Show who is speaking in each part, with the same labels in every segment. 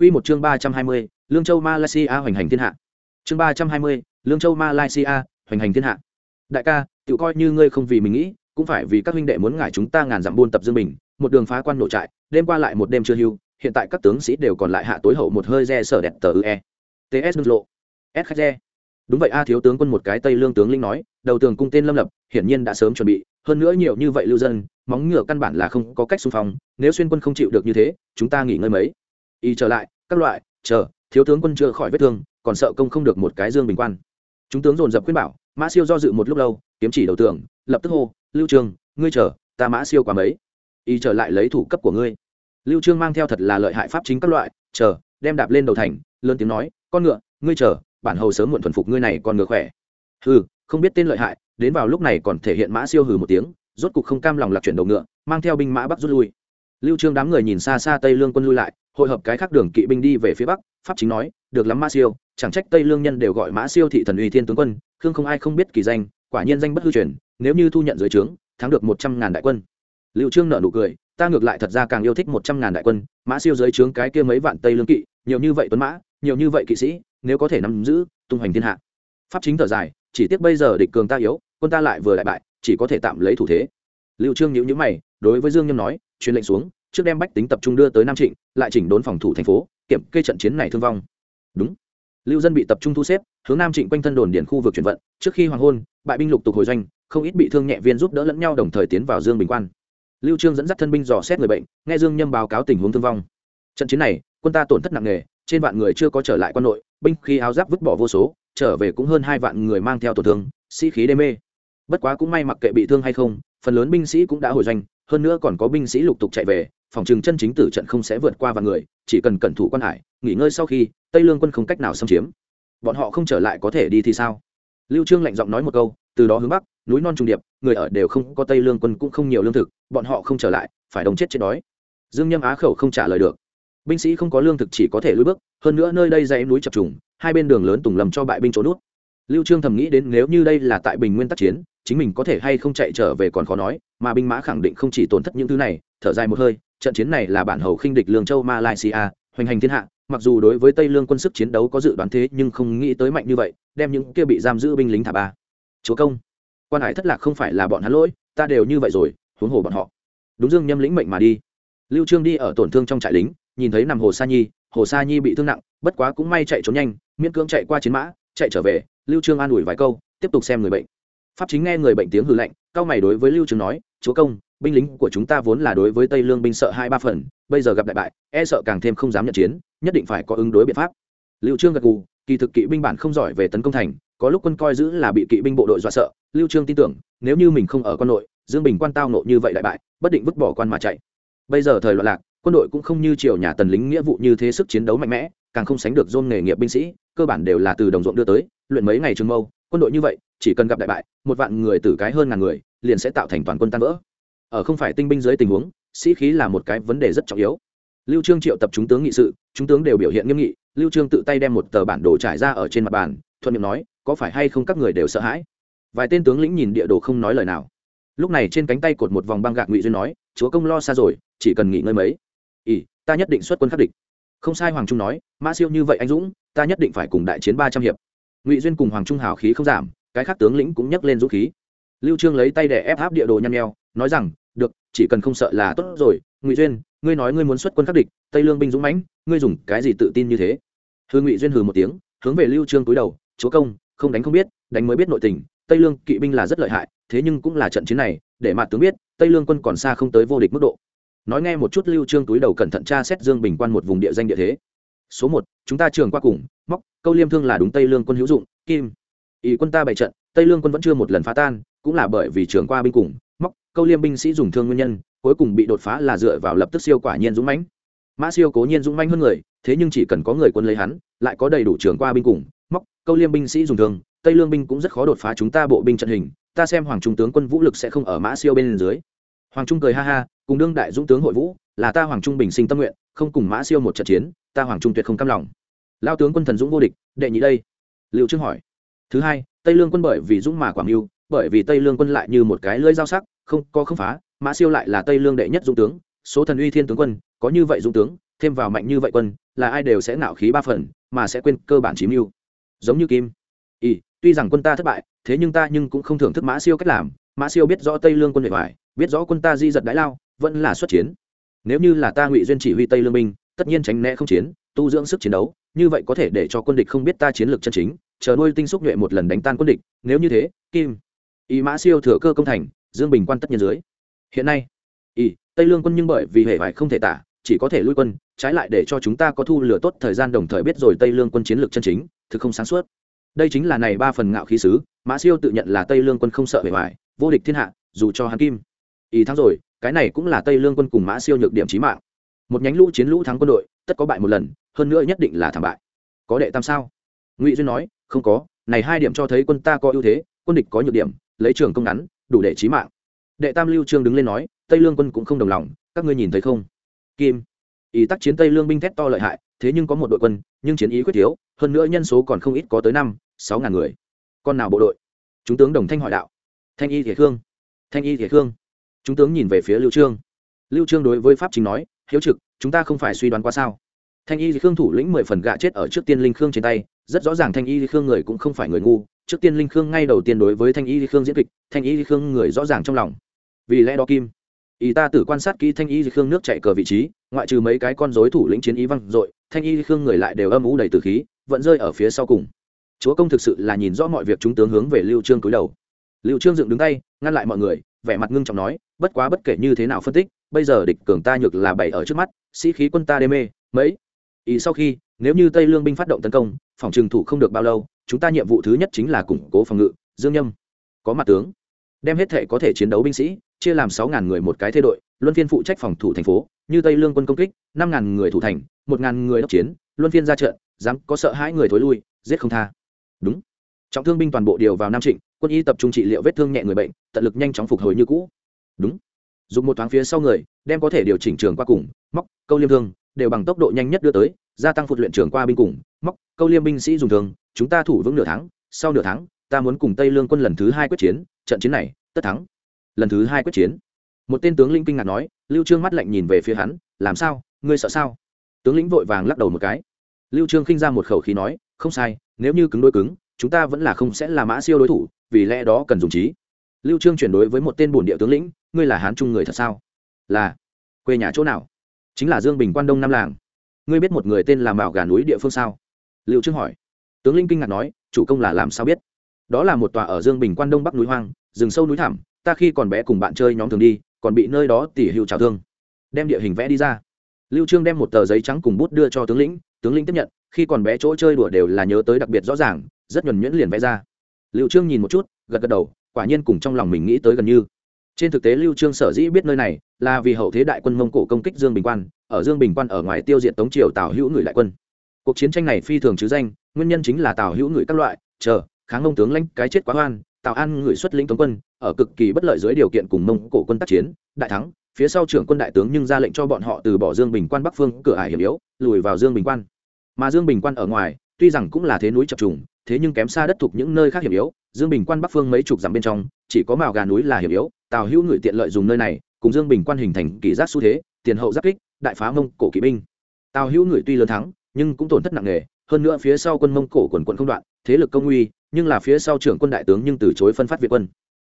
Speaker 1: Quy một chương 320, Lương Châu Malaysia hoành hành thiên hạ. Chương 320, Lương Châu Malaysia hoành hành thiên hạ. Đại ca, tự coi như ngươi không vì mình nghĩ, cũng phải vì các huynh đệ muốn ngại chúng ta ngàn dặm buôn tập dương mình, một đường phá quan nổ trại, đêm qua lại một đêm chưa hưu, hiện tại các tướng sĩ đều còn lại hạ tối hậu một hơi re sở đẹp tờ ư e. TS lộ. S khách re. Đúng vậy a thiếu tướng quân một cái Tây Lương tướng linh nói, đầu tường cung tên Lâm Lập, hiển nhiên đã sớm chuẩn bị, hơn nữa nhiều như vậy lưu dân, móng ngựa căn bản là không có cách xung phong, nếu xuyên quân không chịu được như thế, chúng ta nghỉ ngơi mấy y trở lại, các loại, chờ, thiếu tướng quân chưa khỏi vết thương, còn sợ công không được một cái dương bình quan. Chúng tướng dồn dập khuyên bảo, mã siêu do dự một lúc lâu, kiếm chỉ đầu tường, lập tức hô, lưu trường ngươi chờ, ta mã siêu quá mấy? Y trở lại lấy thủ cấp của ngươi. Lưu trương mang theo thật là lợi hại pháp chính các loại, chờ, đem đạp lên đầu thành, lớn tiếng nói, con ngựa, ngươi chờ, bản hầu sớm muộn thuần phục ngươi này còn ngựa khỏe. Hừ, không biết tên lợi hại. Đến vào lúc này còn thể hiện mã siêu hừ một tiếng, rốt cục không cam lòng lạc chuyển đầu ngựa, mang theo binh mã bắc rút lui lưu trương đám người nhìn xa xa tây lương quân lui lại, hội hợp cái khác đường kỵ binh đi về phía bắc, pháp chính nói, được lắm mã siêu, chẳng trách tây lương nhân đều gọi mã siêu thị thần uy thiên tướng quân, khương không ai không biết kỳ danh, quả nhiên danh bất hư truyền, nếu như thu nhận dưới trướng, thắng được một trăm ngàn đại quân. Lưu trương nở nụ cười, ta ngược lại thật ra càng yêu thích một trăm ngàn đại quân, mã siêu dưới trướng cái kia mấy vạn tây lương kỵ, nhiều như vậy tuấn mã, nhiều như vậy kỵ sĩ, nếu có thể nắm giữ, tung hoành thiên hạ. Pháp chính thở dài, chỉ tiếc bây giờ địch cường ta yếu, quân ta lại vừa đại bại, chỉ có thể tạm lấy thủ thế. Lưu trương nhíu nhíu mày, đối với dương nhâm nói truyền lệnh xuống, trước đem bách tính tập trung đưa tới nam trịnh, lại chỉnh đốn phòng thủ thành phố, kiểm kê trận chiến này thương vong. Đúng. Lưu dân bị tập trung thu xếp, hướng nam trịnh quanh thân đồn điền khu vực chuyển vận, trước khi hoàng hôn, bại binh lục tục hồi doanh, không ít bị thương nhẹ viên giúp đỡ lẫn nhau đồng thời tiến vào dương bình quan. Lưu trương dẫn dắt thân binh dò xét người bệnh, nghe dương nhâm báo cáo tình huống thương vong. Trận chiến này, quân ta tổn thất nặng nề, trên vạn người chưa có trở lại quân nội, binh khí áo giáp vứt bỏ vô số, trở về cũng hơn hai vạn người mang theo tổn thương, sĩ khí đê mê. Bất quá cũng may mặc kệ bị thương hay không, phần lớn binh sĩ cũng đã hồi doanh hơn nữa còn có binh sĩ lục tục chạy về, phòng trường chân chính tử trận không sẽ vượt qua vài người, chỉ cần cẩn thủ quan hải, nghỉ ngơi sau khi, tây lương quân không cách nào xâm chiếm. Bọn họ không trở lại có thể đi thì sao? Lưu trương lạnh giọng nói một câu, từ đó hướng bắc, núi non trùng điệp, người ở đều không có tây lương quân cũng không nhiều lương thực, bọn họ không trở lại, phải đồng chết chết đói. Dương nhâm á khẩu không trả lời được. Binh sĩ không có lương thực chỉ có thể lùi bước, hơn nữa nơi đây dãy núi chập trùng, hai bên đường lớn tùng lầm cho bại binh trốn nút lưu trương thầm nghĩ đến nếu như đây là tại bình nguyên tác chiến chính mình có thể hay không chạy trở về còn khó nói, mà binh mã khẳng định không chỉ tổn thất những thứ này, thở dài một hơi, trận chiến này là bản hầu khinh địch lương châu malaysia, hoành hành thiên hạ, mặc dù đối với tây lương quân sức chiến đấu có dự đoán thế nhưng không nghĩ tới mạnh như vậy, đem những kia bị giam giữ binh lính thả ba. Chúa công, quan hải thất lạc không phải là bọn hắn lỗi, ta đều như vậy rồi, huống hồ bọn họ. Đúng dương nhâm lĩnh mệnh mà đi. Lưu trương đi ở tổn thương trong trại lính, nhìn thấy nằm hồ sa nhi, hồ sa nhi bị thương nặng, bất quá cũng may chạy trốn nhanh, miễn cưỡng chạy qua chiến mã, chạy trở về, lưu trương an ủi vài câu, tiếp tục xem người bệnh pháp chính nghe người bệnh tiếng hư lệnh cao mày đối với lưu trương nói, chúa công, binh lính của chúng ta vốn là đối với tây lương binh sợ hai ba phần, bây giờ gặp đại bại e sợ càng thêm không dám nhận chiến, nhất định phải có ứng đối biện pháp. Lưu trương gật gù, kỳ thực kỵ binh bản không giỏi về tấn công thành, có lúc quân coi giữ là bị kỵ binh bộ đội dọa sợ, lưu trương tin tưởng, nếu như mình không ở quân nội, dương bình quan tao nộ như vậy đại bại, bất định vứt bỏ quan mà chạy. Bây giờ thời loạn lạc, quân đội cũng không như triều nhà tần lính nghĩa vụ như thế sức chiến đấu mạnh mẽ, càng không sánh được dôn nghề nghiệp binh sĩ, cơ bản đều là từ đồng ruộng đưa tới, luyện mấy ngày trường mâu, quân đội như vậy chỉ cần gặp đại bại, một vạn người tử cái hơn ngàn người, liền sẽ tạo thành toàn quân tan vỡ. Ở không phải tinh binh dưới tình huống, sĩ khí là một cái vấn đề rất trọng yếu. Lưu trương triệu tập chúng tướng nghị sự, chúng tướng đều biểu hiện nghiêm nghị, lưu trương tự tay đem một tờ bản đồ trải ra ở trên mặt bàn, thuận miệng nói, có phải hay không các người đều sợ hãi? Vài tên tướng lĩnh nhìn địa đồ không nói lời nào. Lúc này trên cánh tay cột một vòng băng gạc ngụy duyên nói, chúa công lo xa rồi, chỉ cần nghỉ ngơi mấy. Ỉ ta nhất định xuất quân khắc địch. Không sai hoàng trung nói, mã siêu như vậy anh dũng, ta nhất định phải cùng đại chiến ba trăm hiệp. Ngụy duyên cùng hoàng trung hào khí không giảm cái khác tướng lĩnh cũng nhấc lên dũng khí. Lưu trương lấy tay để ép áp địa đồ nhăn nheo, nói rằng, được, chỉ cần không sợ là tốt rồi. Ngụy duyên, ngươi nói ngươi muốn xuất quân khắc địch, tây lương binh dũng mãnh, ngươi dùng cái gì tự tin như thế? Hư ngụy duyên hừ một tiếng, hướng về lưu trương cúi đầu, chúa công, không đánh không biết, đánh mới biết nội tình, tây lương kỵ binh là rất lợi hại, thế nhưng cũng là trận chiến này, để mặt tướng biết, tây lương quân còn xa không tới vô địch mức độ. Nói nghe một chút lưu trương túi đầu cẩn thận tra xét dương bình quan một vùng địa danh địa thế. Số một, chúng ta trường qua cùng, móc, câu liêm thương là đúng tây lương quân hữu dụng, kim ý quân ta bày trận, tây lương quân vẫn chưa một lần phá tan, cũng là bởi vì trường qua binh cùng, móc, câu liêm binh sĩ dùng thương nguyên nhân, cuối cùng bị đột phá là dựa vào lập tức siêu quả nhiên dũng mãnh. Mã siêu cố nhiên dũng mãnh hơn người, thế nhưng chỉ cần có người quân lấy hắn, lại có đầy đủ trường qua binh cùng, móc, câu liêm binh sĩ dùng thương, tây lương binh cũng rất khó đột phá chúng ta bộ binh trận hình, ta xem hoàng trung tướng quân vũ lực sẽ không ở mã siêu bên dưới. Hoàng trung cười ha ha, cùng đương đại dũng tướng hội vũ, là ta hoàng trung bình sinh tâm nguyện, không cùng mã siêu một trận chiến, ta hoàng trung tuyệt không cam lòng. Lao tướng quân thần dũng vô địch, đệ nhị đây. Liệu trương hỏi thứ hai, tây lương quân bởi vì dũng mà quảng mưu, bởi vì tây lương quân lại như một cái lưỡi dao sắc, không, có không phá, mã siêu lại là tây lương đệ nhất dũng tướng, số thần uy thiên tướng quân, có như vậy dũng tướng, thêm vào mạnh như vậy quân, là ai đều sẽ nạo khí ba phần, mà sẽ quên cơ bản chiếm mưu. Giống như kim. Ỉ, tuy rằng quân ta thất bại, thế nhưng ta nhưng cũng không thưởng thức mã siêu cách làm. Mã siêu biết rõ tây lương quân bề ngoài biết rõ quân ta di giật đái lao, vẫn là xuất chiến. Nếu như là ta ngụy duyên chỉ huy tây lương minh tất nhiên tránh né không chiến, tu dưỡng sức chiến đấu, như vậy có thể để cho quân địch không biết ta chiến lược chân chính chờ nuôi tinh xúc nhuệ một lần đánh tan quân địch, nếu như thế, kim ý mã siêu thừa cơ công thành, dương bình quan tất nhiên dưới. Hiện nay ý tây lương quân nhưng bởi vì hệ vải không thể tả, chỉ có thể lui quân, trái lại để cho chúng ta có thu lửa tốt thời gian đồng thời biết rồi tây lương quân chiến lược chân chính, thực không sáng suốt. Đây chính là này ba phần ngạo khí sứ, mã siêu tự nhận là tây lương quân không sợ bề ngoài vô địch thiên hạ, dù cho hắn kim ý thắng rồi, cái này cũng là tây lương quân cùng mã siêu nhược điểm trí mạng. Một nhánh lũ chiến lũ thắng quân đội, tất có bại một lần, hơn nữa nhất định là thảm bại. Có đệ tam sao? Ngụy duyên nói không có, này hai điểm cho thấy quân ta có ưu thế, quân địch có nhược điểm, lấy trường công ngắn, đủ để trí mạng. Đệ tam lưu trương đứng lên nói, tây lương quân cũng không đồng lòng, các ngươi nhìn thấy không? Kim. Ý tác chiến tây lương binh thét to lợi hại, thế nhưng có một đội quân, nhưng chiến ý quyết thiếu hơn nữa nhân số còn không ít có tới năm, sáu ngàn người. Con nào bộ đội? Chúng tướng đồng thanh hỏi đạo. Thanh y thể khương. Thanh y thể khương. Chúng tướng nhìn về phía lưu trương. Lưu trương đối với pháp chính nói, hiếu trực, chúng ta không phải suy đoán quá sao? Thanh y khương thủ lĩnh mười phần gạ chết ở trước tiên linh khương trên tay rất rõ ràng thanh y khương người cũng không phải người ngu. Trước tiên linh khương ngay đầu tiên đối với thanh y khương diễn kịch, thanh y khương người rõ ràng trong lòng. Vì lẽ đó kim y ta tử quan sát kỹ thanh y khương nước chạy cờ vị trí, ngoại trừ mấy cái con rối thủ lĩnh chiến ý văng dội, thanh y khương người lại đều âm ủ đầy từ khí, vẫn rơi ở phía sau cùng. Chúa công thực sự là nhìn rõ mọi việc chúng tướng hướng về lưu trương cúi đầu. Lưu trương dựng đứng tay, ngăn lại mọi người, vẻ mặt ngưng trọng nói, bất quá bất kể như thế nào phân tích, bây giờ địch cường ta nhược là bảy ở trước mắt, sĩ khí quân ta đê mê, mấy ý sau khi, nếu như tây lương binh phát động tấn công, phòng trừng thủ không được bao lâu, chúng ta nhiệm vụ thứ nhất chính là củng cố phòng ngự, dương nhâm, có mặt tướng, đem hết thể có thể chiến đấu binh sĩ, chia làm sáu ngàn người một cái thế đội, luân phiên phụ trách phòng thủ thành phố, như tây lương quân công kích, năm ngàn người thủ thành, một ngàn người đốc chiến, luân phiên ra trận, dám có sợ hãi người thối lui, giết không tha. Đúng. Trọng thương binh toàn bộ điều vào nam trịnh, quân y tập trung trị liệu vết thương nhẹ người bệnh, tận lực nhanh chóng phục hồi như cũ. Đúng. Dùng một thoáng phía sau người, đem có thể điều chỉnh trường qua cùng, móc, câu liêm thương đều bằng tốc độ nhanh nhất đưa tới, gia tăng phụt luyện trường qua binh cùng, móc, câu liêm binh sĩ dùng thường, chúng ta thủ vững nửa tháng, sau nửa tháng, ta muốn cùng tây lương quân lần thứ hai quyết chiến, trận chiến này, tất thắng. Lần thứ hai quyết chiến. Một tên tướng lĩnh kinh ngạc nói, lưu trương mắt lạnh nhìn về phía hắn, làm sao? Ngươi sợ sao? Tướng lĩnh vội vàng lắc đầu một cái. Lưu trương khinh ra một khẩu khí nói, không sai, nếu như cứng đối cứng, chúng ta vẫn là không sẽ là mã siêu đối thủ, vì lẽ đó cần dùng trí. Lưu trương chuyển đối với một tên bổn địa tướng lĩnh, ngươi là hán trung người thật sao? Là, quê nhà chỗ nào? Chính là dương bình quan đông nam làng. Ngươi biết một người tên là mạo gà núi địa phương sao? Liệu trương hỏi. Tướng lĩnh kinh ngạc nói, chủ công là làm sao biết? Đó là một tòa ở dương bình quan đông bắc núi hoang, rừng sâu núi thẳm, ta khi còn bé cùng bạn chơi nhóm thường đi, còn bị nơi đó tỉ hữu trào thương. Đem địa hình vẽ đi ra. Lưu trương đem một tờ giấy trắng cùng bút đưa cho tướng lĩnh tướng lĩnh tiếp nhận, khi còn bé chỗ chơi đùa đều là nhớ tới đặc biệt rõ ràng, rất nhuần nhuyễn liền vẽ ra. Lưu trương nhìn một chút, gật gật đầu, quả nhiên cùng trong lòng mình nghĩ tới gần như trên thực tế lưu trương sở dĩ biết nơi này là vì hậu thế đại quân mông cổ công kích dương bình quan, ở dương bình quan ở ngoài tiêu diệt tống triều tào hữu người đại quân. Cuộc chiến tranh này phi thường chứ danh, nguyên nhân chính là tào hữu người các loại, chờ, kháng mông tướng lãnh cái chết quá oan tào an người xuất lĩnh tống quân, ở cực kỳ bất lợi dưới điều kiện cùng mông cổ quân tác chiến, đại thắng, phía sau trưởng quân đại tướng nhưng ra lệnh cho bọn họ từ bỏ dương bình quan bắc phương, cửa ải hiểm yếu, lùi vào dương bình quan. Mà dương bình quan ở ngoài, tuy rằng cũng là thế núi chập trùng, thế nhưng kém xa đất thuộc những nơi khác hiểm yếu, dương bình quan bắc phương mấy chục dặm bên trong, chỉ có mào gà núi là hiểm yếu tào hữu người tiện lợi dùng nơi này, cùng dương bình quan hình thành kỳ giác xu thế, tiền hậu giáp kích, đại phá mông cổ kỵ binh. Tào hữu người tuy lớn thắng, nhưng cũng tổn thất nặng nề, hơn nữa phía sau quân mông cổ quần quận không đoạn, thế lực công uy, nhưng là phía sau trưởng quân đại tướng nhưng từ chối phân phát việt quân.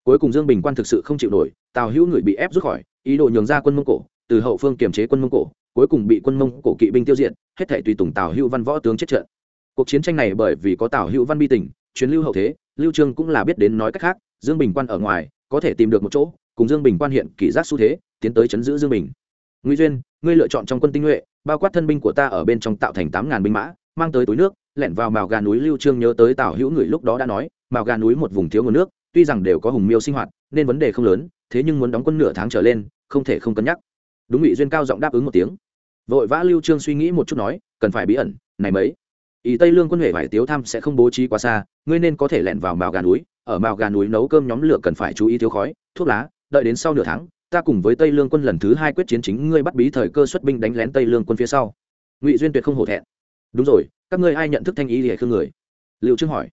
Speaker 1: Cuối cùng dương bình quan thực sự không chịu nổi, tào hữu người bị ép rút khỏi, ý đồ nhường ra quân mông cổ, từ hậu phương kiềm chế quân mông cổ, cuối cùng bị quân mông cổ kỵ binh tiêu diệt, hết thể tùy tùng tào hữu văn võ tướng chết trận. Cuộc chiến tranh này bởi vì có tào hữu văn bi tình chuyến lưu hậu thế, lưu trương cũng là biết đến nói cách khác, dương bình quan ở ngoài có thể tìm được một chỗ, cùng dương bình quan hiện kỷ giác xu thế, tiến tới chấn giữ dương bình. Ngụy duyên, ngươi lựa chọn trong quân tinh nhuệ, bao quát thân binh của ta ở bên trong tạo thành tám ngàn binh mã, mang tới túi nước, lẻn vào mào gà núi lưu trương nhớ tới tào hữu người lúc đó đã nói, mào gà núi một vùng thiếu nguồn nước, tuy rằng đều có hùng miêu sinh hoạt, nên vấn đề không lớn, thế nhưng muốn đóng quân nửa tháng trở lên, không thể không cân nhắc. Đúng ngụy duyên cao giọng đáp ứng một tiếng. Vội vã lưu trương suy nghĩ một chút nói, cần phải bí ẩn, này mấy? Ý tây lương quân huệ vải tiếu thăm sẽ không bố trí quá xa, ngươi nên có thể lẻn vào mào gà núi. Ở mào gà núi nấu cơm nhóm lửa cần phải chú ý thiếu khói, thuốc lá, đợi đến sau nửa tháng, ta cùng với tây lương quân lần thứ hai quyết chiến chính ngươi bắt bí thời cơ xuất binh đánh lén tây lương quân phía sau. Ngụy duyên tuyệt không hổ thẹn. Đúng rồi, các ngươi ai nhận thức thanh ý địa khương người? Liệu trương hỏi.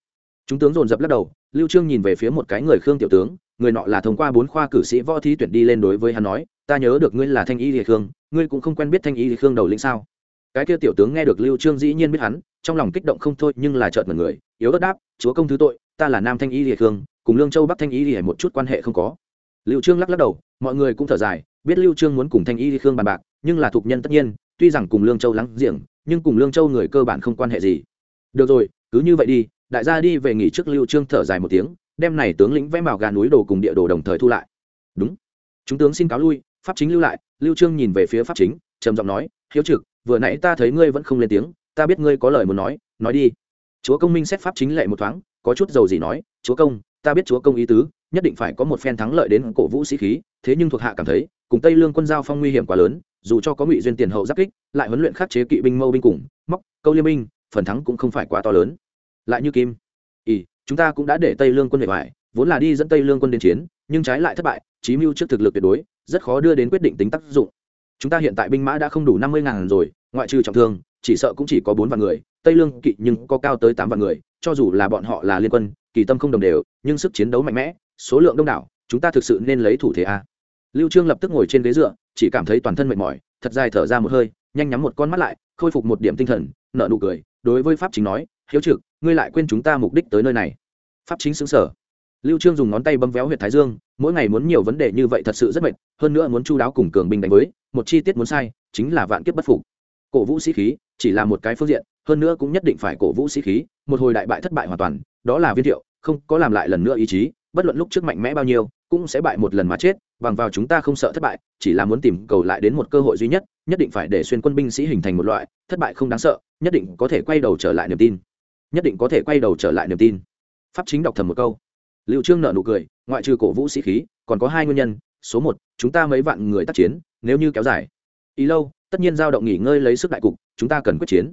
Speaker 1: Chúng tướng dồn dập lắc đầu, lưu trương nhìn về phía một cái người khương tiểu tướng, người nọ là thông qua bốn khoa cử sĩ võ thi tuyển đi lên đối với hắn nói, ta nhớ được ngươi là thanh y thì khương, ngươi cũng không quen biết thanh y thì khương đầu lĩnh sao? Cái kia tiểu tướng nghe được lưu trương dĩ nhiên biết hắn, trong lòng kích động không thôi, nhưng là chợt một người, yếu ớt đáp, chúa công thứ tội, ta là nam thanh y địa thương cùng lương châu bắc thanh y địa một chút quan hệ không có. Lưu trương lắc lắc đầu, mọi người cũng thở dài, biết lưu trương muốn cùng thanh y địa khương bàn bạc, nhưng là thuộc nhân tất nhiên, tuy rằng cùng lương châu lắng giềng, nhưng cùng lương châu người cơ bản không quan hệ gì. Được rồi, cứ như vậy đi, đại gia đi về nghỉ trước. Lưu trương thở dài một tiếng, đem này tướng lĩnh vẽ màu gà núi đồ cùng địa đồ đồng thời thu lại. Đúng, chúng tướng xin cáo lui, pháp chính lưu lại. Lưu trương nhìn về phía pháp chính, trầm giọng nói, hiếu trực vừa nãy ta thấy ngươi vẫn không lên tiếng ta biết ngươi có lời muốn nói nói đi. Chúa công minh xét pháp chính lệ một thoáng có chút dầu gì nói chúa công ta biết chúa công ý tứ nhất định phải có một phen thắng lợi đến cổ vũ sĩ khí thế nhưng thuộc hạ cảm thấy cùng tây lương quân giao phong nguy hiểm quá lớn dù cho có ngụy duyên tiền hậu giáp kích lại huấn luyện khắc chế kỵ binh mâu binh cùng móc câu liên minh, phần thắng cũng không phải quá to lớn. Lại như kim ỉ chúng ta cũng đã để tây lương quân bề ngoài vốn là đi dẫn tây lương quân đến chiến nhưng trái lại thất bại chí mưu trước thực lực tuyệt đối rất khó đưa đến quyết định tính tác dụng chúng ta hiện tại binh mã đã không đủ năm mươi ngàn rồi, ngoại trừ trọng thương, chỉ sợ cũng chỉ có bốn vạn người, tây lương kỵ nhưng có cao tới tám vạn người, cho dù là bọn họ là liên quân, kỳ tâm không đồng đều, nhưng sức chiến đấu mạnh mẽ, số lượng đông đảo, chúng ta thực sự nên lấy thủ thế a. Lưu trương lập tức ngồi trên ghế dựa, chỉ cảm thấy toàn thân mệt mỏi, thật dài thở ra một hơi, nhanh nhắm một con mắt lại, khôi phục một điểm tinh thần, nở nụ cười, đối với pháp chính nói, hiếu trực, ngươi lại quên chúng ta mục đích tới nơi này. Pháp chính xứng sở lưu trương dùng ngón tay bấm véo huyệt thái dương mỗi ngày muốn nhiều vấn đề như vậy thật sự rất mệt, hơn nữa muốn chu đáo cùng cường binh đánh với, một chi tiết muốn sai, chính là vạn kiếp bất phục. Cổ vũ sĩ khí chỉ là một cái phương diện, hơn nữa cũng nhất định phải cổ vũ sĩ khí, một hồi đại bại thất bại hoàn toàn, đó là viên thiệu, không có làm lại lần nữa ý chí, bất luận lúc trước mạnh mẽ bao nhiêu, cũng sẽ bại một lần mà chết, bằng vào chúng ta không sợ thất bại, chỉ là muốn tìm cầu lại đến một cơ hội duy nhất nhất định phải để xuyên quân binh sĩ hình thành một loại, thất bại không đáng sợ, nhất định có thể quay đầu trở lại niềm tin. Nhất định có thể quay đầu trở lại niềm tin. Pháp chính đọc thầm một câu. Liệu trương nợ nụ cười ngoại trừ cổ vũ sĩ khí, còn có hai nguyên nhân. Số một, chúng ta mấy vạn người tác chiến, nếu như kéo dài, ý lâu, tất nhiên giao động nghỉ ngơi lấy sức đại cục, chúng ta cần quyết chiến.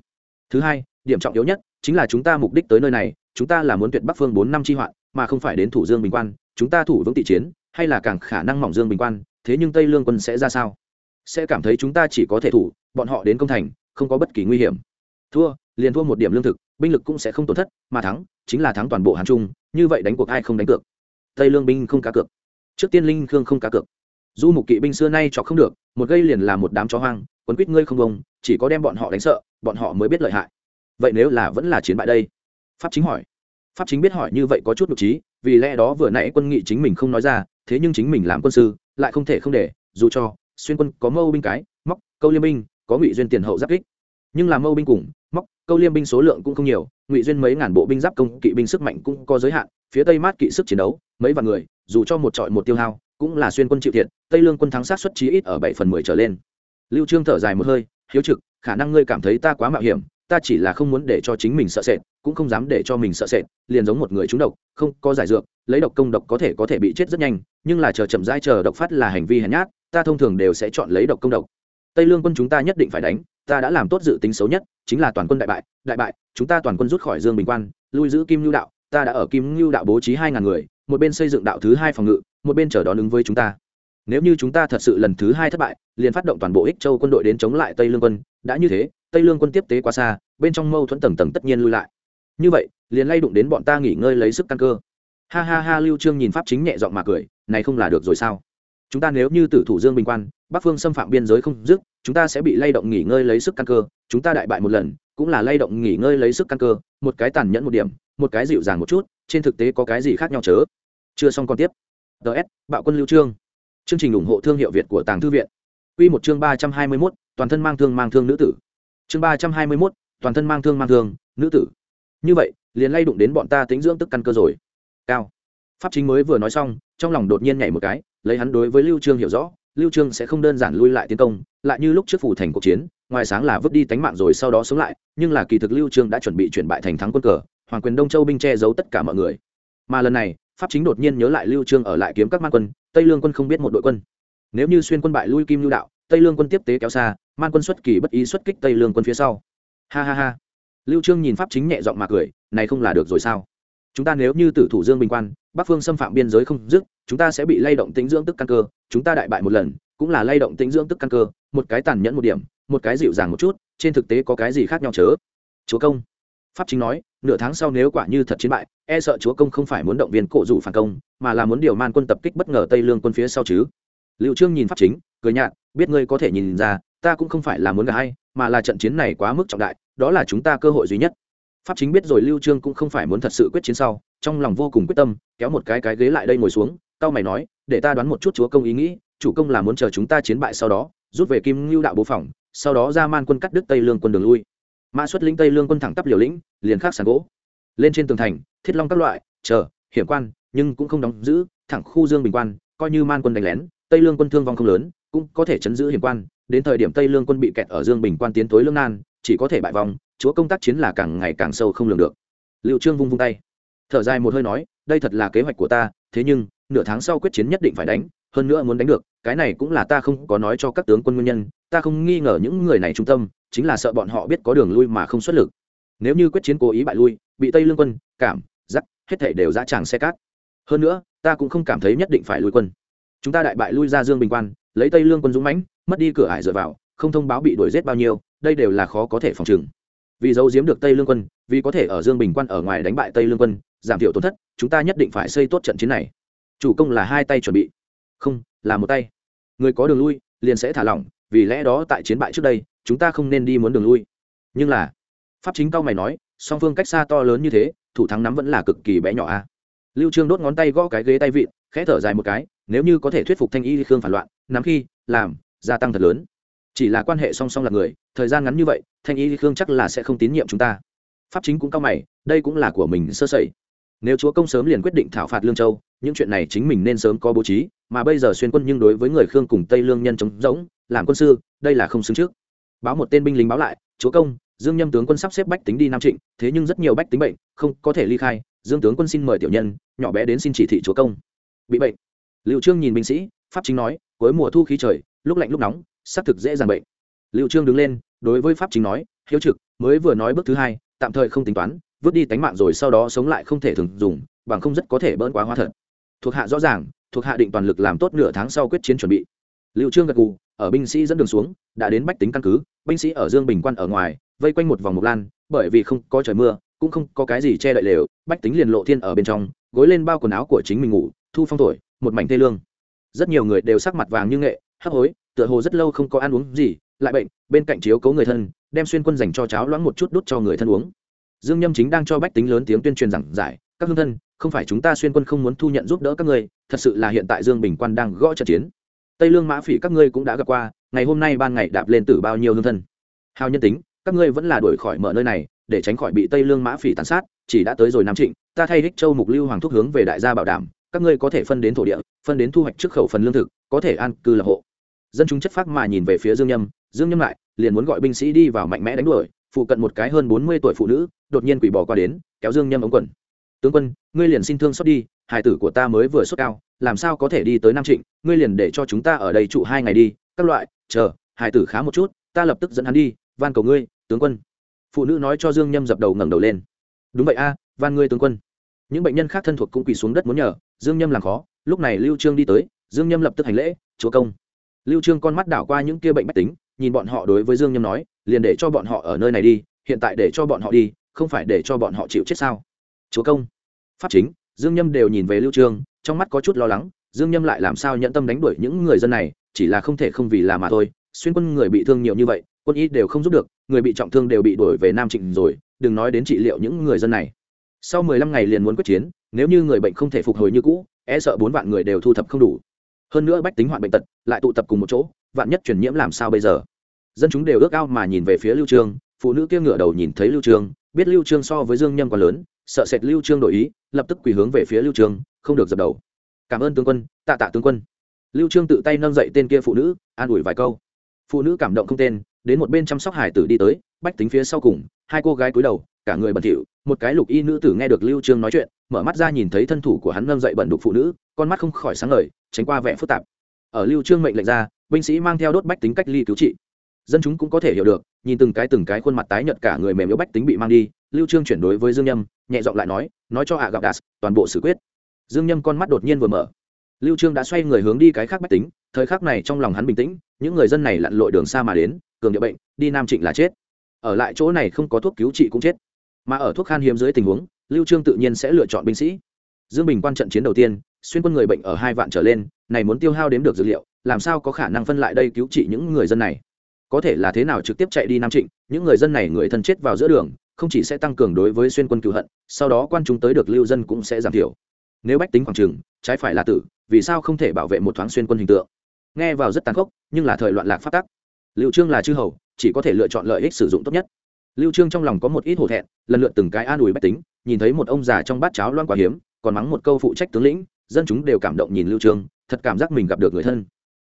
Speaker 1: Thứ hai, điểm trọng yếu nhất, chính là chúng ta mục đích tới nơi này, chúng ta là muốn tuyệt bắc phương bốn năm tri hoạn, mà không phải đến thủ dương bình quan. Chúng ta thủ vững tị chiến, hay là càng khả năng mỏng dương bình quan, thế nhưng tây lương quân sẽ ra sao? Sẽ cảm thấy chúng ta chỉ có thể thủ, bọn họ đến công thành, không có bất kỳ nguy hiểm. Thua, liền thua một điểm lương thực, binh lực cũng sẽ không tổn thất, mà thắng, chính là thắng toàn bộ hàn trung, như vậy đánh cuộc ai không đánh cược? Tây lương binh không cá cược. Trước tiên linh khương không cá cược. Du mục kỵ binh xưa nay chọc không được, một gây liền là một đám chó hoang, quấn quýt ngươi không bông, chỉ có đem bọn họ đánh sợ, bọn họ mới biết lợi hại. Vậy nếu là vẫn là chiến bại đây? Pháp chính hỏi. Pháp chính biết hỏi như vậy có chút nhục trí, vì lẽ đó vừa nãy quân nghị chính mình không nói ra, thế nhưng chính mình làm quân sư, lại không thể không để, dù cho xuyên quân có mâu binh cái, móc, câu liêm binh, có ngụy duyên tiền hậu giáp kích. Nhưng làm mâu binh cùng móc, câu liêm binh số lượng cũng không nhiều, ngụy duyên mấy ngàn bộ binh giáp công kỵ binh sức mạnh cũng có giới hạn, phía tây mát kỵ sức chiến đấu, mấy vạn người, dù cho một trọi một tiêu hao, cũng là xuyên quân chịu thiệt, tây lương quân thắng sát xuất chí ít ở bảy phần mười trở lên. Lưu trương thở dài một hơi, hiếu trực, khả năng ngươi cảm thấy ta quá mạo hiểm, ta chỉ là không muốn để cho chính mình sợ sệt, cũng không dám để cho mình sợ sệt, liền giống một người trúng độc, không có giải dược, lấy độc công độc có thể có thể bị chết rất nhanh, nhưng là chờ chậm rãi chờ độc phát là hành vi hèn nhát, ta thông thường đều sẽ chọn lấy độc công độc. Tây lương quân chúng ta nhất định phải đánh ta đã làm tốt dự tính xấu nhất, chính là toàn quân đại bại đại bại, chúng ta toàn quân rút khỏi dương bình quan, lui giữ kim lưu đạo, ta đã ở kim lưu đạo bố trí hai ngàn người, một bên xây dựng đạo thứ hai phòng ngự, một bên chờ đón ứng với chúng ta. Nếu như chúng ta thật sự lần thứ hai thất bại, liền phát động toàn bộ ích châu quân đội đến chống lại tây lương quân. Đã như thế, tây lương quân tiếp tế quá xa, bên trong mâu thuẫn tầng tầng tất nhiên lui lại. Như vậy, liền lay đụng đến bọn ta nghỉ ngơi lấy sức căn cơ. Ha ha ha, lưu trương nhìn pháp chính nhẹ giọng mà cười, này không là được rồi sao? Chúng ta nếu như tử thủ dương bình quan, bắc phương xâm phạm biên giới không dứt, chúng ta sẽ bị lay động nghỉ ngơi lấy sức căn cơ. Chúng ta đại bại một lần, cũng là lay động nghỉ ngơi lấy sức căn cơ, một cái tàn nhẫn một điểm, một cái dịu dàng một chút, trên thực tế có cái gì khác nhau chớ? Chưa xong còn tiếp. Ts bạo quân lưu trương. Chương trình ủng hộ thương hiệu việt của tàng thư viện. Quy một chương ba trăm hai mươi mốt, toàn thân mang thương mang thương nữ tử. Chương ba trăm hai mươi mốt, toàn thân mang thương mang thương, nữ tử. Như vậy, liền lay đụng đến bọn ta tính dưỡng tức căn cơ rồi. Cao pháp chính mới vừa nói xong, trong lòng đột nhiên nhảy một cái, lấy hắn đối với lưu trương hiểu rõ, lưu trương sẽ không đơn giản lui lại tiến công, lại như lúc trước phủ thành cuộc chiến, ngoài sáng là vứt đi tánh mạng rồi sau đó sống lại, nhưng là kỳ thực lưu trương đã chuẩn bị chuyển bại thành thắng quân cờ, hoàng quyền đông châu binh che giấu tất cả mọi người. Mà lần này, pháp chính đột nhiên nhớ lại lưu trương ở lại kiếm các man quân, tây lương quân không biết một đội quân. Nếu như xuyên quân bại lui kim lưu đạo, tây lương quân tiếp tế kéo xa, man quân xuất kỳ bất ý xuất kích tây lương quân phía sau. Ha ha ha. Lưu trương nhìn pháp chính nhẹ giọng mà cười, này không là được rồi sao? Chúng ta nếu như tử thủ dương bình quan, bắc phương xâm phạm biên giới không dứt, chúng ta sẽ bị lay động tính dưỡng tức căn cơ, chúng ta đại bại một lần, cũng là lay động tính dưỡng tức căn cơ, một cái tàn nhẫn một điểm, một cái dịu dàng một chút, trên thực tế có cái gì khác nhau chớ? Chúa công, pháp chính nói, nửa tháng sau nếu quả như thật chiến bại e sợ chúa công không phải muốn động viên cổ rủ phản công, mà là muốn điều man quân tập kích bất ngờ tây lương quân phía sau chứ. Liệu trương nhìn pháp chính, cười nhạt, biết ngươi có thể nhìn ra, ta cũng không phải là muốn gà hay, mà là trận chiến này quá mức trọng đại, đó là chúng ta cơ hội duy nhất pháp chính biết rồi lưu trương cũng không phải muốn thật sự quyết chiến sau, trong lòng vô cùng quyết tâm, kéo một cái cái ghế lại đây ngồi xuống tao mày nói, để ta đoán một chút chúa công ý nghĩ, chủ công là muốn chờ chúng ta chiến bại sau đó, rút về kim lưu đạo bố phòng, sau đó ra man quân cắt đứt tây lương quân đường lui. Mã xuất lĩnh tây lương quân thẳng tắp liều lĩnh, liền khắc sàn gỗ. Lên trên tường thành, thiết long các loại, chờ, hiểm quan, nhưng cũng không đóng giữ, thẳng khu dương bình quan, coi như man quân đánh lén, tây lương quân thương vong không lớn, cũng có thể chấn giữ hiểm quan, đến thời điểm tây lương quân bị kẹt ở dương bình quan tiến tối lương nan chỉ có thể bại vòng chúa công tác chiến là càng ngày càng sâu không lường được. Liệu trương vung vung tay. Thở dài một hơi nói, đây thật là kế hoạch của ta, thế nhưng, nửa tháng sau quyết chiến nhất định phải đánh, hơn nữa muốn đánh được, cái này cũng là ta không có nói cho các tướng quân nguyên nhân, ta không nghi ngờ những người này trung tâm, chính là sợ bọn họ biết có đường lui mà không xuất lực. Nếu như quyết chiến cố ý bại lui, bị tây lương quân, cảm giắc hết thể đều ra tràng xe cát. Hơn nữa, ta cũng không cảm thấy nhất định phải lui quân. Chúng ta đại bại lui ra dương bình quan, lấy tây lương quân dũng mãnh, mất đi cửa ải dựa vào, không thông báo bị đuổi giết bao nhiêu đây đều là khó có thể phòng trừng. Vì giấu giếm được tây lương quân, vì có thể ở dương bình quan ở ngoài đánh bại tây lương quân, giảm thiểu tổn thất, chúng ta nhất định phải xây tốt trận chiến này. Chủ công là hai tay chuẩn bị. Không, là một tay. Người có đường lui, liền sẽ thả lỏng, vì lẽ đó tại chiến bại trước đây, chúng ta không nên đi muốn đường lui. Nhưng là, pháp chính cao mày nói, song phương cách xa to lớn như thế, thủ thắng nắm vẫn là cực kỳ bé nhỏ a. Lưu trương đốt ngón tay gõ cái ghế tay vịn, khẽ thở dài một cái, nếu như có thể thuyết phục thanh y khương phản loạn, nắm khi, làm, gia tăng thật lớn chỉ là quan hệ song song là người, thời gian ngắn như vậy, thanh y khương chắc là sẽ không tín nhiệm chúng ta. Pháp chính cũng cao mày, đây cũng là của mình sơ sẩy. Nếu chúa công sớm liền quyết định thảo phạt lương châu, những chuyện này chính mình nên sớm có bố trí, mà bây giờ xuyên quân nhưng đối với người khương cùng tây lương nhân chống rỗng, làm quân sư, đây là không xứng trước. Báo một tên binh lính báo lại, chúa công, dương nhâm tướng quân sắp xếp bách tính đi nam trịnh, thế nhưng rất nhiều bách tính bệnh, không có thể ly khai. Dương tướng quân xin mời tiểu nhân, nhỏ bé đến xin chỉ thị chúa công. Bị bệnh. Liệu trương nhìn binh sĩ, pháp chính nói với mùa thu khí trời, lúc lạnh lúc nóng xác thực dễ dàng bệnh. Liệu trương đứng lên, đối với pháp chính nói, hiếu trực, mới vừa nói bước thứ hai, tạm thời không tính toán, vứt đi tánh mạng rồi sau đó sống lại không thể thường dùng, bằng không rất có thể bỡn quá hóa thật. Thuộc hạ rõ ràng, thuộc hạ định toàn lực làm tốt nửa tháng sau quyết chiến chuẩn bị. Liệu trương gật gù, ở binh sĩ dẫn đường xuống, đã đến bách tính căn cứ, binh sĩ ở dương bình quan ở ngoài, vây quanh một vòng mộc lan, bởi vì không có trời mưa, cũng không có cái gì che đậy lều, bách tính liền lộ thiên ở bên trong, gối lên bao quần áo của chính mình ngủ, thu phong thổi, một mảnh tê lương. Rất nhiều người đều sắc mặt vàng như nghệ hấp hối, tựa hồ rất lâu không có ăn uống gì, lại bệnh, bên cạnh chiếu cấu người thân, đem xuyên quân dành cho cháo loãng một chút đút cho người thân uống. Dương nhâm chính đang cho bách tính lớn tiếng tuyên truyền giảng giải, các hương thân, không phải chúng ta xuyên quân không muốn thu nhận giúp đỡ các ngươi, thật sự là hiện tại dương bình quan đang gõ trận chiến. Tây lương mã phỉ các ngươi cũng đã gặp qua, ngày hôm nay ban ngày đạp lên tử bao nhiêu hương thân. Hào nhân tính, các ngươi vẫn là đuổi khỏi mở nơi này, để tránh khỏi bị tây lương mã phỉ tàn sát, chỉ đã tới rồi nam trịnh, ta thay đích châu mục lưu hoàng thúc hướng về đại gia bảo đảm, các ngươi có thể phân đến thổ địa, phân đến thu hoạch trước khẩu phần lương thực, có thể an cư lập hộ dân chúng chất phác mà nhìn về phía dương nhâm dương nhâm lại, liền muốn gọi binh sĩ đi vào mạnh mẽ đánh đuổi, phụ cận một cái hơn bốn mươi tuổi phụ nữ, đột nhiên quỷ bỏ qua đến, kéo dương nhâm ống quần. Tướng quân, ngươi liền xin thương xót đi, hải tử của ta mới vừa sốt cao, làm sao có thể đi tới nam trịnh, ngươi liền để cho chúng ta ở đây trụ hai ngày đi, các loại, chờ, hải tử khá một chút, ta lập tức dẫn hắn đi, van cầu ngươi, tướng quân. Phụ nữ nói cho dương nhâm dập đầu ngẩng đầu lên. Đúng vậy a, van ngươi tướng quân. Những bệnh nhân khác thân thuộc cũng quỳ xuống đất muốn nhờ, dương nhâm làm khó, lúc này lưu trương đi tới, dương nhâm lập tức hành lễ, chúa công lưu trương con mắt đảo qua những kia bệnh bách tính, nhìn bọn họ đối với dương nhâm nói, liền để cho bọn họ ở nơi này đi, hiện tại để cho bọn họ đi, không phải để cho bọn họ chịu chết sao? Chúa công. Pháp chính, dương nhâm đều nhìn về lưu trương, trong mắt có chút lo lắng, dương nhâm lại làm sao nhận tâm đánh đuổi những người dân này, chỉ là không thể không vì là mà thôi, xuyên quân người bị thương nhiều như vậy, quân y đều không giúp được, người bị trọng thương đều bị đuổi về nam trịnh rồi, đừng nói đến trị liệu những người dân này. Sau 15 ngày liền muốn quyết chiến, nếu như người bệnh không thể phục hồi như cũ e sợ bốn vạn người đều thu thập không đủ hơn nữa bách tính hoạn bệnh tật, lại tụ tập cùng một chỗ, vạn nhất truyền nhiễm làm sao bây giờ? Dân chúng đều ước ao mà nhìn về phía lưu trương, phụ nữ kia ngửa đầu nhìn thấy lưu trương, biết lưu trương so với dương nhâm còn lớn, sợ sệt lưu trương đổi ý, lập tức quỳ hướng về phía lưu trương, không được dập đầu. Cảm ơn tướng quân, tạ tạ tướng quân. Lưu trương tự tay nâng dậy tên kia phụ nữ, an ủi vài câu. Phụ nữ cảm động không tên, đến một bên chăm sóc hải tử đi tới bách tính phía sau cùng, hai cô gái cúi đầu, cả người bẩn thỉu, một cái lục y nữ tử nghe được lưu trương nói chuyện, mở mắt ra nhìn thấy thân thủ của hắn nâng dậy bẩn đục phụ nữ, con mắt không khỏi sáng ngời, tránh qua vẻ phức tạp. Ở lưu trương mệnh lệnh ra, binh sĩ mang theo đốt bách tính cách ly cứu trị. Dân chúng cũng có thể hiểu được, nhìn từng cái từng cái khuôn mặt tái nhợt cả người mềm yếu bách tính bị mang đi, lưu trương chuyển đối với dương nhâm, nhẹ giọng lại nói nói cho hạ gặp đạt, toàn bộ xử quyết. Dương nhâm con mắt đột nhiên vừa mở. Lưu trương đã xoay người hướng đi cái khác bách tính, thời khắc này trong lòng hắn bình tĩnh, những người dân này lặn lội đường xa mà đến, cường địa bệnh, đi nam trịnh là chết ở lại chỗ này không có thuốc cứu trị cũng chết. Mà ở thuốc khan hiếm dưới tình huống lưu trương tự nhiên sẽ lựa chọn binh sĩ. Dương bình quan trận chiến đầu tiên xuyên quân người bệnh ở hai vạn trở lên này muốn tiêu hao đếm được dữ liệu làm sao có khả năng phân lại đây cứu trị những người dân này? Có thể là thế nào trực tiếp chạy đi nam trịnh những người dân này người thân chết vào giữa đường không chỉ sẽ tăng cường đối với xuyên quân cựu hận sau đó quan chúng tới được lưu dân cũng sẽ giảm thiểu. Nếu bách tính khoảng trường, trái phải là tử vì sao không thể bảo vệ một thoáng xuyên quân hình tượng? Nghe vào rất tàn khốc nhưng là thời loạn lạc phát tắc. Lưu trương là chư hầu chỉ có thể lựa chọn lợi ích sử dụng tốt nhất. Lưu trương trong lòng có một ít hổ thẹn, lần lượt từng cái an ủi bách tính, nhìn thấy một ông già trong bát cháo loan quả hiếm, còn mắng một câu phụ trách tướng lĩnh, dân chúng đều cảm động nhìn lưu trương, thật cảm giác mình gặp được người thân.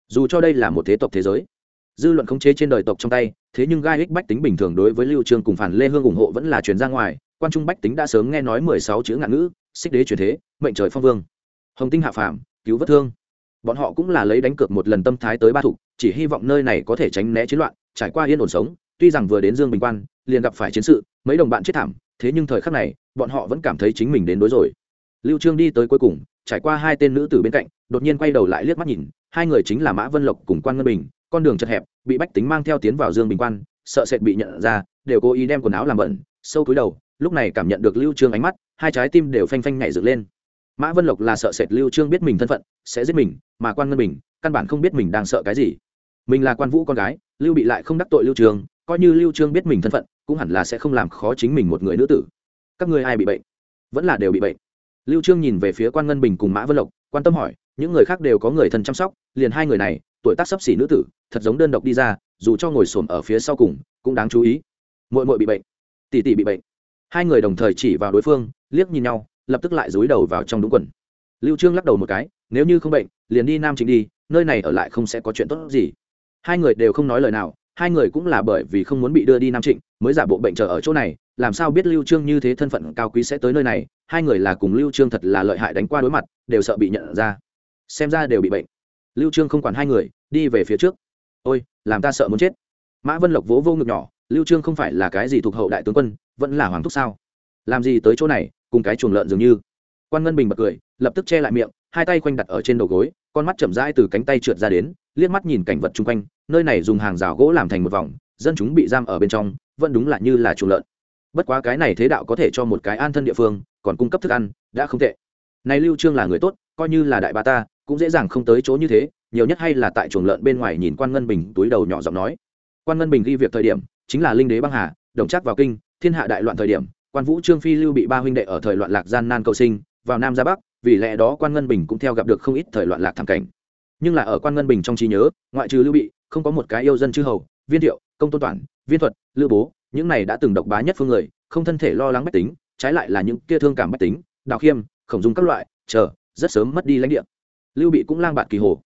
Speaker 1: Dù cho đây là một thế tộc thế giới, dư luận khống chế trên đời tộc trong tay, thế nhưng gai ích bách tính bình thường đối với lưu trương cùng phản lê hương ủng hộ vẫn là truyền ra ngoài, quan trung bách tính đã sớm nghe nói 16 chữ ngạn ngữ, xích đế truyền thế, mệnh trời phong vương. Hồng tinh hạ phàm, cứu vất thương. Bọn họ cũng là lấy đánh cược một lần tâm thái tới ba thủ, chỉ hy vọng nơi này có thể tránh né chiến loạn trải qua yên ổn sống, tuy rằng vừa đến dương bình quan, liền gặp phải chiến sự, mấy đồng bạn chết thảm, thế nhưng thời khắc này, bọn họ vẫn cảm thấy chính mình đến đối rồi. Lưu trương đi tới cuối cùng, trải qua hai tên nữ tử bên cạnh, đột nhiên quay đầu lại liếc mắt nhìn, hai người chính là mã vân lộc cùng quan ngân bình, con đường chật hẹp, bị bách tính mang theo tiến vào dương bình quan, sợ sệt bị nhận ra, đều cố ý đem quần áo làm bẩn, sâu cúi đầu, lúc này cảm nhận được lưu trương ánh mắt, hai trái tim đều phanh phanh nhảy dựng lên. Mã vân lộc là sợ sệt lưu trương biết mình thân phận, sẽ giết mình, mà quan ngân bình căn bản không biết mình đang sợ cái gì mình là quan vũ con gái, lưu bị lại không đắc tội lưu trương coi như lưu trương biết mình thân phận, cũng hẳn là sẽ không làm khó chính mình một người nữ tử. Các ngươi ai bị bệnh? Vẫn là đều bị bệnh. Lưu trương nhìn về phía quan ngân bình cùng mã vân lộc, quan tâm hỏi, những người khác đều có người thân chăm sóc, liền hai người này, tuổi tác sấp xỉ nữ tử, thật giống đơn độc đi ra, dù cho ngồi xổm ở phía sau cùng, cũng đáng chú ý. Muội muội bị bệnh. Tỷ tỷ bị bệnh. Hai người đồng thời chỉ vào đối phương, liếc nhìn nhau, lập tức lại dúi đầu vào trong đúng quần. Lưu trương lắc đầu một cái, nếu như không bệnh, liền đi nam chính đi, nơi này ở lại không sẽ có chuyện tốt gì hai người đều không nói lời nào, hai người cũng là bởi vì không muốn bị đưa đi nam trịnh, mới giả bộ bệnh chờ ở chỗ này, làm sao biết lưu trương như thế thân phận cao quý sẽ tới nơi này, hai người là cùng lưu trương thật là lợi hại đánh qua đối mặt, đều sợ bị nhận ra. Xem ra đều bị bệnh. Lưu trương không quản hai người, đi về phía trước. Ôi, làm ta sợ muốn chết. Mã vân lộc vỗ vô ngực nhỏ, lưu trương không phải là cái gì thuộc hậu đại tướng quân, vẫn là hoàng thúc sao? Làm gì tới chỗ này, cùng cái chuồng lợn dường như. Quan ngân bình bật cười, lập tức che lại miệng, hai tay quanh đặt ở trên đầu gối, con mắt chậm rãi từ cánh tay trượt ra đến liếc mắt nhìn cảnh vật chung quanh, nơi này dùng hàng rào gỗ làm thành một vòng, dân chúng bị giam ở bên trong, vẫn đúng là như là chuồng lợn. Bất quá cái này thế đạo có thể cho một cái an thân địa phương, còn cung cấp thức ăn, đã không tệ. Này lưu trương là người tốt, coi như là đại bà ta, cũng dễ dàng không tới chỗ như thế, nhiều nhất hay là tại chuồng lợn bên ngoài nhìn quan ngân bình túi đầu nhỏ giọng nói. Quan ngân bình ghi việc thời điểm, chính là linh đế băng hà, đồng chắc vào kinh, thiên hạ đại loạn thời điểm, quan vũ trương phi lưu bị ba huynh đệ ở thời loạn lạc gian nan cầu sinh, vào nam ra bắc, vì lẽ đó quan ngân bình cũng theo gặp được không ít thời loạn lạc thảm cảnh nhưng là ở quan ngân bình trong trí nhớ, ngoại trừ lưu bị, không có một cái yêu dân chư hầu, viên thiệu, công tôn toản, viên thuật, lữ bố, những này đã từng độc bá nhất phương người, không thân thể lo lắng bách tính, trái lại là những kia thương cảm bách tính, đào khiêm, khổng dung các loại, chờ, rất sớm mất đi lãnh địa. Lưu bị cũng lang bạt kỳ hồ.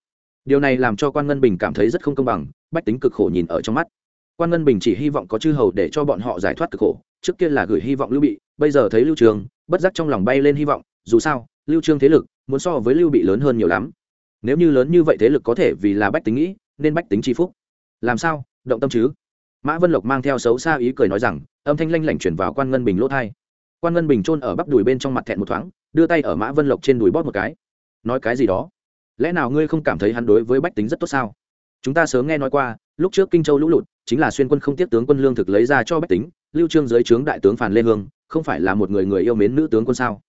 Speaker 1: Điều này làm cho quan ngân bình cảm thấy rất không công bằng, bách tính cực khổ nhìn ở trong mắt. Quan ngân bình chỉ hy vọng có chư hầu để cho bọn họ giải thoát cực khổ, trước kia là gửi hy vọng lưu bị, bây giờ thấy lưu trường, bất giác trong lòng bay lên hy vọng, dù sao, lưu trương thế lực, muốn so với lưu bị lớn hơn nhiều lắm nếu như lớn như vậy thế lực có thể vì là bách tính nghĩ, nên bách tính tri phúc. Làm sao? Động tâm chứ. Mã vân lộc mang theo xấu xa ý cười nói rằng, âm thanh lanh lảnh chuyển vào quan ngân bình lỗ thai. Quan ngân bình chôn ở bắp đùi bên trong mặt thẹn một thoáng, đưa tay ở mã vân lộc trên đùi bóp một cái. Nói cái gì đó? Lẽ nào ngươi không cảm thấy hắn đối với bách tính rất tốt sao? Chúng ta sớm nghe nói qua, lúc trước kinh châu lũ lụt, chính là xuyên quân không tiếp tướng quân lương thực lấy ra cho bách tính, lưu trương dưới trướng đại tướng phàn lê hương, không phải là một người người yêu mến nữ tướng quân sao?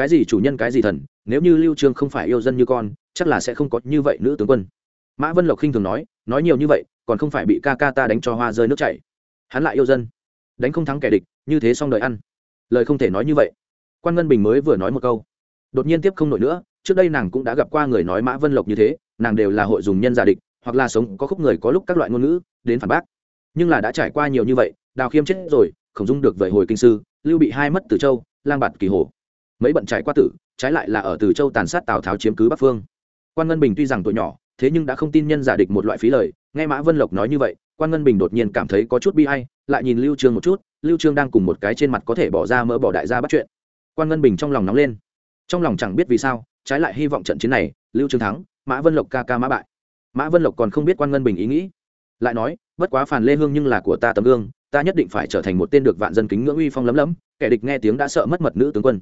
Speaker 1: Cái gì chủ nhân cái gì thần, nếu như lưu trương không phải yêu dân như con, chắc là sẽ không có như vậy nữ tướng quân. Mã vân lộc khinh thường nói nói nhiều như vậy, còn không phải bị ca ca ta đánh cho hoa rơi nước chảy. Hắn lại yêu dân. Đánh không thắng kẻ địch, như thế xong đời ăn. Lời không thể nói như vậy. Quan ngân bình mới vừa nói một câu. Đột nhiên tiếp không nổi nữa, trước đây nàng cũng đã gặp qua người nói mã vân lộc như thế, nàng đều là hội dùng nhân giả địch, hoặc là sống có khúc người có lúc các loại ngôn ngữ, đến phản bác. Nhưng là đã trải qua nhiều như vậy, đào khiêm chết rồi, khổng dung được vời hồi kinh sư, lưu bị hai mất từ châu, lang bạt kỳ hồ mấy bận trải qua tử, trái lại là ở từ châu tàn sát tào tháo chiếm cứ bắc phương. Quan ngân bình tuy rằng tuổi nhỏ, thế nhưng đã không tin nhân giả địch một loại phí lời, nghe mã vân lộc nói như vậy, quan ngân bình đột nhiên cảm thấy có chút bi hay lại nhìn lưu trương một chút, lưu trương đang cùng một cái trên mặt có thể bỏ ra mỡ bỏ đại gia bắt chuyện. Quan ngân bình trong lòng nóng lên. Trong lòng chẳng biết vì sao, trái lại hy vọng trận chiến này, lưu trương thắng, mã vân lộc ca ca mã bại. Mã vân lộc còn không biết quan ngân bình ý nghĩ. Lại nói, bất quá phàn lê hương nhưng là của ta tấm gương, ta nhất định phải trở thành một tên được vạn dân kính ngưỡng uy phong lấm lấm, kẻ địch nghe tiếng đã sợ mất mật nữ tướng quân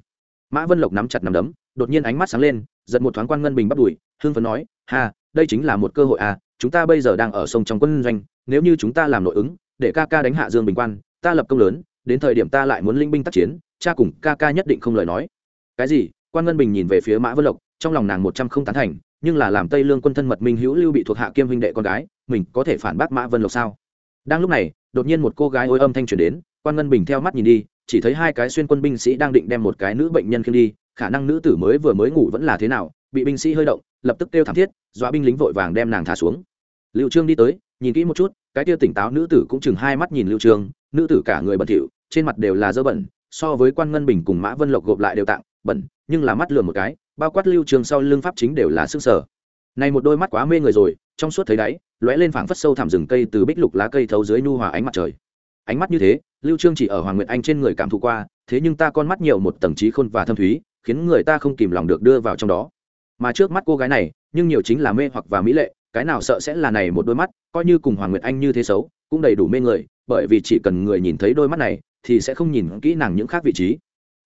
Speaker 1: mã vân lộc nắm chặt nắm đấm, đột nhiên ánh mắt sáng lên, giật một thoáng quan ngân bình bắt đuổi hương phấn nói, ha, đây chính là một cơ hội à chúng ta bây giờ đang ở sông trong quân doanh, nếu như chúng ta làm nội ứng, để ca ca đánh hạ dương bình quan, ta lập công lớn, đến thời điểm ta lại muốn linh binh tác chiến, cha cùng ca ca nhất định không lời nói. Cái gì? Quan ngân bình nhìn về phía mã vân lộc, trong lòng nàng một trăm không tán thành, nhưng là làm tây lương quân thân mật minh hữu lưu bị thuộc hạ kiêm huynh đệ con gái, mình có thể phản bác mã vân lộc sao? Đang lúc này, đột nhiên một cô gái ôi âm thanh truyền đến, quan ngân bình theo mắt nhìn đi chỉ thấy hai cái xuyên quân binh sĩ đang định đem một cái nữ bệnh nhân khiêng đi, khả năng nữ tử mới vừa mới ngủ vẫn là thế nào, bị binh sĩ hơi động, lập tức kêu thảm thiết, dọa binh lính vội vàng đem nàng thả xuống. Lưu trương đi tới, nhìn kỹ một chút, cái kia tỉnh táo nữ tử cũng chừng hai mắt nhìn lưu trương, nữ tử cả người bẩn thỉu, trên mặt đều là dơ bẩn, so với quan ngân bình cùng mã vân lộc gộp lại đều tạng, bẩn, nhưng là mắt lừa một cái, bao quát lưu trương sau lưng pháp chính đều là sức sở này một đôi mắt quá mê người rồi, trong suốt thấy đáy, lóe lên phảng phất sâu thẳm rừng cây từ bích lục lá cây thấu dưới nu hòa ánh mặt trời ánh mắt như thế, lưu trương chỉ ở hoàng nguyệt anh trên người cảm thụ qua, thế nhưng ta con mắt nhiều một tầng trí khôn và thâm thúy, khiến người ta không kìm lòng được đưa vào trong đó. Mà trước mắt cô gái này, nhưng nhiều chính là mê hoặc và mỹ lệ, cái nào sợ sẽ là này một đôi mắt, coi như cùng hoàng nguyệt anh như thế xấu, cũng đầy đủ mê người, bởi vì chỉ cần người nhìn thấy đôi mắt này, thì sẽ không nhìn kỹ nàng những khác vị trí.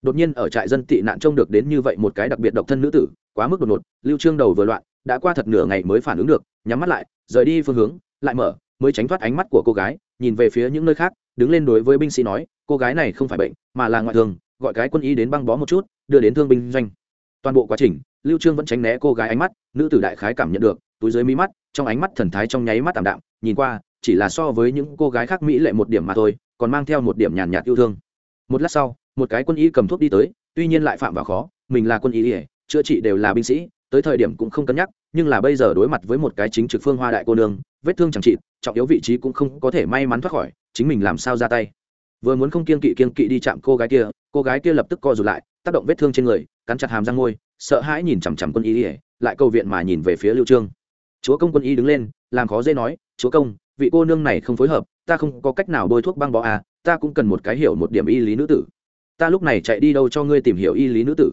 Speaker 1: Đột nhiên ở trại dân tị nạn trông được đến như vậy một cái đặc biệt độc thân nữ tử, quá mức đột ngột, lưu trương đầu vừa loạn, đã qua thật nửa ngày mới phản ứng được, nhắm mắt lại, rời đi phương hướng, lại mở, mới tránh thoát ánh mắt của cô gái, nhìn về phía những nơi khác đứng lên đối với binh sĩ nói, cô gái này không phải bệnh, mà là ngoại thương, gọi cái quân y đến băng bó một chút, đưa đến thương binh doanh. Toàn bộ quá trình, lưu trương vẫn tránh né cô gái ánh mắt, nữ tử đại khái cảm nhận được, túi dưới mí mắt, trong ánh mắt thần thái trong nháy mắt tạm đạm, nhìn qua, chỉ là so với những cô gái khác mỹ lệ một điểm mà thôi, còn mang theo một điểm nhàn nhạt yêu thương. Một lát sau, một cái quân y cầm thuốc đi tới, tuy nhiên lại phạm vào khó, mình là quân y ỉa chữa trị đều là binh sĩ, tới thời điểm cũng không cân nhắc nhưng là bây giờ đối mặt với một cái chính trực phương hoa đại cô nương, vết thương chẳng trị trọng yếu vị trí cũng không có thể may mắn thoát khỏi, chính mình làm sao ra tay. Vừa muốn không kiên kỵ kiên kỵ đi chạm cô gái kia, cô gái kia lập tức co rụt lại, tác động vết thương trên người, cắn chặt hàm răng môi, sợ hãi nhìn chằm chằm quân y ỉa lại câu viện mà nhìn về phía lưu trương. Chúa công quân y đứng lên, làm khó dễ nói, chúa công, vị cô nương này không phối hợp, ta không có cách nào bôi thuốc băng bó à ta cũng cần một cái hiểu một điểm y lý nữ tử. Ta lúc này chạy đi đâu cho ngươi tìm hiểu y lý nữ tử.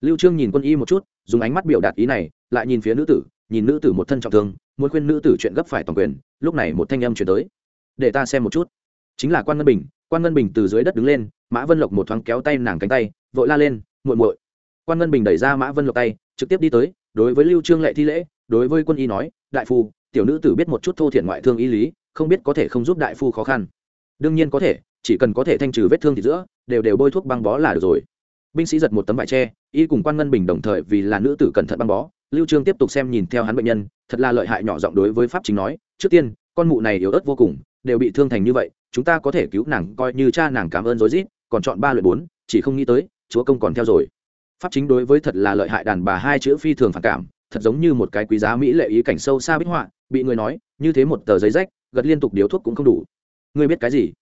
Speaker 1: Lưu trương nhìn quân y một chút dùng ánh mắt biểu đạt ý này, lại nhìn phía nữ tử, nhìn nữ tử một thân trọng thương, muốn khuyên nữ tử chuyện gấp phải toàn quyền, lúc này một thanh âm truyền tới. Để ta xem một chút. Chính là quan ngân bình, quan ngân bình từ dưới đất đứng lên, mã vân lộc một thoáng kéo tay nàng cánh tay, vội la lên, muội muội. Quan ngân bình đẩy ra mã vân lộc tay, trực tiếp đi tới, đối với lưu trương lệ thi lễ, đối với quân y nói, đại phu, tiểu nữ tử biết một chút thô thiện ngoại thương y lý, không biết có thể không giúp đại phu khó khăn. Đương nhiên có thể, chỉ cần có thể thanh trừ vết thương thì giữa, đều đều bôi thuốc băng bó là được rồi binh sĩ giật một tấm vải tre, y cùng quan ngân bình đồng thời vì là nữ tử cẩn thận băng bó. Lưu trương tiếp tục xem nhìn theo hắn bệnh nhân, thật là lợi hại nhỏ giọng đối với pháp chính nói, trước tiên, con mụ này yếu ớt vô cùng, đều bị thương thành như vậy, chúng ta có thể cứu nàng coi như cha nàng cảm ơn rối rít, còn chọn ba luyện bốn, chỉ không nghĩ tới, chúa công còn theo rồi. Pháp chính đối với thật là lợi hại đàn bà hai chữ phi thường phản cảm, thật giống như một cái quý giá mỹ lệ ý cảnh sâu xa bích họa, bị người nói, như thế một tờ giấy rách, gật liên tục điếu thuốc cũng không đủ. Ngươi biết cái gì?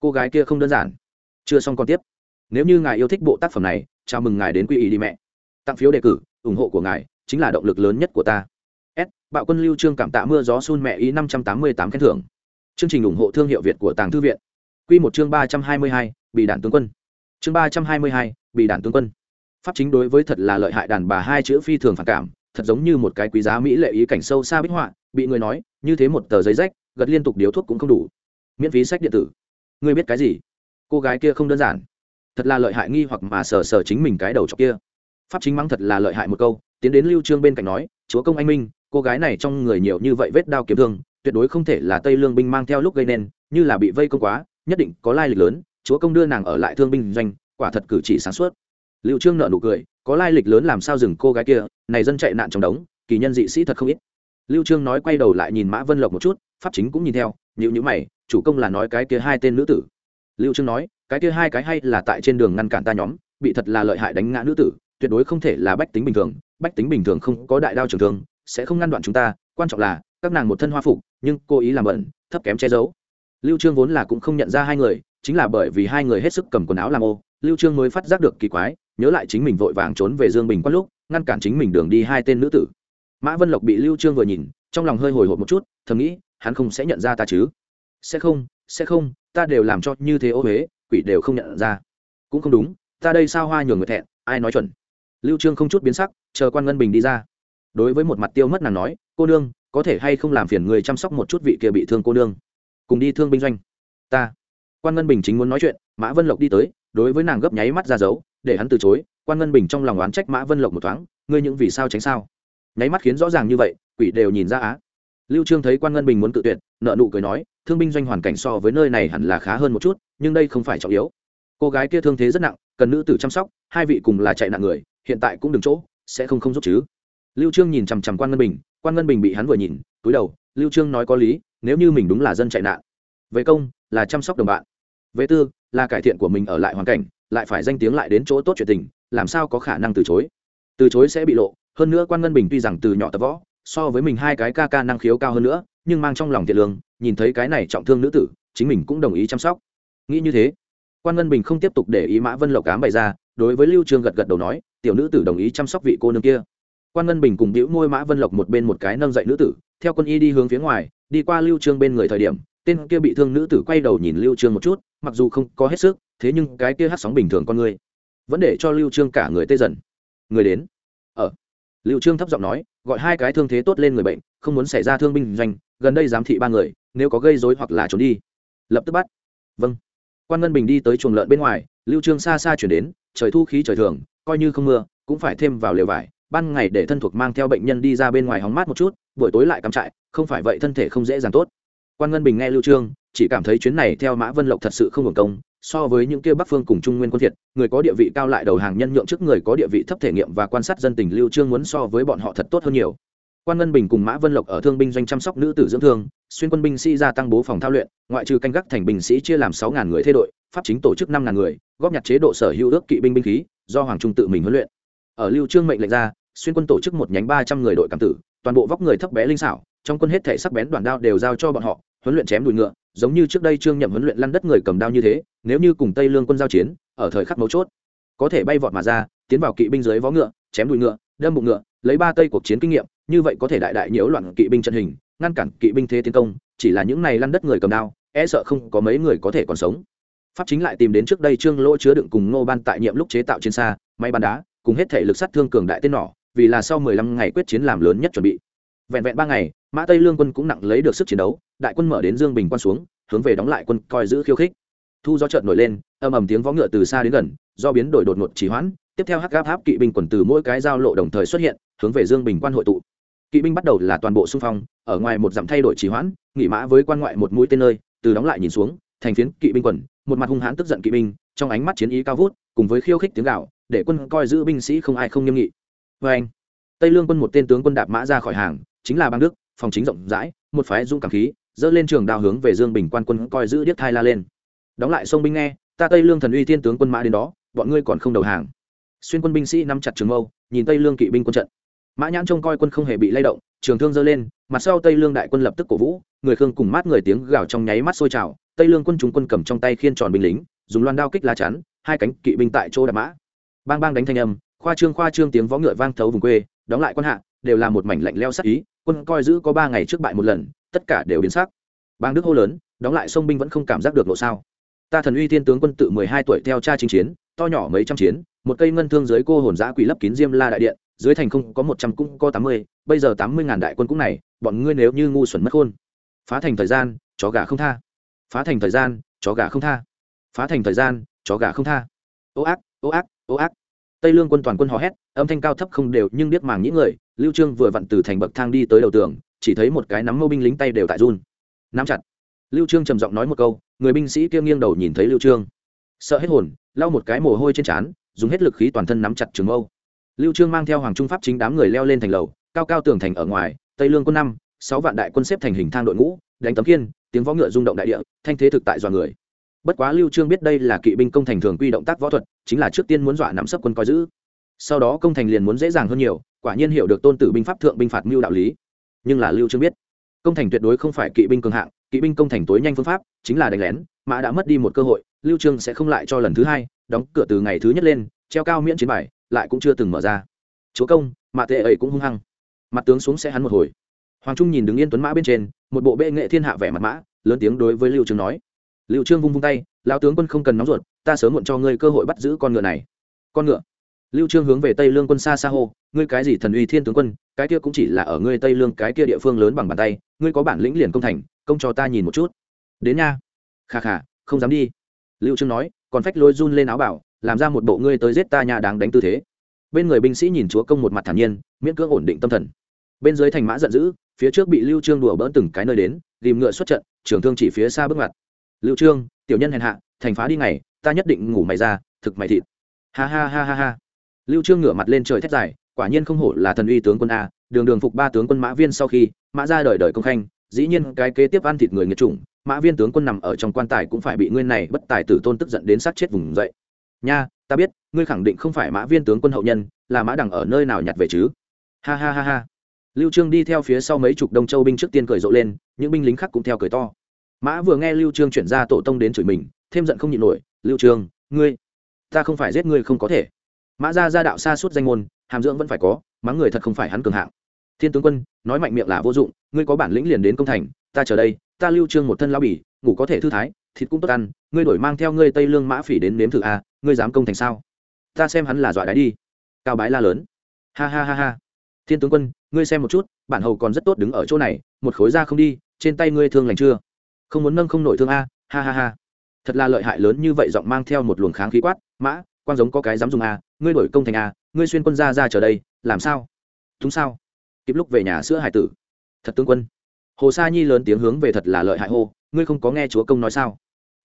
Speaker 1: Cô gái kia không đơn giản. Chưa xong còn tiếp nếu như ngài yêu thích bộ tác phẩm này, chào mừng ngài đến quy ý đi mẹ. Tặng phiếu đề cử, ủng hộ của ngài chính là động lực lớn nhất của ta. S, bạo quân lưu trương cảm tạ mưa gió sun mẹ ý năm trăm tám mươi tám khen thưởng. Chương trình ủng hộ thương hiệu việt của tàng thư viện. Quy một chương ba trăm hai mươi hai bị đạn tướng quân. Chương ba trăm hai mươi hai bị đạn tướng quân. Pháp chính đối với thật là lợi hại đàn bà hai chữ phi thường phản cảm, thật giống như một cái quý giá mỹ lệ ý cảnh sâu xa bích họa, bị người nói, như thế một tờ giấy rách, gật liên tục điếu thuốc cũng không đủ. Miễn phí sách điện tử. Ngươi biết cái gì? Cô gái kia không đơn giản thật là lợi hại nghi hoặc mà sờ sờ chính mình cái đầu chọc kia. Pháp chính mắng thật là lợi hại một câu, tiến đến lưu trương bên cạnh nói, chúa công anh minh, cô gái này trong người nhiều như vậy vết đao kiếm thương, tuyệt đối không thể là tây lương binh mang theo lúc gây nên, như là bị vây công quá, nhất định có lai lịch lớn, chúa công đưa nàng ở lại thương binh doanh, quả thật cử chỉ sáng suốt. Lưu trương nợ nụ cười, có lai lịch lớn làm sao dừng cô gái kia, này dân chạy nạn trong đống, kỳ nhân dị sĩ thật không ít. Lưu trương nói quay đầu lại nhìn mã vân lộc một chút, pháp chính cũng nhìn theo, nhíu nhíu mày, chủ công là nói cái kia hai tên nữ tử. Lưu trương nói cái kia hai cái hay là tại trên đường ngăn cản ta nhóm, bị thật là lợi hại đánh ngã nữ tử, tuyệt đối không thể là bách tính bình thường, bách tính bình thường không có đại đao trường thương, sẽ không ngăn đoạn chúng ta, quan trọng là, các nàng một thân hoa phục, nhưng cô ý làm bẩn, thấp kém che giấu. Lưu trương vốn là cũng không nhận ra hai người, chính là bởi vì hai người hết sức cầm quần áo làm ô, lưu trương mới phát giác được kỳ quái, nhớ lại chính mình vội vàng trốn về dương bình quan lúc, ngăn cản chính mình đường đi hai tên nữ tử. Mã vân lộc bị lưu trương vừa nhìn, trong lòng hơi hồi hộp một chút, thầm nghĩ, hắn không sẽ nhận ra ta chứ. Sẽ không sẽ không, ta đều làm cho như thế ô huế quỷ đều không nhận ra. Cũng không đúng, ta đây sao hoa nhường người thẹn, ai nói chuẩn? Lưu trương không chút biến sắc, chờ quan ngân bình đi ra. Đối với một mặt tiêu mất nàng nói, cô nương, có thể hay không làm phiền người chăm sóc một chút vị kia bị thương cô nương? Cùng đi thương binh doanh. Ta. Quan ngân bình chính muốn nói chuyện, mã vân lộc đi tới, đối với nàng gấp nháy mắt ra dấu, để hắn từ chối, quan ngân bình trong lòng oán trách mã vân lộc một thoáng, ngươi những vì sao tránh sao? Nháy mắt khiến rõ ràng như vậy, quỷ đều nhìn ra á. Lưu trương thấy quan ngân bình muốn tự tuyệt, nợ nụ cười nói thương binh doanh hoàn cảnh so với nơi này hẳn là khá hơn một chút, nhưng đây không phải trọng yếu. Cô gái kia thương thế rất nặng, cần nữ tử chăm sóc, hai vị cùng là chạy nạn người, hiện tại cũng đừng chỗ, sẽ không không giúp chứ. Lưu trương nhìn chằm chằm quan ngân bình, quan ngân bình bị hắn vừa nhìn, túi đầu, lưu trương nói có lý, nếu như mình đúng là dân chạy nạn, về công, là chăm sóc đồng bạn. Về tư, là cải thiện của mình ở lại hoàn cảnh, lại phải danh tiếng lại đến chỗ tốt chuyện tình, làm sao có khả năng từ chối? Từ chối sẽ bị lộ, hơn nữa quan ngân bình tuy rằng từ nhỏ tập võ, so với mình hai cái ca ca năng khiếu cao hơn nữa, nhưng mang trong lòng thiện lương nhìn thấy cái này trọng thương nữ tử, chính mình cũng đồng ý chăm sóc. Nghĩ như thế, quan ngân bình không tiếp tục để ý mã vân lộc cám bày ra, đối với lưu trương gật gật đầu nói, tiểu nữ tử đồng ý chăm sóc vị cô nương kia. Quan ngân bình cùng bĩu môi mã vân lộc một bên một cái nâng dậy nữ tử, theo quân y đi hướng phía ngoài, đi qua lưu trương bên người thời điểm, tên kia bị thương nữ tử quay đầu nhìn lưu trương một chút, mặc dù không có hết sức, thế nhưng cái kia hát sóng bình thường con người, vẫn để cho lưu trương cả người tê dần. Người đến. Ở lưu trương thấp giọng nói, gọi hai cái thương thế tốt lên người bệnh, không muốn xảy ra thương binh doanh gần đây giám thị ba người, nếu có gây rối hoặc là trốn đi. Lập tức bắt. Vâng. Quan ngân bình đi tới chuồng lợn bên ngoài, lưu trương xa xa chuyển đến, trời thu khí trời thường, coi như không mưa, cũng phải thêm vào lều vải, ban ngày để thân thuộc mang theo bệnh nhân đi ra bên ngoài hóng mát một chút, buổi tối lại cắm trại, không phải vậy thân thể không dễ dàng tốt. Quan ngân bình nghe lưu trương, chỉ cảm thấy chuyến này theo mã vân lộc thật sự không hưởng công, so với những kia bắc phương cùng trung nguyên quân thiệt, người có địa vị cao lại đầu hàng nhân nhượng trước người có địa vị thấp thể nghiệm và quan sát dân tình lưu trương muốn so với bọn họ thật tốt hơn nhiều quan ngân bình cùng mã vân lộc ở thương binh doanh chăm sóc nữ tử dưỡng thương, xuyên quân binh sĩ gia tăng bố phòng thao luyện, ngoại trừ canh gác thành binh sĩ chia làm sáu ngàn người thay đội, pháp chính tổ chức năm ngàn người, góp nhặt chế độ sở hữu ước kỵ binh binh khí, do hoàng trung tự mình huấn luyện. Ở lưu trương mệnh lệnh ra, xuyên quân tổ chức một nhánh ba trăm người đội cảm tử, toàn bộ vóc người thấp bé linh xảo, trong quân hết thể sắc bén đoàn đao đều giao cho bọn họ, huấn luyện chém đùi ngựa, giống như trước đây trương nhậm huấn luyện lăn đất người cầm đao như thế, nếu như cùng tây lương quân giao chiến, ở thời khắc mấu chốt, có thể bay vọt mà ra, tiến vào kỵ binh dưới vó ngựa, chém đùi ngựa, đâm bụng ngựa, lấy ba tây cuộc chiến kinh nghiệm như vậy có thể đại đại nhiễu loạn kỵ binh trận hình, ngăn cản kỵ binh thế tiến công, chỉ là những này lăn đất người cầm đao e sợ không có mấy người có thể còn sống. Pháp chính lại tìm đến trước đây trương lỗ chứa đựng cùng ngô ban tại nhiệm lúc chế tạo trên xa, máy bắn đá, cùng hết thể lực sát thương cường đại tên nỏ, vì là sau mười lăm ngày quyết chiến làm lớn nhất chuẩn bị. Vẹn vẹn ba ngày, mã tây lương quân cũng nặng lấy được sức chiến đấu, đại quân mở đến dương bình quan xuống, hướng về đóng lại quân coi giữ khiêu khích. Thu do chợt nổi lên, âm ầm tiếng vó ngựa từ xa đến gần, do biến đổi đột ngột trì hoãn, tiếp theo hắc gáp háp kỵ binh quần từ mỗi cái giao lộ đồng thời xuất hiện, hướng về dương bình quan hội tụ kỵ binh bắt đầu là toàn bộ xung phong, ở ngoài một dặm thay đổi trì hoãn, nghỉ mã với quan ngoại một mũi tên nơi, từ đóng lại nhìn xuống, thành phiến kỵ binh quần, một mặt hung hãn tức giận kỵ binh, trong ánh mắt chiến ý cao vút, cùng với khiêu khích tiếng gạo để quân coi giữ binh sĩ không ai không nghiêm nghị. Vê anh, tây lương quân một tên tướng quân đạp mã ra khỏi hàng, chính là bang đức, phòng chính rộng rãi, một phái dung cảm khí dỡ lên trường đao hướng về dương bình quan quân coi giữ điếc thai la lên. Đóng lại sông binh nghe, ta tây lương thần uy tiên tướng quân mã đến đó, bọn ngươi còn không đầu hàng. Xuyên quân binh sĩ nắm chặt trường mâu, nhìn tây lương kỵ binh quân trận mã nhãn trông coi quân không hề bị lay động, trường thương dơ lên, mặt sau tây lương đại quân lập tức cổ vũ, người khương cùng mát người tiếng gào trong nháy mắt sôi trào, tây lương quân chúng quân cầm trong tay khiên tròn binh lính, dùng loan đao kích lá chắn, hai cánh kỵ binh tại chỗ đạp mã. Bang bang đánh thanh âm, khoa trương khoa trương tiếng vó ngựa vang thấu vùng quê, đóng lại quân hạ, đều là một mảnh lạnh leo sắc ý, quân coi giữ có ba ngày trước bại một lần, tất cả đều biến sắc. Bang đức hô lớn, đóng lại sông binh vẫn không cảm giác được lộ sao. Ta thần uy thiên tướng quân tự mười hai tuổi theo cha chinh chiến, to nhỏ mấy trăm chiến, một cây ngân thương dưới cô hồn giã quỷ lấp kín diêm la đại điện dưới thành không có một trăm cũng có tám mươi, bây giờ tám mươi ngàn đại quân cũng này, bọn ngươi nếu như ngu xuẩn mất khôn. Phá thành thời gian, chó gà không tha. Phá thành thời gian, chó gà không tha. Phá thành thời gian, chó gà không tha. Ô ác ô ác ô ác. Tây lương quân toàn quân hò hét, âm thanh cao thấp không đều, nhưng biết màng những người, lưu trương vừa vặn từ thành bậc thang đi tới đầu tường, chỉ thấy một cái nắm mâu binh lính tay đều tại run. Nắm chặt. Lưu trương trầm giọng nói một câu, người binh sĩ kia nghiêng đầu nhìn thấy lưu trương. Sợ hết hồn, lau một cái mồ hôi trên trán, dùng hết lực khí toàn thân nắm chặt trường mâu lưu trương mang theo hoàng trung pháp chính đám người leo lên thành lầu, cao cao tường thành ở ngoài, tây lương quân năm, sáu vạn đại quân xếp thành hình thang đội ngũ, đánh tấm kiên tiếng võ ngựa rung động đại địa, thanh thế thực tại dọa người. Bất quá lưu trương biết đây là kỵ binh công thành thường quy động tác võ thuật, chính là trước tiên muốn dọa nắm sấp quân coi giữ. Sau đó công thành liền muốn dễ dàng hơn nhiều, quả nhiên hiểu được tôn tử binh pháp thượng binh phạt mưu đạo lý. Nhưng là lưu trương biết, công thành tuyệt đối không phải kỵ binh cường hạng, kỵ binh công thành tối nhanh phương pháp, chính là đánh lén, mã đã mất đi một cơ hội, lưu trương sẽ không lại cho lần thứ hai, đóng cửa từ ngày thứ nhất lên, treo cao miễn chiến bài lại cũng chưa từng mở ra. Chúa công, mạ tệ ấy cũng hung hăng. Mặt tướng xuống sẽ hắn một hồi. Hoàng trung nhìn đứng yên tuấn mã bên trên, một bộ bệ nghệ thiên hạ vẻ mặt mã, lớn tiếng đối với lưu trương nói. Lưu trương vung vung tay, lão tướng quân không cần nóng ruột, ta sớm muộn cho ngươi cơ hội bắt giữ con ngựa này. Con ngựa? Lưu trương hướng về tây lương quân xa xa hô, ngươi cái gì thần uy thiên tướng quân, cái kia cũng chỉ là ở ngươi tây lương, cái kia địa phương lớn bằng bàn tay, ngươi có bản lĩnh liền công thành, công cho ta nhìn một chút. Đến nha. Kha kha không dám đi. Lưu trương nói, còn phách lôi run lên áo bảo làm ra một bộ ngươi tới giết ta nhà đáng đánh tư thế. Bên người binh sĩ nhìn chúa công một mặt thản nhiên, miễn cưỡng ổn định tâm thần. Bên dưới thành mã giận dữ, phía trước bị lưu trương đùa bỡn từng cái nơi đến, tìm ngựa xuất trận, trường thương chỉ phía xa bước mặt lưu trương, tiểu nhân hèn hạ, thành phá đi ngày, ta nhất định ngủ mày ra, thực mày thịt. Ha ha ha ha ha. Lưu trương ngửa mặt lên trời thét dài, quả nhiên không hổ là thần uy tướng quân a, đường đường phục ba tướng quân mã viên sau khi, mã ra đời đời công khanh, dĩ nhiên cái kế tiếp ăn thịt người nghiệt chủng, mã viên tướng quân nằm ở trong quan tài cũng phải bị nguyên này bất tài tử tôn tức giận đến sát chết vùng dậy nha, ta biết, ngươi khẳng định không phải mã viên tướng quân hậu nhân, là mã đằng ở nơi nào nhặt về chứ? Ha ha ha ha. Lưu trương đi theo phía sau mấy chục đông châu binh trước tiên cười rộ lên, những binh lính khác cũng theo cười to. Mã vừa nghe lưu trương chuyển ra tổ tông đến chửi mình, thêm giận không nhịn nổi, lưu trương, ngươi, ta không phải giết ngươi không có thể. Mã gia gia đạo xa suốt danh môn, hàm dưỡng vẫn phải có, mắng người thật không phải hắn cường hạng. Thiên tướng quân, nói mạnh miệng là vô dụng, ngươi có bản lĩnh liền đến công thành, ta chờ đây, ta lưu trương một thân lao bỉ ngủ có thể thư thái thịt cũng tốt ăn, ngươi đổi mang theo ngươi tây lương mã phỉ đến nếm thử a ngươi dám công thành sao? Ta xem hắn là dọa đáy đi. Cao bái la lớn. Ha ha ha ha. Thiên tướng quân, ngươi xem một chút, bản hầu còn rất tốt đứng ở chỗ này, một khối da không đi, trên tay ngươi thương lành chưa? Không muốn nâng không nổi thương a, ha ha ha. Thật là lợi hại lớn như vậy giọng mang theo một luồng kháng khí quát, mã quan giống có cái dám dùng a ngươi đổi công thành a ngươi xuyên quân ra ra chờ đây, làm sao? Đúng sao? Kịp lúc về nhà sữa hải tử. Thật tướng quân. Hồ sa nhi lớn tiếng hướng về thật là lợi hại hô, ngươi không có nghe chúa công nói sao?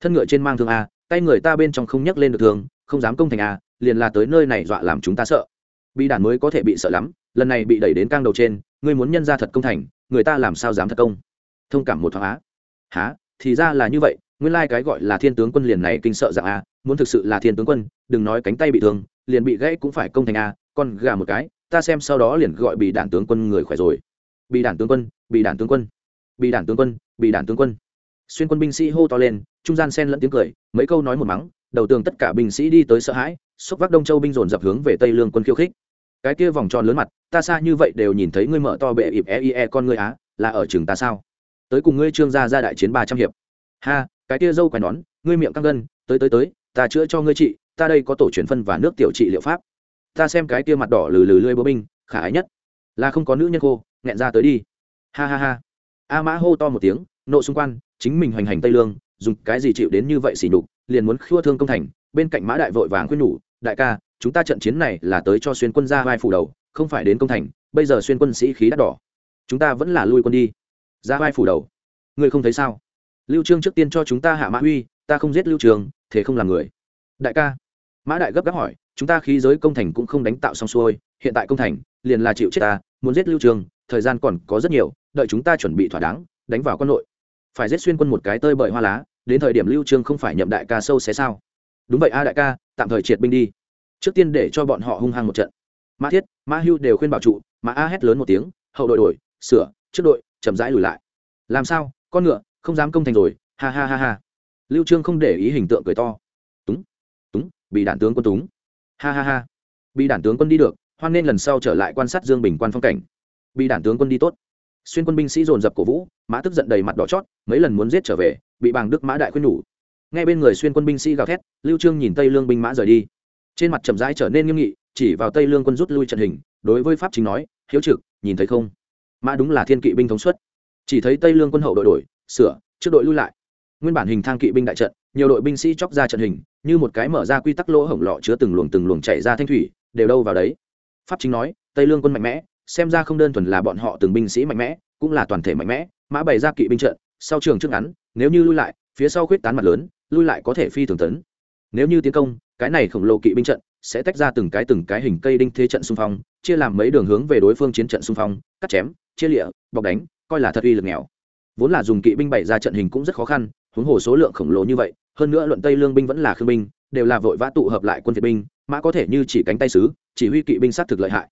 Speaker 1: Thân ngựa trên mang thương a tay người ta bên trong không nhấc lên được thương, không dám công thành a liền là tới nơi này dọa làm chúng ta sợ. Bị đản mới có thể bị sợ lắm lần này bị đẩy đến cang đầu trên ngươi muốn nhân ra thật công thành người ta làm sao dám thật công? Thông cảm một thoáng á. Há thì ra là như vậy nguyên lai cái gọi là thiên tướng quân liền này kinh sợ dạng a muốn thực sự là thiên tướng quân đừng nói cánh tay bị thương liền bị gãy cũng phải công thành a con gà một cái ta xem sau đó liền gọi bị đản tướng quân người khỏe rồi. Bị đản tướng quân bị đản tướng quân bị đản tướng quân bị đản tướng quân xuyên quân binh sĩ hô to lên, trung gian xen lẫn tiếng cười, mấy câu nói một mắng, đầu tường tất cả binh sĩ đi tới sợ hãi, xúc vác đông châu binh dồn dập hướng về tây lương quân khiêu khích. Cái kia vòng tròn lớn mặt, ta xa như vậy đều nhìn thấy ngươi mở to bệ ịp e e con ngươi á, là ở trường ta sao? Tới cùng ngươi trương gia ra đại chiến ba trăm hiệp. Ha, cái kia dâu quài nón, ngươi miệng căng gân, tới tới tới, ta chữa cho ngươi trị, ta đây có tổ truyền phân và nước tiểu trị liệu pháp. Ta xem cái kia mặt đỏ lừ lừ lưỡi bố binh, khả ái nhất. Là không có nữ nhân cô nghẹn ra tới đi. Ha ha ha. A mã hô to một tiếng nộ xung quanh chính mình hoành hành tây lương, dùng cái gì chịu đến như vậy xỉ nhục, liền muốn khua thương công thành, bên cạnh mã đại vội vàng khuyên nhủ, đại ca, chúng ta trận chiến này là tới cho xuyên quân ra vai phủ đầu, không phải đến công thành, bây giờ xuyên quân sĩ khí đắt đỏ, chúng ta vẫn là lui quân đi. Ra vai phủ đầu? Ngươi không thấy sao? Lưu trương trước tiên cho chúng ta hạ mã huy ta không giết lưu trường, thế không làm người. Đại ca? Mã đại gấp gáp hỏi, chúng ta khí giới công thành cũng không đánh tạo xong xuôi, hiện tại công thành, liền là chịu chết ta, muốn giết lưu trường, thời gian còn có rất nhiều, đợi chúng ta chuẩn bị thỏa đáng, đánh vào quân nội phải giết xuyên quân một cái tơi bời hoa lá, đến thời điểm lưu trương không phải nhậm đại ca sâu xé sao? Đúng vậy a đại ca, tạm thời triệt binh đi. Trước tiên để cho bọn họ hung hăng một trận. Mã thiết, mã hưu đều khuyên bảo trụ, mà a hét lớn một tiếng, hậu đội đổi, sửa, trước đội, chậm rãi lùi lại. Làm sao? Con ngựa, không dám công thành rồi, ha ha ha ha. Lưu trương không để ý hình tượng cười to. Túng túng, bị đản tướng quân túng. Ha ha ha. Bị đản tướng quân đi được, hoan nên lần sau trở lại quan sát dương bình quan phong cảnh. Bị đản tướng quân đi tốt xuyên quân binh sĩ dồn dập cổ vũ, mã tức giận đầy mặt đỏ chót, mấy lần muốn giết trở về, bị bàng đức mã đại khuyên nhủ. Ngay bên người xuyên quân binh sĩ gào thét, lưu trương nhìn tây lương binh mã rời đi. Trên mặt trầm rãi trở nên nghiêm nghị, chỉ vào tây lương quân rút lui trận hình, đối với pháp chính nói, hiếu trực, nhìn thấy không? Mã đúng là thiên kỵ binh thống suất. Chỉ thấy tây lương quân hậu đội đổi, sửa, trước đội lui lại. Nguyên bản hình thang kỵ binh đại trận, nhiều đội binh sĩ chóc ra trận hình, như một cái mở ra quy tắc lỗ hổng lọ chứa từng luồng từng luồng chảy ra thanh thủy, đều đâu vào đấy. Pháp chính nói, tây lương quân mạnh mẽ xem ra không đơn thuần là bọn họ từng binh sĩ mạnh mẽ, cũng là toàn thể mạnh mẽ. Mã bày ra kỵ binh trận, sau trường trước ngắn, nếu như lui lại, phía sau khuyết tán mặt lớn, lui lại có thể phi thường tấn. Nếu như tiến công, cái này khổng lồ kỵ binh trận sẽ tách ra từng cái từng cái hình cây đinh thế trận xung phong, chia làm mấy đường hướng về đối phương chiến trận xung phong, cắt chém, chia lịa, bọc đánh, coi là thật uy lực nghèo. Vốn là dùng kỵ binh bày ra trận hình cũng rất khó khăn, huống hồ số lượng khổng lồ như vậy, hơn nữa luận tây lương binh vẫn là khương binh, đều là vội vã tụ hợp lại quân việt binh, mã có thể như chỉ cánh tay sứ, chỉ huy kỵ binh sát thực lợi hại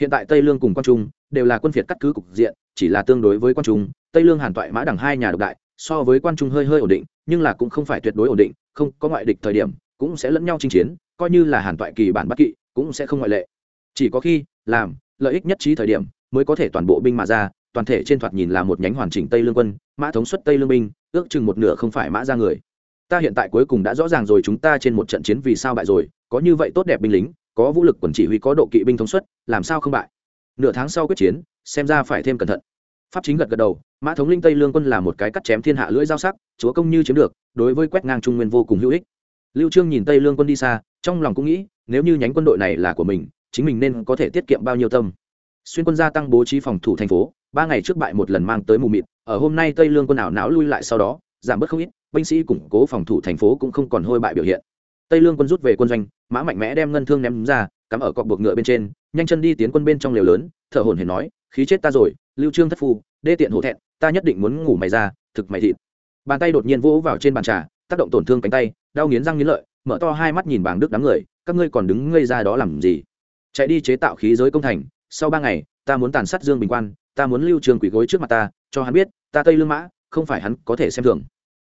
Speaker 1: hiện tại tây lương cùng quan trung đều là quân phiệt cắt cứ cục diện, chỉ là tương đối với quan trung, tây lương hàn toại mã đẳng hai nhà độc đại, so với quan trung hơi hơi ổn định, nhưng là cũng không phải tuyệt đối ổn định, không có ngoại địch thời điểm, cũng sẽ lẫn nhau chinh chiến, coi như là hàn toại kỳ bản bắc kỵ, cũng sẽ không ngoại lệ. Chỉ có khi, làm, lợi ích nhất trí thời điểm, mới có thể toàn bộ binh mà ra, toàn thể trên thoạt nhìn là một nhánh hoàn chỉnh tây lương quân, mã thống suất tây lương binh, ước chừng một nửa không phải mã ra người. Ta hiện tại cuối cùng đã rõ ràng rồi, chúng ta trên một trận chiến vì sao bại rồi, có như vậy tốt đẹp binh lính có vũ lực quần chỉ huy có độ kỵ binh thống suất, làm sao không bại? Nửa tháng sau quyết chiến, xem ra phải thêm cẩn thận. Pháp chính gật gật đầu, mã thống linh tây lương quân là một cái cắt chém thiên hạ lưỡi dao sắc, chúa công như chiếm được, đối với quét ngang trung nguyên vô cùng hữu ích. Lưu trương nhìn tây lương quân đi xa, trong lòng cũng nghĩ, nếu như nhánh quân đội này là của mình, chính mình nên có thể tiết kiệm bao nhiêu tâm. Xuyên quân gia tăng bố trí phòng thủ thành phố, ba ngày trước bại một lần mang tới mù mịt, ở hôm nay tây lương quân ảo não lui lại sau đó, giảm bớt không ít, binh sĩ củng cố phòng thủ thành phố cũng không còn hôi bại biểu hiện tây lương quân rút về quân doanh, mã mạnh mẽ đem ngân thương ném ra, cắm ở cọc buộc ngựa bên trên, nhanh chân đi tiến quân bên trong lều lớn, thở hổn hển nói, khí chết ta rồi, lưu trương thất phu, đê tiện hổ thẹn, ta nhất định muốn ngủ mày ra, thực mày thịt. Bàn tay đột nhiên vỗ vào trên bàn trà, tác động tổn thương cánh tay, đau nghiến răng nghiến lợi, mở to hai mắt nhìn bảng đức đám người, các ngươi còn đứng ngây ra đó làm gì? Chạy đi chế tạo khí giới công thành, sau ba ngày, ta muốn tàn sát dương bình quan, ta muốn lưu trường quỷ gối trước mặt ta, cho hắn biết, ta tây lương mã, không phải hắn có thể xem thường.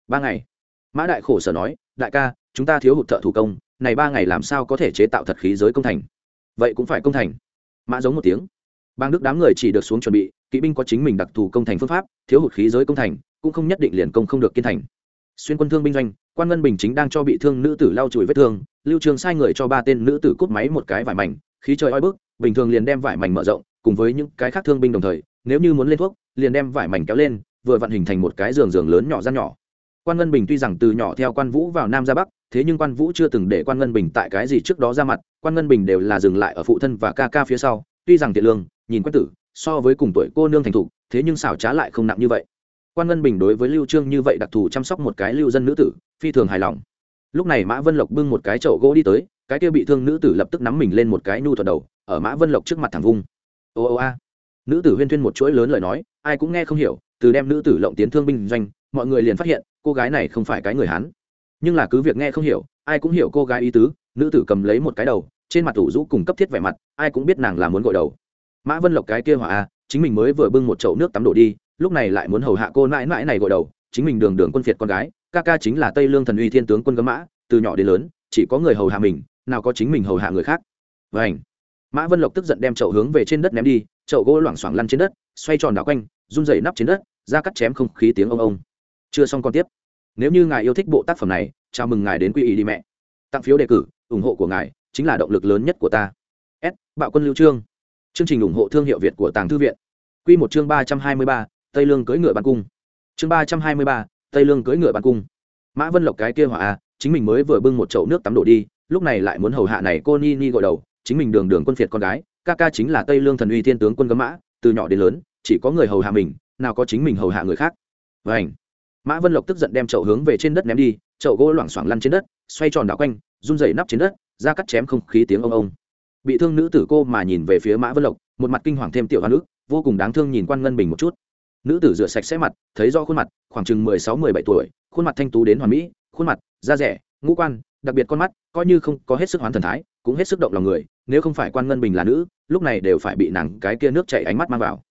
Speaker 1: Ba ngày? Mã đại khổ sở nói, đại ca chúng ta thiếu hụt thợ thủ công, này ba ngày làm sao có thể chế tạo thật khí giới công thành? Vậy cũng phải công thành. Mã giống một tiếng. Bang đức đám người chỉ được xuống chuẩn bị, kỵ binh có chính mình đặc thù công thành phương pháp, thiếu hụt khí giới công thành, cũng không nhất định liền công không được kiên thành. Xuyên quân thương binh doanh, quan ngân bình chính đang cho bị thương nữ tử lau chùi vết thương, lưu trường sai người cho ba tên nữ tử cút máy một cái vải mảnh, khí trời oi bức, bình thường liền đem vải mảnh mở rộng, cùng với những cái khác thương binh đồng thời, nếu như muốn lên thuốc, liền đem vải mảnh kéo lên, vừa vặn hình thành một cái giường giường lớn nhỏ ra nhỏ quan ngân bình tuy rằng từ nhỏ theo quan vũ vào nam ra bắc, thế nhưng quan vũ chưa từng để quan ngân bình tại cái gì trước đó ra mặt, quan ngân bình đều là dừng lại ở phụ thân và ca ca phía sau, tuy rằng tiện lương, nhìn quách tử, so với cùng tuổi cô nương thành thục, thế nhưng xảo trá lại không nặng như vậy. Quan ngân bình đối với lưu trương như vậy đặc thù chăm sóc một cái lưu dân nữ tử, phi thường hài lòng. Lúc này mã vân lộc bưng một cái chậu gỗ đi tới, cái kia bị thương nữ tử lập tức nắm mình lên một cái nhu thuật đầu, ở mã vân lộc trước mặt thẳng vung. Ô ô a. Nữ tử huyên thuyên một chuỗi lớn lời nói, ai cũng nghe không hiểu, từ đem nữ tử lộng tiến thương binh doanh, mọi người liền phát hiện cô gái này không phải cái người hán. Nhưng là cứ việc nghe không hiểu, ai cũng hiểu cô gái ý tứ, nữ tử cầm lấy một cái đầu, trên mặt tủ rũ cùng cấp thiết vẻ mặt, ai cũng biết nàng là muốn gội đầu. Mã vân lộc cái kia hỏa a, chính mình mới vừa bưng một chậu nước tắm đổ đi, lúc này lại muốn hầu hạ cô mãi mãi này gội đầu, chính mình đường đường quân phiệt con gái, ca ca chính là tây lương thần uy thiên tướng quân gấm mã, từ nhỏ đến lớn, chỉ có người hầu hạ mình, nào có chính mình hầu hạ người khác. Vảnh mã vân lộc tức giận đem chậu hướng về trên đất ném đi, chậu gỗ loảng xoảng lăn trên đất, xoay tròn đảo quanh, run dày nắp trên đất ra cắt chém không khí tiếng ông ông chưa xong còn tiếp. Nếu như ngài yêu thích bộ tác phẩm này, chào mừng ngài đến quy ý đi mẹ. Tặng phiếu đề cử, ủng hộ của ngài chính là động lực lớn nhất của ta. S, bạo quân lưu trương. Chương trình ủng hộ thương hiệu việt của tàng thư viện. Q một chương ba trăm hai mươi ba, tây lương cưỡi ngựa bàn cung. Chương ba trăm hai mươi ba, tây lương cưỡi ngựa bàn cung. Mã vân lộc cái kia hỏa a chính mình mới vừa bưng một chậu nước tắm đổ đi, lúc này lại muốn hầu hạ này cô ni ni gội đầu, chính mình đường đường quân phiệt con gái, ca ca chính là tây lương thần uy thiên tướng quân gấm mã, từ nhỏ đến lớn, chỉ có người hầu hạ mình, nào có chính mình hầu hạ người khác. Vảnh mã vân lộc tức giận đem chậu hướng về trên đất ném đi, chậu gỗ loảng xoảng lăn trên đất, xoay tròn đảo quanh, run dày nắp trên đất, ra cắt chém không khí tiếng ông ông. Bị thương nữ tử cô mà nhìn về phía mã vân lộc, một mặt kinh hoàng thêm tiểu hoa nữ, vô cùng đáng thương nhìn quan ngân bình một chút. Nữ tử rửa sạch sẽ mặt, thấy do khuôn mặt, khoảng chừng mười sáu, mười bảy tuổi, khuôn mặt thanh tú đến hoàn mỹ, khuôn mặt, da rẻ, ngũ quan, đặc biệt con mắt, coi như không có hết sức hoán thần thái, cũng hết sức động lòng người, nếu không phải quan ngân bình là nữ, lúc này đều phải bị nàng cái kia nước chảy ánh mắt mang vào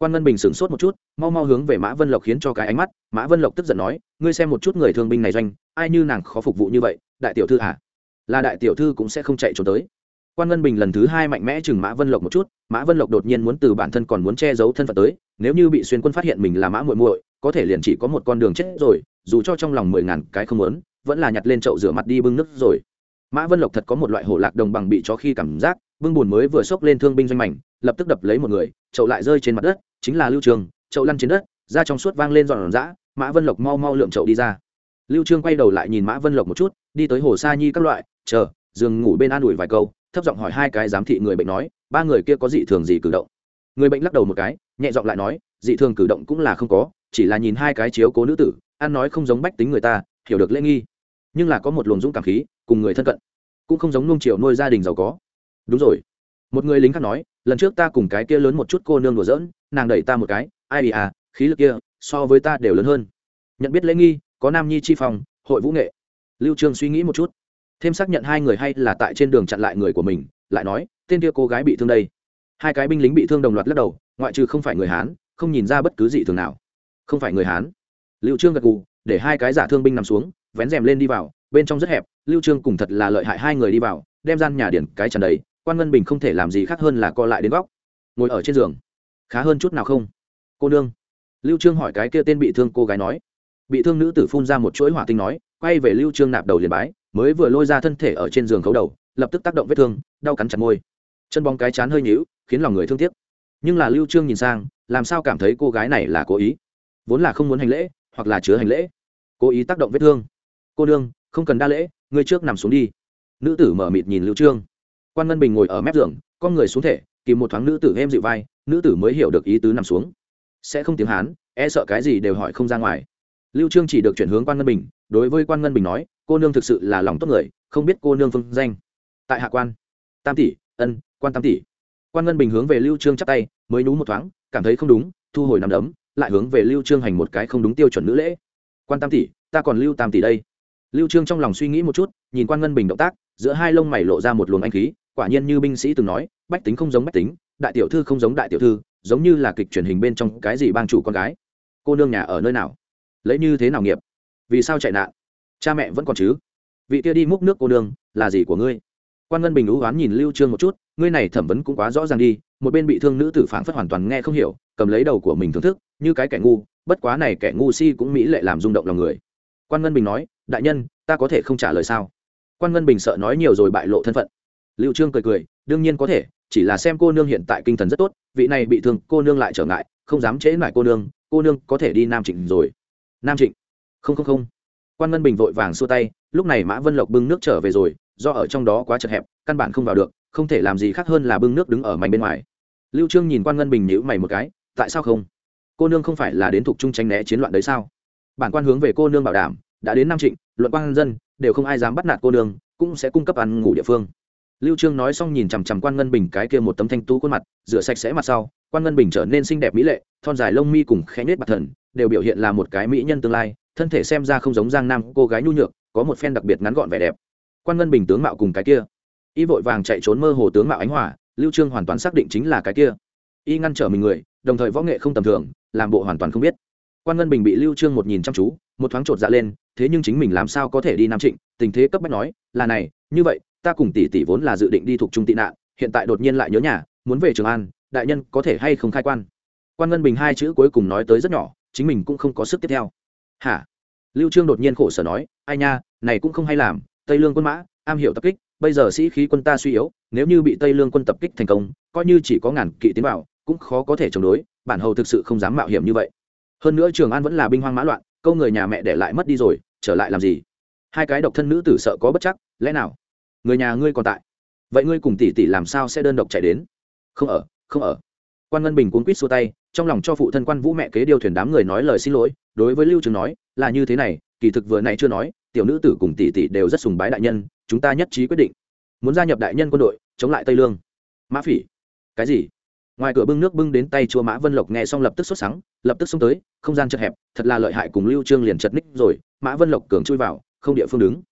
Speaker 1: quan ngân bình sửng sốt một chút, mau mau hướng về mã vân lộc khiến cho cái ánh mắt, mã vân lộc tức giận nói, ngươi xem một chút người thương binh này doanh, ai như nàng khó phục vụ như vậy, đại tiểu thư à? Là đại tiểu thư cũng sẽ không chạy trốn tới. Quan ngân bình lần thứ hai mạnh mẽ chừng mã vân lộc một chút, mã vân lộc đột nhiên muốn từ bản thân còn muốn che giấu thân phận tới, nếu như bị xuyên quân phát hiện mình là mã muội muội, có thể liền chỉ có một con đường chết rồi, dù cho trong lòng mười ngàn cái không muốn, vẫn là nhặt lên chậu rửa mặt đi bưng nước rồi. Mã vân lộc thật có một loại hổ lạc đồng bằng bị chó khi cảm giác, bưng bùn mới vừa xốc lên thương binh doanh mảnh, lập tức đập lấy một người, chậu lại rơi trên mặt đất chính là lưu trường chậu lăn trên đất ra trong suốt vang lên dọn dã, mã vân lộc mau mau lượm chậu đi ra. Lưu trương quay đầu lại nhìn mã vân lộc một chút đi tới hồ sa nhi các loại chờ giường ngủ bên an ủi vài câu thấp giọng hỏi hai cái giám thị người bệnh nói ba người kia có dị thường gì cử động? Người bệnh lắc đầu một cái nhẹ giọng lại nói dị thường cử động cũng là không có chỉ là nhìn hai cái chiếu cố nữ tử ăn nói không giống bách tính người ta hiểu được lễ nghi. Nhưng là có một luồng dũng cảm khí cùng người thân cận cũng không giống nung chiều nuôi gia đình giàu có. Đúng rồi một người lính khác nói, lần trước ta cùng cái kia lớn một chút cô nương đùa giỡn, nàng đẩy ta một cái, ai à khí lực kia, so với ta đều lớn hơn. Nhận biết lễ nghi, có nam nhi chi phòng, hội vũ nghệ. Lưu trương suy nghĩ một chút, thêm xác nhận hai người hay là tại trên đường chặn lại người của mình, lại nói, tên kia cô gái bị thương đây. Hai cái binh lính bị thương đồng loạt lắc đầu, ngoại trừ không phải người hán, không nhìn ra bất cứ gì thường nào. Không phải người hán. Lưu trương gật gù, để hai cái giả thương binh nằm xuống, vén rèm lên đi vào, bên trong rất hẹp, lưu trương cùng thật là lợi hại hai người đi vào, đem gian nhà điển cái tràn đầy quan ngân bình không thể làm gì khác hơn là co lại đến góc, ngồi ở trên giường. Khá hơn chút nào không? Cô nương. Lưu trương hỏi cái kia tên bị thương cô gái nói. Bị thương nữ tử phun ra một chuỗi hỏa tinh nói, quay về lưu trương nạp đầu liền bái, mới vừa lôi ra thân thể ở trên giường khấu đầu, lập tức tác động vết thương, đau cắn chặt môi. Chân bóng cái chán hơi nhíu, khiến lòng người thương tiếc. Nhưng là lưu trương nhìn sang, làm sao cảm thấy cô gái này là cố ý? Vốn là không muốn hành lễ, hoặc là chứa hành lễ. Cố ý tác động vết thương. Cô đương không cần đa lễ người trước nằm xuống đi. Nữ tử mở mịt nhìn lưu trương quan ngân bình ngồi ở mép giường, con người xuống thể, kìm một thoáng nữ tử êm dịu vai, nữ tử mới hiểu được ý tứ nằm xuống. Sẽ không tiếng hán e sợ cái gì đều hỏi không ra ngoài. Lưu trương chỉ được chuyển hướng quan ngân bình, đối với quan ngân bình nói, cô nương thực sự là lòng tốt người, không biết cô nương phương danh. Tại hạ quan, tam tỷ, ân, quan tam tỷ. Quan ngân bình hướng về lưu trương chắp tay, mới nhú một thoáng, cảm thấy không đúng, thu hồi nằm đấm, lại hướng về lưu trương hành một cái không đúng tiêu chuẩn nữ lễ. Quan tam tỷ, ta còn lưu tam tỷ đây. Lưu trương trong lòng suy nghĩ một chút, nhìn quan ngân bình động tác giữa hai lông mày lộ ra một luồng anh khí, quả nhiên như binh sĩ từng nói, bách tính không giống bách tính, đại tiểu thư không giống đại tiểu thư, giống như là kịch truyền hình bên trong cái gì bang chủ con gái. Cô nương nhà ở nơi nào? Lấy như thế nào nghiệp? Vì sao chạy nạn? Cha mẹ vẫn còn chứ? Vị kia đi múc nước cô nương, là gì của ngươi? Quan ngân bình lũ oán nhìn lưu trương một chút, ngươi này thẩm vấn cũng quá rõ ràng đi, một bên bị thương nữ tử phản phất hoàn toàn nghe không hiểu, cầm lấy đầu của mình thưởng thức, như cái kẻ ngu, bất quá này kẻ ngu si cũng mỹ lệ làm rung động lòng người. Quan ngân bình nói, đại nhân, ta có thể không trả lời sao? Quan ngân bình sợ nói nhiều rồi bại lộ thân phận. Lưu trương cười cười, đương nhiên có thể, chỉ là xem cô nương hiện tại kinh thần rất tốt, vị này bị thương, cô nương lại trở ngại, không dám chế lại cô nương cô nương có thể đi nam trịnh rồi. Nam trịnh? Không không không. Quan ngân bình vội vàng xua tay, lúc này mã vân lộc bưng nước trở về rồi, do ở trong đó quá chật hẹp, căn bản không vào được, không thể làm gì khác hơn là bưng nước đứng ở mảnh bên ngoài. Lưu trương nhìn quan ngân bình nhíu mày một cái, tại sao không? Cô nương không phải là đến thuộc trung tranh né chiến loạn đấy sao? Bản quan hướng về cô nương bảo đảm, đã đến nam trịnh, luận quan dân đều không ai dám bắt nạt cô nương, cũng sẽ cung cấp ăn ngủ địa phương. Lưu trương nói xong nhìn chằm chằm quan ngân bình cái kia một tấm thanh tú khuôn mặt, rửa sạch sẽ mặt sau, quan ngân bình trở nên xinh đẹp mỹ lệ, thon dài lông mi cùng khẽ nết bạc thần, đều biểu hiện là một cái mỹ nhân tương lai, thân thể xem ra không giống giang nam cô gái nhu nhược, có một phen đặc biệt ngắn gọn vẻ đẹp. Quan ngân bình tướng mạo cùng cái kia. Y vội vàng chạy trốn mơ hồ tướng mạo ánh hỏa lưu trương hoàn toàn xác định chính là cái kia. Y ngăn trở mình người, đồng thời võ nghệ không tầm thường, làm bộ hoàn toàn không biết. Quan ngân bình bị lưu trương một nhìn chăm chú, một thoáng trột dạ lên thế nhưng chính mình làm sao có thể đi nam trịnh? Tình thế cấp bách nói, là này, như vậy, ta cùng tỷ tỷ vốn là dự định đi thuộc trung tị nạn, hiện tại đột nhiên lại nhớ nhà, muốn về trường an, đại nhân có thể hay không khai quan? Quan ngân bình hai chữ cuối cùng nói tới rất nhỏ, chính mình cũng không có sức tiếp theo. Hả? Lưu trương đột nhiên khổ sở nói, ai nha, này cũng không hay làm, tây lương quân mã, am hiểu tập kích, bây giờ sĩ khí quân ta suy yếu, nếu như bị tây lương quân tập kích thành công, coi như chỉ có ngàn kỵ tiến vào, cũng khó có thể chống đối, bản hầu thực sự không dám mạo hiểm như vậy. Hơn nữa trường an vẫn là binh hoang mã loạn, câu người nhà mẹ để lại mất đi rồi trở lại làm gì? Hai cái độc thân nữ tử sợ có bất chắc, lẽ nào? Người nhà ngươi còn tại. Vậy ngươi cùng tỷ tỷ làm sao sẽ đơn độc chạy đến? Không ở không ở. Quan ngân bình cuốn quýt xua tay, trong lòng cho phụ thân quan vũ mẹ kế điều thuyền đám người nói lời xin lỗi, đối với lưu trường nói, là như thế này, kỳ thực vừa nãy chưa nói, tiểu nữ tử cùng tỷ tỷ đều rất sùng bái đại nhân, chúng ta nhất trí quyết định. Muốn gia nhập đại nhân quân đội, chống lại tây lương. Mã phỉ. Cái gì? Ngoài cửa bưng nước bưng đến tay chùa mã vân lộc nghe xong lập tức xuất sáng lập tức xông tới, không gian chật hẹp, thật là lợi hại cùng lưu trương liền chật ních rồi mã vân lộc cường chui vào không địa phương đứng.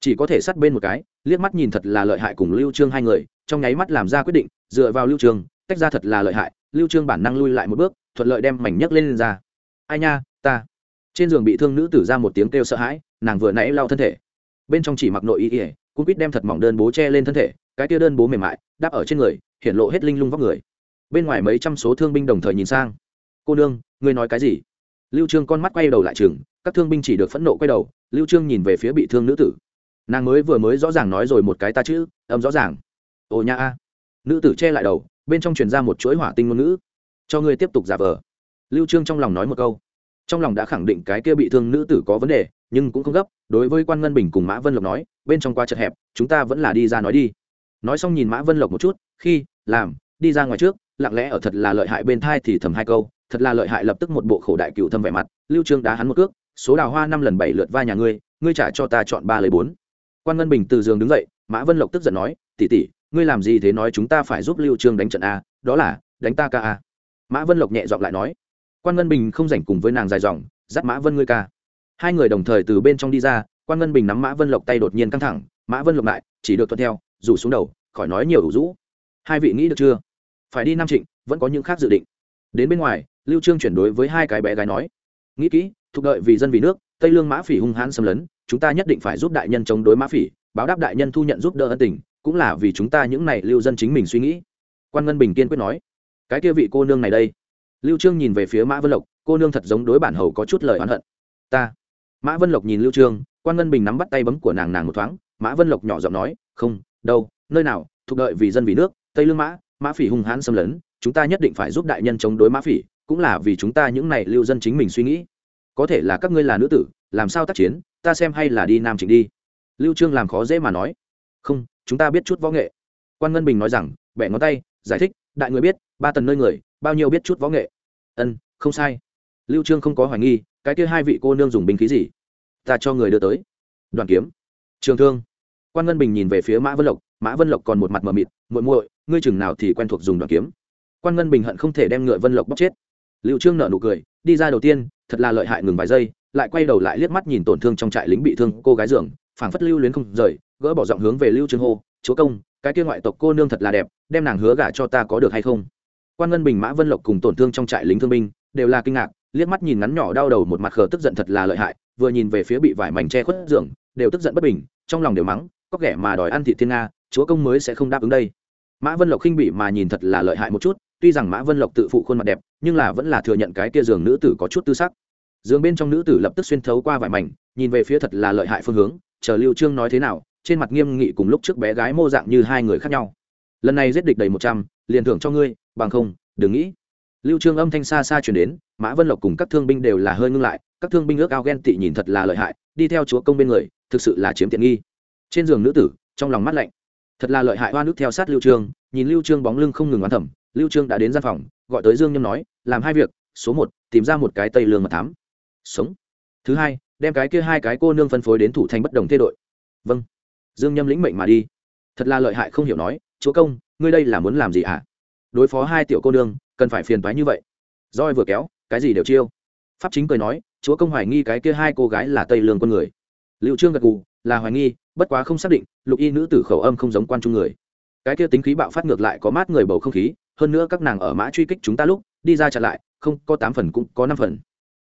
Speaker 1: Chỉ có thể sát bên một cái liếc mắt nhìn thật là lợi hại cùng lưu trương hai người trong nháy mắt làm ra quyết định dựa vào lưu trương tách ra thật là lợi hại lưu trương bản năng lui lại một bước thuận lợi đem mảnh nhấc lên, lên ra. Ai nha ta. Trên giường bị thương nữ tử ra một tiếng kêu sợ hãi nàng vừa nãy lau thân thể. Bên trong chỉ mặc nội y ỉa cũng biết đem thật mỏng đơn bố che lên thân thể cái kia đơn bố mềm mại đáp ở trên người hiện lộ hết linh lung vóc người. Bên ngoài mấy trăm số thương binh đồng thời nhìn sang. Cô nương ngươi nói cái gì? Lưu trương con mắt quay đầu lại chừng các thương binh chỉ được phẫn nộ quay đầu, lưu trương nhìn về phía bị thương nữ tử. Nàng mới vừa mới rõ ràng nói rồi một cái ta chữ, âm rõ ràng. Ồ nha a. Nữ tử che lại đầu, bên trong truyền ra một chuỗi hỏa tinh ngôn ngữ. Cho ngươi tiếp tục giả vờ. Lưu trương trong lòng nói một câu. Trong lòng đã khẳng định cái kia bị thương nữ tử có vấn đề, nhưng cũng không gấp, đối với quan ngân bình cùng mã vân lộc nói, bên trong qua chật hẹp, chúng ta vẫn là đi ra nói đi. Nói xong nhìn mã vân lộc một chút, khi, làm, đi ra ngoài trước, lặng lẽ ở thật là lợi hại bên thai thì thầm hai câu, thật là lợi hại lập tức một bộ khổ đại cựu thâm vẻ mặt, lưu trương đá hắn một cước số đào hoa năm lần bảy lượt va nhà ngươi ngươi trả cho ta chọn ba lấy bốn. Quan ngân bình từ giường đứng dậy, mã vân lộc tức giận nói, tỷ tỷ, ngươi làm gì thế nói chúng ta phải giúp lưu trương đánh trận a, đó là, đánh ta ca a. Mã vân lộc nhẹ giọng lại nói. Quan ngân bình không rảnh cùng với nàng dài dòng, dắt mã vân ngươi ca. Hai người đồng thời từ bên trong đi ra, quan ngân bình nắm mã vân lộc tay đột nhiên căng thẳng, mã vân lộc lại, chỉ được tuân theo, rủ xuống đầu, khỏi nói nhiều đủ rũ hai vị nghĩ được chưa? Phải đi nam trịnh, vẫn có những khác dự định. Đến bên ngoài, lưu trương chuyển đối với hai cái bé gái nói nghĩ kỹ, thuộc đợi vì dân vì nước, tây lương mã phỉ hung hãn xâm lấn, chúng ta nhất định phải giúp đại nhân chống đối mã phỉ, báo đáp đại nhân thu nhận giúp đỡ ân tình, cũng là vì chúng ta những này lưu dân chính mình suy nghĩ. Quan ngân bình kiên quyết nói. Cái kia vị cô nương này đây. Lưu trương nhìn về phía mã vân lộc, cô nương thật giống đối bản hầu có chút lời oán hận. Ta. Mã vân lộc nhìn lưu trương, quan ngân bình nắm bắt tay bấm của nàng nàng một thoáng, mã vân lộc nhỏ giọng nói, không, đâu, nơi nào, thuộc đợi vì dân vì nước, tây lương mã mã phỉ hung hãn xâm lấn, chúng ta nhất định phải giúp đại nhân chống đối mã phỉ cũng là vì chúng ta những này lưu dân chính mình suy nghĩ. Có thể là các ngươi là nữ tử, làm sao tác chiến, ta xem hay là đi nam trịnh đi. Lưu trương làm khó dễ mà nói. Không, chúng ta biết chút võ nghệ. Quan ngân bình nói rằng, bẻ ngón tay, giải thích, đại người biết, ba tần nơi người, bao nhiêu biết chút võ nghệ. Ân, không sai. Lưu trương không có hoài nghi, cái kia hai vị cô nương dùng binh khí gì? Ta cho người đưa tới. Đoàn kiếm. Trường thương. Quan ngân bình nhìn về phía mã vân lộc, mã vân lộc còn một mặt mờ mịt, muội muội, ngươi chừng nào thì quen thuộc dùng đoàn kiếm? Quan ngân bình hận không thể đem ngựa vân lộc bóc chết lưu trương nở nụ cười, đi ra đầu tiên, thật là lợi hại ngừng vài giây, lại quay đầu lại liếc mắt nhìn tổn thương trong trại lính bị thương cô gái giường, phảng phất lưu luyến không rời, gỡ bỏ giọng hướng về lưu trương hô, chúa công, cái kia ngoại tộc cô nương thật là đẹp, đem nàng hứa gả cho ta có được hay không? Quan ngân bình, mã vân lộc cùng tổn thương trong trại lính thương binh đều là kinh ngạc, liếc mắt nhìn ngắn nhỏ đau đầu một mặt khờ tức giận thật là lợi hại, vừa nhìn về phía bị vải mảnh che khuất giường, đều tức giận bất bình, trong lòng đều mắng, có kẻ mà đòi ăn thị thiên nga, chúa công mới sẽ không đáp ứng đây. Mã vân lộc khinh bị mà nhìn thật là lợi hại một chút tuy rằng mã vân lộc tự phụ khuôn mặt đẹp, nhưng là vẫn là thừa nhận cái kia giường nữ tử có chút tư sắc. Giường bên trong nữ tử lập tức xuyên thấu qua vải mảnh, nhìn về phía thật là lợi hại phương hướng, chờ lưu trương nói thế nào, trên mặt nghiêm nghị cùng lúc trước bé gái mô dạng như hai người khác nhau. Lần này giết địch đầy một trăm, liền thưởng cho ngươi, bằng không, đừng nghĩ. Lưu trương âm thanh xa xa truyền đến, mã vân lộc cùng các thương binh đều là hơi ngưng lại, các thương binh ước ao ghen tị nhìn thật là lợi hại, đi theo chúa công bên người, thực sự là chiếm tiện nghi. Trên giường nữ tử, trong lòng mắt lạnh. Thật là lợi hại hoa nước theo sát lưu trương, nhìn lưu trương bóng lưng không ngừng oán thầm lưu trương đã đến gian phòng, gọi tới dương nhâm nói, làm hai việc, số một, tìm ra một cái tây lương mật thám. Sống. Thứ hai, đem cái kia hai cái cô nương phân phối đến thủ thành bất đồng thế đội. Vâng. Dương nhâm lĩnh mệnh mà đi. Thật là lợi hại không hiểu nói, chúa công, ngươi đây là muốn làm gì hả? À? đối phó hai tiểu cô nương, cần phải phiền toái như vậy. Roi vừa kéo, cái gì đều chiêu? Pháp chính cười nói, chúa công hoài nghi cái kia hai cô gái là tây lương con người. Liệu trương gật gù, là hoài nghi, bất quá không xác định, lục y nữ tử khẩu âm không giống quan trung người. Cái kia tính khí bạo phát ngược lại có mát người bầu không khí hơn nữa các nàng ở mã truy kích chúng ta lúc, đi ra chặn lại, không, có tám phần cũng có năm phần.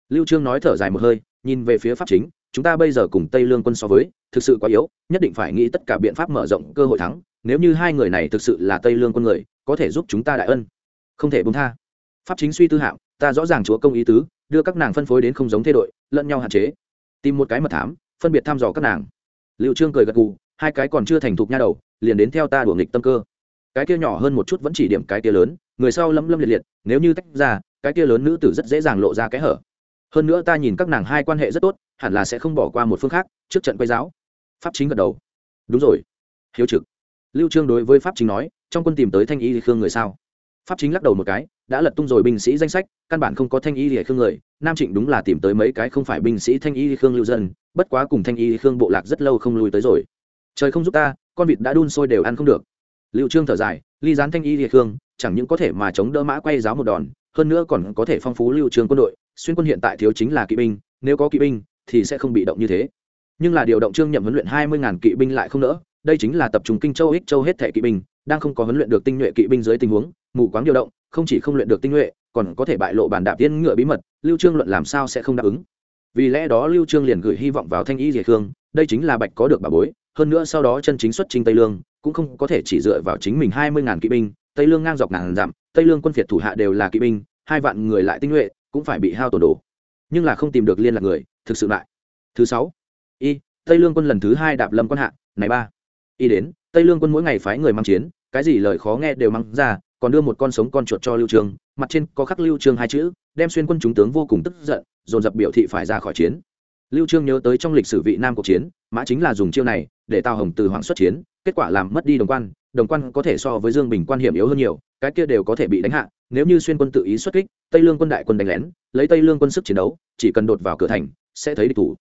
Speaker 1: Lưu trương nói thở dài một hơi, nhìn về phía pháp chính, chúng ta bây giờ cùng tây lương quân so với, thực sự quá yếu, nhất định phải nghĩ tất cả biện pháp mở rộng cơ hội thắng, nếu như hai người này thực sự là tây lương quân người, có thể giúp chúng ta đại ân. Không thể buông tha. Pháp chính suy tư hạng, ta rõ ràng chúa công ý tứ, đưa các nàng phân phối đến không giống thế đội, lẫn nhau hạn chế. Tìm một cái mật thám, phân biệt thăm dò các nàng. Liệu trương cười gật gù, hai cái còn chưa thành thục nha đầu, liền đến theo ta đuổi nghịch tâm cơ cái kia nhỏ hơn một chút vẫn chỉ điểm cái kia lớn, người sau lâm lâm liệt liệt, nếu như tách ra, cái kia lớn nữ tử rất dễ dàng lộ ra cái hở. Hơn nữa ta nhìn các nàng hai quan hệ rất tốt, hẳn là sẽ không bỏ qua một phương khác, trước trận quay giáo pháp chính gật đầu. Đúng rồi. Hiếu trực. Lưu trương đối với pháp chính nói, trong quân tìm tới thanh y thì khương người sao? Pháp chính lắc đầu một cái, đã lật tung rồi binh sĩ danh sách, căn bản không có thanh y thì khương người, nam trịnh đúng là tìm tới mấy cái không phải binh sĩ thanh y thì khương lưu dân, bất quá cùng thanh y thì khương bộ lạc rất lâu không lui tới rồi. Trời không giúp ta, con vịt đã đun sôi đều ăn không được lưu trương thở dài, ly gián thanh y thì khương, chẳng những có thể mà chống đỡ mã quay giáo một đòn, hơn nữa còn có thể phong phú lưu trương quân đội. Xuyên quân hiện tại thiếu chính là kỵ binh, nếu có kỵ binh thì sẽ không bị động như thế. Nhưng là điều động trương nhậm huấn luyện hai mươi ngàn kỵ binh lại không nỡ, đây chính là tập trung kinh châu, ích châu hết thể kỵ binh, đang không có huấn luyện được tinh nhuệ kỵ binh dưới tình huống, mù quáng điều động, không chỉ không luyện được tinh nhuệ, còn có thể bại lộ bản đạp tiên ngựa bí mật, lưu trương luận làm sao sẽ không đáp ứng? Vì lẽ đó lưu trương liền gửi hy vọng vào thanh y diệt khương, đây chính là bạch có được bà bối, hơn nữa sau đó chân chính xuất chinh tây lương cũng không có thể chỉ dựa vào chính mình hai mươi ngàn kỵ binh, tây lương ngang dọc ngàn dặm, tây lương quân phiệt thủ hạ đều là kỵ binh, hai vạn người lại tinh nhuệ, cũng phải bị hao tổn đồ. Nhưng là không tìm được liên lạc người, thực sự lại thứ sáu, y, tây lương quân lần thứ hai đạp lâm quân hạ, này ba. Y đến, tây lương quân mỗi ngày phái người mang chiến, cái gì lời khó nghe đều mang ra, còn đưa một con sống con chuột cho lưu trương mặt trên có khắc lưu trương hai chữ, đem xuyên quân chúng tướng vô cùng tức giận, dồn dập biểu thị phải ra khỏi chiến. Lưu trương nhớ tới trong lịch sử vị nam cuộc chiến, mã chính là dùng chiêu này, để tào hồng từ hoảng xuất chiến kết quả làm mất đi đồng quan đồng quan có thể so với dương bình quan hiểm yếu hơn nhiều, cái kia đều có thể bị đánh hạ, nếu như xuyên quân tự ý xuất kích, tây lương quân đại quân đánh lén, lấy tây lương quân sức chiến đấu, chỉ cần đột vào cửa thành, sẽ thấy địch thủ.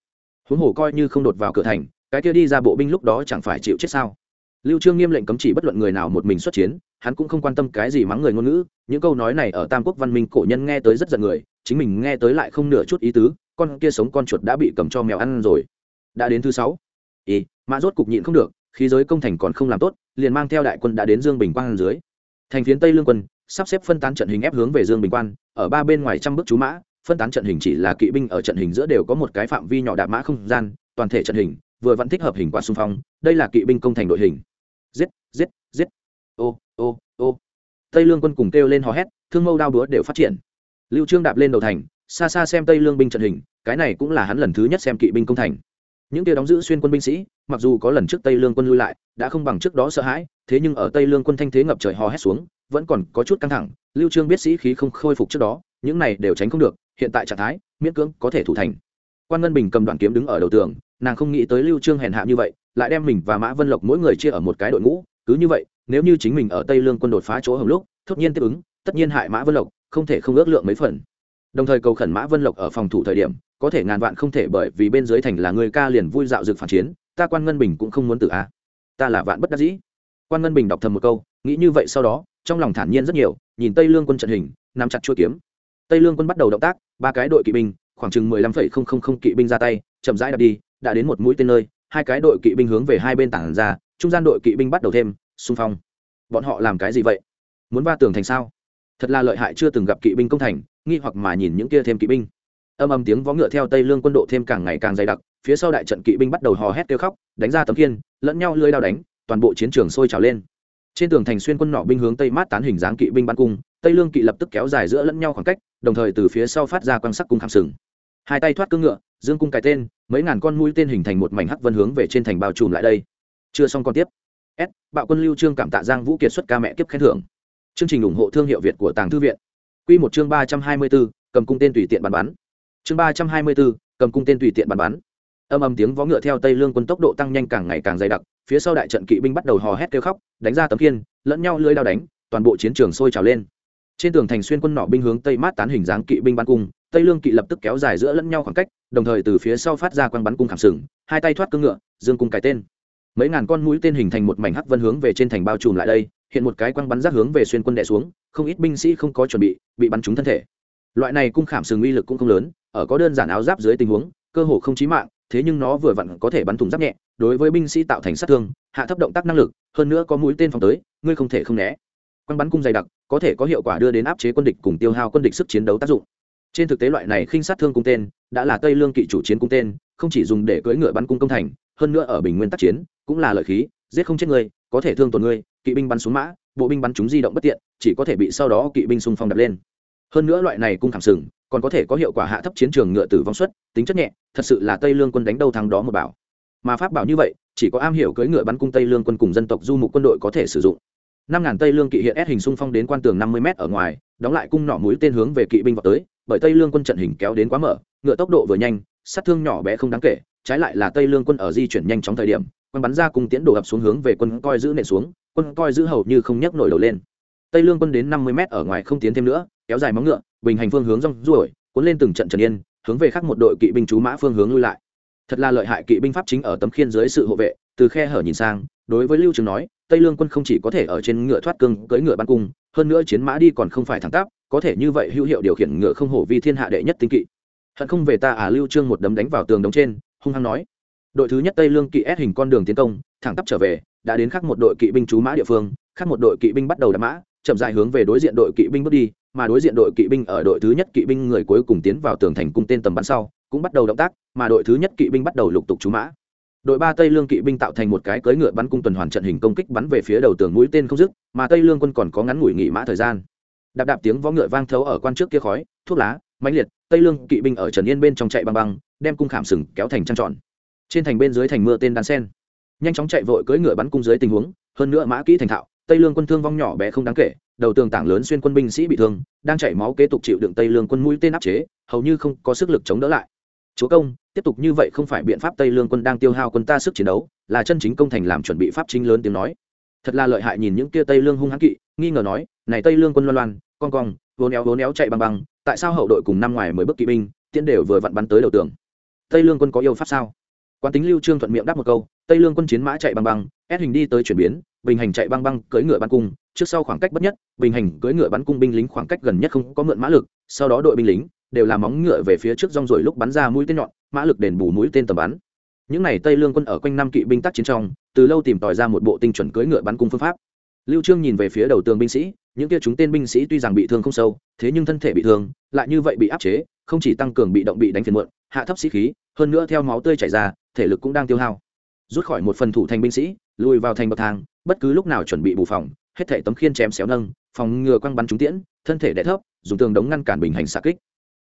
Speaker 1: Huống hồ coi như không đột vào cửa thành, cái kia đi ra bộ binh lúc đó chẳng phải chịu chết sao? Lưu trương nghiêm lệnh cấm chỉ bất luận người nào một mình xuất chiến, hắn cũng không quan tâm cái gì mắng người ngôn ngữ, những câu nói này ở tam quốc văn minh cổ nhân nghe tới rất giận người, chính mình nghe tới lại không nửa chút ý tứ, con kia sống con chuột đã bị cầm cho mèo ăn rồi. Đã đến thứ sáu. Ý mã rốt cục nhịn không được khí giới công thành còn không làm tốt, liền mang theo đại quân đã đến dương bình quan dưới. Thành phiến tây lương quân sắp xếp phân tán trận hình ép hướng về dương bình quan, ở ba bên ngoài trăm bước chú mã, phân tán trận hình chỉ là kỵ binh ở trận hình giữa đều có một cái phạm vi nhỏ đạp mã không gian, toàn thể trận hình vừa vẫn thích hợp hình quả xung phong, đây là kỵ binh công thành đội hình. Giết giết giết. Ô ô ô. Tây lương quân cùng kêu lên hò hét, thương mâu đao búa đều phát triển. Lưu trương đạp lên đầu thành, xa xa xem tây lương binh trận hình, cái này cũng là hắn lần thứ nhất xem kỵ binh công thành. Những kia đóng giữ xuyên quân binh sĩ mặc dù có lần trước tây lương quân lui lại, đã không bằng trước đó sợ hãi, thế nhưng ở tây lương quân thanh thế ngập trời hò hét xuống, vẫn còn có chút căng thẳng, lưu trương biết sĩ khí không khôi phục trước đó, những này đều tránh không được, hiện tại trạng thái, miễn cưỡng có thể thủ thành. Quan ngân bình cầm đoạn kiếm đứng ở đầu tường, nàng không nghĩ tới lưu trương hèn hạ như vậy, lại đem mình và mã vân lộc mỗi người chia ở một cái đội ngũ, cứ như vậy, nếu như chính mình ở tây lương quân đột phá chỗ hồng lúc tất nhiên tiếp ứng, tất nhiên hại mã vân lộc, không thể không ước lượng mấy phần. Đồng thời cầu khẩn mã vân lộc ở phòng thủ thời điểm, có thể ngàn vạn không thể bởi vì bên dưới thành là người ca liền vui dạo dực phản chiến ta quan ngân bình cũng không muốn tự a. Ta là vạn bất đắc dĩ. Quan ngân bình đọc thầm một câu, nghĩ như vậy sau đó, trong lòng thản nhiên rất nhiều, nhìn tây lương quân trận hình, nắm chặt chuôi kiếm. Tây lương quân bắt đầu động tác, ba cái đội kỵ binh, khoảng chừng mười lăm phẩy không không không kỵ binh ra tay, chậm rãi đập đi, đã đến một mũi tên nơi, hai cái đội kỵ binh hướng về hai bên tảng ra, trung gian đội kỵ binh bắt đầu thêm, xung phong. Bọn họ làm cái gì vậy? Muốn va tường thành sao? Thật là lợi hại chưa từng gặp kỵ binh công thành, nghi hoặc mà nhìn những kia thêm kỵ binh. Âm âm tiếng vó ngựa theo tây lương quân độ thêm càng ngày càng dày đặc phía sau đại trận kỵ binh bắt đầu hò hét kêu khóc đánh ra tấm kiên lẫn nhau lưới đao đánh toàn bộ chiến trường sôi trào lên. Trên tường thành xuyên quân nọ binh hướng tây mát tán hình dáng kỵ binh bắn cung tây lương kỵ lập tức kéo dài giữa lẫn nhau khoảng cách đồng thời từ phía sau phát ra quang sắc cung khảm sừng. Hai tay thoát cương ngựa dương cung cái tên mấy ngàn con mũi tên hình thành một mảnh hắc vân hướng về trên thành bao trùm lại đây. Chưa xong con tiếp. S bạo quân lưu trương cảm tạ giang vũ kiệt xuất ca mẹ kiếp khen thưởng. Chương trình ủng hộ thương hiệu việt của tàng thư viện. Quy một chương ba trăm hai mươi 324, cầm cung tên tùy tiện bắn bắn chương ba trăm hai mươi 324, cầm cung tên tùy tiện bắn bắn âm âm tiếng vó ngựa theo tây lương quân tốc độ tăng nhanh càng ngày càng dày đặc phía sau đại trận kỵ binh bắt đầu hò hét kêu khóc đánh ra tấm kiên lẫn nhau lưới đao đánh toàn bộ chiến trường sôi trào lên trên tường thành xuyên quân nọ binh hướng tây mát tán hình dáng kỵ binh bắn cung tây lương kỵ lập tức kéo dài giữa lẫn nhau khoảng cách đồng thời từ phía sau phát ra quang bắn cung khảm sừng hai tay thoát cương ngựa dương cung cái tên mấy ngàn con mũi tên hình thành một mảnh hắc vân hướng về trên thành bao trùm lại đây hiện một cái quang bắn rác hướng về xuyên quân đè xuống không ít binh sĩ không có chuẩn bị bị bắn trúng thân thể loại này cung khảm sừng uy lực cũng không lớn ở có đơn giản áo giáp dưới tình huống cơ hồ không chí mạng thế nhưng nó vừa vặn có thể bắn thủng giáp nhẹ, đối với binh sĩ tạo thành sát thương, hạ thấp động tác năng lực, hơn nữa có mũi tên phóng tới, ngươi không thể không né. Quang bắn cung dày đặc, có thể có hiệu quả đưa đến áp chế quân địch cùng tiêu hao quân địch sức chiến đấu tác dụng. Trên thực tế loại này khinh sát thương cung tên, đã là tây lương kỵ chủ chiến cung tên, không chỉ dùng để cưỡi ngựa bắn cung công thành, hơn nữa ở bình nguyên tác chiến, cũng là lợi khí, giết không chết người, có thể thương tổn người, kỵ binh bắn xuống mã, bộ binh bắn chúng di động bất tiện, chỉ có thể bị sau đó kỵ binh xung phong đập lên. Hơn nữa loại này cung thảm sừng, còn có thể có hiệu quả hạ thấp chiến trường ngựa tử vong suất, tính chất nhẹ thật sự là tây lương quân đánh đâu thắng đó một bảo. Mà pháp bảo như vậy, chỉ có am hiểu cưỡi ngựa bắn cung tây lương quân cùng dân tộc du mục quân đội có thể sử dụng. Năm ngàn tây lương kỵ hiện ép hình xung phong đến quan tường năm mươi m ở ngoài, đóng lại cung nỏ mũi tên hướng về kỵ binh vào tới, bởi tây lương quân trận hình kéo đến quá mở, ngựa tốc độ vừa nhanh, sát thương nhỏ bé không đáng kể, trái lại là tây lương quân ở di chuyển nhanh chóng thời điểm, quân bắn ra cung tiễn đổ ập xuống hướng về quân coi giữ nện xuống, quân coi giữ hầu như không nhấc nổi đầu lên. Tây lương quân đến năm mươi m ở ngoài không tiến thêm nữa, kéo dài móng ngựa, bình hành phương hướng rong ruổi, cuốn lên từng trận trần yên hướng về khác một đội kỵ binh chú mã phương hướng lui lại. Thật là lợi hại kỵ binh pháp chính ở tấm khiên dưới sự hộ vệ, từ khe hở nhìn sang, đối với lưu trường nói, tây lương quân không chỉ có thể ở trên ngựa thoát cương, cưỡi ngựa bắn cung, hơn nữa chiến mã đi còn không phải thẳng tắp, có thể như vậy hữu hiệu điều khiển ngựa không hổ vi thiên hạ đệ nhất tinh kỵ. Hận không về ta à lưu trương một đấm đánh vào tường đống trên, hung hăng nói. Đội thứ nhất tây lương kỵ ép hình con đường tiến công, thẳng tắp trở về, đã đến khác một đội kỵ binh trú mã địa phương, khác một đội kỵ binh bắt đầu đạp mã, chậm dài hướng về đối diện đội kỵ binh bước đi mà đối diện đội kỵ binh ở đội thứ nhất kỵ binh người cuối cùng tiến vào tường thành cung tên tầm bắn sau, cũng bắt đầu động tác, mà đội thứ nhất kỵ binh bắt đầu lục tục trú mã. Đội ba tây lương kỵ binh tạo thành một cái cưỡi ngựa bắn cung tuần hoàn trận hình công kích bắn về phía đầu tường mũi tên không dứt, mà tây lương quân còn có ngắn ngủi nghỉ mã thời gian. Đạp đạp tiếng vó ngựa vang thấu ở quan trước kia khói, thuốc lá, mãnh liệt, tây lương kỵ binh ở trần yên bên trong chạy băng băng, đem cung khảm sừng kéo thành trăng tròn. Trên thành bên dưới thành mưa tên đan sen. Nhanh chóng chạy vội cưỡi ngựa bắn cung dưới tình huống, hơn nữa mã kỹ thành thạo tây lương quân thương vong nhỏ bé không đáng kể, đầu tường tảng lớn xuyên quân binh sĩ bị thương, đang chảy máu kế tục chịu đựng tây lương quân mũi tên áp chế, hầu như không có sức lực chống đỡ lại. Chúa công, tiếp tục như vậy không phải biện pháp tây lương quân đang tiêu hao quân ta sức chiến đấu, là chân chính công thành làm chuẩn bị pháp chính lớn tiếng nói. Thật là lợi hại nhìn những kia tây lương hung hãn kỵ, nghi ngờ nói, này tây lương quân loan loan, con cong vốn éo vốn éo chạy băng băng, tại sao hậu đội cùng năm ngoài mới bước kỵ binh, tiễn đều vừa vặn bắn tới đầu tường? Tây lương quân có yêu pháp sao? Quan tính lưu trương thuận miệng đáp một câu tây lương quân chiến mã chạy băng băng ép hình đi tới chuyển biến, bình hành chạy băng băng cưỡi ngựa bắn cung, trước sau khoảng cách bất nhất, bình hành cưỡi ngựa bắn cung binh lính khoảng cách gần nhất không có mượn mã lực, sau đó đội binh lính đều làm móng ngựa về phía trước rong rồi lúc bắn ra mũi tên nhọn, mã lực đền bù mũi tên tầm bắn. Những này tây lương quân ở quanh năm kỵ binh tác chiến trong, từ lâu tìm tòi ra một bộ tinh chuẩn cưỡi ngựa bắn cung phương pháp. Lưu trương nhìn về phía đầu tường binh sĩ, những kia chúng tên binh sĩ tuy rằng bị thương không sâu, thế nhưng thân thể bị thương, lại như vậy bị áp chế, không chỉ tăng cường bị động bị đánh phiền muộn, hạ thấp sĩ khí, hơn nữa theo máu tươi chảy ra, thể lực cũng đang tiêu hao rút khỏi một phần thủ thành binh sĩ, lùi vào thành bậc thang, bất cứ lúc nào chuẩn bị bù phòng, hết thể tấm khiên chém xéo nâng, phòng ngừa quăng bắn trúng tiễn, thân thể đẻ thấp, dùng tường đống ngăn cản bình hành xạ kích.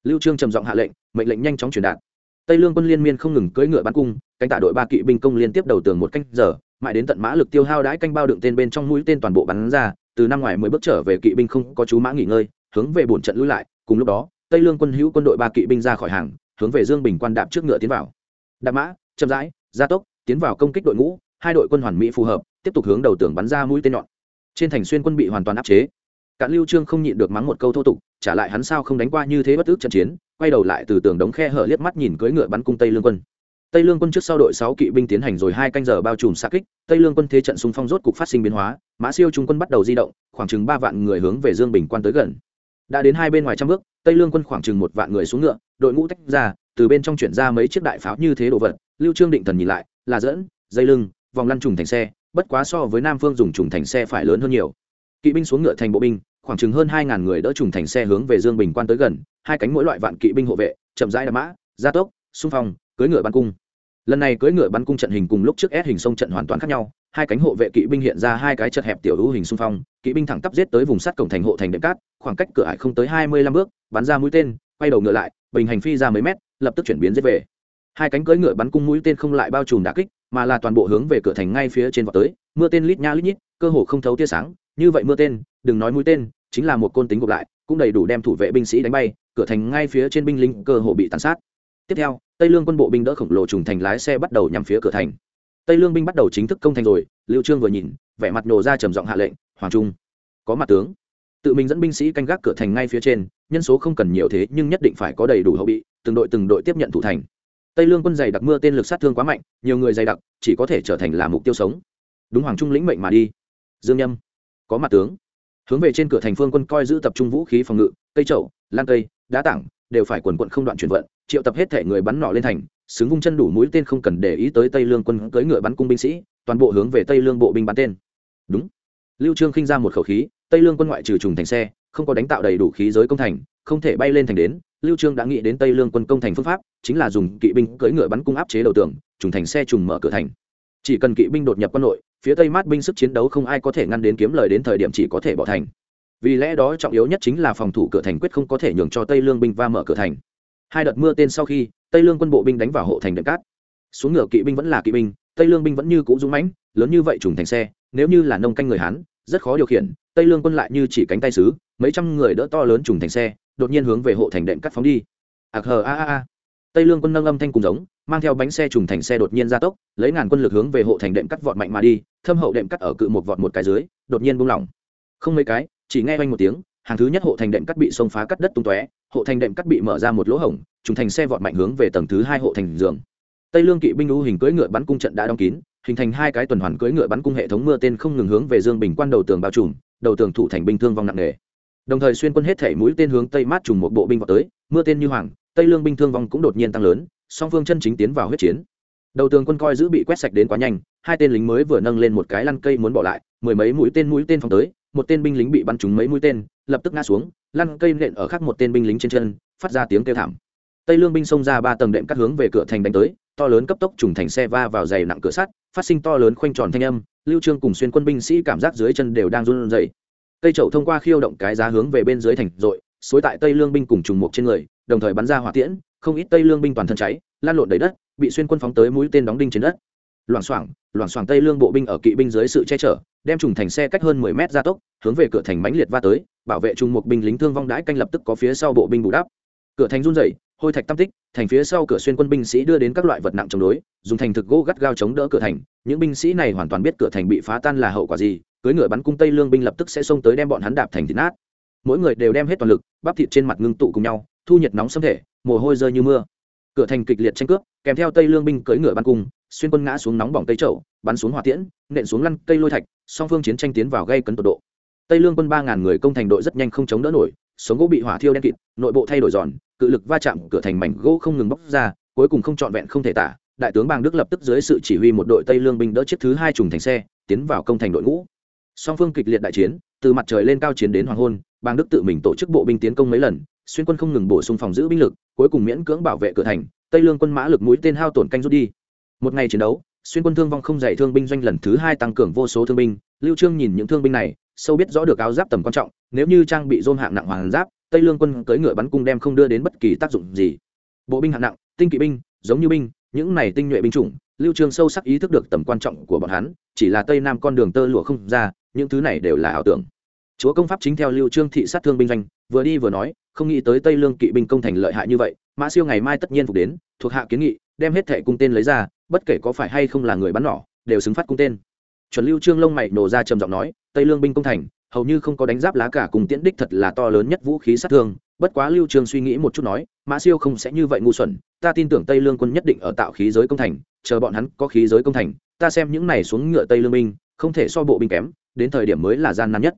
Speaker 1: Lưu trương trầm giọng hạ lệnh, mệnh lệnh nhanh chóng truyền đạt. Tây lương quân liên miên không ngừng cưỡi ngựa bắn cung, cánh tả đội ba kỵ binh công liên tiếp đầu tường một canh giờ, mãi đến tận mã lực tiêu hao đãi canh bao đựng tên bên trong mũi tên toàn bộ bắn ra, từ năm ngoài mới bước trở về kỵ binh không có chú mã nghỉ ngơi, hướng về bổn trận lùi lại, cùng lúc đó, tây lương quân hữu quân đội ba kỵ binh ra khỏi hàng, hướng về dương bình quan đạp trước ngựa tiến vào. Đạp mã, chậm rãi, gia tốc tiến vào công kích đội ngũ, hai đội quân hoàn mỹ phù hợp, tiếp tục hướng đầu tường bắn ra mũi tên nhọn. Trên thành xuyên quân bị hoàn toàn áp chế. Cạn lưu trương không nhịn được mắng một câu thô tục, trả lại hắn sao không đánh qua như thế bất ước trận chiến, quay đầu lại từ tường đống khe hở liếc mắt nhìn cưỡi ngựa bắn cung tây lương quân. Tây lương quân trước sau đội sáu kỵ binh tiến hành rồi hai canh giờ bao trùm xạ kích, tây lương quân thế trận xung phong rốt cục phát sinh biến hóa, mã siêu trung quân bắt đầu di động, khoảng chừng ba vạn người hướng về dương bình quan tới gần. Đã đến hai bên ngoài trăm bước, tây lương quân khoảng chừng một vạn người xuống ngựa, đội ngũ tách ra, từ bên trong chuyển ra mấy chiếc đại pháo như thế đồ vật, lưu trương định thần nhìn lại là dẫn, dây lưng, vòng lăn trùng thành xe, bất quá so với nam phương dùng trùng thành xe phải lớn hơn nhiều. Kỵ binh xuống ngựa thành bộ binh, khoảng chừng hơn hai ngàn người đỡ trùng thành xe hướng về dương bình quan tới gần, hai cánh mỗi loại vạn kỵ binh hộ vệ, chậm rãi đạp mã, gia tốc, xung phong, cưỡi ngựa bắn cung. Lần này cưỡi ngựa bắn cung trận hình cùng lúc trước ép hình sông trận hoàn toàn khác nhau, hai cánh hộ vệ kỵ binh hiện ra hai cái chật hẹp tiểu hữu hình xung phong, kỵ binh thẳng tắp giết tới vùng sắt cổng thành hộ thành đệm cát, khoảng cách cửa ải không tới hai mươi lăm bước, bắn ra mũi tên, quay đầu ngựa lại, bình hành phi ra mấy mét, lập tức chuyển biến giết về hai cánh cưỡi ngựa bắn cung mũi tên không lại bao trùm đả kích, mà là toàn bộ hướng về cửa thành ngay phía trên vọt tới, mưa tên lít nha lít nhít, cơ hồ không thấu tia sáng, như vậy mưa tên, đừng nói mũi tên, chính là một côn tính gộp lại, cũng đầy đủ đem thủ vệ binh sĩ đánh bay, cửa thành ngay phía trên binh lính cơ hồ bị tàn sát. Tiếp theo, tây lương quân bộ binh đỡ khổng lồ trùng thành lái xe bắt đầu nhằm phía cửa thành. Tây lương binh bắt đầu chính thức công thành rồi, lưu trương vừa nhìn, vẻ mặt nhổ ra trầm giọng hạ lệnh, hoàng trung, có mặt tướng. Tự mình dẫn binh sĩ canh gác cửa thành ngay phía trên, nhân số không cần nhiều thế nhưng nhất định phải có đầy đủ hậu bị, từng đội từng đội tiếp nhận thủ thành tây lương quân dày đặc mưa tên lực sát thương quá mạnh, nhiều người dày đặc, chỉ có thể trở thành là mục tiêu sống. Đúng hoàng trung lĩnh mệnh mà đi. Dương nhâm, có mặt tướng. Hướng về trên cửa thành phương quân coi giữ tập trung vũ khí phòng ngự, cây trậu lan cây, đá tảng, đều phải quần quận không đoạn chuyển vận, triệu tập hết thể người bắn nỏ lên thành, xứng vung chân đủ mũi tên không cần để ý tới tây lương quân cưỡi ngựa bắn cung binh sĩ, toàn bộ hướng về tây lương bộ binh bắn tên. Đúng. Lưu trương khinh ra một khẩu khí, tây lương quân ngoại trừ trùng thành xe, không có đánh tạo đầy đủ khí giới công thành không thể bay lên thành đến, lưu trương đã nghĩ đến tây lương quân công thành phương pháp, chính là dùng kỵ binh cưỡi ngựa bắn cung áp chế đầu tường, trùng thành xe trùng mở cửa thành. Chỉ cần kỵ binh đột nhập quân nội, phía tây mát binh sức chiến đấu không ai có thể ngăn đến kiếm lời đến thời điểm chỉ có thể bỏ thành. Vì lẽ đó trọng yếu nhất chính là phòng thủ cửa thành quyết không có thể nhường cho tây lương binh va mở cửa thành. Hai đợt mưa tên sau khi, tây lương quân bộ binh đánh vào hộ thành đệm cát. Xuống ngựa kỵ binh vẫn là kỵ binh, tây lương binh vẫn như cũ dũng mãnh, lớn như vậy trùng thành xe, nếu như là nông canh người hán, rất khó điều khiển, tây lương quân lại như chỉ cánh tay sứ, mấy trăm người đỡ to lớn trùng thành xe đột nhiên hướng về hộ thành đệm cắt phóng đi. Ạc hờ, a a a. Tây lương quân nâng âm thanh cùng giống, mang theo bánh xe trùng thành xe đột nhiên ra tốc, lấy ngàn quân lực hướng về hộ thành đệm cắt vọt mạnh mà đi, thâm hậu đệm cắt ở cự một vọt một cái dưới, đột nhiên buông lỏng. Không mấy cái, chỉ nghe oanh một tiếng, hàng thứ nhất hộ thành đệm cắt bị xông phá cắt đất tung tóe, hộ thành đệm cắt bị mở ra một lỗ hổng, trùng thành xe vọt mạnh hướng về tầng thứ hai hộ thành giường. Tây lương kỵ binh u hình cưỡi ngựa bắn cung trận đã đóng kín, hình thành hai cái tuần hoàn cưỡi ngựa bắn cung hệ thống mưa tên không ngừng hướng về dương bình quan đầu tường bao trùm, đầu tường thủ thành binh thương vong nặng nề đồng thời xuyên quân hết thể mũi tên hướng tây mát trùng một bộ binh vào tới, mưa tên như hoàng, tây lương binh thương vong cũng đột nhiên tăng lớn, song phương chân chính tiến vào huyết chiến. Đầu tường quân coi giữ bị quét sạch đến quá nhanh, hai tên lính mới vừa nâng lên một cái lăn cây muốn bỏ lại, mười mấy mũi tên mũi tên phóng tới, một tên binh lính bị bắn trúng mấy mũi tên, lập tức ngã xuống, lăn cây nện ở khác một tên binh lính trên chân, phát ra tiếng kêu thảm. Tây lương binh xông ra ba tầng đệm cắt hướng về cửa thành đánh tới, to lớn cấp tốc trùng thành xe va vào dày nặng cửa sắt, phát sinh to lớn khoanh tròn thanh âm, lưu trương cùng xuyên quân binh sĩ cảm giác dưới chân đều đang run rẩy cây chậu thông qua khiêu động cái giá hướng về bên dưới thành rội xối tại tây lương binh cùng trùng mục trên người, đồng thời bắn ra hỏa tiễn, không ít tây lương binh toàn thân cháy, lan lộn đầy đất, bị xuyên quân phóng tới mũi tên đóng đinh trên đất. Loảng xoảng loảng xoảng tây lương bộ binh ở kỵ binh dưới sự che chở, đem trùng thành xe cách hơn mười mét ra tốc, hướng về cửa thành mãnh liệt va tới, bảo vệ trùng một binh lính thương vong đãi canh lập tức có phía sau bộ binh bù đắp. Cửa thành run rẩy, hôi thạch tam tích, thành phía sau cửa xuyên quân binh sĩ đưa đến các loại vật nặng chống đối, dùng thành thực gỗ gắt gao chống đỡ cửa thành. Những binh sĩ này hoàn toàn biết cửa thành bị phá tan là hậu quả gì cưới ngựa bắn cung tây lương binh lập tức sẽ xông tới đem bọn hắn đạp thành thịt nát. Mỗi người đều đem hết toàn lực, bắp thịt trên mặt ngưng tụ cùng nhau, thu nhiệt nóng xâm thể, mồ hôi rơi như mưa. Cửa thành kịch liệt tranh cướp, kèm theo tây lương binh cưỡi ngựa bắn cung, xuyên quân ngã xuống nóng bỏng tây trậu bắn xuống hỏa tiễn, nện xuống lăn cây lôi thạch, song phương chiến tranh tiến vào gây cấn tột độ. Tây lương quân ba ngàn người công thành đội rất nhanh không chống đỡ nổi, sống gỗ bị hỏa thiêu đen kịt, nội bộ thay đổi giòn, cự lực va chạm cửa thành mảnh gỗ không ngừng bóc ra, cuối cùng không trọn vẹn không thể tả, đại tướng bang đức lập tức dưới sự chỉ huy một đội tây lương binh đỡ chiếc thứ hai trùng thành xe, tiến vào công thành đội ngũ song phương kịch liệt đại chiến, từ mặt trời lên cao chiến đến hoàng hôn bang đức tự mình tổ chức bộ binh tiến công mấy lần, xuyên quân không ngừng bổ sung phòng giữ binh lực, cuối cùng miễn cưỡng bảo vệ cửa thành, tây lương quân mã lực mũi tên hao tổn canh rút đi. Một ngày chiến đấu, xuyên quân thương vong không dạy thương binh doanh lần thứ hai tăng cường vô số thương binh, lưu trương nhìn những thương binh này, sâu biết rõ được áo giáp tầm quan trọng, nếu như trang bị dôm hạng nặng hoàng giáp, tây lương quân cưỡi ngựa bắn cung đem không đưa đến bất kỳ tác dụng gì. Bộ binh hạng nặng, tinh kỵ binh, giống như binh, những này tinh nhuệ binh chủng, lưu trương sâu sắc ý thức được tầm quan trọng của bọn hắn chỉ là tây nam con đường tơ lụa không ra, những thứ này đều là ảo tưởng. Chúa công pháp chính theo lưu trương thị sát thương binh doanh, vừa đi vừa nói, không nghĩ tới tây lương kỵ binh công thành lợi hại như vậy, mã siêu ngày mai tất nhiên phục đến, thuộc hạ kiến nghị, đem hết thẻ cung tên lấy ra, bất kể có phải hay không là người bắn nỏ, đều xứng phát cung tên. Chuẩn lưu trương lông mày nổ ra trầm giọng nói, tây lương binh công thành, hầu như không có đánh giáp lá cả cùng tiễn đích thật là to lớn nhất vũ khí sát thương, bất quá lưu trương suy nghĩ một chút nói, mã siêu không sẽ như vậy ngu xuẩn, ta tin tưởng tây lương quân nhất định ở tạo khí giới công thành, chờ bọn hắn có khí giới công thành ta xem những này xuống ngựa tây lương binh, không thể so bộ binh kém, đến thời điểm mới là gian nan nhất.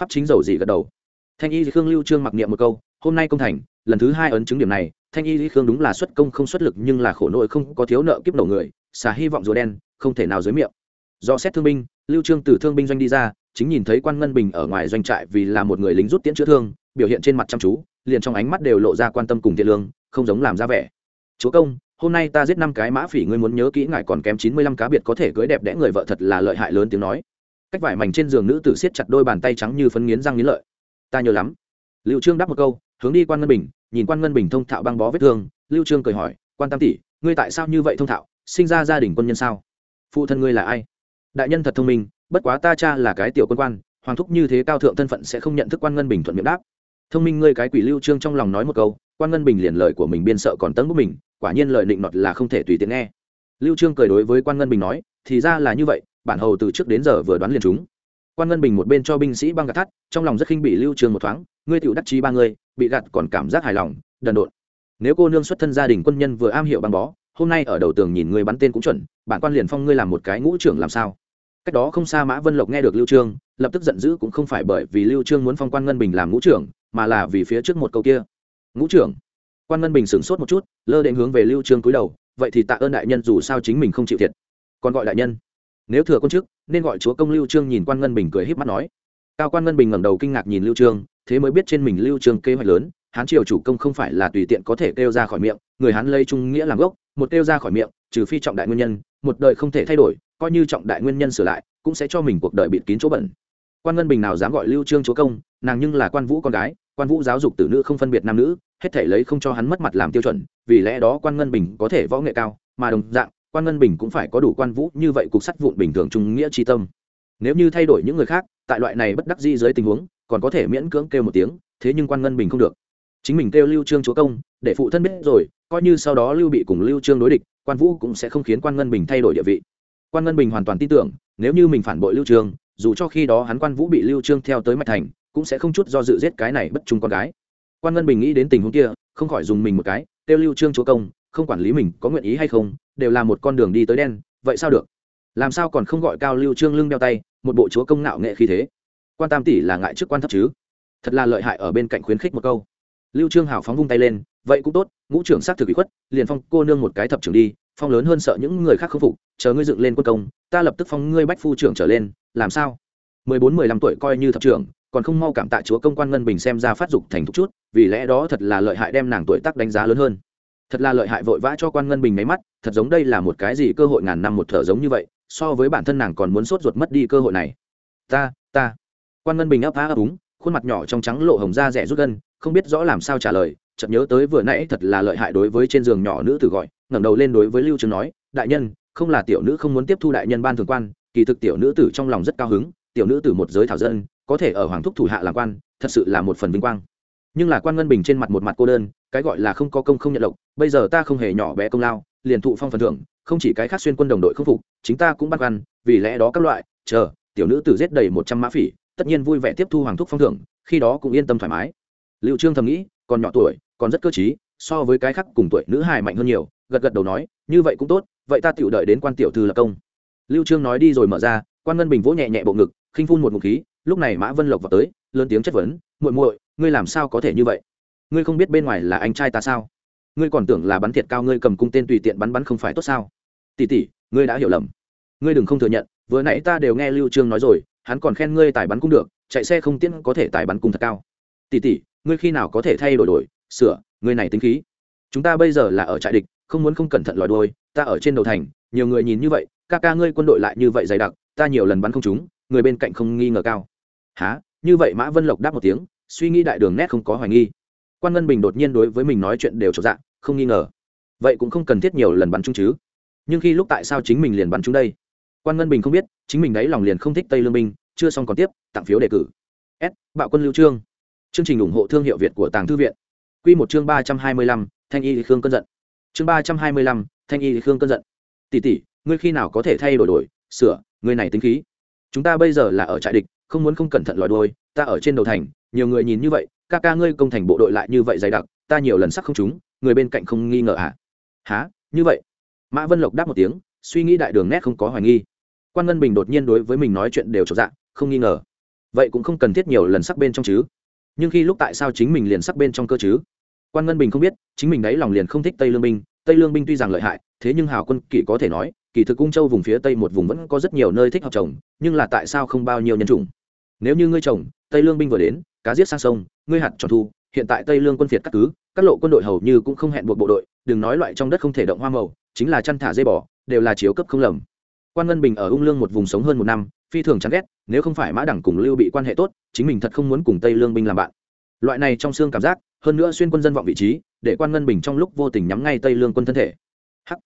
Speaker 1: Pháp chính dầu gì gật đầu. Thanh y khương lưu trương mặc niệm một câu, hôm nay công thành, lần thứ hai ấn chứng điểm này, thanh y lý khương đúng là xuất công không xuất lực nhưng là khổ nội không có thiếu nợ kiếp nổ người, xả hy vọng rùa đen, không thể nào dưới miệng. Do xét thương binh, lưu trương từ thương binh doanh đi ra, chính nhìn thấy quan ngân bình ở ngoài doanh trại vì là một người lính rút tiễn chữa thương, biểu hiện trên mặt chăm chú, liền trong ánh mắt đều lộ ra quan tâm cùng thiện lương, không giống làm ra vẻ. Chúa công hôm nay ta giết năm cái mã phỉ, ngươi muốn nhớ kỹ ngài còn kém chín mươi lăm cá biệt có thể cưới đẹp đẽ người vợ thật là lợi hại lớn tiếng nói. Cách vải mảnh trên giường nữ tử siết chặt đôi bàn tay trắng như phấn nghiến răng nghiến lợi. Ta nhớ lắm. Lưu trương đáp một câu, hướng đi quan ngân bình, nhìn quan ngân bình thông thạo băng bó vết thương. Lưu trương cười hỏi, quan tam tỷ, ngươi tại sao như vậy thông thạo? Sinh ra gia đình quân nhân sao? Phụ thân ngươi là ai? Đại nhân thật thông minh, bất quá ta cha là cái tiểu quân quan, hoàng thúc như thế cao thượng thân phận sẽ không nhận thức quan ngân bình thuận miệng đáp. Thông minh ngươi cái quỷ lưu trương trong lòng nói một câu, quan ngân bình liền lời của mình biên sợ còn tấn của mình quả nhiên lời định nọt là không thể tùy tiện nghe. Lưu trương cười đối với quan ngân bình nói, thì ra là như vậy, bản hầu từ trước đến giờ vừa đoán liền chúng. Quan ngân bình một bên cho binh sĩ băng gạt thắt, trong lòng rất khinh bị lưu trương một thoáng, ngươi tiểu đắc chí ba người, bị gạt còn cảm giác hài lòng, đần độn. Nếu cô nương xuất thân gia đình quân nhân vừa am hiểu băng bó, hôm nay ở đầu tường nhìn ngươi bắn tên cũng chuẩn, bản quan liền phong ngươi làm một cái ngũ trưởng làm sao? Cách đó không xa mã vân lộc nghe được lưu trương, lập tức giận dữ cũng không phải bởi vì lưu trương muốn phong quan ngân bình làm ngũ trưởng, mà là vì phía trước một câu kia. Ngũ trưởng? Quan ngân bình sửng sốt một chút, lơ định hướng về lưu trương cúi đầu, vậy thì tạ ơn đại nhân, dù sao chính mình không chịu thiệt. Còn gọi đại nhân. Nếu thừa con chức, nên gọi chúa công lưu trương. Nhìn quan ngân bình cười híp mắt nói. Cao quan ngân bình ngẩng đầu kinh ngạc nhìn lưu trương, thế mới biết trên mình lưu trương kế hoạch lớn, hán triều chủ công không phải là tùy tiện có thể kêu ra khỏi miệng, người hán lây trung nghĩa làm gốc, một kêu ra khỏi miệng, trừ phi trọng đại nguyên nhân, một đời không thể thay đổi, coi như trọng đại nguyên nhân sửa lại, cũng sẽ cho mình cuộc đời bịt kín chỗ bẩn. Quan ngân bình nào dám gọi lưu trương chúa công, nàng nhưng là quan vũ con gái, quan vũ giáo dục tử nữ không phân biệt nam nữ hết thể lấy không cho hắn mất mặt làm tiêu chuẩn, vì lẽ đó quan ngân bình có thể võ nghệ cao, mà đồng dạng, quan ngân bình cũng phải có đủ quan vũ như vậy cục sắt vụn bình thường trung nghĩa tri tâm. Nếu như thay đổi những người khác, tại loại này bất đắc di dưới tình huống, còn có thể miễn cưỡng kêu một tiếng, thế nhưng quan ngân bình không được. Chính mình kêu lưu trương chúa công, để phụ thân biết rồi, coi như sau đó lưu bị cùng lưu trương đối địch, quan vũ cũng sẽ không khiến quan ngân bình thay đổi địa vị. Quan ngân bình hoàn toàn tin tưởng, nếu như mình phản bội lưu trương, dù cho khi đó hắn quan vũ bị lưu trương theo tới mạch thành, cũng sẽ không chút do dự giết cái này bất trung con gái quan ngân bình nghĩ đến tình huống kia, không khỏi dùng mình một cái, tiêu lưu trương chúa công, không quản lý mình có nguyện ý hay không, đều là một con đường đi tới đen, vậy sao được? Làm sao còn không gọi cao lưu trương lưng đeo tay, một bộ chúa công nạo nghệ khí thế? Quan tam tỷ là ngại trước quan thấp chứ? Thật là lợi hại ở bên cạnh khuyến khích một câu. Lưu trương hào phóng vung tay lên, vậy cũng tốt, ngũ trưởng xác thực bị khuất, liền phong cô nương một cái thập trưởng đi, phong lớn hơn sợ những người khác không phục, chờ ngươi dựng lên quân công, ta lập tức phong ngươi bách phu trưởng trở lên, làm sao? Mười bốn, mười lăm tuổi coi như thập trưởng còn không mau cảm tạ chúa công quan ngân bình xem ra phát dục thành thục chút, vì lẽ đó thật là lợi hại đem nàng tuổi tác đánh giá lớn hơn. Thật là lợi hại vội vã cho quan ngân bình máy mắt, thật giống đây là một cái gì cơ hội ngàn năm một thở giống như vậy, so với bản thân nàng còn muốn sốt ruột mất đi cơ hội này. Ta ta. Quan ngân bình ấp á ấp úng, khuôn mặt nhỏ trong trắng lộ hồng da rẻ rút gân, không biết rõ làm sao trả lời, chợt nhớ tới vừa nãy thật là lợi hại đối với trên giường nhỏ nữ tử gọi, ngẩng đầu lên đối với lưu trường nói, đại nhân, không là tiểu nữ không muốn tiếp thu đại nhân ban thường quan, kỳ thực tiểu nữ tử trong lòng rất cao hứng, tiểu nữ tử một giới thảo dân có thể ở hoàng thúc thủ hạ làm quan, thật sự là một phần vinh quang. Nhưng là quan ngân bình trên mặt một mặt cô đơn, cái gọi là không có công không nhận lộc, bây giờ ta không hề nhỏ bé công lao, liền thụ phong phần thưởng, không chỉ cái khác xuyên quân đồng đội không phục, chính ta cũng bắt ăn vì lẽ đó các loại, chờ, tiểu nữ tử giết đầy một trăm mã phỉ, tất nhiên vui vẻ tiếp thu hoàng thúc phong thưởng, khi đó cũng yên tâm thoải mái. Liệu trương thầm nghĩ, còn nhỏ tuổi, còn rất cơ t so với cái khác cùng tuổi nữ hài mạnh hơn nhiều, gật gật đầu nói, như vậy cũng tốt, vậy ta tự đợi đến quan tiểu thư lập công. Lưu trương nói đi rồi mở ra, quan ngân bình vỗ nhẹ nhẹ bộ ngực, khinh phun một ngụm khí lúc này mã vân lộc vào tới, lớn tiếng chất vấn, muội muội, ngươi làm sao có thể như vậy? Ngươi không biết bên ngoài là anh trai ta sao? Ngươi còn tưởng là bắn thiệt cao ngươi cầm cung tên tùy tiện bắn bắn không phải tốt sao? Tỷ tỷ, ngươi đã hiểu lầm. Ngươi đừng không thừa nhận, vừa nãy ta đều nghe lưu trương nói rồi, hắn còn khen ngươi tài bắn cung được, chạy xe không tiễn có thể tài bắn cung thật cao. Tỷ tỷ, ngươi khi nào có thể thay đổi đổi? Sửa, ngươi này tính khí. Chúng ta bây giờ là ở trại địch, không muốn không cẩn thận lòi đuôi, ta ở trên đầu thành, nhiều người nhìn như vậy, ca ca ngươi quân đội lại như vậy dày đặc, ta nhiều lần bắn không trúng, người bên cạnh không nghi ngờ cao há, như vậy mã vân lộc đáp một tiếng, suy nghĩ đại đường nét không có hoài nghi. Quan ngân bình đột nhiên đối với mình nói chuyện đều trọn dạng, không nghi ngờ. Vậy cũng không cần thiết nhiều lần bắn trúng chứ. Nhưng khi lúc tại sao chính mình liền bắn trúng đây? Quan ngân bình không biết, chính mình đấy lòng liền không thích tây lương minh, chưa xong còn tiếp, tặng phiếu đề cử. S, bạo quân lưu trương. Chương trình ủng hộ thương hiệu việt của tàng thư viện. Q một chương ba trăm hai mươi lăm, thanh y khương cơn giận. Chương ba trăm hai mươi lăm, thanh y khương cơn giận. Tỷ tỷ, ngươi khi nào có thể thay đổi đổi? Sửa, ngươi này tính khí. Chúng ta bây giờ là ở trại địch không muốn không cẩn thận lòi đôi ta ở trên đầu thành, nhiều người nhìn như vậy, ca ca ngươi công thành bộ đội lại như vậy dày đặc, ta nhiều lần sắc không chúng người bên cạnh không nghi ngờ à? Há như vậy? Mã vân lộc đáp một tiếng, suy nghĩ đại đường nét không có hoài nghi. Quan ngân bình đột nhiên đối với mình nói chuyện đều trọn dạng, không nghi ngờ. Vậy cũng không cần thiết nhiều lần sắc bên trong chứ. Nhưng khi lúc tại sao chính mình liền sắc bên trong cơ chứ? Quan ngân bình không biết, chính mình đấy lòng liền không thích tây lương binh. Tây lương binh tuy rằng lợi hại, thế nhưng hào quân kỷ có thể nói, kỳ thực cung châu vùng phía tây một vùng vẫn có rất nhiều nơi thích học trồng, nhưng là tại sao không bao nhiêu nhân chủng? Nếu như ngươi chồng tây lương binh vừa đến, cá giết sang sông, ngươi hạt tròn thu, hiện tại tây lương quân phiệt cắt cứ, các lộ quân đội hầu như cũng không hẹn buộc bộ đội, đừng nói loại trong đất không thể động hoa màu, chính là chăn thả dây bò, đều là chiếu cấp không lầm. Quan ngân bình ở ung lương một vùng sống hơn một năm, phi thường chán ghét, nếu không phải mã đẳng cùng lưu bị quan hệ tốt, chính mình thật không muốn cùng tây lương binh làm bạn. Loại này trong xương cảm giác, hơn nữa xuyên quân dân vọng vị trí, để quan ngân bình trong lúc vô tình nhắm ngay tây lương quân thân thể. Hắc.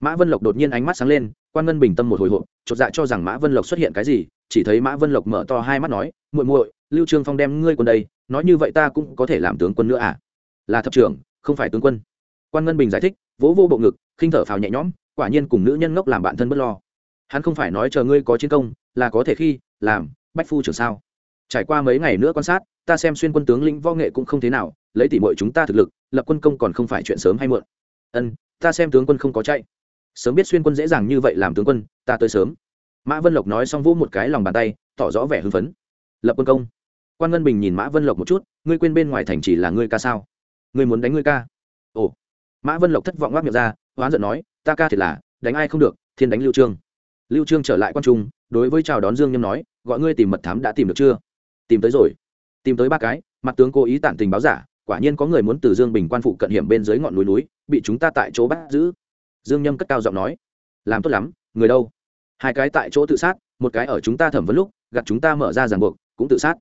Speaker 1: Mã vân lộc đột nhiên ánh mắt sáng lên, quan ngân bình tâm một hồi hộp, chột dạ cho rằng mã vân lộc xuất hiện cái gì chỉ thấy mã vân lộc mở to hai mắt nói, muội muội, lưu trương phong đem ngươi quân đây, nói như vậy ta cũng có thể làm tướng quân nữa à? Là thập trưởng, không phải tướng quân. Quan ngân bình giải thích, vỗ vô bộ ngực, khinh thở phào nhẹ nhõm, quả nhiên cùng nữ nhân ngốc làm bạn thân bất lo. Hắn không phải nói chờ ngươi có chiến công, là có thể khi làm bách phu trưởng sao? Trải qua mấy ngày nữa quan sát, ta xem xuyên quân tướng lĩnh võ nghệ cũng không thế nào, lấy tỉ muội chúng ta thực lực, lập quân công còn không phải chuyện sớm hay muộn. Ân, ta xem tướng quân không có chạy. Sớm biết xuyên quân dễ dàng như vậy làm tướng quân, ta tới sớm mã vân lộc nói xong vỗ một cái lòng bàn tay, tỏ rõ vẻ hưng phấn. Lập quân công. Quan ngân bình nhìn mã vân lộc một chút, ngươi quên bên ngoài thành chỉ là ngươi ca sao? Ngươi muốn đánh ngươi ca? Ồ. Mã vân lộc thất vọng ngáp miệng ra, hoán giận nói, ta ca thì là, đánh ai không được, thiên đánh lưu trương. Lưu trương trở lại quan trung, đối với chào đón dương nhâm nói, gọi ngươi tìm mật thám đã tìm được chưa? Tìm tới rồi. Tìm tới ba cái, mặt tướng cố ý tản tình báo giả, quả nhiên có người muốn từ dương bình quan phụ cận hiểm bên dưới ngọn núi núi, bị chúng ta tại chỗ bắt giữ. Dương nhâm cất cao giọng nói, làm tốt lắm, người đâu? Hai cái tại chỗ tự sát, một cái ở chúng ta thẩm vấn lúc gặt chúng ta mở ra ràng buộc, cũng tự sát.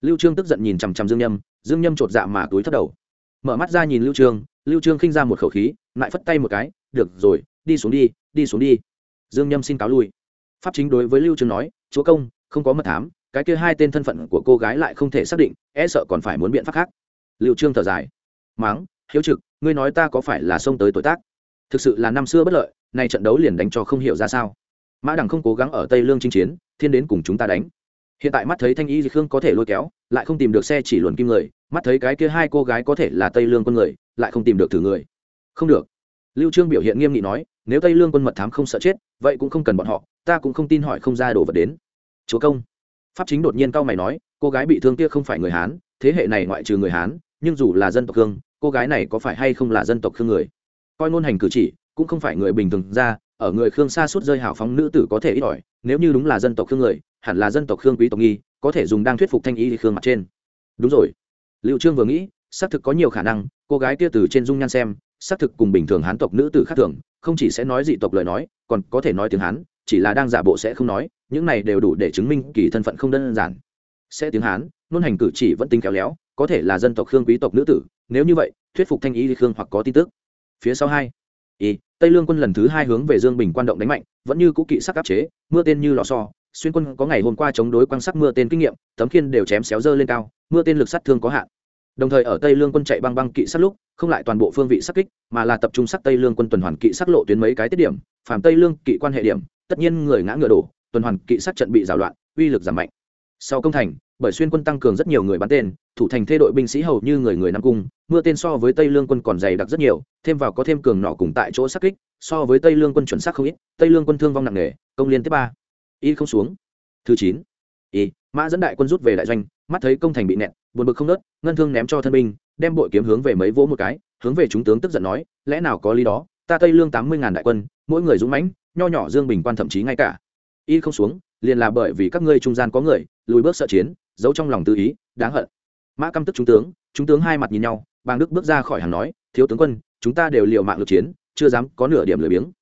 Speaker 1: Lưu trương tức giận nhìn chằm chằm dương nhâm dương nhâm chột dạ mà túi thấp đầu. Mở mắt ra nhìn lưu trương lưu trương khinh ra một khẩu khí, lại phất tay một cái, được rồi, đi xuống đi đi xuống đi. Dương nhâm xin cáo lui. Pháp chính đối với lưu trương nói, chúa công, không có mật thám, cái kia hai tên thân phận của cô gái lại không thể xác định e sợ còn phải muốn biện pháp khác. Lưu trương thở dài. Mắng hiếu trực, ngươi nói ta có phải là xông tới tuổi tác? Thực sự là năm xưa bất lợi, nay trận đấu liền đánh cho không hiểu ra sao mã đằng không cố gắng ở tây lương chinh chiến, thiên đến cùng chúng ta đánh. Hiện tại mắt thấy thanh y khương có thể lôi kéo, lại không tìm được xe chỉ luồn kim người, mắt thấy cái kia hai cô gái có thể là tây lương quân người, lại không tìm được thử người. Không được. Lưu trương biểu hiện nghiêm nghị nói, nếu tây lương quân mật thám không sợ chết, vậy cũng không cần bọn họ, ta cũng không tin hỏi không ra đồ vật đến. Chúa công. Pháp chính đột nhiên cao mày nói, cô gái bị thương kia không phải người hán, thế hệ này ngoại trừ người hán, nhưng dù là dân tộc khương, cô gái này có phải hay không là dân tộc khương người? Coi ngôn hành cử chỉ, cũng không phải người bình thường ra ở người khương xa suốt rơi hào phóng nữ tử có thể ít ỏi, nếu như đúng là dân tộc khương người, hẳn là dân tộc khương quý tộc nghi, có thể dùng đang thuyết phục thanh ý khương mặt trên. Đúng rồi. Liệu trương vừa nghĩ, xác thực có nhiều khả năng, cô gái kia từ trên dung nhan xem, xác thực cùng bình thường hán tộc nữ tử khác thường, không chỉ sẽ nói dị tộc lời nói, còn có thể nói tiếng hán, chỉ là đang giả bộ sẽ không nói, những này đều đủ để chứng minh kỳ thân phận không đơn giản. Sẽ tiếng hán nôn hành cử chỉ vẫn tính khéo léo, có thể là dân tộc khương quý tộc nữ tử, nếu như vậy, thuyết phục thanh ý khương hoặc có tin tức. Phía sau hai y, tây lương quân lần thứ hai hướng về dương bình quan động đánh mạnh, vẫn như cũ kỵ sắc áp chế, mưa tên như lò xo. Xuyên quân có ngày hôm qua chống đối quan sắc mưa tên kinh nghiệm tấm khiên đều chém xéo dơ lên cao, mưa tên lực sát thương có hạn. Đồng thời ở tây lương quân chạy băng băng kỵ sát lúc, không lại toàn bộ phương vị sắc kích, mà là tập trung sắc tây lương quân tuần hoàn kỵ sát lộ tuyến mấy cái tiết điểm, phàm tây lương kỵ quan hệ điểm, tất nhiên người ngã ngựa đổ, tuần hoàn kỵ sát trận bị rào loạn, uy lực giảm mạnh. Sau công thành bởi xuyên quân tăng cường rất nhiều người bắn tên, thủ thành thê đội binh sĩ hầu như người người nam cung, mưa tên so với tây lương quân còn dày đặc rất nhiều, thêm vào có thêm cường nọ cùng tại chỗ sát kích, so với tây lương quân chuẩn xác không ít, tây lương quân thương vong nặng nề, công liên tiếp ba. Y không xuống. Thứ chín. Y, mã dẫn đại quân rút về đại doanh, mắt thấy công thành bị nẹt, buồn bực không nớt, ngân thương ném cho thân binh, đem bội kiếm hướng về mấy vỗ một cái, hướng về chúng tướng tức giận nói, lẽ nào có lý đó, ta tây lương tám mươi ngàn đại quân, mỗi người dũng mãnh, nho nhỏ dương bình quan thậm chí ngay cả. Y không xuống, liền là bởi vì các ngươi trung gian có người, lùi bước sợ chiến giấu trong lòng tư ý, đáng hận. Mã căm tức trung tướng trung tướng hai mặt nhìn nhau, bàng đức bước ra khỏi hàng nói, thiếu tướng quân, chúng ta đều liều mạng lực chiến, chưa dám có nửa điểm lười biếng.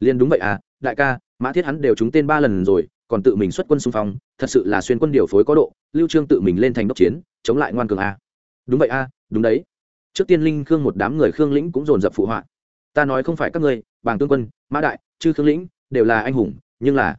Speaker 1: Liền đúng vậy à đại ca, mã thiết hắn đều trúng tên ba lần rồi, còn tự mình xuất quân xung phong, thật sự là xuyên quân điều phối có độ, lưu trương tự mình lên thành đốc chiến, chống lại ngoan cường a đúng vậy a đúng đấy. Trước tiên linh khương một đám người khương lĩnh cũng dồn dập phụ họa. Ta nói không phải các ngươi, bàng tương quân, mã đại, chư khương lĩnh đều là anh hùng, nhưng là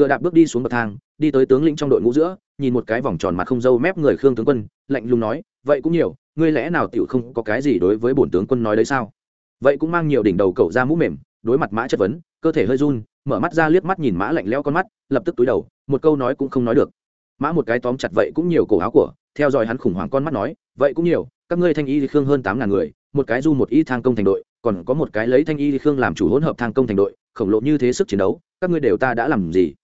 Speaker 1: ngựa đạp bước đi xuống bậc thang, đi tới tướng lĩnh trong đội ngũ giữa, nhìn một cái vòng tròn mặt không dâu mép người khương tướng quân, lạnh lùng nói, vậy cũng nhiều, ngươi lẽ nào tiểu không có cái gì đối với bổn tướng quân nói đấy sao? Vậy cũng mang nhiều đỉnh đầu cậu ra mũ mềm, đối mặt mã chất vấn, cơ thể hơi run, mở mắt ra liếc mắt nhìn mã lạnh lẽo con mắt, lập tức túi đầu, một câu nói cũng không nói được. Mã một cái tóm chặt vậy cũng nhiều cổ áo của, theo dõi hắn khủng hoảng con mắt nói, vậy cũng nhiều, các ngươi thanh y khương hơn tám ngàn người, một cái du một y thang công thành đội, còn có một cái lấy thanh y khương làm chủ hỗn hợp thang công thành đội, khổng lồ như thế sức chiến đấu, các ngươi đều ta đã làm gì?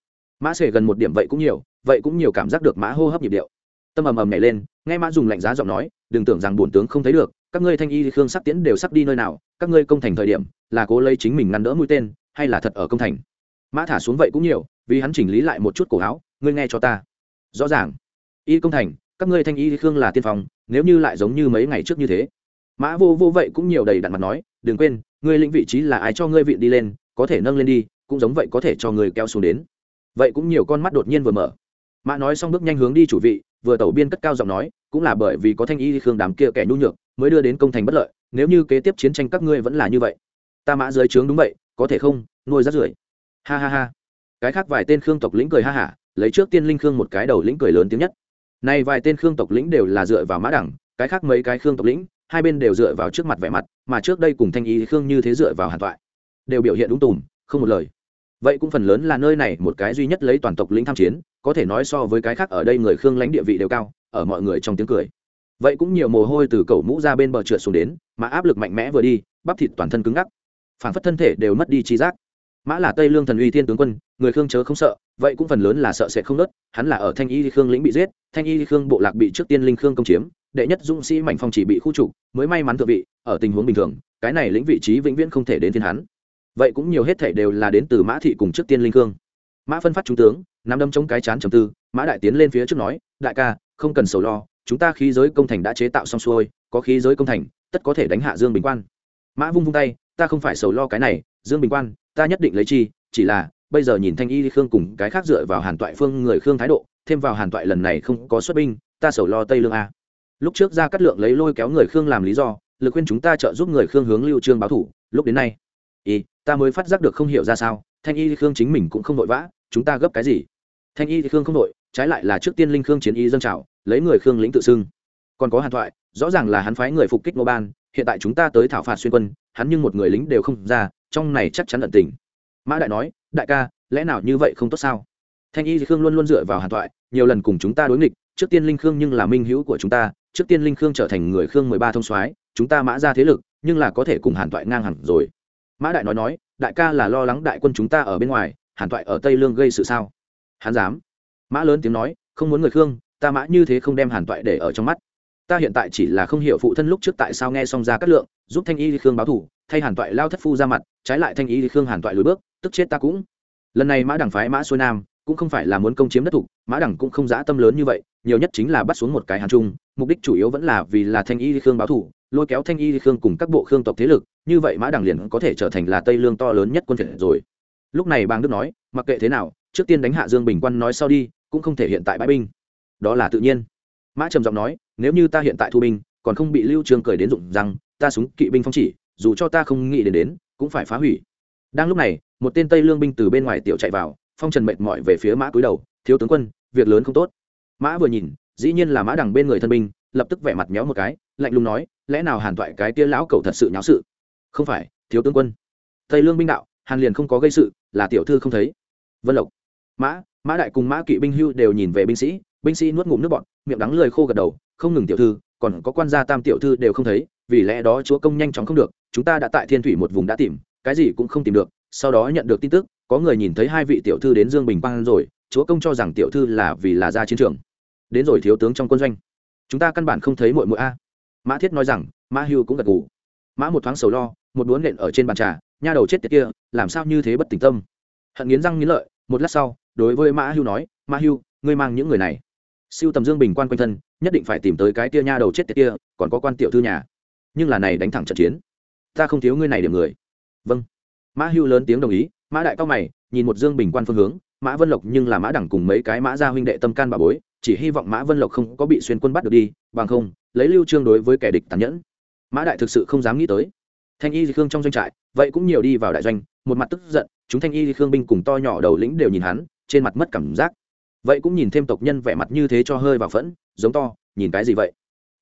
Speaker 1: Mã sể gần một điểm vậy cũng nhiều, vậy cũng nhiều cảm giác được mã hô hấp nhịp điệu. Tâm ầm ầm nhảy lên, nghe mã dùng lạnh giá giọng nói, đừng tưởng rằng bổn tướng không thấy được, các ngươi thanh y khương sắc tiễn đều sắp đi nơi nào, các ngươi công thành thời điểm, là cố lấy chính mình ngăn đỡ mũi tên, hay là thật ở công thành? Mã thả xuống vậy cũng nhiều, vì hắn chỉnh lý lại một chút cổ áo, ngươi nghe cho ta. Rõ ràng. Y công thành, các ngươi thanh y khương là tiên phong, nếu như lại giống như mấy ngày trước như thế. Mã vô vô vậy cũng nhiều đầy đặn mặt nói, đừng quên, ngươi lĩnh vị trí là ai cho ngươi vị đi lên, có thể nâng lên đi, cũng giống vậy có thể cho người kéo xuống đến vậy cũng nhiều con mắt đột nhiên vừa mở. Mã nói xong bước nhanh hướng đi chủ vị, vừa tẩu biên cất cao giọng nói, cũng là bởi vì có thanh y khương đám kia kẻ nhu nhược, mới đưa đến công thành bất lợi, nếu như kế tiếp chiến tranh các ngươi vẫn là như vậy. Ta mã dưới trướng đúng vậy, có thể không? Nuôi rát rưởi. Ha ha ha. Cái khác vài tên khương tộc lĩnh cười ha hả, lấy trước tiên linh khương một cái đầu lĩnh cười lớn tiếng nhất. Nay vài tên khương tộc lĩnh đều là dựa vào mã đẳng, cái khác mấy cái khương tộc lĩnh, hai bên đều dựa vào trước mặt vẻ mặt, mà trước đây cùng thanh y khương như thế dựa vào hàn toại, đều biểu hiện đúng tùm, không một lời vậy cũng phần lớn là nơi này một cái duy nhất lấy toàn tộc lĩnh tham chiến, có thể nói so với cái khác ở đây người khương lãnh địa vị đều cao, ở mọi người trong tiếng cười. Vậy cũng nhiều mồ hôi từ cầu mũ ra bên bờ trượt xuống đến, mà áp lực mạnh mẽ vừa đi, bắp thịt toàn thân cứng ngắc. Phản phất thân thể đều mất đi trí giác. Mã là tây lương thần uy thiên tướng quân, người khương chớ không sợ, vậy cũng phần lớn là sợ sẽ không nớt, hắn là ở thanh y khương lĩnh bị giết, thanh y khương bộ lạc bị trước tiên linh khương công chiếm, đệ nhất dũng sĩ mảnh phong chỉ bị khu trục, mới may mắn thượng vị, ở tình huống bình thường, cái này lĩnh vị trí vĩnh viễn không thể đến thiên hắn vậy cũng nhiều hết thể đều là đến từ mã thị cùng trước tiên linh cương mã phân phát trung tướng, nắm đâm chống cái chán trầm tư, mã đại tiến lên phía trước nói, đại ca, không cần sầu lo, chúng ta khí giới công thành đã chế tạo xong xuôi, có khí giới công thành, tất có thể đánh hạ dương bình quan. Mã vung vung tay, ta không phải sầu lo cái này, dương bình quan, ta nhất định lấy chi, chỉ là, bây giờ nhìn thanh y khương cùng cái khác dựa vào hàn toại phương người khương thái độ, thêm vào hàn toại lần này không có xuất binh, ta sầu lo tây lương a. Lúc trước ra cắt lượng lấy lôi kéo người khương làm lý do, lực khuyên chúng ta trợ giúp người khương hướng lưu trương báo thủ, lúc đến nay y ta mới phát giác được không hiểu ra sao, thanh y khương chính mình cũng không vội vã, chúng ta gấp cái gì? Thanh y khương không đội trái lại là trước tiên linh khương chiến y dân trào, lấy người khương lĩnh tự xưng. Còn có hàn thoại, rõ ràng là hắn phái người phục kích nô ban, hiện tại chúng ta tới thảo phạt xuyên quân, hắn nhưng một người lính đều không ra, trong này chắc chắn ẩn tình. Mã đại nói, đại ca, lẽ nào như vậy không tốt sao? Thanh y khương luôn luôn dựa vào hàn thoại, nhiều lần cùng chúng ta đối nghịch, trước tiên linh khương nhưng là minh hữu của chúng ta, trước tiên linh khương trở thành người khương mười ba thông soái, chúng ta mã ra thế lực, nhưng là có thể cùng hàn thoại ngang hẳn rồi mã đại nói nói, đại ca là lo lắng đại quân chúng ta ở bên ngoài, hàn thoại ở tây lương gây sự sao? Hắn dám. Mã lớn tiếng nói, không muốn người khương, ta mã như thế không đem hàn toại để ở trong mắt. Ta hiện tại chỉ là không hiểu phụ thân lúc trước tại sao nghe xong ra cát lượng, giúp thanh y khương báo thủ, thay hàn toại lao thất phu ra mặt, trái lại thanh y khương hàn toại lùi bước, tức chết ta cũng. Lần này mã đẳng phái mã xuôi nam, cũng không phải là muốn công chiếm đất thủ, mã đẳng cũng không dã tâm lớn như vậy, nhiều nhất chính là bắt xuống một cái hàn trung, mục đích chủ yếu vẫn là vì là thanh y khương báo thủ lôi kéo thanh y khương cùng các bộ khương tộc thế lực, như vậy mã đằng liền có thể trở thành là tây lương to lớn nhất quân phiệt rồi. Lúc này bang đức nói, mặc kệ thế nào, trước tiên đánh hạ dương bình quan nói sau đi, cũng không thể hiện tại bãi binh. Đó là tự nhiên. Mã trầm giọng nói, nếu như ta hiện tại thu binh, còn không bị lưu trương cười đến dụng rằng ta súng kỵ binh phong chỉ, dù cho ta không nghĩ đến đến, cũng phải phá hủy. Đang lúc này, một tên tây lương binh từ bên ngoài tiểu chạy vào, phong trần mệt mỏi về phía mã cúi đầu, thiếu tướng quân, việc lớn không tốt. Mã vừa nhìn, dĩ nhiên là mã đằng bên người thân binh lập tức vẻ mặt méo một cái, lạnh lùng nói, lẽ nào hàn toại cái tia lão cầu thật sự nháo sự? Không phải, thiếu tướng quân. Tây lương binh đạo, hàn liền không có gây sự, là tiểu thư không thấy. Vân lộc. Mã mã đại cùng mã kỵ binh hưu đều nhìn về binh sĩ binh sĩ nuốt ngụm nước bọn miệng đắng lời khô gật đầu, không ngừng tiểu thư, còn có quan gia tam tiểu thư đều không thấy, vì lẽ đó chúa công nhanh chóng không được, chúng ta đã tại thiên thủy một vùng đã tìm, cái gì cũng không tìm được, sau đó nhận được tin tức, có người nhìn thấy hai vị tiểu thư đến dương bình quang rồi, chúa công cho rằng tiểu thư là vì là ra chiến trường. Đến rồi, thiếu tướng trong quân doanh chúng ta căn bản không thấy mội mội a. Mã thiết nói rằng, mã hưu cũng gật gù. Mã một thoáng sầu lo, một đuốn nện ở trên bàn trà, nha đầu chết tiệt kia, làm sao như thế bất tỉnh tâm? Hận nghiến răng nghiến lợi, một lát sau, đối với mã hưu nói, mã hưu, ngươi mang những người này. Siêu tầm dương bình quan quanh thân, nhất định phải tìm tới cái tia nha đầu chết tiệt kia, còn có quan tiểu thư nhà. Nhưng là này đánh thẳng trận chiến. Ta không thiếu ngươi này điểm người. Vâng. Mã hưu lớn tiếng đồng ý, mã đại cao mày, nhìn một dương bình quan phương hướng, mã vân lộc nhưng là mã đẳng cùng mấy cái mã gia huynh đệ tâm can bà bối chỉ hy vọng mã vân lộc không có bị xuyên quân bắt được đi, bằng không, lấy lưu trương đối với kẻ địch tàn nhẫn. Mã đại thực sự không dám nghĩ tới. Thanh y khương trong doanh trại, vậy cũng nhiều đi vào đại doanh, một mặt tức giận, chúng thanh y khương binh cùng to nhỏ đầu lĩnh đều nhìn hắn, trên mặt mất cảm giác. Vậy cũng nhìn thêm tộc nhân vẻ mặt như thế cho hơi vào phẫn, giống to, nhìn cái gì vậy?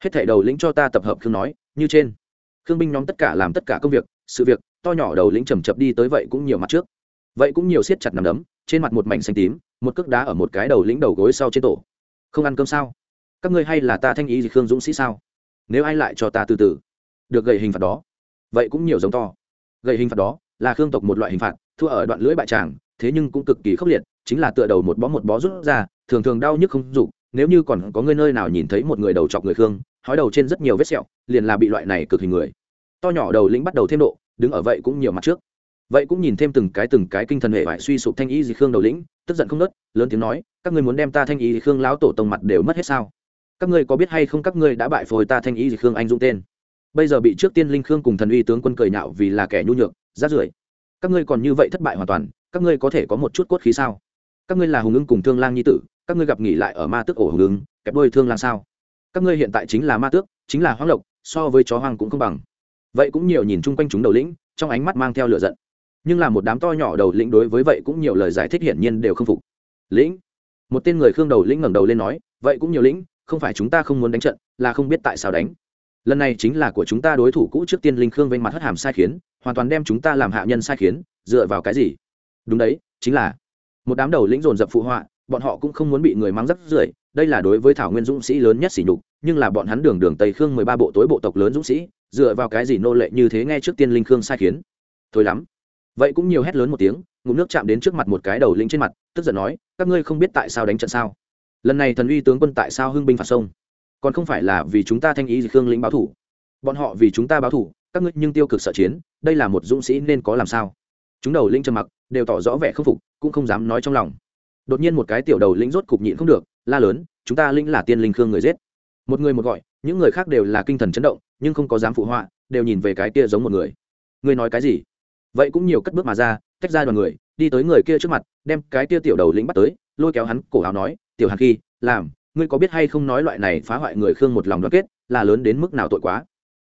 Speaker 1: Hết thảy đầu lĩnh cho ta tập hợp khương nói, như trên. Khương binh nhóm tất cả làm tất cả công việc, sự việc, to nhỏ đầu lĩnh chầm chập đi tới vậy cũng nhiều mặt trước. Vậy cũng nhiều siết chặt nằm đấm, trên mặt một mảnh xanh tím, một cước đá ở một cái đầu lĩnh đầu gối sau trên tổ không ăn cơm sao? Các ngươi hay là ta thanh ý gì khương dũng sĩ sao? Nếu ai lại cho ta từ từ, được gầy hình phạt đó. Vậy cũng nhiều giống to. Gầy hình phạt đó là khương tộc một loại hình phạt, thua ở đoạn lưỡi bại tràng, thế nhưng cũng cực kỳ khốc liệt, chính là tựa đầu một bó một bó rút ra, thường thường đau nhức không dục nếu như còn có ngươi nơi nào nhìn thấy một người đầu chọc người khương, hói đầu trên rất nhiều vết sẹo, liền là bị loại này cực hình người. To nhỏ đầu lĩnh bắt đầu thêm độ, đứng ở vậy cũng nhiều mặt trước vậy cũng nhìn thêm từng cái từng cái kinh thần hệ vải suy sụp thanh y dị khương đầu lĩnh, tức giận không nớt, lớn tiếng nói, các ngươi muốn đem ta thanh y dị khương lão tổ tông mặt đều mất hết sao? Các ngươi có biết hay không các ngươi đã bại phôi ta thanh y dị khương anh dũng tên? Bây giờ bị trước tiên linh khương cùng thần uy tướng quân cười nhạo vì là kẻ nhu nhược, rát rưởi. Các ngươi còn như vậy thất bại hoàn toàn, các ngươi có thể có một chút cốt khí sao? Các ngươi là hùng ưng cùng thương lang nhi tử, các ngươi gặp nghỉ lại ở ma tước ổ hùng ưng kẹp đôi thương lang sao? Các ngươi hiện tại chính là ma tước, chính là hoang lộc, so với chó hoang cũng không bằng. Vậy cũng nhiều nhìn chung quanh chúng đầu lĩnh, trong ánh mắt mang theo lửa giận nhưng là một đám to nhỏ đầu lĩnh đối với vậy cũng nhiều lời giải thích hiển nhiên đều không phục. Lĩnh, một tên người khương đầu lĩnh ngẩng đầu lên nói, vậy cũng nhiều lĩnh, không phải chúng ta không muốn đánh trận, là không biết tại sao đánh. Lần này chính là của chúng ta đối thủ cũ trước tiên linh khương vênh mặt hất hàm sai khiến, hoàn toàn đem chúng ta làm hạ nhân sai khiến, dựa vào cái gì? Đúng đấy, chính là một đám đầu lĩnh dồn dập phụ họa, bọn họ cũng không muốn bị người mắng rắc rưởi, đây là đối với thảo nguyên dũng sĩ lớn nhất sỉ nhục, nhưng là bọn hắn đường đường tây khương mười ba bộ tối bộ tộc lớn dũng sĩ, dựa vào cái gì nô lệ như thế nghe trước tiên linh khương sai khiến? Thôi lắm vậy cũng nhiều hét lớn một tiếng, ngụm nước chạm đến trước mặt một cái đầu lĩnh trên mặt, tức giận nói, các ngươi không biết tại sao đánh trận sao? Lần này thần uy tướng quân tại sao hưng binh phạt sông? Còn không phải là vì chúng ta thanh ý khương lĩnh báo thủ? Bọn họ vì chúng ta báo thủ, các ngươi nhưng tiêu cực sợ chiến, đây là một dũng sĩ nên có làm sao? Chúng đầu lĩnh trầm mặc, đều tỏ rõ vẻ khâm phục, cũng không dám nói trong lòng. Đột nhiên một cái tiểu đầu lĩnh rốt cục nhịn không được, la lớn, chúng ta lĩnh là tiên linh khương người giết. Một người một gọi, những người khác đều là kinh thần chấn động, nhưng không có dám phụ họa, đều nhìn về cái kia giống một người. Ngươi nói cái gì? Vậy cũng nhiều cất bước mà ra, tách ra đoàn người, đi tới người kia trước mặt, đem cái kia tiểu đầu lĩnh bắt tới, lôi kéo hắn, cổ áo nói, tiểu hàn khi, làm, ngươi có biết hay không nói loại này phá hoại người khương một lòng đoàn kết, là lớn đến mức nào tội quá?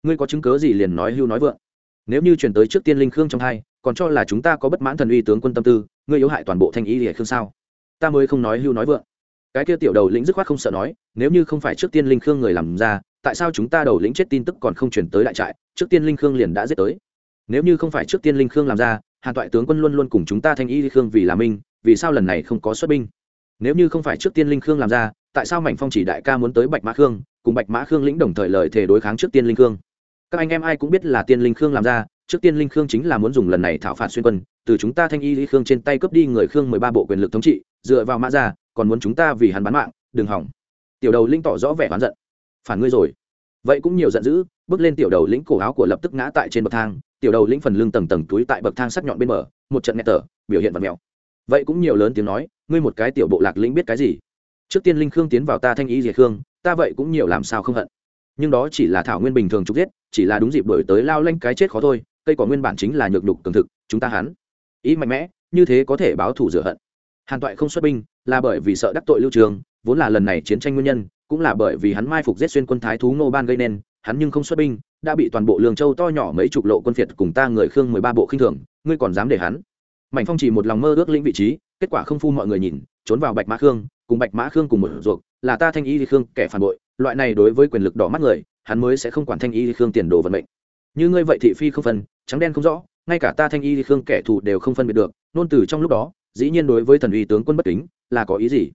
Speaker 1: Ngươi có chứng cớ gì liền nói hưu nói vượng. Nếu như chuyển tới trước tiên linh khương trong hai, còn cho là chúng ta có bất mãn thần uy tướng quân tâm tư, ngươi yếu hại toàn bộ thanh ý lìa khương sao? Ta mới không nói hưu nói vượng. Cái kia tiểu đầu lĩnh dứt khoát không sợ nói, nếu như không phải trước tiên linh khương người làm ra, tại sao chúng ta đầu lĩnh chết tin tức còn không chuyển tới đại trại, trước tiên linh khương liền đã giết tới? Nếu như không phải trước tiên linh khương làm ra, hàn toại tướng quân luôn luôn cùng chúng ta thanh y khương vì là minh vì sao lần này không có xuất binh? Nếu như không phải trước tiên linh khương làm ra, tại sao mảnh phong chỉ đại ca muốn tới bạch mã khương, cùng bạch mã khương lĩnh đồng thời lời thể đối kháng trước tiên linh khương? Các anh em ai cũng biết là tiên linh khương làm ra, trước tiên linh khương chính là muốn dùng lần này thảo phạt xuyên quân, từ chúng ta thanh y lý khương trên tay cướp đi người khương mười ba bộ quyền lực thống trị, dựa vào mã ra còn muốn chúng ta vì hắn bán mạng, đừng hỏng. Tiểu đầu linh tỏ rõ vẻ oán giận. Phản ngươi rồi. Vậy cũng nhiều giận dữ, bước lên tiểu đầu lĩnh cổ áo của lập tức ngã tại trên bậc thang tiểu đầu lĩnh phần lưng tầng tầng túi tại bậc thang sắc nhọn bên mở, một trận nghe tở biểu hiện vật mèo. Vậy cũng nhiều lớn tiếng nói ngươi một cái tiểu bộ lạc lĩnh biết cái gì? Trước tiên linh khương tiến vào ta thanh ý diệt khương ta vậy cũng nhiều làm sao không hận. Nhưng đó chỉ là thảo nguyên bình thường trục giết chỉ là đúng dịp đổi tới lao lanh cái chết khó thôi cây quả nguyên bản chính là nhược đục cường thực chúng ta hắn. Ý mạnh mẽ như thế có thể báo thủ rửa hận. Hàn toại không xuất binh là bởi vì sợ đắc tội lưu trường vốn là lần này chiến tranh nguyên nhân cũng là bởi vì hắn mai phục giết xuyên quân thái thú nô ban gây nên hắn nhưng không xuất binh đã bị toàn bộ lương châu to nhỏ mấy chục lộ quân phiệt cùng ta người khương mười ba bộ khinh thường, ngươi còn dám để hắn? Mạnh phong chỉ một lòng mơ ước lĩnh vị trí, kết quả không phu mọi người nhìn, trốn vào bạch mã khương, cùng bạch mã khương cùng một ruột, là ta thanh y khương kẻ phản bội, loại này đối với quyền lực đỏ mắt người, hắn mới sẽ không quản thanh y khương tiền đồ vận mệnh. Như ngươi vậy thị phi không phân, trắng đen không rõ, ngay cả ta thanh y khương kẻ thù đều không phân biệt được, nôn từ trong lúc đó, dĩ nhiên đối với thần uy tướng quân bất kính, là có ý gì?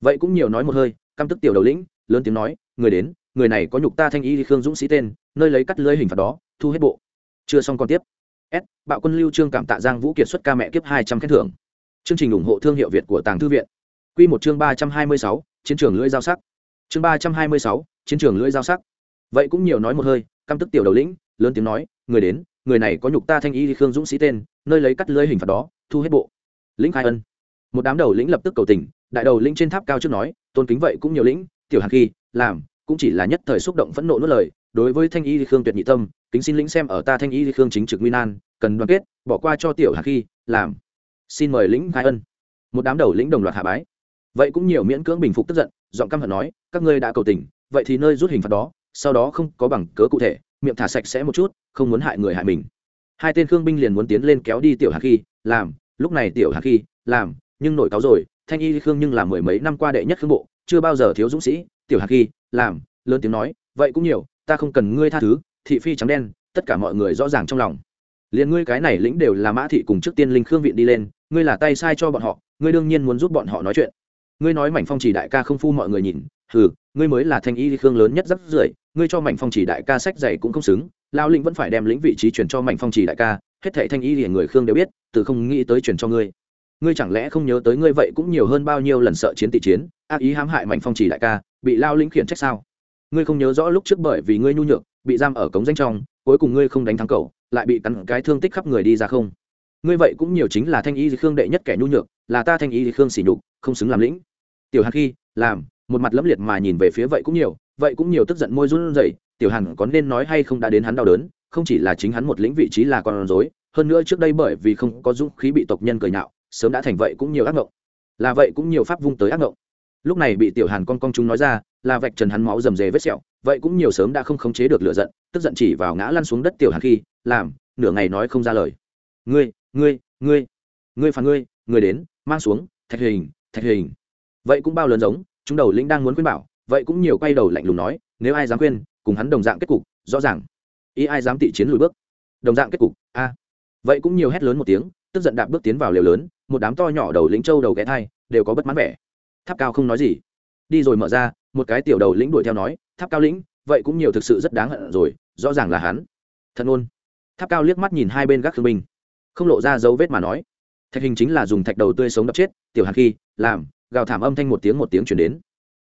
Speaker 1: Vậy cũng nhiều nói một hơi, căm tức tiểu đầu lĩnh, lớn tiếng nói, người đến người này có nhục ta thanh y khương dũng sĩ tên, nơi lấy cắt lưới hình phạt đó, thu hết bộ. Chưa xong còn tiếp. S, bạo quân lưu trương cảm tạ giang vũ kiệt xuất ca mẹ kiếp hai trăm khen thưởng. Chương trình ủng hộ thương hiệu việt của tàng thư viện. Q một chương ba trăm hai mươi sáu, chiến trường lưỡi giao sắc. Chương ba trăm hai mươi sáu, chiến trường lưỡi giao sắc. Vậy cũng nhiều nói một hơi, căm tức tiểu đầu lĩnh, lớn tiếng nói, người đến, người này có nhục ta thanh y khương dũng sĩ tên, nơi lấy cắt lưới hình phạt đó, thu hết bộ. Lĩnh khai ân. Một đám đầu lĩnh lập tức cầu tình, đại đầu lĩnh trên tháp cao trước nói, tôn kính vậy cũng nhiều lĩnh, tiểu hàn khi làm cũng chỉ là nhất thời xúc động phẫn nộ nuốt lời, đối với thanh y khương tuyệt nhị tâm, kính xin lĩnh xem ở ta thanh y khương chính trực nguyên an cần đoàn kết, bỏ qua cho tiểu hạc khi, làm. Xin mời lĩnh khai ân. Một đám đầu lĩnh đồng loạt hạ bái. Vậy cũng nhiều miễn cưỡng bình phục tức giận, giọng căm hận nói, các ngươi đã cầu tình, vậy thì nơi rút hình phạt đó, sau đó không có bằng cớ cụ thể, miệng thả sạch sẽ một chút, không muốn hại người hại mình. Hai tên khương binh liền muốn tiến lên kéo đi tiểu hạc khi, làm. Lúc này tiểu hạc khi, làm, nhưng nổi cáo rồi, thanh y khương nhưng là mười mấy năm qua đệ nhất khương bộ, chưa bao giờ thiếu dũng sĩ tiểu hạc ghi làm, lớn tiếng nói, vậy cũng nhiều, ta không cần ngươi tha thứ, thị phi trắng đen, tất cả mọi người rõ ràng trong lòng. Liền ngươi cái này lĩnh đều là mã thị cùng trước tiên linh khương viện đi lên, ngươi là tay sai cho bọn họ, ngươi đương nhiên muốn giúp bọn họ nói chuyện. Ngươi nói mảnh phong chỉ đại ca không phu mọi người nhìn, hừ, ngươi mới là thanh y khương lớn nhất rất rưởi, ngươi cho mảnh phong chỉ đại ca sách dày cũng không xứng lao lĩnh vẫn phải đem lĩnh vị trí chuyển cho mảnh phong chỉ đại ca, hết thệ thanh y thì người khương đều biết, từ không nghĩ tới chuyển cho ngươi. Ngươi chẳng lẽ không nhớ tới ngươi vậy cũng nhiều hơn bao nhiêu lần sợ chiến tỷ chiến, ác ý hãm hại mạnh phong chỉ đại ca bị lao lĩnh khiển trách sao? Ngươi không nhớ rõ lúc trước bởi vì ngươi nhu nhược, bị giam ở cống danh trong, cuối cùng ngươi không đánh thắng cầu lại bị cắn cái thương tích khắp người đi ra không? Ngươi vậy cũng nhiều chính là thanh y khương đệ nhất kẻ nhu nhược, là ta thanh y khương xỉ nhục, không xứng làm lĩnh. Tiểu hàn khi, làm, một mặt lẫm liệt mà nhìn về phía vậy cũng nhiều, vậy cũng nhiều tức giận môi run rẩy, tiểu hàn có nên nói hay không đã đến hắn đau đớn, không chỉ là chính hắn một lĩnh vị trí là con rối, hơn nữa trước đây bởi vì không có dũng khí bị tộc nhân cười nhạo, sớm đã thành vậy cũng nhiều ác ngộng. Là vậy cũng nhiều pháp vung tới ác ngộng lúc này bị tiểu hàn con con chúng nói ra, là vạch trần hắn máu rầm rề vết sẹo, vậy cũng nhiều sớm đã không khống chế được lửa giận, tức giận chỉ vào ngã lăn xuống đất tiểu hàn khi, làm, nửa ngày nói không ra lời. Ngươi ngươi ngươi ngươi phản ngươi ngươi đến, mang xuống, thạch hình thạch hình. Vậy cũng bao lớn giống, chúng đầu lĩnh đang muốn khuyên bảo, vậy cũng nhiều quay đầu lạnh lùng nói, nếu ai dám khuyên, cùng hắn đồng dạng kết cục, rõ ràng. Ý ai dám tị chiến lùi bước. Đồng dạng kết cục, a. Vậy cũng nhiều hét lớn một tiếng, tức giận đạp bước tiến vào liều lớn, một đám to nhỏ đầu lĩnh châu đầu ghé thai, đều có bất mãn vẻ tháp cao không nói gì. Đi rồi mở ra, một cái tiểu đầu lĩnh đuổi theo nói, tháp cao lĩnh, vậy cũng nhiều thực sự rất đáng hận rồi, rõ ràng là hắn. Thật ôn. Tháp cao liếc mắt nhìn hai bên gác thương binh. Không lộ ra dấu vết mà nói, thạch hình chính là dùng thạch đầu tươi sống đập chết, tiểu hàn khi, làm, gào thảm âm thanh một tiếng một tiếng chuyển đến.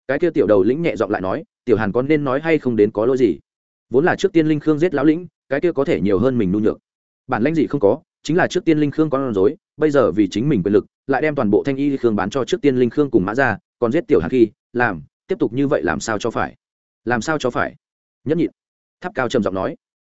Speaker 1: Cái kia tiểu đầu lĩnh nhẹ giọng lại nói, tiểu hàn có nên nói hay không đến có lỗi gì? Vốn là trước tiên linh khương giết lão lĩnh, cái kia có thể nhiều hơn mình nhu nhược. Bản lãnh gì không có, chính là trước tiên linh khương con rối, bây giờ vì chính mình quyền lực lại đem toàn bộ thanh y khương bán cho trước tiên linh khương cùng mã ra còn giết tiểu hàn khi, làm, tiếp tục như vậy làm sao cho phải? Làm sao cho phải? Nhất nhịn. Tháp cao trầm giọng nói.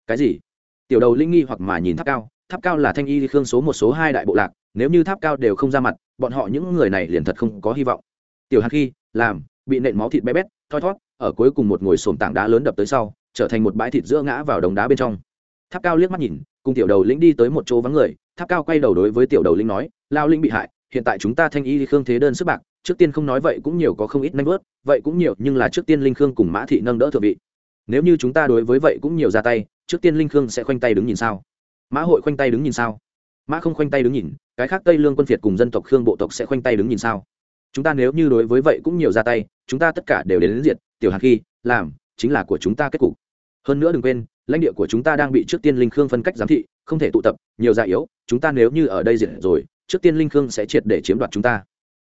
Speaker 1: Cái gì? Tiểu đầu linh nghi hoặc mà nhìn tháp cao. Tháp cao là thanh y khương số một, số hai đại bộ lạc, nếu như tháp cao đều không ra mặt, bọn họ những người này liền thật không có hy vọng. Tiểu hàn khi, làm, bị nện máu thịt bé bét, thoi thót ở cuối cùng một ngồi sồn tảng đá lớn đập tới sau, trở thành một bãi thịt giữa ngã vào đống đá bên trong. Tháp cao liếc mắt nhìn, cùng tiểu đầu lĩnh đi tới một chỗ vắng người, tháp cao quay đầu đối với tiểu đầu lĩnh nói, lao linh bị hại hiện tại chúng ta thanh y khương thế đơn sức bạc trước tiên không nói vậy cũng nhiều có không ít nanh vớt vậy cũng nhiều nhưng là trước tiên linh khương cùng mã thị nâng đỡ thượng vị. Nếu như chúng ta đối với vậy cũng nhiều ra tay trước tiên linh khương sẽ khoanh tay đứng nhìn sao? Mã hội khoanh tay đứng nhìn sao? Mã không khoanh tay đứng nhìn cái khác tây lương quân phiệt cùng dân tộc khương bộ tộc sẽ khoanh tay đứng nhìn sao? Chúng ta nếu như đối với vậy cũng nhiều ra tay chúng ta tất cả đều đến, đến diệt tiểu hạt khi làm chính là của chúng ta kết cục. Hơn nữa đừng quên lãnh địa của chúng ta đang bị trước tiên linh khương phân cách giám thị không thể tụ tập nhiều già yếu chúng ta nếu như ở đây diệt rồi trước tiên linh khương sẽ triệt để chiếm đoạt chúng ta.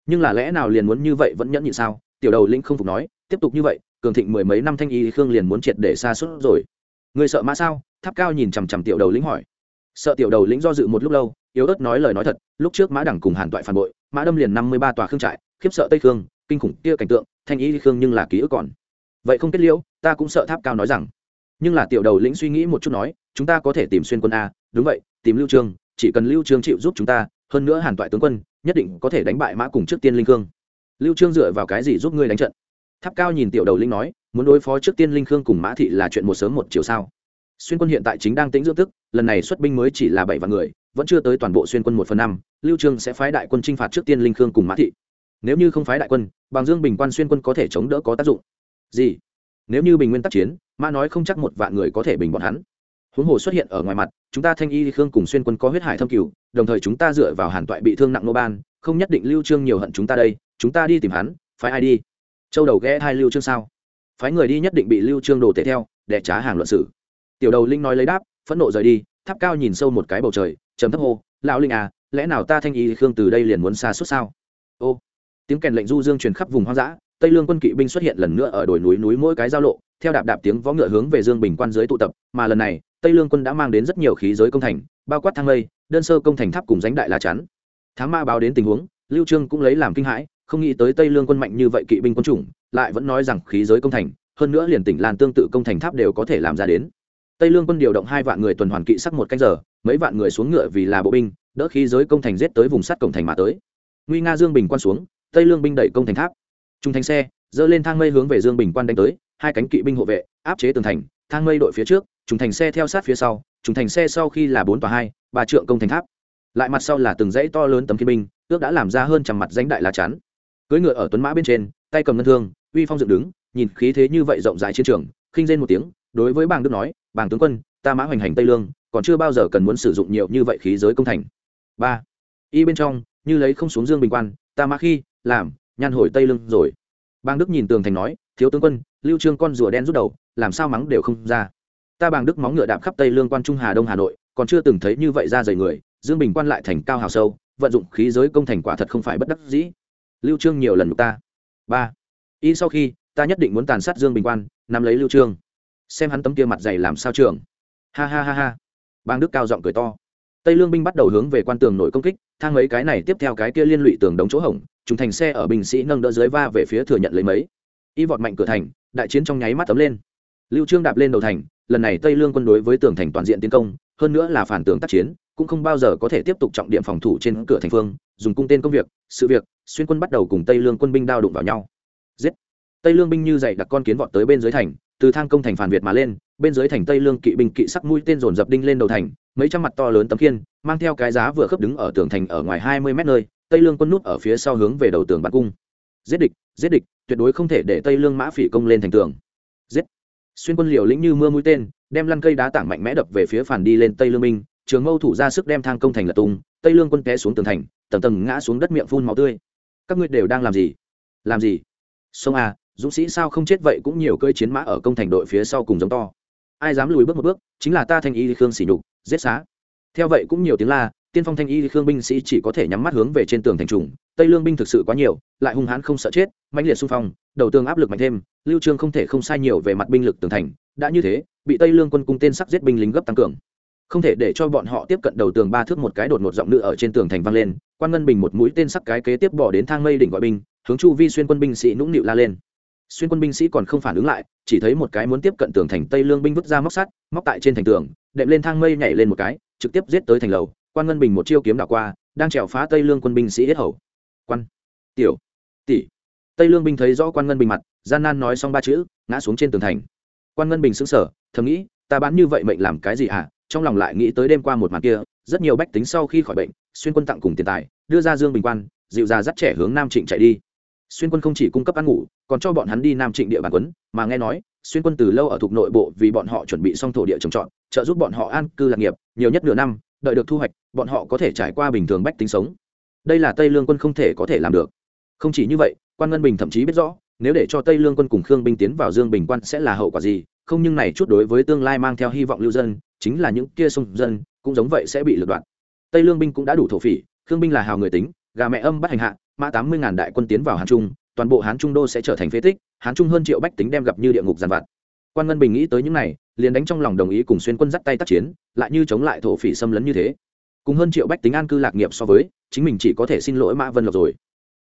Speaker 1: Nhưng là lẽ nào liền muốn như vậy vẫn nhẫn nhịn sao? Tiểu đầu linh không phục nói, tiếp tục như vậy, cường thịnh mười mấy năm thanh y khương liền muốn triệt để xa suốt rồi. Người sợ mã sao? Tháp cao nhìn chằm chằm tiểu đầu lĩnh hỏi. Sợ tiểu đầu lĩnh do dự một lúc lâu, yếu ớt nói lời nói thật, lúc trước mã đẳng cùng hàn toại phản bội, mã đâm liền năm mươi ba tòa khương trại, khiếp sợ tây khương, kinh khủng kia cảnh tượng, thanh y khương nhưng là ký ức còn. Vậy không kết liễu, ta cũng sợ tháp cao nói rằng. Nhưng là tiểu đầu lĩnh suy nghĩ một chút nói, chúng ta có thể tìm xuyên quân a, đúng vậy, tìm lưu trương, chỉ cần lưu trương chịu giúp chúng ta hơn nữa hàn toại tướng quân nhất định có thể đánh bại mã cùng trước tiên linh khương. Lưu trương dựa vào cái gì giúp ngươi đánh trận? Tháp cao nhìn tiểu đầu linh nói, muốn đối phó trước tiên linh khương cùng mã thị là chuyện một sớm một chiều sao? Xuyên quân hiện tại chính đang tính dưỡng tức, lần này xuất binh mới chỉ là bảy vạn người, vẫn chưa tới toàn bộ xuyên quân một phần năm, lưu trương sẽ phái đại quân chinh phạt trước tiên linh khương cùng mã thị. Nếu như không phái đại quân, bằng dương bình quan xuyên quân có thể chống đỡ có tác dụng. Gì? Nếu như bình nguyên tác chiến, mã nói không chắc một vạn người có thể bình bọn hắn huống hồ xuất hiện ở ngoài mặt, chúng ta thanh y khương cùng xuyên quân có huyết hải thâm cửu, đồng thời chúng ta dựa vào hàn toại bị thương nặng nô ban không nhất định lưu trương nhiều hận chúng ta đây, chúng ta đi tìm hắn, phái ai đi? Châu đầu ghé hai lưu trương sao? Phái người đi nhất định bị lưu trương đổ tệ theo, để trá hàng luận sử tiểu đầu linh nói lấy đáp, phẫn nộ rời đi, tháp cao nhìn sâu một cái bầu trời, trầm thấp hô, lão linh à lẽ nào ta thanh y khương từ đây liền muốn xa suốt sao? Ô, tiếng kèn lệnh du dương truyền khắp vùng hoang dã, tây lương quân kỵ binh xuất hiện lần nữa ở đồi núi núi mỗi cái giao lộ theo đạp đạp tiếng võ ngựa hướng về dương bình quan dưới tụ tập, mà lần này, tây lương quân đã mang đến rất nhiều khí giới công thành, bao quát thang lây đơn sơ công thành tháp cùng danh đại lá chắn. Thám ma báo đến tình huống, lưu trương cũng lấy làm kinh hãi, không nghĩ tới tây lương quân mạnh như vậy kỵ binh quân chủng, lại vẫn nói rằng khí giới công thành, hơn nữa liền tỉnh lan tương tự công thành tháp đều có thể làm ra đến. Tây lương quân điều động hai vạn người tuần hoàn kỵ sắc một canh giờ, mấy vạn người xuống ngựa vì là bộ binh, đỡ khí giới công thành giết tới vùng sắt cổng thành mà tới. Nguy nga dương bình quan xuống, tây lương binh đẩy công thành tháp. Trung thành xe, dơ lên thang mây hướng về dương bình quan đánh tới hai cánh kỵ binh hộ vệ, áp chế tường thành, thang mây đội phía trước, trùng thành xe theo sát phía sau, trùng thành xe sau khi là bốn tòa hai, ba trượng công thành tháp. Lại mặt sau là từng dãy to lớn tấm kỵ binh, ước đã làm ra hơn trăm mặt danh đại lá chắn. Cưỡi ngựa ở tuấn mã bên trên, tay cầm ngân thương, uy phong dựng đứng, nhìn khí thế như vậy rộng rãi chiến trường, khinh rên một tiếng, đối với bàng đức nói, bàng tướng quân, ta mã hoành hành tây lương, còn chưa bao giờ cần muốn sử dụng nhiều như vậy khí giới công thành. Ba. Y bên trong, như lấy không xuống dương bình quan, ta mã khi, làm nhan hồi tây lương rồi. Bàng đức nhìn tường thành nói thiếu tướng quân, lưu trương con rùa đen rút đầu, làm sao mắng đều không ra. Ta bàng đức móng ngựa đạp khắp tây lương quan trung hà đông hà nội, còn chưa từng thấy như vậy ra dày người, dương bình quan lại thành cao hào sâu, vận dụng khí giới công thành quả thật không phải bất đắc dĩ. Lưu trương nhiều lần ta. Ba. Y sau khi, ta nhất định muốn tàn sát dương bình quan, nắm lấy lưu trương. Xem hắn tấm kia mặt dày làm sao trường ha ha ha ha. Bang đức cao giọng cười to. Tây lương binh bắt đầu hướng về quan tường nội công kích, thang mấy cái này tiếp theo cái kia liên lụy tường đống chỗ hổng chúng thành xe ở binh sĩ nâng đỡ dưới va về phía thừa nhận lấy mấy y vọt mạnh cửa thành, đại chiến trong nháy mắt tấm lên. Lưu trương đạp lên đầu thành, lần này tây lương quân đối với tường thành toàn diện tiến công, hơn nữa là phản tường tác chiến, cũng không bao giờ có thể tiếp tục trọng điểm phòng thủ trên cửa thành phương, dùng cung tên công việc, sự việc, xuyên quân bắt đầu cùng tây lương quân binh đao đụng vào nhau. Giết! Tây lương binh như dậy đặt con kiến vọt tới bên dưới thành, từ thang công thành phản việt mà lên, bên dưới thành tây lương kỵ binh kỵ sắc mũi tên dồn dập đinh lên đầu thành, mấy trăm mặt to lớn tấm khiên, mang theo cái giá vừa khớp đứng ở tường thành ở ngoài hai mươi mét nơi, tây lương quân nút ở phía sau hướng về đầu tường bắn cung. Giết địch giết địch! Tuyệt đối không thể để tây lương mã phỉ công lên thành tường. Giết! Xuyên quân liều lĩnh như mưa mũi tên, đem lăn cây đá tảng mạnh mẽ đập về phía phản đi lên tây lương minh, trường mâu thủ ra sức đem thang công thành lật tung, tây lương quân té xuống tường thành, tầng tầng ngã xuống đất miệng phun máu tươi. Các ngươi đều đang làm gì? Làm gì? Sông a, dũng sĩ sao không chết vậy cũng nhiều cơi chiến mã ở công thành đội phía sau cùng giống to. Ai dám lùi bước một bước, chính là ta thanh y khương sỉ nhục, giết xá. Theo vậy cũng nhiều tiếng la tiên phong thanh y khương binh sĩ chỉ có thể nhắm mắt hướng về trên tường thành trùng, tây lương binh thực sự quá nhiều, lại hung hãn không sợ chết, mãnh liệt xung phong, đầu tường áp lực mạnh thêm, lưu trương không thể không sai nhiều về mặt binh lực tường thành, đã như thế, bị tây lương quân cung tên sắc giết binh lính gấp tăng cường. Không thể để cho bọn họ tiếp cận đầu tường ba thước một cái đột một giọng nữ ở trên tường thành vang lên, quan ngân bình một mũi tên sắc cái kế tiếp bỏ đến thang mây đỉnh gọi binh, hướng chu vi xuyên quân binh sĩ nũng nịu la lên. Xuyên quân binh sĩ còn không phản ứng lại, chỉ thấy một cái muốn tiếp cận tường thành tây lương binh vứt ra móc sắt, móc tại trên thành tường, đệm lên thang mây nhảy lên một cái, trực tiếp giết tới thành lầu quan ngân bình một chiêu kiếm đảo qua, đang trèo phá tây lương quân binh sĩ hết hầu. Quan. Tiểu. Tỷ. Tây lương binh thấy rõ quan ngân bình mặt, gian nan nói xong ba chữ, ngã xuống trên tường thành. Quan ngân bình sững sờ, thầm nghĩ, ta bán như vậy mệnh làm cái gì hả? À? trong lòng lại nghĩ tới đêm qua một màn kia, rất nhiều bách tính sau khi khỏi bệnh, xuyên quân tặng cùng tiền tài, đưa ra dương bình quan, dịu ra dắt trẻ hướng nam trịnh chạy đi. Xuyên quân không chỉ cung cấp ăn ngủ, còn cho bọn hắn đi nam trịnh địa bàn quấn, mà nghe nói, xuyên quân từ lâu ở thuộc nội bộ vì bọn họ chuẩn bị xong thổ địa trồng trọt, trợ giúp bọn họ an cư lạc nghiệp, nhiều nhất nửa năm đợi được thu hoạch, bọn họ có thể trải qua bình thường bách tính sống. Đây là tây lương quân không thể có thể làm được. Không chỉ như vậy, quan ngân bình thậm chí biết rõ, nếu để cho tây lương quân cùng khương binh tiến vào dương bình quan sẽ là hậu quả gì, không nhưng này chút đối với tương lai mang theo hy vọng lưu dân, chính là những kia sông dân, cũng giống vậy sẽ bị lật đoạn tây lương binh cũng đã đủ thổ phỉ, khương binh là hào người tính, gà mẹ âm bắt hành hạ, mã tám mươi ngàn đại quân tiến vào hán trung, toàn bộ hán trung đô sẽ trở thành phế tích, hán trung hơn triệu bách tính đem gặp như địa ngục giàn vặt. Quan ngân bình nghĩ tới những này liền đánh trong lòng đồng ý cùng xuyên quân dắt tay tác chiến, lại như chống lại thổ phỉ xâm lấn như thế. Cùng hơn triệu bách tính an cư lạc nghiệp so với, chính mình chỉ có thể xin lỗi mã vân lộc rồi.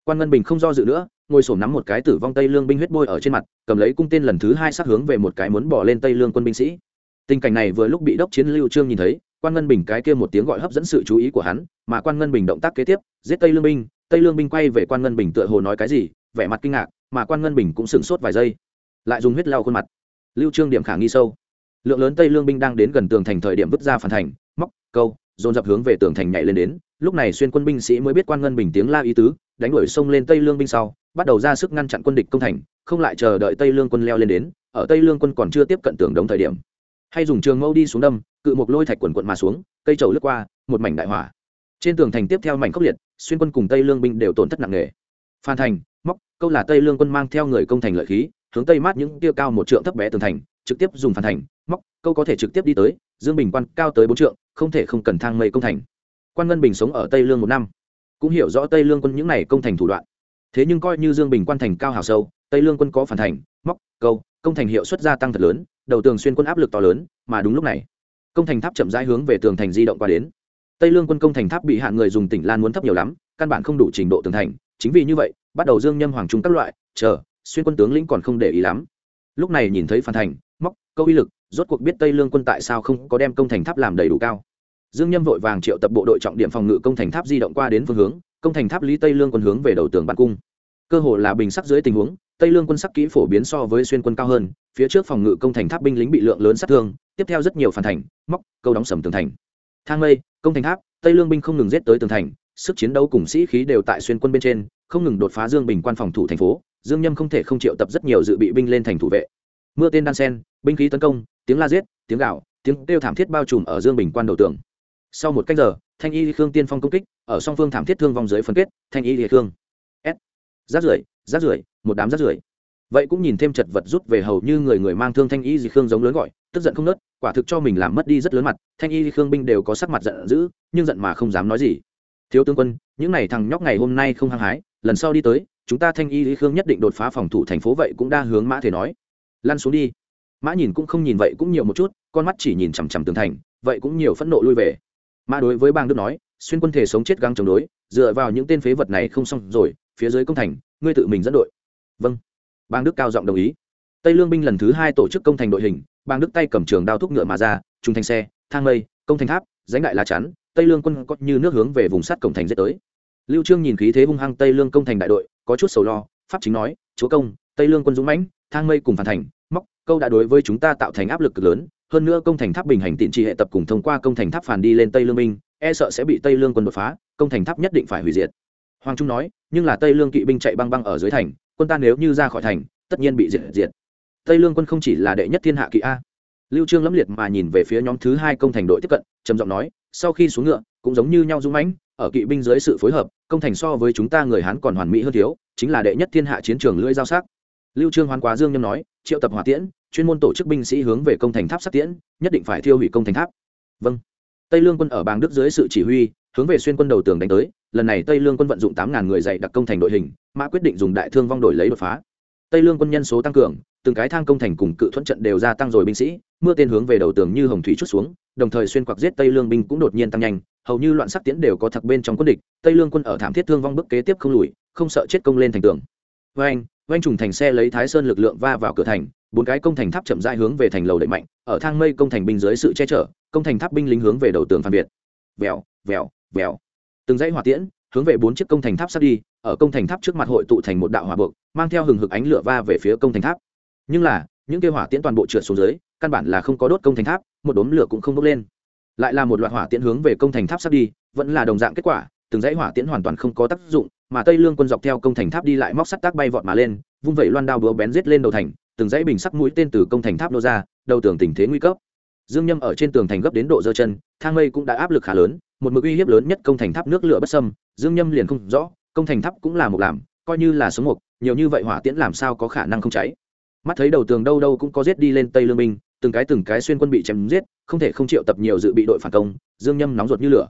Speaker 1: Quan ngân bình không do dự nữa, ngồi sổm nắm một cái tử vong tây lương binh huyết bôi ở trên mặt, cầm lấy cung tên lần thứ hai sát hướng về một cái muốn bỏ lên tây lương quân binh sĩ. Tình cảnh này vừa lúc bị đốc chiến lưu trương nhìn thấy, quan ngân bình cái kia một tiếng gọi hấp dẫn sự chú ý của hắn, mà quan ngân bình động tác kế tiếp, giết tây lương binh, tây lương binh quay về quan ngân bình tựa hồ nói cái gì, vẻ mặt kinh ngạc, mà quan ngân bình cũng sửng sốt vài giây, lại dùng huyết lau khuôn mặt. Lưu trương điểm khả nghi sâu lượng lớn tây lương binh đang đến gần tường thành thời điểm vứt ra phản thành, móc, câu, dồn dập hướng về tường thành nhảy lên đến. Lúc này xuyên quân binh sĩ mới biết quan ngân bình tiếng la ý tứ, đánh đuổi sông lên tây lương binh sau, bắt đầu ra sức ngăn chặn quân địch công thành, không lại chờ đợi tây lương quân leo lên đến, ở tây lương quân còn chưa tiếp cận tường đống thời điểm. Hay dùng trường mâu đi xuống đâm, cự một lôi thạch quần quận mà xuống, cây trầu lướt qua, một mảnh đại hỏa. Trên tường thành tiếp theo mảnh khốc liệt, xuyên quân cùng tây lương binh đều tổn thất nặng nề. Phan thành, móc, câu là tây lương quân mang theo người công thành lợi khí, hướng tây mát những tiêu cao một trượng thấp bé tường thành, trực tiếp dùng phản thành móc, câu có thể trực tiếp đi tới, dương bình quan cao tới bốn trượng, không thể không cần thang mây công thành. Quan ngân bình sống ở tây lương một năm, cũng hiểu rõ tây lương quân những này công thành thủ đoạn. Thế nhưng coi như dương bình quan thành cao hào sâu, tây lương quân có phản thành, móc, câu, công thành hiệu suất gia tăng thật lớn, đầu tường xuyên quân áp lực to lớn, mà đúng lúc này, công thành tháp chậm rãi hướng về tường thành di động qua đến. Tây lương quân công thành tháp bị hạn người dùng tỉnh lan muốn thấp nhiều lắm, căn bản không đủ trình độ tường thành, chính vì như vậy, bắt đầu dương nhâm hoàng trung các loại, chờ, xuyên quân tướng lĩnh còn không để ý lắm. Lúc này nhìn thấy phản thành móc, câu uy lực, rốt cuộc biết tây lương quân tại sao không có đem công thành tháp làm đầy đủ cao. Dương nhâm vội vàng triệu tập bộ đội trọng điểm phòng ngự công thành tháp di động qua đến phương hướng, công thành tháp lý tây lương quân hướng về đầu tường bàn cung. Cơ hồ là bình sắc dưới tình huống, tây lương quân sắc kỹ phổ biến so với xuyên quân cao hơn, phía trước phòng ngự công thành tháp binh lính bị lượng lớn sát thương, tiếp theo rất nhiều phản thành, móc, câu đóng sầm tường thành. Thang mây, công thành tháp, tây lương binh không ngừng giết tới tường thành, sức chiến đấu cùng sĩ khí đều tại xuyên quân bên trên, không ngừng đột phá dương bình quan phòng thủ thành phố. Dương nhâm không thể không triệu tập rất nhiều dự bị binh lên thành thủ vệ mưa tên đan sen, binh khí tấn công, tiếng la giết, tiếng gạo tiếng kêu thảm thiết bao trùm ở dương bình quan đầu tường. Sau một cách giờ, thanh y khương tiên phong công kích, ở song phương thảm thiết thương vong dưới phân kết, thanh y địa khương. S. Rát rưởi rát rưởi, một đám rát rưởi. Vậy cũng nhìn thêm chật vật rút về hầu như người người mang thương thanh y di khương giống lớn gọi, tức giận không nớt, quả thực cho mình làm mất đi rất lớn mặt, thanh y di khương binh đều có sắc mặt giận dữ, nhưng giận mà không dám nói gì. Thiếu tướng quân, những này thằng nhóc ngày hôm nay không hăng hái, lần sau đi tới, chúng ta thanh y lý khương nhất định đột phá phòng thủ thành phố vậy cũng đa hướng mã thể nói lăn xuống đi. Mã nhìn cũng không nhìn vậy cũng nhiều một chút, con mắt chỉ nhìn chằm chằm tường thành, vậy cũng nhiều phẫn nộ lui về. Mã đối với bang đức nói, xuyên quân thể sống chết găng chống đối, dựa vào những tên phế vật này không xong rồi, phía dưới công thành, ngươi tự mình dẫn đội. Vâng. Bang đức cao giọng đồng ý. Tây lương binh lần thứ hai tổ chức công thành đội hình, bang đức tay cầm trường đao thúc ngựa mà ra trung thành xe, thang mây công thành tháp dánh đại lá chắn, tây lương quân có như nước hướng về vùng sắt cổng thành dễ tới. Lưu trương nhìn khí thế hung hăng tây lương công thành đại đội, có chút sầu lo, pháp chính nói, chúa công, tây lương quân dũng mãnh, thang mây cùng phản thành móc, câu đã đối với chúng ta tạo thành áp lực cực lớn, hơn nữa công thành tháp bình hành tiện trị hệ tập cùng thông qua công thành tháp phản đi lên tây lương binh e sợ sẽ bị tây lương quân đột phá, công thành tháp nhất định phải hủy diệt. Hoàng trung nói, nhưng là tây lương kỵ binh chạy băng băng ở dưới thành, quân ta nếu như ra khỏi thành, tất nhiên bị diệt diệt. Tây lương quân không chỉ là đệ nhất thiên hạ kỵ a. Lưu trương lẫm liệt mà nhìn về phía nhóm thứ hai công thành đội tiếp cận, trầm giọng nói, sau khi xuống ngựa, cũng giống như nhau dũng mãnh, ở kỵ binh dưới sự phối hợp, công thành so với chúng ta người hán còn hoàn mỹ hơn thiếu, chính là đệ nhất thiên hạ chiến trường lưỡi giao sắc lưu trương hoán quá dương nhâm nói, triệu tập hỏa tiễn, chuyên môn tổ chức binh sĩ hướng về công thành tháp sát tiễn, nhất định phải thiêu hủy công thành tháp. Vâng. Tây lương quân ở bang đức dưới sự chỉ huy, hướng về xuyên quân đầu tường đánh tới, lần này tây lương quân vận dụng tám ngàn người dạy đặc công thành đội hình, mã quyết định dùng đại thương vong đổi lấy đột phá. Tây lương quân nhân số tăng cường, từng cái thang công thành cùng cự thuẫn trận đều gia tăng rồi binh sĩ, mưa tên hướng về đầu tường như hồng thủy chút xuống, đồng thời xuyên quặc giết tây lương binh cũng đột nhiên tăng nhanh, hầu như loạn sắc tiễn đều có thật bên trong quân địch, tây lương quân ở thảm thiết thương vong bức kế tiếp không lùi, không sợ chết công lên thành tường. Vanh oanh trùng thành xe lấy thái sơn lực lượng va vào cửa thành, bốn cái công thành tháp chậm rãi hướng về thành lầu đẩy mạnh, ở thang mây công thành binh dưới sự che chở, công thành tháp binh lính hướng về đầu tường phan việt vèo vèo vèo. Từng dãy hỏa tiễn hướng về bốn chiếc công thành tháp sắp đi, ở công thành tháp trước mặt hội tụ thành một đạo hỏa buộc, mang theo hừng hực ánh lửa va về phía công thành tháp. Nhưng là, những cây hỏa tiễn toàn bộ trượt xuống dưới, căn bản là không có đốt công thành tháp, một đốm lửa cũng không bốc lên. Lại là một loạt hỏa tiễn hướng về công thành tháp sắp đi, vẫn là đồng dạng kết quả, từng dãy hỏa tiễn hoàn toàn không có tác dụng mà tây lương quân dọc theo công thành tháp đi lại móc sắt tác bay vọt mà lên vung vẩy loan đao búa bén giết lên đầu thành từng dãy bình sắc mũi tên từ công thành tháp nô ra đầu tường tình thế nguy cấp. Dương nhâm ở trên tường thành gấp đến độ dơ chân thang mây cũng đã áp lực khá lớn một mực uy hiếp lớn nhất công thành tháp nước lửa bất sâm dương nhâm liền không rõ công thành tháp cũng là một làm coi như là sống một, nhiều như vậy hỏa tiễn làm sao có khả năng không cháy. Mắt thấy đầu tường đâu đâu cũng có giết đi lên tây lương minh từng cái từng cái xuyên quân bị chém giết không thể không chịu tập nhiều dự bị đội phản công dương nhâm nóng ruột như lửa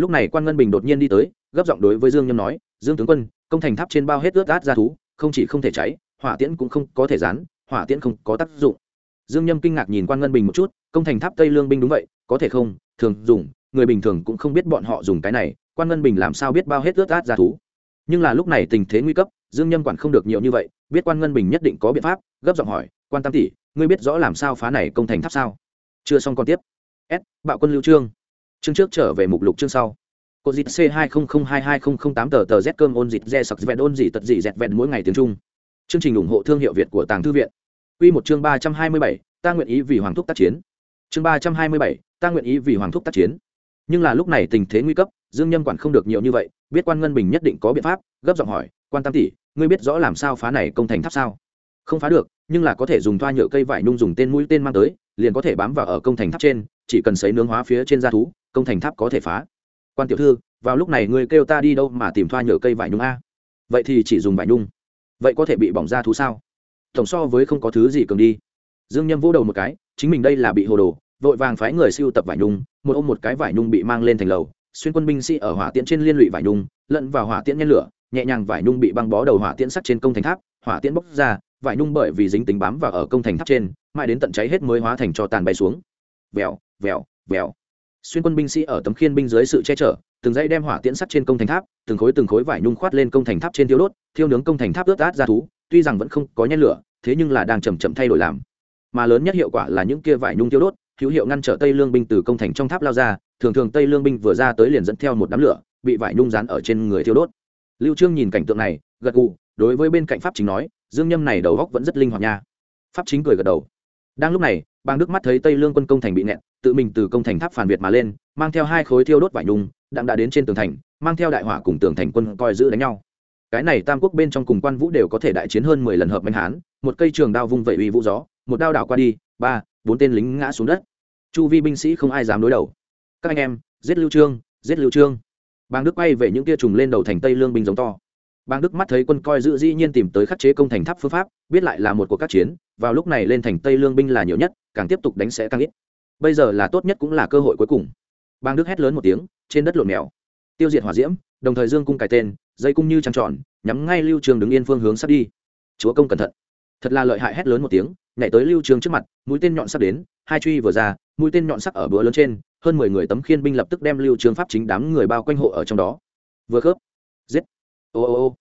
Speaker 1: lúc này quan ngân bình đột nhiên đi tới, gấp giọng đối với dương nhâm nói, dương tướng quân, công thành tháp trên bao hết ướt át ra thú, không chỉ không thể cháy, hỏa tiễn cũng không có thể dán hỏa tiễn không có tác dụng. Dương nhâm kinh ngạc nhìn quan ngân bình một chút, công thành tháp tây lương binh đúng vậy, có thể không? Thường dùng, người bình thường cũng không biết bọn họ dùng cái này, quan ngân bình làm sao biết bao hết ướt át ra thú? Nhưng là lúc này tình thế nguy cấp, dương nhâm quản không được nhiều như vậy, biết quan ngân bình nhất định có biện pháp, gấp giọng hỏi, quan tam tỷ, ngươi biết rõ làm sao phá này công thành tháp sao? Chưa xong còn tiếp. S. Bạo quân lưu trương chương trước trở về mục lục chương sau. Cô dịt c hai không không hai hai không không tám tờ tờ z cơm ôn dịt re sặc vẹn ôn dị tật dị dẹt vẹn mỗi ngày tiếng trung. Chương trình ủng hộ thương hiệu việt của tàng thư viện. Quy một chương ba trăm hai mươi bảy, ta nguyện ý vì hoàng thúc tác chiến. Chương ba trăm hai mươi bảy, ta nguyện ý vì hoàng thúc tác chiến. Nhưng là lúc này tình thế nguy cấp, dương nhâm quản không được nhiều như vậy, biết quan ngân bình nhất định có biện pháp, gấp giọng hỏi, quan tam tỷ, ngươi biết rõ làm sao phá này công thành tháp sao? Không phá được, nhưng là có thể dùng thoa nhựa cây vải nung dùng tên mũi tên mang tới, liền có thể bám vào ở công thành tháp trên, chỉ cần sấy nướng hóa phía trên da thú công thành tháp có thể phá. Quan tiểu thư, vào lúc này ngươi kêu ta đi đâu mà tìm thoa nhựa cây vải nhung a? Vậy thì chỉ dùng vải nhung. vậy có thể bị bỏng ra thú sao? Tổng so với không có thứ gì cường đi. Dương nhâm vỗ đầu một cái, chính mình đây là bị hồ đồ, vội vàng phái người siêu tập vải nhung, một ôm một cái vải nhung bị mang lên thành lầu, xuyên quân binh sĩ ở hỏa tiễn trên liên lụy vải nhung, lẫn vào hỏa tiễn nhen lửa, nhẹ nhàng vải nhung bị băng bó đầu hỏa tiễn sắt trên công thành tháp, hỏa tiễn bốc ra, vải nhung bởi vì dính tính bám vào ở công thành tháp trên, mãi đến tận cháy hết mới hóa thành cho tàn bay xuống. Vèo vèo vèo xuyên quân binh sĩ ở tấm khiên binh dưới sự che chở, từng dãy đem hỏa tiễn sắt trên công thành tháp, từng khối từng khối vải nhung khoát lên công thành tháp trên thiêu đốt, thiêu nướng công thành tháp ướt át ra thú, tuy rằng vẫn không có nhen lửa, thế nhưng là đang chầm chậm thay đổi làm. Mà lớn nhất hiệu quả là những kia vải nhung thiêu đốt, hữu hiệu ngăn trở tây lương binh từ công thành trong tháp lao ra, thường thường tây lương binh vừa ra tới liền dẫn theo một đám lửa, bị vải nhung dán ở trên người thiêu đốt. Lưu trương nhìn cảnh tượng này, gật gù, đối với bên cạnh pháp chính nói, dương nhâm này đầu góc vẫn rất linh hoạt nha. Pháp chính cười gật đầu đang lúc này bang đức mắt thấy tây lương quân công thành bị nẹt, tự mình từ công thành tháp phản việt mà lên, mang theo hai khối thiêu đốt vải nhung, đặng đã đến trên tường thành, mang theo đại hỏa cùng tường thành quân coi giữ đánh nhau. Cái này tam quốc bên trong cùng quan vũ đều có thể đại chiến hơn mười lần hợp binh hán, một cây trường đao vung vẩy uy vũ gió, một đao đảo qua đi, ba, bốn tên lính ngã xuống đất. Chu vi binh sĩ không ai dám đối đầu. Các anh em, giết lưu trương, giết lưu trương. Bang đức quay về những kia trùng lên đầu thành tây lương binh giống to bang đức mắt thấy quân coi giữ dĩ nhiên tìm tới khắc chế công thành tháp phương pháp, biết lại là một cuộc các chiến, vào lúc này lên thành tây lương binh là nhiều nhất, càng tiếp tục đánh sẽ càng ít. Bây giờ là tốt nhất cũng là cơ hội cuối cùng. Bang đức hét lớn một tiếng, trên đất lộn mèo. Tiêu diệt hỏa diễm, đồng thời dương cung cài tên, dây cung như trăng tròn, nhắm ngay lưu trường đứng yên phương hướng sắp đi. Chúa công cẩn thận. Thật là lợi hại hét lớn một tiếng, nhảy tới lưu trường trước mặt, mũi tên nhọn sắp đến, hai truy vừa ra, mũi tên nhọn sắc ở bữa lớn trên, hơn mười người tấm khiên binh lập tức đem lưu trường pháp chính đám người bao quanh hộ ở trong đó. Vừa khớp. Giết. Ô ô ô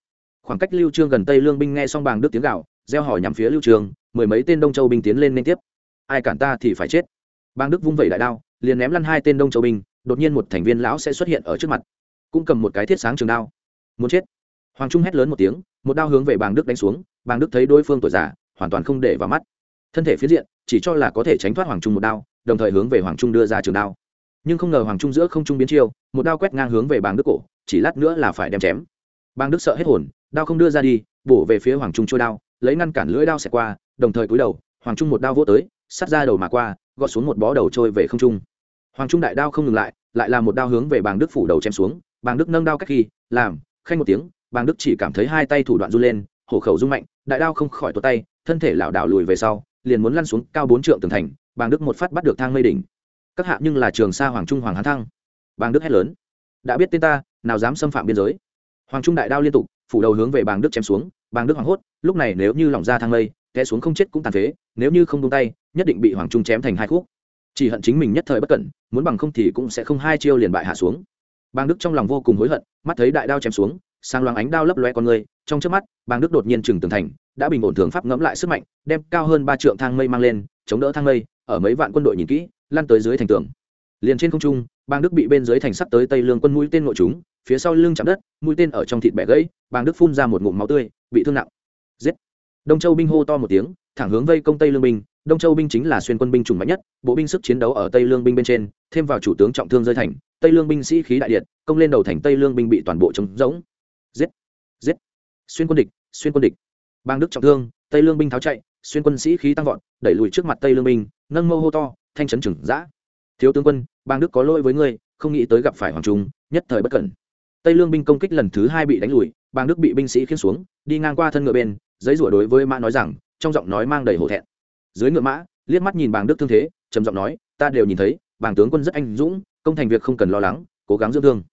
Speaker 1: khoảng cách lưu trương gần tây lương binh nghe xong bàng đức tiếng gạo gieo hỏi nhằm phía lưu trường mười mấy tên đông châu binh tiến lên liên tiếp. Ai cản ta thì phải chết. Bàng đức vung vẩy đại đao, liền ném lăn hai tên đông châu binh, đột nhiên một thành viên lão sẽ xuất hiện ở trước mặt. Cũng cầm một cái thiết sáng trường đao. Muốn chết. Hoàng trung hét lớn một tiếng, một đao hướng về bàng đức đánh xuống, bàng đức thấy đối phương tuổi già, hoàn toàn không để vào mắt. Thân thể phía diện, chỉ cho là có thể tránh thoát hoàng trung một đao, đồng thời hướng về hoàng trung đưa ra trường đao. Nhưng không ngờ hoàng trung giữa không trung biến chiêu, một đao quét ngang hướng về bàng đức cổ, chỉ lát nữa là phải đem chém. Bàng đức sợ hết hồn đao không đưa ra đi, bổ về phía hoàng trung trôi đao, lấy ngăn cản lưỡi đao xẹt qua, đồng thời cúi đầu, hoàng trung một đao vỗ tới, sát ra đầu mà qua, gọt xuống một bó đầu trôi về không trung. Hoàng trung đại đao không ngừng lại lại là một đao hướng về bàng đức phủ đầu chém xuống, bàng đức nâng đao cách khi, làm, khanh một tiếng, bàng đức chỉ cảm thấy hai tay thủ đoạn run lên, hổ khẩu rung mạnh, đại đao không khỏi tuột tay, thân thể lảo đảo lùi về sau, liền muốn lăn xuống cao bốn trượng tường thành, bàng đức một phát bắt được thang mây đỉnh. Các hạ nhưng là trường sa hoàng trung hoàng hán thăng. Bàng đức hét lớn. Đã biết tên ta, nào dám xâm phạm biên giới? Hoàng trung đại đao liên tục phủ đầu hướng về bàng đức chém xuống, bàng đức hoảng hốt, lúc này nếu như lỏng ra thang mây, té xuống không chết cũng tàn phế, nếu như không tung tay, nhất định bị hoàng trung chém thành hai khúc. Chỉ hận chính mình nhất thời bất cẩn, muốn bằng không thì cũng sẽ không hai chiêu liền bại hạ xuống. Bàng đức trong lòng vô cùng hối hận, mắt thấy đại đao chém xuống sang loáng ánh đao lấp loe con người, trong trước mắt, bàng đức đột nhiên trừng tường thành, đã bình ổn thường pháp ngẫm lại sức mạnh, đem cao hơn ba trượng thang mây mang lên, chống đỡ thang mây, ở mấy vạn quân đội nhìn kỹ lan tới dưới thành tường. Liền trên không trung Bang đức bị bên dưới thành sắp tới tây lương quân mũi tên nội chúng phía sau lưng chạm đất, mũi tên ở trong thịt bẻ gãy Bang đức phun ra một ngụm máu tươi, bị thương nặng. Giết! Đông châu binh hô to một tiếng, thẳng hướng vây công tây lương binh. Đông châu binh chính là xuyên quân binh chủng mạnh nhất, bộ binh sức chiến đấu ở tây lương binh bên trên, thêm vào chủ tướng trọng thương rơi thành, tây lương binh sĩ khí đại điện, công lên đầu thành tây lương binh bị toàn bộ chống rỗng. Giết! Giết! Xuyên quân địch! Xuyên quân địch! Bang đức trọng thương, tây lương binh tháo chạy, xuyên quân sĩ khí tăng vọt, đẩy lùi trước mặt tây lương binh, nâng mâu hô to, thanh trấn trừng giã. Thiếu tướng quân bang đức có lỗi với ngươi, không nghĩ tới gặp phải hoàng trung, nhất thời bất cẩn. Tây lương binh công kích lần thứ hai bị đánh lùi, bang đức bị binh sĩ khiến xuống, đi ngang qua thân ngựa bên, giấy rủa đối với mã nói rằng, trong giọng nói mang đầy hổ thẹn. Dưới ngựa mã, liếc mắt nhìn bàng đức thương thế, trầm giọng nói, ta đều nhìn thấy bàng tướng quân rất anh dũng, công thành việc không cần lo lắng, cố gắng dưỡng thương.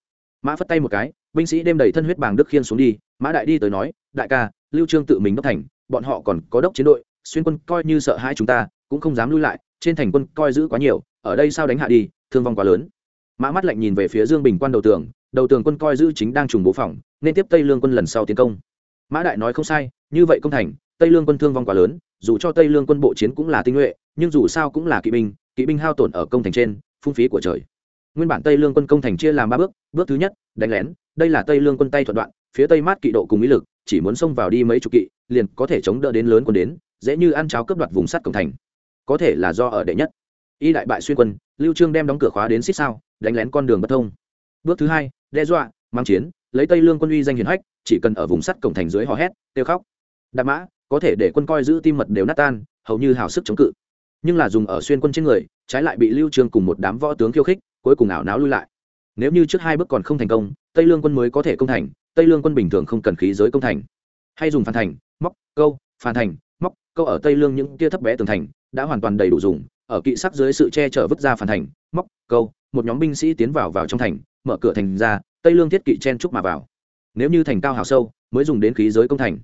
Speaker 1: Mã phất tay một cái, binh sĩ đem đầy thân huyết bàng đức khiên xuống đi, mã đại đi tới nói, đại ca, lưu trương tự mình đốc thành, bọn họ còn có đốc chiến đội, xuyên quân coi như sợ hãi chúng ta, cũng không dám lui lại, trên thành quân coi giữ quá nhiều, ở đây sao đánh hạ đi thương vong quá lớn. Mã mắt lạnh nhìn về phía dương bình quan đầu tường đầu tường quân coi giữ chính đang trùng bố phòng, nên tiếp tây lương quân lần sau tiến công. Mã đại nói không sai, như vậy công thành, tây lương quân thương vong quá lớn, dù cho tây lương quân bộ chiến cũng là tinh nhuệ, nhưng dù sao cũng là kỵ binh kỵ binh hao tổn ở công thành trên, phung phí của trời. Nguyên bản tây lương quân công thành chia làm ba bước bước thứ nhất, đánh lén, đây là tây lương quân tay thuận đoạn, phía tây mát kỵ độ cùng ý lực, chỉ muốn xông vào đi mấy chục kỵ, liền có thể chống đỡ đến lớn quân đến, dễ như ăn cháo cướp đoạt vùng sắt cổng thành. Có thể là do ở đệ nhất y đại bại xuyên quân, lưu trương đem đóng cửa khóa đến xích sao, đánh lén con đường bất thông. Bước thứ hai, đe dọa, mang chiến, lấy tây lương quân uy danh hiển hách, chỉ cần ở vùng sắt cổng thành dưới hò hét tiêu khóc. Đạp mã, có thể để quân coi giữ tim mật đều nát tan, hầu như hào sức chống cự. Nhưng là dùng ở xuyên quân trên người, trái lại bị lưu trương cùng một đám võ tướng khiêu khích, cuối cùng ảo não lui lại. Nếu như trước hai bước còn không thành công, tây lương quân mới có thể công thành, tây lương quân bình thường không cần khí giới công thành. Hay dùng phản thành, móc, câu, phản thành, móc, câu ở tây lương những tia thấp bé tường thành, đã hoàn toàn đầy đủ dùng ở kỵ sắc dưới sự che chở vứt ra phản thành, móc, câu, một nhóm binh sĩ tiến vào vào trong thành, mở cửa thành ra, tây lương thiết kỵ chen trúc mà vào. Nếu như thành cao hào sâu, mới dùng đến khí giới công thành.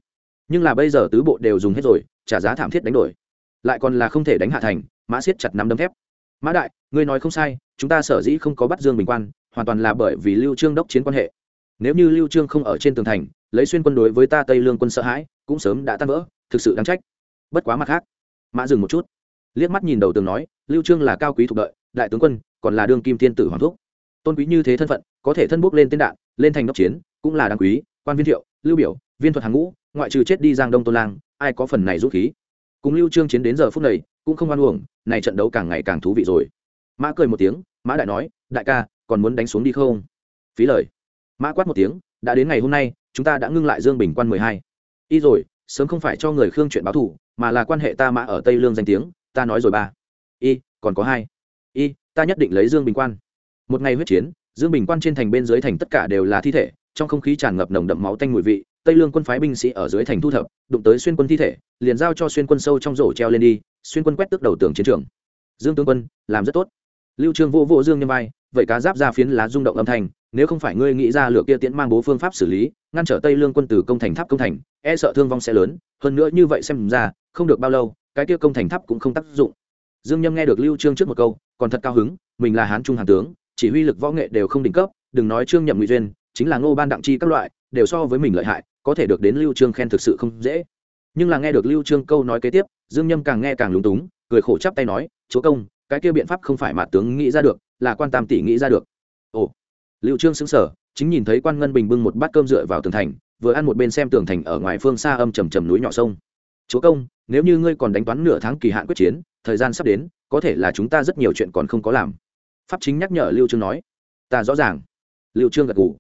Speaker 1: Nhưng là bây giờ tứ bộ đều dùng hết rồi, trả giá thảm thiết đánh đổi. Lại còn là không thể đánh hạ thành, mã siết chặt nắm đấm thép. Mã đại, ngươi nói không sai, chúng ta sở dĩ không có bắt dương bình quan, hoàn toàn là bởi vì lưu trương đốc chiến quan hệ. Nếu như lưu trương không ở trên tường thành, lấy xuyên quân đối với ta tây lương quân sợ hãi, cũng sớm đã tan vỡ, thực sự đáng trách. Bất quá mặt khác, mã dừng một chút liếc mắt nhìn đầu tường nói, lưu trương là cao quý thuộc đợi đại tướng quân, còn là đương kim thiên tử hoàng thúc. Tôn quý như thế thân phận, có thể thân bước lên tên đạn, lên thành đốc chiến, cũng là đáng quý. Quan viên thiệu, lưu biểu, viên thuật hàng ngũ, ngoại trừ chết đi giang đông tôn lang, ai có phần này rút khí? Cùng lưu trương chiến đến giờ phút này, cũng không oan uổng, này trận đấu càng ngày càng thú vị rồi. Mã cười một tiếng, mã đại nói, đại ca, còn muốn đánh xuống đi không? Phí lời. Mã quát một tiếng, đã đến ngày hôm nay, chúng ta đã ngưng lại dương bình quan mười hai. Y rồi, sớm không phải cho người khương chuyện báo thù, mà là quan hệ ta mã ở tây lương danh tiếng ta nói rồi ba. Y, còn có hai. Y, ta nhất định lấy dương bình quan. Một ngày huyết chiến, dương bình quan trên thành bên dưới thành tất cả đều là thi thể, trong không khí tràn ngập nồng đậm máu tanh mùi vị, tây lương quân phái binh sĩ ở dưới thành thu thập, đụng tới xuyên quân thi thể, liền giao cho xuyên quân sâu trong rổ treo lên đi, xuyên quân quét tước đầu tường chiến trường. Dương tướng quân, làm rất tốt. Lưu trương vô vô dương nhân vai vậy cá giáp ra phiến lá rung động âm thanh, nếu không phải ngươi nghĩ ra lửa kia tiễn mang bố phương pháp xử lý, ngăn trở tây lương quân từ công thành tháp công thành e sợ thương vong sẽ lớn, hơn nữa như vậy xem ra, không được bao lâu cái kia công thành tháp cũng không tác dụng. Dương nhâm nghe được lưu trương trước một câu, còn thật cao hứng, mình là hán trung hàn tướng, chỉ huy lực võ nghệ đều không đỉnh cấp, đừng nói trương nhậm ngụy duyên, chính là ngô ban đặng chi các loại, đều so với mình lợi hại, có thể được đến lưu trương khen thực sự không dễ. Nhưng là nghe được lưu trương câu nói kế tiếp, dương nhâm càng nghe càng lúng túng, cười khổ chắp tay nói, chúa công, cái kia biện pháp không phải mà tướng nghĩ ra được, là quan tam tỷ nghĩ ra được. Ồ. Lưu trương sững sờ, chính nhìn thấy quan ngân bình bưng một bát cơm dựa vào tường thành, vừa ăn một bên xem tường thành ở ngoài phương xa âm trầm trầm núi nhỏ sông chúa công, nếu như ngươi còn đánh toán nửa tháng kỳ hạn quyết chiến, thời gian sắp đến, có thể là chúng ta rất nhiều chuyện còn không có làm. Pháp chính nhắc nhở lưu trương nói. Ta rõ ràng. Lưu trương gật gù.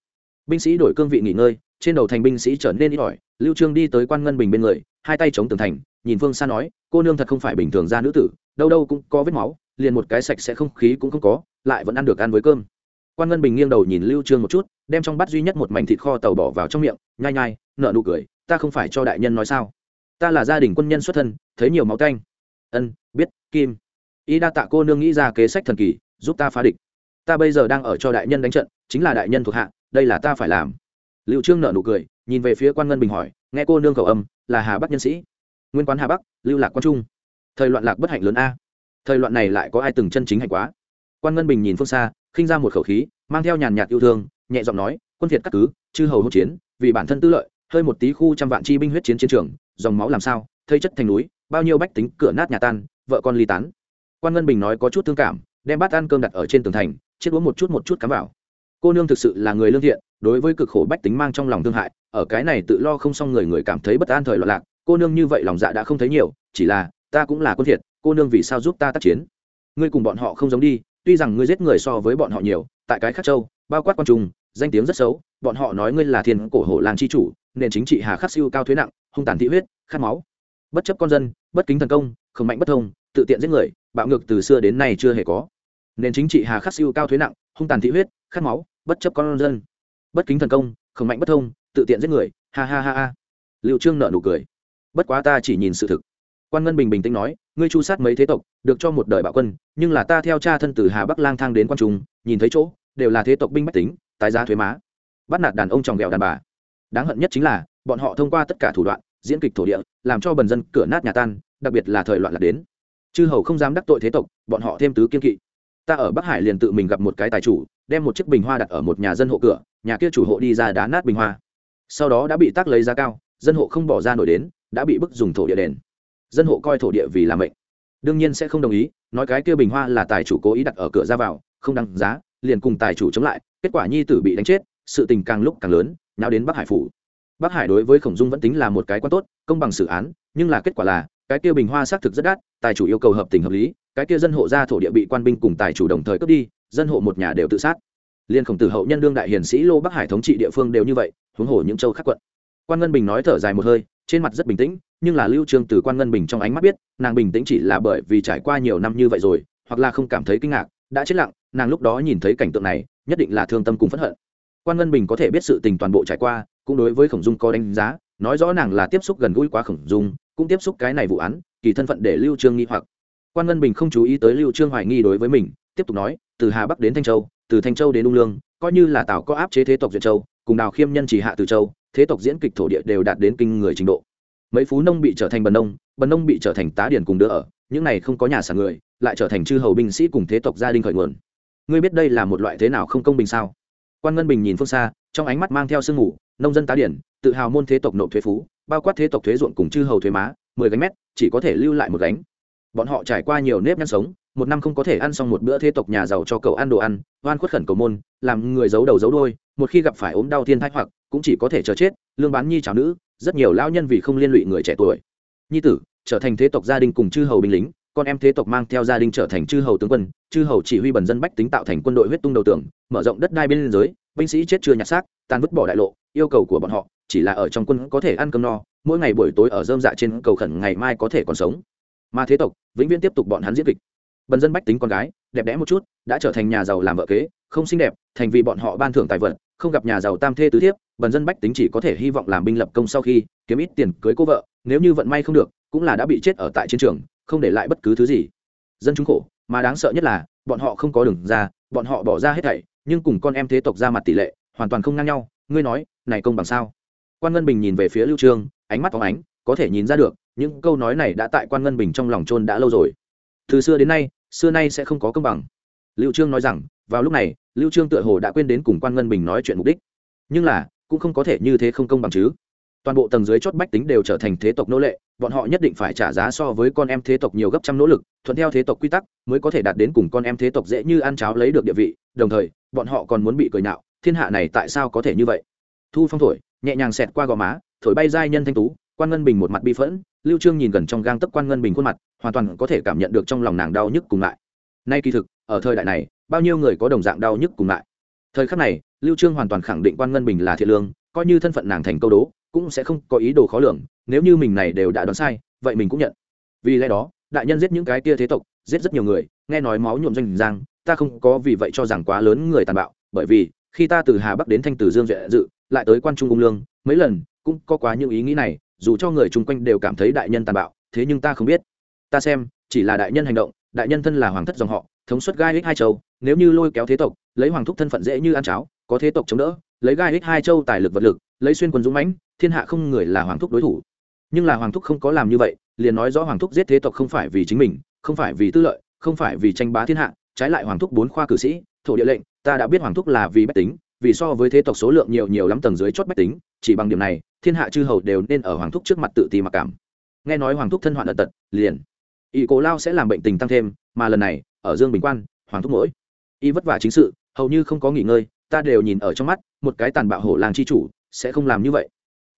Speaker 1: Binh sĩ đổi cương vị nghỉ ngơi, trên đầu thành binh sĩ trở nên ít ỏi. Lưu trương đi tới quan ngân bình bên người, hai tay chống tường thành, nhìn phương xa nói, cô nương thật không phải bình thường ra nữ tử, đâu đâu cũng có vết máu, liền một cái sạch sẽ không khí cũng không có, lại vẫn ăn được ăn với cơm. Quan ngân bình nghiêng đầu nhìn lưu trương một chút, đem trong bát duy nhất một mảnh thịt kho tàu bỏ vào trong miệng, nhai nhai nợ nụ cười, ta không phải cho đại nhân nói sao? Ta là gia đình quân nhân xuất thân, thấy nhiều máu canh ân, biết, kim. Y đa tạ cô nương nghĩ ra kế sách thần kỳ, giúp ta phá địch. Ta bây giờ đang ở cho đại nhân đánh trận, chính là đại nhân thuộc hạ, đây là ta phải làm. Lưu trương nợ nụ cười, nhìn về phía quan ngân bình hỏi, nghe cô nương cầu âm, là hà bắc nhân sĩ. Nguyên quán hà bắc, lưu lạc quan trung. Thời loạn lạc bất hạnh lớn a. Thời loạn này lại có ai từng chân chính hạnh quá? Quan ngân bình nhìn phương xa, khinh ra một khẩu khí, mang theo nhàn nhạt yêu thương, nhẹ giọng nói, quân việt cắt cứ, chư hầu hỗn chiến, vì bản thân tư lợi, hơi một tí khu trăm vạn chi binh huyết chiến chiến trường dòng máu làm sao, thây chất thành núi, bao nhiêu bách tính cửa nát nhà tan, vợ con ly tán. Quan ngân bình nói có chút thương cảm, đem bát ăn cơm đặt ở trên tường thành, chiếc uống một chút một chút cắm vào. Cô nương thực sự là người lương thiện, đối với cực khổ bách tính mang trong lòng thương hại, ở cái này tự lo không xong người người cảm thấy bất an thời loạn lạc, cô nương như vậy lòng dạ đã không thấy nhiều, chỉ là, ta cũng là quân thiệt, cô nương vì sao giúp ta tác chiến? Ngươi cùng bọn họ không giống đi, tuy rằng ngươi giết người so với bọn họ nhiều, tại cái khắc châu, bao quát quan trung, danh tiếng rất xấu bọn họ nói ngươi là thiên cổ hổ làng chi chủ, nền chính trị hà khắc siêu cao thuế nặng, hung tàn thị huyết, khát máu. Bất chấp con dân, bất kính thần công, không mạnh bất thông, tự tiện giết người, bạo ngược từ xưa đến nay chưa hề có. Nền chính trị hà khắc siêu cao thuế nặng, hung tàn thị huyết, khát máu, bất chấp con dân. Bất kính thần công, không mạnh bất thông, tự tiện giết người, ha ha ha ha. Liệu trương nợ nụ cười. Bất quá ta chỉ nhìn sự thực. Quan ngân bình bình tĩnh nói, ngươi chu sát mấy thế tộc, được cho một đời bạo quân, nhưng là ta theo cha thân từ hà bắc lang thang đến quan trung, nhìn thấy chỗ, đều là thế tộc binh bách tính, tái giá thuế má bắt nạt đàn ông tròng ghẹo đàn bà. Đáng hận nhất chính là, bọn họ thông qua tất cả thủ đoạn, diễn kịch thổ địa, làm cho bần dân cửa nát nhà tan, đặc biệt là thời loạn lạc đến. Chư hầu không dám đắc tội thế tộc, bọn họ thêm tứ kiên kỵ. Ta ở bắc hải liền tự mình gặp một cái tài chủ, đem một chiếc bình hoa đặt ở một nhà dân hộ cửa, nhà kia chủ hộ đi ra đá nát bình hoa. Sau đó đã bị tác lấy giá cao, dân hộ không bỏ ra nổi đến, đã bị bức dùng thổ địa đền. Dân hộ coi thổ địa vì làm mệnh. Đương nhiên sẽ không đồng ý, nói cái kia bình hoa là tài chủ cố ý đặt ở cửa ra vào, không đăng giá, liền cùng tài chủ chống lại, kết quả nhi tử bị đánh chết sự tình càng lúc càng lớn nào đến bắc hải phủ. Bắc hải đối với khổng dung vẫn tính là một cái quan tốt, công bằng xử án, nhưng là kết quả là, cái kia bình hoa xác thực rất đắt, tài chủ yêu cầu hợp tình hợp lý, cái kia dân hộ ra thổ địa bị quan binh cùng tài chủ đồng thời cướp đi, dân hộ một nhà đều tự sát. Liên khổng tử hậu nhân đương đại hiền sĩ lô bắc hải thống trị địa phương đều như vậy, huống hồ những châu khác quận. Quan ngân bình nói thở dài một hơi, trên mặt rất bình tĩnh, nhưng là lưu trương từ quan ngân bình trong ánh mắt biết, nàng bình tĩnh chỉ là bởi vì trải qua nhiều năm như vậy rồi, hoặc là không cảm thấy kinh ngạc, đã chết lặng, nàng lúc đó nhìn thấy cảnh tượng này, nhất định là thương tâm cùng phẫn hận quan ngân bình có thể biết sự tình toàn bộ trải qua, cũng đối với khổng dung có đánh giá, nói rõ nàng là tiếp xúc gần gũi quá khổng dung, cũng tiếp xúc cái này vụ án, kỳ thân phận để lưu trương nghi hoặc. Quan ngân bình không chú ý tới lưu trương hoài nghi đối với mình, tiếp tục nói, từ hà bắc đến thanh châu, từ thanh châu đến ung lương, coi như là tào có áp chế thế tộc duyệt châu, cùng đào khiêm nhân chỉ hạ từ châu, thế tộc diễn kịch thổ địa đều đạt đến kinh người trình độ. Mấy phú nông bị trở thành bần nông bần nông bị trở thành tá điển cùng đỡ ở, những này không có nhà sản người, lại trở thành chư hầu binh sĩ cùng thế tộc gia đình khởi nguồn. Ngươi biết đây là một loại thế nào không công bình sao? Quan ngân bình nhìn phương xa, trong ánh mắt mang theo sương mù, nông dân tá điển, tự hào môn thế tộc nộp thuế phú, bao quát thế tộc thuế ruộng cùng chư hầu thuế má, mười gánh mét, chỉ có thể lưu lại một gánh. Bọn họ trải qua nhiều nếp nhăn sống, một năm không có thể ăn xong một bữa thế tộc nhà giàu cho cậu ăn đồ ăn, oan khuất khẩn cầu môn, làm người giấu đầu giấu đôi một khi gặp phải ốm đau thiên thai hoặc, cũng chỉ có thể chờ chết, lương bán nhi chào nữ, rất nhiều lao nhân vì không liên lụy người trẻ tuổi. Nhi tử, trở thành thế tộc gia đình cùng chư hầu binh lính con em thế tộc mang theo gia đình trở thành chư hầu tướng quân, chư hầu chỉ huy bần dân bách tính tạo thành quân đội huyết tung đầu tường, mở rộng đất đai bên liên giới, binh sĩ chết chưa nhặt xác tan vứt bỏ đại lộ, yêu cầu của bọn họ chỉ là ở trong quân có thể ăn cơm no, mỗi ngày buổi tối ở dơm dạ trên cầu khẩn ngày mai có thể còn sống. Mà thế tộc vĩnh viễn tiếp tục bọn hắn diễn kịch. Bần dân bách tính con gái, đẹp đẽ một chút, đã trở thành nhà giàu làm vợ kế, không xinh đẹp, thành vì bọn họ ban thưởng tài vật, không gặp nhà giàu tam thê tứ thiếp, bần dân bách tính chỉ có thể hy vọng làm binh lập công sau khi kiếm ít tiền cưới cô vợ, nếu như vận may không được, cũng là đã bị chết ở tại chiến trường không để lại bất cứ thứ gì. Dân chúng khổ, mà đáng sợ nhất là, bọn họ không có đường ra, bọn họ bỏ ra hết thảy, nhưng cùng con em thế tộc ra mặt tỷ lệ, hoàn toàn không ngang nhau. Ngươi nói, này công bằng sao? Quan ngân bình nhìn về phía lưu trương, ánh mắt phóng ánh, có thể nhìn ra được, những câu nói này đã tại quan ngân bình trong lòng trôn đã lâu rồi. Từ xưa đến nay, xưa nay sẽ không có công bằng. Lưu trương nói rằng, vào lúc này, lưu trương tựa hồ đã quên đến cùng quan ngân bình nói chuyện mục đích. Nhưng là, cũng không có thể như thế không công bằng chứ toàn bộ tầng dưới chót bách tính đều trở thành thế tộc nô lệ, bọn họ nhất định phải trả giá so với con em thế tộc nhiều gấp trăm nỗ lực, thuận theo thế tộc quy tắc, mới có thể đạt đến cùng con em thế tộc dễ như ăn cháo lấy được địa vị, đồng thời, bọn họ còn muốn bị cười nhạo, thiên hạ này tại sao có thể như vậy? Thu phong thổi, nhẹ nhàng xẹt qua gò má, thổi bay giai nhân thanh tú, quan ngân bình một mặt bi phẫn, lưu trương nhìn gần trong gang tấc quan ngân bình khuôn mặt, hoàn toàn có thể cảm nhận được trong lòng nàng đau nhức cùng lại nay kỳ thực, ở thời đại này, bao nhiêu người có đồng dạng đau nhức cùng lại thời khắc này, lưu trương hoàn toàn khẳng định quan ngân bình là thiện lương, coi như thân phận nàng thành câu đố cũng sẽ không có ý đồ khó lường, nếu như mình này đều đã đoán sai, vậy mình cũng nhận. Vì lẽ đó, đại nhân giết những cái kia thế tộc, giết rất nhiều người, nghe nói máu nhuộm doanh giang, ta không có vì vậy cho rằng quá lớn người tàn bạo, bởi vì, khi ta từ hà bắc đến thanh từ dương duệ dự, lại tới quan trung ung lương, mấy lần, cũng có quá những ý nghĩ này, dù cho người chung quanh đều cảm thấy đại nhân tàn bạo, thế nhưng ta không biết. Ta xem, chỉ là đại nhân hành động, đại nhân thân là hoàng thất dòng họ, thống suất gai ích hai châu, nếu như lôi kéo thế tộc, lấy hoàng thúc thân phận dễ như ăn cháo, có thế tộc chống đỡ lấy gai ích hai châu tài lực vật lực, lấy xuyên quân dũng mãnh, thiên hạ không người là hoàng thúc đối thủ. Nhưng là hoàng thúc không có làm như vậy, liền nói rõ hoàng thúc giết thế tộc không phải vì chính mình, không phải vì tư lợi, không phải vì tranh bá thiên hạ, trái lại hoàng thúc bốn khoa cử sĩ, thổ địa lệnh, ta đã biết hoàng thúc là vì bách tính, vì so với thế tộc số lượng nhiều nhiều lắm tầng dưới chót bách tính, chỉ bằng điểm này, thiên hạ chư hầu đều nên ở hoàng thúc trước mặt tự ti mặc cảm. Nghe nói hoàng thúc thân hoạn ẩn tật, liền, y cố lao sẽ làm bệnh tình tăng thêm, mà lần này, ở dương bình quan, hoàng thúc mỗi, y vất vả chính sự, hầu như không có nghỉ ngơi ta đều nhìn ở trong mắt một cái tàn bạo hổ làng chi chủ sẽ không làm như vậy.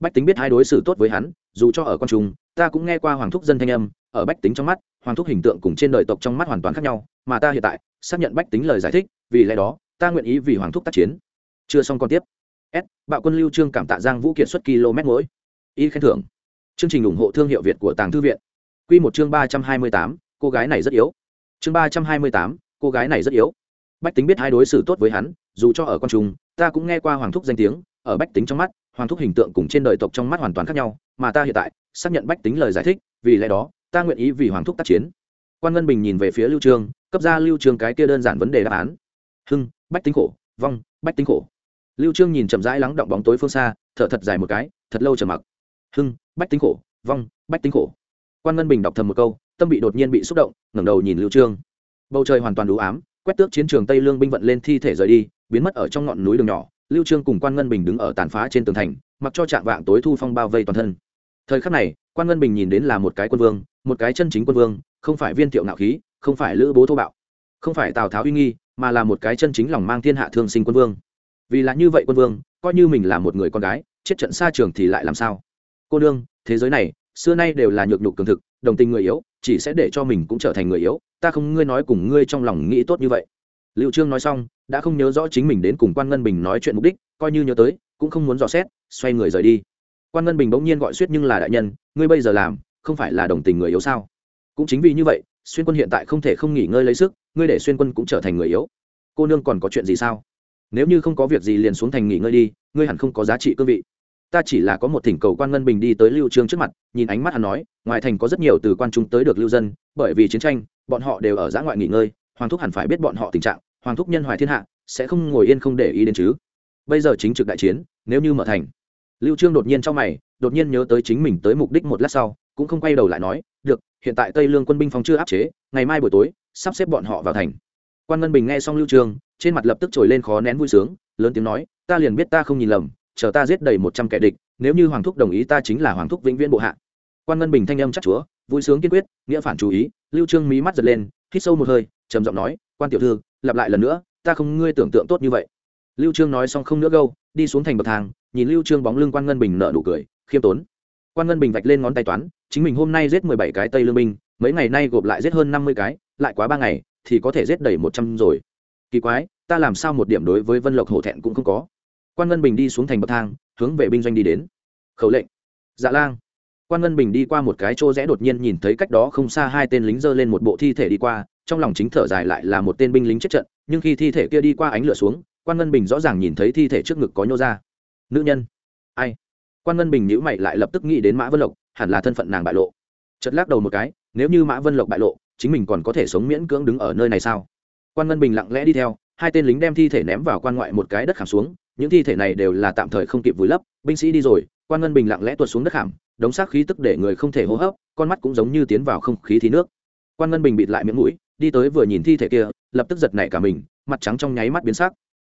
Speaker 1: Bách tính biết hai đối xử tốt với hắn dù cho ở con trùng, ta cũng nghe qua hoàng thúc dân thanh âm ở bách tính trong mắt hoàng thúc hình tượng cùng trên đời tộc trong mắt hoàn toàn khác nhau mà ta hiện tại xác nhận bách tính lời giải thích vì lẽ đó ta nguyện ý vì hoàng thúc tác chiến. Chưa xong còn tiếp. S bạo quân lưu trương cảm tạ giang vũ kiệt xuất km mỗi. Y khen thưởng. Chương trình ủng hộ thương hiệu việt của tàng thư viện. Quy một chương ba trăm hai mươi tám cô gái này rất yếu. Chương ba trăm hai mươi tám cô gái này rất yếu. Bách tính biết hai đối xử tốt với hắn dù cho ở con trung, ta cũng nghe qua hoàng thúc danh tiếng, ở bách tính trong mắt, hoàng thúc hình tượng cùng trên đời tộc trong mắt hoàn toàn khác nhau, mà ta hiện tại, xác nhận bách tính lời giải thích, vì lẽ đó, ta nguyện ý vì hoàng thúc tác chiến. Quan ngân bình nhìn về phía lưu trương, cấp ra lưu trương cái kia đơn giản vấn đề đáp án. Hưng, bách tính khổ, vong, bách tính khổ. Lưu trương nhìn chậm rãi lắng động bóng tối phương xa, thở thật dài một cái, thật lâu trầm mặc. Hưng, bách tính khổ, vong, bách tính khổ. Quan ngân bình đọc thầm một câu, tâm bị đột nhiên bị xúc động, ngẩng đầu nhìn lưu trương. Bầu trời hoàn toàn đủ ám, quét tước chiến trường tây lương binh vận lên thi thể rời đi biến mất ở trong ngọn núi đường nhỏ, lưu trương cùng quan ngân bình đứng ở tàn phá trên tường thành, mặc cho trạng vạng tối thu phong bao vây toàn thân. Thời khắc này, quan ngân bình nhìn đến là một cái quân vương, một cái chân chính quân vương, không phải viên thiệu ngạo khí, không phải lữ bố thô bạo, không phải tào tháo uy nghi, mà là một cái chân chính lòng mang thiên hạ thương sinh quân vương. Vì là như vậy quân vương, coi như mình là một người con gái, chết trận xa trường thì lại làm sao? Cô đương thế giới này, xưa nay đều là nhược nhục cường thực, đồng tình người yếu, chỉ sẽ để cho mình cũng trở thành người yếu, ta không ngươi nói cùng ngươi trong lòng nghĩ tốt như vậy liệu trương nói xong, đã không nhớ rõ chính mình đến cùng quan ngân bình nói chuyện mục đích, coi như nhớ tới, cũng không muốn dò xét, xoay người rời đi. Quan ngân bình bỗng nhiên gọi suýt nhưng là đại nhân, ngươi bây giờ làm, không phải là đồng tình người yếu sao? Cũng chính vì như vậy, xuyên quân hiện tại không thể không nghỉ ngơi lấy sức, ngươi để xuyên quân cũng trở thành người yếu. Cô nương còn có chuyện gì sao? Nếu như không có việc gì liền xuống thành nghỉ ngơi đi, ngươi hẳn không có giá trị cương vị. Ta chỉ là có một thỉnh cầu quan ngân bình đi tới lưu trương trước mặt, nhìn ánh mắt hắn nói, ngoài thành có rất nhiều từ quan trung tới được lưu dân, bởi vì chiến tranh, bọn họ đều ở giã ngoại nghỉ ngơi hoàng thúc hẳn phải biết bọn họ tình trạng, hoàng thúc nhân hoài thiên hạ, sẽ không ngồi yên không để ý đến chứ. Bây giờ chính trực đại chiến, nếu như mở thành. Lưu trương đột nhiên trong mày, đột nhiên nhớ tới chính mình tới mục đích một lát sau, cũng không quay đầu lại nói, được, hiện tại tây lương quân binh phong chưa áp chế, ngày mai buổi tối, sắp xếp bọn họ vào thành. Quan ngân bình nghe xong lưu trương, trên mặt lập tức trồi lên khó nén vui sướng, lớn tiếng nói, ta liền biết ta không nhìn lầm, chờ ta giết đầy một trăm kẻ địch, nếu như hoàng thúc đồng ý ta chính là hoàng thúc vĩnh viễn bộ hạ. Quan ngân bình thanh âm chắc chúa, vui sướng kiên quyết, nghĩa phản chú ý, lưu trương mí mắt giật lên, hít sâu một hơi trầm giọng nói, quan tiểu thư, lặp lại lần nữa, ta không ngươi tưởng tượng tốt như vậy. Lưu trương nói xong không nữa gâu, đi xuống thành bậc thang, nhìn lưu trương bóng lưng quan ngân bình nở nụ cười, khiêm tốn. Quan ngân bình vạch lên ngón tay toán, chính mình hôm nay giết 17 cái tây lương binh, mấy ngày nay gộp lại giết hơn 50 cái, lại quá ba ngày, thì có thể giết đầy 100 rồi. Kỳ quái, ta làm sao một điểm đối với vân lộc hổ thẹn cũng không có. Quan ngân bình đi xuống thành bậc thang, hướng về binh doanh đi đến. Khẩu lệnh. Dạ lang. Quan ngân bình đi qua một cái chỗ rẽ đột nhiên nhìn thấy cách đó không xa hai tên lính giơ lên một bộ thi thể đi qua trong lòng chính thở dài lại là một tên binh lính chết trận, nhưng khi thi thể kia đi qua ánh lửa xuống, quan ngân bình rõ ràng nhìn thấy thi thể trước ngực có nhô ra. Nữ nhân? Ai? Quan ngân bình nhữ mày lại lập tức nghĩ đến mã vân lộc, hẳn là thân phận nàng bại lộ. Chật lắc đầu một cái, nếu như mã vân lộc bại lộ, chính mình còn có thể sống miễn cưỡng đứng ở nơi này sao? Quan ngân bình lặng lẽ đi theo, hai tên lính đem thi thể ném vào quan ngoại một cái đất khảm xuống, những thi thể này đều là tạm thời không kịp vùi lấp, binh sĩ đi rồi, quan ngân bình lặng lẽ tuột xuống đất khảm, đống xác khí tức để người không thể hô hấp, con mắt cũng giống như tiến vào không khí thì nước. Quan ngân bình bịt lại miệng mũi đi tới vừa nhìn thi thể kia, lập tức giật nảy cả mình, mặt trắng trong nháy mắt biến sắc.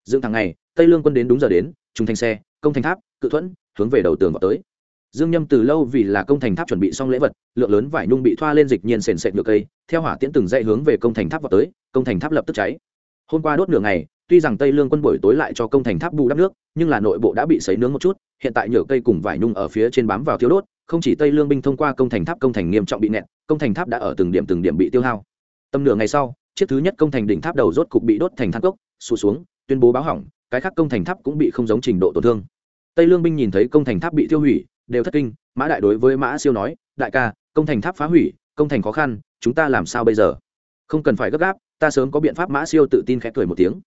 Speaker 1: Dương thằng này tây lương quân đến đúng giờ đến trung thành xe, công thành tháp, cự thuẫn, hướng về đầu tường vào tới. Dương nhâm từ lâu vì là công thành tháp chuẩn bị xong lễ vật, lượng lớn vải nung bị thoa lên dịch nhiên sền sệt ngược cây, theo hỏa tiễn từng dãy hướng về công thành tháp vào tới, công thành tháp lập tức cháy. Hôm qua đốt nửa ngày, tuy rằng tây lương quân buổi tối lại cho công thành tháp bù đắp nước, nhưng là nội bộ đã bị sấy nướng một chút, hiện tại nhựa cây cùng vải nung ở phía trên bám vào thiếu đốt, không chỉ tây lương binh thông qua công thành tháp công thành nghiêm trọng bị nẹt, công thành tháp đã ở từng điểm từng điểm bị tiêu hao tầm nửa ngày sau, chiếc thứ nhất công thành đỉnh tháp đầu rốt cục bị đốt thành than cốc, sụt xuống, tuyên bố báo hỏng, cái khác công thành tháp cũng bị không giống trình độ tổn thương. Tây lương binh nhìn thấy công thành tháp bị tiêu hủy, đều thất kinh, mã đại đối với mã siêu nói, đại ca, công thành tháp phá hủy, công thành khó khăn, chúng ta làm sao bây giờ? Không cần phải gấp gáp, ta sớm có biện pháp. Mã siêu tự tin khẽ cười một tiếng.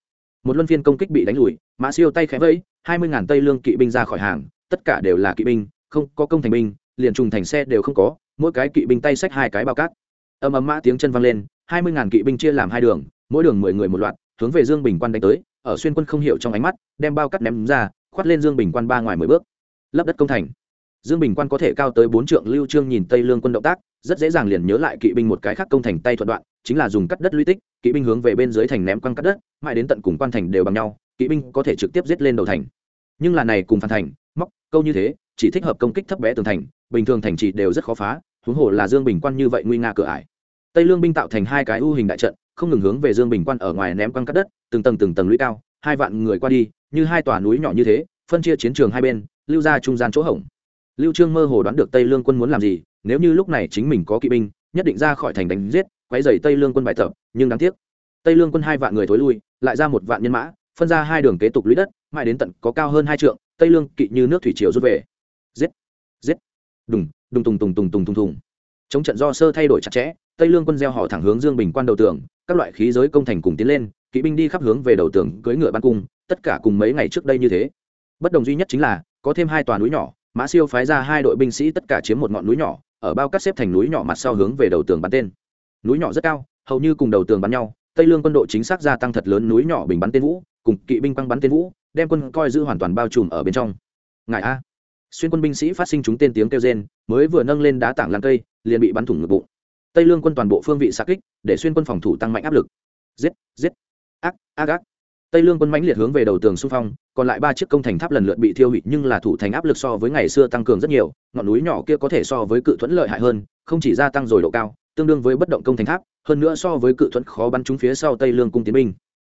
Speaker 1: Một luân phiên công kích bị đánh lùi, mã siêu tay khẽ vẫy, hai mươi ngàn tây lương kỵ binh ra khỏi hàng, tất cả đều là kỵ binh, không có công thành binh, liền trùng thành xe đều không có, mỗi cái kỵ binh tay xách hai cái bao cát. Ầm ầm mã tiếng chân vang lên hai mươi ngàn kỵ binh chia làm hai đường, mỗi đường mười người một loạt, hướng về dương bình quan đánh tới, ở xuyên quân không hiểu trong ánh mắt, đem bao cắt ném ra, khoát lên dương bình quan ba ngoài mười bước. Lấp đất công thành. Dương bình quan có thể cao tới bốn trượng, lưu trương nhìn tây lương quân động tác, rất dễ dàng liền nhớ lại kỵ binh một cái khác công thành tay thuận đoạn, chính là dùng cắt đất lũy tích, kỵ binh hướng về bên dưới thành ném quăng cắt đất, mãi đến tận cùng quan thành đều bằng nhau, kỵ binh có thể trực tiếp giết lên đầu thành. Nhưng là này cùng phản thành, móc, câu như thế, chỉ thích hợp công kích thấp bé tường thành, bình thường thành trì đều rất khó phá, huống hồ là dương bình quan như vậy nguy nga cửa ải tây lương binh tạo thành hai cái u hình đại trận, không ngừng hướng về dương bình quan ở ngoài ném quăng cắt đất, từng tầng từng tầng lũy cao, hai vạn người qua đi, như hai tòa núi nhỏ như thế, phân chia chiến trường hai bên, lưu ra trung gian chỗ hổng. Lưu trương mơ hồ đoán được tây lương quân muốn làm gì, nếu như lúc này chính mình có kỵ binh, nhất định ra khỏi thành đánh giết, quấy rầy tây lương quân bài tập, nhưng đáng tiếc. Tây lương quân hai vạn người thối lui, lại ra một vạn nhân mã, phân ra hai đường kế tục lũy đất, mãi đến tận có cao hơn hai trượng, tây lương kỵ như nước thủy triều rút về. Giết! Giết! Đùng đùng tùng tùng tùng tùng tùng tùng. Chống trận do sơ thay đổi chặt chẽ tây lương quân gieo họ thẳng hướng dương bình quan đầu tường, các loại khí giới công thành cùng tiến lên, kỵ binh đi khắp hướng về đầu tường cưỡi ngựa ban cung, tất cả cùng mấy ngày trước đây như thế. Bất đồng duy nhất chính là, có thêm hai tòa núi nhỏ, mã siêu phái ra hai đội binh sĩ tất cả chiếm một ngọn núi nhỏ, ở bao cắt xếp thành núi nhỏ mặt sau hướng về đầu tường bắn tên. Núi nhỏ rất cao, hầu như cùng đầu tường bắn nhau, tây lương quân đội chính xác gia tăng thật lớn núi nhỏ bình bắn tên vũ, cùng kỵ binh quăng bắn tên vũ, đem quân coi giữ hoàn toàn bao trùm ở bên trong. Ngài a. Xuyên quân binh sĩ phát sinh chúng tên tiếng kêu rên, mới vừa nâng lên đá tảng lan cây, liền bị bắn thủng ngực bụng tây lương quân toàn bộ phương vị xa kích, để xuyên quân phòng thủ tăng mạnh áp lực. Giết giết. Ác ác ác. Tây lương quân mãnh liệt hướng về đầu tường xung phong, còn lại ba chiếc công thành tháp lần lượt bị thiêu hủy, nhưng là thủ thành áp lực so với ngày xưa tăng cường rất nhiều, ngọn núi nhỏ kia có thể so với cự thuẫn lợi hại hơn, không chỉ gia tăng rồi độ cao, tương đương với bất động công thành tháp, hơn nữa so với cự thuẫn khó bắn trúng phía sau tây lương cung tiến binh.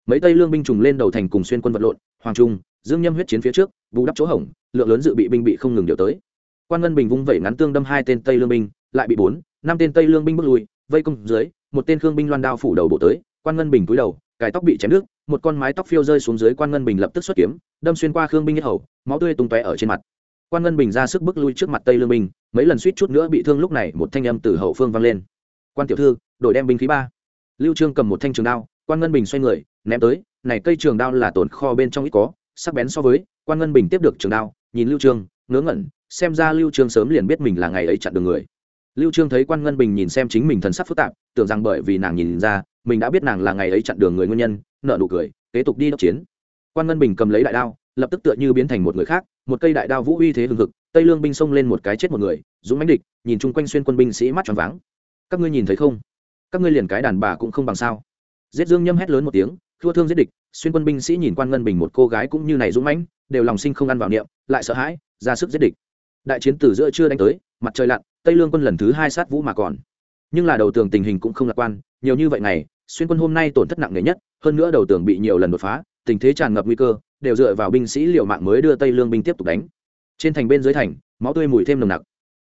Speaker 1: Mấy tây lương binh trùng lên đầu thành cùng xuyên quân vật lộn, hoàng trung, dương nhâm huyết chiến phía trước, bù đắp chỗ hỏng lượng lớn dự bị binh bị không ngừng điều tới. Quan ngân bình vung vẩy ngắn tương đâm hai tên tây lương binh, lại bị bốn năm tên tây lương binh bước lui, vây công dưới, một tên khương binh loan đao phủ đầu bộ tới, quan ngân bình cúi đầu, cài tóc bị chém nước, một con mái tóc phiêu rơi xuống dưới quan ngân bình lập tức xuất kiếm, đâm xuyên qua khương binh nhất hầu, máu tươi tung tóe ở trên mặt. Quan ngân bình ra sức bước lui trước mặt tây lương binh, mấy lần suýt chút nữa bị thương lúc này một thanh âm từ hậu phương vang lên. Quan tiểu thư, đổi đem binh khí ba. Lưu trương cầm một thanh trường đao, quan ngân bình xoay người, ném tới, này cây trường đao là tồn kho bên trong ít có, sắc bén so với, quan ngân bình tiếp được trường đao, nhìn lưu trương, ngớ ngẩn, xem ra lưu trương sớm liền biết mình là ngày ấy chặn đường người lưu trương thấy quan ngân bình nhìn xem chính mình thần sắc phức tạp, tưởng rằng bởi vì nàng nhìn ra, mình đã biết nàng là ngày ấy chặn đường người nguyên nhân nợ nụ cười, kế tục đi đốc chiến. Quan ngân bình cầm lấy đại đao, lập tức tựa như biến thành một người khác, một cây đại đao vũ uy thế hừng hực, tây lương binh xông lên một cái chết một người, dũng mãnh địch, nhìn chung quanh xuyên quân binh sĩ mắt tròn váng. Các ngươi nhìn thấy không? Các ngươi liền cái đàn bà cũng không bằng sao? Giết dương nhâm hét lớn một tiếng, thua thương giết địch, xuyên quân binh sĩ nhìn quan ngân bình một cô gái cũng như này dũng mãnh, đều lòng sinh không ăn vào niệm, lại sợ hãi, ra sức giết địch. Đại chiến từ giữa chưa đánh tới, mặt trời lặn tây lương quân lần thứ hai sát vũ mà còn. Nhưng là đầu tường tình hình cũng không lạc quan, nhiều như vậy này xuyên quân hôm nay tổn thất nặng nề nhất, hơn nữa đầu tường bị nhiều lần đột phá, tình thế tràn ngập nguy cơ, đều dựa vào binh sĩ liệu mạng mới đưa tây lương binh tiếp tục đánh. Trên thành bên dưới thành, máu tươi mùi thêm nồng nặc.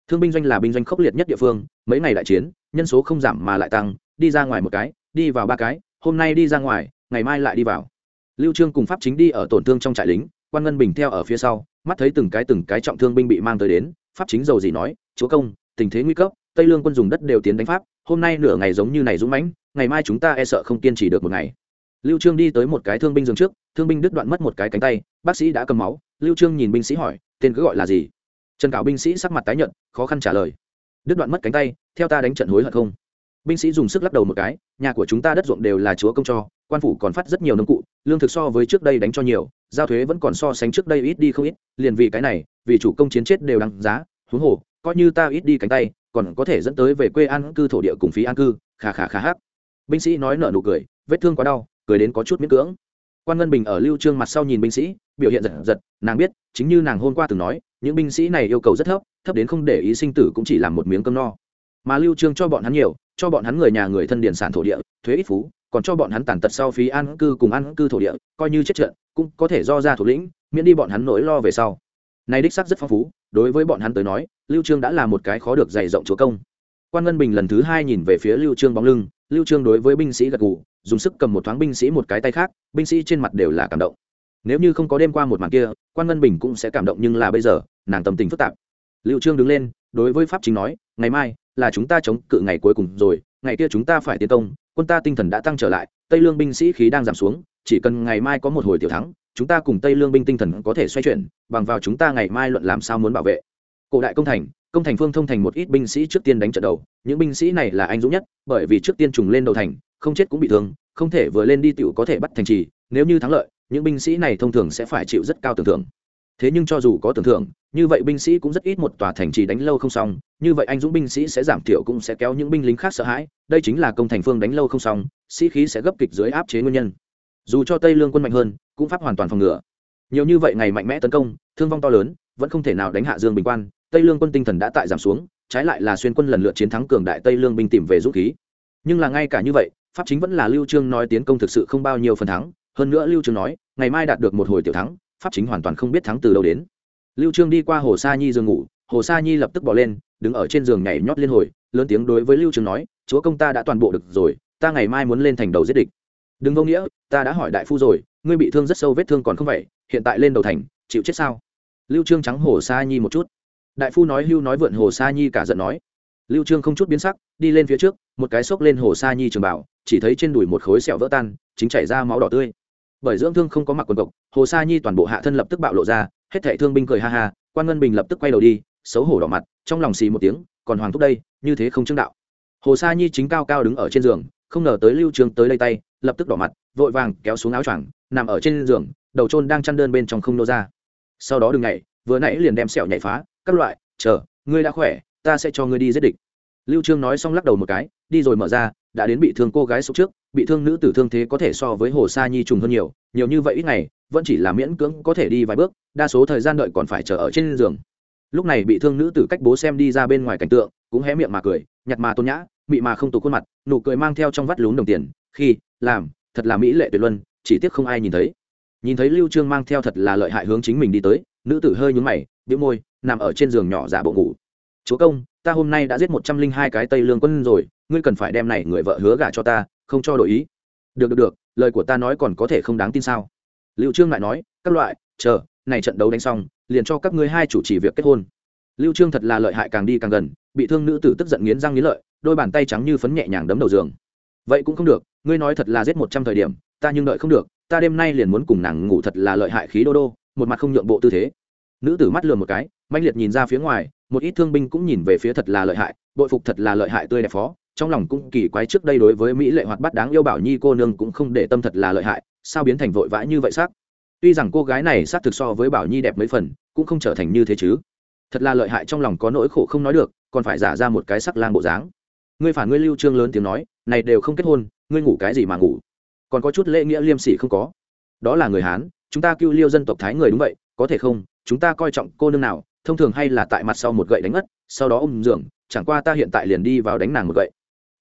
Speaker 1: Thương binh doanh là binh doanh khốc liệt nhất địa phương, mấy ngày đại chiến, nhân số không giảm mà lại tăng, đi ra ngoài một cái, đi vào ba cái, hôm nay đi ra ngoài, ngày mai lại đi vào. Lưu trương cùng pháp chính đi ở tổn thương trong trại lính, quan ngân bình theo ở phía sau, mắt thấy từng cái từng cái trọng thương binh bị mang tới đến, pháp chính giàu gì nói, chúa công tình thế nguy cấp, tây lương quân dùng đất đều tiến đánh pháp, hôm nay nửa ngày giống như này dũng mãnh, ngày mai chúng ta e sợ không kiên trì được một ngày. Lưu trương đi tới một cái thương binh giường trước, thương binh đứt đoạn mất một cái cánh tay, bác sĩ đã cầm máu. Lưu trương nhìn binh sĩ hỏi, tên cứ gọi là gì? Trần cảo binh sĩ sắc mặt tái nhợt, khó khăn trả lời, đứt đoạn mất cánh tay, theo ta đánh trận hối hận không? Binh sĩ dùng sức lắc đầu một cái, nhà của chúng ta đất ruộng đều là chúa công cho, quan phủ còn phát rất nhiều nông cụ, lương thực so với trước đây đánh cho nhiều, giao thuế vẫn còn so sánh trước đây ít đi không ít, liền vì cái này, vì chủ công chiến chết đều đằng giá, huống hồ coi như ta ít đi cánh tay, còn có thể dẫn tới về quê an cư, thổ địa cùng phí an cư khà khà khà hắc. Binh sĩ nói nở nụ cười, vết thương quá đau, cười đến có chút miễn cưỡng. Quan ngân bình ở lưu trương mặt sau nhìn binh sĩ, biểu hiện giật giật, nàng biết, chính như nàng hôm qua từng nói, những binh sĩ này yêu cầu rất thấp thấp đến không để ý sinh tử cũng chỉ làm một miếng cơm no. Mà lưu trương cho bọn hắn nhiều, cho bọn hắn người nhà người thân điển sản thổ địa, thuế ít phú, còn cho bọn hắn tàn tật sau phí an cư cùng an cư thổ địa, coi như chết trận, cũng có thể do ra thủ lĩnh, miễn đi bọn hắn nỗi lo về sau. Này đích xác rất phong phú đối với bọn hắn tới nói, lưu trương đã là một cái khó được dày rộng chúa công. Quan ngân bình lần thứ hai nhìn về phía lưu trương bóng lưng, lưu trương đối với binh sĩ gật gù, dùng sức cầm một thoáng binh sĩ một cái tay khác, binh sĩ trên mặt đều là cảm động. Nếu như không có đêm qua một màn kia, quan ngân bình cũng sẽ cảm động nhưng là bây giờ, nàng tâm tình phức tạp. Lưu trương đứng lên, đối với pháp chính nói, ngày mai là chúng ta chống cự ngày cuối cùng rồi, ngày kia chúng ta phải tiến công, quân ta tinh thần đã tăng trở lại, tây lương binh sĩ khí đang giảm xuống, chỉ cần ngày mai có một hồi tiểu thắng chúng ta cùng tây lương binh tinh thần có thể xoay chuyển, bằng vào chúng ta ngày mai luận làm sao muốn bảo vệ. Cổ đại công thành công thành phương thông thành một ít binh sĩ trước tiên đánh trận đầu, những binh sĩ này là anh dũng nhất, bởi vì trước tiên trùng lên đầu thành, không chết cũng bị thương, không thể vừa lên đi tựu có thể bắt thành trì, nếu như thắng lợi, những binh sĩ này thông thường sẽ phải chịu rất cao tưởng thưởng thế nhưng cho dù có tưởng thưởng như vậy binh sĩ cũng rất ít một tòa thành trì đánh lâu không xong, như vậy anh dũng binh sĩ sẽ giảm thiểu cũng sẽ kéo những binh lính khác sợ hãi, đây chính là công thành phương đánh lâu không xong, sĩ khí sẽ gấp kịch dưới áp chế nguyên nhân dù cho tây lương quân mạnh hơn, cũng pháp hoàn toàn phòng ngừa. Nhiều như vậy ngày mạnh mẽ tấn công, thương vong to lớn, vẫn không thể nào đánh hạ dương bình quan. Tây lương quân tinh thần đã tại giảm xuống, trái lại là xuyên quân lần lượt chiến thắng cường đại tây lương binh tìm về dũng khí. Nhưng là ngay cả như vậy, pháp chính vẫn là lưu trương nói tiến công thực sự không bao nhiêu phần thắng. Hơn nữa lưu trương nói, ngày mai đạt được một hồi tiểu thắng, pháp chính hoàn toàn không biết thắng từ đâu đến. Lưu trương đi qua hồ sa nhi giường ngủ, hồ sa nhi lập tức bỏ lên, đứng ở trên giường nhảy nhót liên hồi, lớn tiếng đối với lưu trương nói, chúa công ta đã toàn bộ được rồi, ta ngày mai muốn lên thành đầu giết địch đừng vô nghĩa, ta đã hỏi đại phu rồi, ngươi bị thương rất sâu vết thương còn không vậy, hiện tại lên đầu thành, chịu chết sao? Lưu trương trắng hồ sa nhi một chút. Đại phu nói hưu nói vượn hồ sa nhi cả giận nói. Lưu trương không chút biến sắc, đi lên phía trước, một cái xốc lên hồ sa nhi trường bảo, chỉ thấy trên đùi một khối sẹo vỡ tan, chính chảy ra máu đỏ tươi. Bởi dưỡng thương không có mặc quần cộc, hồ sa nhi toàn bộ hạ thân lập tức bạo lộ ra, hết thảy thương binh cười ha ha, quan ngân bình lập tức quay đầu đi, xấu hổ đỏ mặt, trong lòng xì một tiếng, còn hoàng thúc đây, như thế không chứng đạo. Hồ sa nhi chính cao cao đứng ở trên giường, không ngờ tới lưu trương tới đây tay lập tức đỏ mặt, vội vàng kéo xuống áo choàng, nằm ở trên giường, đầu trôn đang chăn đơn bên trong không nô ra. Sau đó đừng nhảy, vừa nãy liền đem sẹo nhảy phá, các loại, chờ, ngươi đã khỏe, ta sẽ cho ngươi đi giết địch. Lưu trương nói xong lắc đầu một cái, đi rồi mở ra, đã đến bị thương cô gái sống trước, bị thương nữ tử thương thế có thể so với hồ sa nhi trùng hơn nhiều nhiều như vậy ít ngày, vẫn chỉ là miễn cưỡng có thể đi vài bước, đa số thời gian đợi còn phải chờ ở trên giường. Lúc này bị thương nữ tử cách bố xem đi ra bên ngoài cảnh tượng, cũng hé miệng mà cười, nhặt mà tôn nhã, mị mà không tụ khuôn mặt, nụ cười mang theo trong vắt lún đồng tiền, khi làm, thật là mỹ lệ tuyệt luân, chỉ tiếc không ai nhìn thấy. Nhìn thấy lưu trương mang theo thật là lợi hại hướng chính mình đi tới, nữ tử hơi nhướng mày, bĩu môi, nằm ở trên giường nhỏ giả bộ ngủ. Chúa công, ta hôm nay đã giết một trăm linh hai cái tây lương quân rồi, ngươi cần phải đem này người vợ hứa gả cho ta, không cho đổi ý. Được được được, lời của ta nói còn có thể không đáng tin sao? Lưu trương lại nói, các loại, chờ, này trận đấu đánh xong, liền cho các ngươi hai chủ trì việc kết hôn. Lưu trương thật là lợi hại càng đi càng gần, bị thương nữ tử tức giận nghiến răng nghiến lợi, đôi bàn tay trắng như phấn nhẹ nhàng đấm đầu giường vậy cũng không được, ngươi nói thật là giết một trăm thời điểm, ta nhưng đợi không được, ta đêm nay liền muốn cùng nàng ngủ thật là lợi hại khí đô đô, một mặt không nhượng bộ tư thế. Nữ tử mắt lườm một cái manh liệt nhìn ra phía ngoài, một ít thương binh cũng nhìn về phía thật là lợi hại, bội phục thật là lợi hại tươi đẹp phó, trong lòng cũng kỳ quái trước đây đối với mỹ lệ hoạt bát đáng yêu bảo nhi cô nương cũng không để tâm thật là lợi hại, sao biến thành vội vã như vậy xác? Tuy rằng cô gái này xác thực so với bảo nhi đẹp mấy phần, cũng không trở thành như thế chứ. Thật là lợi hại trong lòng có nỗi khổ không nói được, còn phải giả ra một cái sắc lang bộ dáng. Ngươi phản ngươi lưu trương lớn tiếng nói này đều không kết hôn ngươi ngủ cái gì mà ngủ? Còn có chút lễ nghĩa liêm sỉ không có. Đó là người hán chúng ta cưu liêu dân tộc thái người đúng vậy có thể không? Chúng ta coi trọng cô nương nào thông thường hay là tại mặt sau một gậy đánh ngất sau đó ôm giường chẳng qua ta hiện tại liền đi vào đánh nàng một gậy.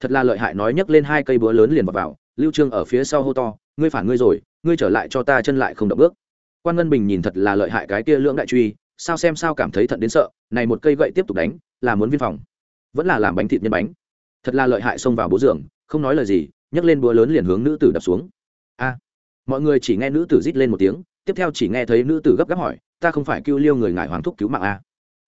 Speaker 1: Thật là lợi hại nói nhấc lên hai cây búa lớn liền vào, vào lưu trương ở phía sau hô to ngươi phản ngươi rồi ngươi trở lại cho ta chân lại không động bước. Quan ngân bình nhìn thật là lợi hại cái kia lưỡng đại truy sao xem sao cảm thấy thận đến sợ này một cây gậy tiếp tục đánh là muốn viên phòng. Vẫn là làm bánh thịt nhân bánh thật là lợi hại xông vào bố giường, không nói lời gì, nhấc lên búa lớn liền hướng nữ tử đập xuống. A, mọi người chỉ nghe nữ tử rít lên một tiếng, tiếp theo chỉ nghe thấy nữ tử gấp gáp hỏi, ta không phải cứu liêu người ngại hoàng thúc cứu mạng a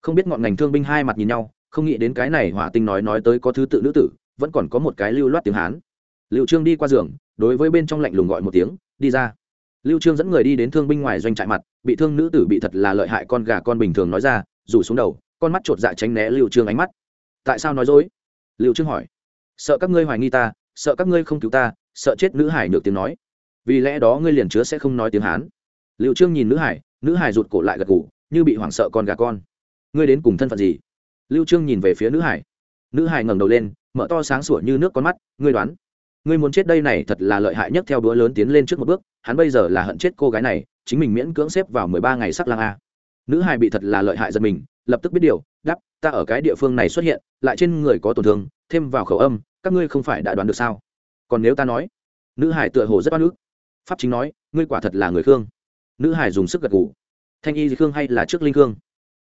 Speaker 1: không biết ngọn ngành thương binh hai mặt nhìn nhau, không nghĩ đến cái này hỏa tinh nói nói tới có thứ tự nữ tử, vẫn còn có một cái lưu loát tiếng hán. Liệu trương đi qua giường, đối với bên trong lạnh lùng gọi một tiếng, đi ra. Lưu trương dẫn người đi đến thương binh ngoài doanh trại mặt, bị thương nữ tử bị thật là lợi hại con gà con bình thường nói ra, rủ xuống đầu, con mắt chột dạ tránh né lưu trương ánh mắt. Tại sao nói dối? Lưu trương hỏi. Sợ các ngươi hoài nghi ta, sợ các ngươi không cứu ta, sợ chết nữ hải nhược tiếng nói. Vì lẽ đó ngươi liền chứa sẽ không nói tiếng hán. Liệu trương nhìn nữ hải nữ hải rụt cổ lại gật gù, như bị hoảng sợ con gà con. Ngươi đến cùng thân phận gì? Lưu trương nhìn về phía nữ hải. Nữ hải ngẩng đầu lên, mở to sáng sủa như nước con mắt, ngươi đoán, ngươi muốn chết đây này thật là lợi hại nhất theo đũa lớn tiến lên trước một bước, hắn bây giờ là hận chết cô gái này, chính mình miễn cưỡng xếp vào mười ba ngày sắc lang a. Nữ hải bị thật là lợi hại giật mình lập tức biết điều, đáp, ta ở cái địa phương này xuất hiện, lại trên người có tổn thương, thêm vào khẩu âm, các ngươi không phải đã đoán được sao? Còn nếu ta nói, nữ hải tựa hồ rất oan ức. Pháp chính nói, ngươi quả thật là người khương. Nữ hải dùng sức gật gù. Thanh y khương hay là trước linh khương?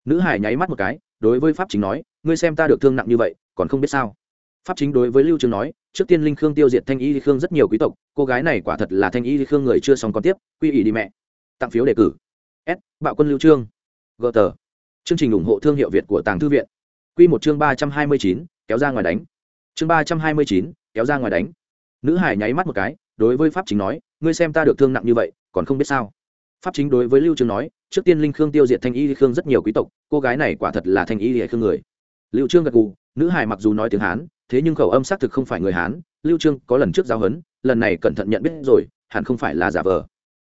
Speaker 1: Nữ hải nháy mắt một cái, đối với pháp chính nói, ngươi xem ta được thương nặng như vậy, còn không biết sao? Pháp chính đối với lưu trường nói, trước tiên linh khương tiêu diệt thanh y khương rất nhiều quý tộc, cô gái này quả thật là thanh y khương người chưa xong còn tiếp, quy ỷ đi mẹ. Tặng phiếu đề cử. S, bạo quân lưu trương. Gờ tờ chương trình ủng hộ thương hiệu việt của tàng thư viện. Quy một chương ba trăm hai mươi chín, kéo ra ngoài đánh. Chương ba trăm hai mươi chín, kéo ra ngoài đánh. Nữ hải nháy mắt một cái, đối với pháp chính nói, ngươi xem ta được thương nặng như vậy, còn không biết sao? Pháp chính đối với lưu trương nói, trước tiên linh khương tiêu diệt thanh y khương rất nhiều quý tộc, cô gái này quả thật là thanh y khương người. Lưu trương gật gù, nữ hải mặc dù nói tiếng hán, thế nhưng khẩu âm xác thực không phải người hán, lưu trương có lần trước giao hấn lần này cẩn thận nhận biết rồi, hẳn không phải là giả vờ.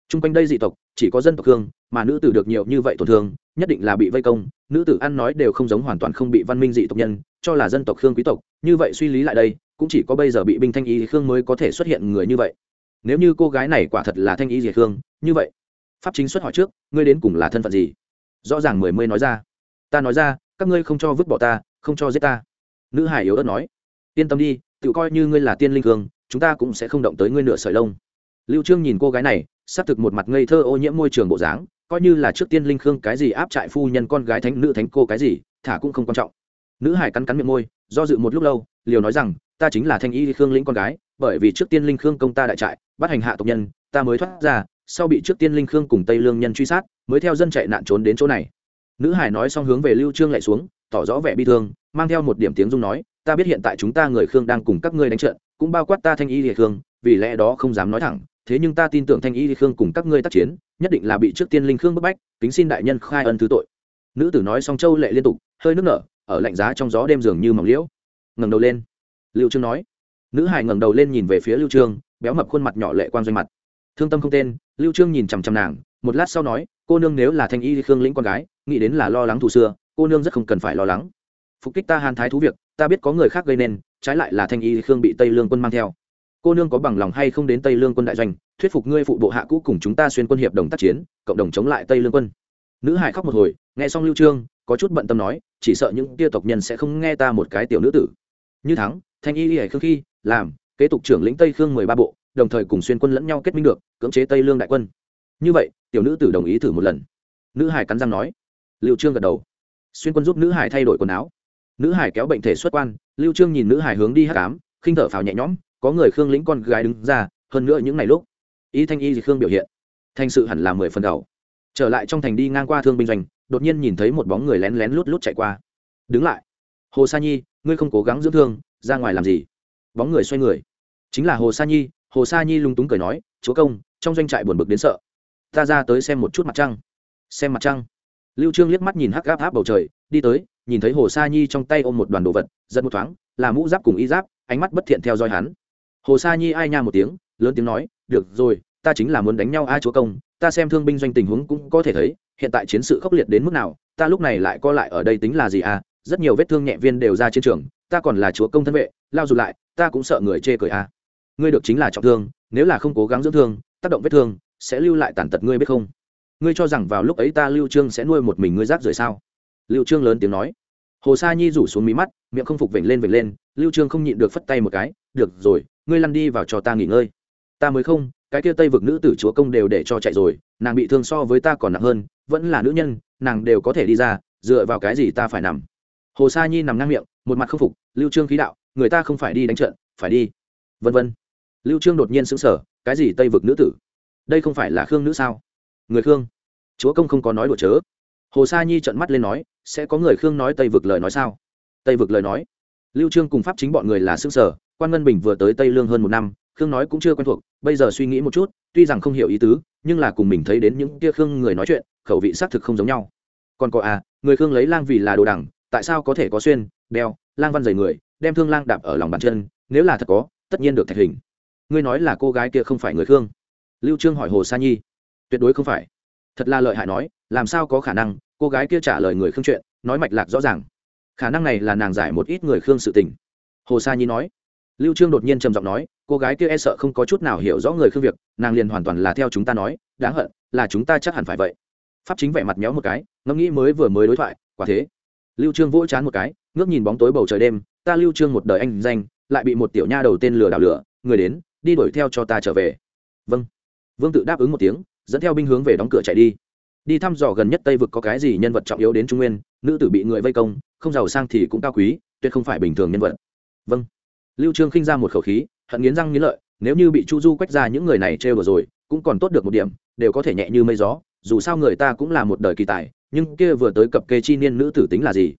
Speaker 1: Trung quanh đây dị tộc, chỉ có dân tộc khương, mà nữ tử được nhiều như vậy tổn thương nhất định là bị vây công, nữ tử ăn nói đều không giống hoàn toàn không bị văn minh dị tộc nhân, cho là dân tộc khương quý tộc. Như vậy suy lý lại đây, cũng chỉ có bây giờ bị binh thanh y khương mới có thể xuất hiện người như vậy. Nếu như cô gái này quả thật là thanh y diệt khương, như vậy, pháp chính xuất hỏi trước, ngươi đến cùng là thân phận gì? Rõ ràng mười mươi nói ra. Ta nói ra, các ngươi không cho vứt bỏ ta, không cho giết ta. Nữ hải yếu ớt nói. Yên tâm đi, tự coi như ngươi là tiên linh khương, chúng ta cũng sẽ không động tới ngươi nửa sợi lông. Lưu trương nhìn cô gái này xác thực một mặt ngây thơ ô nhiễm môi trường bộ dáng, coi như là trước tiên linh khương cái gì áp trại phu nhân con gái thánh nữ thánh cô cái gì, thả cũng không quan trọng. Nữ hải cắn cắn miệng môi, do dự một lúc lâu, liều nói rằng, ta chính là thanh y khương lĩnh con gái, bởi vì trước tiên linh khương công ta đại trại, bắt hành hạ tộc nhân, ta mới thoát ra, sau bị trước tiên linh khương cùng tây lương nhân truy sát, mới theo dân chạy nạn trốn đến chỗ này. Nữ hải nói xong hướng về lưu trương lại xuống, tỏ rõ vẻ bi thương, mang theo một điểm tiếng dung nói, ta biết hiện tại chúng ta người khương đang cùng các ngươi đánh trận, cũng bao quát ta thanh y địa khương, vì lẽ đó không dám nói thẳng thế nhưng ta tin tưởng thanh y địa khương cùng các ngươi tác chiến, nhất định là bị trước tiên linh khương bức bách, kính xin đại nhân khai ân thứ tội. Nữ tử nói xong châu lệ liên tục, hơi nước nở, ở lạnh giá trong gió đêm dường như mỏng liễu. Ngẩng đầu lên. Lưu trương nói. Nữ hải ngẩng đầu lên nhìn về phía lưu trương, béo mập khuôn mặt nhỏ lệ quan doanh mặt. Thương tâm không tên, lưu trương nhìn chằm chằm nàng, một lát sau nói, cô nương nếu là thanh y khương lĩnh con gái, nghĩ đến là lo lắng thù xưa, cô nương rất không cần phải lo lắng. Phục kích ta hàn thái thú việc, ta biết có người khác gây nên, trái lại là thanh y khương bị tây lương quân mang theo cô nương có bằng lòng hay không đến tây lương quân đại doanh thuyết phục ngươi phụ bộ hạ cũ cùng chúng ta xuyên quân hiệp đồng tác chiến cộng đồng chống lại tây lương quân. Nữ hải khóc một hồi nghe xong lưu trương có chút bận tâm nói chỉ sợ những tia tộc nhân sẽ không nghe ta một cái tiểu nữ tử. Như thắng thanh y hải khương khi làm kế tục trưởng lĩnh tây khương mười ba bộ đồng thời cùng xuyên quân lẫn nhau kết minh được cưỡng chế tây lương đại quân. Như vậy tiểu nữ tử đồng ý thử một lần. Nữ hải cắn răng nói. Lưu trương gật đầu. Xuyên quân giúp nữ hải thay đổi quần áo. Nữ hải kéo bệnh thể xuất quan lưu trương nhìn nữ hải hướng đi hắc ám, khinh thở phào nhẹ nhõm có người khương lĩnh con gái đứng ra, hơn nữa những ngày lúc, y thanh y thì khương biểu hiện, thành sự hẳn là mười phần đầu trở lại trong thành đi ngang qua thương binh doanh, đột nhiên nhìn thấy một bóng người lén lén lút lút chạy qua. Đứng lại. Hồ sa nhi, ngươi không cố gắng dưỡng thương, ra ngoài làm gì? Bóng người xoay người. Chính là hồ sa nhi, hồ sa nhi lung túng cười nói, chúa công, trong doanh trại buồn bực đến sợ. Ta ra tới xem một chút mặt trăng. Xem mặt trăng? Lưu trương liếc mắt nhìn hắc gáp áp bầu trời, đi tới, nhìn thấy hồ sa nhi trong tay ôm một đoàn đồ vật, giật một thoáng, là mũ giáp cùng y giáp, ánh mắt bất thiện theo dõi hắn hồ sa nhi ai nha một tiếng, lớn tiếng nói, được rồi, ta chính là muốn đánh nhau a chúa công, ta xem thương binh doanh tình huống cũng có thể thấy, hiện tại chiến sự khốc liệt đến mức nào, ta lúc này lại co lại ở đây tính là gì à? Rất nhiều vết thương nhẹ viên đều ra chiến trường, ta còn là chúa công thân vệ, lao dù lại, ta cũng sợ người chê cười à. Ngươi được chính là trọng thương, nếu là không cố gắng dưỡng thương, tác động vết thương, sẽ lưu lại tàn tật ngươi biết không? Ngươi cho rằng vào lúc ấy ta lưu trương sẽ nuôi một mình ngươi rác rưởi sao? Lưu trương lớn tiếng nói. Hồ sa nhi rủ xuống mí mắt, miệng không phục vểnh lên vểnh lên, lưu trương không nhịn được phất tay một cái, được rồi ngươi lăn đi vào cho ta nghỉ ngơi. Ta mới không, cái kia tây vực nữ tử chúa công đều để cho chạy rồi, nàng bị thương so với ta còn nặng hơn, vẫn là nữ nhân, nàng đều có thể đi ra, dựa vào cái gì ta phải nằm? Hồ sa nhi nằm ngang miệng, một mặt không phục, lưu trương khí đạo, người ta không phải đi đánh trận, phải đi. Vân vân. Lưu trương đột nhiên sững sờ, cái gì tây vực nữ tử? Đây không phải là khương nữ sao? Người khương. Chúa công không có nói đùa chớ. Hồ sa nhi trợn mắt lên nói, sẽ có người khương nói tây vực lời nói sao? Tây vực lời nói. Lưu trương cùng pháp chính bọn người là sững sờ quan ngân bình vừa tới tây lương hơn một năm khương nói cũng chưa quen thuộc bây giờ suy nghĩ một chút tuy rằng không hiểu ý tứ nhưng là cùng mình thấy đến những kia khương người nói chuyện khẩu vị xác thực không giống nhau còn có à người khương lấy lang vì là đồ đẳng tại sao có thể có xuyên đeo lang văn dày người đem thương lang đạp ở lòng bàn chân nếu là thật có tất nhiên được thạch hình ngươi nói là cô gái kia không phải người khương lưu trương hỏi hồ sa nhi tuyệt đối không phải thật là lợi hại nói làm sao có khả năng cô gái kia trả lời người khương chuyện nói mạch lạc rõ ràng khả năng này là nàng giải một ít người khương sự tình hồ sa nhi nói lưu trương đột nhiên trầm giọng nói, cô gái kia e sợ không có chút nào hiểu rõ người khương việc nàng liền hoàn toàn là theo chúng ta nói, đáng hận, là chúng ta chắc hẳn phải vậy. Pháp chính vẻ mặt méo một cái, ngẫm nghĩ mới vừa mới đối thoại, quả thế. Lưu trương vỗ chán một cái, ngước nhìn bóng tối bầu trời đêm, ta lưu trương một đời anh danh, lại bị một tiểu nha đầu tên lừa đảo lửa người đến, đi đuổi theo cho ta trở về. Vâng. Vương tự đáp ứng một tiếng, dẫn theo binh hướng về đóng cửa chạy đi. Đi thăm dò gần nhất tây vực có cái gì nhân vật trọng yếu đến trung nguyên, nữ tử bị người vây công, không giàu sang thì cũng cao quý, tuyệt không phải bình thường nhân vật. Vâng lưu trương khinh ra một khẩu khí, hận nghiến răng nghiến lợi, nếu như bị chu du quét ra những người này trêu rồi, cũng còn tốt được một điểm, đều có thể nhẹ như mây gió, dù sao người ta cũng là một đời kỳ tài, nhưng kia vừa tới cập kê chi niên nữ tử tính là gì?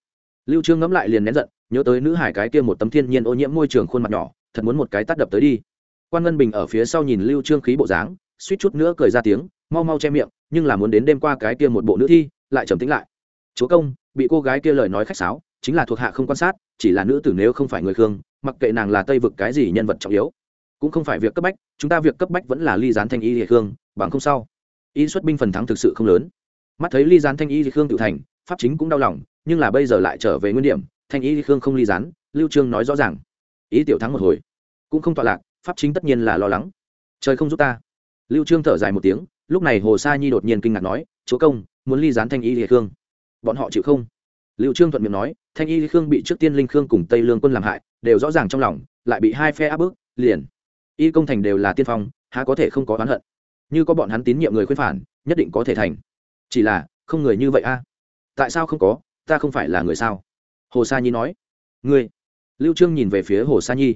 Speaker 1: Lưu trương ngẫm lại liền nén giận, nhớ tới nữ hải cái kia một tấm thiên nhiên ô nhiễm môi trường khuôn mặt nhỏ, thật muốn một cái tát đập tới đi. Quan ngân bình ở phía sau nhìn lưu trương khí bộ dáng, suýt chút nữa cười ra tiếng, mau mau che miệng, nhưng là muốn đến đêm qua cái kia một bộ nữ thi, lại trầm tĩnh lại. Chúa công, bị cô gái kia lời nói khách sáo chính là thuộc hạ không quan sát, chỉ là nữ tử nếu không phải người khương, mặc kệ nàng là tây vực cái gì nhân vật trọng yếu, cũng không phải việc cấp bách, chúng ta việc cấp bách vẫn là ly gián thanh y địa khương, bằng không sao. Y xuất binh phần thắng thực sự không lớn. Mắt thấy ly gián thanh y địa khương tự thành, pháp chính cũng đau lòng, nhưng là bây giờ lại trở về nguyên điểm, thanh y địa khương không ly gián, lưu trương nói rõ ràng. Ý tiểu thắng một hồi, cũng không tọa lạc, pháp chính tất nhiên là lo lắng. Trời không giúp ta. Lưu trương thở dài một tiếng, lúc này hồ sa nhi đột nhiên kinh ngạc nói, chúa công, muốn ly gián thanh y địa khương, bọn họ chịu không? Lưu trương thuận miệng nói, thanh y khương bị trước tiên linh khương cùng tây lương quân làm hại, đều rõ ràng trong lòng, lại bị hai phe áp bức, liền. Y công thành đều là tiên phong, há có thể không có oán hận. Như có bọn hắn tín nhiệm người khuyên phản, nhất định có thể thành. Chỉ là, không người như vậy a. Tại sao không có, ta không phải là người sao? Hồ sa nhi nói. Ngươi. Lưu trương nhìn về phía hồ sa nhi.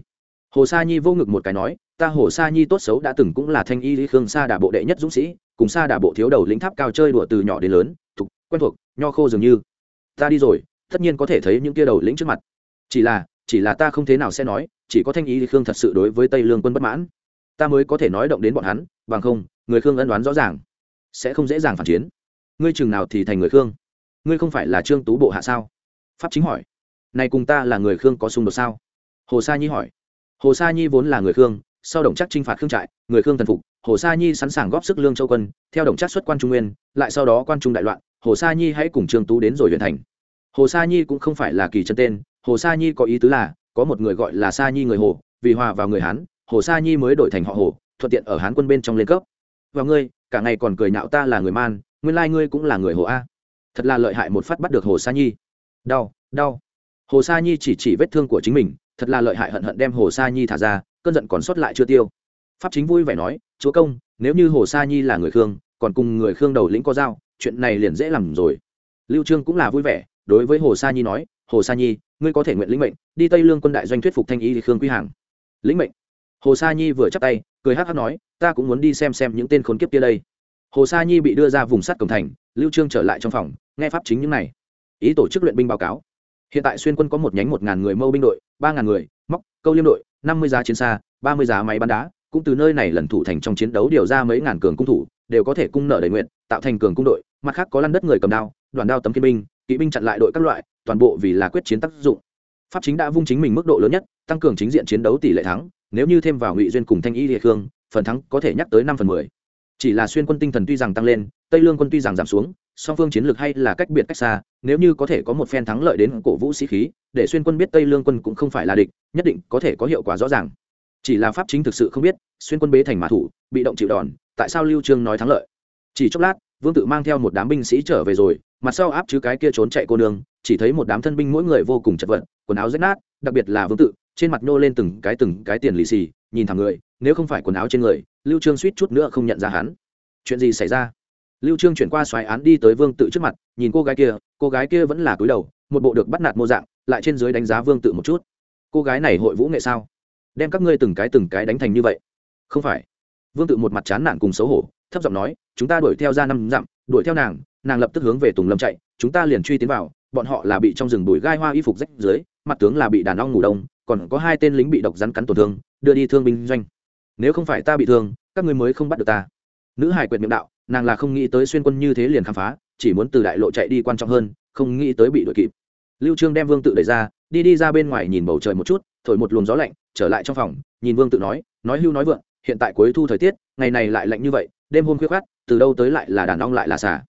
Speaker 1: Hồ sa nhi vô ngực một cái nói, ta hồ sa nhi tốt xấu đã từng cũng là thanh y lý khương sa đà bộ đệ nhất dũng sĩ, cùng sa đà bộ thiếu đầu lĩnh tháp cao chơi đùa từ nhỏ đến lớn, thuộc, quen thuộc, nho khô dường như ta đi rồi, tất nhiên có thể thấy những kia đầu lĩnh trước mặt. Chỉ là chỉ là ta không thế nào sẽ nói, chỉ có thanh ý khương thật sự đối với tây lương quân bất mãn. Ta mới có thể nói động đến bọn hắn, bằng không, người khương ân đoán rõ ràng, sẽ không dễ dàng phản chiến. Ngươi chừng nào thì thành người khương? Ngươi không phải là trương tú bộ hạ sao? Pháp chính hỏi. Này cùng ta là người khương có xung đột sao? Hồ sa nhi hỏi. Hồ sa nhi vốn là người khương, sau đồng chắc t r i n h phạt khương trại, người khương thần phục. Hồ sa nhi sẵn sàng góp sức lương châu quân, theo đồng chắc xuất quan trung nguyên, lại sau đó quan trung đại loạn. Hồ sa nhi hãy cùng trương tú đến rồi huyện thành hồ sa nhi cũng không phải là kỳ chân tên, hồ sa nhi có ý tứ là, có một người gọi là sa nhi người hồ, vì hòa vào người hán, hồ sa nhi mới đổi thành họ hồ, thuận tiện ở hán quân bên trong lên cấp. Và ngươi, cả ngày còn cười nhạo ta là người man, nguyên lai ngươi cũng là người hồ a. Thật là lợi hại một phát bắt được hồ sa nhi. Đau đau. Hồ sa nhi chỉ chỉ vết thương của chính mình, thật là lợi hại hận hận đem hồ sa nhi thả ra, cơn giận còn sót lại chưa tiêu. Pháp chính vui vẻ nói, chúa công, nếu như hồ sa nhi là người khương, còn cùng người khương đầu lĩnh có dao chuyện này liền dễ làm rồi. Lưu trương cũng là vui vẻ đối với hồ sa nhi nói, hồ sa nhi, ngươi có thể nguyện lĩnh mệnh, đi tây lương quân đại doanh thuyết phục thanh y thì khương quy hàng. Lĩnh mệnh? Hồ sa nhi vừa chắp tay, cười hắc hắc nói, ta cũng muốn đi xem xem những tên khốn kiếp kia đây. Hồ sa nhi bị đưa ra vùng sắt cổng thành, lưu trương trở lại trong phòng, nghe pháp chính những này. Ý tổ chức luyện binh báo cáo. Hiện tại xuyên quân có một nhánh một ngàn người mâu binh đội, ba ngàn người, móc, câu liêm đội, năm mươi giá chiến xa, ba mươi giá máy bắn đá, cũng từ nơi này lần thủ thành trong chiến đấu điều ra mấy ngàn cường cung thủ, đều có thể cung nợ đầy nguyện, tạo thành cường cung đội, mặt khác có lăn đất người cầm đao đoàn đao tấm kiên binh kỵ binh chặn lại đội các loại, toàn bộ vì là quyết chiến tác dụng. Pháp chính đã vung chính mình mức độ lớn nhất, tăng cường chính diện chiến đấu tỷ lệ thắng, nếu như thêm vào ngụy duyên cùng thanh y địa khương, phần thắng có thể nhắc tới năm phần mười. Chỉ là xuyên quân tinh thần tuy rằng tăng lên, tây lương quân tuy rằng giảm xuống, song phương chiến lược hay là cách biệt cách xa, nếu như có thể có một phen thắng lợi đến cổ vũ sĩ khí, để xuyên quân biết tây lương quân cũng không phải là địch, nhất định có thể có hiệu quả rõ ràng. Chỉ là pháp chính thực sự không biết, xuyên quân bế thành mã thủ, bị động chịu đòn, tại sao lưu trương nói thắng lợi? Chỉ chốc lát vương tự mang theo một đám binh sĩ trở về rồi, mặt sau áp chứ cái kia trốn chạy cô nương, chỉ thấy một đám thân binh mỗi người vô cùng chật vật, quần áo rách nát, đặc biệt là vương tự, trên mặt nhô lên từng cái từng cái tiền lì xì, nhìn thẳng người, nếu không phải quần áo trên người, lưu trương suýt chút nữa không nhận ra hắn. Chuyện gì xảy ra? Lưu trương chuyển qua xoáy án đi tới vương tự trước mặt, nhìn cô gái kia, cô gái kia vẫn là cúi đầu, một bộ được bắt nạt mô dạng, lại trên dưới đánh giá vương tự một chút. Cô gái này hội vũ nghệ sao? Đem các ngươi từng cái từng cái đánh thành như vậy. Không phải. Vương tự một mặt chán nản cùng xấu hổ thấp giọng nói, chúng ta đuổi theo ra năm dặm, đuổi theo nàng nàng lập tức hướng về tùng lâm chạy, chúng ta liền truy tiến vào, bọn họ là bị trong rừng bụi gai hoa y phục rách dưới, mặt tướng là bị đàn ong ngủ đông, còn có hai tên lính bị độc rắn cắn tổn thương, đưa đi thương binh doanh. Nếu không phải ta bị thương, các ngươi mới không bắt được ta. Nữ hải quyệt miệng đạo, nàng là không nghĩ tới xuyên quân như thế liền khám phá, chỉ muốn từ đại lộ chạy đi quan trọng hơn, không nghĩ tới bị đuổi kịp. Lưu trương đem vương tự đẩy ra, đi đi ra bên ngoài nhìn bầu trời một chút, thổi một luồng gió lạnh, trở lại trong phòng, nhìn vương tự nói nói hưu nói vượng, hiện tại cuối thu thời tiết, ngày này lại lạnh như vậy đêm hôm khuya khoát, từ đâu tới lại là đàn ong lại là xả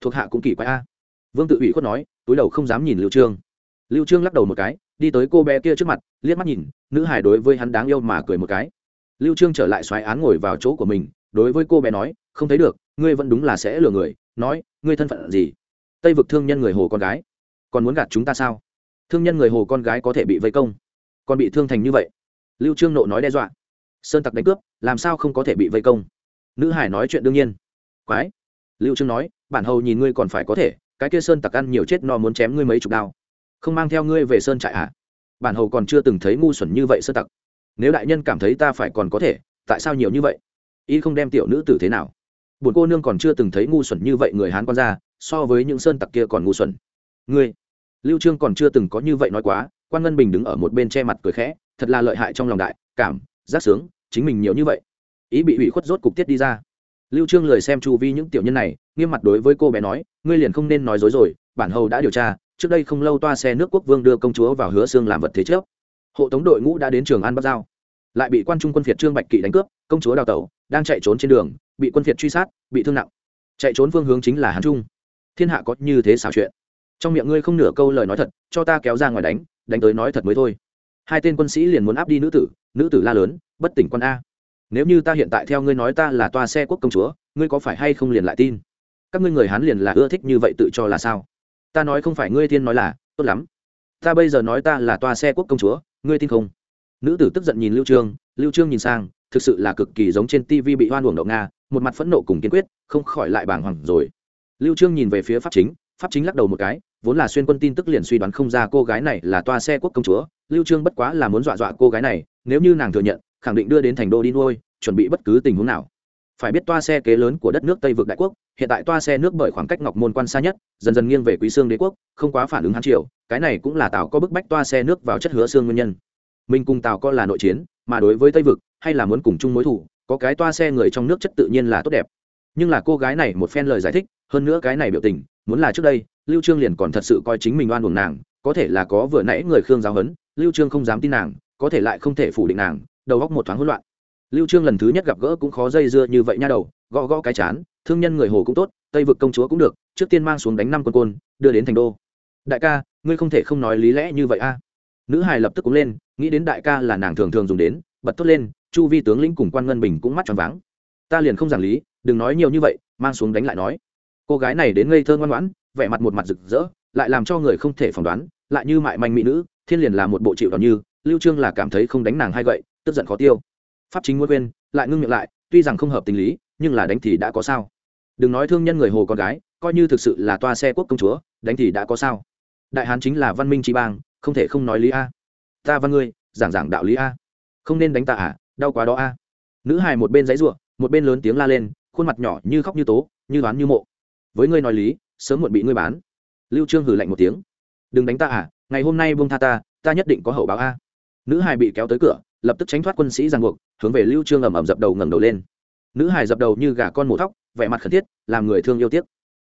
Speaker 1: thuộc hạ cũng kỳ quái a. Vương tự ủy khuất nói, túi đầu không dám nhìn lưu trương. Lưu trương lắc đầu một cái, đi tới cô bé kia trước mặt, liếc mắt nhìn, nữ hài đối với hắn đáng yêu mà cười một cái. Lưu trương trở lại xoáy án ngồi vào chỗ của mình, đối với cô bé nói, không thấy được, ngươi vẫn đúng là sẽ lừa người, nói, ngươi thân phận gì? Tây vực thương nhân người hồ con gái, còn muốn gạt chúng ta sao? Thương nhân người hồ con gái có thể bị vây công, còn bị thương thành như vậy. Lưu trương nộ nói đe dọa. Sơn tặc đánh cướp, làm sao không có thể bị vây công? Nữ hải nói chuyện đương nhiên. Quái. Lưu trương nói, bản hầu nhìn ngươi còn phải có thể, cái kia sơn tặc ăn nhiều chết no muốn chém ngươi mấy chục đao. Không mang theo ngươi về sơn trại à? Bản hầu còn chưa từng thấy ngu xuẩn như vậy sơn tặc. Nếu đại nhân cảm thấy ta phải còn có thể, tại sao nhiều như vậy? Y không đem tiểu nữ tử thế nào. Buồn cô nương còn chưa từng thấy ngu xuẩn như vậy người hán quan ra, so với những sơn tặc kia còn ngu xuẩn. Ngươi. Lưu trương còn chưa từng có như vậy nói quá, quan ngân bình đứng ở một bên che mặt cười khẽ, thật là lợi hại trong lòng đại, cảm, giác sướng, chính mình nhiều như vậy ý bị ủy khuất rốt cục tiết đi ra. Lưu trương lời xem chu vi những tiểu nhân này, nghiêm mặt đối với cô bé nói, ngươi liền không nên nói dối rồi, bản hầu đã điều tra, trước đây không lâu toa xe nước quốc vương đưa công chúa vào hứa xương làm vật thế trước. Hộ tống đội ngũ đã đến trường an bắc giao. Lại bị quan trung quân phiệt trương bạch kỵ đánh cướp, công chúa đào tẩu, đang chạy trốn trên đường, bị quân phiệt truy sát, bị thương nặng. Chạy trốn phương hướng chính là hán trung. Thiên hạ có như thế xảo chuyện. Trong miệng ngươi không nửa câu lời nói thật, cho ta kéo ra ngoài đánh đánh tới nói thật mới thôi. Hai tên quân sĩ liền muốn áp đi nữ tử nữ tử la lớn, bất tỉnh quân a nếu như ta hiện tại theo ngươi nói ta là toa xe quốc công chúa, ngươi có phải hay không liền lại tin? Các ngươi người hán liền là ưa thích như vậy tự cho là sao? Ta nói không phải ngươi thiên nói là, tốt lắm. Ta bây giờ nói ta là toa xe quốc công chúa, ngươi tin không? Nữ tử tức giận nhìn lưu trương lưu trương nhìn sang, thực sự là cực kỳ giống trên tivi bị hoan uổng đậu nga, một mặt phẫn nộ cùng kiên quyết, không khỏi lại bàng hoàng rồi. Lưu trương nhìn về phía pháp chính pháp chính lắc đầu một cái, vốn là xuyên quân tin tức liền suy đoán không ra cô gái này là toa xe quốc công chúa, lưu trương bất quá là muốn dọa dọa cô gái này, nếu như nàng thừa nhận khẳng định đưa đến thành đô đi nuôi chuẩn bị bất cứ tình huống nào. Phải biết toa xe kế lớn của đất nước tây vực đại quốc hiện tại toa xe nước bởi khoảng cách ngọc môn quan xa nhất dần dần nghiêng về quý xương đế quốc không quá phản ứng hán triều cái này cũng là tào có bức bách toa xe nước vào chất hứa xương nguyên nhân. Mình cùng tào có là nội chiến mà đối với tây vực hay là muốn cùng chung mối thủ có cái toa xe người trong nước chất tự nhiên là tốt đẹp. Nhưng là cô gái này một phen lời giải thích hơn nữa cái này biểu tình muốn là trước đây lưu trương liền còn thật sự coi chính mình oan uổng nàng có thể là có vừa nãy người khương giáo hấn, lưu trương không dám tin nàng có thể lại không thể phủ định nàng đầu góc một thoáng hỗn loạn. Lưu trương lần thứ nhất gặp gỡ cũng khó dây dưa như vậy nha đầu, gõ gõ cái chán, thương nhân người hồ cũng tốt, tây vực công chúa cũng được, trước tiên mang xuống đánh năm quân côn, đưa đến thành đô. Đại ca, ngươi không thể không nói lý lẽ như vậy a. Nữ hài lập tức cũng lên, nghĩ đến đại ca là nàng thường thường dùng đến, bật tốt lên, chu vi tướng lĩnh cùng quan ngân bình cũng mắt tròn váng. Ta liền không giảng lý, đừng nói nhiều như vậy, mang xuống đánh lại nói. Cô gái này đến ngây thơ ngoan ngoãn, vẻ mặt một mặt rực rỡ, lại làm cho người không thể phỏng đoán, lại như mại manh mỹ nữ, thiên liền là một bộ chịu đòn như, lưu trương là cảm thấy không đánh nàng hay gậy tức giận khó tiêu. Pháp chính muốn quên lại ngưng miệng lại, tuy rằng không hợp tình lý, nhưng là đánh thì đã có sao. Đừng nói thương nhân người hồ con gái, coi như thực sự là toa xe quốc công chúa, đánh thì đã có sao. Đại hán chính là văn minh tri bang, không thể không nói lý a. Ta văn ngươi, giảng giảng đạo lý a. Không nên đánh ta à đau quá đó a. Nữ hài một bên giấy ruộng một bên lớn tiếng la lên, khuôn mặt nhỏ như khóc như tố, như đoán như mộ. Với ngươi nói lý, sớm muộn bị ngươi bán. Lưu trương hừ lạnh một tiếng. Đừng đánh ta à ngày hôm nay buông tha ta ta nhất định có hậu báo a. Nữ hài bị kéo tới cửa lập tức tránh thoát quân sĩ giằng buộc, hướng về lưu trương ầm ầm dập đầu ngẩng đầu lên. Nữ hài dập đầu như gà con mổ thóc, vẻ mặt khẩn thiết, làm người thương yêu tiếc.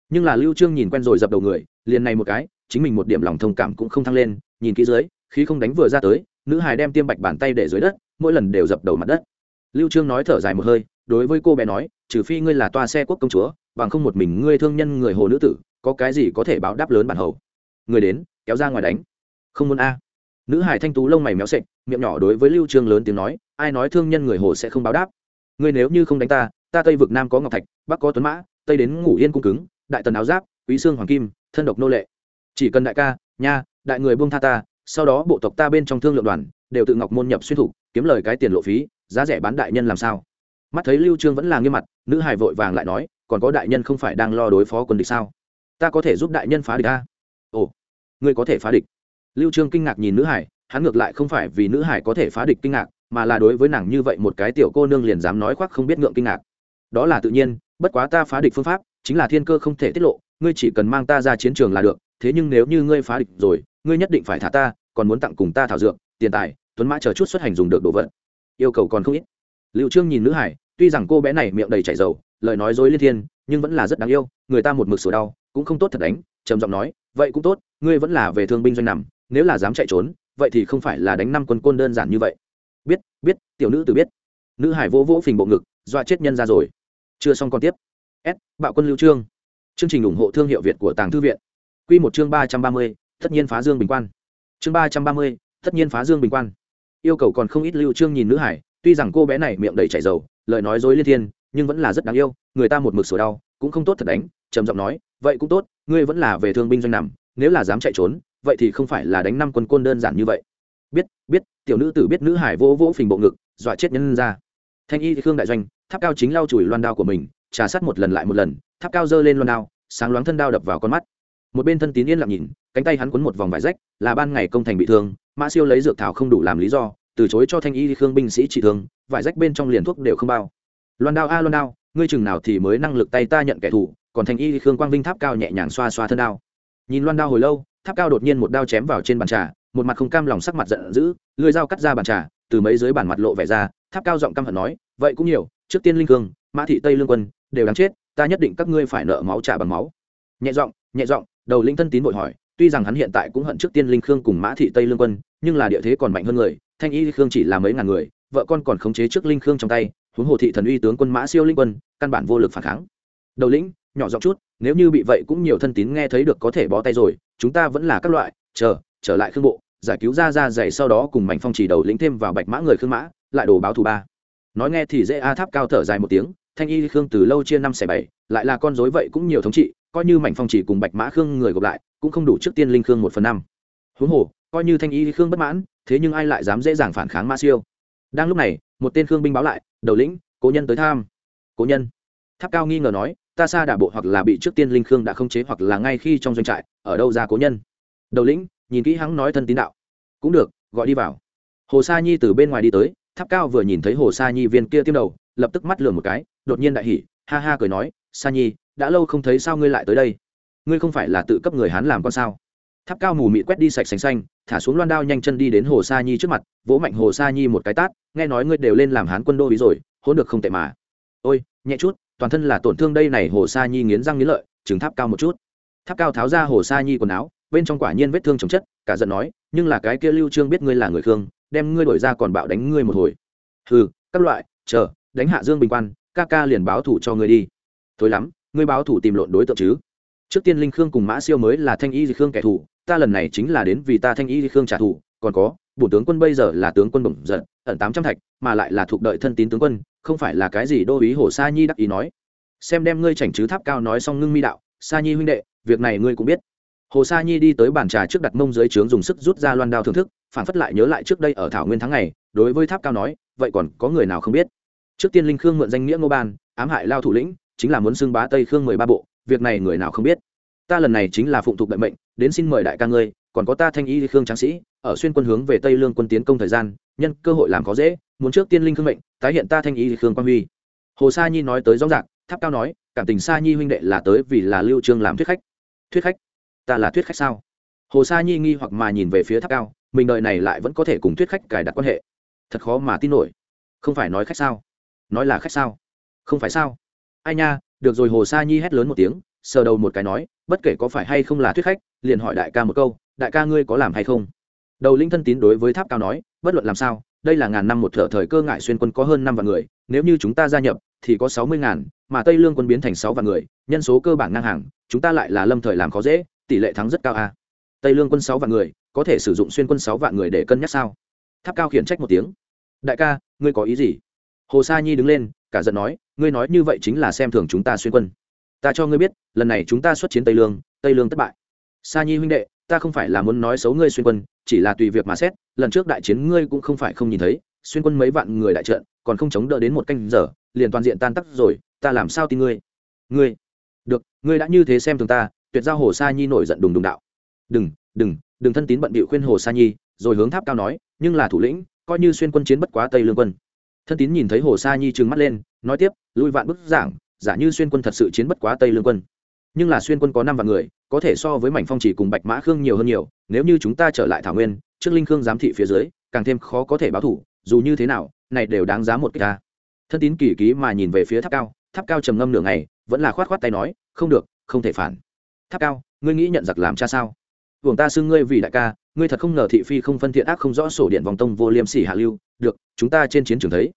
Speaker 1: Nhưng là lưu trương nhìn quen rồi dập đầu người, liền này một cái, chính mình một điểm lòng thông cảm cũng không thăng lên, nhìn kỹ dưới, khí không đánh vừa ra tới, nữ hài đem tiêm bạch bàn tay để dưới đất, mỗi lần đều dập đầu mặt đất. Lưu trương nói thở dài một hơi, đối với cô bé nói, trừ phi ngươi là toa xe quốc công chúa, bằng không một mình ngươi thương nhân người hồ nữ tử, có cái gì có thể báo đáp lớn bản hầu? Người đến, kéo ra ngoài đánh. Không muốn a nữ hải thanh tú lông mày méo sệch, miệng nhỏ đối với lưu trương lớn tiếng nói, ai nói thương nhân người hồ sẽ không báo đáp? Ngươi nếu như không đánh ta ta tây vực nam có ngọc thạch, bắc có tuấn mã, tây đến ngủ yên cung cứng, đại tần áo giáp, quý xương hoàng kim, thân độc nô lệ. Chỉ cần đại ca, nha, đại người buông tha ta, sau đó bộ tộc ta bên trong thương lượng đoàn đều tự ngọc môn nhập xuyên thủ, kiếm lời cái tiền lộ phí, giá rẻ bán đại nhân làm sao? Mắt thấy lưu trương vẫn là nghiêm mặt, nữ hài vội vàng lại nói, còn có đại nhân không phải đang lo đối phó quân địch sao? Ta có thể giúp đại nhân phá địch ta ồ, ngươi có thể phá địch lưu trương kinh ngạc nhìn nữ hải, hắn ngược lại không phải vì nữ hải có thể phá địch kinh ngạc, mà là đối với nàng như vậy một cái tiểu cô nương liền dám nói khoác không biết ngượng kinh ngạc. Đó là tự nhiên, bất quá ta phá địch phương pháp, chính là thiên cơ không thể tiết lộ, ngươi chỉ cần mang ta ra chiến trường là được, thế nhưng nếu như ngươi phá địch rồi, ngươi nhất định phải thả ta, còn muốn tặng cùng ta thảo dược, tiền tài, tuấn mã chờ chút xuất hành dùng được đồ vật. Yêu cầu còn không ít. Liệu trương nhìn nữ hải, tuy rằng cô bé này miệng đầy chảy dầu, lời nói dối liên thiên, nhưng vẫn là rất đáng yêu, người ta một mực sửa đau, cũng không tốt thật đánh, trầm giọng nói, vậy cũng tốt, ngươi vẫn là về thương binh doanh nằm nếu là dám chạy trốn, vậy thì không phải là đánh năm quân côn đơn giản như vậy. Biết biết, tiểu nữ tự biết. Nữ hải vỗ vỗ phình bộ ngực, dọa chết nhân ra rồi. Chưa xong còn tiếp. S, bạo quân lưu trương. Chương trình ủng hộ thương hiệu việt của tàng thư viện. Quy một chương ba trăm ba mươi, tất nhiên phá dương bình quan. Chương ba trăm ba mươi, tất nhiên phá dương bình quan. Yêu cầu còn không ít lưu trương nhìn nữ hải, tuy rằng cô bé này miệng đầy chảy dầu, lời nói dối liên thiên, nhưng vẫn là rất đáng yêu, người ta một mực sổ đau, cũng không tốt thật đánh, trầm giọng nói, vậy cũng tốt, ngươi vẫn là về thương binh doanh nằm, nếu là dám chạy trốn vậy thì không phải là đánh năm quân côn đơn giản như vậy. Biết biết, tiểu nữ tử biết nữ hải vô vỗ phình bộ ngực, dọa chết nhân ra. Thanh y thì khương đại doanh, tháp cao chính lau chùi loan đao của mình, trà sát một lần lại một lần, tháp cao giơ lên loan đao, sáng loáng thân đao đập vào con mắt. Một bên thân tín yên lặng nhìn, cánh tay hắn quấn một vòng vải rách, là ban ngày công thành bị thương, mã siêu lấy dược thảo không đủ làm lý do, từ chối cho thanh y khương binh sĩ trị thương, vải rách bên trong liền thuốc đều không bao. Loan đao a, loan đao, ngươi chừng nào thì mới năng lực tay ta nhận kẻ thù, còn thanh y khương quang vinh tháp cao nhẹ nhàng xoa xoa thân đao. Nhìn loan đao hồi lâu tháp cao đột nhiên một đao chém vào trên bàn trà, một mặt không cam lòng sắc mặt giận dữ, lưỡi dao cắt ra bàn trà, từ mấy dưới bàn mặt lộ vẻ ra, tháp cao giọng căm hận nói, vậy cũng nhiều, trước tiên linh cương, mã thị tây lương quân, đều đáng chết, ta nhất định các ngươi phải nợ máu trả bằng máu. Nhẹ giọng nhẹ giọng, đầu linh thân tín vội hỏi, tuy rằng hắn hiện tại cũng hận trước tiên linh khương cùng mã thị tây lương quân, nhưng là địa thế còn mạnh hơn người, thanh y khương chỉ là mấy ngàn người, vợ con còn khống chế trước linh khương trong tay, huống hồ thị thần uy tướng quân mã siêu linh quân, căn bản vô lực phản kháng. Đầu lĩnh, nhỏ giọng chút nếu như bị vậy cũng nhiều thân tín nghe thấy được có thể bó tay rồi, chúng ta vẫn là các loại, chờ, trở lại khương bộ, giải cứu ra ra dày sau đó cùng mảnh phong chỉ đầu lĩnh thêm vào bạch mã người khương mã, lại đồ báo thù ba. Nói nghe thì dễ a tháp cao thở dài một tiếng, thanh y khương từ lâu chia năm xẻ bảy, lại là con dối vậy cũng nhiều thống trị, coi như mảnh phong chỉ cùng bạch mã khương người gộp lại, cũng không đủ trước tiên linh khương một phần năm. Huống hồ, coi như thanh y khương bất mãn, thế nhưng ai lại dám dễ dàng phản kháng ma siêu? Đang lúc này, một tên khương binh báo lại, đầu lĩnh, cố nhân tới tham. Cố nhân? Tháp cao nghi ngờ nói ta xa đả bộ hoặc là bị trước tiên linh khương đã không chế hoặc là ngay khi trong doanh trại, ở đâu ra cố nhân. Đầu lĩnh, nhìn kỹ hắn nói thân tín đạo. Cũng được, gọi đi vào. Hồ sa nhi từ bên ngoài đi tới, tháp cao vừa nhìn thấy hồ sa nhi viên kia tiêm đầu, lập tức mắt lườm một cái, đột nhiên đại hỉ, ha ha cười nói, sa nhi, đã lâu không thấy sao ngươi lại tới đây? Ngươi không phải là tự cấp người hán làm con sao? Tháp cao mù mị quét đi sạch sành xanh, thả xuống loan đao nhanh chân đi đến hồ sa nhi trước mặt, vỗ mạnh hồ sa nhi một cái tát, nghe nói ngươi đều lên làm hán quân đô ý rồi, hỗn được không tệ mà. Ôi, nhẹ chút toàn thân là tổn thương đây này hồ sa nhi nghiến răng nghiến lợi chừng tháp cao một chút. Tháp cao tháo ra hồ sa nhi quần áo, bên trong quả nhiên vết thương chồng chất, cả giận nói, nhưng là cái kia lưu trương biết ngươi là người khương, đem ngươi đổi ra còn bạo đánh ngươi một hồi. Hừ, các loại, chờ, đánh hạ dương bình quan, ca ca liền báo thủ cho ngươi đi. Thôi lắm, ngươi báo thủ tìm lộn đối tượng chứ. Trước tiên linh khương cùng mã siêu mới là thanh y di khương kẻ thù, ta lần này chính là đến vì ta thanh y di khương trả thù, còn có, bổ tướng quân bây giờ là tướng quân bổng giận, ẩn tám trăm thạch, mà lại là thuộc đợi thân tín tướng quân không phải là cái gì đô ý hồ sa nhi đắc ý nói. Xem đem ngươi chảnh chứ tháp cao nói xong ngưng mi đạo, sa nhi huynh đệ, việc này ngươi cũng biết. Hồ sa nhi đi tới bàn trà trước đặt mông dưới trướng dùng sức rút ra loan đao thưởng thức phản phất lại nhớ lại trước đây ở thảo nguyên tháng này đối với tháp cao nói, vậy còn có người nào không biết? Trước tiên linh khương mượn danh nghĩa ngô ban, ám hại lao thủ lĩnh, chính là muốn xưng bá tây khương mười ba bộ, việc này người nào không biết? Ta lần này chính là phụng thuộc đại mệnh, đến xin mời đại ca ngươi còn có ta thanh y khương tráng sĩ, ở xuyên quân hướng về tây lương quân tiến công thời gian, nhân cơ hội làm có dễ, muốn trước tiên linh khương mệnh, tái hiện ta thanh y khương quang huy. Hồ sa nhi nói tới rõ ràng, tháp cao nói, cảm tình sa nhi huynh đệ là tới vì là lưu trương làm thuyết khách. Thuyết khách? Ta là thuyết khách sao? Hồ sa nhi nghi hoặc mà nhìn về phía tháp cao, mình đời này lại vẫn có thể cùng thuyết khách cài đặt quan hệ. Thật khó mà tin nổi. Không phải nói khách sao? Nói là khách sao? Không phải sao? Ai nha, được rồi. Hồ sa nhi hét lớn một tiếng, sờ đầu một cái nói, bất kể có phải hay không là thuyết khách, liền hỏi đại ca một câu đại ca ngươi có làm hay không? Đầu linh thân tín đối với tháp cao nói, bất luận làm sao, đây là ngàn năm một thợ thời cơ ngại xuyên quân có hơn năm vạn người, nếu như chúng ta gia nhập, thì có sáu mươi ngàn, mà tây lương quân biến thành sáu vạn người, nhân số cơ bản ngang hàng, chúng ta lại là lâm thời làm khó dễ, tỷ lệ thắng rất cao a. Tây lương quân sáu vạn người, có thể sử dụng xuyên quân sáu vạn người để cân nhắc sao? Tháp cao khiển trách một tiếng. Đại ca, ngươi có ý gì? Hồ sa nhi đứng lên, cả giận nói, ngươi nói như vậy chính là xem thường chúng ta xuyên quân. Ta cho ngươi biết, lần này chúng ta xuất chiến tây lương tây lương thất bại. Sa nhi huynh đệ ta không phải là muốn nói xấu ngươi xuyên quân, chỉ là tùy việc mà xét, lần trước đại chiến ngươi cũng không phải không nhìn thấy, xuyên quân mấy vạn người đại trận, còn không chống đỡ đến một canh giờ, liền toàn diện tan tắc rồi, ta làm sao tin ngươi? Ngươi, được, ngươi đã như thế xem thường ta, tuyệt giao hồ sa nhi nổi giận đùng đùng đạo. Đừng đừng đừng thân tín bận bịu khuyên hồ sa nhi, rồi hướng tháp cao nói, nhưng là thủ lĩnh, coi như xuyên quân chiến bất quá tây lương quân. Thân tín nhìn thấy hồ sa nhi trừng mắt lên, nói tiếp, lui vạn bức giảng, giả như xuyên quân thật sự chiến bất quá tây lương quân nhưng là xuyên quân có năm vạn người, có thể so với mảnh phong chỉ cùng bạch mã khương nhiều hơn nhiều, nếu như chúng ta trở lại thảo nguyên, trước linh khương giám thị phía dưới, càng thêm khó có thể báo thủ, dù như thế nào, này đều đáng giá một cái ta. Thân tín kỳ ký mà nhìn về phía tháp cao tháp cao trầm ngâm nửa ngày, vẫn là khoát khoát tay nói, không được, không thể phản. Tháp cao, ngươi nghĩ nhận giặc làm cha sao? Vùng ta xưng ngươi vì đại ca, ngươi thật không ngờ thị phi không phân thiện ác không rõ sổ điện vòng tông vô liêm sỉ hạ lưu, được, chúng ta trên chiến trường thấy.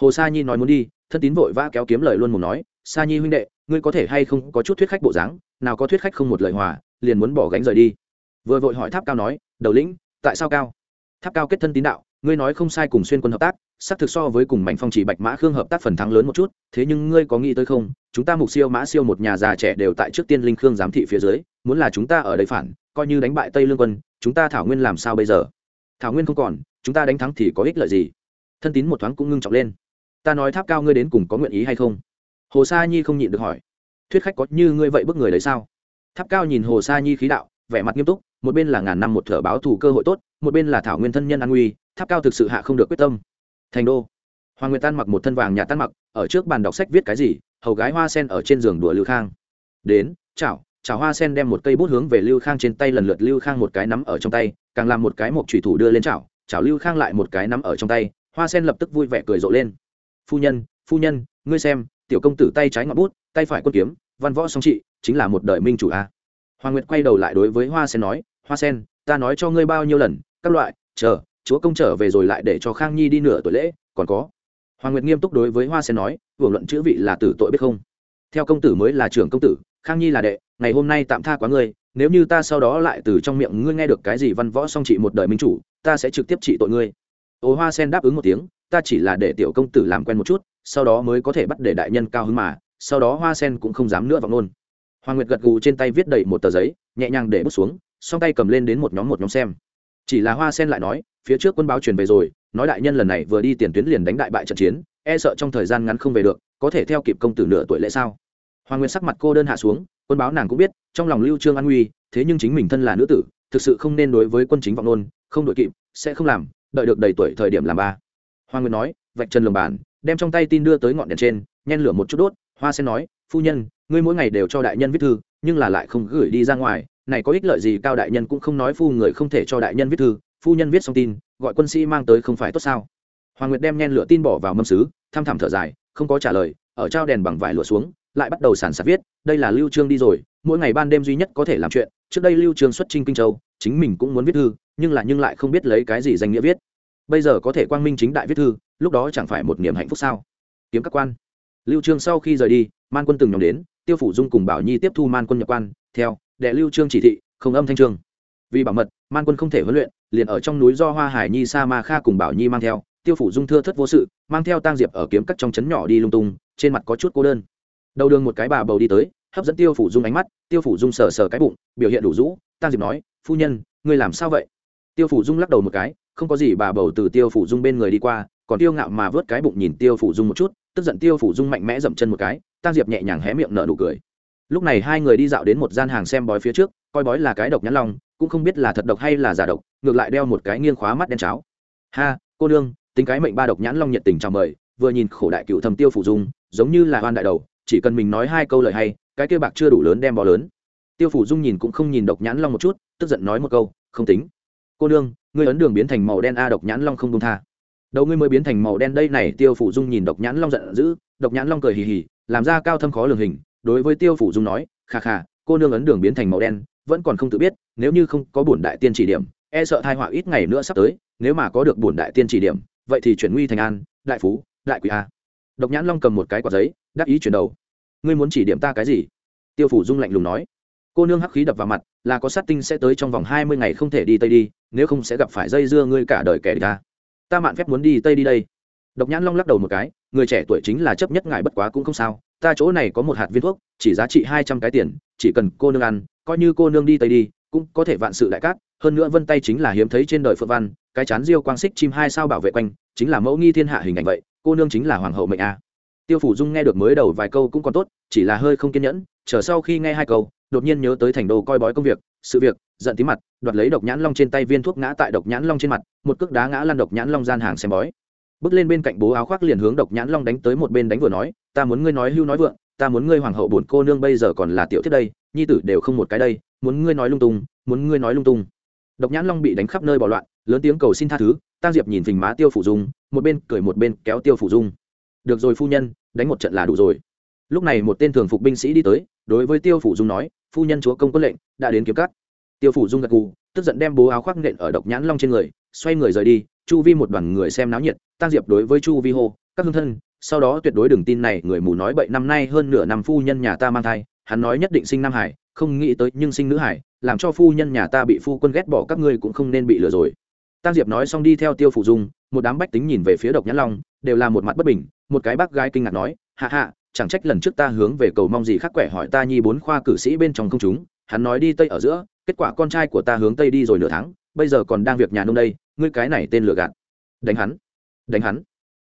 Speaker 1: Hồ sa nhi nói muốn đi, thân tín vội vã kéo kiếm lời luôn một nói, sa nhi huynh đệ ngươi có thể hay không có chút thuyết khách bộ dáng, nào có thuyết khách không một lời hòa, liền muốn bỏ gánh rời đi. Vừa vội hỏi tháp cao nói, đầu lĩnh, tại sao cao? Tháp cao kết thân tín đạo, ngươi nói không sai cùng xuyên quân hợp tác, xác thực so với cùng mảnh phong chỉ bạch mã khương hợp tác phần thắng lớn một chút, thế nhưng ngươi có nghĩ tới không? Chúng ta mục siêu mã siêu một nhà già trẻ đều tại trước tiên linh khương giám thị phía dưới, muốn là chúng ta ở đây phản, coi như đánh bại tây lương quân, chúng ta thảo nguyên làm sao bây giờ? Thảo nguyên không còn, chúng ta đánh thắng thì có ích lợi gì? Thân tín một thoáng cũng ngưng trọng lên. Ta nói tháp cao ngươi đến cùng có nguyện ý hay không? Hồ sa nhi không nhịn được hỏi, thuyết khách có như ngươi vậy bức người đấy sao? Tháp cao nhìn hồ sa nhi khí đạo, vẻ mặt nghiêm túc, một bên là ngàn năm một thở báo thù cơ hội tốt, một bên là thảo nguyên thân nhân an nguy, tháp cao thực sự hạ không được quyết tâm. Thành đô. Hoàng nguyệt tan mặc một thân vàng nhà tan mặc, ở trước bàn đọc sách viết cái gì, hầu gái hoa sen ở trên giường đùa lưu khang. Đến chảo chảo hoa sen đem một cây bút hướng về lưu khang trên tay lần lượt lưu khang một cái nắm ở trong tay, càng làm một cái một thủy thủ đưa lên chảo chảo lưu khang lại một cái nắm ở trong tay, hoa sen lập tức vui vẻ cười rộ lên. Phu nhân phu nhân, ngươi xem tiểu công tử tay trái ngọn bút, tay phải quân kiếm, văn võ song trị, chính là một đời minh chủ a. Hoàng nguyệt quay đầu lại đối với hoa sen nói, hoa sen, ta nói cho ngươi bao nhiêu lần, các loại, chờ, chúa công trở về rồi lại để cho khang nhi đi nửa tuổi lễ, còn có. Hoàng nguyệt nghiêm túc đối với hoa sen nói, hưởng luận chữ vị là tử tội biết không? Theo công tử mới là trưởng công tử, khang nhi là đệ, ngày hôm nay tạm tha quá ngươi, nếu như ta sau đó lại từ trong miệng ngươi nghe được cái gì văn võ song trị một đời minh chủ, ta sẽ trực tiếp trị tội ngươi. Ô hoa sen đáp ứng một tiếng, ta chỉ là để tiểu công tử làm quen một chút sau đó mới có thể bắt để đại nhân cao hứng mà, sau đó hoa sen cũng không dám nữa vọng luôn. Hoàng nguyệt gật gù trên tay viết đầy một tờ giấy, nhẹ nhàng để bút xuống, song tay cầm lên đến một nhóm một nhóm xem. Chỉ là hoa sen lại nói, phía trước quân báo truyền về rồi, nói đại nhân lần này vừa đi tiền tuyến liền đánh đại bại trận chiến e sợ trong thời gian ngắn không về được, có thể theo kịp công tử nửa tuổi lễ sao? Hoàng nguyệt sắc mặt cô đơn hạ xuống, quân báo nàng cũng biết, trong lòng lưu trương an nguy, thế nhưng chính mình thân là nữ tử, thực sự không nên đối với quân chính vọng nôn không đội kịp, sẽ không làm, đợi được đầy tuổi thời điểm làm ba. Hoàng nguyệt nói, vạch chân lồng bàn đem trong tay tin đưa tới ngọn đèn trên, nhen lửa một chút đốt, hoa sen nói, phu nhân, ngươi mỗi ngày đều cho đại nhân viết thư, nhưng là lại không gửi đi ra ngoài. Này có ích lợi gì, cao đại nhân cũng không nói phu người không thể cho đại nhân viết thư. Phu nhân viết xong tin, gọi quân sĩ mang tới không phải tốt sao? Hoàng nguyệt đem nhen lửa tin bỏ vào mâm xứ thăm thẳm thở dài, không có trả lời, ở trao đèn bằng vải lụa xuống, lại bắt đầu sản sạt viết, đây là lưu trương đi rồi, mỗi ngày ban đêm duy nhất có thể làm chuyện. Trước đây lưu trương xuất trinh kinh châu, chính mình cũng muốn viết thư, nhưng là nhưng lại không biết lấy cái gì danh nghĩa viết. Bây giờ có thể quang minh chính đại viết thư lúc đó chẳng phải một niềm hạnh phúc sao? Kiếm các quan. Lưu trương sau khi rời đi, man quân từng nhóm đến, tiêu phủ dung cùng bảo nhi tiếp thu man quân nhập quan. Theo, đệ lưu trương chỉ thị, không âm thanh trương vì bảo mật, man quân không thể huấn luyện, liền ở trong núi do hoa hải nhi sa ma kha cùng bảo nhi mang theo. Tiêu phủ dung thưa thất vô sự, mang theo tang diệp ở kiếm cắt trong trấn nhỏ đi lung tung, trên mặt có chút cô đơn. Đầu đường một cái bà bầu đi tới, hấp dẫn tiêu phủ dung ánh mắt, tiêu phủ dung sờ sờ cái bụng, biểu hiện đủ rũ. Tang diệp nói, phu nhân, ngươi làm sao vậy? Tiêu phủ dung lắc đầu một cái không có gì bà bầu từ tiêu phủ dung bên người đi qua, còn tiêu ngạo mà vớt cái bụng nhìn tiêu phủ dung một chút, tức giận tiêu phủ dung mạnh mẽ dậm chân một cái, tang diệp nhẹ nhàng hé miệng nở nụ cười. Lúc này hai người đi dạo đến một gian hàng xem bói phía trước, coi bói là cái độc nhãn long, cũng không biết là thật độc hay là giả độc, ngược lại đeo một cái nghiêng khóa mắt đen cháo. Ha, cô nương, tính cái mệnh ba độc nhãn long nhiệt tình chào mời, vừa nhìn khổ đại cựu thầm tiêu phủ dung, giống như là oan đại đầu, chỉ cần mình nói hai câu lời hay, cái kia bạc chưa đủ lớn đem bò lớn. Tiêu phủ dung nhìn cũng không nhìn độc nhãn long một chút, tức giận nói một câu, không tính. Cô nương ngươi ấn đường biến thành màu đen a, độc nhãn long không công tha. Đầu ngươi mới biến thành màu đen, đây này tiêu phủ dung nhìn độc nhãn long giận dữ, độc nhãn long cười hì hì, làm ra cao thâm khó lường hình, đối với tiêu phủ dung nói khà khà cô nương ấn đường biến thành màu đen, vẫn còn không tự biết, nếu như không có bổn đại tiên chỉ điểm e sợ thai họa ít ngày nữa sắp tới, nếu mà có được bổn đại tiên chỉ điểm, vậy thì chuyển nguy thành an, đại phú, đại quý a. Độc nhãn long cầm một cái quả giấy, đắc ý chuyển đầu. Ngươi muốn chỉ điểm ta cái gì? Tiêu phủ dung lạnh lùng nói. Cô nương hắc khí đập vào mặt, là có sát tinh sẽ tới trong vòng hai mươi ngày không thể đi tây đi nếu không sẽ gặp phải dây dưa ngươi cả đời kẻ địch ta. Ta mạn phép muốn đi tây đi đây. Độc nhãn long lắc đầu một cái, người trẻ tuổi chính là chấp nhất ngại bất quá cũng không sao. Ta chỗ này có một hạt viên thuốc, chỉ giá trị hai trăm cái tiền, chỉ cần cô nương ăn, coi như cô nương đi tây đi, cũng có thể vạn sự đại cát. Hơn nữa vân tay chính là hiếm thấy trên đời phượng văn, cái chán diêu quang xích chim hai sao bảo vệ quanh, chính là mẫu nghi thiên hạ hình ảnh vậy, cô nương chính là hoàng hậu mệnh a. Tiêu phủ dung nghe được mới đầu vài câu cũng còn tốt, chỉ là hơi không kiên nhẫn, chờ sau khi nghe hai câu, đột nhiên nhớ tới thành đô coi bói công việc sự việc, giận tí mặt, đoạt lấy độc nhãn long trên tay viên thuốc ngã tại độc nhãn long trên mặt, một cước đá ngã lăn độc nhãn long gian hàng xem bói. Bước lên bên cạnh bố áo khoác liền hướng độc nhãn long đánh tới một bên đánh vừa nói, ta muốn ngươi nói hưu nói vượng, ta muốn ngươi hoàng hậu bổn cô nương bây giờ còn là tiểu thiết đây, nhi tử đều không một cái đây, muốn ngươi nói lung tung, muốn ngươi nói lung tung. Độc nhãn long bị đánh khắp nơi bỏ loạn, lớn tiếng cầu xin tha thứ tăng diệp nhìn phình má tiêu phủ dung, một bên cười một bên kéo tiêu phủ dung. Được rồi phu nhân, đánh một trận là đủ rồi. Lúc này một tên thường phục binh sĩ đi tới, đối với tiêu phủ dung nói phu nhân chúa công quân lệnh đã đến kiếm cắt tiêu phủ dung gật gù, tức giận đem bố áo khoác nện ở độc nhãn long trên người, xoay người rời đi, chu vi một đoàn người xem náo nhiệt tăng diệp đối với chu vi hô, các hương thân, sau đó tuyệt đối đừng tin này, người mù nói bậy, năm nay hơn nửa năm phu nhân nhà ta mang thai, hắn nói nhất định sinh nam hải, không nghĩ tới nhưng sinh nữ hải, làm cho phu nhân nhà ta bị phu quân ghét bỏ, các ngươi cũng không nên bị lừa rồi. Tăng diệp nói xong đi theo tiêu phủ dung một đám bách tính nhìn về phía độc nhãn long, đều là một mặt bất bình, một cái bác gái kinh ngạc nói, hạ hạ chẳng trách lần trước ta hướng về cầu mong gì khác quẻ hỏi ta nhi bốn khoa cử sĩ bên trong công chúng, hắn nói đi tây ở giữa, kết quả con trai của ta hướng tây đi rồi nửa tháng, bây giờ còn đang việc nhà nông đây, ngươi cái này tên lừa gạt. Đánh hắn đánh hắn.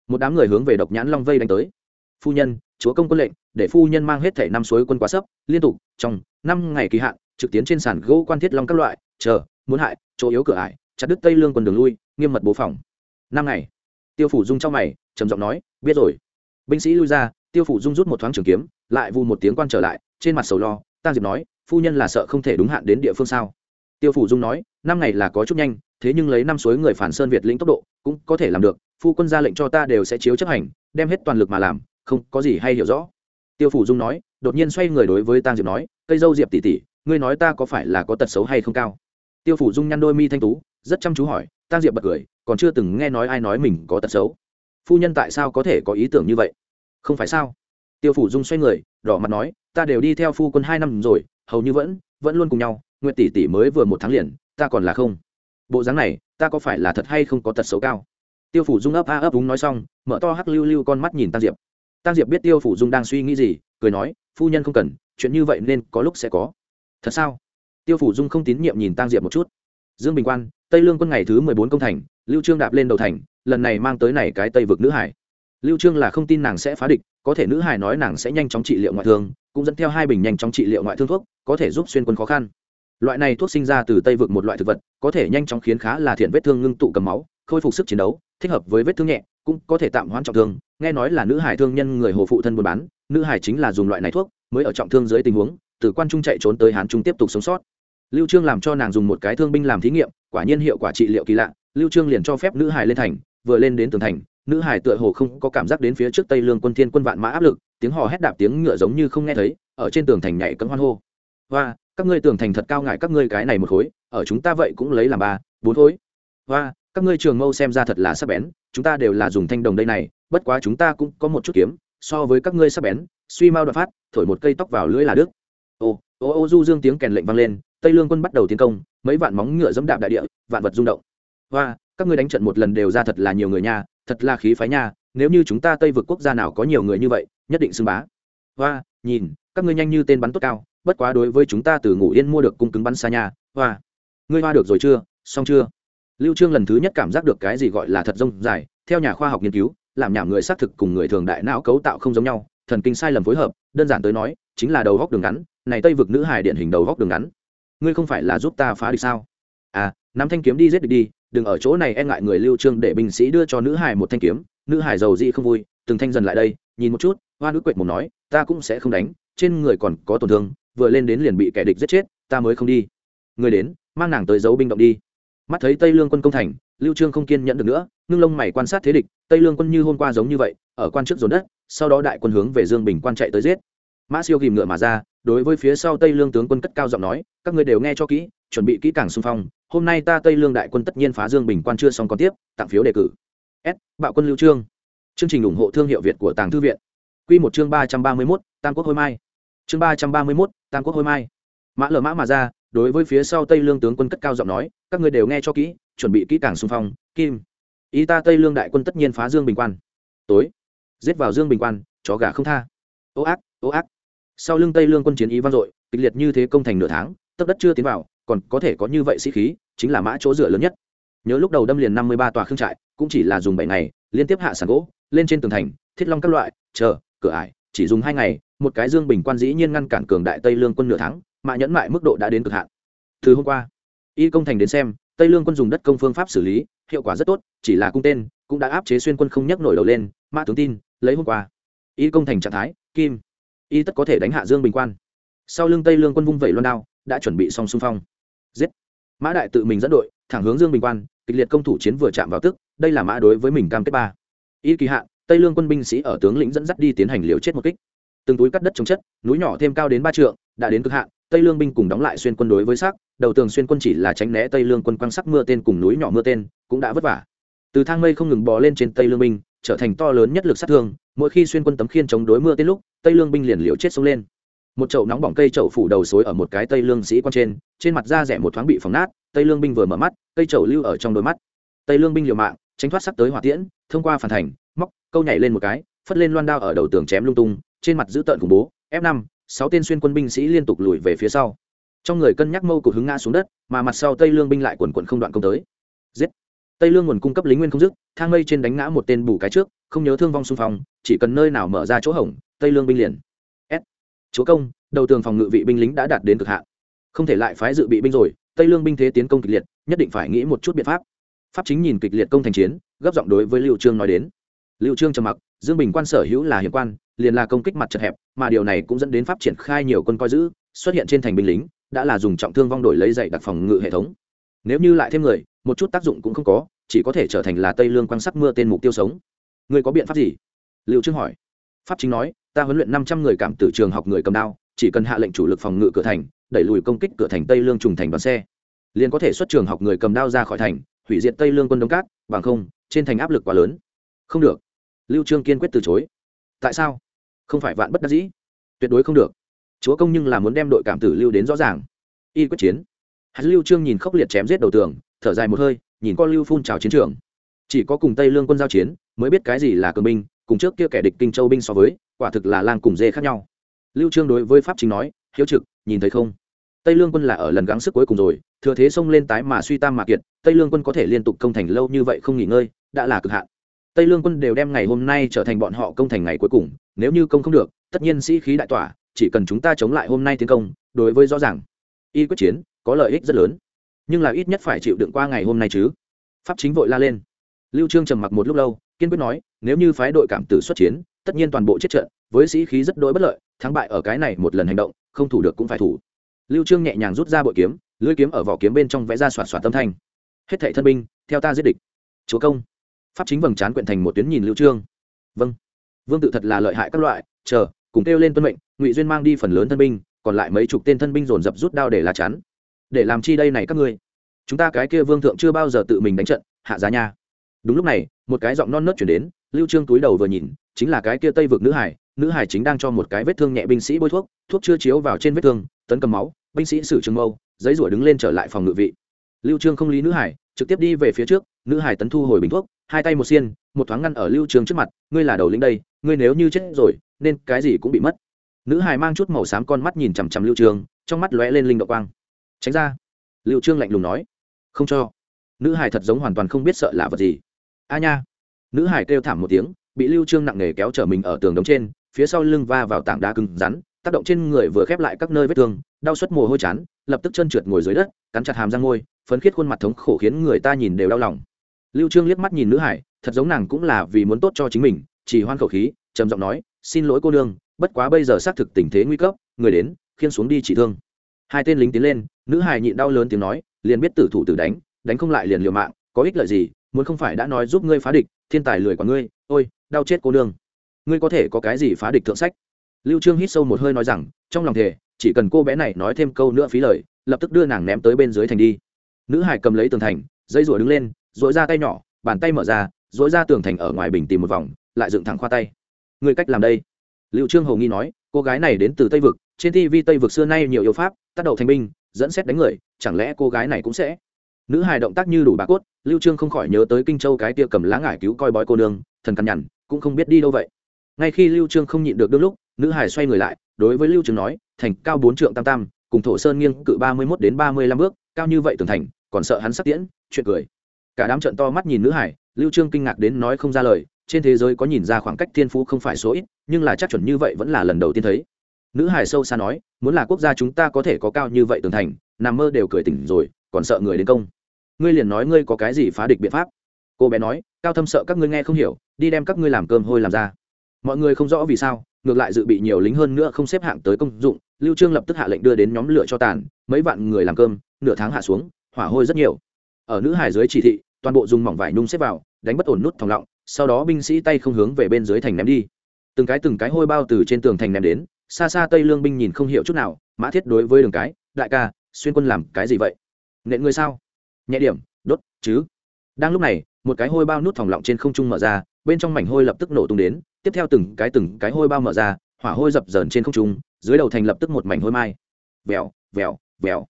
Speaker 1: Một đám người hướng về độc nhãn long vây đánh tới. Phu nhân, chúa công quân lệnh, để phu nhân mang hết thẻ năm suối quân quá sấp, liên tục, trong năm ngày kỳ hạn, trực tiến trên sàn gỗ quan thiết long các loại, chờ, muốn hại, chỗ yếu cửa ải, chặt đứt tây lương quân đường lui, nghiêm mật bố phòng. Năm ngày. Tiêu phủ dung trong mày, trầm giọng nói, biết rồi. Binh sĩ lui ra tiêu phủ dung rút một thoáng trường kiếm, lại vù một tiếng quan trở lại, trên mặt sầu lo, Tang diệp nói, phu nhân là sợ không thể đúng hạn đến địa phương sao? Tiêu phủ dung nói, năm ngày là có chút nhanh, thế nhưng lấy năm suối người phản sơn việt lĩnh tốc độ, cũng có thể làm được, phu quân ra lệnh cho ta đều sẽ chiếu chấp hành, đem hết toàn lực mà làm, không có gì hay hiểu rõ. Tiêu phủ dung nói, đột nhiên xoay người đối với Tang diệp nói, cây dâu diệp tỉ tỉ ngươi nói ta có phải là có tật xấu hay không cao? Tiêu phủ dung nhăn đôi mi thanh tú, rất chăm chú hỏi, Tang diệp bật cười, còn chưa từng nghe nói ai nói mình có tật xấu. Phu nhân tại sao có thể có ý tưởng như vậy? Không phải sao? Tiêu phủ dung xoay người, đỏ mặt nói, ta đều đi theo phu quân hai năm rồi, hầu như vẫn vẫn luôn cùng nhau nguyện tỷ tỷ mới vừa một tháng liền, ta còn là không. Bộ dáng này, ta có phải là thật hay không có tật xấu cao? Tiêu phủ dung ấp a ấp úng nói xong, mở to hắc lưu lưu con mắt nhìn tăng diệp. Tăng diệp biết tiêu phủ dung đang suy nghĩ gì, cười nói, phu nhân không cần, chuyện như vậy nên có lúc sẽ có. Thật sao? Tiêu phủ dung không tín nhiệm nhìn tăng diệp một chút. Dương bình quan, tây lương quân ngày thứ mười bốn công thành, lưu trương đạp lên đầu thành, lần này mang tới này cái tây vực nữ hải lưu trương là không tin nàng sẽ phá địch, có thể nữ hải nói nàng sẽ nhanh chóng trị liệu ngoại thương, cũng dẫn theo hai bình nhanh chóng trị liệu ngoại thương thuốc, có thể giúp xuyên quân khó khăn. Loại này thuốc sinh ra từ tây vực một loại thực vật, có thể nhanh chóng khiến khá là thiện vết thương ngưng tụ cầm máu, khôi phục sức chiến đấu, thích hợp với vết thương nhẹ, cũng có thể tạm hoãn trọng thương. Nghe nói là nữ hải thương nhân người hồ phụ thân buôn bán, nữ hải chính là dùng loại này thuốc, mới ở trọng thương dưới tình huống, từ quan trung chạy trốn tới hán trung tiếp tục sống sót. Lưu trương làm cho nàng dùng một cái thương binh làm thí nghiệm, quả nhiên hiệu quả trị liệu kỳ lạ, lưu trương liền cho phép nữ hải lên thành, vừa lên đến tường thành nữ hải tựa hồ không có cảm giác đến phía trước tây lương quân thiên quân vạn mã áp lực, tiếng hò hét đạp tiếng ngựa giống như không nghe thấy, ở trên tường thành nhảy cấm hoan hô. Và các ngươi tường thành thật cao ngại các ngươi cái này một khối, ở chúng ta vậy cũng lấy làm ba, bốn khối. Và các ngươi trường mâu xem ra thật là sắc bén, chúng ta đều là dùng thanh đồng đây này, bất quá chúng ta cũng có một chút kiếm, so với các ngươi sắc bén, suy mau đoạn phát, thổi một cây tóc vào lưỡi là đức ô ô ô, du dương tiếng kèn lệnh vang lên, tây lương quân bắt đầu tiến công, mấy vạn móng ngựa dẫm đạp đại địa, vạn vật rung động. Và các ngươi đánh trận một lần đều ra thật là nhiều người nha thật là khí phái nha, nếu như chúng ta tây vực quốc gia nào có nhiều người như vậy, nhất định xưng bá. Và nhìn, các ngươi nhanh như tên bắn tốt cao, bất quá đối với chúng ta từ ngủ yên mua được cung cứng bắn xa nhà hoa, ngươi hoa được rồi chưa, xong chưa? Lưu trương lần thứ nhất cảm giác được cái gì gọi là thật rông dài, theo nhà khoa học nghiên cứu, làm nhảm người xác thực cùng người thường đại não cấu tạo không giống nhau, thần kinh sai lầm phối hợp, đơn giản tới nói, chính là đầu góc đường ngắn, này tây vực nữ hài điện hình đầu góc đường ngắn. Ngươi không phải là giúp ta phá địch sao? À nắm thanh kiếm đi giết địch đi đừng ở chỗ này e ngại người lưu trương để binh sĩ đưa cho nữ hài một thanh kiếm, nữ hài giàu dị không vui, từng thanh dần lại đây, nhìn một chút, hoa nữ quệt một nói, ta cũng sẽ không đánh, trên người còn có tổn thương, vừa lên đến liền bị kẻ địch giết chết, ta mới không đi. Người đến, mang nàng tới giấu binh động đi. Mắt thấy tây lương quân công thành, lưu trương không kiên nhẫn được nữa, ngưng lông mày quan sát thế địch, tây lương quân như hôm qua giống như vậy, ở quan trước dồn đất, sau đó đại quân hướng về dương bình quan chạy tới giết. Mã siêu ghìm ngựa mà ra, đối với phía sau tây lương tướng quân cất cao giọng nói, các ngươi đều nghe cho kỹ, chuẩn bị kỹ càng xung phong hôm nay ta tây lương đại quân tất nhiên phá dương bình quan chưa xong còn tiếp, tặng phiếu đề cử. S, bạo quân lưu trương. Chương trình ủng hộ thương hiệu việt của tàng thư viện. Quy một chương ba trăm ba mươi mốt, tam quốc hôi mai. Chương ba trăm ba mươi mốt, tam quốc hôi mai. Mã lờ mã mà ra, đối với phía sau tây lương tướng quân cất cao giọng nói, các ngươi đều nghe cho kỹ, chuẩn bị kỹ càng xung phong, kim. Ý ta tây lương đại quân tất nhiên phá dương bình quan. Tối. Giết vào dương bình quan, chó gà không tha. Ô ác ô ác. Sau lưng tây lương quân chiến ý vang dội, kịch liệt như thế công thành nửa tháng, tấp đất chưa tiến vào còn có thể có như vậy sĩ khí, chính là mã chỗ dựa lớn nhất. Nhớ lúc đầu đâm liền năm mươi ba tòa khương trại, cũng chỉ là dùng bảy ngày, liên tiếp hạ sản gỗ, lên trên tường thành, thiết long các loại, chờ, cửa ải, chỉ dùng hai ngày, một cái dương bình quan dĩ nhiên ngăn cản cường đại tây lương quân nửa tháng mã nhẫn mại mức độ đã đến cực hạn. Từ hôm qua, y công thành đến xem, tây lương quân dùng đất công phương pháp xử lý, hiệu quả rất tốt, chỉ là cung tên, cũng đã áp chế xuyên quân không nhắc nổi đầu lên, mã tướng tin, lấy hôm qua, y công thành trạng thái, kim, y tất có thể đánh hạ dương bình quan. Sau lưng tây lương quân vung vẩy loan đao, đã chuẩn bị xong xung phong giết. Mã đại tự mình dẫn đội, thẳng hướng dương bình quan, kịch liệt công thủ chiến vừa chạm vào tức, đây là mã đối với mình cam kết ba. Y kỳ hạn, tây lương quân binh sĩ ở tướng lĩnh dẫn dắt đi tiến hành liều chết một kích. Từng túi cắt đất chống chất, núi nhỏ thêm cao đến ba trượng, đã đến cực hạn, tây lương binh cùng đóng lại xuyên quân đối với sắc, đầu tường xuyên quân chỉ là tránh né tây lương quân quang sắc mưa tên cùng núi nhỏ mưa tên, cũng đã vất vả. Từ thang mây không ngừng bò lên trên tây lương binh, trở thành to lớn nhất lực sát thương, mỗi khi xuyên quân tấm khiên chống đối mưa tên lúc, tây lương binh liền liều chết xông lên một chậu nóng bỏng cây chậu phủ đầu xối ở một cái tây lương sĩ quan trên trên mặt da rẻ một thoáng bị phóng nát, tây lương binh vừa mở mắt, cây chậu lưu ở trong đôi mắt. Tây lương binh liều mạng, tránh thoát sắp tới hỏa tiễn, thông qua phản thành, móc, câu nhảy lên một cái, phất lên loan đao ở đầu tường chém lung tung, trên mặt dữ tợn khủng bố f năm, sáu tên xuyên quân binh sĩ liên tục lùi về phía sau. Trong người cân nhắc mâu cục hứng ngã xuống đất, mà mặt sau tây lương binh lại quần quận không đoạn công tới. Giết! Tây lương nguồn cung cấp lính nguyên không dứt, thang mây trên đánh ngã một tên bù cái trước, không nhớ thương vong xung phong, chỉ cần nơi nào mở ra chỗ hổng, tây lương binh liền chúa công, đầu tường phòng ngự vị binh lính đã đạt đến cực hạn. Không thể lại phái dự bị binh rồi, tây lương binh thế tiến công kịch liệt, nhất định phải nghĩ một chút biện pháp. Pháp chính nhìn kịch liệt công thành chiến, gấp giọng đối với liệu trương nói đến. Liệu trương trầm mặc, dương bình quan sở hữu là hiểm quan, liền là công kích mặt chật hẹp, mà điều này cũng dẫn đến pháp triển khai nhiều quân coi giữ, xuất hiện trên thành binh lính, đã là dùng trọng thương vong đổi lấy dạy đặc phòng ngự hệ thống. Nếu như lại thêm người, một chút tác dụng cũng không có, chỉ có thể trở thành là tây lương quan sắc mưa tên mục tiêu sống. Người có biện pháp gì? Liệu trương hỏi pháp chính nói, ta huấn luyện năm trăm người cảm tử trường học người cầm đao, chỉ cần hạ lệnh chủ lực phòng ngự cửa thành, đẩy lùi công kích cửa thành tây lương trùng thành đoàn xe. Liền có thể xuất trường học người cầm đao ra khỏi thành, hủy diệt tây lương quân đông cát, bằng không, trên thành áp lực quá lớn. Không được. Lưu trương kiên quyết từ chối. Tại sao? Không phải vạn bất đắc dĩ. Tuyệt đối không được. Chúa công nhưng là muốn đem đội cảm tử lưu đến rõ ràng. Y quyết chiến. Hạt lưu trương nhìn khốc liệt chém giết đầu tường, thở dài một hơi, nhìn con lưu phun trào chiến trường. Chỉ có cùng tây lương quân giao chiến, mới biết cái gì là cường binh cùng trước kia kẻ địch kinh châu binh so với, quả thực là lang cùng dê khác nhau. Lưu trương đối với pháp chính nói, hiếu trực, nhìn thấy không? Tây lương quân là ở lần gắng sức cuối cùng rồi, thừa thế xông lên tái mà suy tam mà kiệt, tây lương quân có thể liên tục công thành lâu như vậy không nghỉ ngơi, đã là cực hạn. Tây lương quân đều đem ngày hôm nay trở thành bọn họ công thành ngày cuối cùng, nếu như công không được, tất nhiên sĩ khí đại tỏa, chỉ cần chúng ta chống lại hôm nay tiến công, đối với rõ ràng, y quyết chiến, có lợi ích rất lớn. Nhưng là ít nhất phải chịu đựng qua ngày hôm nay chứ. Pháp chính vội la lên. Lưu trương trầm mặc một lúc lâu kiên quyết nói, nếu như phái đội cảm tử xuất chiến, tất nhiên toàn bộ chết trận, với sĩ khí rất đối bất lợi, thắng bại ở cái này một lần hành động, không thủ được cũng phải thủ. Lưu trương nhẹ nhàng rút ra bội kiếm, lưỡi kiếm ở vỏ kiếm bên trong vẽ ra xoạt xoạt tâm thanh. Hết thảy thân binh, theo ta giết địch. Chúa công. Pháp chính vầng trán quyện thành một tuyến nhìn lưu trương. Vâng. Vương tự thật là lợi hại các loại, chờ, cùng kêu lên tuân mệnh, ngụy duyên mang đi phần lớn thân binh, còn lại mấy chục tên thân binh dồn dập rút đao để lá chắn. Để làm chi đây này các ngươi? Chúng ta cái kia vương thượng chưa bao giờ tự mình đánh trận, hạ giá nha đúng lúc này, một cái giọng non nớt chuyển đến, lưu trương túi đầu vừa nhìn, chính là cái kia tây vực nữ hải nữ hải chính đang cho một cái vết thương nhẹ binh sĩ bôi thuốc thuốc chưa chiếu vào trên vết thương, tấn cầm máu, binh sĩ sử trường mâu, giấy rủa đứng lên trở lại phòng ngự vị. Lưu trương không lý nữ hải, trực tiếp đi về phía trước, nữ hải tấn thu hồi bình thuốc, hai tay một xiên, một thoáng ngăn ở lưu trương trước mặt, ngươi là đầu lĩnh đây, ngươi nếu như chết rồi, nên cái gì cũng bị mất. Nữ hải mang chút màu xám con mắt nhìn chằm chằm lưu trương, trong mắt lóe lên linh động quang. Tránh ra. Lưu trương lạnh lùng nói. Không cho. Nữ hải thật giống hoàn toàn không biết sợ là vật gì a nha. Nữ hải kêu thảm một tiếng, bị lưu trương nặng nề kéo trở mình ở tường đống trên, phía sau lưng va vào tảng đá cứng rắn, tác động trên người vừa khép lại các nơi vết thương, đau suất mồ hôi chán, lập tức chân trượt ngồi dưới đất, cắn chặt hàm răng môi, phấn khiết khuôn mặt thống khổ khiến người ta nhìn đều đau lòng. Lưu trương liếc mắt nhìn nữ hải, thật giống nàng cũng là vì muốn tốt cho chính mình, chỉ hoan khẩu khí, trầm giọng nói, xin lỗi cô nương, bất quá bây giờ xác thực tình thế nguy cấp, người đến khiên xuống đi trị thương. Hai tên lính tiến lên, nữ hải nhịn đau lớn tiếng nói, liền biết tử thủ tử đánh đánh không lại liền liều mạng, có ích lợi gì muốn không phải đã nói giúp ngươi phá địch, thiên tài lười của ngươi, ôi, đau chết cô nương. Ngươi có thể có cái gì phá địch thượng sách? Lưu trương hít sâu một hơi nói rằng, trong lòng thề, chỉ cần cô bé này nói thêm câu nữa phí lời, lập tức đưa nàng ném tới bên dưới thành đi. Nữ hải cầm lấy tường thành, dây rủa đứng lên dội ra tay nhỏ, bàn tay mở ra dội ra tường thành ở ngoài bình tìm một vòng, lại dựng thẳng khoa tay. Người cách làm đây? Liệu trương hầu nghi nói, cô gái này đến từ tây vực, trên tv tây vực xưa nay nhiều yêu pháp, tác đầu thành binh, dẫn xét đánh người, chẳng lẽ cô gái này cũng sẽ nữ hài động tác như đủ bà cốt, lưu trương không khỏi nhớ tới kinh châu cái tia cầm lá ngải cứu coi bói cô nương, thần cằn nhằn, cũng không biết đi đâu vậy. Ngay khi lưu trương không nhịn được đôi lúc, nữ hài xoay người lại, đối với lưu trương nói, thành cao bốn trượng tam tam, cùng thổ sơn nghiêng cự ba mươi 31 đến ba mươi lăm bước, cao như vậy tường thành, còn sợ hắn sắp tiễn, chuyện cười. Cả đám trợn to mắt nhìn nữ hải lưu trương kinh ngạc đến nói không ra lời, trên thế giới có nhìn ra khoảng cách thiên phú không phải số ít, nhưng là chắc chuẩn như vậy vẫn là lần đầu tiên thấy. Nữ hải sâu xa nói, muốn là quốc gia chúng ta có thể có cao như vậy tường thành, nằm mơ đều cười tỉnh rồi, còn sợ người đến công ngươi liền nói ngươi có cái gì phá địch biện pháp? Cô bé nói, cao thâm sợ các ngươi nghe không hiểu, đi đem các ngươi làm cơm hôi làm ra. Mọi người không rõ vì sao, ngược lại dự bị nhiều lính hơn nữa không xếp hạng tới công dụng, lưu trương lập tức hạ lệnh đưa đến nhóm lửa cho tàn, mấy vạn người làm cơm, nửa tháng hạ xuống, hỏa hôi rất nhiều. Ở nữ hải dưới chỉ thị, toàn bộ dùng mỏng vải nung xếp vào, đánh bất ổn nút thòng lọng, sau đó binh sĩ tay không hướng về bên dưới thành ném đi. Từng cái từng cái hôi bao từ trên tường thành ném đến, xa xa tây lương binh nhìn không hiểu chút nào, mã thiết đối với đường cái, đại ca, xuyên quân làm cái gì vậy? Nện người sao? Nhẹ điểm, đốt, chứ. Đang lúc này, một cái hôi bao nút thòng lọng trên không trung mở ra, bên trong mảnh hôi lập tức nổ tung đến, tiếp theo từng cái từng cái hôi bao mở ra, hỏa hôi dập dờn trên không trung, dưới đầu thành lập tức một mảnh hôi mai. Vèo vèo vèo.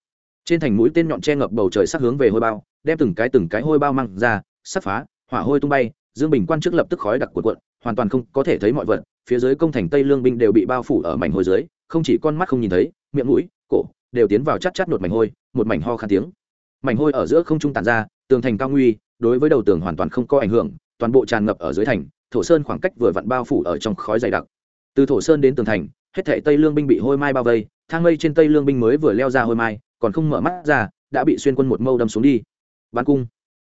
Speaker 1: Trên thành mũi tên nhọn che ngập bầu trời sắc hướng về hôi bao, đem từng cái từng cái hôi bao mang ra sắc phá, hỏa hôi tung bay, dương bình quan trước lập tức khói đặc cuộn cuộn, hoàn toàn không có thể thấy mọi vật, phía dưới công thành tây lương binh đều bị bao phủ ở mảnh hôi dưới, không chỉ con mắt không nhìn thấy, miệng mũi, cổ, đều tiến vào chắt chắt một mảnh hôi, một mảnh ho khan tiếng mảnh hôi ở giữa không trung tàn ra, tường thành cao nguy, đối với đầu tường hoàn toàn không có ảnh hưởng, toàn bộ tràn ngập ở dưới thành, thổ sơn khoảng cách vừa vặn bao phủ ở trong khói dày đặc. Từ thổ sơn đến tường thành, hết thảy tây lương binh bị hôi mai bao vây, thang mây trên tây lương binh mới vừa leo ra hôi mai, còn không mở mắt ra, đã bị xuyên quân một mâu đâm xuống đi. Bán cung.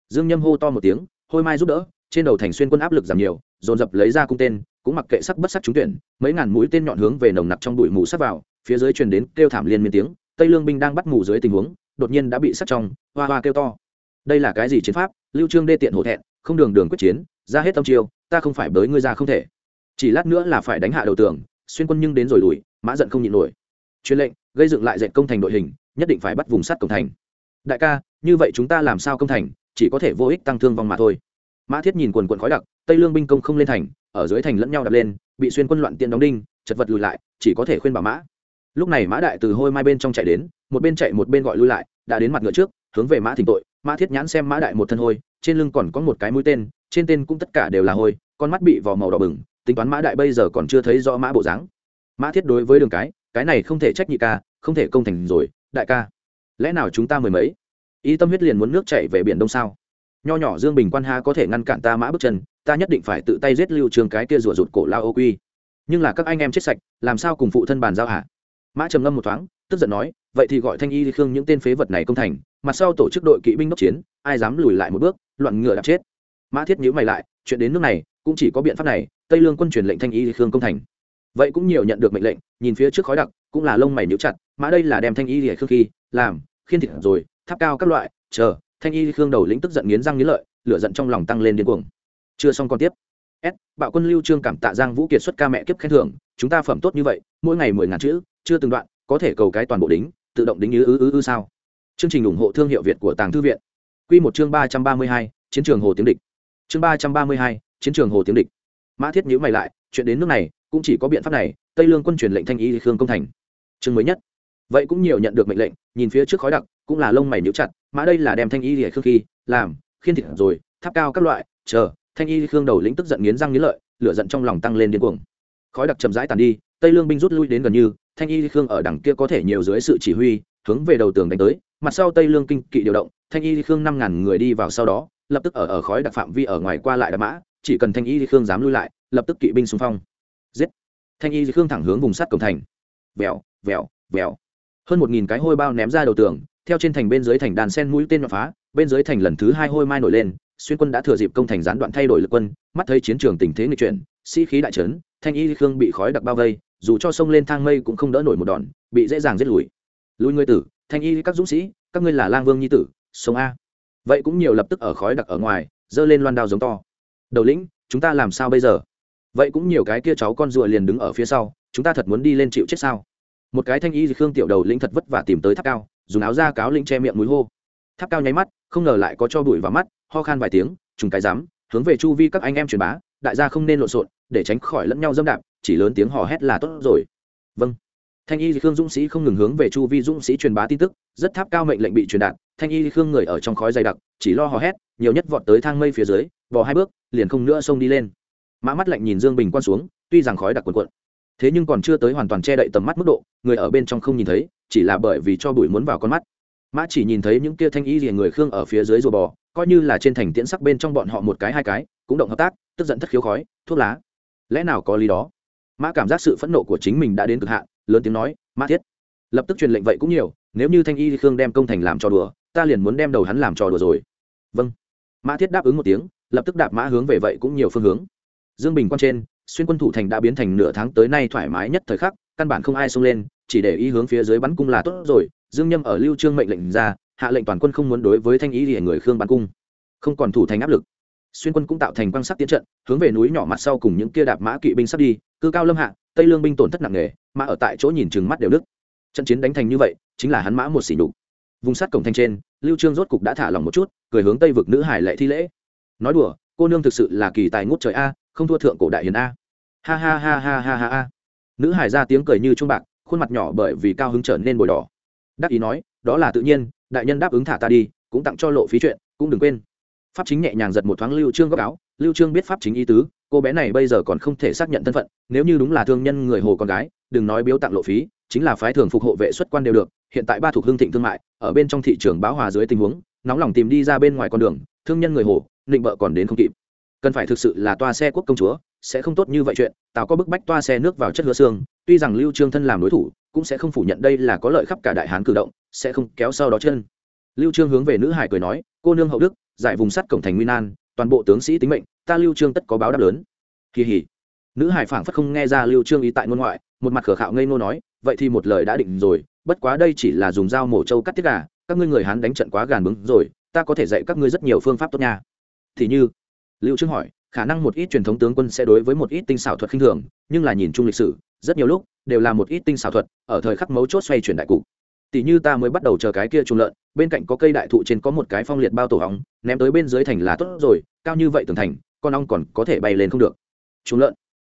Speaker 1: Dương nhâm hô to một tiếng, hôi mai giúp đỡ, trên đầu thành xuyên quân áp lực giảm nhiều, dồn dập lấy ra cung tên, cũng mặc kệ sắc bất sắc trúng tuyển, mấy ngàn mũi tên nhọn hướng về nồng nặc trong bụi mù sắp vào, phía dưới truyền đến kêu thảm liên miên tiếng, tây lương binh đang bắt mù dưới tình huống đột nhiên đã bị sắt trong, hoa hoa kêu to. Đây là cái gì chiến pháp? Lưu trương đê tiện hổ thẹn, không đường đường quyết chiến, ra hết tâm chiêu, ta không phải bới ngươi ra không thể. Chỉ lát nữa là phải đánh hạ đầu tường, xuyên quân nhưng đến rồi lùi, mã giận không nhịn nổi. Truyền lệnh, gây dựng lại dệt công thành đội hình, nhất định phải bắt vùng sắt cổng thành. Đại ca, như vậy chúng ta làm sao công thành, chỉ có thể vô ích tăng thương vong mà thôi. Mã thiết nhìn quần quần khói đặc, tây lương binh công không lên thành, ở dưới thành lẫn nhau đập lên, bị xuyên quân loạn tiện đóng đinh, chật vật lùi lại, chỉ có thể khuyên bảo mã. Lúc này mã đại từ hôi mai bên trong chạy đến một bên chạy một bên gọi lui lại, đã đến mặt ngựa trước, hướng về mã thỉnh tội. Mã thiết nhãn xem mã đại một thân hôi, trên lưng còn có một cái mũi tên, trên tên cũng tất cả đều là hôi, con mắt bị vò màu đỏ bừng, tính toán mã đại bây giờ còn chưa thấy rõ mã bộ dáng. Mã thiết đối với đường cái cái này không thể trách nhị ca, không thể công thành rồi, đại ca. Lẽ nào chúng ta mười mấy? Y tâm huyết liền muốn nước chạy về biển đông sao? Nho nhỏ dương bình quan ha có thể ngăn cản ta mã bước chân ta nhất định phải tự tay giết lưu trường cái kia rủa rụt cổ lao ô quy. Nhưng là các anh em chết sạch, làm sao cùng phụ thân bàn giao hả? Mã trầm ngâm một thoáng, tức giận nói vậy thì gọi thanh y khương những tên phế vật này công thành mặt sau tổ chức đội kỵ binh đốc chiến, ai dám lùi lại một bước, loạn ngựa đạp chết. Mã thiết nhữ mày lại, chuyện đến nước này, cũng chỉ có biện pháp này, tây lương quân truyền lệnh thanh y khương công thành. Vậy cũng nhiều nhận được mệnh lệnh, nhìn phía trước khói đặc, cũng là lông mày nhíu chặt, mã đây là đem thanh y khương khi, làm, khiên thịt rồi, tháp cao các loại, chờ, thanh y khương đầu lĩnh tức giận nghiến răng nghiến lợi, lửa giận trong lòng tăng lên điên cuồng. Chưa xong còn tiếp. S, bạo quân lưu trương cảm tạ giang vũ kiệt xuất ca mẹ kiếp khen thưởng, chúng ta phẩm tốt như vậy, mỗi ngày mười ngàn chữ, chưa từng đoạn, có thể cầu cái toàn bộ đính tự động đính ư ư ư ư sao? Chương trình ủng hộ thương hiệu việt của tàng thư viện. Quy một chương ba trăm ba mươi hai, chiến trường hồ tiếng địch. Chương ba trăm ba mươi hai, chiến trường hồ tiếng địch. Mã thiết nhữ mày lại, chuyện đến nước này, cũng chỉ có biện pháp này, tây lương quân truyền lệnh thanh y khương công thành. Chương mới nhất. Vậy cũng nhiều nhận được mệnh lệnh, nhìn phía trước khói đặc, cũng là lông mày níu chặt, mã đây là đem thanh y khương khi, làm, khiên thịt rồi, tháp cao các loại, chờ, thanh y khương đầu lĩnh tức giận nghiến răng nghiến lợi, lửa giận trong lòng tăng lên điên cuồng. Khói đặc chậm rãi tàn đi, tây lương binh rút lui đến gần như thanh y khương ở đằng kia có thể nhiều dưới sự chỉ huy, hướng về đầu tường đánh tới, mặt sau tây lương kinh kỵ điều động, thanh y khương năm ngàn người đi vào sau đó, lập tức ở ở khói đặc phạm vi ở ngoài qua lại đạp mã, chỉ cần thanh y khương dám lui lại, lập tức kỵ binh xung phong. Giết! Thanh y khương thẳng hướng vùng sắt cổng thành. Vèo vèo vèo. Hơn một nghìn cái hôi bao ném ra đầu tường, theo trên thành bên dưới thành đàn sen mũi tên phá, bên dưới thành lần thứ hai hôi mai nổi lên, xuyên quân đã thừa dịp công thành gián đoạn thay đổi lực quân, mắt thấy chiến trường tình thế nghịch chuyển khí đại trấn, thanh y khương bị khói đặc bao vây dù cho sông lên thang mây cũng không đỡ nổi một đòn, bị dễ dàng giết lùi. Lùi ngươi tử, thanh y các dũng sĩ, các ngươi là lang vương nhi tử, sông a. Vậy cũng nhiều lập tức ở khói đặc ở ngoài giơ lên loan đao giống to. Đầu lĩnh, chúng ta làm sao bây giờ? Vậy cũng nhiều cái kia cháu con rùa liền đứng ở phía sau, chúng ta thật muốn đi lên chịu chết sao? Một cái thanh y khương tiểu đầu lĩnh thật vất vả tìm tới tháp cao, dùng áo da cáo lĩnh che miệng mũi hô. Tháp cao nháy mắt, không ngờ lại có cho bụi vào mắt, ho khan vài tiếng, trùng cái dám hướng về chu vi các anh em truyền bá, đại gia không nên lộn xộn, để tránh khỏi lẫn nhau dâm đạp chỉ lớn tiếng hò hét là tốt rồi. Vâng. Thanh y khương dũng sĩ không ngừng hướng về chu vi dũng sĩ truyền bá tin tức, rất tháp cao mệnh lệnh bị truyền đạt, thanh y khương người ở trong khói dày đặc, chỉ lo hò hét, nhiều nhất vọt tới thang mây phía dưới, vò hai bước, liền không nữa xông đi lên. Mã mắt lạnh nhìn dương bình quan xuống, tuy rằng khói đặc quần quận thế nhưng còn chưa tới hoàn toàn che đậy tầm mắt mức độ, người ở bên trong không nhìn thấy, chỉ là bởi vì cho bụi muốn vào con mắt. Mã chỉ nhìn thấy những kia thanh y rìa người khương ở phía dưới rùa bò, coi như là trên thành tiễn sắc bên trong bọn họ một cái hai cái, cũng động hợp tác, tức giận thất khiếu khói, thuốc lá. Lẽ nào có lý đó? Mã cảm giác sự phẫn nộ của chính mình đã đến cực hạn, lớn tiếng nói, mã thiết. Lập tức truyền lệnh vậy cũng nhiều, nếu như thanh y khương đem công thành làm trò đùa, ta liền muốn đem đầu hắn làm trò đùa rồi. Vâng. Mã thiết đáp ứng một tiếng, lập tức đạp mã hướng về vậy cũng nhiều phương hướng. Dương bình quan trên, xuyên quân thủ thành đã biến thành nửa tháng tới nay thoải mái nhất thời khắc, căn bản không ai xông lên, chỉ để ý hướng phía dưới bắn cung là tốt rồi. Dương nhâm ở lưu trương mệnh lệnh ra, hạ lệnh toàn quân không muốn đối với thanh ý thì người khương bắn cung. Không còn thủ thành áp lực xuyên quân cũng tạo thành quan sát tiến trận, hướng về núi nhỏ mặt sau cùng những kia đạp mã kỵ binh sắp đi, cư cao lâm hạ, tây lương binh tổn thất nặng nề, mà ở tại chỗ nhìn chừng mắt đều đức trận chiến đánh thành như vậy, chính là hắn mã một xỉ đục vùng sắt cổng thanh trên, lưu trương rốt cục đã thả lòng một chút, cười hướng tây vực nữ hải lệ thi lễ. Nói đùa, cô nương thực sự là kỳ tài ngút trời a, không thua thượng cổ đại hiền a. Ha ha ha ha ha ha ha. Nữ hải ra tiếng cười như trung bạc, khuôn mặt nhỏ bởi vì cao hứng trở nên bồi đỏ. Đắc ý nói, đó là tự nhiên, đại nhân đáp ứng thả ta đi, cũng tặng cho lộ phí chuyện, cũng đừng quên pháp chính nhẹ nhàng giật một thoáng lưu trương góc áo. Lưu trương biết pháp chính ý tứ, cô bé này bây giờ còn không thể xác nhận thân phận, nếu như đúng là thương nhân người hồ con gái, đừng nói biếu tặng lộ phí, chính là phái thường phục hộ vệ xuất quan đều được, hiện tại ba thuộc hương thịnh thương mại, ở bên trong thị trường báo hòa dưới tình huống, nóng lòng tìm đi ra bên ngoài con đường, thương nhân người hồ định bợ còn đến không kịp. Cần phải thực sự là toa xe quốc công chúa, sẽ không tốt như vậy chuyện, tào có bức bách toa xe nước vào chất hứa xương, tuy rằng lưu trương thân làm đối thủ, cũng sẽ không phủ nhận đây là có lợi khắp cả đại hán cử động, sẽ không kéo sau đó chân. Lưu trương hướng về nữ hải cười nói, cô nương hậu đức giải vùng sắt cổng thành nguyên an toàn bộ tướng sĩ tính mệnh, ta lưu trương tất có báo đáp lớn. Kỳ hỉ. Nữ hải phảng phất không nghe ra lưu trương ý tại ngôn ngoại, một mặt khở khạo ngây ngô nói, vậy thì một lời đã định rồi, bất quá đây chỉ là dùng dao mổ trâu cắt tiết gà, các ngươi người hán đánh trận quá gàn bướng rồi, ta có thể dạy các ngươi rất nhiều phương pháp tốt nha. Thì như, lưu trương hỏi, khả năng một ít truyền thống tướng quân sẽ đối với một ít tinh xảo thuật khinh thường, nhưng là nhìn chung lịch sử, rất nhiều lúc đều là một ít tinh xảo thuật, ở thời khắc mấu chốt xoay chuyển đại cục tỷ như ta mới bắt đầu chờ cái kia trùng lợn, bên cạnh có cây đại thụ trên có một cái phong liệt bao tổ hóng, ném tới bên dưới thành là tốt rồi, cao như vậy tường thành, con ong còn có thể bay lên không được. Trùng lợn.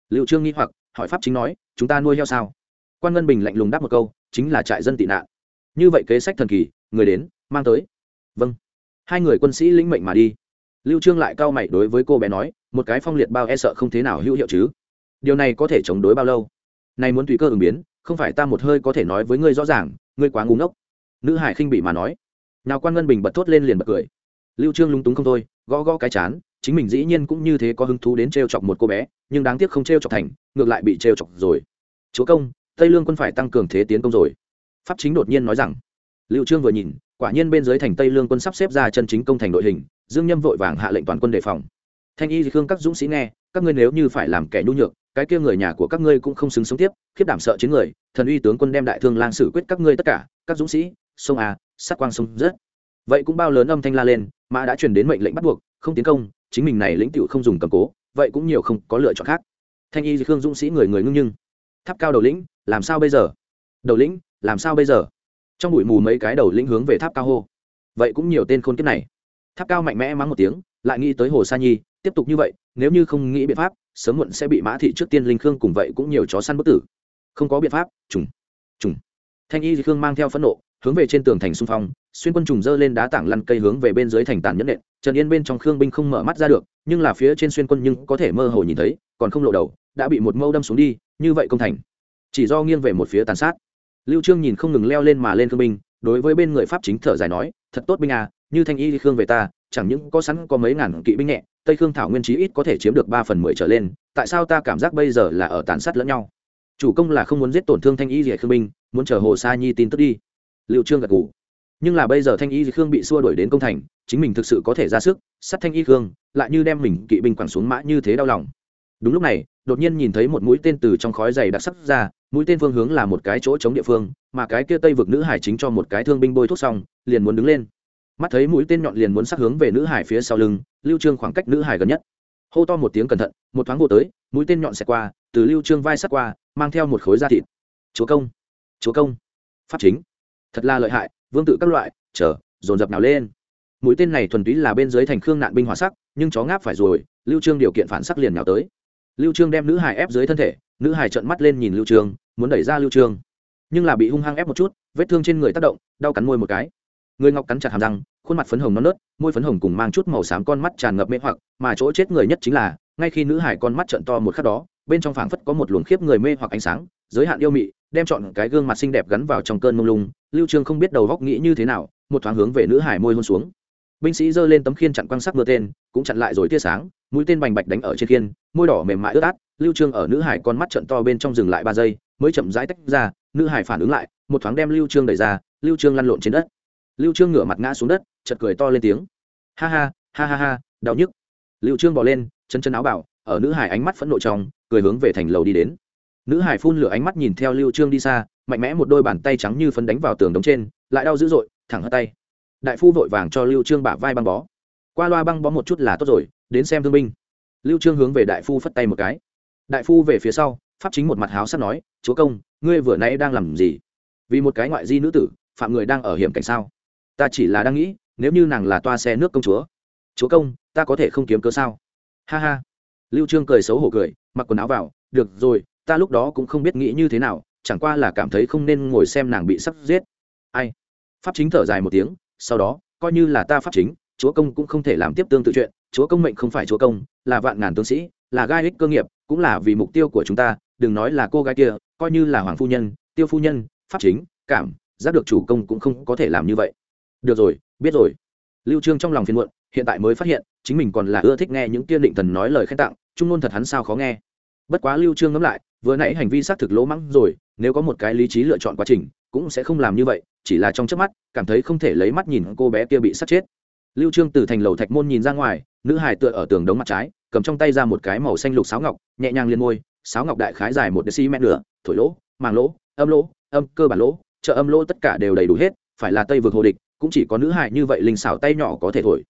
Speaker 1: Liệu trương nghi hoặc, hỏi pháp chính nói, chúng ta nuôi heo sao? Quan ngân bình lạnh lùng đáp một câu, chính là trại dân tị nạn. Như vậy kế sách thần kỳ, người đến, mang tới. Vâng. Hai người quân sĩ lĩnh mệnh mà đi. Lưu trương lại cao mày đối với cô bé nói, một cái phong liệt bao e sợ không thế nào hữu hiệu chứ. Điều này có thể chống đối bao lâu? Này muốn tùy cơ ứng biến, không phải ta một hơi có thể nói với ngươi rõ ràng ngươi quá ngu ngốc. Nữ hải khinh bị mà nói. Nào quan ngân bình bật thốt lên liền bật cười. Lưu trương lúng túng không thôi, gõ gõ cái chán, chính mình dĩ nhiên cũng như thế có hứng thú đến trêu chọc một cô bé, nhưng đáng tiếc không trêu chọc thành, ngược lại bị trêu chọc rồi. Chúa công, tây lương quân phải tăng cường thế tiến công rồi. Pháp chính đột nhiên nói rằng. Lưu trương vừa nhìn, quả nhiên bên dưới thành tây lương quân sắp xếp ra chân chính công thành đội hình, dương nhâm vội vàng hạ lệnh toàn quân đề phòng. Thanh y khương các dũng sĩ nghe các ngươi nếu như phải làm kẻ nhu nhược, cái kia người nhà của các ngươi cũng không xứng sống tiếp, khiếp đảm sợ chiến người, thần uy tướng quân đem đại thương lang xử quyết các ngươi tất cả, các dũng sĩ, sông à sát quang sông rớt. vậy cũng bao lớn âm thanh la lên, mã đã truyền đến mệnh lệnh bắt buộc, không tiến công, chính mình này lĩnh tựu không dùng cầm cố, vậy cũng nhiều không có lựa chọn khác. Thanh y khương dũng sĩ người người ngưng nhưng, tháp cao đầu lĩnh, làm sao bây giờ? Đầu lĩnh, làm sao bây giờ? Trong bụi mù mấy cái đầu lĩnh hướng về tháp cao hô. Vậy cũng nhiều tên khôn kiếp này. Tháp cao mạnh mẽ mắng một tiếng, lại nghĩ tới hồ sa nhi tiếp tục như vậy, nếu như không nghĩ biện pháp, sớm muộn sẽ bị mã thị trước tiên linh khương cùng vậy cũng nhiều chó săn bất tử. Không có biện pháp, trùng trùng. Thanh y khương mang theo phẫn nộ, hướng về trên tường thành xung phong, xuyên quân trùng dơ lên đá tảng lăn cây hướng về bên dưới thành tàn nhẫn nện, trần yên bên trong khương binh không mở mắt ra được, nhưng là phía trên xuyên quân nhưng có thể mơ hồ nhìn thấy, còn không lộ đầu, đã bị một mâu đâm xuống đi, như vậy công thành. Chỉ do nghiêng về một phía tàn sát. Lưu trương nhìn không ngừng leo lên mà lên khương binh, đối với bên người pháp chính thở dài nói, thật tốt binh à như thanh y khương về ta, chẳng những có sẵn có mấy ngàn kỵ binh nhẹ tây khương thảo nguyên chí ít có thể chiếm được ba phần mười trở lên tại sao ta cảm giác bây giờ là ở tàn sát lẫn nhau? Chủ công là không muốn giết tổn thương thanh y dì khương Minh, muốn chờ hồ sa nhi tin tức đi. Liệu trương gật ngủ nhưng là bây giờ thanh y dì khương bị xua đuổi đến công thành chính mình thực sự có thể ra sức sát thanh y khương lại như đem mình kỵ binh quẳng xuống mã như thế đau lòng. Đúng lúc này đột nhiên nhìn thấy một mũi tên từ trong khói dày đặc sắc ra mũi tên phương hướng là một cái chỗ chống địa phương mà cái kia tây vực nữ hải chính cho một cái thương binh bôi thuốc xong liền muốn đứng lên mắt thấy mũi tên nhọn liền muốn sát hướng về nữ hải phía sau lưng, lưu trương khoảng cách nữ hải gần nhất. Hô to một tiếng cẩn thận, một thoáng vô tới, mũi tên nhọn sẽ qua, từ lưu trương vai sát qua, mang theo một khối da thịt. Chúa công chúa công, pháp chính, thật là lợi hại, vương tự các loại, chờ, dồn dập nào lên. Mũi tên này thuần túy là bên dưới thành khương nạn binh hỏa sắc, nhưng chó ngáp phải rồi, lưu trương điều kiện phản sắc liền nào tới. Lưu trương đem nữ hải ép dưới thân thể, nữ hải trợn mắt lên nhìn lưu trương, muốn đẩy ra lưu trương. Nhưng là bị hung hăng ép một chút, vết thương trên người tác động, đau cắn môi một cái người ngọc cắn chặt hàm răng, khuôn mặt phấn hồng non nớt, môi phấn hồng cùng mang chút màu xám con mắt tràn ngập mê hoặc, mà chỗ chết người nhất chính là, ngay khi nữ hải con mắt trận to một khắc đó, bên trong phảng phất có một luồng khiếp người mê hoặc ánh sáng, giới hạn yêu mị, đem chọn cái gương mặt xinh đẹp gắn vào trong cơn mông lung, lưu trương không biết đầu góc nghĩ như thế nào, một thoáng hướng về nữ hải môi hôn xuống. Binh sĩ giơ lên tấm khiên chặn quang sắc mưa tên, cũng chặn lại rồi tia sáng, mũi tên bành bạch đánh ở trên khiên, môi đỏ mềm mại ướt át, lưu trương ở nữ hải con mắt trận to bên trong dừng lại ba giây, mới chậm rãi tách ra, nữ hải phản ứng lại, một thoáng đem lưu trương đẩy ra, lưu trương lăn lộn trên đất lưu trương ngửa mặt ngã xuống đất, chợt cười to lên tiếng. Ha ha ha ha ha, đau nhức. Lưu trương bò lên, chân chân áo bảo, ở nữ hải ánh mắt phẫn nộ trong, cười hướng về thành lầu đi đến. Nữ hải phun lửa ánh mắt nhìn theo lưu trương đi xa, mạnh mẽ một đôi bàn tay trắng như phấn đánh vào tường đống trên, lại đau dữ dội, thẳng hất tay. Đại phu vội vàng cho lưu trương bả vai băng bó. Qua loa băng bó một chút là tốt rồi, đến xem thương binh. Lưu trương hướng về đại phu phất tay một cái. Đại phu về phía sau, pháp chính một mặt háo sắc nói, chúa công, ngươi vừa nãy đang làm gì? Vì một cái ngoại di nữ tử, phạm người đang ở hiểm cảnh sao? Ta chỉ là đang nghĩ, nếu như nàng là toa xe nước công chúa chúa công, ta có thể không kiếm cớ sao? Ha ha. Lưu trương cười xấu hổ cười, mặc quần áo vào, được rồi, ta lúc đó cũng không biết nghĩ như thế nào, chẳng qua là cảm thấy không nên ngồi xem nàng bị sắp giết. Ai? Pháp chính thở dài một tiếng, sau đó, coi như là ta pháp chính, chúa công cũng không thể làm tiếp tương tự chuyện, chúa công mệnh không phải chúa công, là vạn ngàn tướng sĩ, là gai ích cơ nghiệp, cũng là vì mục tiêu của chúng ta, đừng nói là cô gái kia, coi như là hoàng phu nhân, tiêu phu nhân, pháp chính, cảm, giác được chủ công cũng không có thể làm như vậy được rồi, biết rồi. Lưu trương trong lòng phiền muộn, hiện tại mới phát hiện, chính mình còn là ưa thích nghe những tiên định thần nói lời khen tặng, trung ngôn thật hắn sao khó nghe. Bất quá lưu trương ngẫm lại, vừa nãy hành vi xác thực lỗ mắng rồi, nếu có một cái lý trí lựa chọn quá trình, cũng sẽ không làm như vậy, chỉ là trong chớp mắt, cảm thấy không thể lấy mắt nhìn cô bé kia bị sát chết. Lưu trương từ thành lầu thạch môn nhìn ra ngoài, nữ hài tựa ở tường đống mặt trái, cầm trong tay ra một cái màu xanh lục sáo ngọc, nhẹ nhàng liên môi, sáo ngọc đại khái dài một xi mét nửa, thổi lỗ, màng lỗ, âm lỗ, âm cơ bản lỗ, trợ âm lỗ tất cả đều đầy đủ hết, phải là tây vực hồ địch cũng chỉ có nữ hài như vậy linh xảo tay nhỏ có thể thổi.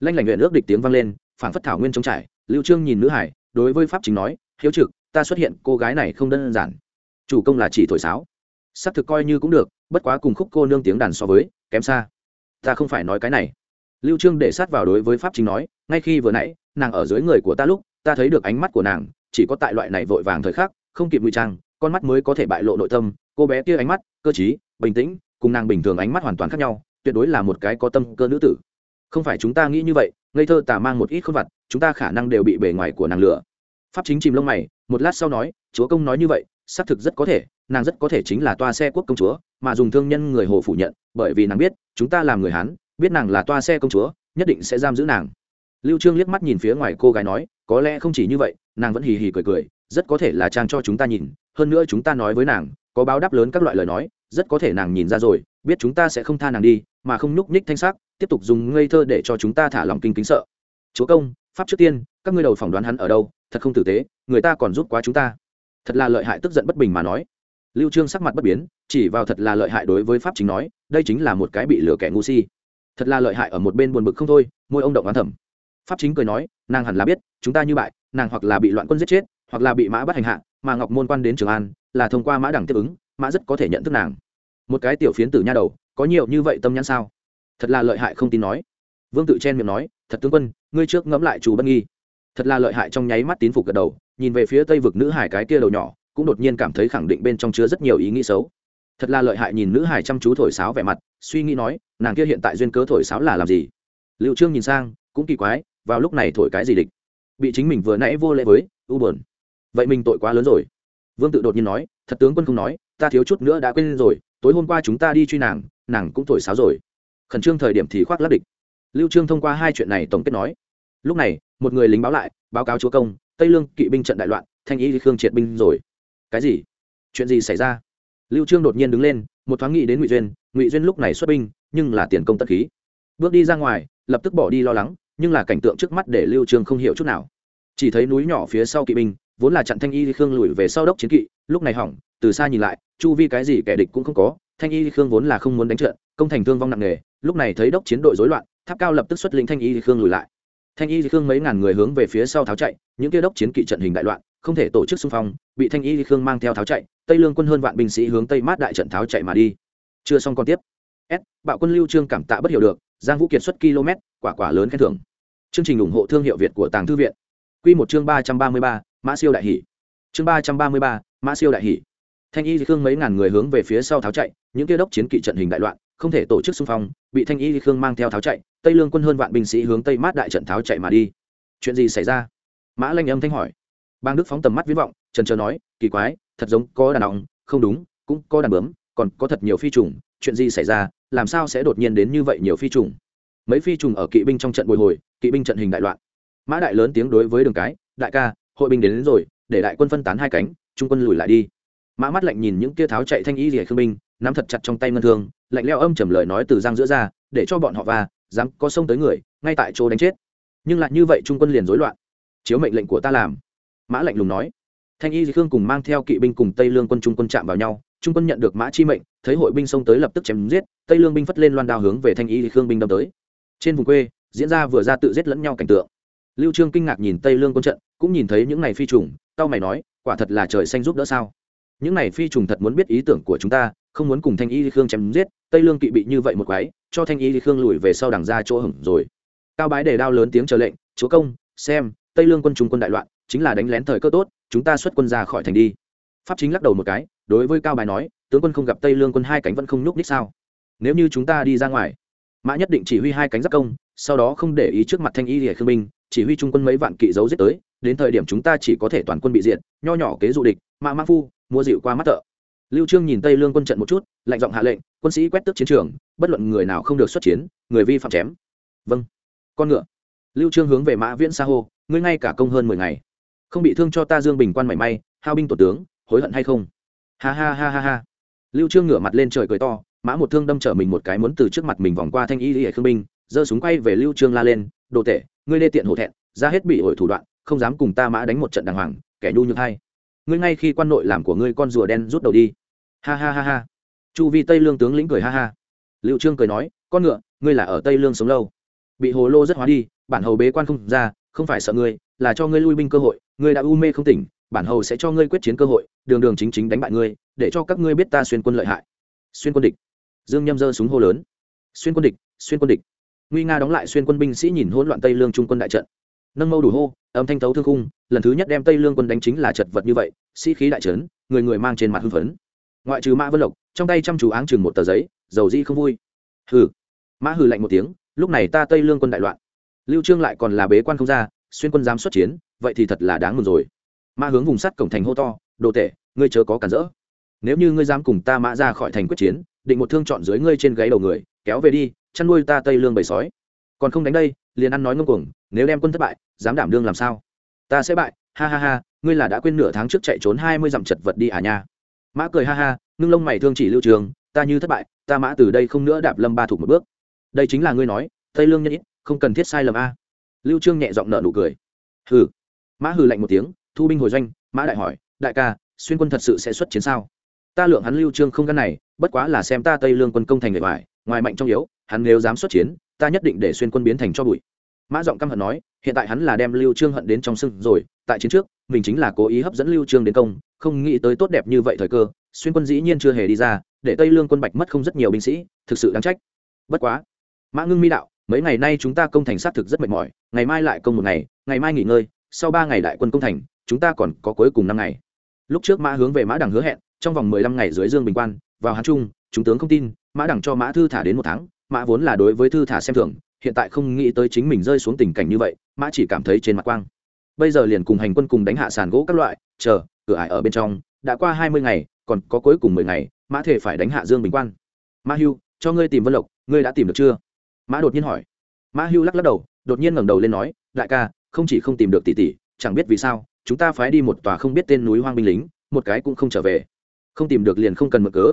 Speaker 1: Lanh lảnh luyện ước địch tiếng vang lên phản phất thảo nguyên trống trải, lưu trương nhìn nữ hải đối với pháp chính nói, hiếu trực, ta xuất hiện, cô gái này không đơn giản. Chủ công là chỉ thổi sáo. Xác thực coi như cũng được, bất quá cùng khúc cô nương tiếng đàn so với, kém xa. Ta không phải nói cái này. Lưu trương để sát vào đối với pháp chính nói, ngay khi vừa nãy, nàng ở dưới người của ta lúc, ta thấy được ánh mắt của nàng, chỉ có tại loại này vội vàng thời khắc, không kịp ngụy trang, con mắt mới có thể bại lộ nội tâm, cô bé kia ánh mắt, cơ trí, bình tĩnh, cùng nàng bình thường ánh mắt hoàn toàn khác nhau tuyệt đối là một cái có tâm cơ nữ tử. Không phải chúng ta nghĩ như vậy, ngây thơ tà mang một ít khôn vặt, chúng ta khả năng đều bị bề ngoài của nàng lửa pháp chính chìm lông mày, một lát sau nói, chúa công nói như vậy, xác thực rất có thể, nàng rất có thể chính là toa xe quốc công chúa, mà dùng thương nhân người hồ phủ nhận, bởi vì nàng biết, chúng ta làm người hán, biết nàng là toa xe công chúa, nhất định sẽ giam giữ nàng. Lưu trương liếc mắt nhìn phía ngoài cô gái nói, có lẽ không chỉ như vậy, nàng vẫn hì hì cười cười, rất có thể là trang cho chúng ta nhìn, hơn nữa chúng ta nói với nàng, có báo đáp lớn các loại lời nói rất có thể nàng nhìn ra rồi, biết chúng ta sẽ không tha nàng đi, mà không nhúc nhích thanh sắc, tiếp tục dùng ngây thơ để cho chúng ta thả lòng kinh kính sợ. Chúa công, pháp trước tiên, các ngươi đầu phỏng đoán hắn ở đâu, thật không tử tế, người ta còn giúp quá chúng ta. Thật là lợi hại tức giận bất bình mà nói. Lưu trương sắc mặt bất biến, chỉ vào thật là lợi hại đối với pháp chính nói, đây chính là một cái bị lừa kẻ ngu si. Thật là lợi hại ở một bên buồn bực không thôi, môi ông động oán thầm. Pháp chính cười nói, nàng hẳn là biết, chúng ta như bại, nàng hoặc là bị loạn quân giết chết, hoặc là bị mã bắt hành hạ, mà ngọc môn quan đến trường an, là thông qua mã đẳng tiếp ứng, mã rất có thể nhận thức nàng một cái tiểu phiến tử nha đầu, có nhiều như vậy tâm nhãn sao? Thật là lợi hại không tin nói. Vương tự chen miệng nói, thật tướng quân, ngươi trước ngẫm lại chủ bất nghi. Thật là lợi hại trong nháy mắt tín phục gật đầu, nhìn về phía tây vực nữ hải cái kia đầu nhỏ, cũng đột nhiên cảm thấy khẳng định bên trong chứa rất nhiều ý nghĩ xấu. Thật là lợi hại nhìn nữ hải chăm chú thổi sáo vẻ mặt, suy nghĩ nói, nàng kia hiện tại duyên cớ thổi sáo là làm gì? Liệu trương nhìn sang, cũng kỳ quái, vào lúc này thổi cái gì địch? Bị chính mình vừa nãy vô lễ với, u buồn. Vậy mình tội quá lớn rồi. Vương tự đột nhiên nói, thật tướng quân không nói, ta thiếu chút nữa đã quên rồi tối hôm qua chúng ta đi truy nàng nàng cũng thổi sáo rồi. Khẩn trương thời điểm thì khoác lắp địch. Lưu trương thông qua hai chuyện này tổng kết nói. Lúc này, một người lính báo lại, báo cáo chúa công, tây lương kỵ binh trận đại loạn, thanh y khương triệt binh rồi. Cái gì? Chuyện gì xảy ra? Lưu trương đột nhiên đứng lên, một thoáng nghĩ đến ngụy duyên ngụy duyên lúc này xuất binh, nhưng là tiền công tất khí. Bước đi ra ngoài, lập tức bỏ đi lo lắng, nhưng là cảnh tượng trước mắt để lưu trương không hiểu chút nào. Chỉ thấy núi nhỏ phía sau kỵ binh, vốn là chặn thanh y khương lùi về sau đốc chiến kỵ, lúc này hỏng từ xa nhìn lại, chu vi cái gì kẻ địch cũng không có, thanh y khương vốn là không muốn đánh trận, công thành thương vong nặng nề, lúc này thấy đốc chiến đội rối loạn, tháp cao lập tức xuất lĩnh thanh y khương lùi lại. Thanh y khương mấy ngàn người hướng về phía sau tháo chạy, những kia đốc chiến kỵ trận hình đại loạn, không thể tổ chức xung phong, bị thanh y khương mang theo tháo chạy, tây lương quân hơn vạn binh sĩ hướng tây mát đại trận tháo chạy mà đi. Chưa xong còn tiếp. S, bạo quân lưu trương cảm tạ bất hiểu được, giang vũ kiệt xuất km, quả quả lớn khen thưởng. Chương trình ủng hộ thương hiệu việt của tàng thư viện. Quy một chương ba trăm ba mươi ba, mã siêu đại hỷ. Chương ba trăm ba mươi ba, mã siêu đại hỷ thanh y khương mấy ngàn người hướng về phía sau tháo chạy những kia đốc chiến kỵ trận hình đại loạn không thể tổ chức xung phong bị thanh y khương mang theo tháo chạy tây lương quân hơn vạn binh sĩ hướng tây mát đại trận tháo chạy mà đi. Chuyện gì xảy ra? Mã lanh âm thanh hỏi. Bang đức phóng tầm mắt viễn vọng trần trờ nói kỳ quái thật giống có đàn ong không đúng cũng có đàn bướm còn có thật nhiều phi trùng chuyện gì xảy ra làm sao sẽ đột nhiên đến như vậy nhiều phi trùng? Mấy phi trùng ở kỵ binh trong trận bồi hồi kỵ binh trận hình đại loạn. Mã đại lớn tiếng đối với đường cái đại ca hội binh đến, đến rồi để đại quân phân tán hai cánh trung quân lùi lại đi mã mắt lạnh nhìn những kia tháo chạy thanh y rỉa khương binh, nắm thật chặt trong tay ngân thương, lạnh leo âm trầm lời nói từ giang giữa ra, để cho bọn họ va, dám có sông tới người, ngay tại chỗ đánh chết. Nhưng lại như vậy trung quân liền rối loạn. Chiếu mệnh lệnh của ta làm. Mã lạnh lùng nói. Thanh y khương cùng mang theo kỵ binh cùng tây lương quân trung quân chạm vào nhau, trung quân nhận được mã chi mệnh, thấy hội binh xông tới lập tức chém giết, tây lương binh phất lên loan đao hướng về thanh y khương binh đâm tới. Trên vùng quê, diễn ra vừa ra tự giết lẫn nhau cảnh tượng. Lưu trương kinh ngạc nhìn tây lương quân trận, cũng nhìn thấy những này phi trùng, tao mày nói, quả thật là trời xanh giúp đỡ sao? Những này phi trùng thật muốn biết ý tưởng của chúng ta, không muốn cùng thanh y khương chém giết, tây lương kỵ bị như vậy một quái, cho thanh y khương lùi về sau đằng ra chỗ hửng rồi. Cao bái đề đao lớn tiếng chờ lệnh, chúa công, xem, tây lương quân trung quân đại loạn, chính là đánh lén thời cơ tốt, chúng ta xuất quân ra khỏi thành đi. Pháp chính lắc đầu một cái, đối với cao bài nói, tướng quân không gặp tây lương quân hai cánh vẫn không nhúc ních sao? Nếu như chúng ta đi ra ngoài, mã nhất định chỉ huy hai cánh giáp công, sau đó không để ý trước mặt thanh y hệ khương binh, chỉ huy trung quân mấy vạn kỵ dấu giết tới, đến thời điểm chúng ta chỉ có thể toàn quân bị diệt, nho nhỏ kế dụ địch, mã mã phu mua dịu qua mắt thợ. Lưu trương nhìn tây lương quân trận một chút, lạnh giọng hạ lệnh, quân sĩ quét tước chiến trường, bất luận người nào không được xuất chiến, người vi phạm chém. Vâng. Con ngựa. Lưu trương hướng về mã viễn sa hô, ngươi ngay cả công hơn mười ngày, không bị thương cho ta dương bình quan mảy may, hao binh tổ tướng, hối hận hay không? Ha ha ha ha ha. Lưu trương ngửa mặt lên trời cười to, mã một thương đâm trở mình một cái muốn từ trước mặt mình vòng qua thanh y lìa khương binh, giơ súng quay về lưu trương la lên, đồ tể, ngươi lê tiện hổ thẹn, ra hết bị ổi thủ đoạn, không dám cùng ta mã đánh một trận đàng hoàng, kẻ nhu nhược hay ngươi ngay khi quan nội làm của ngươi con rùa đen rút đầu đi. Ha ha ha ha. Chu vi tây lương tướng lĩnh cười ha ha. Liệu trương cười nói, con ngựa, ngươi là ở tây lương sống lâu. Bị hồ lô rất hóa đi, bản hầu bế quan không ra, không phải sợ ngươi, là cho ngươi lui binh cơ hội. Ngươi đã u mê không tỉnh, bản hầu sẽ cho ngươi quyết chiến cơ hội, đường đường chính chính đánh bại ngươi, để cho các ngươi biết ta xuyên quân lợi hại. Xuyên quân địch. Dương nhâm giơ súng hô lớn. Xuyên quân địch, xuyên quân địch. Nguy nga đóng lại xuyên quân binh sĩ nhìn hỗn loạn tây lương trung quân đại trận nâng mâu đủ hô, âm thanh thấu thương khung, lần thứ nhất đem tây lương quân đánh chính là chật vật như vậy, sĩ khí đại trấn, người người mang trên mặt hưng phấn. Ngoại trừ mã vân lộc, trong tay chăm chú áng chừng một tờ giấy, dầu di không vui. Hừ. Mã hừ lạnh một tiếng, lúc này ta tây lương quân đại loạn. Lưu trương lại còn là bế quan không ra, xuyên quân dám xuất chiến, vậy thì thật là đáng mừng rồi. Mã hướng vùng sắt cổng thành hô to, đồ tệ ngươi chớ có cản rỡ. Nếu như ngươi dám cùng ta mã ra khỏi thành quyết chiến, định một thương chọn dưới ngươi trên gáy đầu người, kéo về đi, chăn nuôi ta tây lương bầy sói. Còn không đánh đây liền ăn nói ngông cuồng, nếu đem quân thất bại, dám đảm đương làm sao? Ta sẽ bại, ha ha ha, ngươi là đã quên nửa tháng trước chạy trốn hai mươi dặm chật vật đi à nha. Mã cười ha ha, ngưng lông mày thương chỉ lưu trường, ta như thất bại, ta mã từ đây không nữa đạp lâm ba thủ một bước. Đây chính là ngươi nói, tây lương nhân ít, không cần thiết sai lầm a. Lưu trương nhẹ giọng nở nụ cười. Hừ. Mã hừ lạnh một tiếng, thu binh hồi doanh, mã đại hỏi, đại ca, xuyên quân thật sự sẽ xuất chiến sao? Ta lượng hắn lưu trương không gan này, bất quá là xem ta tây lương quân công thành người ngoài ngoài mạnh trong yếu, hắn nếu dám xuất chiến ta nhất định để xuyên quân biến thành cho bụi. Mã giọng căm hận nói, hiện tại hắn là đem lưu trương hận đến trong sưng rồi, tại chiến trước, mình chính là cố ý hấp dẫn lưu trương đến công, không nghĩ tới tốt đẹp như vậy thời cơ, xuyên quân dĩ nhiên chưa hề đi ra, để tây lương quân bạch mất không rất nhiều binh sĩ, thực sự đáng trách. Bất quá, mã ngưng mi đạo, mấy ngày nay chúng ta công thành sát thực rất mệt mỏi, ngày mai lại công một ngày ngày mai nghỉ ngơi, sau ba ngày đại quân công thành, chúng ta còn có cuối cùng năm ngày. Lúc trước mã hướng về mã đằng hứa hẹn, trong vòng mười lăm ngày dưới dương bình quan, vào hán trung, chúng tướng không tin, mã đằng cho mã thư thả đến một tháng mã vốn là đối với thư thả xem thường, hiện tại không nghĩ tới chính mình rơi xuống tình cảnh như vậy, mã chỉ cảm thấy trên mặt quang. Bây giờ liền cùng hành quân cùng đánh hạ sàn gỗ các loại, chờ, cửa ải ở bên trong, đã qua hai mươi ngày, còn có cuối cùng mười ngày, mã thể phải đánh hạ dương bình quan. Mã hưu, cho ngươi tìm vân lộc, ngươi đã tìm được chưa? Mã đột nhiên hỏi. Mã hưu lắc lắc đầu, đột nhiên ngẩng đầu lên nói, đại ca, không chỉ không tìm được tỷ tỷ, chẳng biết vì sao, chúng ta phái đi một tòa không biết tên núi hoang binh lính, một cái cũng không trở về. Không tìm được liền không cần mở cớ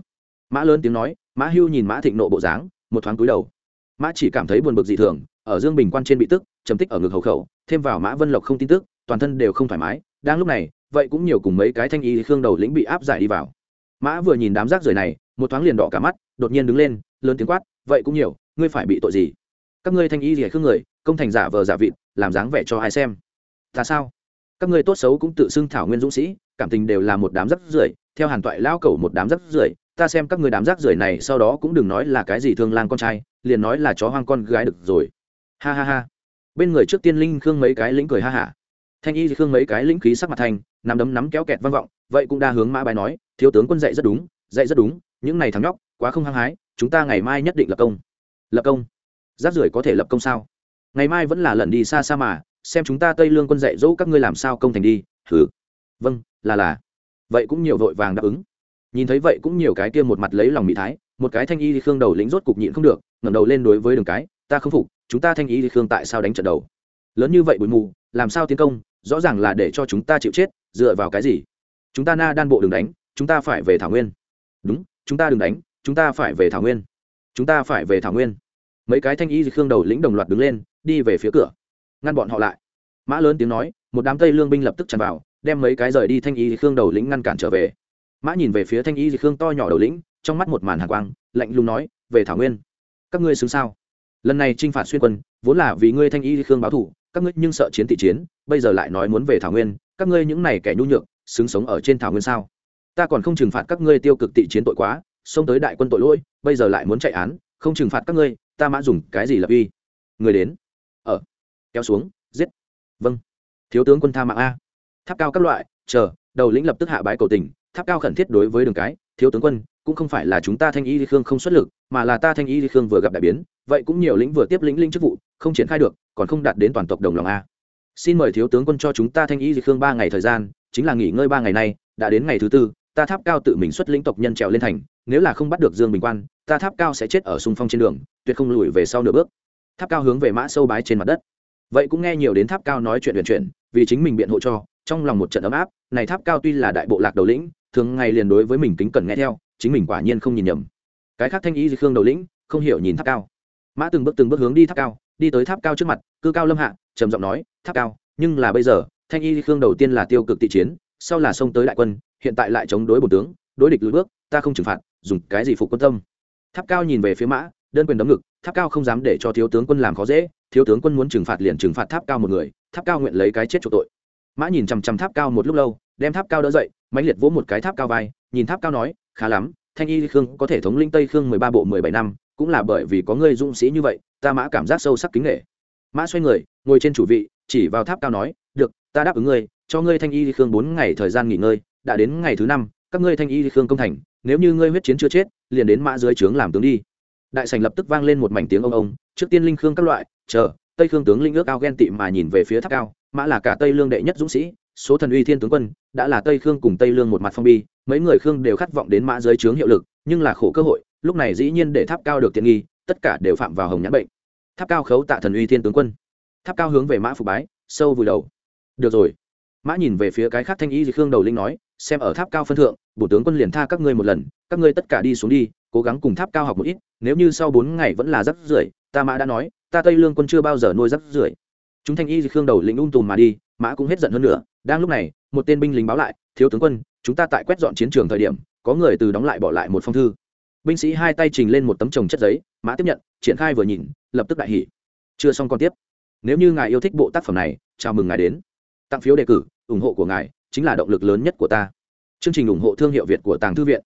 Speaker 1: mã lớn tiếng nói, mã hưu nhìn mã thịnh nộ bộ dáng một thoáng cúi đầu. Mã chỉ cảm thấy buồn bực dị thường, ở dương bình quan trên bị tức chấm tích ở ngực hầu khẩu, thêm vào mã vân lộc không tin tức, toàn thân đều không thoải mái, đang lúc này, vậy cũng nhiều cùng mấy cái thanh y khương đầu lĩnh bị áp giải đi vào. Mã vừa nhìn đám rác rưởi này, một thoáng liền đỏ cả mắt, đột nhiên đứng lên, lớn tiếng quát, vậy cũng nhiều, ngươi phải bị tội gì? Các ngươi thanh y rỉa khương người, công thành giả vờ giả vịt, làm dáng vẻ cho ai xem? Ta sao? Các ngươi tốt xấu cũng tự xưng thảo nguyên dũng sĩ, cảm tình đều là một đám rác rưởi, theo hàn toại lao cầu một đám rác rưởi ta xem các người đám rác rưởi này sau đó cũng đừng nói là cái gì thương lang con trai, liền nói là chó hoang con gái được rồi. Ha ha ha. Bên người trước tiên linh khương mấy cái lĩnh cười ha hả. Thanh y khương mấy cái lĩnh khí sắc mặt thành, nắm đấm nắm kéo kẹt vang vọng, vậy cũng đa hướng mã bài nói, thiếu tướng quân dạy rất đúng, dạy rất đúng, những này thằng nhóc, quá không hăng hái, chúng ta ngày mai nhất định lập công. Lập công? Rác rưởi có thể lập công sao? Ngày mai vẫn là lần đi xa xa mà, xem chúng ta tây lương quân dạy dỗ các ngươi làm sao công thành đi thử vâng là là. Vậy cũng nhiều vội vàng đáp ứng nhìn thấy vậy cũng nhiều cái kia một mặt lấy lòng mỹ thái, một cái thanh y khương đầu lĩnh rốt cục nhịn không được, ngẩng đầu lên đối với đường cái, ta không phục, chúng ta thanh y khương tại sao đánh trận đầu? Lớn như vậy bụi mù, làm sao tiến công, rõ ràng là để cho chúng ta chịu chết, dựa vào cái gì? Chúng ta na đan bộ đường đánh, chúng ta phải về thảo nguyên. Đúng, chúng ta đừng đánh, chúng ta phải về thảo nguyên. Chúng ta phải về thảo nguyên. Mấy cái thanh y khương đầu lĩnh đồng loạt đứng lên, đi về phía cửa. Ngăn bọn họ lại. Mã lớn tiếng nói, một đám tây lương binh lập tức tràn vào, đem mấy cái rời đi thanh y khương đầu lĩnh ngăn cản trở về mã nhìn về phía thanh y khương to nhỏ đầu lĩnh, trong mắt một màn hạ quang, lạnh lùng nói, về thảo nguyên, các ngươi xứng sao? Lần này t r i n h phạt xuyên quân, vốn là vì ngươi thanh y khương báo thủ, các ngươi nhưng sợ chiến thị chiến, bây giờ lại nói muốn về thảo nguyên, các ngươi những này kẻ nhu nhược, xứng sống ở trên thảo nguyên sao? Ta còn không trừng phạt các ngươi tiêu cực tị chiến tội quá, xông tới đại quân tội lỗi, bây giờ lại muốn chạy án, không trừng phạt các ngươi, ta mã dùng cái gì lập uy? Người đến, ở, kéo xuống, giết vâng thiếu tướng quân tha mạng a. Tháp cao các loại, chờ đầu lĩnh lập tức hạ bái cầu tình, tháp cao khẩn thiết đối với đường cái, thiếu tướng quân, cũng không phải là chúng ta thanh y di khương không xuất lực, mà là ta thanh y di khương vừa gặp đại biến, vậy cũng nhiều lĩnh vừa tiếp lĩnh linh chức vụ, không triển khai được, còn không đạt đến toàn tộc đồng lòng a. Xin mời thiếu tướng quân cho chúng ta thanh y di khương ba ngày thời gian, chính là nghỉ ngơi ba ngày nay, đã đến ngày thứ tư, ta tháp cao tự mình xuất lĩnh tộc nhân trèo lên thành, nếu là không bắt được dương bình quan, ta tháp cao sẽ chết ở sung phong trên đường, tuyệt không lùi về sau nửa bước. Tháp cao hướng về mã sâu bái trên mặt đất. Vậy cũng nghe nhiều đến tháp cao nói chuyện huyền chuyện vì chính mình biện hộ cho trong lòng một trận ấm áp, này tháp cao tuy là đại bộ lạc đầu lĩnh, thường ngày liền đối với mình kính cẩn nghe theo, chính mình quả nhiên không nhìn nhầm. Cái khác thanh ý di khương đầu lĩnh, không hiểu nhìn tháp cao. Mã từng bước từng bước hướng đi tháp cao, đi tới tháp cao trước mặt, cư cao lâm hạ, trầm giọng nói, tháp cao, nhưng là bây giờ, thanh y di khương đầu tiên là tiêu cực tị chiến, sau là xông tới đại quân, hiện tại lại chống đối bổ tướng, đối địch lùi bước, ta không trừng phạt, dùng cái gì phục quân tâm? Tháp cao nhìn về phía mã, đơn quyền đấm ngực, tháp cao không dám để cho thiếu tướng quân làm khó dễ, thiếu tướng quân muốn trừng phạt liền trừng phạt tháp cao một người, tháp cao nguyện lấy cái chết chuộc tội mã nhìn chằm chằm tháp cao một lúc lâu, đem tháp cao đỡ dậy, mãnh liệt vỗ một cái tháp cao vai, nhìn tháp cao nói, khá lắm, thanh y khương có thể thống linh tây khương mười ba bộ mười bảy năm, cũng là bởi vì có ngươi dũng sĩ như vậy, ta mã cảm giác sâu sắc kính nghệ mã xoay người, ngồi trên chủ vị, chỉ vào tháp cao nói, được, ta đáp ứng ngươi, cho ngươi thanh y khương bốn ngày thời gian nghỉ ngơi, đã đến ngày thứ năm, các ngươi thanh y khương công thành, nếu như ngươi huyết chiến chưa chết, liền đến mã dưới trướng làm tướng đi. Đại sảnh lập tức vang lên một mảnh tiếng ông ông, trước tiên linh khương các loại, chờ, tây khương tướng linh ước ao ghen tị mà nhìn về phía tháp cao mã là cả tây lương đệ nhất dũng sĩ số thần uy thiên tướng quân đã là tây khương cùng tây lương một mặt phong bi mấy người khương đều khát vọng đến mã dưới trướng hiệu lực nhưng là khổ cơ hội lúc này dĩ nhiên để tháp cao được tiện nghi tất cả đều phạm vào hồng nhãn bệnh tháp cao khấu tạ thần uy thiên tướng quân tháp cao hướng về mã phục bái sâu vùi đầu được rồi mã nhìn về phía cái khác thanh y thì khương đầu linh nói xem ở tháp cao phân thượng bổ tướng quân liền tha các ngươi một lần các ngươi tất cả đi xuống đi cố gắng cùng tháp cao học một ít nếu như sau bốn ngày vẫn là rắc rưởi ta mã đã nói ta tây lương quân chưa bao giờ nuôi rắc rưởi chúng thanh y thì khương đầu lĩnh ung tùm mà đi, mã cũng hết giận hơn nữa. Đang lúc này, một tên binh lính báo lại, thiếu tướng quân, chúng ta tại quét dọn chiến trường thời điểm, có người từ đóng lại bỏ lại một phong thư. Binh sĩ hai tay trình lên một tấm chồng chất giấy, mã tiếp nhận, triển khai vừa nhìn, lập tức đại hỉ. Chưa xong còn tiếp. Nếu như ngài yêu thích bộ tác phẩm này, chào mừng ngài đến. Tặng phiếu đề cử, ủng hộ của ngài chính là động lực lớn nhất của ta. Chương trình ủng hộ thương hiệu việt của tàng thư viện.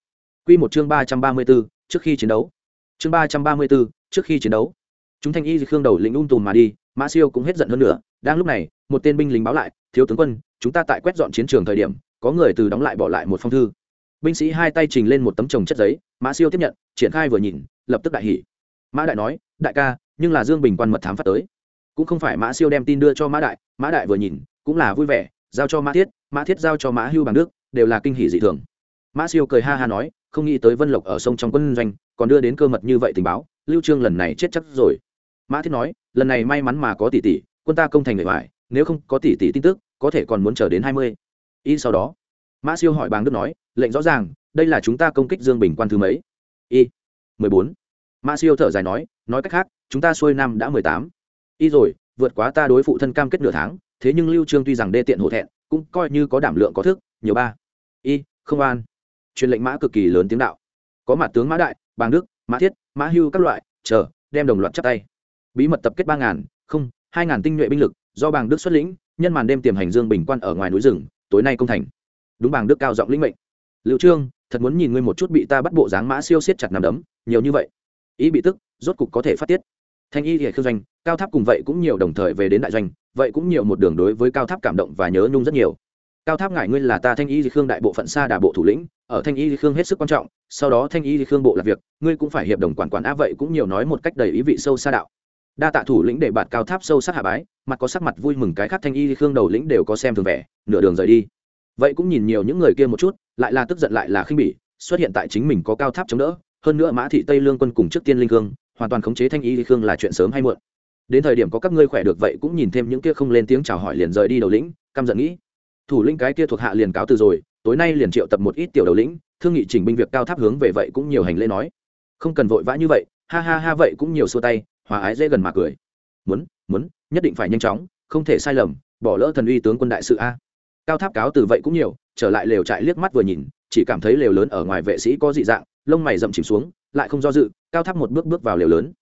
Speaker 1: Q một chương ba trăm ba mươi b ố trước khi chiến đấu. Chương ba trăm ba mươi b ố trước khi chiến đấu. Chúng thanh y khương đầu lĩnh ung tùm mà đi mã siêu cũng hết giận hơn nữa, đang lúc này, một tên binh lính báo lại, thiếu tướng quân, chúng ta tại quét dọn chiến trường thời điểm, có người từ đóng lại bỏ lại một phong thư. Binh sĩ hai tay trình lên một tấm chồng chất giấy, mã siêu tiếp nhận, triển khai vừa nhìn, lập tức đại hỉ. Mã đại nói, đại ca, nhưng là dương bình quan mật thám phát tới. Cũng không phải mã siêu đem tin đưa cho mã đại mã đại vừa nhìn, cũng là vui vẻ, giao cho mã thiết mã thiết giao cho mã hưu bằng đức, đều là kinh hỷ dị thường. Mã siêu cười ha ha nói, không nghĩ tới vân lộc ở sông trong quân doanh, còn đưa đến cơ mật như vậy tình báo, lưu trương lần này chết chắc rồi. Mã thiết nói lần này may mắn mà có tỷ tỷ, quân ta công thành người ngoài nếu không có tỷ tỷ tin tức, có thể còn muốn chờ đến hai mươi. Y sau đó, mã siêu hỏi bàng đức nói, lệnh rõ ràng, đây là chúng ta công kích dương bình quan thứ mấy? Y, mười bốn. Mã siêu thở dài nói nói cách khác, chúng ta xuôi năm đã mười tám. Y rồi, vượt quá ta đối phụ thân cam kết nửa tháng, thế nhưng lưu trương tuy rằng đê tiện hổ thẹn, cũng coi như có đảm lượng có thức, nhiều ba. Y, không an truyền lệnh mã cực kỳ lớn tiếng đạo. Có mặt tướng mã đại, bàng đức, mã thiết, mã hưu các loại, chờ, đem đồng loạt chắp tay bí mật tập kết ba ngàn, không, hai ngàn tinh nhuệ binh lực do bàng đức xuất lĩnh, nhân màn đêm tiềm hành dương bình quan ở ngoài núi rừng, tối nay công thành. Đúng bàng đức cao giọng lĩnh mệnh. Liệu trương, thật muốn nhìn ngươi một chút bị ta bắt bộ dáng mã siêu siết chặt nằm đấm, nhiều như vậy. Ý bị tức, rốt cục có thể phát tiết. Thanh y thì khương doanh, cao tháp cùng vậy cũng nhiều đồng thời về đến đại doanh, vậy cũng nhiều một đường đối với cao tháp cảm động và nhớ nhung rất nhiều. Cao tháp ngại ngươi là ta thanh y di khương đại bộ phận xa đà bộ thủ lĩnh, ở thanh y di khương hết sức quan trọng, sau đó thanh y di khương bộ là việc, ngươi cũng phải hiệp đồng quản quản á vậy cũng nhiều nói một cách đầy ý vị sâu xa đạo đa tạ thủ lĩnh để bạt cao tháp sâu sát hạ bái, mặt có sắc mặt vui mừng cái khác thanh y khương đầu lĩnh đều có xem thường vẻ, nửa đường rời đi. Vậy cũng nhìn nhiều những người kia một chút, lại là tức giận lại là khinh bỉ, xuất hiện tại chính mình có cao tháp chống đỡ, hơn nữa mã thị tây lương quân cùng trước tiên linh khương, hoàn toàn khống chế thanh y khương là chuyện sớm hay muộn. Đến thời điểm có các ngươi khỏe được vậy cũng nhìn thêm những kia không lên tiếng chào hỏi liền rời đi đầu lĩnh, căm giận nghĩ. Thủ lĩnh cái kia thuộc hạ liền cáo từ rồi, tối nay liền triệu tập một ít tiểu đầu lĩnh, thương nghị chỉnh binh việc cao tháp hướng về vậy cũng nhiều hành lễ nói. Không cần vội vã như vậy, ha ha ha vậy cũng nhiều xua tay hòa ái dễ gần mà cười. Muốn muốn, nhất định phải nhanh chóng, không thể sai lầm, bỏ lỡ thần uy tướng quân đại sự a. Cao tháp cáo từ vậy cũng nhiều, trở lại lều trại liếc mắt vừa nhìn, chỉ cảm thấy lều lớn ở ngoài vệ sĩ có dị dạng, lông mày rậm chìm xuống, lại không do dự, cao tháp một bước bước vào lều lớn.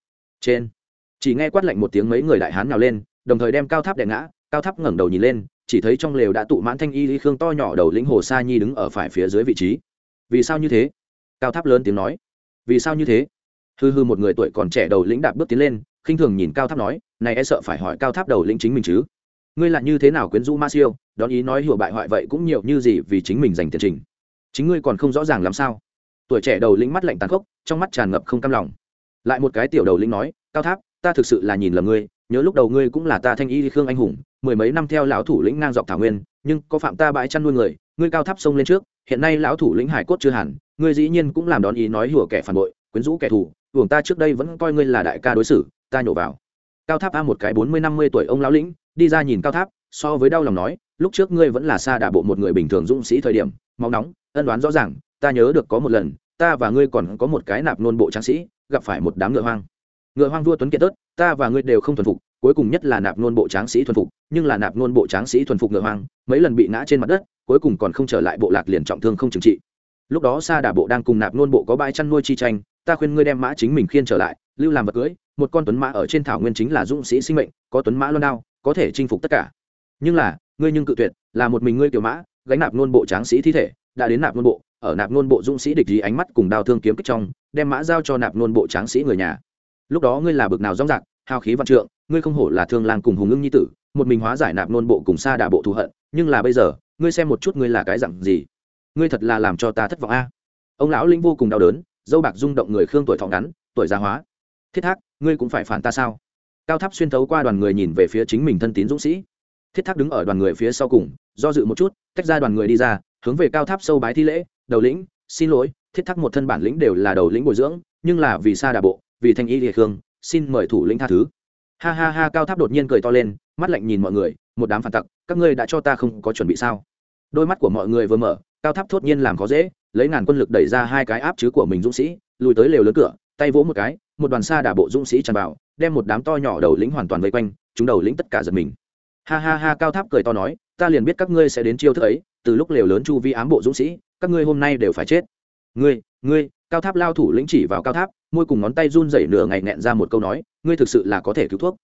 Speaker 1: Trên, chỉ nghe quát lạnh một tiếng mấy người đại hán nào lên, đồng thời đem cao tháp đè ngã, cao tháp ngẩng đầu nhìn lên, chỉ thấy trong lều đã tụ mãn thanh y lý khương to nhỏ đầu lĩnh hồ sa nhi đứng ở phải phía dưới vị trí. Vì sao như thế? Cao tháp lớn tiếng nói. Vì sao như thế? Hư hư một người tuổi còn trẻ đầu lĩnh đạp bước tiến lên, khinh thường nhìn cao tháp nói, này e sợ phải hỏi cao tháp đầu lĩnh chính mình chứ. Ngươi là như thế nào quyến rũ ma siêu, đón ý nói hiểu bại hoại vậy cũng nhiều như gì vì chính mình giành tiền trình. Chính ngươi còn không rõ ràng làm sao? Tuổi trẻ đầu lĩnh mắt lạnh tàn khốc, trong mắt tràn ngập không cam lòng. Lại một cái tiểu đầu lĩnh nói, cao tháp, ta thực sự là nhìn lầm ngươi, nhớ lúc đầu ngươi cũng là ta thanh y khương anh hùng, mười mấy năm theo lão thủ lĩnh ngang dọc thảo nguyên, nhưng có phạm ta bãi chăn nuôi người, ngươi cao tháp xông lên trước, hiện nay lão thủ lĩnh hải cốt chưa hẳn, ngươi dĩ nhiên cũng làm đón ý nói hùa kẻ phản bội, quyến rũ kẻ thù hưởng ta trước đây vẫn coi ngươi là đại ca đối xử, ta nhổ vào. Cao tháp a một cái bốn mươi năm mươi tuổi ông lão lĩnh, đi ra nhìn cao tháp, so với đau lòng nói, lúc trước ngươi vẫn là xa đả bộ một người bình thường dũng sĩ thời điểm, máu nóng, ân đoán rõ ràng, ta nhớ được có một lần, ta và ngươi còn có một cái nạp nôn bộ tráng sĩ, gặp phải một đám ngựa hoang. Ngựa hoang vua tuấn kiệt tớt, ta và ngươi đều không thuần phục, cuối cùng nhất là nạp nôn bộ tráng sĩ thuần phục, nhưng là nạp nôn bộ tráng sĩ thuần phục ngựa hoang, mấy lần bị ngã trên mặt đất, cuối cùng còn không trở lại bộ lạc liền trọng thương không trừng trị. Lúc đó sa đà bộ đang cùng nạp nôn bộ có bãi chăn nuôi chi tranh ta khuyên ngươi đem mã chính mình khiên trở lại, lưu làm vật cưới, một con tuấn mã ở trên thảo nguyên chính là dũng sĩ sinh mệnh, có tuấn mã luôn đao, có thể chinh phục tất cả. Nhưng là, ngươi nhưng cự tuyệt, là một mình ngươi kiểu mã, gánh nạp nôn bộ tráng sĩ thi thể, đã đến nạp nôn bộ, ở nạp nôn bộ dũng sĩ địch gì ánh mắt cùng đao thương kiếm kích trong, đem mã giao cho nạp nôn bộ tráng sĩ người nhà. Lúc đó ngươi là bực nào rong rạc hào khí văn trượng, ngươi không hổ là thương lang cùng hùng ưng nhi tử, một mình hóa giải nạp nôn bộ cùng xa đà bộ thù hận, nhưng là bây giờ, ngươi xem một chút ngươi là cái dặn gì. Ngươi thật là làm cho ta thất vọng a. Ông lão linh vô cùng đau đớn dâu bạc rung động người khương tuổi thọ ngắn, tuổi già hóa. Thiết thác, ngươi cũng phải phản ta sao? Cao tháp xuyên thấu qua đoàn người nhìn về phía chính mình thân tín dũng sĩ. Thiết thác đứng ở đoàn người phía sau cùng, do dự một chút, tách ra đoàn người đi ra, hướng về cao tháp sâu bái thi lễ, đầu lĩnh, xin lỗi, thiết thác một thân bản lĩnh đều là đầu lĩnh bồi dưỡng, nhưng là vì xa đà bộ, vì thanh y địa khương, xin mời thủ lĩnh tha thứ. Ha ha ha, cao tháp đột nhiên cười to lên, mắt lạnh nhìn mọi người, một đám phản tặc, các ngươi đã cho ta không có chuẩn bị sao? Đôi mắt của mọi người vừa mở, cao tháp thốt nhiên làm khó dễ lấy ngàn quân lực đẩy ra hai cái áp chứ của mình dũng sĩ, lùi tới lều lớn cửa, tay vỗ một cái, một đoàn xa đả bộ dũng sĩ tràn vào, đem một đám to nhỏ đầu lĩnh hoàn toàn vây quanh, chúng đầu lĩnh tất cả giật mình. Ha ha ha, cao tháp cười to nói, ta liền biết các ngươi sẽ đến chiêu thức ấy, từ lúc lều lớn chu vi ám bộ dũng sĩ, các ngươi hôm nay đều phải chết. Ngươi ngươi, cao tháp lao thủ lĩnh chỉ vào cao tháp, môi cùng ngón tay run rẩy nửa ngày nẹn ra một câu nói, ngươi thực sự là có thể cứu thuốc,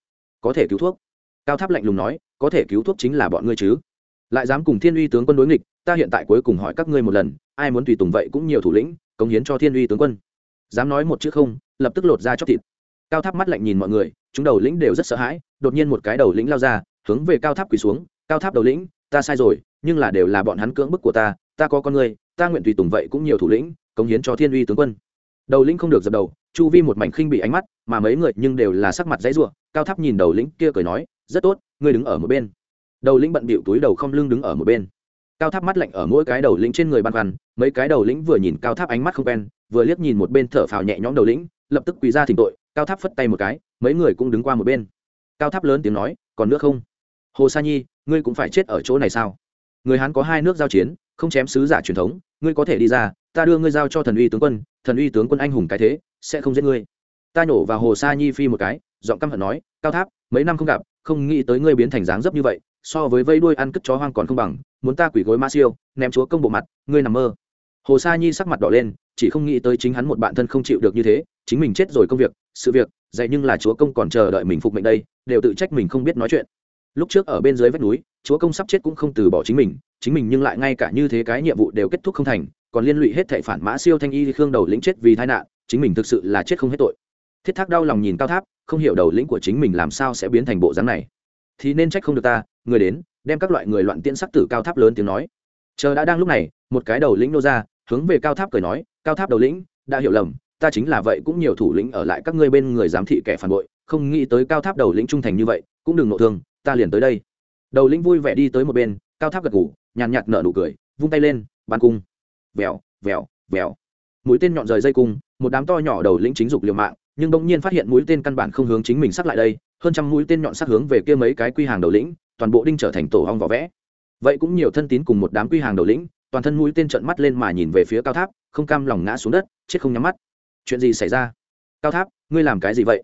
Speaker 1: có thể cứu thuốc. Cao tháp lạnh lùng nói, có thể cứu thuốc chính là bọn ngươi chứ lại dám cùng thiên uy tướng quân đối nghịch, ta hiện tại cuối cùng hỏi các ngươi một lần, ai muốn tùy tùng vậy cũng nhiều thủ lĩnh, cống hiến cho thiên uy tướng quân. Dám nói một chữ không, lập tức lột ra chóc thịt. Cao tháp mắt lạnh nhìn mọi người, chúng đầu lĩnh đều rất sợ hãi, đột nhiên một cái đầu lĩnh lao ra, hướng về cao tháp quỳ xuống, cao tháp đầu lĩnh, ta sai rồi, nhưng là đều là bọn hắn cưỡng bức của ta ta có con người, ta nguyện tùy tùng vậy cũng nhiều thủ lĩnh, cống hiến cho thiên uy tướng quân. Đầu lĩnh không được dập đầu, chu vi một mảnh khinh bị ánh mắt, mà mấy người nhưng đều là sắc mặt dãy ruộng cao tháp nhìn đầu lĩnh kia cười nói, rất tốt, ngươi đứng ở một bên đầu lĩnh bận bịu túi đầu không lưng đứng ở một bên. Cao tháp mắt lạnh ở mỗi cái đầu lĩnh trên người băn khoăn, mấy cái đầu lĩnh vừa nhìn cao tháp ánh mắt không quen, vừa liếc nhìn một bên thở phào nhẹ nhõm đầu lĩnh, lập tức quỳ ra thỉnh tội, cao tháp phất tay một cái, mấy người cũng đứng qua một bên. Cao tháp lớn tiếng nói, còn nước không? Hồ sa nhi, ngươi cũng phải chết ở chỗ này sao? Người hán có hai nước giao chiến, không chém sứ giả truyền thống, ngươi có thể đi ra, ta đưa ngươi giao cho thần uy tướng quân, thần uy tướng quân anh hùng cái thế, sẽ không giết ngươi. Ta nhổ vào hồ sa nhi phi một cái, giọng căm hận nói, cao tháp, mấy năm không gặp, không nghĩ tới ngươi biến thành dáng dấp như vậy so với vây đuôi ăn cất chó hoang còn không bằng, muốn ta quỷ gối ma siêu, ném chúa công bộ mặt, ngươi nằm mơ. Hồ sa nhi sắc mặt đỏ lên, chỉ không nghĩ tới chính hắn một bạn thân không chịu được như thế, chính mình chết rồi công việc, sự việc dạy nhưng là chúa công còn chờ đợi mình phục mệnh đây, đều tự trách mình không biết nói chuyện. Lúc trước ở bên dưới vách núi, chúa công sắp chết cũng không từ bỏ chính mình chính mình nhưng lại ngay cả như thế cái nhiệm vụ đều kết thúc không thành, còn liên lụy hết thệ phản mã siêu thanh y khương đầu lĩnh chết vì tai nạn, chính mình thực sự là chết không hết tội. Thiết thác đau lòng nhìn cao tháp, không hiểu đầu lĩnh của chính mình làm sao sẽ biến thành bộ dáng này. Thì nên trách không được ta người đến, đem các loại người loạn tiễn sắc tử cao tháp lớn tiếng nói. Chờ đã đang lúc này, một cái đầu lĩnh nô ra, hướng về cao tháp cười nói, cao tháp đầu lĩnh, đã hiểu lầm, ta chính là vậy, cũng nhiều thủ lĩnh ở lại các ngươi bên người giám thị kẻ phản bội, không nghĩ tới cao tháp đầu lĩnh trung thành như vậy, cũng đừng nộ thương, ta liền tới đây. Đầu lĩnh vui vẻ đi tới một bên, cao tháp gật ngủ nhàn nhạt nở nụ cười, vung tay lên bàn cung. Vèo vèo vèo. Mũi tên nhọn rời dây cung, một đám to nhỏ đầu lĩnh chính dục liều mạng, nhưng bỗng nhiên phát hiện mũi tên căn bản không hướng chính mình sắc lại đây, hơn trăm mũi tên nhọn sắc hướng về kia mấy cái quy hàng đầu lĩnh toàn bộ đinh trở thành tổ hong vỏ vẽ. Vậy cũng nhiều thân tín cùng một đám quy hàng đầu lĩnh, toàn thân mũi tên trợn mắt lên mà nhìn về phía cao tháp, không cam lòng ngã xuống đất, chết không nhắm mắt. Chuyện gì xảy ra? Cao tháp, ngươi làm cái gì vậy?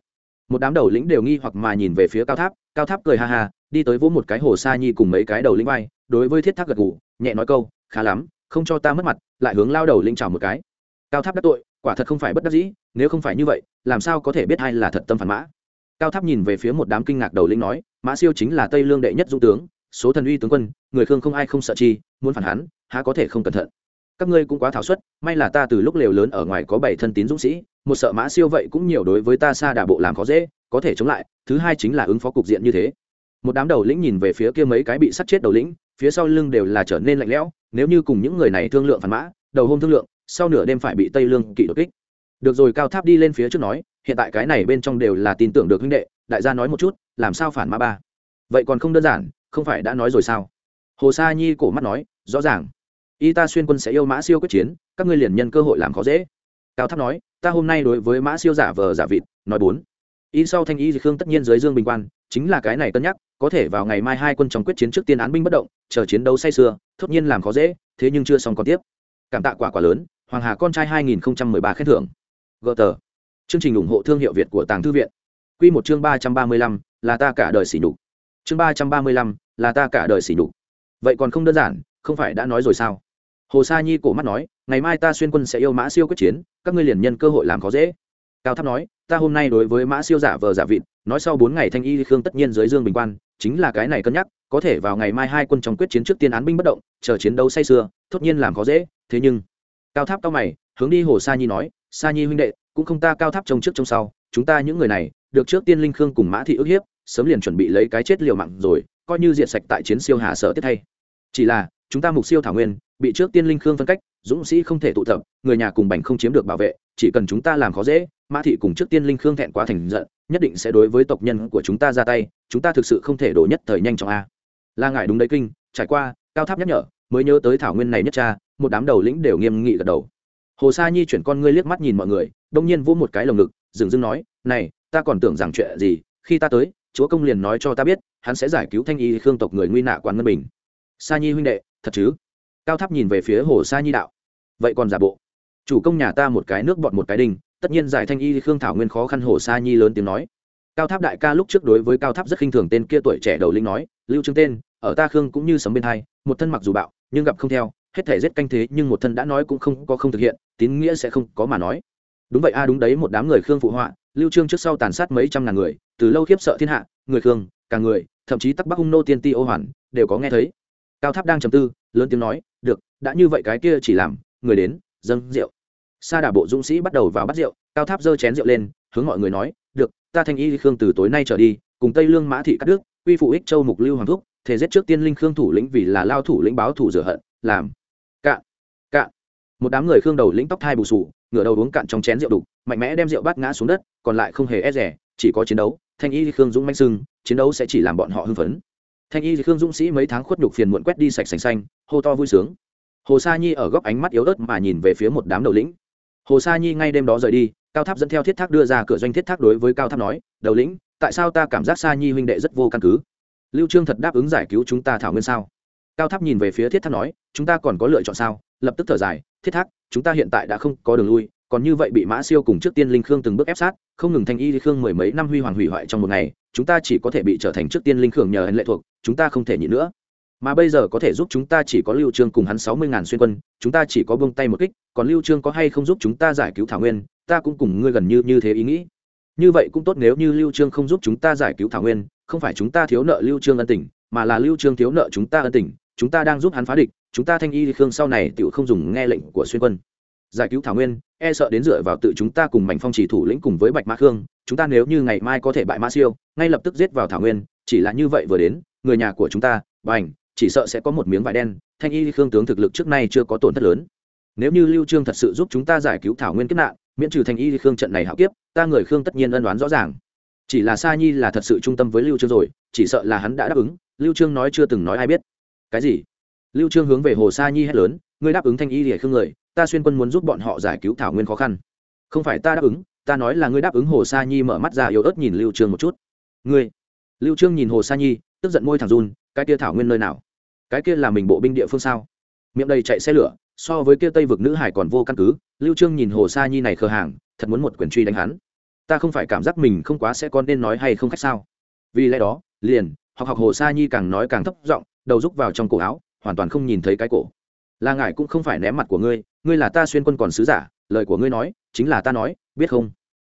Speaker 1: Một đám đầu lĩnh đều nghi hoặc mà nhìn về phía cao tháp cao tháp cười ha ha, đi tới vỗ một cái hồ sa nhi cùng mấy cái đầu lĩnh vai, đối với thiết tháp gật gù, nhẹ nói câu, khá lắm, không cho ta mất mặt, lại hướng lao đầu lĩnh chào một cái. Cao tháp đắc tội, quả thật không phải bất đắc dĩ, nếu không phải như vậy, làm sao có thể biết ai là thật tâm phản mã? Cao tháp nhìn về phía một đám kinh ngạc đầu lĩnh nói, mã siêu chính là tây lương đệ nhất dũng tướng, số thần uy tướng quân, người khương không ai không sợ chi, muốn phản hắn, há có thể không cẩn thận. Các ngươi cũng quá thảo suất, may là ta từ lúc lều lớn ở ngoài có bảy thân tín dũng sĩ, một sợ mã siêu vậy cũng nhiều đối với ta xa đà bộ làm khó dễ, có thể chống lại, thứ hai chính là ứng phó cục diện như thế. Một đám đầu lĩnh nhìn về phía kia mấy cái bị sắt chết đầu lĩnh, phía sau lưng đều là trở nên lạnh lẽo, nếu như cùng những người này thương lượng phản mã, đầu hôm thương lượng, sau nửa đêm phải bị tây lương kỵ đột kích. Được rồi, cao tháp đi lên phía trước nói hiện tại cái này bên trong đều là tin tưởng được huynh đệ, đại gia nói một chút, làm sao phản mã ba? Vậy còn không đơn giản, không phải đã nói rồi sao? Hồ sa nhi cổ mắt nói, rõ ràng. Y ta xuyên quân sẽ yêu mã siêu quyết chiến, các ngươi liền nhân cơ hội làm khó dễ. Cao tháp nói, ta hôm nay đối với mã siêu giả vờ giả vịt, nói bốn. Y sau thanh y thì khương tất nhiên dưới dương bình quan, chính là cái này cân nhắc, có thể vào ngày mai hai quân trong quyết chiến trước tiên án binh bất động, chờ chiến đấu say sưa, thốt nhiên làm khó dễ, thế nhưng chưa xong còn tiếp. Cảm tạ quả quả lớn, hoàng hà con trai 2013 khen thưởng. Gỡ tờ chương trình ủng hộ thương hiệu việt của tàng thư viện. Quy một chương ba trăm ba mươi lăm, là ta cả đời sỉ nhục. Chương ba trăm ba mươi lăm, là ta cả đời sỉ nhục. Vậy còn không đơn giản, không phải đã nói rồi sao? Hồ sa nhi cổ mắt nói, ngày mai ta xuyên quân sẽ yêu mã siêu quyết chiến, các ngươi liền nhân cơ hội làm khó dễ. Cao tháp nói, ta hôm nay đối với mã siêu giả vờ giả vịt, nói sau bốn ngày thanh y khương tất nhiên dưới dương bình quan, chính là cái này cân nhắc, có thể vào ngày mai hai quân trong quyết chiến trước tiên án binh bất động, chờ chiến đấu say sưa tất nhiên làm khó dễ, thế nhưng cao tháp cao mày, hướng đi hồ sa nhi nói, sa nhi huynh đệ cũng không ta cao tháp trông trước trông sau, chúng ta những người này, được trước tiên linh khương cùng mã thị ức hiếp, sớm liền chuẩn bị lấy cái chết liều mạng rồi, coi như diệt sạch tại chiến siêu hà sở tiếp thay. Chỉ là, chúng ta mục siêu thảo nguyên, bị trước tiên linh khương phân cách, dũng sĩ không thể tụ tập, người nhà cùng bành không chiếm được bảo vệ, chỉ cần chúng ta làm khó dễ, mã thị cùng trước tiên linh khương thẹn quá thành giận, nhất định sẽ đối với tộc nhân của chúng ta ra tay, chúng ta thực sự không thể đổ nhất thời nhanh chóng a. La ngại đúng đấy kinh, trải qua, cao tháp nhắc nhở, mới nhớ tới thảo nguyên này nhất cha, một đám đầu lĩnh đều nghiêm nghị gật đầu hồ sa nhi chuyển con ngươi liếc mắt nhìn mọi người, đông nhiên vỗ một cái lồng ngực, dừng dưng nói, này, ta còn tưởng rằng chuyện gì, khi ta tới, chúa công liền nói cho ta biết, hắn sẽ giải cứu thanh y khương tộc người nguy nạ quán ngân bình. Sa nhi huynh đệ, thật chứ? Cao tháp nhìn về phía hồ sa nhi đạo. Vậy còn giả bộ? Chủ công nhà ta một cái nước bọt một cái đinh, tất nhiên giải thanh y khương thảo nguyên khó khăn. Hồ sa nhi lớn tiếng nói. Cao tháp đại ca lúc trước đối với cao tháp rất khinh thường, tên kia tuổi trẻ đầu linh nói, lưu trương tên, ở ta khương cũng như sấm bên hai, một thân mặc dù bạo, nhưng gặp không theo hết thể giết canh thế nhưng một thân đã nói cũng không có không thực hiện, tín nghĩa sẽ không có mà nói. Đúng vậy, a, đúng đấy, một đám người khương phụ họa, lưu trương trước sau tàn sát mấy trăm ngàn người, từ lâu khiếp sợ thiên hạ, người khương, cả người, thậm chí tắc bắc hung nô tiên ti ô hoàn, đều có nghe thấy. Cao tháp đang trầm tư, lớn tiếng nói, được, đã như vậy cái kia chỉ làm, người đến, dâng rượu. Sa đà bộ dũng sĩ bắt đầu vào bắt rượu, cao tháp giơ chén rượu lên, hướng mọi người nói, được, ta thanh y khương từ tối nay trở đi, cùng tây lương mã thị cắt đức uy phụ ích châu mục lưu hoàng thúc thể giết trước tiên linh khương thủ lĩnh vì là lao thủ lĩnh báo thủ rửa hận, làm một đám người khương đầu lĩnh tóc thai bù sù, ngửa đầu uống cạn trong chén rượu đục, mạnh mẽ đem rượu bát ngã xuống đất, còn lại không hề e rẻ chỉ có chiến đấu. Thanh y khương dũng manh sưng, chiến đấu sẽ chỉ làm bọn họ hưng phấn. Thanh y khương dũng sĩ mấy tháng khuất nhục phiền muộn quét đi sạch sành xanh, hô to vui sướng. Hồ sa nhi ở góc ánh mắt yếu ớt mà nhìn về phía một đám đầu lĩnh. Hồ sa nhi ngay đêm đó rời đi, cao tháp dẫn theo thiết thác đưa ra cửa doanh thiết thác đối với cao tháp nói, đầu lĩnh, tại sao ta cảm giác sa nhi huynh đệ rất vô căn cứ? Lưu trương thật đáp ứng giải cứu chúng ta thảo nguyên sao? Cao tháp nhìn về phía thiết thác nói, chúng ta còn có lựa chọn sao? Lập tức thở dài thiết thác chúng ta hiện tại đã không có đường lui còn như vậy bị mã siêu cùng trước tiên linh khương từng bước ép sát không ngừng thanh y khương mười mấy năm huy hoàng hủy hoại trong một ngày chúng ta chỉ có thể bị trở thành trước tiên linh khương nhờ hắn lệ thuộc chúng ta không thể nhịn nữa mà bây giờ có thể giúp chúng ta chỉ có lưu trương cùng hắn sáu mươi ngàn xuyên quân chúng ta chỉ có buông tay một kích còn lưu trương có hay không giúp chúng ta giải cứu thảo nguyên ta cũng cùng ngươi gần như như thế ý nghĩ như vậy cũng tốt nếu như lưu trương không giúp chúng ta giải cứu thảo nguyên không phải chúng ta thiếu nợ lưu trương ân tình mà là lưu trương thiếu nợ chúng ta ân tình chúng ta đang giúp hắn phá địch chúng ta thanh y khương sau này tự không dùng nghe lệnh của xuyên quân. Giải cứu thảo nguyên e sợ đến dựa vào tự chúng ta cùng mảnh phong chỉ thủ lĩnh cùng với bạch mã khương, chúng ta nếu như ngày mai có thể bại mã siêu, ngay lập tức giết vào thảo nguyên, chỉ là như vậy vừa đến, người nhà của chúng ta, bành, chỉ sợ sẽ có một miếng vải đen, thanh y khương tướng thực lực trước nay chưa có tổn thất lớn. Nếu như lưu trương thật sự giúp chúng ta giải cứu thảo nguyên kiếp nạn, miễn trừ thanh y khương trận này hạo kiếp, ta người khương tất nhiên ân đoán rõ ràng. Chỉ là sa nhi là thật sự trung tâm với lưu trương rồi, chỉ sợ là hắn đã đáp ứng, lưu trương nói chưa từng nói ai biết. Cái gì? Lưu trương hướng về hồ sa nhi hét lớn, ngươi đáp ứng thanh y lìa khương người, ta xuyên quân muốn giúp bọn họ giải cứu thảo nguyên khó khăn. Không phải ta đáp ứng, ta nói là ngươi đáp ứng hồ sa nhi mở mắt ra yếu ớt nhìn lưu trương một chút. Ngươi? Lưu trương nhìn hồ sa nhi, tức giận môi thẳng run, cái kia thảo nguyên nơi nào? Cái kia là mình bộ binh địa phương sao? Miệng đầy chạy xe lửa, so với kia tây vực nữ hải còn vô căn cứ. Lưu trương nhìn hồ sa nhi này khờ hàng, thật muốn một quyền truy đánh hắn. Ta không phải cảm giác mình không quá sẽ con nên nói hay không khách sao? Vì lẽ đó, liền, học học hồ sa nhi càng nói càng thấp giọng, đầu rúc vào trong cổ áo hoàn toàn không nhìn thấy cái cổ. Là ngài cũng không phải ném mặt của ngươi ngươi là ta xuyên quân còn sứ giả, lời của ngươi nói, chính là ta nói, biết không?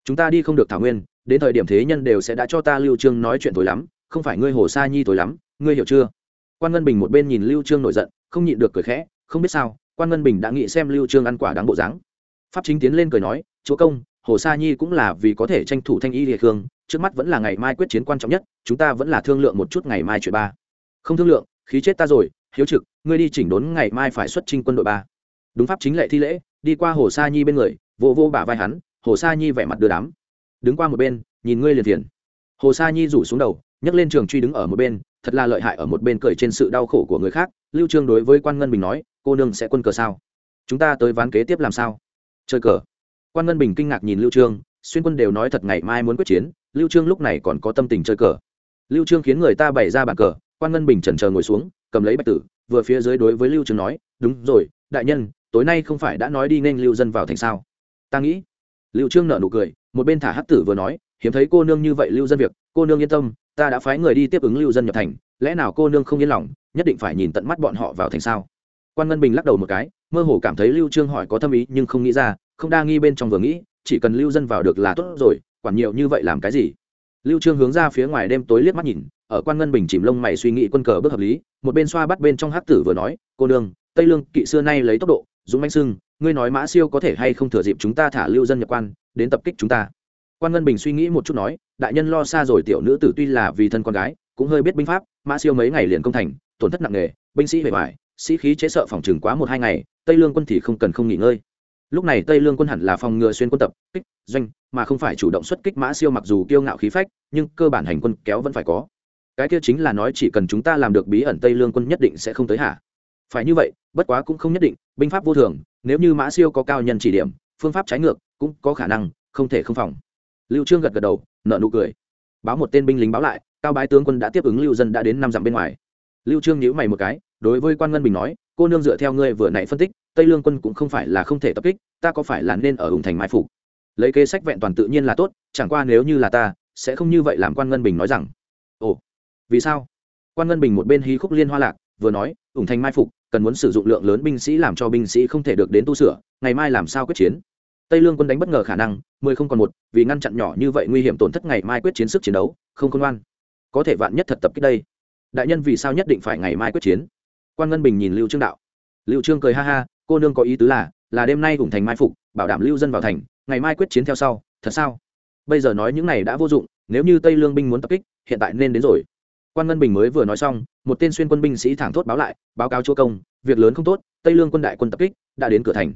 Speaker 1: Chúng ta đi không được thảo nguyên, đến thời điểm thế nhân đều sẽ đã cho ta lưu trương nói chuyện tối lắm, không phải ngươi hồ sa nhi tối lắm, ngươi hiểu chưa? Quan ngân bình một bên nhìn lưu trương nổi giận, không nhịn được cười khẽ, không biết sao, quan ngân bình đã nghĩ xem lưu trương ăn quả đáng bộ dáng. Pháp chính tiến lên cười nói, chúa công, hồ sa nhi cũng là vì có thể tranh thủ thanh y địa khương trước mắt vẫn là ngày mai quyết chiến quan trọng nhất, chúng ta vẫn là thương lượng một chút ngày mai chuyện ba. Không thương lượng, khí chết ta rồi hiếu trực, ngươi đi chỉnh đốn ngày mai phải xuất trinh quân đội ba. Đúng pháp chính lệ thi lễ, đi qua hồ sa nhi bên người vô vô bả vai hắn, hồ sa nhi vẻ mặt đưa đám. Đứng qua một bên, nhìn ngươi liền thiền hồ sa nhi rủ xuống đầu, nhấc lên trường truy đứng ở một bên, thật là lợi hại ở một bên cười trên sự đau khổ của người khác. Lưu trương đối với quan ngân bình nói, cô nương sẽ quân cờ sao? Chúng ta tới ván kế tiếp làm sao? Chơi cờ. Quan ngân bình kinh ngạc nhìn lưu trương, xuyên quân đều nói thật ngày mai muốn quyết chiến, lưu trương lúc này còn có tâm tình chơi cờ. Lưu trương khiến người ta bày ra bàn cờ, quan ngân bình chần chờ ngồi xuống cầm lấy bạch tử, vừa phía dưới đối với lưu trường nói, đúng rồi, đại nhân, tối nay không phải đã nói đi nên lưu dân vào thành sao? Ta nghĩ. Lưu trương nở nụ cười, một bên thả hắc tử vừa nói, hiếm thấy cô nương như vậy lưu dân việc, cô nương yên tâm, ta đã phái người đi tiếp ứng lưu dân nhập thành, lẽ nào cô nương không yên lòng, nhất định phải nhìn tận mắt bọn họ vào thành sao? Quan ngân bình lắc đầu một cái, mơ hồ cảm thấy lưu trương hỏi có tâm ý nhưng không nghĩ ra, không đa nghi bên trong vừa nghĩ, chỉ cần lưu dân vào được là tốt rồi, quản nhiều như vậy làm cái gì? Lưu trương hướng ra phía ngoài đêm tối liếc mắt nhìn ở quan ngân bình chìm lông mày suy nghĩ quân cờ bước hợp lý, một bên xoa bắt bên trong hắc tử vừa nói, cô nương, tây lương, kỵ xưa nay lấy tốc độ, dũng manh sưng, ngươi nói mã siêu có thể hay không thừa dịp chúng ta thả lưu dân nhập quan, đến tập kích chúng ta? Quan ngân bình suy nghĩ một chút nói, đại nhân lo xa rồi, tiểu nữ tử tuy là vì thân con gái, cũng hơi biết binh pháp, mã siêu mấy ngày liền công thành, tổn thất nặng nề, binh sĩ bề ngoài, sĩ khí chế sợ phòng trừng quá một hai ngày, tây lương quân thì không cần không nghỉ ngơi. Lúc này tây lương quân hẳn là phòng ngừa xuyên quân tập, kích doanh, mà không phải chủ động xuất kích mã siêu mặc dù kiêu ngạo khí phách, nhưng cơ bản hành quân kéo vẫn phải có cái kia chính là nói chỉ cần chúng ta làm được bí ẩn tây lương quân nhất định sẽ không tới hạ phải như vậy, bất quá cũng không nhất định, binh pháp vô thường, nếu như mã siêu có cao nhân chỉ điểm, phương pháp trái ngược cũng có khả năng, không thể không phòng. Lưu trương gật gật đầu nợ nụ cười. Báo một tên binh lính báo lại, cao bái tướng quân đã tiếp ứng lưu dân đã đến năm dặm bên ngoài. Lưu trương nhíu mày một cái, đối với quan ngân bình nói, cô nương dựa theo ngươi vừa nãy phân tích, tây lương quân cũng không phải là không thể tập kích, ta có phải là nên ở hùng thành mai phục? Lấy kế sách vẹn toàn tự nhiên là tốt, chẳng qua nếu như là ta, sẽ không như vậy làm quan ngân bình nói rằng. Ồ vì sao? Quan ngân bình một bên hí khúc liên hoa lạc, vừa nói, ủng thành mai phục, cần muốn sử dụng lượng lớn binh sĩ làm cho binh sĩ không thể được đến tu sửa, ngày mai làm sao quyết chiến? Tây lương quân đánh bất ngờ khả năng, mười không còn một, vì ngăn chặn nhỏ như vậy nguy hiểm tổn thất ngày mai quyết chiến sức chiến đấu, không công ngoan. Có thể vạn nhất thật tập kích đây. Đại nhân vì sao nhất định phải ngày mai quyết chiến? Quan ngân bình nhìn lưu trương đạo. Lưu trương cười ha ha, cô nương có ý tứ là là đêm nay ủng thành mai phục, bảo đảm lưu dân vào thành, ngày mai quyết chiến theo sau, thật sao? Bây giờ nói những này đã vô dụng, nếu như tây lương binh muốn tập kích, hiện tại nên đến rồi quan ngân bình mới vừa nói xong, một tên xuyên quân binh sĩ thẳng thốt báo lại, báo cáo chúa công, việc lớn không tốt, tây lương quân đại quân tập kích, đã đến cửa thành.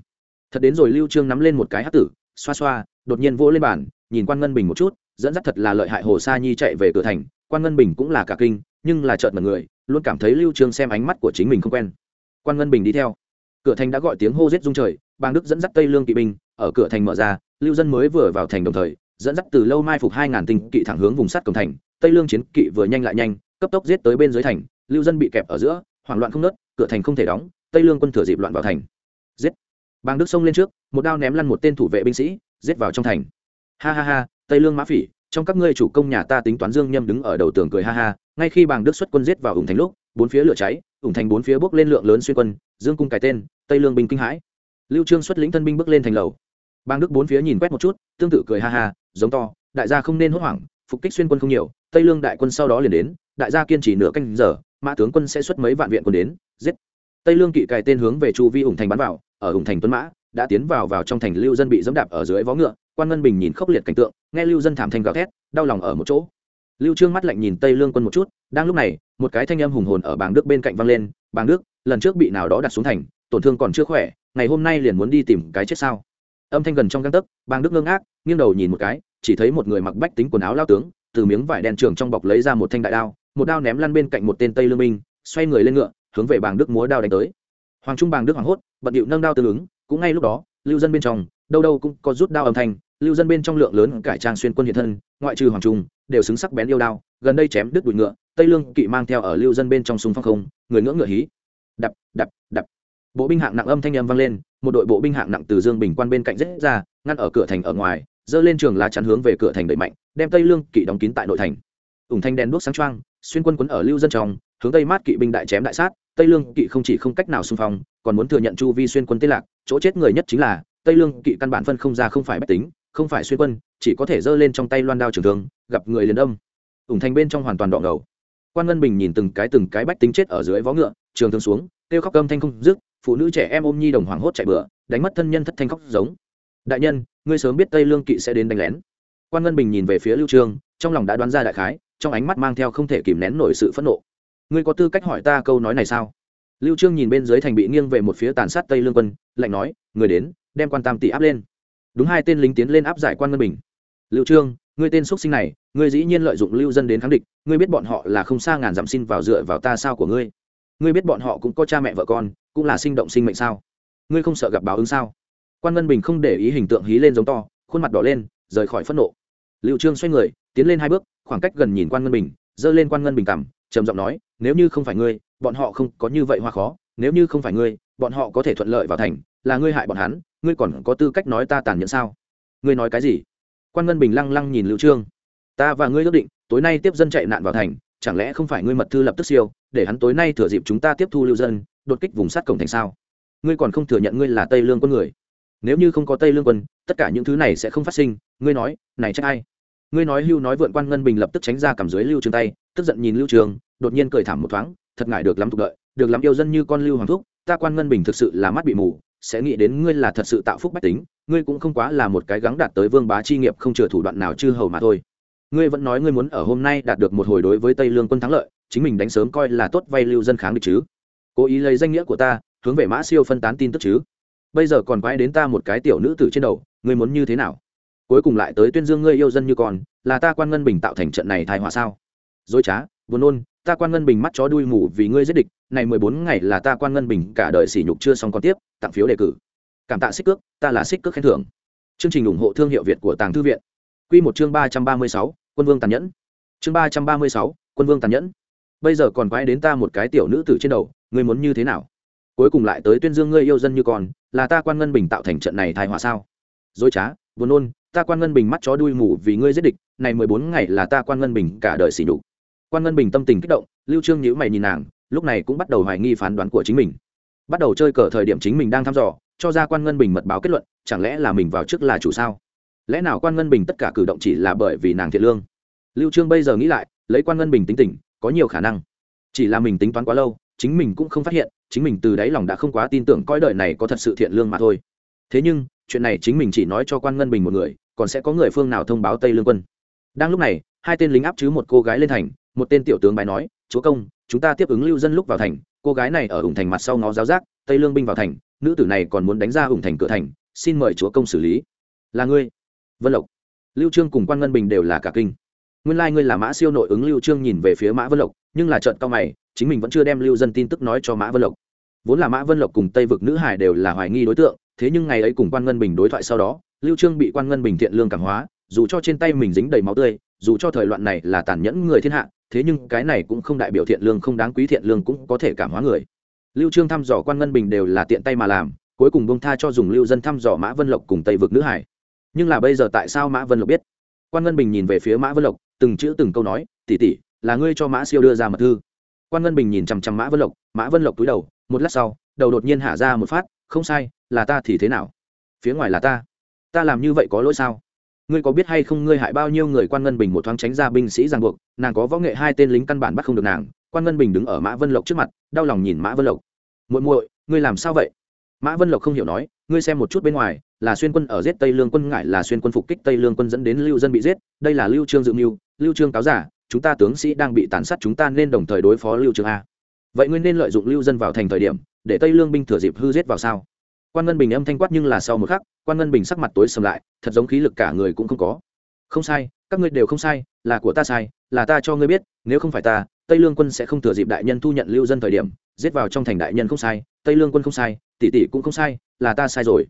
Speaker 1: Thật đến rồi lưu trương nắm lên một cái hắc tử, xoa xoa, đột nhiên vỗ lên bàn, nhìn quan ngân bình một chút, dẫn dắt thật là lợi hại hồ sa nhi chạy về cửa thành, quan ngân bình cũng là cả kinh, nhưng là chợt mật người, luôn cảm thấy lưu trương xem ánh mắt của chính mình không quen. Quan ngân bình đi theo. Cửa thành đã gọi tiếng hô giết rung trời, bang đức dẫn dắt tây lương kỵ binh, ở cửa thành mở ra, lưu dân mới vừa vào thành đồng thời, dẫn dắt từ lâu mai phục hai ngàn tinh kỵ thẳng hướng vùng sắt cổng thành, tây lương chiến kỵ vừa nhanh lại nhanh cấp tốc giết tới bên dưới thành, lưu dân bị kẹp ở giữa, hoảng loạn không nớt, cửa thành không thể đóng, tây lương quân thừa dịp loạn vào thành. Giết. Bang đức xông lên trước, một đao ném lăn một tên thủ vệ binh sĩ, giết vào trong thành. Ha ha ha, tây lương mã phỉ, trong các ngươi chủ công nhà ta tính toán dương nhâm đứng ở đầu tường cười ha ha, ngay khi bàng đức xuất quân giết vào ủng thành lúc, bốn phía lửa cháy ủng thành bốn phía bước lên lượng lớn xuyên quân, dương cung cài tên, tây lương binh kinh hãi. Lưu trương xuất lĩnh thân binh bước lên thành lầu. Bàng đức bốn phía nhìn quét một chút, tương tự cười ha ha, giống to, đại gia không nên hốt hoảng, phục kích xuyên quân không nhiều, tây lương đại quân sau đó liền đến đại gia kiên trì nửa canh giờ, mã tướng quân sẽ xuất mấy vạn viện quân đến, giết. Tây lương kỵ cài tên hướng về chu vi ủng thành bắn vào, ở ủng thành tuấn mã, đã tiến vào vào trong thành lưu dân bị dẫm đạp ở dưới vó ngựa, quan ngân bình nhìn khốc liệt cảnh tượng, nghe lưu dân thảm thanh gào thét, đau lòng ở một chỗ. Lưu trương mắt lạnh nhìn tây lương quân một chút, đang lúc này, một cái thanh âm hùng hồn ở bảng đức bên cạnh vang lên, bảng đức, lần trước bị nào đó đặt xuống thành, tổn thương còn chưa khỏe, ngày hôm nay liền muốn đi tìm cái chết sao? Âm thanh gần trong găng tấc, bảng đức ngơ ngác, nghiêng đầu nhìn một cái, chỉ thấy một người mặc bách tính quần áo lao tướng, từ miếng vải đen trường trong bọc lấy ra một thanh đại đao một đao ném lăn bên cạnh một tên tây lương Minh, xoay người lên ngựa hướng về Bàng đức múa đao đánh tới. Hoàng trung Bàng đức hoảng hốt bận điệu nâng đao tương ứng cũng ngay lúc đó lưu dân bên trong đâu đâu cũng có rút đao âm thanh lưu dân bên trong lượng lớn cải trang xuyên quân hiện thân ngoại trừ hoàng trung đều xứng sắc bén yêu đao gần đây chém đứt đùi ngựa tây lương kỵ mang theo ở lưu dân bên trong súng phong không người ngưỡng ngựa hí. Đập đập đập. Bộ binh hạng nặng âm thanh âm vang lên một đội bộ binh hạng nặng từ dương bình quan bên cạnh rết ra ngăn ở cửa thành ở ngoài dơ lên trường lá chắn hướng về cửa thành đẩy mạnh đem tây lương kỵ đóng kín tại nội thành. Ủng thanh đèn đuốc sáng choang xuyên quân quấn ở lưu dân trong, hướng tây mát kỵ binh đại chém đại sát, tây lương kỵ không chỉ không cách nào xung phong, còn muốn thừa nhận chu vi xuyên quân tê lạc, chỗ chết người nhất chính là, tây lương kỵ căn bản phân không ra không phải bách tính, không phải xuyên quân, chỉ có thể giơ lên trong tay loan đao trường thương, gặp người liền đông ủng thành bên trong hoàn toàn đọn đầu. quan ngân bình nhìn từng cái từng cái bách tính chết ở dưới vó ngựa, trường thương xuống, kêu khóc cơm thanh không dứt, phụ nữ trẻ em ôm nhi đồng hoảng hốt chạy bựa đánh mất thân nhân thất thanh khóc giống. Đại nhân, ngươi sớm biết tây lương kỵ sẽ đến đánh lén. Quan ngân bình nhìn về phía lưu trương trong lòng đã đoán ra đại khái trong ánh mắt mang theo không thể kìm nén nổi sự phẫn nộ. Ngươi có tư cách hỏi ta câu nói này sao? Lưu trương nhìn bên dưới thành bị nghiêng về một phía tàn sát tây lương quân, lạnh nói, người đến, đem quan tam tỷ áp lên. Đúng hai tên lính tiến lên áp giải quan ngân bình. Lưu trương, ngươi tên xuất sinh này, ngươi dĩ nhiên lợi dụng lưu dân đến kháng địch, ngươi biết bọn họ là không xa ngàn dặm xin vào dựa vào ta sao của ngươi? Ngươi biết bọn họ cũng có cha mẹ vợ con, cũng là sinh động sinh mệnh sao? Ngươi không sợ gặp báo ứng sao? Quan ngân bình không để ý hình tượng hí lên giống to, khuôn mặt đỏ lên, rời khỏi phẫn nộ. Lưu trương xoay người tiến lên hai bước, khoảng cách gần nhìn quan ngân bình giơ lên quan ngân bình cảm trầm giọng nói, nếu như không phải ngươi, bọn họ không có như vậy hoa khó. Nếu như không phải ngươi, bọn họ có thể thuận lợi vào thành, là ngươi hại bọn hắn, ngươi còn có tư cách nói ta tàn nhẫn sao? Ngươi nói cái gì? Quan ngân bình lăng lăng nhìn lưu trương. Ta và ngươi ước định, tối nay tiếp dân chạy nạn vào thành, chẳng lẽ không phải ngươi mật thư lập tức siêu, để hắn tối nay thừa dịp chúng ta tiếp thu lưu dân, đột kích vùng sát cổng thành sao? Ngươi còn không thừa nhận ngươi là tây lương quân người. Nếu như không có tây lương quân, tất cả những thứ này sẽ không phát sinh. Ngươi nói, này trách ai? Ngươi nói hưu nói vượn quan ngân bình lập tức tránh ra cầm dưới lưu trường tay, tức giận nhìn lưu trường, đột nhiên cười thảm một thoáng, thật ngại được lắm tục đợi, được lắm yêu dân như con lưu hoàng thúc, ta quan ngân bình thực sự là mắt bị mù, sẽ nghĩ đến ngươi là thật sự tạo phúc bách tính, ngươi cũng không quá là một cái gắng đạt tới vương bá chi nghiệp không chừa thủ đoạn nào chư hầu mà thôi. Ngươi vẫn nói ngươi muốn ở hôm nay đạt được một hồi đối với tây lương quân thắng lợi, chính mình đánh sớm coi là tốt vay lưu dân kháng địch chứ. Cố ý lấy danh nghĩa của ta, hướng về mã siêu phân tán tin tức chứ. Bây giờ còn quay đến ta một cái tiểu nữ tử trên đầu, ngươi muốn như thế nào? Cuối cùng lại tới tuyên dương ngươi yêu dân như còn là ta quan ngân bình tạo thành trận này thai họa sao? Dối trá, buồn nôn, ta quan ngân bình mắt chó đuôi ngủ vì ngươi giết địch, này mười bốn ngày là ta quan ngân bình cả đời sỉ nhục chưa xong còn tiếp, tặng phiếu đề cử. Cảm tạ xích cước, ta là xích cước khen thưởng. Chương trình ủng hộ thương hiệu việt của tàng thư viện. Q một chương ba trăm ba mươi sáu, quân vương tàn nhẫn. Chương ba trăm ba mươi sáu, quân vương tàn nhẫn. Bây giờ còn quay đến ta một cái tiểu nữ tử trên đầu, ngươi muốn như thế nào? Cuối cùng lại tới tuyên dương ngươi yêu dân như con, là ta quan ngân bình tạo thành trận này thai họa sao? Dối trá buồn nôn, ta quan ngân bình mắt chó đuôi mù vì ngươi giết địch, này mười bốn ngày là ta quan ngân bình cả đời xỉ đục quan ngân bình tâm tình kích động, lưu trương nhíu mày nhìn nàng, lúc này cũng bắt đầu hoài nghi phán đoán của chính mình. Bắt đầu chơi cờ thời điểm chính mình đang thăm dò, cho ra quan ngân bình mật báo kết luận, chẳng lẽ là mình vào trước là chủ sao? Lẽ nào quan ngân bình tất cả cử động chỉ là bởi vì nàng thiện lương? Lưu trương bây giờ nghĩ lại, lấy quan ngân bình tính tình, có nhiều khả năng. Chỉ là mình tính toán quá lâu, chính mình cũng không phát hiện, chính mình từ đáy lòng đã không quá tin tưởng coi đời này có thật sự thiện lương mà thôi. Thế nhưng chuyện này chính mình chỉ nói cho quan ngân bình một người, còn sẽ có người phương nào thông báo tây lương quân. Đang lúc này, hai tên lính áp chứ một cô gái lên thành, một tên tiểu tướng bài nói, chúa công, chúng ta tiếp ứng lưu dân lúc vào thành, cô gái này ở ủng thành mặt sau ngó giáo giác, tây lương binh vào thành, nữ tử này còn muốn đánh ra ủng thành cửa thành, xin mời chúa công xử lý. Là ngươi? Vân lộc. Lưu trương cùng quan ngân bình đều là cả kinh. Nguyên lai like ngươi là mã siêu nội ứng lưu trương nhìn về phía mã vân lộc, nhưng là trận cao mày, chính mình vẫn chưa đem lưu dân tin tức nói cho mã vân lộc. Vốn là mã vân lộc cùng tây vực nữ hải đều là hoài nghi đối tượng thế nhưng ngày ấy cùng quan ngân bình đối thoại sau đó, lưu trương bị quan ngân bình thiện lương cảm hóa, dù cho trên tay mình dính đầy máu tươi, dù cho thời loạn này là tàn nhẫn người thiên hạ, thế nhưng cái này cũng không đại biểu thiện lương không đáng quý, thiện lương cũng có thể cảm hóa người. Lưu trương thăm dò quan ngân bình đều là tiện tay mà làm, cuối cùng bông tha cho dùng lưu dân thăm dò mã vân lộc cùng tây vực nữ hải. Nhưng là bây giờ tại sao mã vân lộc biết? Quan ngân bình nhìn về phía mã vân lộc, từng chữ từng câu nói tỉ tỉ là ngươi cho mã siêu đưa ra mật thư. Quan ngân bình nhìn chằm chằm mã vân lộc, mã vân lộc túi đầu, một lát sau, đầu đột nhiên hạ ra một phát không sai, là ta thì thế nào? Phía ngoài là ta. Ta làm như vậy có lỗi sao? Ngươi có biết hay không ngươi hại bao nhiêu người quan ngân bình một thoáng tránh ra binh sĩ ràng buộc, nàng có võ nghệ hai tên lính căn bản bắt không được nàng. Quan ngân bình đứng ở mã vân lộc trước mặt, đau lòng nhìn mã vân lộc. Muội muội, ngươi làm sao vậy? Mã vân lộc không hiểu nói, ngươi xem một chút bên ngoài, là xuyên quân ở giết tây lương quân ngại là xuyên quân phục kích tây lương quân dẫn đến lưu dân bị giết, đây là lưu trương dự mưu. Lưu trương cáo giả, chúng ta tướng sĩ đang bị tàn sát chúng ta nên đồng thời đối phó lưu trương a. Vậy ngươi nên lợi dụng lưu dân vào thành thời điểm để tây lương binh thừa dịp hư giết vào sao quan ngân bình âm thanh quát nhưng là sau một khắc quan ngân bình sắc mặt tối sầm lại thật giống khí lực cả người cũng không có không sai các ngươi đều không sai là của ta sai là ta cho ngươi biết nếu không phải ta tây lương quân sẽ không thừa dịp đại nhân thu nhận lưu dân thời điểm giết vào trong thành đại nhân không sai tây lương quân không sai tỷ tỷ cũng không sai là ta sai rồi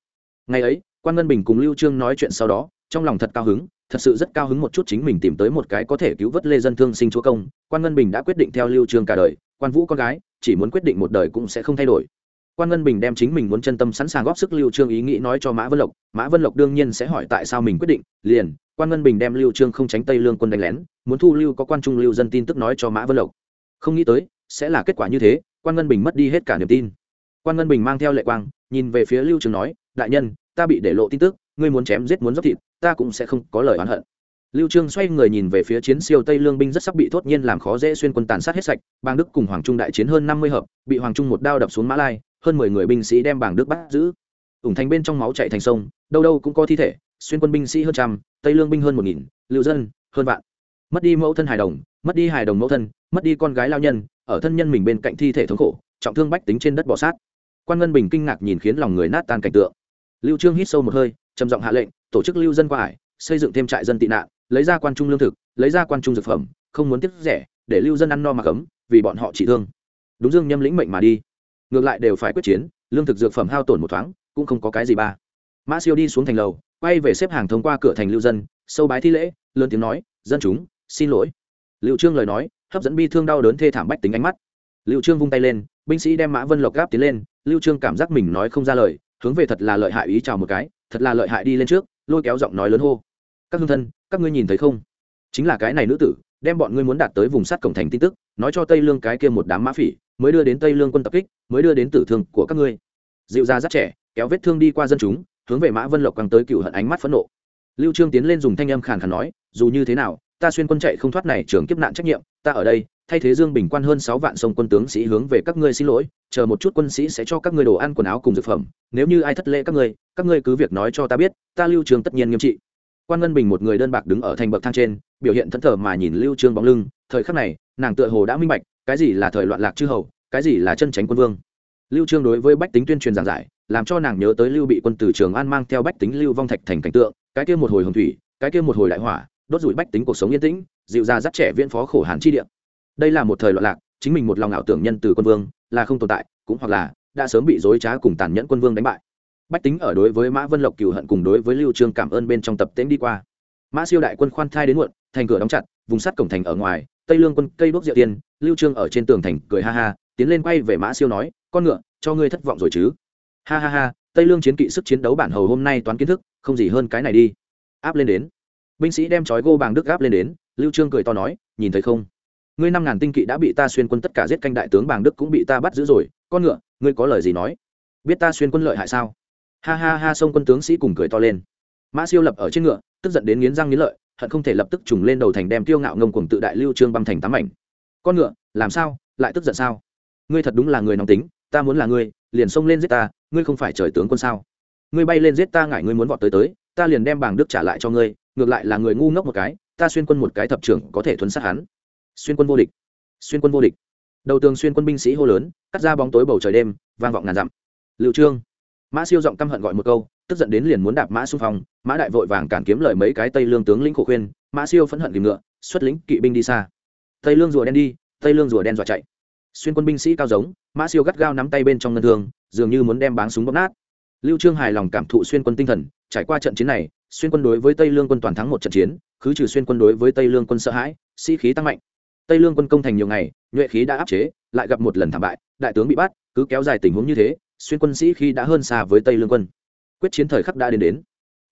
Speaker 1: ngày ấy quan ngân bình cùng lưu trương nói chuyện sau đó trong lòng thật cao hứng thật sự rất cao hứng một chút chính mình tìm tới một cái có thể cứu vớt lê dân thương sinh chúa công quan ngân bình đã quyết định theo lưu trương cả đời quan vũ con gái chỉ muốn quyết định một đời cũng sẽ không thay đổi. Quan ngân bình đem chính mình muốn chân tâm sẵn sàng góp sức lưu trương ý nghĩ nói cho mã vân lộc. Mã vân lộc đương nhiên sẽ hỏi tại sao mình quyết định, liền, quan ngân bình đem lưu trương không tránh tây lương quân đánh lén, muốn thu lưu có quan trung lưu dân tin tức nói cho mã vân lộc. Không nghĩ tới, sẽ là kết quả như thế, quan ngân bình mất đi hết cả niềm tin. Quan ngân bình mang theo lệ quang, nhìn về phía lưu trương nói, đại nhân, ta bị để lộ tin tức, ngươi muốn chém giết muốn dốc thịt, ta cũng sẽ không có lời oán hận lưu trương xoay người nhìn về phía chiến siêu tây lương binh rất sắp bị thốt nhiên làm khó dễ xuyên quân tàn sát hết sạch bang đức cùng hoàng trung đại chiến hơn 50 hợp, bị hoàng trung một đao đập xuống mã lai, hơn 10 người binh sĩ đem bảng đức bắt giữ. Ủng thành bên trong máu chảy thành sông, đâu đâu cũng có thi thể, xuyên quân binh sĩ hơn trăm, tây lương binh hơn một nghìn, lưu dân, hơn vạn. Mất đi mẫu thân hài đồng, mất đi hài đồng mẫu thân, mất đi con gái lao nhân, ở thân nhân mình bên cạnh thi thể thống khổ, trọng thương bách tính trên đất bỏ sát. Quan ngân bình kinh ngạc nhìn khiến lòng người nát tan cảnh tượng. Lưu trương hít sâu một hơi, trầm giọng hạ lệnh, tổ chức lưu dân qua ải xây dựng thêm trại dân tị nạn lấy ra quan trung lương thực, lấy ra quan trung dược phẩm, không muốn tiếp rẻ, để lưu dân ăn no mà cấm, vì bọn họ chỉ thương. Đúng dương nhâm lĩnh mệnh mà đi. Ngược lại đều phải quyết chiến, lương thực dược phẩm hao tổn một thoáng, cũng không có cái gì ba. Mã siêu đi xuống thành lầu, quay về xếp hàng thông qua cửa thành lưu dân, sâu bái thi lễ, lớn tiếng nói, dân chúng, xin lỗi. Liệu trương lời nói, hấp dẫn bi thương đau đớn thê thảm bách tính ánh mắt. Liệu trương vung tay lên, binh sĩ đem mã vân lộc gáp tiến lên, lưu trương cảm giác mình nói không ra lời, hướng về thật là lợi hại ý chào một cái, thật là lợi hại đi lên trước, lôi kéo giọng nói lớn hô các hương thân, các ngươi nhìn thấy không? Chính là cái này nữ tử, đem bọn ngươi muốn đạt tới vùng sắt cổng thành tin tức, nói cho tây lương cái kia một đám mã phỉ, mới đưa đến tây lương quân tập kích, mới đưa đến tử thương của các ngươi. Dịu ra rất trẻ, kéo vết thương đi qua dân chúng, hướng về mã vân lộc càng tới cựu hận ánh mắt phẫn nộ. Lưu trương tiến lên dùng thanh âm khàn khàn nói, dù như thế nào, ta xuyên quân chạy không thoát này trường kiếp nạn trách nhiệm, ta ở đây, thay thế dương bình quan hơn sáu vạn sông quân tướng sĩ hướng về các ngươi xin lỗi, chờ một chút quân sĩ sẽ cho các ngươi đồ ăn quần áo cùng dược phẩm, nếu như ai thất lễ các ngươi các ngươi cứ việc nói cho ta biết, ta lưu trương tất nhiên nghiêm trị quan ngân bình một người đơn bạc đứng ở thành bậc thang trên, biểu hiện thẫn thờ mà nhìn lưu trương bóng lưng. Thời khắc này, nàng tựa hồ đã minh bạch, cái gì là thời loạn lạc chư hầu, cái gì là chân tránh quân vương. Lưu trương đối với bách tính tuyên truyền giảng giải, làm cho nàng nhớ tới lưu bị quân từ trường an mang theo bách tính lưu vong thạch thành cảnh tượng, cái kia một hồi hồng thủy, cái kia một hồi đại hỏa, đốt rủi bách tính cuộc sống yên tĩnh, dịu ra dắt trẻ viễn phó khổ hàn chi địa. Đây là một thời loạn lạc, chính mình một lòng ảo tưởng nhân từ quân vương, là không tồn tại, cũng hoặc là đã sớm bị dối trá cùng tàn nhẫn quân vương đánh bại bách tính ở đối với mã vân lộc cựu hận cùng đối với lưu trương cảm ơn bên trong tập tễnh đi qua. Mã siêu đại quân khoan thai đến muộn, thành cửa đóng chặt, vùng sắt cổng thành ở ngoài, tây lương quân cây đốt diệu tiên, lưu trương ở trên tường thành cười ha ha, tiến lên quay về mã siêu nói, con ngựa, cho ngươi thất vọng rồi chứ. Ha ha ha, tây lương chiến kỵ sức chiến đấu bản hầu hôm nay toán kiến thức, không gì hơn cái này đi. Áp lên đến. Binh sĩ đem trói gô bàng đức áp lên đến, lưu trương cười to nói, nhìn thấy không? Ngươi năm ngàn tinh kỵ đã bị ta xuyên quân tất cả giết canh đại tướng bàng đức cũng bị ta bắt giữ rồi, con ngựa, ngươi có lời gì nói? Biết ta xuyên quân lợi hại sao? Ha ha ha Sông quân tướng sĩ cùng cười to lên. Mã siêu lập ở trên ngựa, tức giận đến nghiến răng nghiến lợi, hận không thể lập tức trùng lên đầu thành đem tiêu ngạo ngông cuồng tự đại lưu trương băng thành tám ảnh. con ngựa, làm sao? Lại tức giận sao? Ngươi thật đúng là người nóng tính, ta muốn là ngươi, liền xông lên giết ta, ngươi không phải trời tướng quân sao? Ngươi bay lên giết ta ngại ngươi muốn vọt tới tới, ta liền đem bảng đức trả lại cho ngươi, ngược lại là người ngu ngốc một cái, ta xuyên quân một cái thập trưởng có thể thuấn sát hắn. Xuyên quân vô địch. Xuyên quân vô địch. Đầu tường xuyên quân binh sĩ hô lớn, cắt ra bóng tối bầu trời đêm, vang vọng ngàn dặm. Liệu trương mã siêu giọng căm hận gọi một câu, tức giận đến liền muốn đạp mã xung phong. Mã đại vội vàng cản kiếm lời mấy cái tây lương tướng lĩnh khổ khuyên. Mã siêu phẫn hận tìm ngựa, xuất lĩnh kỵ binh đi xa. Tây lương rùa đen đi, tây lương rùa đen dọa chạy. Xuyên quân binh sĩ cao giống, mã siêu gắt gao nắm tay bên trong ngân thương, dường như muốn đem báng súng bóp nát. Lưu trương hài lòng cảm thụ xuyên quân tinh thần, trải qua trận chiến này, xuyên quân đối với tây lương quân toàn thắng một trận chiến, khứ trừ xuyên quân đối với tây lương quân sợ hãi, sĩ khí tăng mạnh. Tây lương quân công thành nhiều ngày, nhuệ khí đã áp chế, lại gặp một lần thảm bại, đại tướng bị bắt, cứ kéo dài tình huống như thế xuyên quân sĩ khi đã hơn xa với tây lương quân. Quyết chiến thời khắc đã đến đến.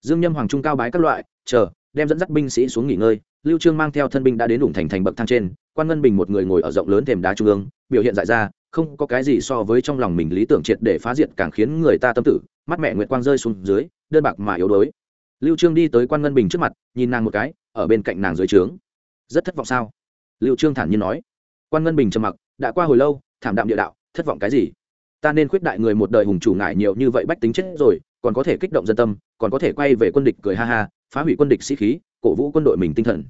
Speaker 1: Dương nhâm hoàng trung cao bái các loại, chờ, đem dẫn dắt binh sĩ xuống nghỉ ngơi. Lưu trương mang theo thân binh đã đến đủng thành thành bậc thang trên. Quan ngân bình một người ngồi ở rộng lớn thềm đá trung ương, biểu hiện dại ra, không có cái gì so với trong lòng mình lý tưởng triệt để phá diệt càng khiến người ta tâm tử. Mắt mẹ nguyệt quang rơi xuống dưới, đơn bạc mà yếu đuối. Lưu trương đi tới quan ngân bình trước mặt, nhìn nàng một cái, ở bên cạnh nàng dưới trướng. Rất thất vọng sao? Lưu trương thản nhiên nói. Quan ngân bình trầm mặc, đã qua hồi lâu, thảm đạm địa đạo, thất vọng cái gì? Ta nên khuyết đại người một đời hùng chủ ngại nhiều như vậy bách tính chết rồi, còn có thể kích động dân tâm, còn có thể quay về quân địch cười ha ha, phá hủy quân địch sĩ khí, cổ vũ quân đội mình tinh thần.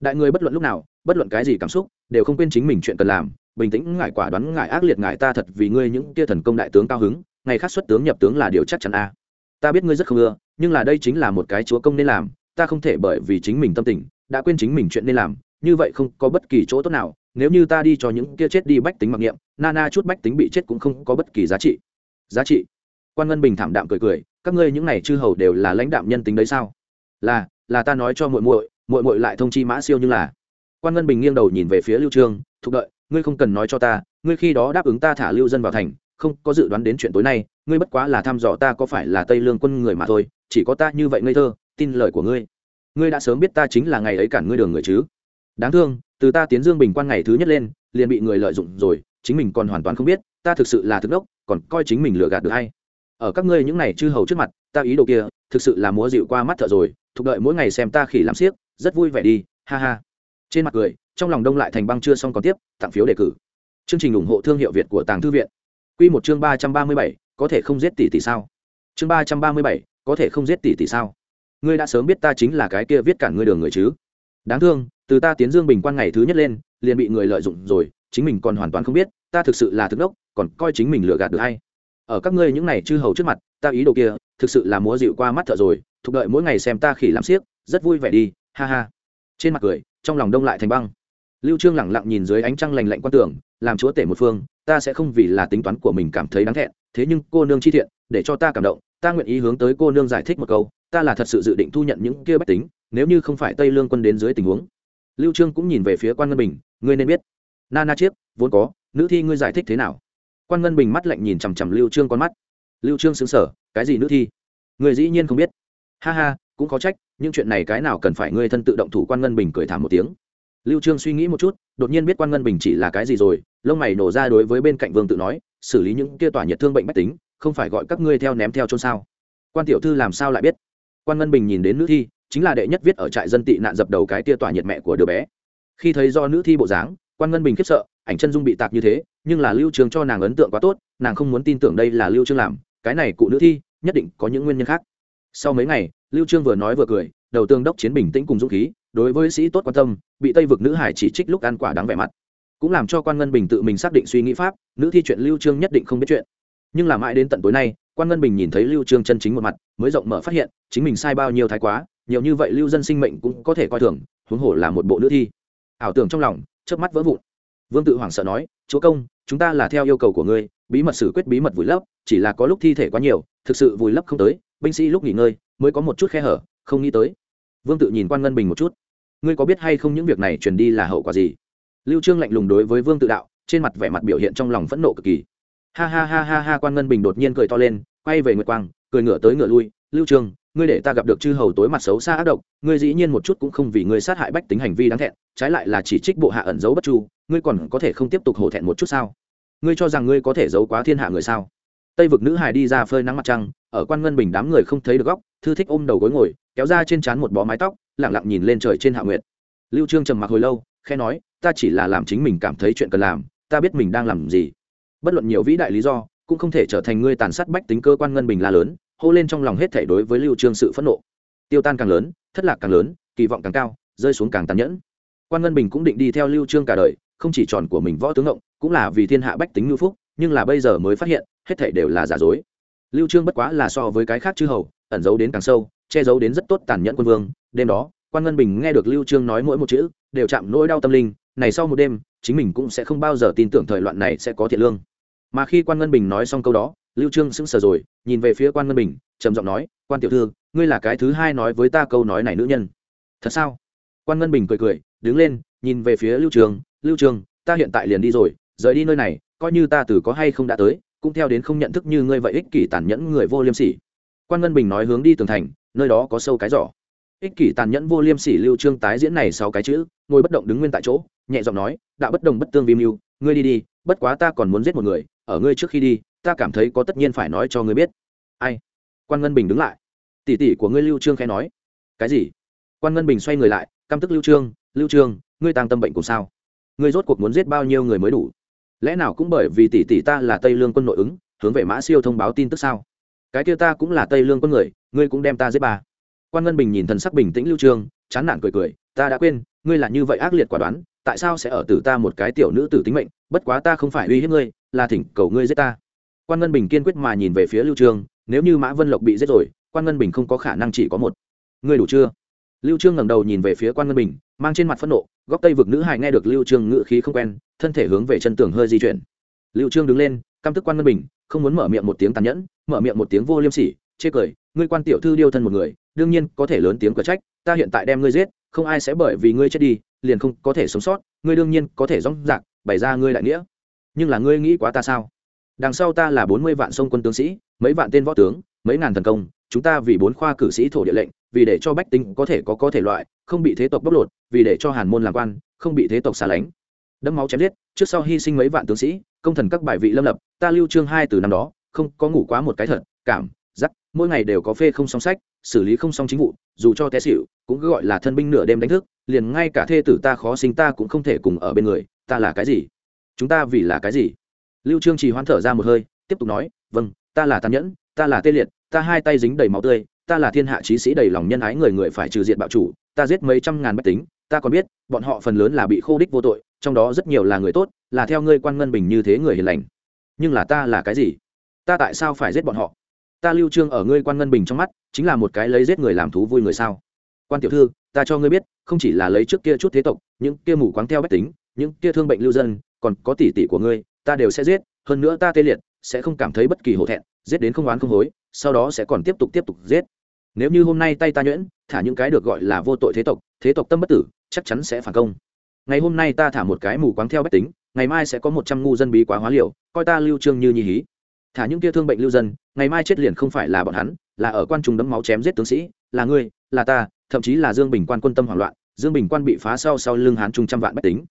Speaker 1: Đại người bất luận lúc nào, bất luận cái gì cảm xúc, đều không quên chính mình chuyện cần làm, bình tĩnh ngại quả đoán ngại ác liệt ngại ta thật vì ngươi những kia thần công đại tướng cao hứng, ngày khác xuất tướng nhập tướng là điều chắc chắn a. Ta biết ngươi rất không ưa, nhưng là đây chính là một cái chúa công nên làm, ta không thể bởi vì chính mình tâm tình, đã quên chính mình chuyện nên làm, như vậy không có bất kỳ chỗ tốt nào nếu như ta đi cho những kia chết đi bách tính mặc niệm na na chút bách tính bị chết cũng không có bất kỳ giá trị. Giá trị? Quan ngân bình thảm đạm cười cười, các ngươi những này chư hầu đều là lãnh đạm nhân tính đấy sao? Là là ta nói cho muội muội muội muội lại thông chi mã siêu như là. Quan ngân bình nghiêng đầu nhìn về phía lưu trương thúc đợi, ngươi không cần nói cho ta, ngươi khi đó đáp ứng ta thả lưu dân vào thành, không có dự đoán đến chuyện tối nay, ngươi bất quá là thăm dò ta có phải là tây lương quân người mà thôi, chỉ có ta như vậy ngây thơ, tin lời của ngươi. Ngươi đã sớm biết ta chính là ngày ấy cản ngươi đường người chứ. Đáng thương từ ta tiến dương bình quan ngày thứ nhất lên, liền bị người lợi dụng rồi, chính mình còn hoàn toàn không biết, ta thực sự là thực đốc, còn coi chính mình lừa gạt được hay. Ở các ngươi những này chư hầu trước mặt, ta ý đồ kia, thực sự là múa dịu qua mắt thợ rồi thục đợi mỗi ngày xem ta khỉ làm siếc rất vui vẻ đi, ha ha. Trên mặt cười, trong lòng đông lại thành băng chưa xong còn tiếp, tặng phiếu đề cử. Chương trình ủng hộ thương hiệu việt của tàng thư viện. Q một chương ba trăm ba mươi bảy, có thể không giết tỷ tỷ sao? Chương ba trăm ba mươi bảy, có thể không giết tỷ tỷ sao? Ngươi đã sớm biết ta chính là cái kia viết cản ngươi đường người chứ? Đáng thương, từ ta tiến dương bình quan ngày thứ nhất lên, liền bị người lợi dụng rồi, chính mình còn hoàn toàn không biết, ta thực sự là thực đốc, còn coi chính mình lừa gạt được hay. Ở các ngươi những này chư hầu trước mặt, ta ý đồ kia, thực sự là múa dịu qua mắt thợ rồi, thục đợi mỗi ngày xem ta khỉ làm xiếc, rất vui vẻ đi, ha ha. Trên mặt cười, trong lòng đông lại thành băng. Lưu trương lẳng lặng nhìn dưới ánh trăng lành lạnh quan tưởng làm chúa tể một phương, ta sẽ không vì là tính toán của mình cảm thấy đáng thẹn, thế nhưng cô nương chi thiện, để cho ta cảm động, ta nguyện ý hướng tới cô nương giải thích một câu, ta là thật sự dự định thu nhận những kia bách tính nếu như không phải tây lương quân đến dưới tình huống lưu trương cũng nhìn về phía quan ngân bình ngươi nên biết na na chiếc vốn có nữ thi ngươi giải thích thế nào quan ngân bình mắt lạnh nhìn chằm chằm lưu trương con mắt lưu trương sững sờ cái gì nữ thi người dĩ nhiên không biết ha ha cũng có trách những chuyện này cái nào cần phải ngươi thân tự động thủ quan ngân bình cười thảm một tiếng lưu trương suy nghĩ một chút đột nhiên biết quan ngân bình chỉ là cái gì rồi lông mày nổ ra đối với bên cạnh vương tự nói xử lý những kia tỏa nhiệt thương bệnh bách tính không phải gọi các ngươi theo ném theo chôn sao quan tiểu thư làm sao lại biết quan ngân bình nhìn đến nữ thi chính là đệ nhất viết ở trại dân tị nạn dập đầu cái tia tỏa nhiệt mẹ của đứa bé. Khi thấy do nữ thi bộ dáng, quan ngân bình khiếp sợ, ảnh chân dung bị tạc như thế, nhưng là lưu trường cho nàng ấn tượng quá tốt, nàng không muốn tin tưởng đây là lưu trương làm, cái này cụ nữ thi, nhất định có những nguyên nhân khác. Sau mấy ngày, lưu trương vừa nói vừa cười, đầu tương đốc chiến bình tĩnh cùng dũng khí, đối với sĩ tốt quan tâm, bị tây vực nữ hải chỉ trích lúc ăn quả đáng vẻ mặt. Cũng làm cho quan ngân bình tự mình xác định suy nghĩ pháp, nữ thi chuyện lưu trương nhất định không biết chuyện. Nhưng là mãi đến tận tối nay, quan ngân bình nhìn thấy lưu trương chân chính một mặt, mới rộng mở phát hiện, chính mình sai bao nhiêu thái quá nhiều như vậy lưu dân sinh mệnh cũng có thể coi thường, huống hồ là một bộ nữ thi. Ảo tưởng trong lòng, chớp mắt vỡ vụn. Vương tự hoảng sợ nói, chúa công, chúng ta là theo yêu cầu của ngươi, bí mật xử quyết bí mật vùi lấp, chỉ là có lúc thi thể quá nhiều, thực sự vùi lấp không tới, binh sĩ lúc nghỉ ngơi, mới có một chút khe hở, không nghĩ tới. Vương tự nhìn quan ngân bình một chút. Ngươi có biết hay không những việc này truyền đi là hậu quả gì? Lưu trương lạnh lùng đối với vương tự đạo, trên mặt vẻ mặt biểu hiện trong lòng phẫn nộ cực kỳ. Ha ha ha ha ha, quan ngân bình đột nhiên cười to lên, quay về nguyệt quang, cười ngửa tới ngửa lui, lưu trương ngươi để ta gặp được chư hầu tối mặt xấu xa ác độc, ngươi dĩ nhiên một chút cũng không vì ngươi sát hại bách tính hành vi đáng thẹn, trái lại là chỉ trích bộ hạ ẩn giấu bất chu, ngươi còn có thể không tiếp tục hổ thẹn một chút sao? Ngươi cho rằng ngươi có thể giấu quá thiên hạ người sao? Tây vực nữ hài đi ra phơi nắng mặt trăng, ở quan ngân bình đám người không thấy được góc, thư thích ôm đầu gối ngồi, kéo ra trên trán một bó mái tóc, lặng lặng nhìn lên trời trên hạ nguyệt. Lưu trương trầm mặc hồi lâu, khẽ nói, ta chỉ là làm chính mình cảm thấy chuyện cần làm, ta biết mình đang làm gì. Bất luận nhiều vĩ đại lý do, cũng không thể trở thành ngươi tàn sát bách tính cơ quan ngân bình la lớn hô lên trong lòng hết thể đối với lưu trương sự phẫn nộ. Tiêu tan càng lớn, thất lạc càng lớn, kỳ vọng càng cao, rơi xuống càng tàn nhẫn. Quan ngân bình cũng định đi theo lưu trương cả đời, không chỉ tròn của mình võ tướng ngộng, cũng là vì thiên hạ bách tính ngư phúc, nhưng là bây giờ mới phát hiện, hết thể đều là giả dối. Lưu trương bất quá là so với cái khác chư hầu, ẩn giấu đến càng sâu, che giấu đến rất tốt tàn nhẫn quân vương. Đêm đó, quan ngân bình nghe được lưu trương nói mỗi một chữ, đều chạm nỗi đau tâm linh, này sau một đêm, chính mình cũng sẽ không bao giờ tin tưởng thời loạn này sẽ có thiện lương. Mà khi quan ngân bình nói xong câu đó lưu trương sững sờ rồi, nhìn về phía quan ngân bình, trầm giọng nói, quan tiểu thư, ngươi là cái thứ hai nói với ta câu nói này nữ nhân. Thật sao? Quan ngân bình cười cười, đứng lên, nhìn về phía lưu trường lưu trường, ta hiện tại liền đi rồi, rời đi nơi này, coi như ta từ có hay không đã tới, cũng theo đến không nhận thức như ngươi vậy ích kỷ tàn nhẫn người vô liêm sỉ. Quan ngân bình nói hướng đi tường thành, nơi đó có sâu cái giỏ. Ích kỷ tàn nhẫn vô liêm sỉ lưu trương tái diễn này sau cái chữ, ngồi bất động đứng nguyên tại chỗ, nhẹ giọng nói đã bất đồng bất tương vi mưu, ngươi đi đi bất quá ta còn muốn giết một người, ở ngươi trước khi đi, ta cảm thấy có tất nhiên phải nói cho ngươi biết. Ai? Quan ngân bình đứng lại. Tỷ tỷ của ngươi lưu trương khẽ nói. Cái gì? Quan ngân bình xoay người lại, căm tức lưu trương lưu trương, ngươi tăng tâm bệnh cùng sao? Ngươi rốt cuộc muốn giết bao nhiêu người mới đủ? Lẽ nào cũng bởi vì tỷ tỷ ta là tây lương quân nội ứng, hướng về mã siêu thông báo tin tức sao? Cái kia ta cũng là tây lương quân người, ngươi cũng đem ta giết bà quan ngân bình nhìn thần sắc bình tĩnh lưu trương, chán nản cười cười, ta đã quên, ngươi là như vậy ác liệt quả đoán tại sao sẽ ở tử ta một cái tiểu nữ tử tính mệnh, bất quá ta không phải uy hiếp ngươi, là thỉnh cầu ngươi giết ta. Quan ngân bình kiên quyết mà nhìn về phía lưu trương, nếu như mã vân lộc bị giết rồi, quan ngân bình không có khả năng chỉ có một. Ngươi đủ chưa? Lưu trương ngẩng đầu nhìn về phía quan ngân bình, mang trên mặt phẫn nộ, góc tây vực nữ hài nghe được lưu trương ngự khí không quen, thân thể hướng về chân tường hơi di chuyển. Lưu trương đứng lên, căm tức quan ngân bình, không muốn mở miệng một tiếng tàn nhẫn, mở miệng một tiếng vô liêm sỉ, chê cười, ngươi quan tiểu thư điêu thân một người, đương nhiên có thể lớn tiếng cửa trách, ta hiện tại đem ngươi giết không ai sẽ bởi vì ngươi chết đi, liền không có thể sống sót, ngươi đương nhiên có thể rong rạc, bày ra ngươi đại nghĩa. Nhưng là ngươi nghĩ quá ta sao? Đằng sau ta là bốn mươi vạn sông quân tướng sĩ, mấy vạn tên võ tướng, mấy ngàn thần công, chúng ta vì bốn khoa cử sĩ thổ địa lệnh, vì để cho bách tính có thể có có thể loại, không bị thế tộc bóc lột, vì để cho hàn môn làm quan, không bị thế tộc xả lánh. Đẫm máu chém giết, trước sau hy sinh mấy vạn tướng sĩ, công thần các bài vị lâm lập, ta lưu trương hai từ năm đó, không có ngủ quá một cái thật, cảm giắc mỗi ngày đều có phê không song sách xử lý không xong chính vụ, dù cho té xỉu, cũng cứ gọi là thân binh nửa đêm đánh thức, liền ngay cả thê tử ta khó sinh ta cũng không thể cùng ở bên người, ta là cái gì? Chúng ta vì là cái gì? Lưu trương trì hoãn thở ra một hơi, tiếp tục nói vâng ta là tàn nhẫn, ta là tê liệt, ta hai tay dính đầy máu tươi, ta là thiên hạ trí sĩ đầy lòng nhân ái người người phải trừ diệt bạo chủ, ta giết mấy trăm ngàn bách tính, ta còn biết, bọn họ phần lớn là bị khô đích vô tội, trong đó rất nhiều là người tốt, là theo ngươi quan ngân bình như thế người hiền lành. Nhưng là ta là cái gì? Ta tại sao phải giết bọn họ? Ta lưu trương ở ngươi quan ngân bình trong mắt, chính là một cái lấy giết người làm thú vui người sao? Quan tiểu thư, ta cho ngươi biết, không chỉ là lấy trước kia chút thế tộc, những kia mù quáng theo bách tính, những kia thương bệnh lưu dân, còn có tỷ tỷ của ngươi, ta đều sẽ giết, hơn nữa ta tê liệt, sẽ không cảm thấy bất kỳ hổ thẹn, giết đến không oán không hối, sau đó sẽ còn tiếp tục tiếp tục giết. Nếu như hôm nay tay ta nhuyễn, thả những cái được gọi là vô tội thế tộc thế tộc tâm bất tử, chắc chắn sẽ phản công. Ngày hôm nay ta thả một cái mù quáng theo bách tính, ngày mai sẽ có một trăm ngu dân bí quá hóa liều, coi ta lưu trương như nhi hí thả những kia thương bệnh lưu dân, ngày mai chết liền không phải là bọn hắn, là ở quan trung đấm máu chém giết tướng sĩ, là ngươi, là ta, thậm chí là dương bình quan quân tâm hoảng loạn, dương bình quan bị phá sau sau lưng hán trung trăm vạn bách tính.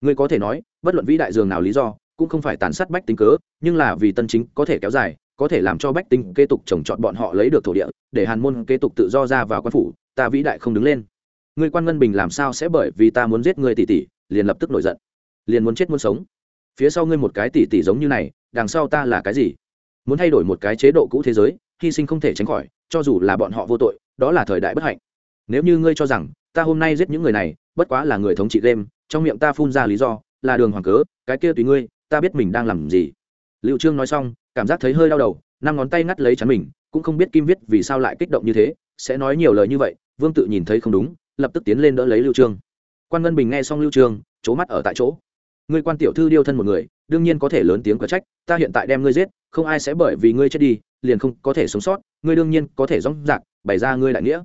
Speaker 1: Ngươi có thể nói, bất luận vĩ đại dường nào lý do, cũng không phải tàn sát bách tính cớ, nhưng là vì tân chính có thể kéo dài, có thể làm cho bách tính kế tục trồng trọt bọn họ lấy được thổ địa, để hàn môn kế tục tự do ra vào quan phủ, ta vĩ đại không đứng lên. Ngươi quan ngân bình làm sao sẽ bởi vì ta muốn giết ngươi tỷ tỷ, liền lập tức nổi giận, liền muốn chết muốn sống. Phía sau ngươi một cái tỷ tỷ giống như này, đằng sau ta là cái gì? Muốn thay đổi một cái chế độ cũ thế giới, hy sinh không thể tránh khỏi, cho dù là bọn họ vô tội, đó là thời đại bất hạnh. Nếu như ngươi cho rằng, ta hôm nay giết những người này, bất quá là người thống trị game, trong miệng ta phun ra lý do, là đường hoàng cớ, cái kia tùy ngươi, ta biết mình đang làm gì. Liệu trương nói xong, cảm giác thấy hơi đau đầu, năm ngón tay ngắt lấy chắn mình, cũng không biết kim viết vì sao lại kích động như thế, sẽ nói nhiều lời như vậy, vương tự nhìn thấy không đúng, lập tức tiến lên đỡ lấy lưu trương. Quan ngân bình nghe xong lưu trương c mắt ở tại chỗ. Ngươi quan tiểu thư điêu thân một người đương nhiên có thể lớn tiếng có trách, ta hiện tại đem ngươi giết, không ai sẽ bởi vì ngươi chết đi, liền không có thể sống sót, ngươi đương nhiên có thể rong rạc, bày ra ngươi đại nghĩa.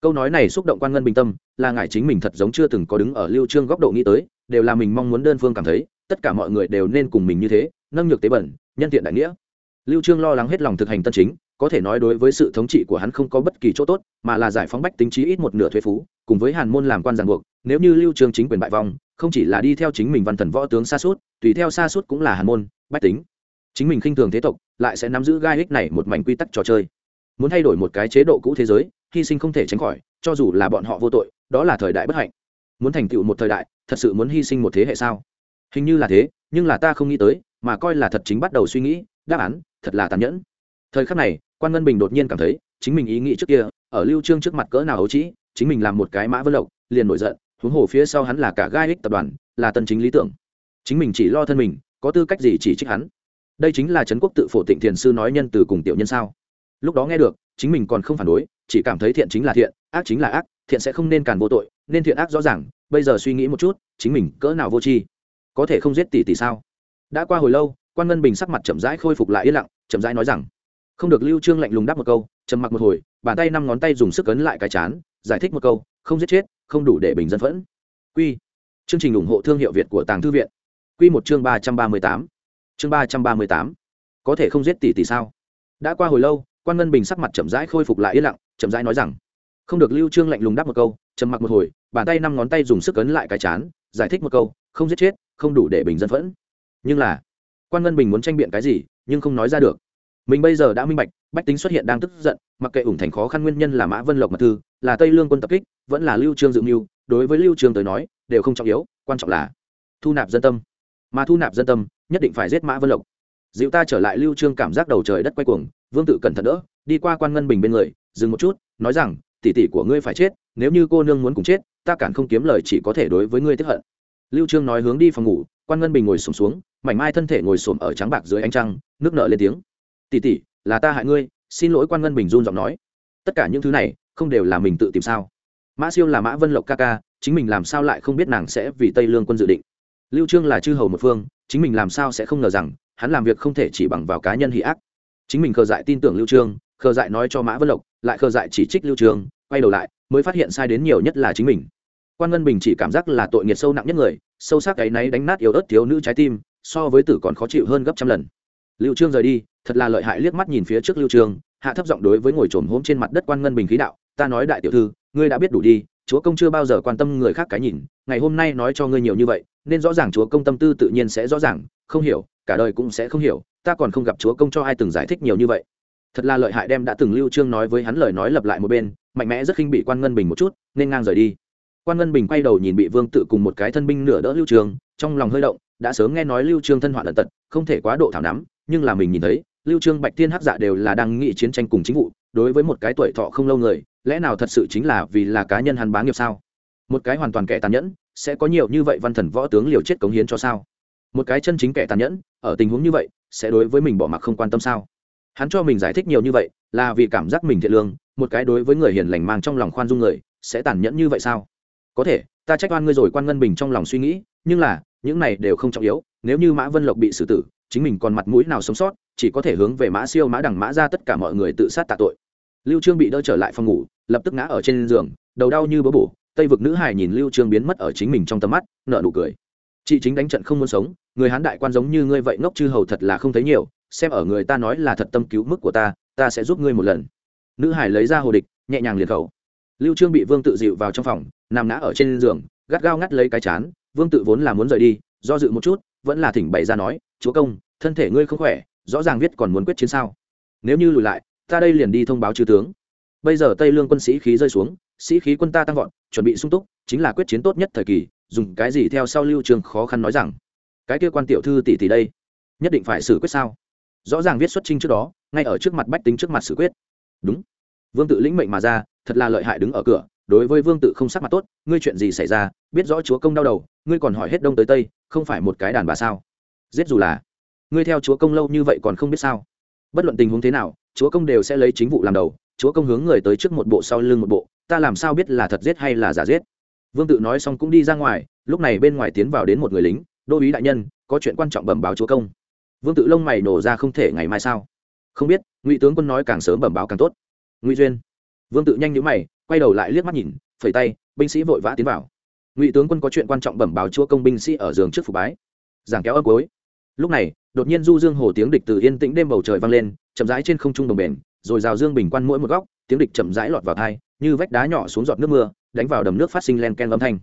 Speaker 1: Câu nói này xúc động quan ngân bình tâm, là ngài chính mình thật giống chưa từng có đứng ở lưu trương góc độ nghĩ tới, đều là mình mong muốn đơn phương cảm thấy, tất cả mọi người đều nên cùng mình như thế, nâng nhược tế bẩn, nhân tiện đại nghĩa. Lưu trương lo lắng hết lòng thực hành tân chính, có thể nói đối với sự thống trị của hắn không có bất kỳ chỗ tốt, mà là giải phóng bách tính trí ít một nửa thuế phú, cùng với hàn môn làm quan giảng buộc, nếu như lưu trương chính quyền bại vong không chỉ là đi theo chính mình văn thần võ tướng xa suốt, tùy theo xa suốt cũng là hàn môn, bách tính. Chính mình khinh thường thế tộc, lại sẽ nắm giữ gai hích này một mảnh quy tắc trò chơi. Muốn thay đổi một cái chế độ cũ thế giới, hy sinh không thể tránh khỏi, cho dù là bọn họ vô tội, đó là thời đại bất hạnh. Muốn thành tựu một thời đại, thật sự muốn hy sinh một thế hệ sao? Hình như là thế, nhưng là ta không nghĩ tới, mà coi là thật chính bắt đầu suy nghĩ, đáp án, thật là tàn nhẫn. Thời khắc này, quan ngân bình đột nhiên cảm thấy, chính mình ý nghĩ trước kia, ở lưu trương trước mặt cỡ nào hấu trĩ, chính mình làm một cái mã vân lộc, liền nổi giận huống hồ phía sau hắn là cả gai ích tập đoàn, là tân chính lý tưởng. Chính mình chỉ lo thân mình, có tư cách gì chỉ trích hắn? Đây chính là trấn quốc tự phổ tịnh thiền sư nói nhân từ cùng tiểu nhân sao? Lúc đó nghe được, chính mình còn không phản đối, chỉ cảm thấy thiện chính là thiện, ác chính là ác, thiện sẽ không nên càn vô tội, nên thiện ác rõ ràng, bây giờ suy nghĩ một chút, chính mình cỡ nào vô tri? Có thể không giết tỷ tỷ sao? Đã qua hồi lâu, quan ngân bình sắc mặt chậm rãi khôi phục lại yên lặng, chậm rãi nói rằng, không được. Lưu trương lạnh lùng đáp một câu, trầm mặc một hồi, bàn tay năm ngón tay dùng sức ấn lại cái chán, giải thích một câu, không giết chết không đủ để bình dân phẫn. Quy. Chương trình ủng hộ thương hiệu việt của tàng thư viện. Quy một chương ba trăm ba mươi tám. Chương ba trăm ba mươi tám. Có thể không giết tỷ tỷ sao? Đã qua hồi lâu, quan ngân bình sắc mặt chậm rãi khôi phục lại yên lặng, chậm rãi nói rằng, không được, lưu trương lạnh lùng đáp một câu, trầm mặc một hồi, bàn tay năm ngón tay dùng sức ấn lại cái chán, giải thích một câu, không giết chết, không đủ để bình dân phẫn. Nhưng là, quan ngân bình muốn tranh biện cái gì, nhưng không nói ra được mình bây giờ đã minh bạch bách tính xuất hiện đang tức giận mặc kệ ủng thành khó khăn nguyên nhân là mã vân lộc mật thư là tây lương quân tập kích vẫn là lưu trương dự mưu đối với lưu trương tới nói đều không trọng yếu quan trọng là thu nạp dân tâm. Mà thu nạp dân tâm nhất định phải giết mã vân lộc. Dịu ta trở lại lưu trương cảm giác đầu trời đất quay cuồng vương tự cẩn thận đỡ đi qua quan ngân bình bên người dừng một chút nói rằng tỷ tỷ của ngươi phải chết nếu như cô nương muốn cùng chết ta cản không kiếm lời chỉ có thể đối với ngươi tiếp hận. Lưu trương nói hướng đi phòng ngủ quan ngân bình ngồi sụp xuống, xuống mảnh mai thân thể ngồi sụp ở trắng bạc dưới ánh trăng nước nợ lên tiếng tỷ tỷ, là ta hại ngươi, xin lỗi quan ngân bình run giọng nói. Tất cả những thứ này, không đều là mình tự tìm sao? Mã siêu là mã vân lộc ca ca, chính mình làm sao lại không biết nàng sẽ vì tây lương quân dự định? Lưu trương là chư hầu một phương, chính mình làm sao sẽ không ngờ rằng, hắn làm việc không thể chỉ bằng vào cá nhân hỷ ác. Chính mình khờ dại tin tưởng lưu trương, khờ dại nói cho mã vân lộc, lại khờ dại chỉ trích lưu trương, quay đầu lại, mới phát hiện sai đến nhiều nhất là chính mình. Quan ngân bình chỉ cảm giác là tội nghiệt sâu nặng nhất người, sâu sắc ấy náy đánh nát yếu ớt thiếu nữ trái tim, so với tử còn khó chịu hơn gấp trăm lần lưu trương rời đi, thật là lợi hại liếc mắt nhìn phía trước lưu trương, hạ thấp giọng đối với ngồi trồn hôm trên mặt đất quan ngân bình khí đạo, ta nói đại tiểu thư, ngươi đã biết đủ đi, chúa công chưa bao giờ quan tâm người khác cái nhìn, ngày hôm nay nói cho ngươi nhiều như vậy, nên rõ ràng chúa công tâm tư tự nhiên sẽ rõ ràng, không hiểu, cả đời cũng sẽ không hiểu, ta còn không gặp chúa công cho ai từng giải thích nhiều như vậy. Thật là lợi hại đem đã từng lưu trương nói với hắn lời nói lặp lại một bên, mạnh mẽ rất khinh bị quan ngân bình một chút, nên ngang rời đi. Quan ngân bình quay đầu nhìn bị vương tự cùng một cái thân binh nửa đỡ lưu trương, trong lòng hơi động, đã sớm nghe nói lưu trương thân hoạn lận tật, không thể quá độ thảo nắm nhưng là mình nhìn thấy, lưu trương bạch thiên hắc dạ đều là đang nghị chiến tranh cùng chính vụ, đối với một cái tuổi thọ không lâu người, lẽ nào thật sự chính là vì là cá nhân hắn bá nghiệp sao? Một cái hoàn toàn kẻ tàn nhẫn, sẽ có nhiều như vậy văn thần võ tướng liều chết cống hiến cho sao? Một cái chân chính kẻ tàn nhẫn, ở tình huống như vậy, sẽ đối với mình bỏ mặc không quan tâm sao? Hắn cho mình giải thích nhiều như vậy, là vì cảm giác mình thiện lương, một cái đối với người hiền lành mang trong lòng khoan dung người, sẽ tàn nhẫn như vậy sao? Có thể, ta trách oan ngươi rồi quan ngân bình trong lòng suy nghĩ, nhưng là những này đều không trọng yếu, nếu như mã vân lộc bị xử tử, chính mình còn mặt mũi nào sống sót, chỉ có thể hướng về mã siêu, mã đằng, mã ra tất cả mọi người tự sát tạ tội. Lưu trương bị đỡ trở lại phòng ngủ, lập tức ngã ở trên giường, đầu đau như bớ bổ, tây vực nữ Hải nhìn lưu trương biến mất ở chính mình trong tầm mắt, nở nụ cười. Chị chính đánh trận không muốn sống, người hán đại quan giống như ngươi vậy ngốc chư hầu thật là không thấy nhiều, xem ở người ta nói là thật tâm cứu mức của ta ta sẽ giúp ngươi một lần. Nữ hải lấy ra hồ địch, nhẹ nhàng liền khẩu. Lưu trương bị vương tự dịu vào trong phòng, nằm ngã ở trên giường, gắt gao ngắt lấy cái chán vương tự vốn là muốn rời đi, do dự một chút, vẫn là thỉnh bày ra nói, chúa công, thân thể ngươi không khỏe, rõ ràng viết còn muốn quyết chiến sao? Nếu như lùi lại, ta đây liền đi thông báo chư tướng. Bây giờ tây lương quân sĩ khí rơi xuống, sĩ khí quân ta tăng vọt, chuẩn bị sung túc, chính là quyết chiến tốt nhất thời kỳ, dùng cái gì theo sau lưu trường khó khăn nói rằng, cái kia quan tiểu thư tỷ tỷ đây, nhất định phải xử quyết sao? Rõ ràng viết xuất trình trước đó, ngay ở trước mặt bách tính trước mặt xử quyết. Đúng. Vương tự lĩnh mệnh mà ra, thật là lợi hại đứng ở cửa đối với vương tự không sắc mặt tốt, ngươi chuyện gì xảy ra, biết rõ chúa công đau đầu, ngươi còn hỏi hết đông tới tây, không phải một cái đàn bà sao? Giết dù là, ngươi theo chúa công lâu như vậy còn không biết sao? Bất luận tình huống thế nào, chúa công đều sẽ lấy chính vụ làm đầu, chúa công hướng người tới trước một bộ sau lưng một bộ, ta làm sao biết là thật giết hay là giả giết? Vương tự nói xong cũng đi ra ngoài, lúc này bên ngoài tiến vào đến một người lính, đô ý đại nhân, có chuyện quan trọng bẩm báo chúa công. Vương tự lông mày nổ ra không thể ngày mai sao? Không biết, ngụy tướng quân nói càng sớm bẩm báo càng tốt. Ngụy duyên. Vương tự nhanh nhữ mày quay đầu lại liếc mắt nhìn, phẩy tay, binh sĩ vội vã tiến vào. Ngụy tướng quân có chuyện quan trọng bẩm báo chúa công binh sĩ ở giường trước phủ bái. Giảng kéo ấp gối lúc này, đột nhiên du dương hồ tiếng địch từ yên tĩnh đêm bầu trời vang lên, chậm rãi trên không trung đồng bền, rồi rào dương bình quan mỗi một góc, tiếng địch chậm rãi lọt vào thai như vách đá nhỏ xuống giọt nước mưa, đánh vào đầm nước phát sinh len ken âm thanh.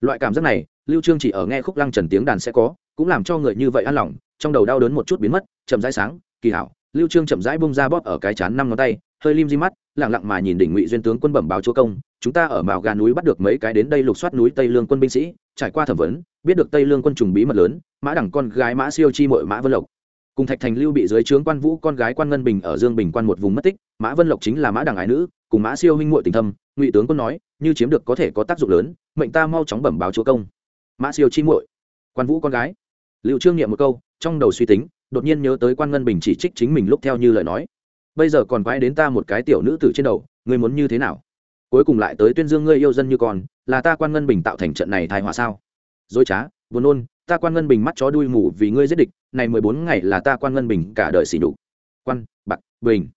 Speaker 1: Loại cảm giác này, lưu trương chỉ ở nghe khúc lăng trần tiếng đàn sẽ có, cũng làm cho người như vậy an lòng, trong đầu đau đớn một chút biến mất, chậm rãi sáng, kỳ hảo, lưu trương chậm rãi bung ra bóp ở cái chán năm ngón tay hơi lim di mắt, lặng lặng mà nhìn đỉnh ngụy duyên tướng quân bẩm báo chúa công, chúng ta ở mào gà núi bắt được mấy cái đến đây lục soát núi tây lương quân binh sĩ, trải qua thẩm vấn, biết được tây lương quân trùng bí mật lớn, mã đẳng con gái mã siêu chi mội mã vân lộc. Cùng thạch thành lưu bị dưới trướng quan vũ con gái quan ngân bình ở dương bình quan một vùng mất tích, mã vân lộc chính là mã đẳng ái nữ, cùng mã siêu huynh muội tình thâm, ngụy tướng quân nói, như chiếm được có thể có tác dụng lớn, mệnh ta mau chóng bẩm báo chúa công. Mã siêu chi muội, quan vũ con gái. Liệu trương nghiệm một câu, trong đầu suy tính, đột nhiên nhớ tới quan ngân bình chỉ trích chính mình lúc theo như lời nói bây giờ còn quay đến ta một cái tiểu nữ tử trên đầu, ngươi muốn như thế nào? Cuối cùng lại tới tuyên dương ngươi yêu dân như con, là ta quan ngân bình tạo thành trận này thai họa sao? Dối trá, buồn nôn, ta quan ngân bình mắt chó đuôi mù vì ngươi giết địch, này mười bốn ngày là ta quan ngân bình cả đời xỉ nhục. Quan, bạc, bình.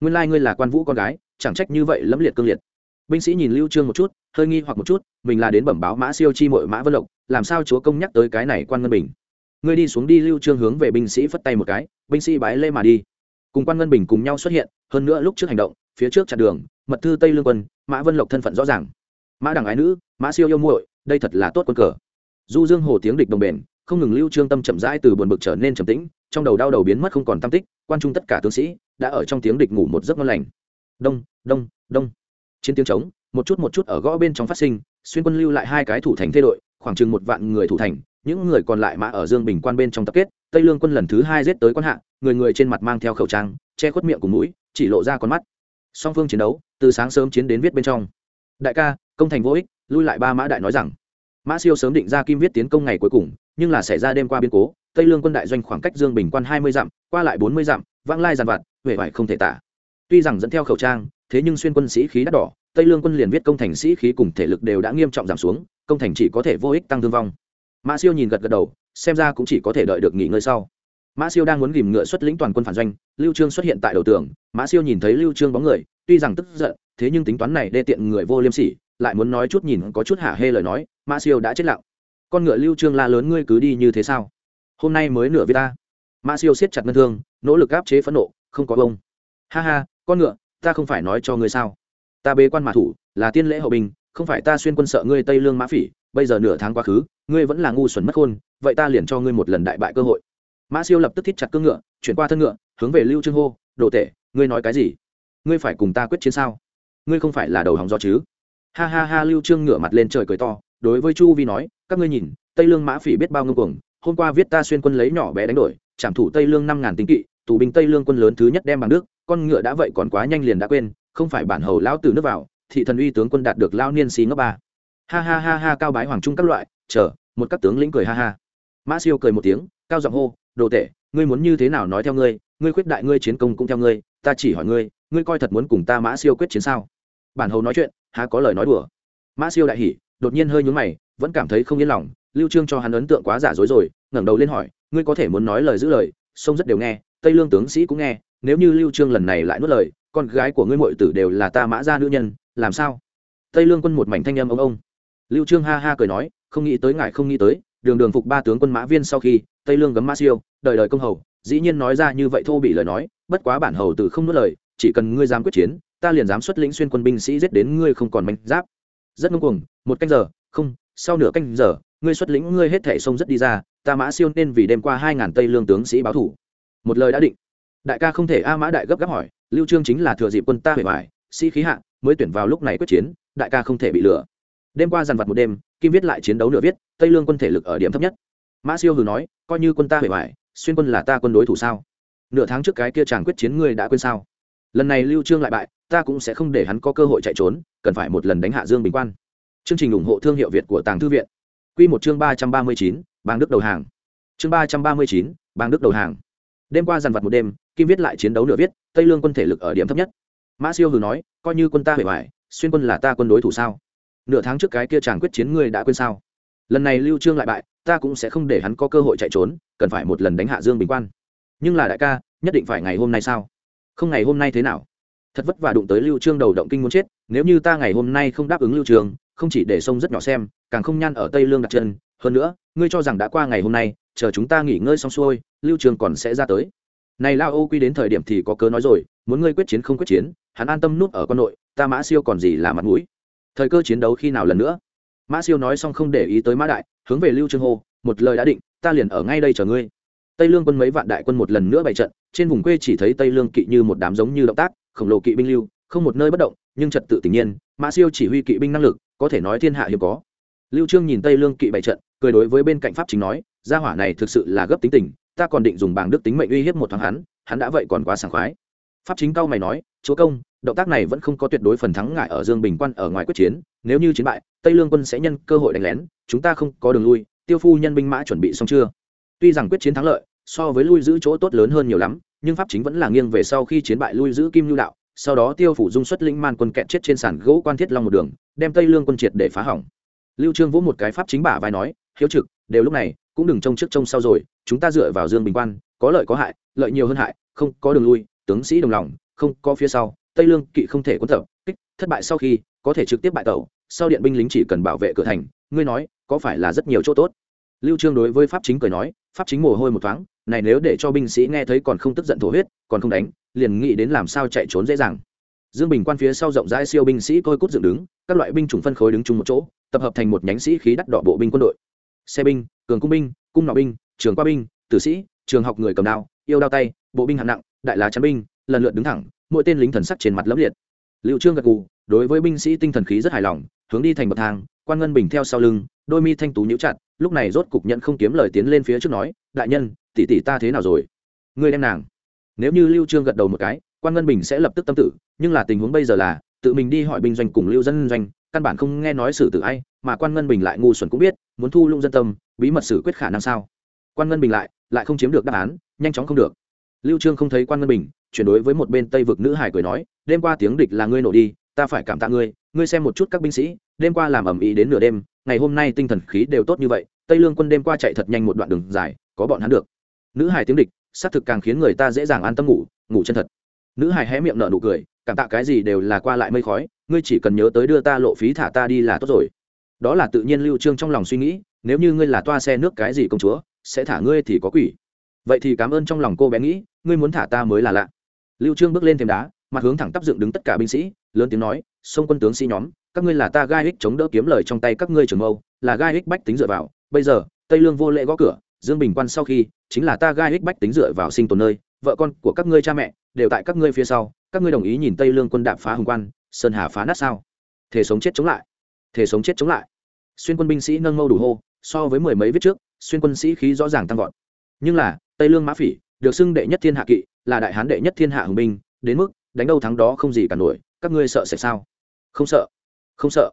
Speaker 1: Nguyên lai ngươi là quan vũ con gái, chẳng trách như vậy lẫm liệt cương liệt. Binh sĩ nhìn lưu trương một chút, hơi nghi hoặc một chút, mình là đến bẩm báo mã siêu chi mội mã vân lộc, làm sao chúa công nhắc tới cái này quan ngân bình? Ngươi đi xuống đi lưu trương hướng về binh sĩ phất tay một cái, binh sĩ bái lê mà đi cùng quan ngân bình cùng nhau xuất hiện, hơn nữa lúc trước hành động, phía trước chặn đường, mật thư tây lương quân, mã vân lộc thân phận rõ ràng. Mã đẳng ái nữ, mã siêu yêu muội, đây thật là tốt quân cờ. Du dương hồ tiếng địch đồng bền, không ngừng lưu trương tâm chậm rãi từ buồn bực trở nên trầm tĩnh, trong đầu đau đầu biến mất không còn tam tích, quan trung tất cả tướng sĩ đã ở trong tiếng địch ngủ một giấc ngon lành. Đông đông đông. Trên tiếng trống, một chút một chút ở gõ bên trong phát sinh, xuyên quân lưu lại hai cái thủ thành thê đội, khoảng chừng một vạn người thủ thành, những người còn lại mã ở dương bình quan bên trong tập kết tây lương quân lần thứ hai giết tới quan hạ, người người trên mặt mang theo khẩu trang, che khuất miệng cùng mũi, chỉ lộ ra con mắt. Song phương chiến đấu, từ sáng sớm chiến đến viết bên trong. Đại ca, công thành vô ích, lui lại ba mã đại nói rằng. Mã siêu sớm định ra kim viết tiến công ngày cuối cùng, nhưng là xảy ra đêm qua biến cố, tây lương quân đại doanh khoảng cách dương bình quan hai mươi dặm, qua lại bốn mươi dặm, vãng lai dàn vặt huệ vải không thể tả. Tuy rằng dẫn theo khẩu trang, thế nhưng xuyên quân sĩ khí đắt đỏ, tây lương quân liền viết công thành sĩ khí cùng thể lực đều đã nghiêm trọng giảm xuống, công thành chỉ có thể vô ích tăng thương vong. Mã siêu nhìn gật gật đầu xem ra cũng chỉ có thể đợi được nghỉ ngơi sau. Mã siêu đang muốn ghìm ngựa xuất lĩnh toàn quân phản doanh, lưu trương xuất hiện tại đầu tường. Mã siêu nhìn thấy lưu trương bóng người, tuy rằng tức giận, thế nhưng tính toán này đê tiện người vô liêm sỉ, lại muốn nói chút nhìn có chút hả hê lời nói, mã siêu đã chết lặng. Con ngựa lưu trương la lớn, ngươi cứ đi như thế sao? Hôm nay mới nửa viết ta. Mã siêu siết chặt ngân thương, nỗ lực áp chế phẫn nộ, không có bông ha ha, con ngựa, ta không phải nói cho ngươi sao? Ta bế quan mã thủ, là tiên lễ hậu bình không phải ta xuyên quân sợ ngươi tây lương mã phỉ, bây giờ nửa tháng quá khứ, ngươi vẫn là ngu xuẩn mất khôn, vậy ta liền cho ngươi một lần đại bại cơ hội. Mã siêu lập tức thít chặt cương ngựa, chuyển qua thân ngựa, hướng về lưu trương hô, đồ tệ ngươi nói cái gì? Ngươi phải cùng ta quyết chiến sao? Ngươi không phải là đầu hòng do chứ? Ha ha ha, lưu trương ngửa mặt lên trời cười to, đối với chu vi nói, các ngươi nhìn, tây lương mã phỉ biết bao ngưng cuồng, hôm qua viết ta xuyên quân lấy nhỏ bé đánh đổi, trảm thủ tây lương năm ngàn tinh kỵ, tù binh tây lương quân lớn thứ nhất đem bằng nước, con ngựa đã vậy còn quá nhanh liền đã quên, không phải bản hầu lão tử nước vào thị thần uy tướng quân đạt được lao niên xí ngấp ba. Ha ha ha ha, cao bái hoàng trung các loại, chờ, một các tướng lĩnh cười ha ha. Mã siêu cười một tiếng, cao giọng hô, đồ tệ ngươi muốn như thế nào nói theo ngươi ngươi khuyết đại ngươi chiến công cũng theo ngươi, ta chỉ hỏi ngươi ngươi coi thật muốn cùng ta mã siêu quyết chiến sao? Bản hầu nói chuyện, há có lời nói đùa. Mã siêu đại hỉ, đột nhiên hơi nhún mày, vẫn cảm thấy không yên lòng, lưu trương cho hắn ấn tượng quá giả dối rồi, ngẩng đầu lên hỏi, ngươi có thể muốn nói lời giữ lời, sông rất đều nghe, tây lương tướng sĩ cũng nghe, nếu như lưu trương lần này lại nuốt lời, con gái của ngươi muội tử đều là ta mã gia nữ nhân làm sao? Tây lương quân một mảnh thanh âm ông ông. Lưu trương ha ha cười nói, không nghĩ tới ngài, không nghĩ tới, đường đường phục ba tướng quân mã viên sau khi, tây lương gấm mã siêu, đời đời công hầu, dĩ nhiên nói ra như vậy thô bị lời nói, bất quá bản hầu từ không nuốt lời, chỉ cần ngươi dám quyết chiến, ta liền dám xuất lĩnh xuyên quân binh sĩ giết đến ngươi không còn manh giáp. Rất ngông cuồng, một canh giờ, không, sau nửa canh giờ, ngươi xuất lĩnh ngươi hết thể sông rất đi ra, ta mã siêu nên vì đêm qua hai ngàn tây lương tướng sĩ báo thủ. Một lời đã định. Đại ca không thể a mã đại gấp gáp hỏi, lưu trương chính là thừa dịp quân ta hủy hoại, sĩ khí hạ mới tuyển vào lúc này quyết chiến, đại ca không thể bị lừa. Đêm qua dằn vặt một đêm, kim viết lại chiến đấu nửa viết, tây lương quân thể lực ở điểm thấp nhất. Mã siêu hừ nói, coi như quân ta hủy bại xuyên quân là ta quân đối thủ sao? Nửa tháng trước cái kia chàng quyết chiến ngươi đã quên sao? Lần này lưu trương lại bại, ta cũng sẽ không để hắn có cơ hội chạy trốn, cần phải một lần đánh hạ dương bình quan. Chương trình ủng hộ thương hiệu việt của tàng thư viện. Quy một chương ba trăm ba mươi chín bang đức đầu hàng. Chương ba trăm ba mươi chín bang đức đầu hàng. Đêm qua dằn vặt một đêm, kim viết lại chiến đấu nửa viết, tây lương quân thể lực ở điểm thấp nhất mã siêu hừ nói, coi như quân ta hề hoài xuyên quân là ta quân đối thủ sao? Nửa tháng trước cái kia chàng quyết chiến ngươi đã quên sao? Lần này lưu trương lại bại, ta cũng sẽ không để hắn có cơ hội chạy trốn, cần phải một lần đánh hạ dương bình quan. Nhưng là đại ca, nhất định phải ngày hôm nay sao? Không ngày hôm nay thế nào? Thật vất vả đụng tới lưu trương đầu động kinh muốn chết, nếu như ta ngày hôm nay không đáp ứng lưu trương không chỉ để sông rất nhỏ xem, càng không nhan ở tây lương đặt chân. Hơn nữa, ngươi cho rằng đã qua ngày hôm nay, chờ chúng ta nghỉ ngơi xong xuôi, lưu trương còn sẽ ra tới. Này lao ô quy đến thời điểm thì có cớ nói rồi muốn ngươi quyết chiến không quyết chiến, hắn an tâm nút ở con nội, ta mã siêu còn gì là mặt mũi. Thời cơ chiến đấu khi nào lần nữa? Mã siêu nói xong không để ý tới mã đại, hướng về lưu trương hô, một lời đã định, ta liền ở ngay đây chờ ngươi. Tây lương quân mấy vạn đại quân một lần nữa bày trận, trên vùng quê chỉ thấy tây lương kỵ như một đám giống như động tác, khổng lồ kỵ binh lưu, không một nơi bất động, nhưng trật tự tình nhiên, mã siêu chỉ huy kỵ binh năng lực, có thể nói thiên hạ hiếm có. Lưu trương nhìn tây lương kỵ bày trận, cười đối với bên cạnh pháp chính nói, gia hỏa này thực sự là gấp tính tình, ta còn định dùng bảng đức tính mệnh uy hiếp một thoáng hắn hắn đã vậy còn quá sảng khoái pháp chính cao mày nói, chúa công, động tác này vẫn không có tuyệt đối phần thắng ngại ở dương bình quan ở ngoài quyết chiến. Nếu như chiến bại, tây lương quân sẽ nhân cơ hội đánh lén, chúng ta không có đường lui. Tiêu phu nhân binh mã chuẩn bị xong chưa? Tuy rằng quyết chiến thắng lợi, so với lui giữ chỗ tốt lớn hơn nhiều lắm, nhưng pháp chính vẫn là nghiêng về sau khi chiến bại lui giữ kim lưu đạo, sau đó tiêu phủ dung xuất lĩnh man quân kẹt chết trên sàn gỗ quan thiết long một đường, đem tây lương quân triệt để phá hỏng. Lưu trương vỗ một cái pháp chính bả vai nói, hiếu trực, đều lúc này, cũng đừng trông trước trông sau rồi, chúng ta dựa vào dương bình quan, có lợi có hại, lợi nhiều hơn hại, không có đường lui tướng sĩ đồng lòng, không có phía sau, tây lương kỵ không thể quân tập, kích, thất bại sau khi, có thể trực tiếp bại tẩu, sau điện binh lính chỉ cần bảo vệ cửa thành, ngươi nói, có phải là rất nhiều chỗ tốt? Lưu trương đối với pháp chính cười nói, pháp chính mồ hôi một thoáng, này nếu để cho binh sĩ nghe thấy còn không tức giận thổ huyết, còn không đánh, liền nghĩ đến làm sao chạy trốn dễ dàng. Dương bình quan phía sau rộng rãi siêu binh sĩ coi cút dựng đứng, các loại binh chủng phân khối đứng chung một chỗ, tập hợp thành một nhánh sĩ khí đắt đỏ bộ binh quân đội. Xe binh, cường cung binh, cung nọ binh, trường qua binh, tử sĩ, trường học người cầm đao, yêu đao tay, bộ binh hạng nặng đại lá chắn binh, lần lượt đứng thẳng, mỗi tên lính thần sắc trên mặt lấp liệt. Liệu trương gật gù, đối với binh sĩ tinh thần khí rất hài lòng, hướng đi thành bậc thang, quan ngân bình theo sau lưng, đôi mi thanh tú nhíu chặt, lúc này rốt cục nhận không kiếm lời tiến lên phía trước nói, đại nhân, tỷ tỷ ta thế nào rồi? Ngươi đem nàng. Nếu như lưu trương gật đầu một cái, quan ngân bình sẽ lập tức tâm tử, nhưng là tình huống bây giờ là, tự mình đi hỏi binh doanh cùng lưu dân doanh, căn bản không nghe nói xử tử ai, mà quan ngân bình lại ngu xuẩn cũng biết, muốn thu lũng dân tâm, bí mật xử quyết khả năng sao? Quan ngân bình lại lại không chiếm được đáp án, nhanh chóng không được lưu trương không thấy quan ngân bình, chuyển đối với một bên tây vực nữ hải cười nói, đêm qua tiếng địch là ngươi nổ đi, ta phải cảm tạ ngươi ngươi xem một chút các binh sĩ, đêm qua làm ẩm ý đến nửa đêm, ngày hôm nay tinh thần khí đều tốt như vậy, tây lương quân đêm qua chạy thật nhanh một đoạn đường dài, có bọn hắn được. Nữ hải tiếng địch, xác thực càng khiến người ta dễ dàng an tâm ngủ ngủ chân thật. Nữ hải hé miệng nở nụ cười, cảm tạ cái gì đều là qua lại mây khói, ngươi chỉ cần nhớ tới đưa ta lộ phí thả ta đi là tốt rồi. Đó là tự nhiên lưu trương trong lòng suy nghĩ, nếu như ngươi là toa xe nước cái gì công chúa, sẽ thả ngươi thì có quỷ. Vậy thì cảm ơn trong lòng cô bé nghĩ ngươi muốn thả ta mới là lạ. Lưu trương bước lên thêm đá, mặt hướng thẳng tắp dựng đứng tất cả binh sĩ, lớn tiếng nói, sông quân tướng sĩ nhóm, các ngươi là ta gai ích chống đỡ kiếm lời trong tay các ngươi trường mâu, là gai ích bách tính dựa vào. Bây giờ, tây lương vô lễ gõ cửa, dương bình quan sau khi, chính là ta gai ích bách tính dựa vào sinh tồn nơi, vợ con của các ngươi cha mẹ, đều tại các ngươi phía sau, các ngươi đồng ý nhìn tây lương quân đạp phá hùng quan, sơn hà phá nát sao? Thể sống chết chống lại, thể sống chết chống lại. Xuyên quân binh sĩ nâng mâu đủ hô, so với mười mấy viết trước, xuyên quân sĩ khí rõ ràng tăng vọt. Nhưng là, tây lương mã phỉ được xưng đệ nhất thiên hạ kỵ, là đại hán đệ nhất thiên hạ hùng binh, đến mức đánh đâu thắng đó không gì cả nổi, các ngươi sợ sẽ sao? Không sợ. Không sợ.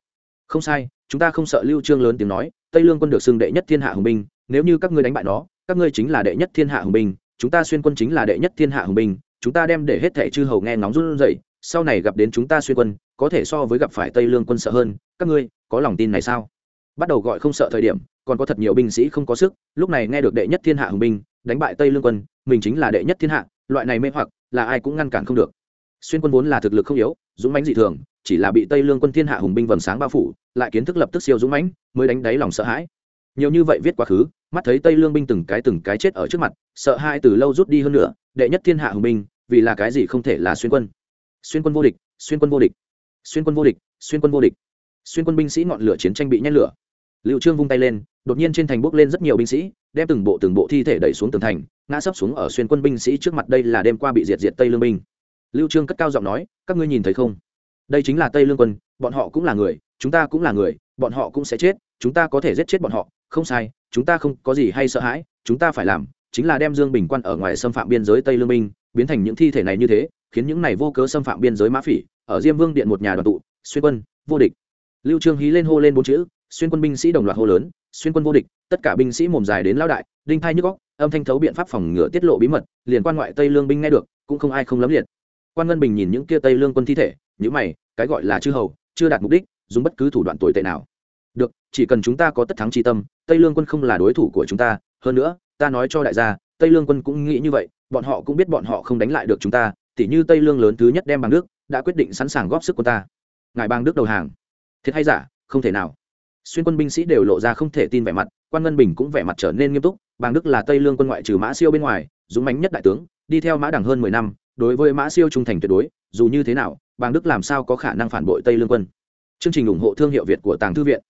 Speaker 1: Không sai, chúng ta không sợ lưu trương lớn tiếng nói, tây lương quân được xưng đệ nhất thiên hạ hùng binh, nếu như các ngươi đánh bại nó, các ngươi chính là đệ nhất thiên hạ hùng binh, chúng ta xuyên quân chính là đệ nhất thiên hạ hùng binh, chúng ta đem để hết thệ chư hầu nghe ngóng run rẩy, sau này gặp đến chúng ta xuyên quân, có thể so với gặp phải tây lương quân sợ hơn, các ngươi có lòng tin này sao? Bắt đầu gọi không sợ thời điểm, còn có thật nhiều binh sĩ không có sức, lúc này nghe được đệ nhất thiên hạ hùng binh, đánh bại tây lương quân mình chính là đệ nhất thiên hạ, loại này mê hoặc, là ai cũng ngăn cản không được. Xuyên quân vốn là thực lực không yếu, dũng mãnh dị thường, chỉ là bị tây lương quân thiên hạ hùng binh vầng sáng bao phủ, lại kiến thức lập tức siêu dũng mãnh, mới đánh đáy lòng sợ hãi. Nhiều như vậy viết quá khứ, mắt thấy tây lương binh từng cái từng cái chết ở trước mặt, sợ hai từ lâu rút đi hơn nữa, đệ nhất thiên hạ hùng binh, vì là cái gì không thể là xuyên quân? Xuyên quân vô địch, xuyên quân vô địch, xuyên quân vô địch, xuyên quân vô địch. Xuyên quân binh sĩ ngọn lửa chiến tranh bị nhét lửa. Liệu trương vung tay lên đột nhiên trên thành bốc lên rất nhiều binh sĩ, đem từng bộ từng bộ thi thể đẩy xuống tường thành, ngã sấp xuống ở xuyên quân binh sĩ trước mặt đây là đêm qua bị diệt diệt tây lương binh. Lưu trương cất cao giọng nói, các ngươi nhìn thấy không? Đây chính là tây lương quân, bọn họ cũng là người, chúng ta cũng là người, bọn họ cũng sẽ chết, chúng ta có thể giết chết bọn họ, không sai, chúng ta không có gì hay sợ hãi, chúng ta phải làm chính là đem dương bình quan ở ngoài xâm phạm biên giới tây lương binh, biến thành những thi thể này như thế, khiến những này vô cớ xâm phạm biên giới mã phỉ, ở diêm vương điện một nhà đoàn tụ, xuyên quân, vô địch. Lưu trương hí lên hô lên bốn chữ, xuyên quân binh sĩ đồng loạt hô lớn xuyên quân vô địch, tất cả binh sĩ mồm dài đến lao đại, đinh thai nhức góc âm thanh thấu biện pháp phòng ngừa tiết lộ bí mật, liền quan ngoại tây lương binh nghe được, cũng không ai không lắm liệt. Quan ngân bình nhìn những kia tây lương quân thi thể những mày, cái gọi là chư hầu, chưa đạt mục đích, dùng bất cứ thủ đoạn tồi tệ nào. Được, chỉ cần chúng ta có tất thắng tri tâm, tây lương quân không là đối thủ của chúng ta, hơn nữa, ta nói cho đại gia, tây lương quân cũng nghĩ như vậy, bọn họ cũng biết bọn họ không đánh lại được chúng ta, tỉ như tây lương lớn thứ nhất đem bằng nước, đã quyết định sẵn sàng góp sức của ta. Ngài bang đức đầu hàng. Thiệt hay giả, không thể nào xuyên quân binh sĩ đều lộ ra không thể tin vẻ mặt, quan ngân bình cũng vẻ mặt trở nên nghiêm túc bang đức là tây lương quân ngoại trừ mã siêu bên ngoài, dũng mãnh nhất đại tướng, đi theo mã đẳng hơn mười năm, đối với mã siêu trung thành tuyệt đối, dù như thế nào bang đức làm sao có khả năng phản bội tây lương quân. Chương trình ủng hộ thương hiệu việt của tàng thư viện.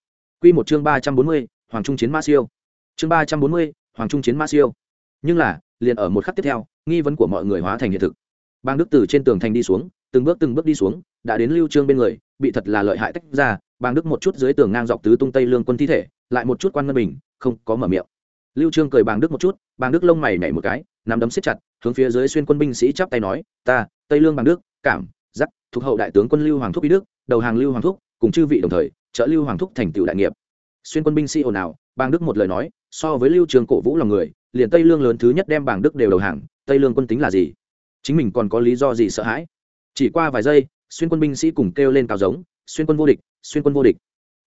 Speaker 1: Q một chương ba trăm bốn mươi, hoàng trung chiến mã siêu. Chương ba trăm bốn mươi, hoàng trung chiến mã siêu. Nhưng là, liền ở một khắc tiếp theo, nghi vấn của mọi người hóa thành hiện thực. Bang đức từ trên tường thành đi xuống, từng bước từng bước đi xuống, đã đến lưu trương bên người, bị thật là lợi hại tách ra Bàng đức một chút dưới tường ngang dọc tứ tung tây lương quân thi thể, lại một chút quan ngân bình, không có mở miệng. Lưu trương cười Bàng đức một chút, Bàng đức lông mày nhảy một cái, nắm đấm siết chặt, hướng phía dưới xuyên quân binh sĩ chắp tay nói, ta, tây lương Bàng đức, cảm, giác, thuộc hậu đại tướng quân lưu hoàng thúc bí đức, đầu hàng lưu hoàng thúc, cùng chư vị đồng thời, trợ lưu hoàng thúc thành tựu đại nghiệp. Xuyên quân binh sĩ ồn ào, Bàng đức một lời nói, so với lưu trường cổ vũ lòng người, liền tây lương lớn thứ nhất đem Bàng đức đều đầu hàng, tây lương quân tính là gì? Chính mình còn có lý do gì sợ hãi? Chỉ qua vài giây, xuyên quân binh sĩ cùng kêu lên cao giống, xuyên quân vô địch xuyên quân vô địch.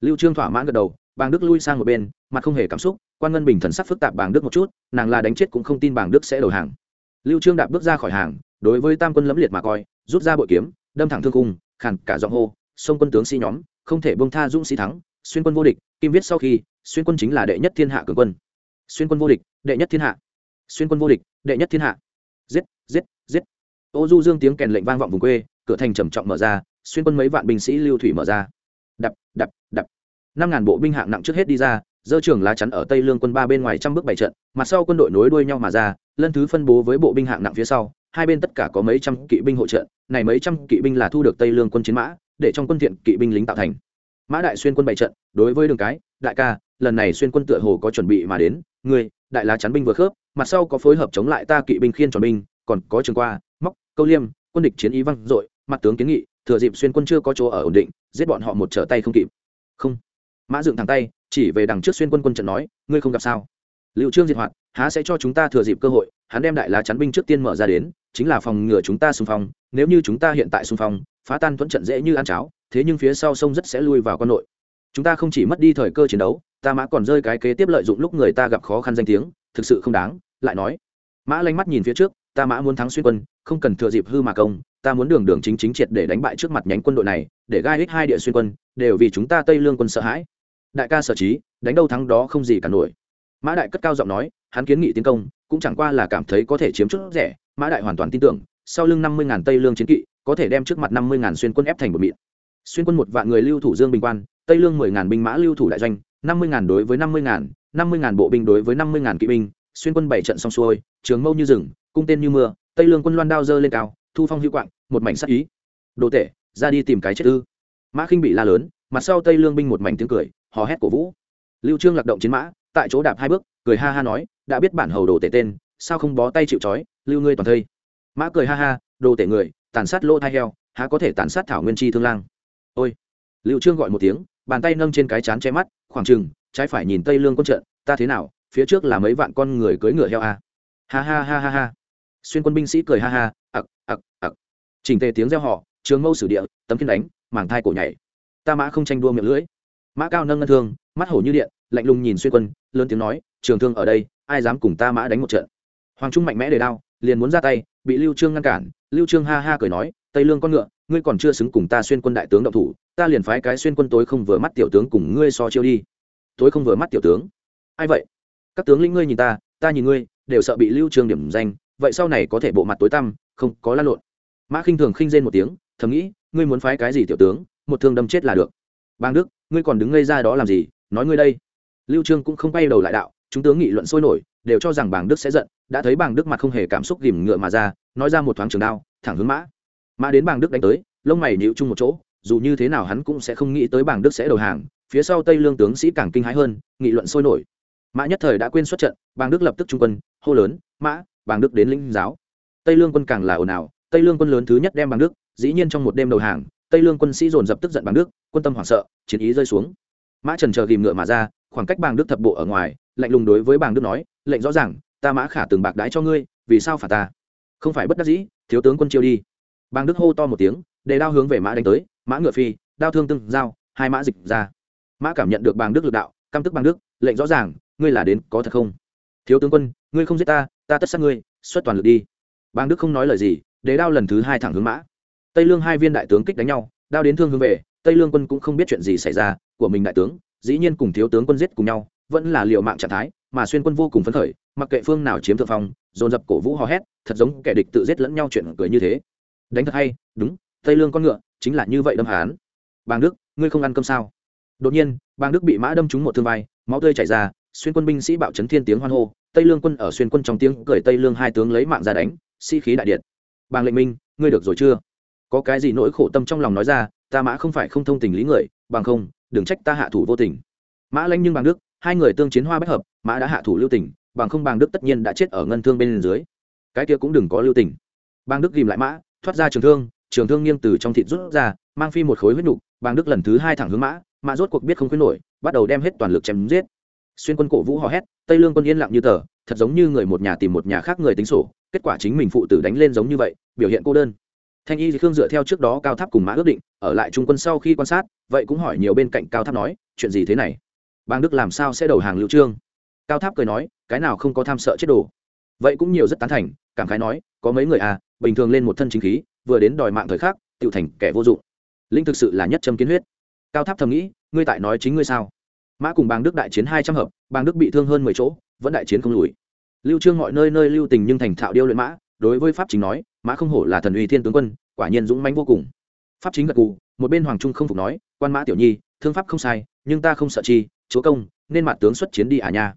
Speaker 1: Lưu trương thỏa mãn gật đầu, bàng đức lui sang một bên, mặt không hề cảm xúc, quan ngân bình thần sắc phức tạp bàng đức một chút, nàng là đánh chết cũng không tin bàng đức sẽ đầu hàng. Lưu trương đạp bước ra khỏi hàng, đối với tam quân lẫm liệt mà coi, rút ra bội kiếm, đâm thẳng thương cung, khàn cả giọng hô, sông quân tướng sĩ nhóm, không thể buông tha dũng sĩ thắng, xuyên quân vô địch, kim viết sau khi, xuyên quân chính là đệ nhất thiên hạ cường quân. Xuyên quân vô địch, đệ nhất thiên hạ. Xuyên quân vô địch, đệ nhất thiên hạ. Giết giết giết. Ô du dương tiếng kèn lệnh vang vọng vùng quê, cửa thành trầm trọng mở ra, xuyên quân mấy vạn binh sĩ lưu thủy mở ra đập đập đập. Năm ngàn bộ binh hạng nặng trước hết đi ra, dơ trường lá chắn ở tây lương quân ba bên ngoài trăm bước bảy trận, mặt sau quân đội nối đuôi nhau mà ra, lân thứ phân bố với bộ binh hạng nặng phía sau, hai bên tất cả có mấy trăm kỵ binh hỗ trợ này mấy trăm kỵ binh là thu được tây lương quân chiến mã, để trong quân thiện kỵ binh lính tạo thành. Mã đại xuyên quân bảy trận, đối với đường cái, đại ca, lần này xuyên quân tựa hồ có chuẩn bị mà đến người đại lá chắn binh vừa khớp, mặt sau có phối hợp chống lại ta kỵ binh khiên tròn binh, còn có trường qua, móc, câu liêm, quân địch chiến ý văng dội, mặt tướng kiến nghị thừa dịp xuyên quân chưa có chỗ ở ổn định, giết bọn họ một trở tay không kịp. Không. Mã dựng thẳng tay, chỉ về đằng trước xuyên quân quân trận nói, ngươi không gặp sao? Liệu trương diệt hoạt, há sẽ cho chúng ta thừa dịp cơ hội, hắn đem đại lá chắn binh trước tiên mở ra đến, chính là phòng ngừa chúng ta xung phong, nếu như chúng ta hiện tại xung phong, phá tan thuẫn trận dễ như ăn cháo, thế nhưng phía sau sông rất sẽ lui vào con nội. Chúng ta không chỉ mất đi thời cơ chiến đấu, ta mã còn rơi cái kế tiếp lợi dụng lúc người ta gặp khó khăn danh tiếng, thực sự không đáng. Lại nói. Mã lanh mắt nhìn phía trước ta mã muốn thắng xuyên quân, không cần thừa dịp hư mà công, ta muốn đường đường chính chính triệt để đánh bại trước mặt nhánh quân đội này, để gai hích hai địa xuyên quân, đều vì chúng ta tây lương quân sợ hãi. Đại ca sở trí đánh đâu thắng đó không gì cả nổi. Mã đại cất cao giọng nói, hắn kiến nghị tiến công, cũng chẳng qua là cảm thấy có thể chiếm chút rẻ, mã đại hoàn toàn tin tưởng, sau lưng năm mươi ngàn tây lương chiến kỵ, có thể đem trước mặt năm mươi ngàn xuyên quân ép thành một mịn xuyên quân một vạn người lưu thủ dương bình quan, tây lương mười ngàn binh mã lưu thủ đại doanh, năm mươi ngàn đối với năm mươi ngàn, năm mươi ngàn bộ binh đối với năm mươi ngàn kỵ binh, xuyên quân bảy trận xong xuôi, trường mâu như rừng cung tên như mưa, tây lương quân loan đao dơ lên cao, thu phong hữu quạng, một mảnh sắc ý. Đồ tể, ra đi tìm cái chết ư. Mã khinh bị la lớn, mặt sau tây lương binh một mảnh tiếng cười, hò hét cổ vũ. Lưu trương lạc động chiến mã, tại chỗ đạp hai bước, cười ha ha nói, đã biết bản hầu đồ tể tên, sao không bó tay chịu trói, lưu ngươi toàn thây. Mã cười ha ha, đồ tể người, tàn sát lô thai heo, há có thể tàn sát thảo nguyên chi thương lang? Ôi. Lưu trương gọi một tiếng, bàn tay nâng trên cái chán che mắt, khoảng chừng, trái phải nhìn tây lương quân trận, ta thế nào, phía trước là mấy vạn con người cưỡi ngựa heo a ha ha ha ha ha xuyên quân binh sĩ cười ha ha, ặc ặc ặc. Chỉnh tề tiếng reo họ trường mâu sử địa, tấm kiên đánh màng thai cổ nhảy. Ta mã không tranh đua miệng lưỡi. Mã cao nâng ngân thương, mắt hổ như điện, lạnh lùng nhìn xuyên quân, lớn tiếng nói, trường thương ở đây, ai dám cùng ta mã đánh một trận? Hoàng trung mạnh mẽ đề đao, liền muốn ra tay, bị lưu trương ngăn cản. Lưu trương ha ha cười nói, tây lương con ngựa, ngươi còn chưa xứng cùng ta xuyên quân đại tướng động thủ, ta liền phái cái xuyên quân tối không vừa mắt tiểu tướng cùng ngươi so chiêu đi. Tối không vừa mắt tiểu tướng? Ai vậy? Các tướng lĩnh ngươi nhìn ta ta nhìn ngươi, đều sợ bị lưu trương điểm danh vậy sau này có thể bộ mặt tối tăm, không có lan lộn. Mã khinh thường khinh rên một tiếng, thầm nghĩ, ngươi muốn phái cái gì tiểu tướng, một thương đâm chết là được. Bang đức, ngươi còn đứng ngây ra đó làm gì, nói ngươi đây. Lưu trương cũng không quay đầu lại đạo, chúng tướng nghị luận sôi nổi, đều cho rằng bàng đức sẽ giận, đã thấy bàng đức mặt không hề cảm xúc gìm ngựa mà ra, nói ra một thoáng trường đao, thẳng hướng mã. Mã đến bàng đức đánh tới, lông mày nhíu chung một chỗ, dù như thế nào hắn cũng sẽ không nghĩ tới bàng đức sẽ đầu hàng, phía sau tây lương tướng sĩ càng kinh hãi hơn, nghị luận sôi nổi. Mã nhất thời đã quên xuất trận, bàng đức lập tức trung quân, hô lớn, mã bàng đức đến lĩnh giáo. Tây lương quân càng là ồn ào, tây lương quân lớn thứ nhất đem bàng đức, dĩ nhiên trong một đêm đầu hàng, tây lương quân sĩ dồn dập tức giận bàng đức, quân tâm hoảng sợ, chiến ý rơi xuống. Mã trần chờ ghìm ngựa mà ra, khoảng cách bàng đức thập bộ ở ngoài, lạnh lùng đối với bàng đức nói, lệnh rõ ràng, ta mã khả từng bạc đái cho ngươi, vì sao phạt ta? Không phải bất đắc dĩ, thiếu tướng quân chiêu đi. Bàng đức hô to một tiếng, để đao hướng về mã đánh tới, mã ngựa phi, đao thương tương giao, hai mã dịch ra. Mã cảm nhận được bàng đức lực đạo, căm tức bàng đức, lệnh rõ ràng, ngươi là đến có thật không? Thiếu tướng quân, ngươi không giết ta ta tất sát ngươi, xuất toàn lực đi. Bang đức không nói lời gì, đế đao lần thứ hai thẳng hướng mã. Tây lương hai viên đại tướng kích đánh nhau, đao đến thương hướng về, tây lương quân cũng không biết chuyện gì xảy ra, của mình đại tướng, dĩ nhiên cùng thiếu tướng quân giết cùng nhau, vẫn là liệu mạng trạng thái, mà xuyên quân vô cùng phấn khởi, mặc kệ phương nào chiếm thượng phong, dồn dập cổ vũ hò hét, thật giống kẻ địch tự giết lẫn nhau chuyện cười như thế. Đánh thật hay, đúng, tây lương con ngựa, chính là như vậy đâm hán. Bàng đức, ngươi không ăn cơm sao? Đột nhiên, bàng đức bị mã đâm trúng một thương vai, máu tươi chảy ra xuyên quân binh sĩ bạo chấn thiên tiếng hoan hô, tây lương quân ở xuyên quân trong tiếng cười tây lương hai tướng lấy mạng ra đánh, sĩ、si、khí đại điện. Bàng lệnh minh, ngươi được rồi chưa? Có cái gì nỗi khổ tâm trong lòng nói ra, ta mã không phải không thông tình lý người, bằng không, đừng trách ta hạ thủ vô tình. Mã lanh nhưng bàng đức, hai người tương chiến hoa bất hợp, mã đã hạ thủ lưu tình, bằng không bàng đức tất nhiên đã chết ở ngân thương bên dưới. Cái kia cũng đừng có lưu tình. Bàng đức ghìm lại mã, thoát ra trường thương trường thương nghiêng từ trong thịt rút ra, mang phi một khối huyết nục, bàng đức lần thứ hai thẳng hướng mã mã rốt cuộc biết không khuyến nổi, bắt đầu đem hết toàn lực chém giết xuyên quân cổ vũ hò hét, tây lương quân yên lặng như tờ, thật giống như người một nhà tìm một nhà khác người tính sổ, kết quả chính mình phụ tử đánh lên giống như vậy, biểu hiện cô đơn. Thanh y khương dựa theo trước đó cao tháp cùng mã ước định, ở lại trung quân sau khi quan sát, vậy cũng hỏi nhiều bên cạnh cao tháp nói, chuyện gì thế này? Bang đức làm sao sẽ đầu hàng lưu trương? Cao tháp cười nói, cái nào không có tham sợ chết đồ. Vậy cũng nhiều rất tán thành, cảm khái nói, có mấy người à bình thường lên một thân chính khí, vừa đến đòi mạng thời khắc tự thành kẻ vô dụng. Linh thực sự là nhất châm kiến huyết. Cao tháp thầm nghĩ, ngươi tại nói chính ngươi sao? Mã cùng bang đức đại chiến hai trăm hợp bang đức bị thương hơn mười chỗ, vẫn đại chiến không lùi. Lưu trương mọi nơi nơi lưu tình nhưng thành thạo điêu luyện mã, đối với pháp chính nói, mã không hổ là thần uy thiên tướng quân, quả nhiên dũng mãnh vô cùng. Pháp chính gật cù một bên hoàng trung không phục nói, quan mã tiểu nhi, thương pháp không sai, nhưng ta không sợ chi, chúa công, nên mặt tướng xuất chiến đi à nha.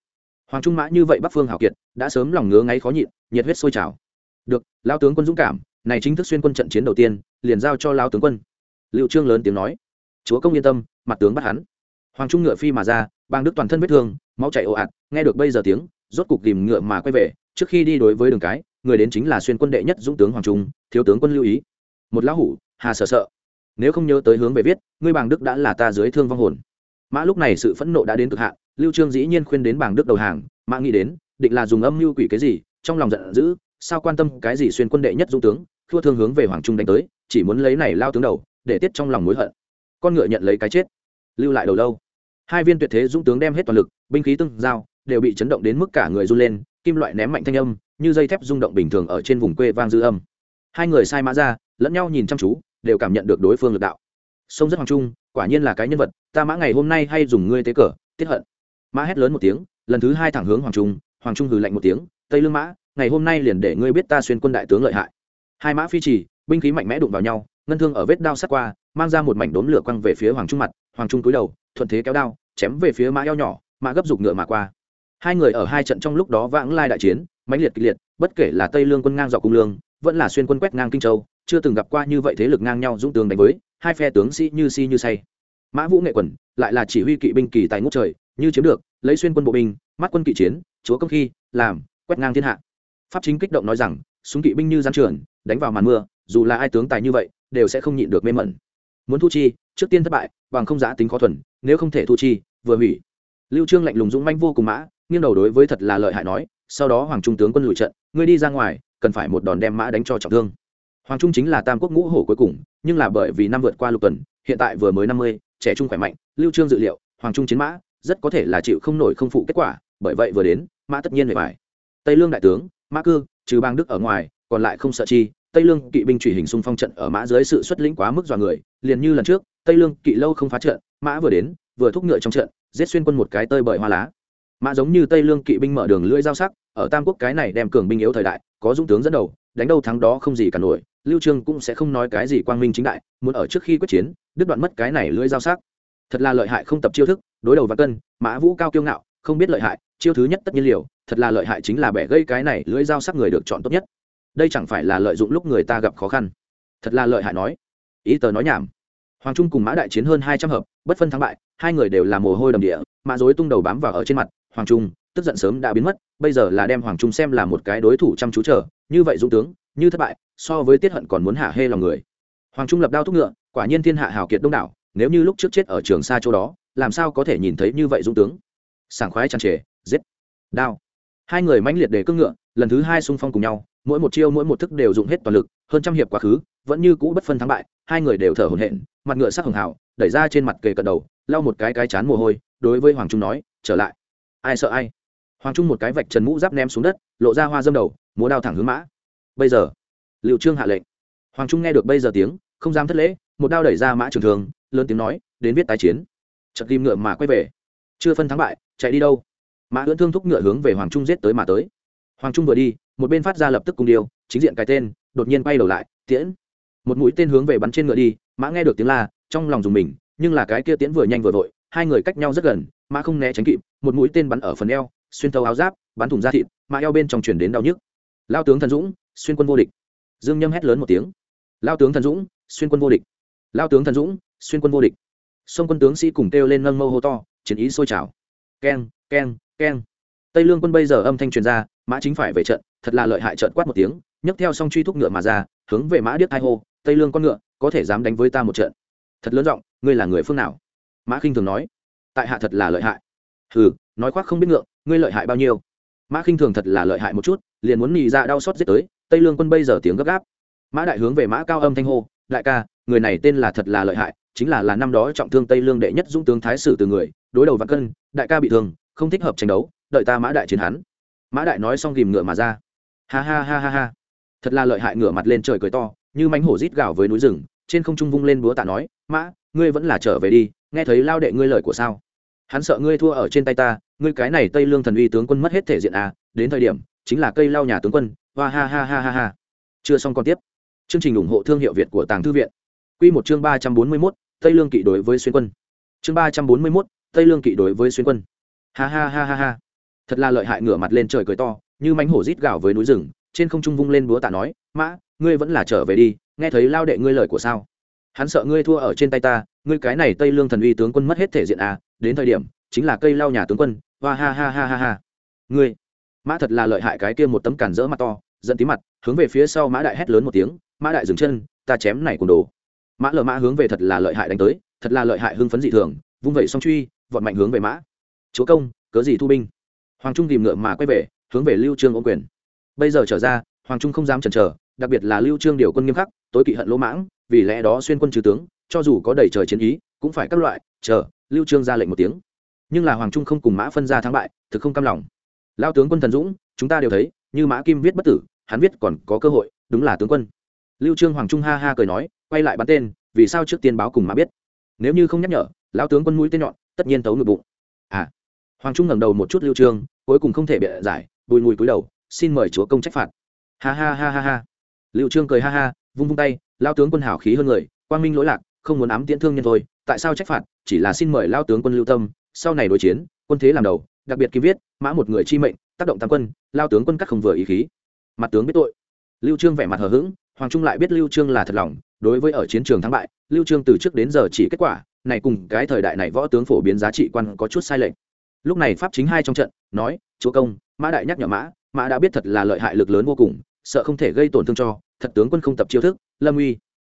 Speaker 1: Hoàng trung mã như vậy bắc phương hảo kiệt, đã sớm lòng ngứa ngáy khó nhịn, nhiệt huyết sôi trào. Được lao tướng quân dũng cảm, này chính thức xuyên quân trận chiến đầu tiên, liền giao cho lao tướng quân. Liệu trương lớn tiếng nói, chúa công yên tâm, mặt tướng bắt hắn hoàng trung ngựa phi mà ra bang đức toàn thân vết thương, máu chảy ồ ạt, nghe được bây giờ tiếng, rốt cục tìm ngựa mà quay về, trước khi đi đối với đường cái, người đến chính là xuyên quân đệ nhất dũng tướng hoàng trung, thiếu tướng quân lưu ý. Một lão hủ, hà sợ sợ. Nếu không nhớ tới hướng về viết, ngươi bàng đức đã là ta dưới thương vong hồn. Mã lúc này sự phẫn nộ đã đến cực hạn, lưu trương dĩ nhiên khuyên đến bàng đức đầu hàng, mã nghĩ đến, định là dùng âm mưu quỷ cái gì, trong lòng giận dữ, sao quan tâm cái gì xuyên quân đệ nhất dũng tướng, thua thương hướng về hoàng trung đánh tới, chỉ muốn lấy này lao tướng đầu, để tiết trong lòng mối hận. Con ngựa nhận lấy cái chết. Lưu lại đầu lâu hai viên tuyệt thế dũng tướng đem hết toàn lực, binh khí tương giao, đều bị chấn động đến mức cả người run lên, kim loại ném mạnh thanh âm, như dây thép rung động bình thường ở trên vùng quê vang dư âm. Hai người sai mã ra, lẫn nhau nhìn chăm chú, đều cảm nhận được đối phương lực đạo. Sông rất hoàng trung, quả nhiên là cái nhân vật, ta mã ngày hôm nay hay dùng ngươi tế cờ, tiết hận. Mã hét lớn một tiếng, lần thứ hai thẳng hướng hoàng trung hoàng trung hừ lạnh một tiếng, tây lương mã, ngày hôm nay liền để ngươi biết ta xuyên quân đại tướng lợi hại. Hai mã phi trì, binh khí mạnh mẽ đụng vào nhau, ngân thương ở vết đao sắt qua, mang ra một mảnh đốm lửa quăng về phía hoàng trung mặt, hoàng trung cúi đầu thuận thế kéo đao, chém về phía mã eo nhỏ, mã gấp giục ngựa mà qua. Hai người ở hai trận trong lúc đó vãng lai đại chiến, mãnh liệt kịch liệt, bất kể là tây lương quân ngang dọc cung lương, vẫn là xuyên quân quét ngang kinh châu, chưa từng gặp qua như vậy thế lực ngang nhau dũng tướng đánh với, hai phe tướng sĩ như si như say. Mã vũ nghệ quần lại là chỉ huy kỵ binh kỳ tài ngút trời, như chiếm được, lấy xuyên quân bộ binh, mắt quân kỵ chiến, chúa công khi, làm, quét ngang thiên hạ. Pháp chính kích động nói rằng, súng kỵ binh như gian trường đánh vào màn mưa, dù là ai tướng tài như vậy, đều sẽ không nhịn được mê mẩn. Muốn thu chi trước tiên thất bại, bằng không giá tính khó thuần, nếu không thể thu chi, vừa hủy. Lưu trương lạnh lùng dũng manh vô cùng mã, nghiêng đầu đối với thật là lợi hại nói, sau đó hoàng trung tướng quân lùi trận, ngươi đi ra ngoài, cần phải một đòn đem mã đánh cho trọng thương. Hoàng trung chính là tam quốc ngũ hổ cuối cùng, nhưng là bởi vì năm vượt qua lục tuần, hiện tại vừa mới năm mươi, trẻ trung khỏe mạnh, lưu trương dự liệu, hoàng trung chiến mã, rất có thể là chịu không nổi không phụ kết quả, bởi vậy vừa đến, mã tất nhiên phải phải tây lương đại tướng, mã cư, trừ bang đức ở ngoài, còn lại không sợ chi, tây lương kỵ binh truy hình xung phong trận ở mã dưới sự xuất lĩnh quá mức dọa người, liền như lần trước tây lương kỵ lâu không phá trận, mã vừa đến, vừa thúc ngựa trong trận, giết xuyên quân một cái tơi bởi hoa lá. Mã giống như tây lương kỵ binh mở đường lưỡi giao sắc, ở tam quốc cái này đem cường binh yếu thời đại, có dũng tướng dẫn đầu, đánh đâu thắng đó không gì cả nổi, lưu trương cũng sẽ không nói cái gì quang minh chính đại, muốn ở trước khi quyết chiến, đứt đoạn mất cái này lưỡi giao sắc. Thật là lợi hại không tập chiêu thức, đối đầu và cân, mã vũ cao kiêu ngạo, không biết lợi hại, chiêu thứ nhất tất nhiên liều, thật là lợi hại chính là bẻ gây cái này lưỡi dao sắc người được chọn tốt nhất. Đây chẳng phải là lợi dụng lúc người ta gặp khó khăn. Thật là lợi hại nói. Ý tờ nói nhảm hoàng trung cùng mã đại chiến hơn hai trăm hợp, bất phân thắng bại, hai người đều là mồ hôi đầm địa, mã dối tung đầu bám vào ở trên mặt, hoàng trung, tức giận sớm đã biến mất, bây giờ là đem hoàng trung xem là một cái đối thủ chăm chú chờ, như vậy dũng tướng, như thất bại, so với tiết hận còn muốn hạ hê lòng người. Hoàng trung lập đao thúc ngựa, quả nhiên thiên hạ hào kiệt đông đảo, nếu như lúc trước chết ở trường xa chỗ đó, làm sao có thể nhìn thấy như vậy dũng tướng? Sảng khoái chăn trề, giết, đao. Hai người mãnh liệt để cưỡng ngựa, lần thứ hai xung phong cùng nhau mỗi một chiêu mỗi một thức đều dùng hết toàn lực, hơn trăm hiệp quá khứ, vẫn như cũ bất phân thắng bại, hai người đều thở hổn hển, mặt ngựa sắc hường hào, đẩy ra trên mặt kề cận đầu, lau một cái cái chán mồ hôi, đối với hoàng trung nói, trở lại. Ai sợ ai? Hoàng trung một cái vạch trần mũ giáp ném xuống đất, lộ ra hoa dâm đầu, múa đao thẳng hướng mã. Bây giờ liệu trương hạ lệnh. Hoàng trung nghe được bây giờ tiếng, không dám thất lễ, một đao đẩy ra mã trường thường, lớn tiếng nói, đến viết tái chiến. Chật ghim ngựa mà quay về. Chưa phân thắng bại, chạy đi đâu? Mã ưỡn thương thúc ngựa hướng về hoàng trung giết tới mà tới. Hoàng trung vừa đi một bên phát ra lập tức cung điêu, chính diện cái tên, đột nhiên bay đầu lại, tiễn. Một mũi tên hướng về bắn trên ngựa đi, mã nghe được tiếng la, trong lòng dùng mình, nhưng là cái kia tiễn vừa nhanh vừa vội, hai người cách nhau rất gần, mã không né tránh kịp, một mũi tên bắn ở phần eo, xuyên thấu áo giáp, bắn thủng da thịt, mã eo bên trong chuyển đến đau nhức. Lao tướng thần dũng, xuyên quân vô địch. Dương nhâm hét lớn một tiếng. Lao tướng thần dũng, xuyên quân vô địch. Lao tướng thần dũng, xuyên quân vô địch. Sông quân tướng sĩ cùng kêu lên nâng mâu hô to, chiến ý sôi trào. Keng keng keng. Tây lương quân bây giờ âm thanh truyền ra, mã chính phải về trận thật là lợi hại trận quát một tiếng, nhấc theo xong truy thúc ngựa mà ra, hướng về mã điếc hai hô, tây lương con ngựa, có thể dám đánh với ta một trận? Thật lớn giọng, ngươi là người phương nào? Mã khinh thường nói, tại hạ thật là lợi hại. Hừ, nói khoác không biết ngượng, ngươi lợi hại bao nhiêu? Mã khinh thường thật là lợi hại một chút, liền muốn nhì ra đau xót giết tới, tây lương quân bây giờ tiếng gấp gáp. Mã đại hướng về mã cao âm thanh hô, đại ca, người này tên là thật là lợi hại, chính là là năm đó trọng thương tây lương đệ nhất dũng tướng thái sử từ người, đối đầu vạn cân, đại ca bị thương, không thích hợp tranh đấu, đợi ta mã đại chiến hắn. Mã đại nói xong ghìm ngựa mà ra ha ha ha ha ha. Thật là lợi hại ngửa mặt lên trời cười to, như mánh hổ rít gào với núi rừng, trên không trung vung lên búa tạ nói, mã, ngươi vẫn là trở về đi, nghe thấy lao đệ ngươi lời của sao? Hắn sợ ngươi thua ở trên tay ta, ngươi cái này tây lương thần uy tướng quân mất hết thể diện à đến thời điểm, chính là cây lao nhà tướng quân. Hoa ha ha ha ha ha. Chưa xong còn tiếp. Chương trình ủng hộ thương hiệu việt của tàng thư viện. Q một chương ba trăm bốn mươi mốt, tây lương kỵ đối với xuyên quân. Chương ba trăm bốn mươi mốt, tây lương kỵ đối với xuyên quân. Ha ha ha ha ha. Thật là lợi hại ngửa mặt lên trời cười to như mánh hổ rít gào với núi rừng, trên không trung vung lên búa tạ nói, mã, ngươi vẫn là trở về đi, nghe thấy lao đệ ngươi lời của sao? Hắn sợ ngươi thua ở trên tay ta, ngươi cái này tây lương thần uy tướng quân mất hết thể diện à đến thời điểm, chính là cây lao nhà tướng quân, hoa ha ha ha ha ha. Ngươi, mã thật là lợi hại cái kia một tấm cản rỡ mặt to dẫn tí mặt, hướng về phía sau mã đại hét lớn một tiếng, mã đại dừng chân, ta chém này cùng đồ. Mã lờ mã hướng về thật là lợi hại đánh tới, thật là lợi hại hưng phấn dị thường, vung vẩy song truy, vọt mạnh hướng về mã. Chúa công, cớ gì thu binh? Hoàng trung tìm ngựa mà quay về hướng về lưu trương ô quyền. Bây giờ trở ra, hoàng trung không dám chần chờ, đặc biệt là lưu trương điều quân nghiêm khắc, tối kỵ hận lỗ mãng, vì lẽ đó xuyên quân trừ tướng, cho dù có đầy trời chiến ý, cũng phải các loại, chờ, lưu trương ra lệnh một tiếng. Nhưng là hoàng trung không cùng mã phân ra thắng bại, thực không cam lòng. Lao tướng quân thần dũng, chúng ta đều thấy, như mã kim viết bất tử, hắn viết còn có cơ hội, đúng là tướng quân. Lưu trương hoàng trung ha ha cười nói, quay lại bắn tên, vì sao trước tiên báo cùng mã biết? Nếu như không nhắc nhở, lão tướng quân mũi tên nhọn, tất nhiên tấu ngực bụng. À. Hoàng trung ngẩng đầu một chút lưu trương, cuối cùng không thể bịa giải bùi ngùi cúi đầu, xin mời chúa công trách phạt. Ha ha ha ha ha. Lưu trương cười ha ha, vung vung tay, lao tướng quân hảo khí hơn người, quang minh lỗi lạc, không muốn ám tiễn thương nhân thôi, tại sao trách phạt? Chỉ là xin mời lao tướng quân lưu tâm, sau này đối chiến, quân thế làm đầu, đặc biệt ký viết, mã một người chi mệnh, tác động tam quân, lao tướng quân cắt không vừa ý khí. Mặt tướng biết tội. Lưu trương vẻ mặt hờ hững, hoàng trung lại biết lưu trương là thật lòng, đối với ở chiến trường thắng bại, lưu trương từ trước đến giờ chỉ kết quả, này cùng cái thời đại này võ tướng phổ biến giá trị quan có chút sai lệch lúc này pháp chính hai trong trận, nói, chúa công, mã đại nhắc nhở mã mã đã biết thật là lợi hại lực lớn vô cùng, sợ không thể gây tổn thương cho, thật tướng quân không tập chiêu thức, lâm uy.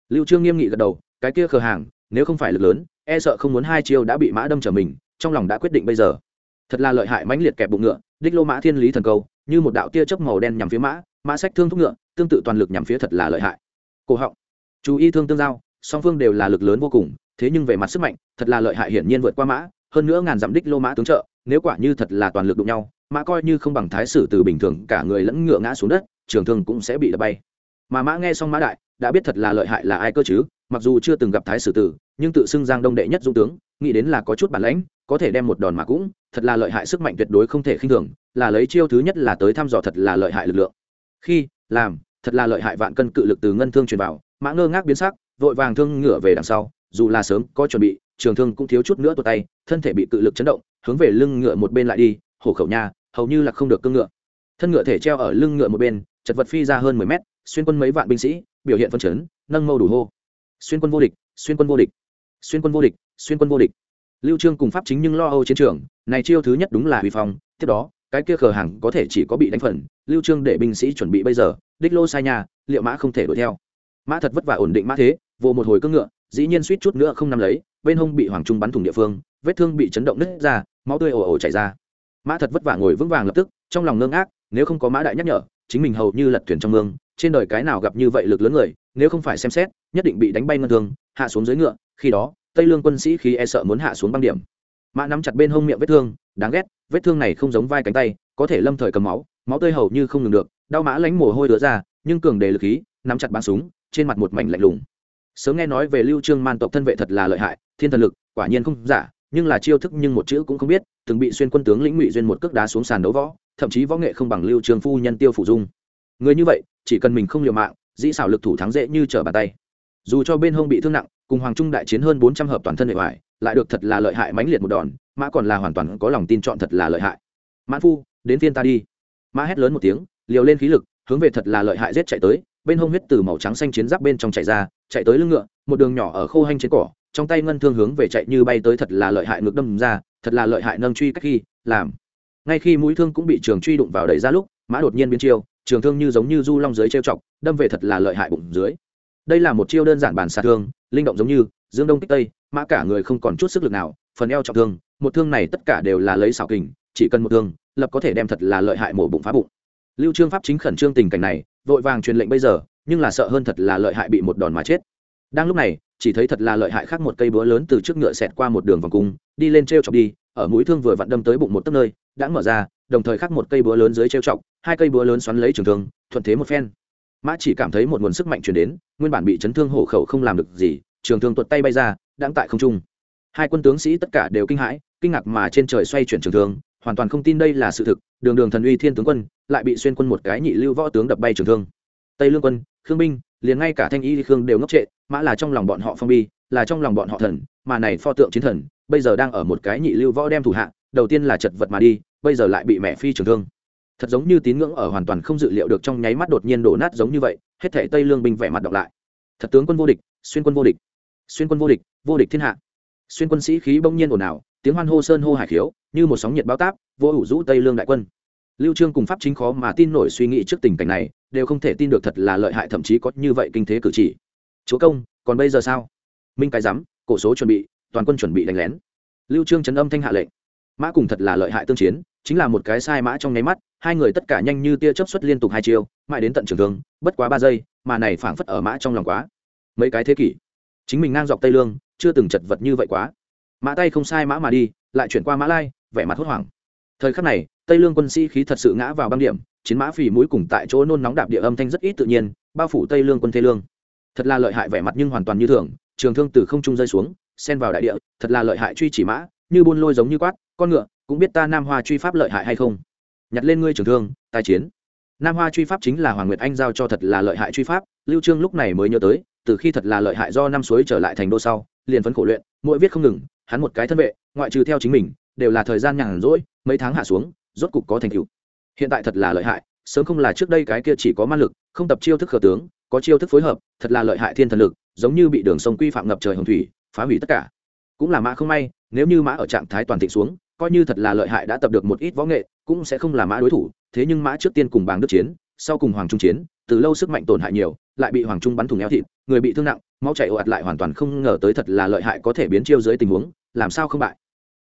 Speaker 1: Lưu trương nghiêm nghị gật đầu, cái kia khờ hàng, nếu không phải lực lớn e sợ không muốn hai chiêu đã bị mã đâm trở mình, trong lòng đã quyết định bây giờ. Thật là lợi hại mãnh liệt kẹp bụng ngựa, đích lô mã thiên lý thần câu, như một đạo tia chớp màu đen nhằm phía mã mã sách thương thúc ngựa, tương tự toàn lực nhằm phía thật là lợi hại. Cổ họng, chú ý thương tương giao, song phương đều là lực lớn vô cùng, thế nhưng về mặt sức mạnh, thật là lợi hại hiển nhiên vượt qua mã hơn nữa ngàn dặm đích lô mã tướng trợ, nếu quả như thật là toàn lực đụng nhau, mã coi như không bằng thái sử từ bình thường, cả người lẫn ngựa ngã xuống đất, trường thương cũng sẽ bị đập bay. Mà mã nghe xong mã đại, đã biết thật là lợi hại là ai cơ chứ, mặc dù chưa từng gặp thái sử tử, nhưng tự xưng giang đông đệ nhất dũng tướng, nghĩ đến là có chút bản lãnh, có thể đem một đòn mà cũng, thật là lợi hại sức mạnh tuyệt đối không thể khinh thường, là lấy chiêu thứ nhất là tới thăm dò thật là lợi hại lực lượng. Khi, làm, thật là lợi hại vạn cân cự lực từ ngân thương truyền vào, mã ngơ ngác biến sắc, vội vàng thương ngựa về đằng sau, dù là sớm có chuẩn bị trường thương cũng thiếu chút nữa tuột tay, thân thể bị cự lực chấn động, hướng về lưng ngựa một bên lại đi, hổ khẩu nha, hầu như là không được cương ngựa. Thân ngựa thể treo ở lưng ngựa một bên, chật vật phi ra hơn mười mét, xuyên quân mấy vạn binh sĩ, biểu hiện phân chấn, nâng mâu đủ hô. Xuyên quân vô địch, xuyên quân vô địch, xuyên quân vô địch, xuyên quân vô địch. Lưu trương cùng pháp chính nhưng lo âu chiến trường, này chiêu thứ nhất đúng là huy phong, tiếp đó, cái kia khờ hàng có thể chỉ có bị đánh phần, lưu trương để binh sĩ chuẩn bị bây giờ, đích lô sai nhà liệu mã không thể đuổi theo. Mã thật vất vả ổn định mã thế, vô một hồi cưỡng ngựa dĩ nhiên suýt chút nữa không nắm lấy, bên hông bị hoàng trung bắn thủng địa phương, vết thương bị chấn động nứt ra, máu tươi ồ ồ chảy ra. Mã thật vất vả ngồi vững vàng lập tức, trong lòng ngưng ngác, nếu không có mã đại nhắc nhở, chính mình hầu như lật thuyền trong mương, trên đời cái nào gặp như vậy lực lớn người, nếu không phải xem xét, nhất định bị đánh bay ngân thương, hạ xuống dưới ngựa, khi đó, tây lương quân sĩ khi e sợ muốn hạ xuống băng điểm. Mã nắm chặt bên hông miệng vết thương, đáng ghét, vết thương này không giống vai cánh tay, có thể lâm thời cầm máu máu tươi hầu như không ngừng được, đau mã lánh mồ hôi đứa ra, nhưng cường đề lực khí, nắm chặt bắn súng, trên mặt một mảnh lạnh lùng sớm nghe nói về lưu trương man tộc thân vệ thật là lợi hại, thiên thần lực, quả nhiên không giả, nhưng là chiêu thức nhưng một chữ cũng không biết, từng bị xuyên quân tướng lĩnh ngụy duyên một cước đá xuống sàn đấu võ, thậm chí võ nghệ không bằng lưu trương phu nhân tiêu phủ dung. Người như vậy, chỉ cần mình không liều mạng, dĩ xảo lực thủ thắng dễ như trở bàn tay. Dù cho bên hông bị thương nặng, cùng hoàng trung đại chiến hơn bốn trăm hợp toàn thân hệ hoại lại được thật là lợi hại mãnh liệt một đòn, mã còn là hoàn toàn có lòng tin chọn thật là lợi hại. Mã phu, đến phiên ta đi. Mã hét lớn một tiếng, liều lên khí lực, hướng về thật là lợi hại giết chạy tới bên hông huyết từ màu trắng xanh chiến giáp bên trong chạy ra, chạy tới lưng ngựa, một đường nhỏ ở khô hanh trên cỏ, trong tay ngân thương hướng về chạy như bay tới thật là lợi hại ngược đâm ra, thật là lợi hại nâng truy cách khi làm. Ngay khi mũi thương cũng bị trường truy đụng vào đẩy ra lúc, mã đột nhiên biến chiêu, trường thương như giống như du long dưới trêu chọc, đâm về thật là lợi hại bụng dưới. Đây là một chiêu đơn giản bản xạ thương, linh động giống như dương đông kích tây, mã cả người không còn chút sức lực nào, phần eo trọng thương, một thương này tất cả đều là lấy xảo kình, chỉ cần một thương, lập có thể đem thật là lợi hại mổ bụng phá bụng lưu trương pháp chính khẩn trương tình cảnh này, vội vàng truyền lệnh bây giờ, nhưng là sợ hơn thật là lợi hại bị một đòn mà chết. Đang lúc này, chỉ thấy thật là lợi hại khác một cây búa lớn từ trước ngựa xẹt qua một đường vòng cung, đi lên treo chọc đi, ở mũi thương vừa vặn đâm tới bụng một tấc nơi, đã mở ra, đồng thời khác một cây búa lớn dưới treo chọc, hai cây búa lớn xoắn lấy trường thương, thuận thế một phen. Mã chỉ cảm thấy một nguồn sức mạnh truyền đến, nguyên bản bị chấn thương hổ khẩu không làm được gì, trường thương tuột tay bay ra đang tại không trung. Hai quân tướng sĩ tất cả đều kinh hãi, kinh ngạc mà trên trời xoay chuyển trường thương hoàn toàn không tin đây là sự thực, đường đường thần uy thiên tướng quân, lại bị xuyên quân một cái nhị lưu võ tướng đập bay trường thương. Tây lương quân, khương binh, liền ngay cả thanh y khương đều ngốc trệ, mã là trong lòng bọn họ phong bi, là trong lòng bọn họ thần, mà này pho tượng chiến thần, bây giờ đang ở một cái nhị lưu võ đem thủ hạ, đầu tiên là chật vật mà đi, bây giờ lại bị mẹ phi trường thương. Thật giống như tín ngưỡng ở hoàn toàn không dự liệu được trong nháy mắt đột nhiên đổ nát giống như vậy, hết thể tây lương binh vẻ mặt đọc lại. Thật tướng quân vô địch, xuyên quân vô địch, xuyên quân vô địch vô địch thiên hạ. Xuyên quân sĩ khí bỗng nhiên ồn ào tiếng hoan hô sơn hô hải khiếu, như một sóng nhiệt bao táp, vô ủ rũ tây lương đại quân. Lưu trương cùng pháp chính khó mà tin nổi suy nghĩ trước tình cảnh này, đều không thể tin được thật là lợi hại thậm chí có như vậy kinh thế cử chỉ. Chúa công, còn bây giờ sao? Minh cái giám, cổ số chuẩn bị, toàn quân chuẩn bị đánh lén. Lưu trương chấn âm thanh hạ lệnh. Mã cùng thật là lợi hại tương chiến, chính là một cái sai mã trong nháy mắt, hai người tất cả nhanh như tia chớp xuất liên tục hai chiêu, mãi đến tận trường thương, bất quá ba giây, mà này phảng phất ở mã trong lòng quá. Mấy cái thế kỷ, chính mình ngang dọc tây lương, chưa từng chật vật như vậy quá mã tay không sai mã mà đi, lại chuyển qua mã lai, vẻ mặt hốt hoảng. Thời khắc này, tây lương quân sĩ khí thật sự ngã vào băng điểm, chiến mã phì mũi cùng tại chỗ nôn nóng đạp địa âm thanh rất ít tự nhiên, bao phủ tây lương quân tây lương. Thật là lợi hại vẻ mặt nhưng hoàn toàn như thường, trường thương từ không trung rơi xuống, xen vào đại địa, thật là lợi hại truy chỉ mã, như buôn lôi giống như quát, con ngựa, cũng biết ta nam hoa truy pháp lợi hại hay không? Nhặt lên ngươi trường thương tài chiến. Nam hoa truy pháp chính là hoàng nguyệt anh giao cho thật là lợi hại truy pháp, lưu trương lúc này mới nhớ tới, từ khi thật là lợi hại do năm suối trở lại thành đô sau, liền phấn khổ luyện mỗi viết không ngừng, hắn một cái thân vệ, ngoại trừ theo chính mình, đều là thời gian nhàn rỗi, mấy tháng hạ xuống, rốt cục có thành tựu. Hiện tại thật là lợi hại, sớm không là trước đây cái kia chỉ có ma lực, không tập chiêu thức khờ tướng, có chiêu thức phối hợp, thật là lợi hại thiên thần lực, giống như bị đường sông quy phạm ngập trời hồng thủy, phá hủy tất cả. Cũng là mã không may, nếu như mã ở trạng thái toàn thịnh xuống, coi như thật là lợi hại đã tập được một ít võ nghệ, cũng sẽ không là mã đối thủ, thế nhưng mã trước tiên cùng bàng đức chiến sau cùng hoàng trung chiến, từ lâu sức mạnh tổn hại nhiều, lại bị hoàng trung bắn thủng eo thịt, người bị thương nặng, máu chảy ồ ạt lại hoàn toàn không ngờ tới thật là lợi hại có thể biến chiêu dưới tình huống, làm sao không bại.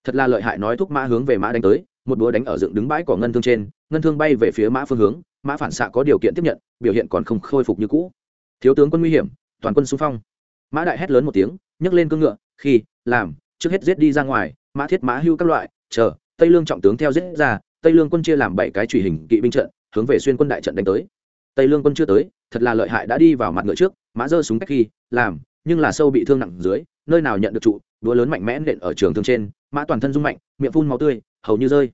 Speaker 1: Thật là lợi hại nói thúc mã hướng về mã đánh tới, một búa đánh ở dựng đứng bãi cỏ ngân thương trên, ngân thương bay về phía mã phương hướng, mã phản xạ có điều kiện tiếp nhận, biểu hiện còn không khôi phục như cũ. Thiếu tướng quân nguy hiểm, toàn quân xung phong. Mã đại hét lớn một tiếng, nhấc lên cương ngựa, khi, làm, trước hết giết đi ra ngoài, mã thiết mã hưu các loại, chờ, tây lương trọng tướng theo giết ra, tây lương quân chia làm bảy cái truy hình kỵ binh trận hướng về xuyên quân đại trận đánh tới. Tây lương quân chưa tới, thật là lợi hại đã đi vào mặt ngựa trước, mã giơ súng cách khi, làm, nhưng là sâu bị thương nặng dưới, nơi nào nhận được trụ, đũa lớn mạnh mẽ nện ở trường thương trên, mã toàn thân rung mạnh, miệng phun máu tươi, hầu như rơi.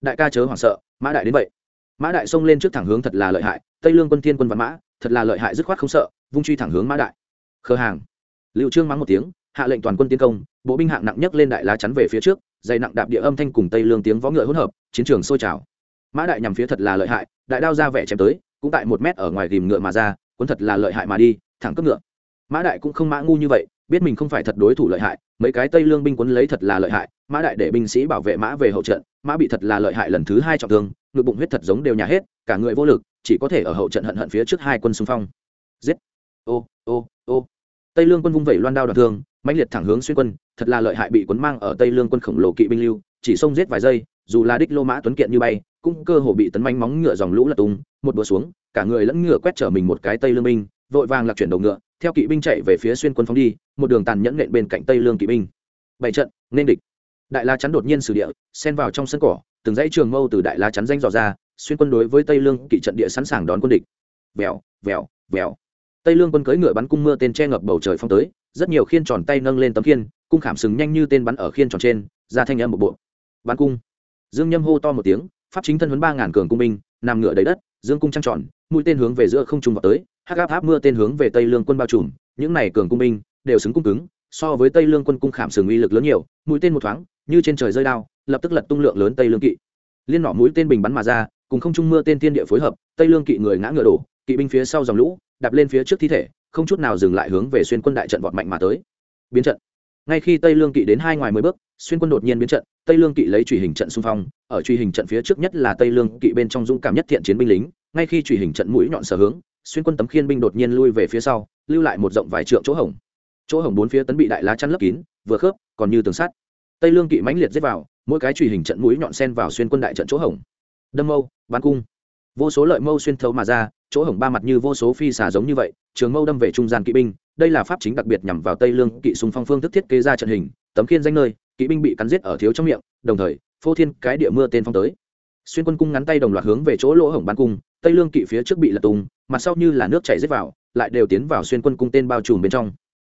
Speaker 1: Đại ca chớ hoảng sợ, mã đại đến vậy. Mã đại xông lên trước thẳng hướng thật là lợi hại, tây lương quân thiên quân văn mã, thật là lợi hại dứt khoát không sợ, vung truy thẳng hướng mã đại. Khờ hàng. Liệu trương mắng một tiếng, hạ lệnh toàn quân tiến công, bộ binh hạng nặng nhất lên đại lá chắn về phía trước, dày nặng đạp địa âm thanh cùng tây lương tiếng võ ngựa hỗn hợp, chiến trường sôi trào mã đại nhằm phía thật là lợi hại, đại đao ra vẻ chém tới, cũng tại một mét ở ngoài ghìm ngựa mà ra, cuốn thật là lợi hại mà đi, thẳng cấp ngựa. Mã đại cũng không mã ngu như vậy, biết mình không phải thật đối thủ lợi hại, mấy cái tây lương binh quấn lấy thật là lợi hại, mã đại để binh sĩ bảo vệ mã về hậu trận, mã bị thật là lợi hại lần thứ hai trọng thương ngực bụng huyết thật giống đều nhà hết, cả người vô lực, chỉ có thể ở hậu trận hận hận phía trước hai quân xung phong. Giết! Ô ô ô! Tây lương quân vung vẩy loan đao đoạn thương, mãnh liệt thẳng hướng xuyên quân, thật là lợi hại bị quấn mang ở tây lương quân khổng lồ kỵ binh lưu, chỉ xông giết vài giây, dù là đích lô mã tuấn kiện như bay cũng cơ hồ bị tấn manh móng ngựa dòng lũ lật tung, một búa xuống, cả người lẫn ngựa quét trở mình một cái tây lương binh, vội vàng lạc chuyển đầu ngựa, theo kỵ binh chạy về phía xuyên quân phóng đi, một đường tàn nhẫn nện bên cạnh tây lương kỵ binh. Bảy trận, nên địch. Đại la chắn đột nhiên sử địa, xen vào trong sân cỏ, từng dãy trường mâu từ đại la chắn danh dò ra, xuyên quân đối với tây lương kỵ trận địa sẵn sàng đón quân địch. Vèo vèo vèo. Tây lương quân cưỡi ngựa bắn cung mưa tên che ngập bầu trời phong tới, rất nhiều khiên tròn tay nâng lên tấm khiên, cung khảm sừng nhanh như tên bắn ở khiên tròn trên, ra thanh âm một bộ. Bắn cung. Dương nhâm hô to một tiếng pháp chính thân huấn ba ngàn cường cung binh, nằm ngựa đầy đất, dương cung trăng tròn, mũi tên hướng về giữa không trung vào tới, hắc áp áp mưa tên hướng về tây lương quân bao trùm, những này cường cung binh đều xứng cung cứng, so với tây lương quân cung khảm sừng uy lực lớn nhiều, mũi tên một thoáng, như trên trời rơi đao, lập tức lật tung lượng lớn tây lương kỵ. Liên nọ mũi tên bình bắn mà ra, cùng không trung mưa tên thiên địa phối hợp, tây lương kỵ người ngã ngựa đổ, kỵ binh phía sau dòng lũ, đạp lên phía trước thi thể, không chút nào dừng lại hướng về xuyên quân đại trận vọt mạnh mà tới. Biến trận ngay khi tây lương kỵ đến hai ngoài mười bước, xuyên quân đột nhiên biến trận, tây lương kỵ lấy truy hình trận xung phong, ở truy hình trận phía trước nhất là tây lương kỵ bên trong dũng cảm nhất thiện chiến binh lính, ngay khi truy hình trận mũi nhọn sở hướng, xuyên quân tấm khiên binh đột nhiên lui về phía sau, lưu lại một rộng vài trượng chỗ hổng. Chỗ hổng bốn phía tấn bị đại lá chắn lấp kín, vừa khớp, còn như tường sắt. Tây lương kỵ mãnh liệt giết vào, mỗi cái truy hình trận mũi nhọn sen vào xuyên quân đại trận chỗ hổng. Đâm mâu bắn cung. Vô số lợi mâu xuyên thấu mà ra, chỗ hổng ba mặt như vô số phi xà giống như vậy, trường mâu đâm về trung gian kỵ binh đây là pháp chính đặc biệt nhằm vào tây lương, kỵ súng phong phương thức thiết kế ra trận hình, tấm khiên danh nơi, kỵ binh bị cắn giết ở thiếu trong miệng, đồng thời, phô thiên cái địa mưa tên phong tới. Xuyên quân cung ngắn tay đồng loạt hướng về chỗ lỗ hổng bắn cung, tây lương kỵ phía trước bị lật tung mặt sau như là nước chảy rết vào, lại đều tiến vào xuyên quân cung tên bao trùm bên trong.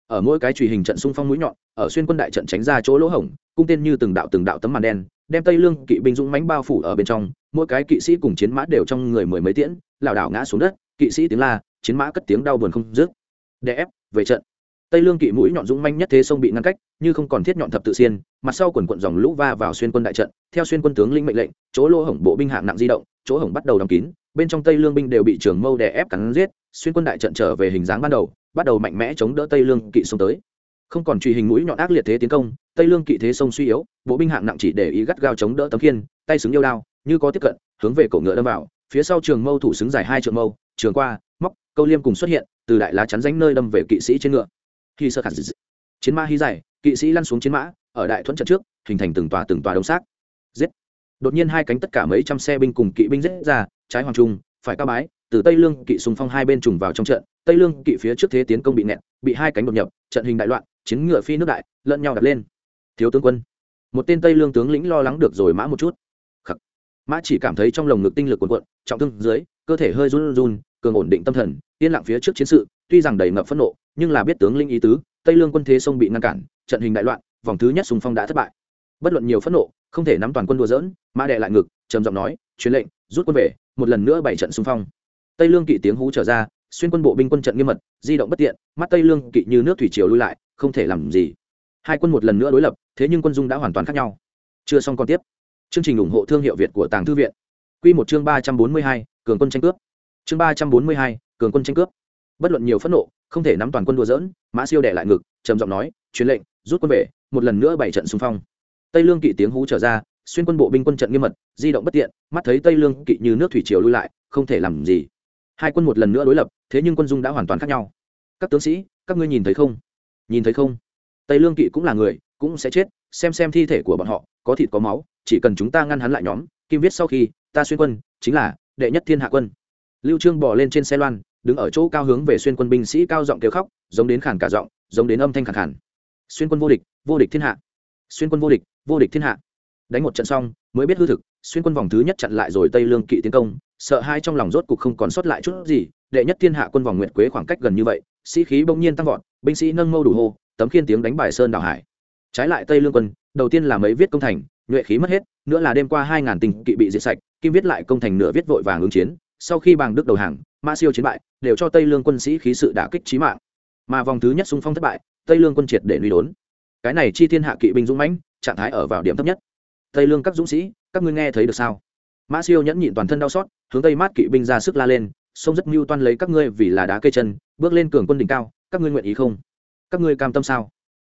Speaker 1: Ở mỗi cái truy hình trận xung phong mũi nhọn, ở xuyên quân đại trận tránh ra chỗ lỗ hổng, cung tên như từng đạo từng đạo tấm màn đen, đem tây lương kỵ binh dũng mánh bao phủ ở bên trong, mỗi cái kỵ sĩ cùng chiến mã đều trong người mười mấy tiễn, lảo đảo ngã xuống đất, kỵ sĩ tiếng la, chiến mã cất tiếng đau buồn không dứt. Đè ép về trận. Tây lương kỵ mũi nhọn dũng manh nhất thế sông bị ngăn cách, như không còn thiết nhọn thập tự xiên, mặt sau quần quận dòng lũ va vào xuyên quân đại trận, theo xuyên quân tướng lĩnh mệnh lệnh, chỗ lỗ hổng bộ binh hạng nặng di động, chỗ hổng bắt đầu đóng kín, bên trong tây lương binh đều bị trường mâu đè ép cắn giết, xuyên quân đại trận trở về hình dáng ban đầu, bắt đầu mạnh mẽ chống đỡ tây lương kỵ sông tới. Không còn truy hình mũi nhọn ác liệt thế tiến công, tây lương kỵ thế sông suy yếu, bộ binh hạng nặng chỉ để ý gắt gao chống đỡ tấm khiên, tay xứng yêu đao, như có tiếp cận, hướng về cổ ngựa đâm vào, phía sau trường mâu thủ xứng dài hai trường mâu, trường qua, móc, câu liêm cùng xuất hiện từ đại lá chắn ránh nơi đâm về kỵ sĩ trên ngựa. Khi sơ khả chiến mã hí dài, kỵ sĩ lăn xuống chiến mã, ở đại thuẫn trận trước, hình thành từng tòa từng tòa đông xác. Giết. Đột nhiên hai cánh tất cả mấy trăm xe binh cùng kỵ binh giết ra, trái hoàng trung, phải cao bái, từ tây lương kỵ sùng phong hai bên trùng vào trong trận, tây lương kỵ phía trước thế tiến công bị nẹt bị hai cánh đột nhập, trận hình đại loạn, chiến ngựa phi nước đại, lẫn nhau đặt lên. Thiếu tướng quân. Một tên tây lương tướng lĩnh lo lắng được rồi mã một chút. Khắc. mã chỉ cảm thấy trong lồng ngực tinh lực cuộn cuộn, trọng thương dưới, cơ thể hơi run run cường ổn định tâm thần, yên lặng phía trước chiến sự, tuy rằng đầy ngập phẫn nộ, nhưng là biết tướng linh ý tứ, tây lương quân thế sông bị ngăn cản, trận hình đại loạn, vòng thứ nhất sùng phong đã thất bại. Bất luận nhiều phẫn nộ, không thể nắm toàn quân đua dỡn mã đệ lại ngực, trầm giọng nói, truyền lệnh, rút quân về, một lần nữa bảy trận xung phong. Tây lương kỵ tiếng hú trở ra, xuyên quân bộ binh quân trận nghiêm mật, di động bất tiện, mắt tây lương kỵ như nước thủy triều lui lại, không thể làm gì. Hai quân một lần nữa đối lập, thế nhưng quân dung đã hoàn toàn khác nhau. Chưa xong còn tiếp. Chương trình ủng hộ thương hiệu việt của tàng thư viện. Q một chương ba trăm bốn mươi hai, cường quân tranh cướp chương ba trăm bốn mươi hai, cường quân tranh cướp. Bất luận nhiều phẫn nộ, không thể nắm toàn quân đùa dỡn mã siêu đẻ lại ngực, trầm giọng nói, truyền lệnh, rút quân về, một lần nữa bảy trận xung phong. Tây lương kỵ tiếng hú trở ra, xuyên quân bộ binh quân trận nghiêm mật, di động bất tiện, mắt thấy tây lương kỵ như nước thủy triều lui lại, không thể làm gì. Hai quân một lần nữa đối lập, thế nhưng quân dung đã hoàn toàn khác nhau. Các tướng sĩ, các ngươi nhìn thấy không? Nhìn thấy không. Tây lương kỵ cũng là người, cũng sẽ chết, xem xem thi thể của bọn họ, có thịt có máu, chỉ cần chúng ta ngăn hắn lại nhóm, kim viết sau khi, ta xuyên quân, chính là đệ nhất thiên hạ quân lưu trương bỏ lên trên xe loan, đứng ở chỗ cao hướng về xuyên quân binh sĩ cao giọng kêu khóc, giống đến khản cả giọng, giống đến âm thanh khàn khàn. Xuyên quân vô địch vô địch thiên hạ. Xuyên quân vô địch vô địch thiên hạ. Đánh một trận xong, mới biết hư thực, xuyên quân vòng thứ nhất chặn lại rồi tây lương kỵ tiến công, sợ hai trong lòng rốt cục không còn sót lại chút gì, đệ nhất thiên hạ quân vòng nguyệt quế khoảng cách gần như vậy, sĩ khí bỗng nhiên tăng vọt, binh sĩ nâng mâu đủ hô, tấm khiên tiếng đánh bài sơn đảo hải. Trái lại tây lương quân, đầu tiên là mấy viết công thành, nhuệ khí mất hết, nữa là đêm qua hai ngàn tình kỵ bị diệt sạch, kim viết lại công thành nửa viết vội vàng ứng chiến sau khi bàng đức đầu hàng, ma siêu chiến bại, đều cho tây lương quân sĩ khí sự đả kích trí mạng. Mà vòng thứ nhất xung phong thất bại, tây lương quân triệt để lùi đốn. Cái này chi thiên hạ kỵ binh dũng mãnh, trạng thái ở vào điểm thấp nhất. Tây lương các dũng sĩ, các ngươi nghe thấy được sao? Mã siêu nhẫn nhịn toàn thân đau xót, hướng tây mát kỵ binh ra sức la lên, sông rất mưu toan lấy các ngươi vì là đá cây chân, bước lên cường quân đỉnh cao, các ngươi nguyện ý không? Các ngươi cam tâm sao?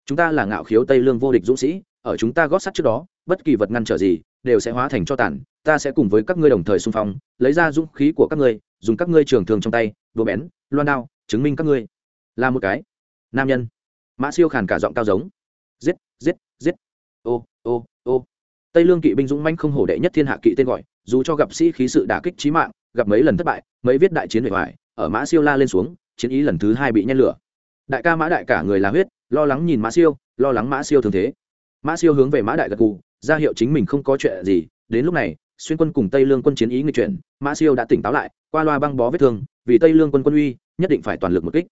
Speaker 1: Chúng ta là ngạo khiếu tây lương vô địch dũng sĩ, ở chúng ta gót sắt trước đó, bất kỳ vật ngăn trở gì, đều sẽ hóa thành cho tàn ta sẽ cùng với các ngươi đồng thời xung phong lấy ra dũng khí của các ngươi dùng các ngươi trường thường trong tay đồ bén loan đao chứng minh các ngươi là một cái nam nhân. Mã siêu khàn cả giọng cao giống. Giết giết giết. Ô ô ô. Tây lương kỵ binh dũng manh không hổ đệ nhất thiên hạ kỵ tên gọi dù cho gặp sĩ khí sự đả kích trí mạng gặp mấy lần thất bại mấy viết đại chiến bề hoài, ở mã siêu la lên xuống chiến ý lần thứ hai bị nhen lửa. Đại ca mã đại cả người là huyết lo lắng nhìn mã siêu lo lắng mã siêu thường thế. Mã siêu hướng về mã đại gật cù ra hiệu chính mình không có chuyện gì đến lúc này xuyên quân cùng tây lương quân chiến ý người chuyển, mã siêu đã tỉnh táo lại, qua loa băng bó vết thương, vì tây lương quân quân uy, nhất định phải toàn lực một kích.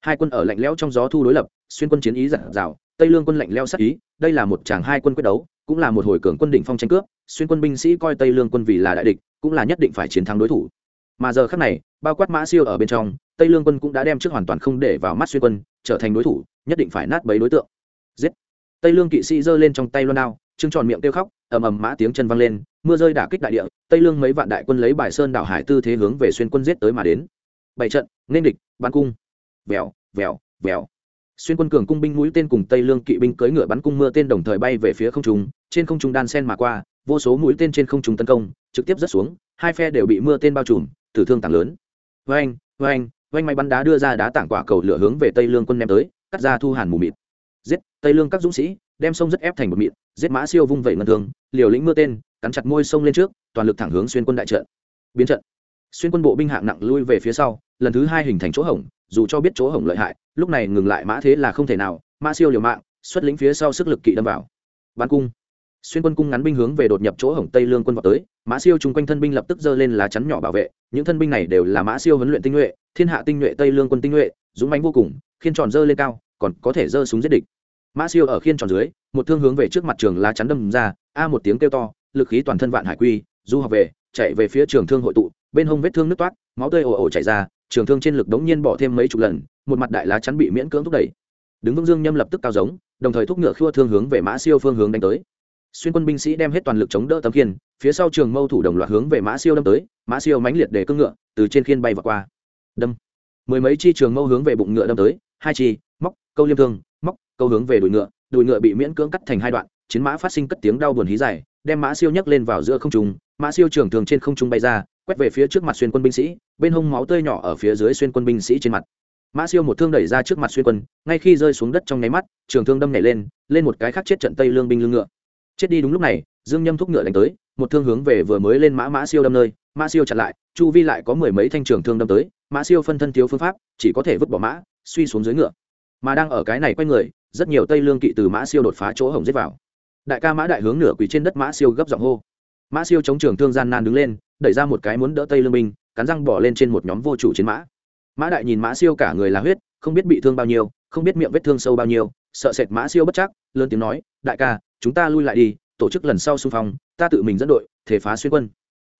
Speaker 1: Hai quân ở lạnh lẽo trong gió thu đối lập, xuyên quân chiến ý giản rào tây lương quân lạnh lẽo sắc ý, đây là một chàng hai quân quyết đấu, cũng là một hồi cường quân đỉnh phong tranh cướp, xuyên quân binh sĩ coi tây lương quân vì là đại địch, cũng là nhất định phải chiến thắng đối thủ. Mà giờ khác này, bao quát mã siêu ở bên trong, tây lương quân cũng đã đem trước hoàn toàn không để vào mắt xuyên quân, trở thành đối thủ, nhất định phải nát bấy đối tượng. Giết! Tây lương kỵ sĩ giơ lên trong tay loan đao trưng tròn miệng kêu khóc ầm ầm mã tiếng chân vang lên, mưa rơi đả kích đại địa, tây lương mấy vạn đại quân lấy bài sơn đảo hải tư thế hướng về xuyên quân giết tới mà đến. Bảy trận, nên địch, bắn cung. Vèo vèo vèo. Xuyên quân cường cung binh mũi tên cùng tây lương kỵ binh cưỡi ngựa bắn cung mưa tên đồng thời bay về phía không trung, trên không trung đan sen mà qua, vô số mũi tên trên không trung tấn công, trực tiếp rớt xuống, hai phe đều bị mưa tên bao trùm, tử thương tảng lớn. Vang vang vang máy bắn đá đưa ra đá tảng quả cầu lửa hướng về tây lương quân ném tới, cắt ra thu hàn mù mịt. Giết, tây lương các dũng sĩ, đem sông rất ép thành một mịn giết mã siêu vung vẩy ngân thương liều lĩnh mưa tên, cắn chặt môi sông lên trước, toàn lực thẳng hướng xuyên quân đại trận. Biến trận. Xuyên quân bộ binh hạng nặng lui về phía sau, lần thứ hai hình thành chỗ hổng, dù cho biết chỗ hổng lợi hại, lúc này ngừng lại mã thế là không thể nào, mã siêu liều mạng, xuất lĩnh phía sau sức lực kỵ đâm vào. Bắn cung. Xuyên quân cung ngắn binh hướng về đột nhập chỗ hổng tây lương quân vào tới, mã siêu chung quanh thân binh lập tức giơ lên lá chắn nhỏ bảo vệ, những thân binh này đều là mã siêu huấn luyện tinh nhuệ, thiên hạ tinh nhuệ tây lương quân tinh nhuệ, dũng mãnh vô cùng, khiên tròn dơ lên cao, còn có thể dơ súng giết địch. Mã siêu ở khiên tròn dưới, một thương hướng về trước mặt trường lá chắn đâm ra a một tiếng kêu to, lực khí toàn thân vạn hải quy, du học về, chạy về phía trường thương hội tụ, bên hông vết thương nứt toát, máu tươi ồ ồ chảy ra, trường thương trên lực đống nhiên bỏ thêm mấy chục lần, một mặt đại lá chắn bị miễn cưỡng thúc đẩy. Đứng vững dương nhâm lập tức cao giống, đồng thời thúc ngựa khua thương hướng về mã siêu phương hướng đánh tới. Xuyên quân binh sĩ đem hết toàn lực chống đỡ tấm khiên, phía sau trường mâu thủ đồng loạt hướng về mã siêu đâm tới, mã siêu mãnh liệt để cưng ngựa, từ trên khiên bay vào qua. Đâm. Mười mấy chi trường mâu hướng về bụng ngựa đâm tới, hai chi, móc, câu liêm thương, móc, câu hướng về đùi ngựa đùi ngựa bị miễn cưỡng cắt thành hai đoạn chiến mã phát sinh cất tiếng đau buồn hí dài, đem mã siêu nhấc lên vào giữa không trung, mã siêu trường thường trên không trung bay ra, quét về phía trước mặt xuyên quân binh sĩ, bên hông máu tươi nhỏ ở phía dưới xuyên quân binh sĩ trên mặt. Mã siêu một thương đẩy ra trước mặt xuyên quân, ngay khi rơi xuống đất trong nháy mắt, trường thương đâm nhảy lên lên một cái khác chết trận tây lương binh lưng ngựa. Chết đi đúng lúc này, dương nhâm thúc ngựa đánh tới, một thương hướng về vừa mới lên mã mã siêu đâm nơi, mã siêu chặn lại, chu vi lại có mười mấy thanh trường thương đâm tới, mã siêu phân thân thiếu phương pháp, chỉ có thể vứt bỏ mã, suy xuống dưới ngựa. Mà đang ở cái này quay người, rất nhiều tây lương kỵ từ mã siêu đột phá chỗ hổng giết vào đại ca mã đại hướng nửa quỳ trên đất mã siêu gấp giọng hô. Mã siêu chống trường thương gian nan đứng lên, đẩy ra một cái muốn đỡ tây lương binh, cắn răng bỏ lên trên một nhóm vô chủ chiến mã. Mã đại nhìn mã siêu cả người là huyết, không biết bị thương bao nhiêu, không biết miệng vết thương sâu bao nhiêu, sợ sệt mã siêu bất chắc, lớn tiếng nói, đại ca, chúng ta lui lại đi, tổ chức lần sau xung phong, ta tự mình dẫn đội, thể phá xuyên quân.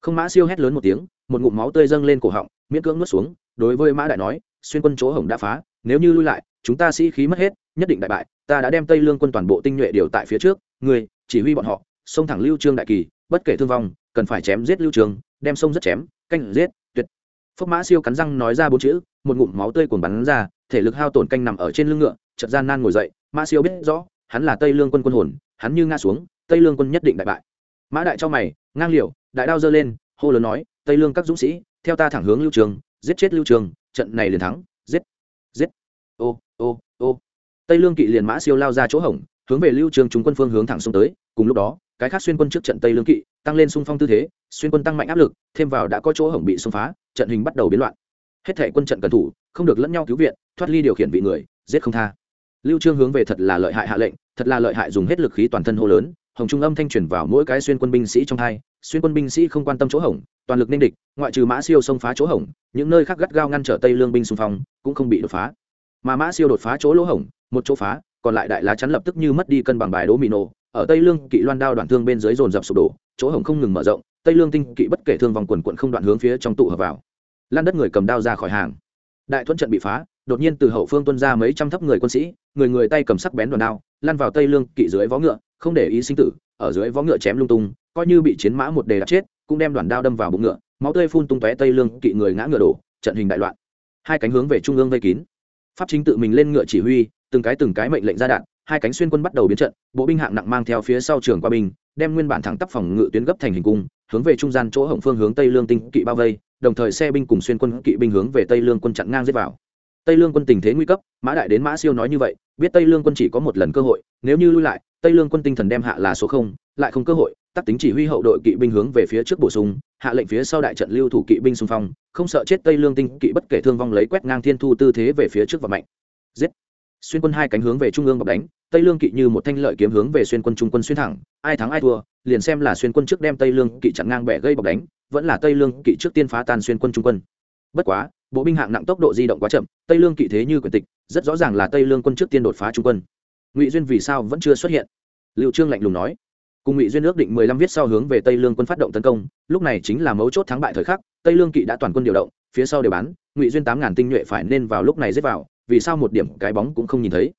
Speaker 1: Không mã siêu hét lớn một tiếng, một ngụm máu tươi dâng lên cổ họng, miễn cưỡng nuốt xuống, đối với mã đại nói, xuyên quân chỗ hổng đã phá, nếu như lui lại, chúng ta sĩ khí mất hết nhất định đại bại, ta đã đem tây lương quân toàn bộ tinh nhuệ điều tại phía trước người chỉ huy bọn họ, xông thẳng lưu trương đại kỳ, bất kể thương vong, cần phải chém giết lưu trương, đem sông rất chém, canh giết, tuyệt. Phúc mã siêu cắn răng nói ra bốn chữ, một ngụm máu tươi cuồn bắn ra, thể lực hao tổn canh nằm ở trên lưng ngựa, chợt gian nan ngồi dậy, mã siêu biết rõ, hắn là tây lương quân quân hồn, hắn như ngã xuống, tây lương quân nhất định đại bại. Mã đại cho mày, ngang liều, đại đao giơ lên, hô lớn nói, tây lương các dũng sĩ, theo ta thẳng hướng lưu trường giết chết lưu trường trận này liền thắng, giết giết. Ô ô ô tây lương kỵ liền mã siêu lao ra chỗ hổng, hướng về lưu trường trung quân phương hướng thẳng xuống tới, cùng lúc đó, cái khác xuyên quân trước trận tây lương kỵ, tăng lên xung phong tư thế, xuyên quân tăng mạnh áp lực, thêm vào đã có chỗ hổng bị xung phá, trận hình bắt đầu biến loạn. Hết thể quân trận cần thủ, không được lẫn nhau cứu viện, thoát ly điều khiển vị người, giết không tha. Lưu trương hướng về thật là lợi hại hạ lệnh, thật là lợi hại dùng hết lực khí toàn thân hô lớn, hồng trung âm thanh truyền vào mỗi cái xuyên quân binh sĩ trong hai, xuyên quân binh sĩ không quan tâm chỗ hổng, toàn lực nên địch, ngoại trừ mã siêu xông phá chỗ hổng, những nơi khác gắt gao ngăn trở tây lương binh xung phong, cũng không bị đột phá. Mà mã siêu đột phá chỗ lỗ hổng một chỗ phá, còn lại đại lá chắn lập tức như mất đi cân bằng bài đố mì nổ. Ở tây lương, kỵ loan đao đoạn thương bên dưới dồn dập sụp đổ, chỗ hổng không ngừng mở rộng, tây lương tinh kỵ bất kể thương vòng quần quận không đoạn hướng phía trong tụ hợp vào. Lan đất người cầm đao ra khỏi hàng. Đại thuận trận bị phá, đột nhiên từ hậu phương tuân ra mấy trăm thấp người quân sĩ, người người tay cầm sắc bén đoàn đao lan vào tây lương kỵ dưới vó ngựa, không để ý sinh tử, ở dưới vó ngựa chém lung tung, coi như bị chiến mã một đề đặt chết, cũng đem đoàn đao đâm vào bụng ngựa, máu tươi phun tung tóe tây lương kỵ người ngã ngựa đổ, trận hình đại loạn. Hai cánh hướng về trung ương vây kín pháp chính tự mình lên ngựa chỉ huy, từng cái từng cái mệnh lệnh ra đạn, hai cánh xuyên quân bắt đầu biến trận, bộ binh hạng nặng mang theo phía sau trường qua binh, đem nguyên bản thẳng tắp phòng ngự tuyến gấp thành hình cung, hướng về trung gian chỗ hồng phương hướng tây lương tinh kỵ bao vây, đồng thời xe binh cùng xuyên quân kỵ binh hướng về tây lương quân chặn ngang giết vào. Tây lương quân tình thế nguy cấp, mã đại đến mã siêu nói như vậy, biết tây lương quân chỉ có một lần cơ hội, nếu như lui lại, tây lương quân tinh thần đem hạ là số không, lại không cơ hội tác tính chỉ huy hậu đội kỵ binh hướng về phía trước bổ sung, hạ lệnh phía sau đại trận lưu thủ kỵ binh xung phong, không sợ chết tây lương tinh kỵ bất kể thương vong lấy quét ngang thiên thu tư thế về phía trước và mạnh. Giết! Xuyên quân hai cánh hướng về trung ương bọc đánh, tây lương kỵ như một thanh lợi kiếm hướng về xuyên quân trung quân xuyên thẳng, ai thắng ai thua, liền xem là xuyên quân trước đem tây lương kỵ chặn ngang bẻ gây bọc đánh, vẫn là tây lương kỵ trước tiên phá tan xuyên quân trung quân. Bất quá, bộ binh hạng nặng tốc độ di động quá chậm, tây lương kỵ thế như quyền tịch, rất rõ ràng là tây lương quân trước tiên đột phá trung quân. Ngụy duyên vì sao vẫn chưa xuất hiện? Liệu trương lạnh lùng nói cùng ngụy duyên ước định mười lăm viết sau hướng về tây lương quân phát động tấn công, lúc này chính là mấu chốt thắng bại thời khắc, tây lương kỵ đã toàn quân điều động, phía sau đều bán, ngụy duyên tám ngàn tinh nhuệ phải nên vào lúc này giết vào, vì sao một điểm cái bóng cũng không nhìn thấy.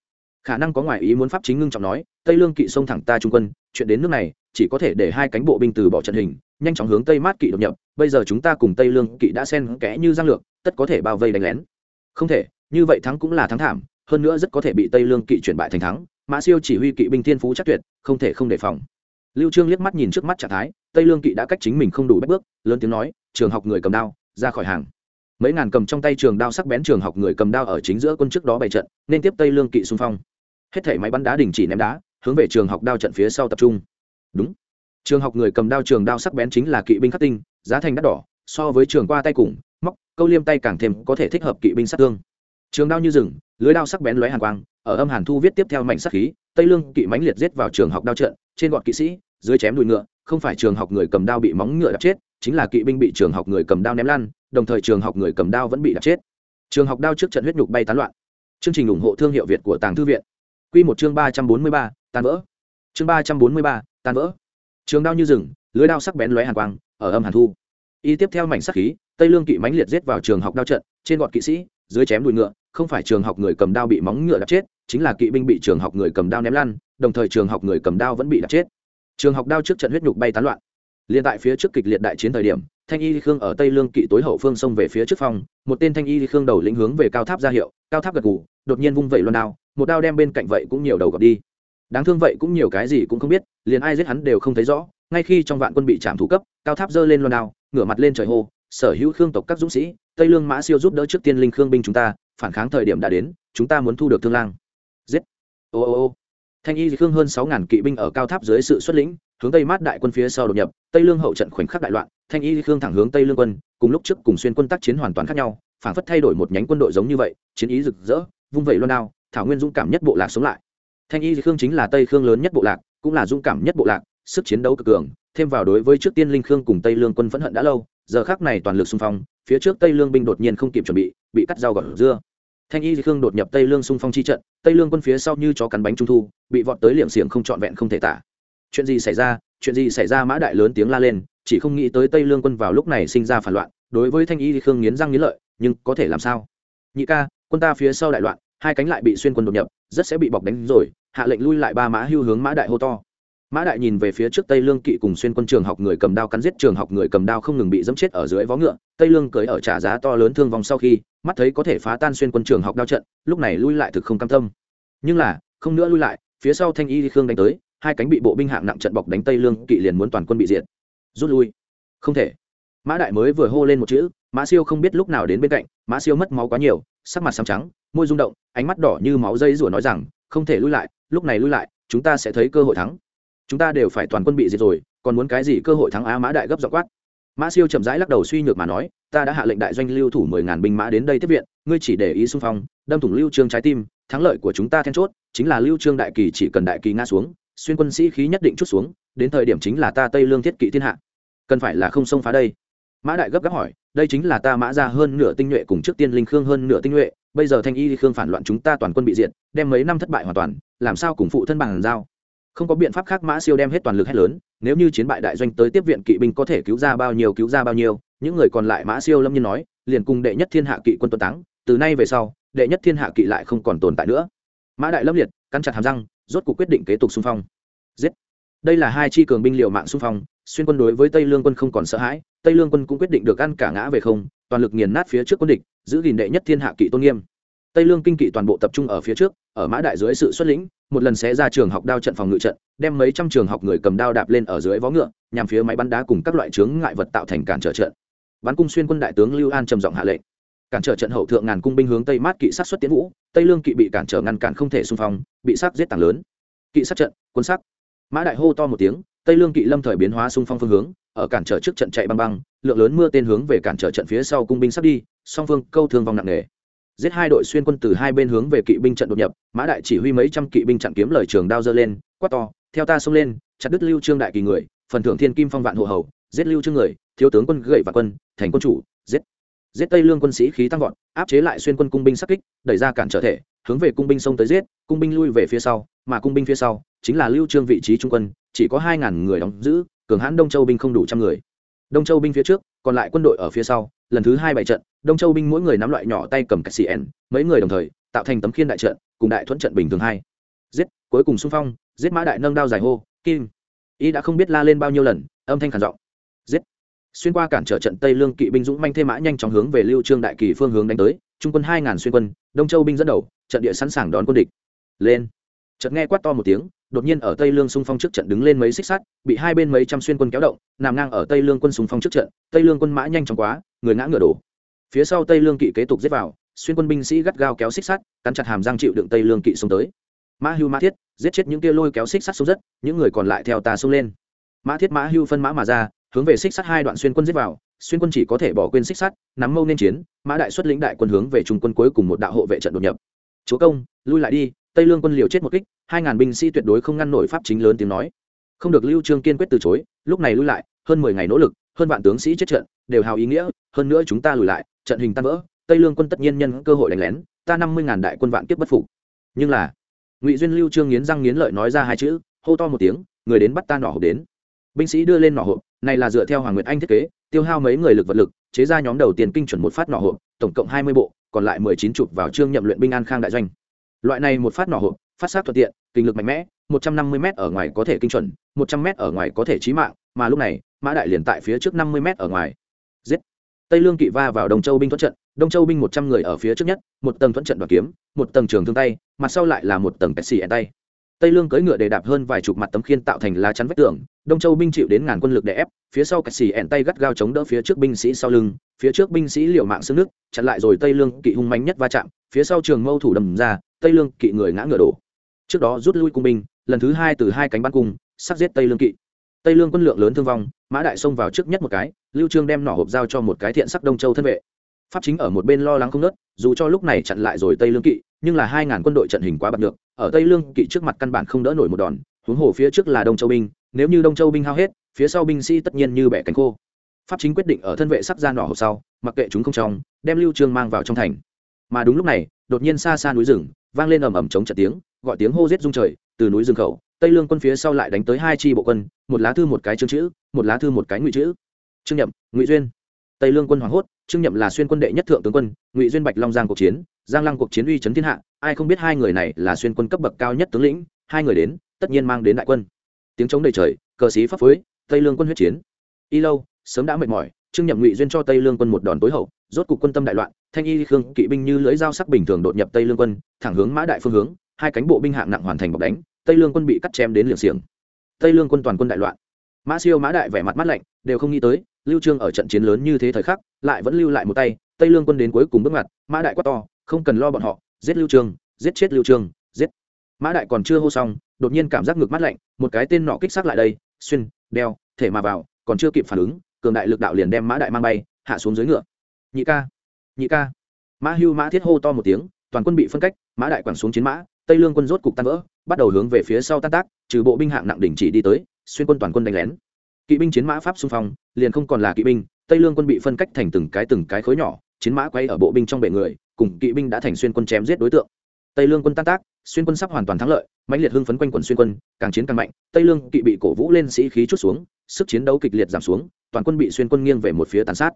Speaker 1: Khả năng có ngoại ý muốn pháp chính ngưng trọng nói, tây lương kỵ xông thẳng ta trung quân, chuyện đến nước này, chỉ có thể để hai cánh bộ binh từ bỏ trận hình, nhanh chóng hướng tây mát kỵ đột nhập, bây giờ chúng ta cùng tây lương kỵ đã xen kẽ như giang lược, tất có thể bao vây đánh lén. Không thể, như vậy thắng cũng là thắng thảm, hơn nữa rất có thể bị tây lương kỵ chuyển bại thành thắng, mã siêu chỉ huy kỵ binh thiên phú chắc tuyệt, không thể không đề phòng lưu trương liếc mắt nhìn trước mắt trạng thái, tây lương kỵ đã cách chính mình không đủ bách bước, lớn tiếng nói, trường học người cầm đao, ra khỏi hàng. Mấy ngàn cầm trong tay trường đao sắc bén trường học người cầm đao ở chính giữa quân trước đó bày trận, nên tiếp tây lương kỵ xung phong. Hết thảy máy bắn đá đình chỉ ném đá, hướng về trường học đao trận phía sau tập trung. Đúng. Trường học người cầm đao trường đao sắc bén chính là kỵ binh khắc tinh, giá thành đắt đỏ, so với trường qua tay cùng, móc, câu liêm tay càng thêm có thể thích hợp kỵ binh sát thương. Trường đao như rừng, lưới đao sắc bén lóe hàn quang, ở âm hàn thu viết tiếp theo mảnh sắc khí, tây lương kỵ mãnh liệt giết vào trường học đao trận trên gọn kỵ sĩ, dưới chém đùi ngựa, không phải trường học người cầm đao bị móng ngựa đập chết, chính là kỵ binh bị trường học người cầm đao ném lăn, đồng thời trường học người cầm đao vẫn bị đập chết. Trường học đao trước trận huyết nhục bay tán loạn. Chương trình ủng hộ thương hiệu việt của tàng thư viện. Q một chương ba trăm bốn mươi ba, tan vỡ. Chương ba trăm bốn mươi ba, tan vỡ. Trường đao như rừng, lưới đao sắc bén lóe hàn quang, ở âm hàn thu. Y tiếp theo mảnh sắc khí, tây lương kỵ mãnh liệt giết vào trường học đao trận, trên gọn kỵ sĩ, dưới chém đùi ngựa, không phải trường học người cầm đao bị móng ngựa đập chết, chính là kỵ binh bị trường học người cầm đao ném lăn đồng thời trường học người cầm đao vẫn bị đập chết. Trường học đao trước trận huyết nhục bay tán loạn. Liên tại phía trước kịch liệt đại chiến thời điểm, thanh y khương ở tây lương kỵ tối hậu phương xông về phía trước phòng, một tên thanh y khương đầu lĩnh hướng về cao tháp ra hiệu, cao tháp gật gù, đột nhiên vung vẩy loan đao, một đao đem bên cạnh vậy cũng nhiều đầu gập đi. Đáng thương vậy cũng nhiều cái gì cũng không biết, liền ai giết hắn đều không thấy rõ, ngay khi trong vạn quân bị trảm thủ cấp, cao tháp giơ lên loan đao, ngửa mặt lên trời hô, sở hữu khương tộc các dũng sĩ, tây lương mã siêu giúp đỡ trước tiên linh khương binh chúng ta, phản kháng thời điểm đã đến, chúng ta muốn thu được thương lang. Giết. Ô ô ô thanh y khương hơn sáu ngàn kỵ binh ở cao tháp dưới sự xuất lĩnh, hướng tây mát đại quân phía sau đột nhập, tây lương hậu trận khoảnh khắc đại loạn, thanh y khương thẳng hướng tây lương quân, cùng lúc trước cùng xuyên quân tác chiến hoàn toàn khác nhau, phản phất thay đổi một nhánh quân đội giống như vậy, chiến ý rực rỡ, vung vẩy loan đao, thảo nguyên dũng cảm nhất bộ lạc sống lại. Thanh y khương chính là tây khương lớn nhất bộ lạc, cũng là dũng cảm nhất bộ lạc, sức chiến đấu cực cường, thêm vào đối với trước tiên linh khương cùng tây lương quân phẫn hận đã lâu, giờ khác này toàn lực xung phong, phía trước tây lương binh đột nhiên không kịp chuẩn bị bị cắt dao gọt dưa thanh y khương đột nhập tây lương xung phong chi trận, tây lương quân phía sau như chó cắn bánh trung thu, bị vọt tới liệm xiềng không trọn vẹn không thể tả. Chuyện gì xảy ra? Chuyện gì xảy ra? Mã đại lớn tiếng la lên, chỉ không nghĩ tới tây lương quân vào lúc này sinh ra phản loạn, đối với thanh y khương nghiến răng nghiến lợi, nhưng có thể làm sao? Nhị ca, quân ta phía sau đại loạn, hai cánh lại bị xuyên quân đột nhập, rất sẽ bị bọc đánh rồi, hạ lệnh lui lại ba mã hưu hướng mã đại hô to mã đại nhìn về phía trước tây lương kỵ cùng xuyên quân trường học người cầm đao cắn giết trường học người cầm đao không ngừng bị dẫm chết ở dưới vó ngựa. Tây lương cưới ở trả giá to lớn thương vong sau khi, mắt thấy có thể phá tan xuyên quân trường học đao trận, lúc này lui lại thực không cam tâm. Nhưng là, không nữa lui lại, phía sau thanh y khương đánh tới, hai cánh bị bộ binh hạng nặng trận bọc đánh tây lương kỵ liền muốn toàn quân bị diệt. Rút lui. Không thể. Mã đại mới vừa hô lên một chữ, mã siêu không biết lúc nào đến bên cạnh, mã siêu mất máu quá nhiều, sắc mặt xám trắng, môi rung động, ánh mắt đỏ như máu dây rủa nói rằng, không thể lui lại, lúc này lui lại, chúng ta sẽ thấy cơ hội thắng chúng ta đều phải toàn quân bị diệt rồi, còn muốn cái gì cơ hội thắng á mã đại gấp dọ quát. Mã siêu chậm rãi lắc đầu suy nhược mà nói, ta đã hạ lệnh đại doanh lưu thủ mười ngàn binh mã đến đây tiếp viện, ngươi chỉ để ý xung phong, đâm thủng lưu trương trái tim, thắng lợi của chúng ta then chốt, chính là lưu trương đại kỳ chỉ cần đại kỳ ngã xuống, xuyên quân sĩ khí nhất định chút xuống, đến thời điểm chính là ta tây lương thiết kỵ thiên hạ. Cần phải là không xông phá đây. Mã đại gấp gáp hỏi, đây chính là ta mã ra hơn nửa tinh nhuệ cùng trước tiên linh khương hơn nửa tinh nhuệ, bây giờ thanh y khương phản loạn chúng ta toàn quân bị diệt, đem mấy năm thất bại hoàn toàn, làm sao cùng phụ thân bằng giao? Không có biện pháp khác, mã siêu đem hết toàn lực hết lớn, nếu như chiến bại đại doanh tới tiếp viện kỵ binh có thể cứu ra bao nhiêu, cứu ra bao nhiêu, những người còn lại mã siêu lâm nhiên nói, liền cùng đệ nhất thiên hạ kỵ quân tuấn táng, từ nay về sau, đệ nhất thiên hạ kỵ lại không còn tồn tại nữa. Mã đại lâm liệt, cắn chặt hàm răng, rốt cuộc quyết định kế tục xung phong. Giết! Đây là hai chi cường binh liệu mạng xung phong, xuyên quân đối với tây lương quân không còn sợ hãi, tây lương quân cũng quyết định được ăn cả ngã về không, toàn lực nghiền nát phía trước quân địch, giữ gìn đệ nhất thiên hạ kỵ tôn nghiêm tây lương kinh kỵ toàn bộ tập trung ở phía trước, ở mã đại dưới sự xuất lĩnh, một lần sẽ ra trường học đao trận phòng ngự trận, đem mấy trăm trường học người cầm đao đạp lên ở dưới vó ngựa, nhằm phía máy bắn đá cùng các loại chướng ngại vật tạo thành cản trở trận. Bắn cung xuyên quân đại tướng lưu an trầm giọng hạ lệnh. Cản trở trận hậu thượng ngàn cung binh hướng tây mát kỵ sát xuất tiến vũ, tây lương kỵ bị cản trở ngăn cản không thể xung phong, bị sát giết tàng lớn. Kỵ sát trận, quân sắc mã đại hô to một tiếng, tây lương kỵ lâm thời biến hóa xung phong phương hướng, ở cản trở trước trận chạy băng băng, lượng lớn mưa tên hướng về cản trở trận phía sau cung binh sắp đi, song phương câu thương vong nặng nề giết hai đội xuyên quân từ hai bên hướng về kỵ binh trận đột nhập, mã đại chỉ huy mấy trăm kỵ binh chặn kiếm lời trường đao dơ lên, quát to, theo ta xông lên, chặt đứt lưu trương đại kỳ người, phần thưởng thiên kim phong vạn hộ hầu, giết lưu trương người, thiếu tướng quân gậy và quân, thành quân chủ, giết giết tây lương quân sĩ khí tăng vọt, áp chế lại xuyên quân cung binh sắc kích, đẩy ra cản trở thể, hướng về cung binh sông tới giết, cung binh lui về phía sau, mà cung binh phía sau chính là lưu trương vị trí trung quân, chỉ có hai ngàn người đóng giữ, cường hãn đông châu binh không đủ trăm người. Đông châu binh phía trước, còn lại quân đội ở phía sau, lần thứ hai bảy trận đông châu binh mỗi người nắm loại nhỏ tay cầm cái xì mấy người đồng thời tạo thành tấm khiên đại trận, cùng đại thuẫn trận bình thường hai. Giết, cuối cùng xung phong, giết mã đại nâng đao dài hô, kim. Y đã không biết la lên bao nhiêu lần, âm thanh khản giọng. Giết. Xuyên qua cản trở trận tây lương kỵ binh dũng manh thêm mã nhanh chóng hướng về lưu trương đại kỳ phương hướng đánh tới, trung quân hai ngàn xuyên quân, đông châu binh dẫn đầu, trận địa sẵn sàng đón quân địch. Lên. Chợt nghe quát to một tiếng, đột nhiên ở tây lương xung phong trước trận đứng lên mấy xích sắt, bị hai bên mấy trăm xuyên quân kéo động, nằm ngang ở tây lương quân xung phong trước trận, tây lương quân mã nhanh chóng quá, người ngã ngựa đổ phía sau tây lương kỵ kế tục giết vào, xuyên quân binh sĩ gắt gao kéo xích sắt, cắn chặt hàm răng chịu đựng tây lương kỵ xông tới. Mã hưu mã thiết, giết chết những kia lôi kéo xích sắt xuống rất những người còn lại theo ta xông lên. Mã thiết mã hưu phân mã mà ra, hướng về xích sắt hai đoạn xuyên quân giết vào, xuyên quân chỉ có thể bỏ quên xích sắt, nắm mâu nên chiến, mã đại xuất lĩnh đại quân hướng về trung quân cuối cùng một đạo hộ vệ trận đột nhập. Chúa công, lui lại đi, tây lương quân liều chết một kích, hai ngàn binh sĩ tuyệt đối không ngăn nổi pháp chính lớn tiếng nói. Không được lưu trương kiên quyết từ chối, lúc này lui lại, hơn mười ngày nỗ lực, hơn vạn tướng sĩ chết trận, đều hào ý nghĩa, hơn nữa chúng ta lùi lại trận hình tan vỡ, tây lương quân tất nhiên nhân cơ hội đánh lén, ta năm mươi ngàn đại quân vạn kiếp bất phục. Nhưng là, ngụy duyên lưu trương nghiến răng nghiến lợi nói ra hai chữ, hô to một tiếng, người đến bắt ta nỏ hộp đến. Binh sĩ đưa lên nỏ hộp, này là dựa theo hoàng nguyệt anh thiết kế, tiêu hao mấy người lực vật lực, chế ra nhóm đầu tiên kinh chuẩn một phát nỏ hộp, tổng cộng hai mươi bộ, còn lại mười chín chục vào trương nhậm luyện binh an khang đại doanh. Loại này một phát nỏ hộp, phát sát thuận tiện, kinh lực mạnh mẽ, một trăm năm mươi m ở ngoài có thể kinh chuẩn, một trăm m ở ngoài có thể chí mạng, mà lúc này, mã đại liền tại phía trước năm mươi m ở ngoài. Giết! Tây lương kỵ va vào Đông châu binh thuận trận, đông châu binh một trăm người ở phía trước nhất, một tầng thuận trận đoạt kiếm, một tầng trường thương tay, mặt sau lại là một tầng pẹt xì tay. Tây lương cưỡi ngựa để đạp hơn vài chục mặt tấm khiên tạo thành lá chắn vách tường, đông châu binh chịu đến ngàn quân lực để ép, phía sau cạch xì ẻn tay gắt gao chống đỡ phía trước binh sĩ sau lưng, phía trước binh sĩ liều mạng xương nước, chặn lại rồi tây lương kỵ hung mánh nhất va chạm, phía sau trường mâu thủ đầm ra, tây lương kỵ người ngã ngựa đổ. Trước đó rút lui cung binh, lần thứ hai từ hai cánh bắn cung sắc giết tây lương kỵ tây lương quân lượng lớn thương vong, mã đại xông vào trước nhất một cái, lưu trương đem nỏ hộp giao cho một cái thiện sắc đông châu thân vệ. Pháp chính ở một bên lo lắng không nớt, dù cho lúc này chặn lại rồi tây lương kỵ, nhưng là hai ngàn quân đội trận hình quá bật được ở tây lương kỵ trước mặt căn bản không đỡ nổi một đòn, huống hồ phía trước là đông châu binh, nếu như đông châu binh hao hết, phía sau binh sĩ tất nhiên như bẻ cánh khô. Pháp chính quyết định ở thân vệ sắc ra nỏ hộp sau, mặc kệ chúng không trong, đem lưu trương mang vào trong thành. Mà đúng lúc này, đột nhiên xa xa núi rừng, vang lên ầm ầm chống trận tiếng, gọi tiếng hô giết rung trời, từ núi rừng khẩu tây lương quân phía sau lại đánh tới hai chi bộ quân, một lá thư một cái chương chữ, một lá thư một cái ngụy chữ. Trương nhậm, ngụy duyên. Tây lương quân hoảng hốt trương nhậm là xuyên quân đệ nhất thượng tướng quân, ngụy duyên bạch long giang cuộc chiến, giang lăng cuộc chiến uy chấn thiên hạ, ai không biết hai người này là xuyên quân cấp bậc cao nhất tướng lĩnh, hai người đến, tất nhiên mang đến đại quân. Tiếng chống đầy trời, cờ sĩ pháp phối, tây lương quân huyết chiến. Y lâu, sớm đã mệt mỏi trương nhậm, ngụy duyên cho tây lương quân một đòn tối hậu, rốt cục quân tâm đại loạn, thanh y khương, kỵ binh như lưỡi dao sắc bình thường đột nhập tây lương quân, thẳng hướng mã đại phương hướng, hai cánh bộ binh hạng nặng hoàn thành bọc đánh tây lương quân bị cắt chém đến liệng xiềng. Tây lương quân toàn quân đại loạn. Mã siêu, mã đại vẻ mặt mắt lạnh, đều không nghĩ tới, lưu trương ở trận chiến lớn như thế thời khắc, lại vẫn lưu lại một tay, tây lương quân đến cuối cùng bước ngoặt, mã đại quát to, không cần lo bọn họ, giết lưu trương, giết chết lưu trương, giết. Mã đại còn chưa hô xong, đột nhiên cảm giác ngực mắt lạnh, một cái tên nọ kích sát lại đây, xuyên, đeo, thể mà vào, còn chưa kịp phản ứng, cường đại lực đạo liền đem mã đại mang bay, hạ xuống dưới ngựa. Nhị ca nhị ca. Mã hưu, mã thiết hô to một tiếng, toàn quân bị phân cách, mã đại quẳng xuống chiến mã tây lương quân rốt cục tan vỡ, bắt đầu hướng về phía sau tan tác, trừ bộ binh hạng nặng đỉnh chỉ đi tới, xuyên quân toàn quân đánh lén. Kỵ binh chiến mã pháp xung phong, liền không còn là kỵ binh, tây lương quân bị phân cách thành từng cái từng cái khối nhỏ, chiến mã quay ở bộ binh trong bệ người, cùng kỵ binh đã thành xuyên quân chém giết đối tượng. Tây lương quân tan tác, xuyên quân sắp hoàn toàn thắng lợi, mãnh liệt hưng phấn quanh quần xuyên quân, càng chiến càng mạnh, tây lương kỵ bị cổ vũ lên sĩ khí chút xuống, sức chiến đấu kịch liệt giảm xuống, toàn quân bị xuyên quân nghiêng về một phía tàn sát.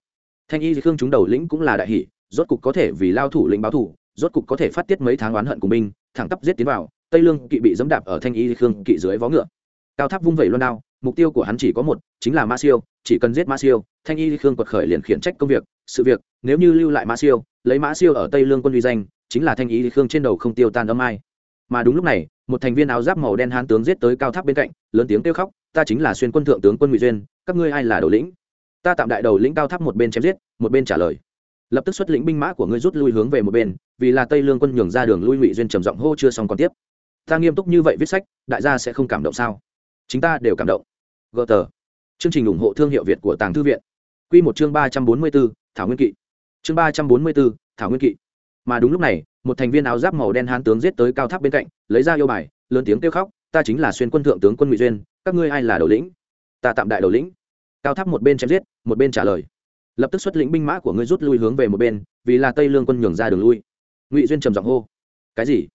Speaker 1: Thanh y khương chúng đầu lĩnh cũng là đại hỷ, rốt cục có thể vì lao thủ lĩnh báo thủ rốt cục có thể phát tiết mấy tháng oán hận của binh, thẳng tắp giết tiến vào, tây lương kỵ bị dẫm đạp ở thanh y khương kỵ dưới vó ngựa. Cao tháp vung vẩy loan đao, mục tiêu của hắn chỉ có một, chính là ma siêu, chỉ cần giết ma siêu, thanh y khương quật khởi liền khiển trách công việc, sự việc, nếu như lưu lại ma siêu, lấy mã siêu ở tây lương quân uy danh, chính là thanh y khương trên đầu không tiêu tan âm ai. Mà đúng lúc này, một thành viên áo giáp màu đen hán tướng giết tới cao tháp bên cạnh, lớn tiếng kêu khóc, ta chính là xuyên quân thượng tướng quân ngụy duyên, các ngươi ai là đầu lĩnh? Ta tạm đại đầu lĩnh cao tháp một bên chém giết, một bên trả lời lập tức xuất lĩnh binh mã của ngươi rút lui hướng về một bên, vì là tây lương quân nhường ra đường lui ngụy duyên trầm giọng hô chưa xong còn tiếp. Ta nghiêm túc như vậy viết sách, đại gia sẽ không cảm động sao? Chúng ta đều cảm động. Gờ tờ. Chương trình ủng hộ thương hiệu việt của tàng thư viện. Q một chương ba trăm bốn mươi b ố thảo nguyên kỵ. Chương ba trăm bốn mươi b ố thảo nguyên kỵ. Mà đúng lúc này, một thành viên áo giáp màu đen hán tướng giết tới cao tháp bên cạnh, lấy ra yêu bài, lớn tiếng kêu khóc, ta chính là xuyên quân thượng tướng quân ngụy duyên, các ngươi ai là đầu lĩnh? Ta tạm đại đầu lĩnh. Cao tháp một bên chém giết, một bên trả lời lập tức xuất lĩnh binh mã của ngươi rút lui hướng về một bên, vì là tây lương quân nhường ra đường lui. Ngụy duyên trầm giọng hô, cái gì?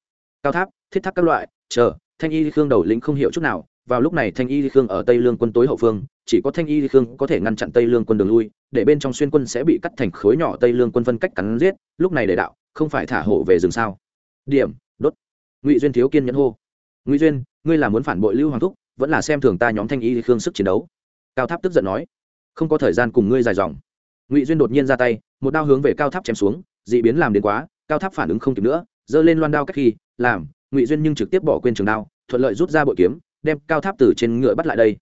Speaker 1: Cao tháp, thiết tháp các loại, chờ, thanh y khương đầu lĩnh không hiểu chút nào, vào lúc này thanh y khương ở tây lương quân tối hậu phương, chỉ có thanh y khương có thể ngăn chặn tây lương quân đường lui, để bên trong xuyên quân sẽ bị cắt thành khối nhỏ tây lương quân phân cách cắn giết, lúc này để đạo, không phải thả hộ về rừng sao? Điểm, đốt. Ngụy duyên thiếu kiên nhẫn hô, ngụy duyên, ngươi là muốn phản bội lưu hoàng thúc, vẫn là xem thường ta nhóm thanh y khương sức chiến đấu? Cao tháp tức giận nói, không có thời gian cùng ngươi dài dòng ngụy duyên đột nhiên ra tay, một đao hướng về cao tháp chém xuống d ị biến làm đến quá, cao tháp phản ứng không kịp nữa, giơ lên loan đao cách khi, làm, ngụy duyên nhưng trực tiếp bỏ quên trường đao, thuận lợi rút ra bội kiếm, đem cao tháp từ trên ngựa bắt lại đây.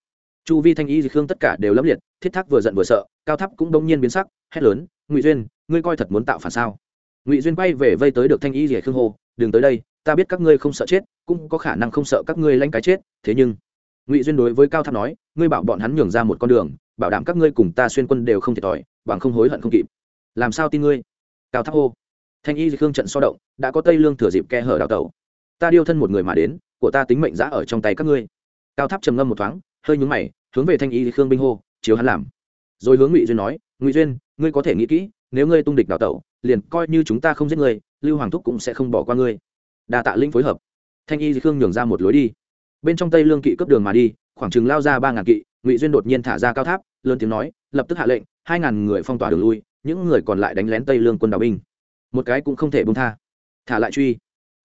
Speaker 1: Chu vi thanh y khương tất cả đều lấp liệt, thiết thác vừa giận vừa sợ, cao tháp cũng đông nhiên biến sắc, hét lớn, ngụy duyên, ngươi coi thật muốn tạo phản sao? Ngụy duyên quay về vây tới được thanh y rỉa khương hô, đừng tới đây, ta biết các ngươi không sợ chết, cũng có khả năng không sợ các ngươi lanh cái chết, thế nhưng ngụy duyên đối với cao tháp nói, ngươi bảo bọn hắn nhường ra một con đường bảo đảm các ngươi cùng ta xuyên quân đều không thiệt thòi, bằng không hối hận không kịp. Làm sao tin ngươi? Cao tháp hô. Thanh y khương trận so động, đã có tây lương thừa dịp khe hở đào tẩu. Ta điêu thân một người mà đến, của ta tính mệnh giã ở trong tay các ngươi. Cao tháp trầm ngâm một thoáng, hơi nhúng mày, hướng về thanh y khương binh hô, chiếu hắn làm. Rồi hướng ngụy duyên nói, ngụy duyên, ngươi có thể nghĩ kỹ, nếu ngươi tung địch đào tẩu, liền coi như chúng ta không giết ngươi, lưu hoàng thúc cũng sẽ không bỏ qua ngươi. Đa tạ linh phối hợp. Thanh y khương nhường ra một lối đi. Bên trong tây lương kỵ cấp đường mà đi, khoảng chừng lao ra ba ngàn kỵ, ngụy duyên đột nhiên thả ra cao tháp lớn tiếng nói, lập tức hạ lệnh, hai ngàn người phong tỏa đường lui, những người còn lại đánh lén tây lương quân đào binh. Một cái cũng không thể bông tha. Thả lại truy.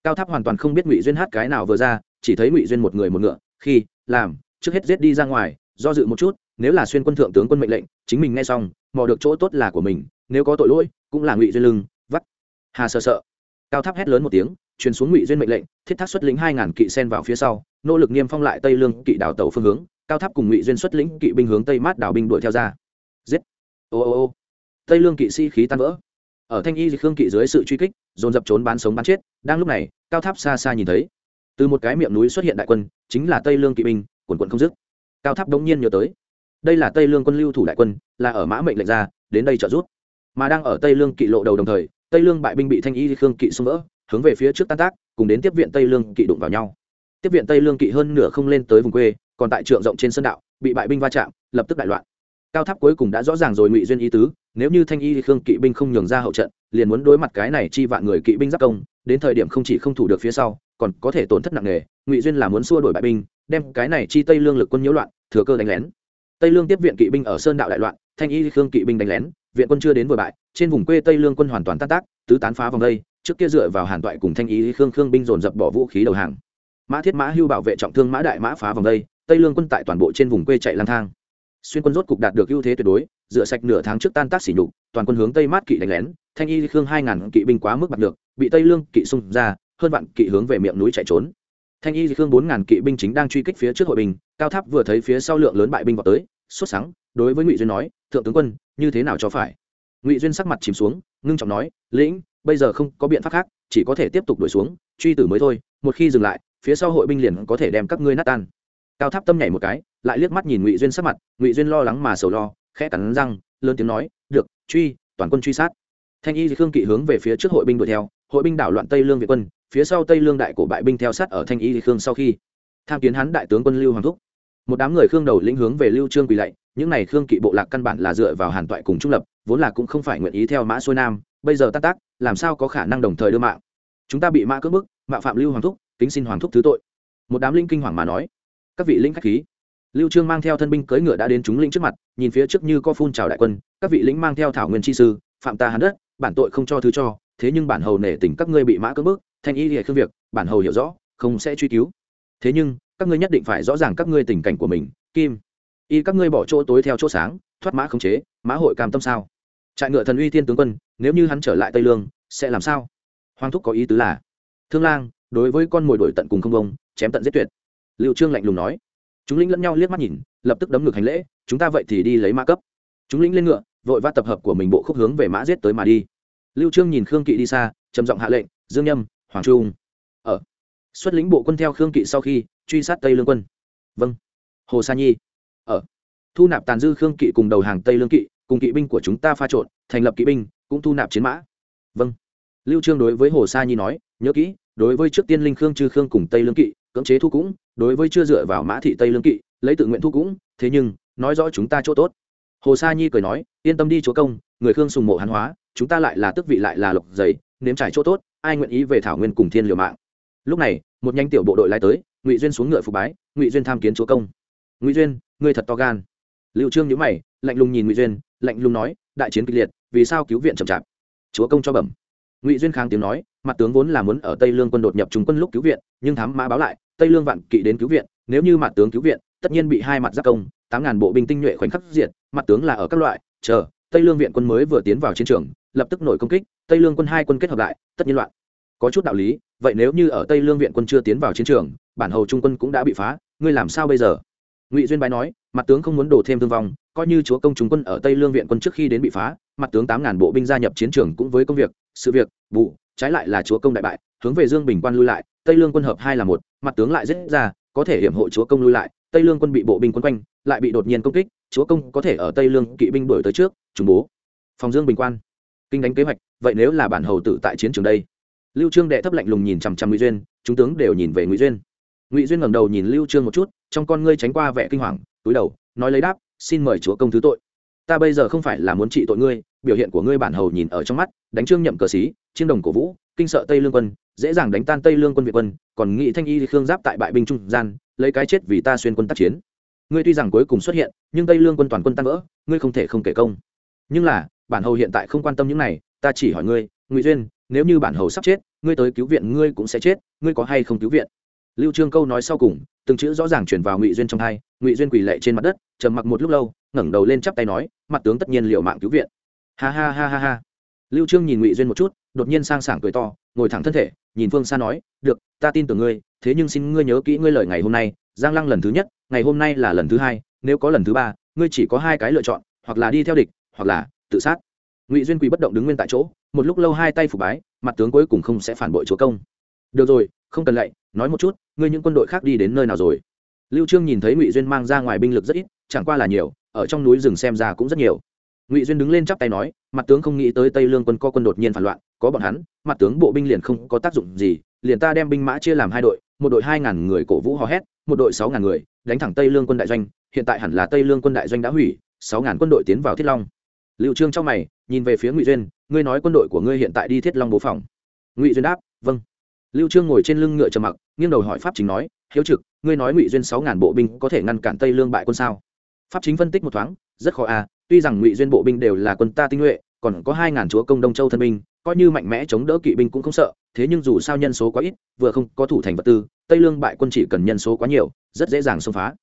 Speaker 1: Cao tháp hoàn toàn không biết ngụy duyên hát cái nào vừa ra, chỉ thấy ngụy duyên một người một ngựa, khi, làm, trước hết giết đi ra ngoài, do dự một chút, nếu là xuyên quân thượng tướng quân mệnh lệnh, chính mình nghe xong, mò được chỗ tốt là của mình, nếu có tội lỗi, cũng là ngụy duyên lưng, vắt. Hà sợ sợ. Cao tháp hét lớn một tiếng, truyền xuống ngụy duyên mệnh lệnh, thiết thác xuất lĩnh hai ngàn kỵ sen vào phía sau, nỗ lực niêm phong lại tây lương kỵ đào tàu phương hướng cao tháp cùng ngụy duyên xuất lĩnh kỵ binh hướng tây mát đảo binh đuổi theo ra. Giết! Ô ô ô! Tây lương kỵ sĩ khí tan vỡ. Ở thanh y khương kỵ dưới sự truy kích, dồn dập trốn bán sống bán chết, đang lúc này, cao tháp xa xa nhìn thấy. Từ một cái miệng núi xuất hiện đại quân, chính là tây lương kỵ binh, quần quận không dứt. Cao tháp đống nhiên nhớ tới. Đây là tây lương quân lưu thủ đại quân, là ở mã mệnh lệnh ra, đến đây trợ giúp. Mà đang ở tây lương kỵ lộ đầu đồng thời, tây lương bại binh bị thanh y khương kỵ xung vỡ, hướng về phía trước tan tác, cùng đến tiếp viện tây lương kỵ đụng vào nhau. Tiếp viện tây lương kỵ hơn nửa không lên tới vùng quê còn tại trượng rộng trên sân đạo, bị bại binh va chạm, lập tức đại loạn. Cao tháp cuối cùng đã rõ ràng rồi ngụy duyên ý tứ, nếu như thanh y khương kỵ binh không nhường ra hậu trận, liền muốn đối mặt cái này chi vạn người kỵ binh giáp công, đến thời điểm không chỉ không thủ được phía sau, còn có thể tổn thất nặng nề, ngụy duyên là muốn xua đổi bại binh, đem cái này chi tây lương lực quân nhiễu loạn, thừa cơ đánh lén. Tây lương tiếp viện kỵ binh ở sơn đạo đại loạn, thanh y khương kỵ binh đánh lén, viện quân chưa đến vừa bại, trên vùng quê tây lương quân hoàn toàn tan tác, tứ tán phá vòng đây, trước kia dựa vào hàn toại cùng thanh y khương khương binh dồn dập bỏ vũ khí đầu hàng. Mã thiết mã hưu bảo vệ trọng thương mã đại mã phá vòng đây tây lương quân tại toàn bộ trên vùng quê chạy lang thang. Xuyên quân rốt cục đạt được ưu thế tuyệt đối dựa sạch nửa tháng trước tan tác xỉ nhục, toàn quân hướng tây mát kỵ đánh lén, thanh y khương hai ngàn kỵ binh quá mức bạc được bị tây lương kỵ xung ra, hơn vạn kỵ hướng về miệng núi chạy trốn. Thanh y khương bốn ngàn kỵ binh chính đang truy kích phía trước hội bình cao tháp vừa thấy phía sau lượng lớn bại binh vào tới xuất sáng đối với ngụy duyên nói, thượng tướng quân, như thế nào cho phải? Ngụy duyên sắc mặt chìm xuống, ngưng trọng nói, lĩnh, bây giờ không có biện pháp khác, chỉ có thể tiếp tục đuổi xuống, truy tử mới thôi, một khi dừng lại, phía sau hội binh liền có thể đem các ngươi nát tan cao tháp tâm nhảy một cái, lại liếc mắt nhìn ngụy duyên sắc mặt, ngụy duyên lo lắng mà sầu lo, khẽ cắn răng, lớn tiếng nói, được, truy, toàn quân truy sát. Thanh y khương kỵ hướng về phía trước hội binh đuổi theo, hội binh đảo loạn tây lương việt quân, phía sau tây lương đại cổ bại binh theo sát ở thanh y khương sau khi. Tham kiến hắn đại tướng quân lưu hoàng thúc. Một đám người khương đầu lĩnh hướng về lưu trương quỳ lạy, những này khương kỵ bộ lạc căn bản là dựa vào hàn toại cùng trung lập, vốn là cũng không phải nguyện ý theo mã xuôi nam, bây giờ tác tác, làm sao có khả năng đồng thời đưa mạng? Chúng ta bị mã cưỡng bức, mạo phạm lưu hoàng thúc, kính xin hoàng thúc thứ tội. Một đám linh kinh hoàng mà nói các vị lĩnh khách khí. Lưu trương mang theo thân binh cưỡi ngựa đã đến chúng lĩnh trước mặt, nhìn phía trước như có phun trào đại quân, các vị lĩnh mang theo thảo nguyên chi sư, phạm ta hắn đất, bản tội không cho thứ cho, thế nhưng bản hầu nể tình các ngươi bị mã cưỡng bức, thanh y lìa khương việc, bản hầu hiểu rõ, không sẽ truy cứu. Thế nhưng, các ngươi nhất định phải rõ ràng các ngươi tình cảnh của mình, kim. Y các ngươi bỏ chỗ tối theo chỗ sáng, thoát mã khống chế, mã hội cam tâm sao? Trại ngựa thần uy thiên tướng quân, nếu như hắn trở lại tây lương, sẽ làm sao? Hoàng thúc có ý tứ là, thương lang, đối với con mồi đổi tận cùng không công chém tận giết tuyệt liệu trương lạnh lùng nói. Chúng lĩnh lẫn nhau liếc mắt nhìn, lập tức đấm ngược hành lễ, chúng ta vậy thì đi lấy mã cấp. Chúng lĩnh lên ngựa, vội vã tập hợp của mình bộ khúc hướng về mã giết tới mà đi. Lưu trương nhìn khương kỵ đi xa, trầm giọng hạ lệnh, dương nhâm, hoàng trung. Ở xuất lĩnh bộ quân theo khương kỵ sau khi, truy sát tây lương quân. Vâng. Hồ sa nhi. Ở thu nạp tàn dư khương kỵ cùng đầu hàng tây lương kỵ, cùng kỵ binh của chúng ta pha trộn, thành lập kỵ binh, cũng thu nạp chiến mã. Vâng. Lưu trương đối với hồ sa nhi nói, nhớ kỹ, đối với trước tiên linh khương chư khương cùng tây lương kỵ cưỡng chế thu cũng, đối với chưa dựa vào mã thị tây lương kỵ, lấy tự nguyện thu cũng, thế nhưng, nói rõ chúng ta chỗ tốt. Hồ sa nhi cười nói, yên tâm đi chúa công, người khương sùng mộ hán hóa, chúng ta lại là tước vị lại là lộc giấy, nếm trải chỗ tốt, ai nguyện ý về thảo nguyên cùng thiên liều mạng. Lúc này, một nhanh tiểu bộ đội lai tới, ngụy duyên xuống ngựa phục bái, ngụy duyên tham kiến chúa công. Ngụy duyên, ngươi thật to gan. Liệu trương nhữ mày, lạnh lùng nhìn ngụy duyên, lạnh lùng nói, đại chiến kịch liệt, vì sao cứu viện chậm chạp? Chúa công cho bẩm. Ngụy duyên kháng tiếng nói, mặt tướng vốn là muốn ở tây lương quân đột nhập trung quân lúc cứu viện, nhưng thám mã báo lại tây lương vạn kỵ đến cứu viện, nếu như mặt tướng cứu viện, tất nhiên bị hai mặt giác công, tám ngàn bộ binh tinh nhuệ khoảnh khắc diệt, mặt tướng là ở các loại, chờ, tây lương viện quân mới vừa tiến vào chiến trường, lập tức nổi công kích, tây lương quân hai quân kết hợp lại, tất nhiên loạn. Có chút đạo lý, vậy nếu như ở tây lương viện quân chưa tiến vào chiến trường, bản hầu trung quân cũng đã bị phá, ngươi làm sao bây giờ? Ngụy duyên bái nói, mặt tướng không muốn đổ thêm thương vong, coi như chúa công chúng quân ở tây lương viện quân trước khi đến bị phá, mặt tướng tám ngàn bộ binh gia nhập chiến trường cũng với công việc, sự việc, vụ, trái lại là chúa công đại bại, hướng về dương bình quan lui lại tây lương quân hợp hai là một, mặt tướng lại rất ra, có thể hiểm hộ chúa công lui lại. Tây lương quân bị bộ binh quân quanh, lại bị đột nhiên công kích, chúa công có thể ở tây lương kỵ binh đuổi tới trước, trùng bố. Phòng dương bình quan. Kinh đánh kế hoạch, vậy nếu là bản hầu tử tại chiến trường đây? Lưu trương đệ thấp lạnh lùng nhìn chằm chằm ngụy duyên, chúng tướng đều nhìn về ngụy duyên. Ngụy duyên ngẩng đầu nhìn lưu trương một chút, trong con ngươi tránh qua vẻ kinh hoàng, túi đầu, nói lấy đáp, xin mời chúa công thứ tội. Ta bây giờ không phải là muốn trị tội ngươi, biểu hiện của ngươi bản hầu nhìn ở trong mắt, đánh trương nhậm cờ sĩ chiên đồng cổ vũ kinh sợ tây lương quân, dễ dàng đánh tan tây lương quân việt quân, còn nghị thanh y thì khương giáp tại bại binh trung gian, lấy cái chết vì ta xuyên quân tác chiến. Ngươi tuy rằng cuối cùng xuất hiện, nhưng tây lương quân toàn quân tan vỡ, ngươi không thể không kể công. Nhưng là, bản hầu hiện tại không quan tâm những này, ta chỉ hỏi ngươi, ngụy duyên, nếu như bản hầu sắp chết, ngươi tới cứu viện ngươi cũng sẽ chết, ngươi có hay không cứu viện? Lưu trương câu nói sau cùng, từng chữ rõ ràng truyền vào ngụy duyên trong hai, ngụy duyên quỳ lệ trên mặt đất, trầm mặc một lúc lâu, ngẩng đầu lên chắp tay nói, mặt tướng tất nhiên liệu mạng cứu viện. Ha ha ha ha ha. Lưu trương nhìn ngụy duyên một chút đột nhiên sang sảng cười to, ngồi thẳng thân thể, nhìn phương xa nói, được, ta tin tưởng ngươi, thế nhưng xin ngươi nhớ kỹ ngươi lời ngày hôm nay, giang lăng lần thứ nhất, ngày hôm nay là lần thứ hai, nếu có lần thứ ba, ngươi chỉ có hai cái lựa chọn, hoặc là đi theo địch, hoặc là tự sát. Ngụy duyên quỳ bất động đứng nguyên tại chỗ, một lúc lâu hai tay phủ bái, mặt tướng cuối cùng không sẽ phản bội chúa công. Được rồi, không cần lạy, nói một chút, ngươi những quân đội khác đi đến nơi nào rồi? Lưu trương nhìn thấy ngụy duyên mang ra ngoài binh lực rất ít, chẳng qua là nhiều, ở trong núi rừng xem ra cũng rất nhiều ngụy duyên đứng lên chắp tay nói, mặt tướng không nghĩ tới tây lương quân co quân đột nhiên phản loạn, có bọn hắn, mặt tướng bộ binh liền không có tác dụng gì, liền ta đem binh mã chia làm hai đội, một đội hai ngàn người cổ vũ hò hét, một đội sáu ngàn người, đánh thẳng tây lương quân đại doanh, hiện tại hẳn là tây lương quân đại doanh đã hủy, sáu ngàn quân đội tiến vào thiết long. Liệu trương trong mày, nhìn về phía ngụy duyên, ngươi nói quân đội của ngươi hiện tại đi thiết long bố phòng. Ngụy duyên đáp vâng. Lưu trương ngồi trên lưng ngựa trầm mặc, nghiêng đầu hỏi pháp chính nói, hiếu trực, ngươi nói ngụy duyên sáu ngàn bộ binh có thể ngăn cản tây lương bại quân sao? Pháp chính phân tích một thoáng, rất khó à tuy rằng ngụy duyên bộ binh đều là quân ta tinh nhuệ, còn có hai ngàn chúa công đông châu thân binh, coi như mạnh mẽ chống đỡ kỵ binh cũng không sợ, thế nhưng dù sao nhân số quá ít, vừa không có thủ thành vật tư, tây lương bại quân chỉ cần nhân số quá nhiều, rất dễ dàng xông phá.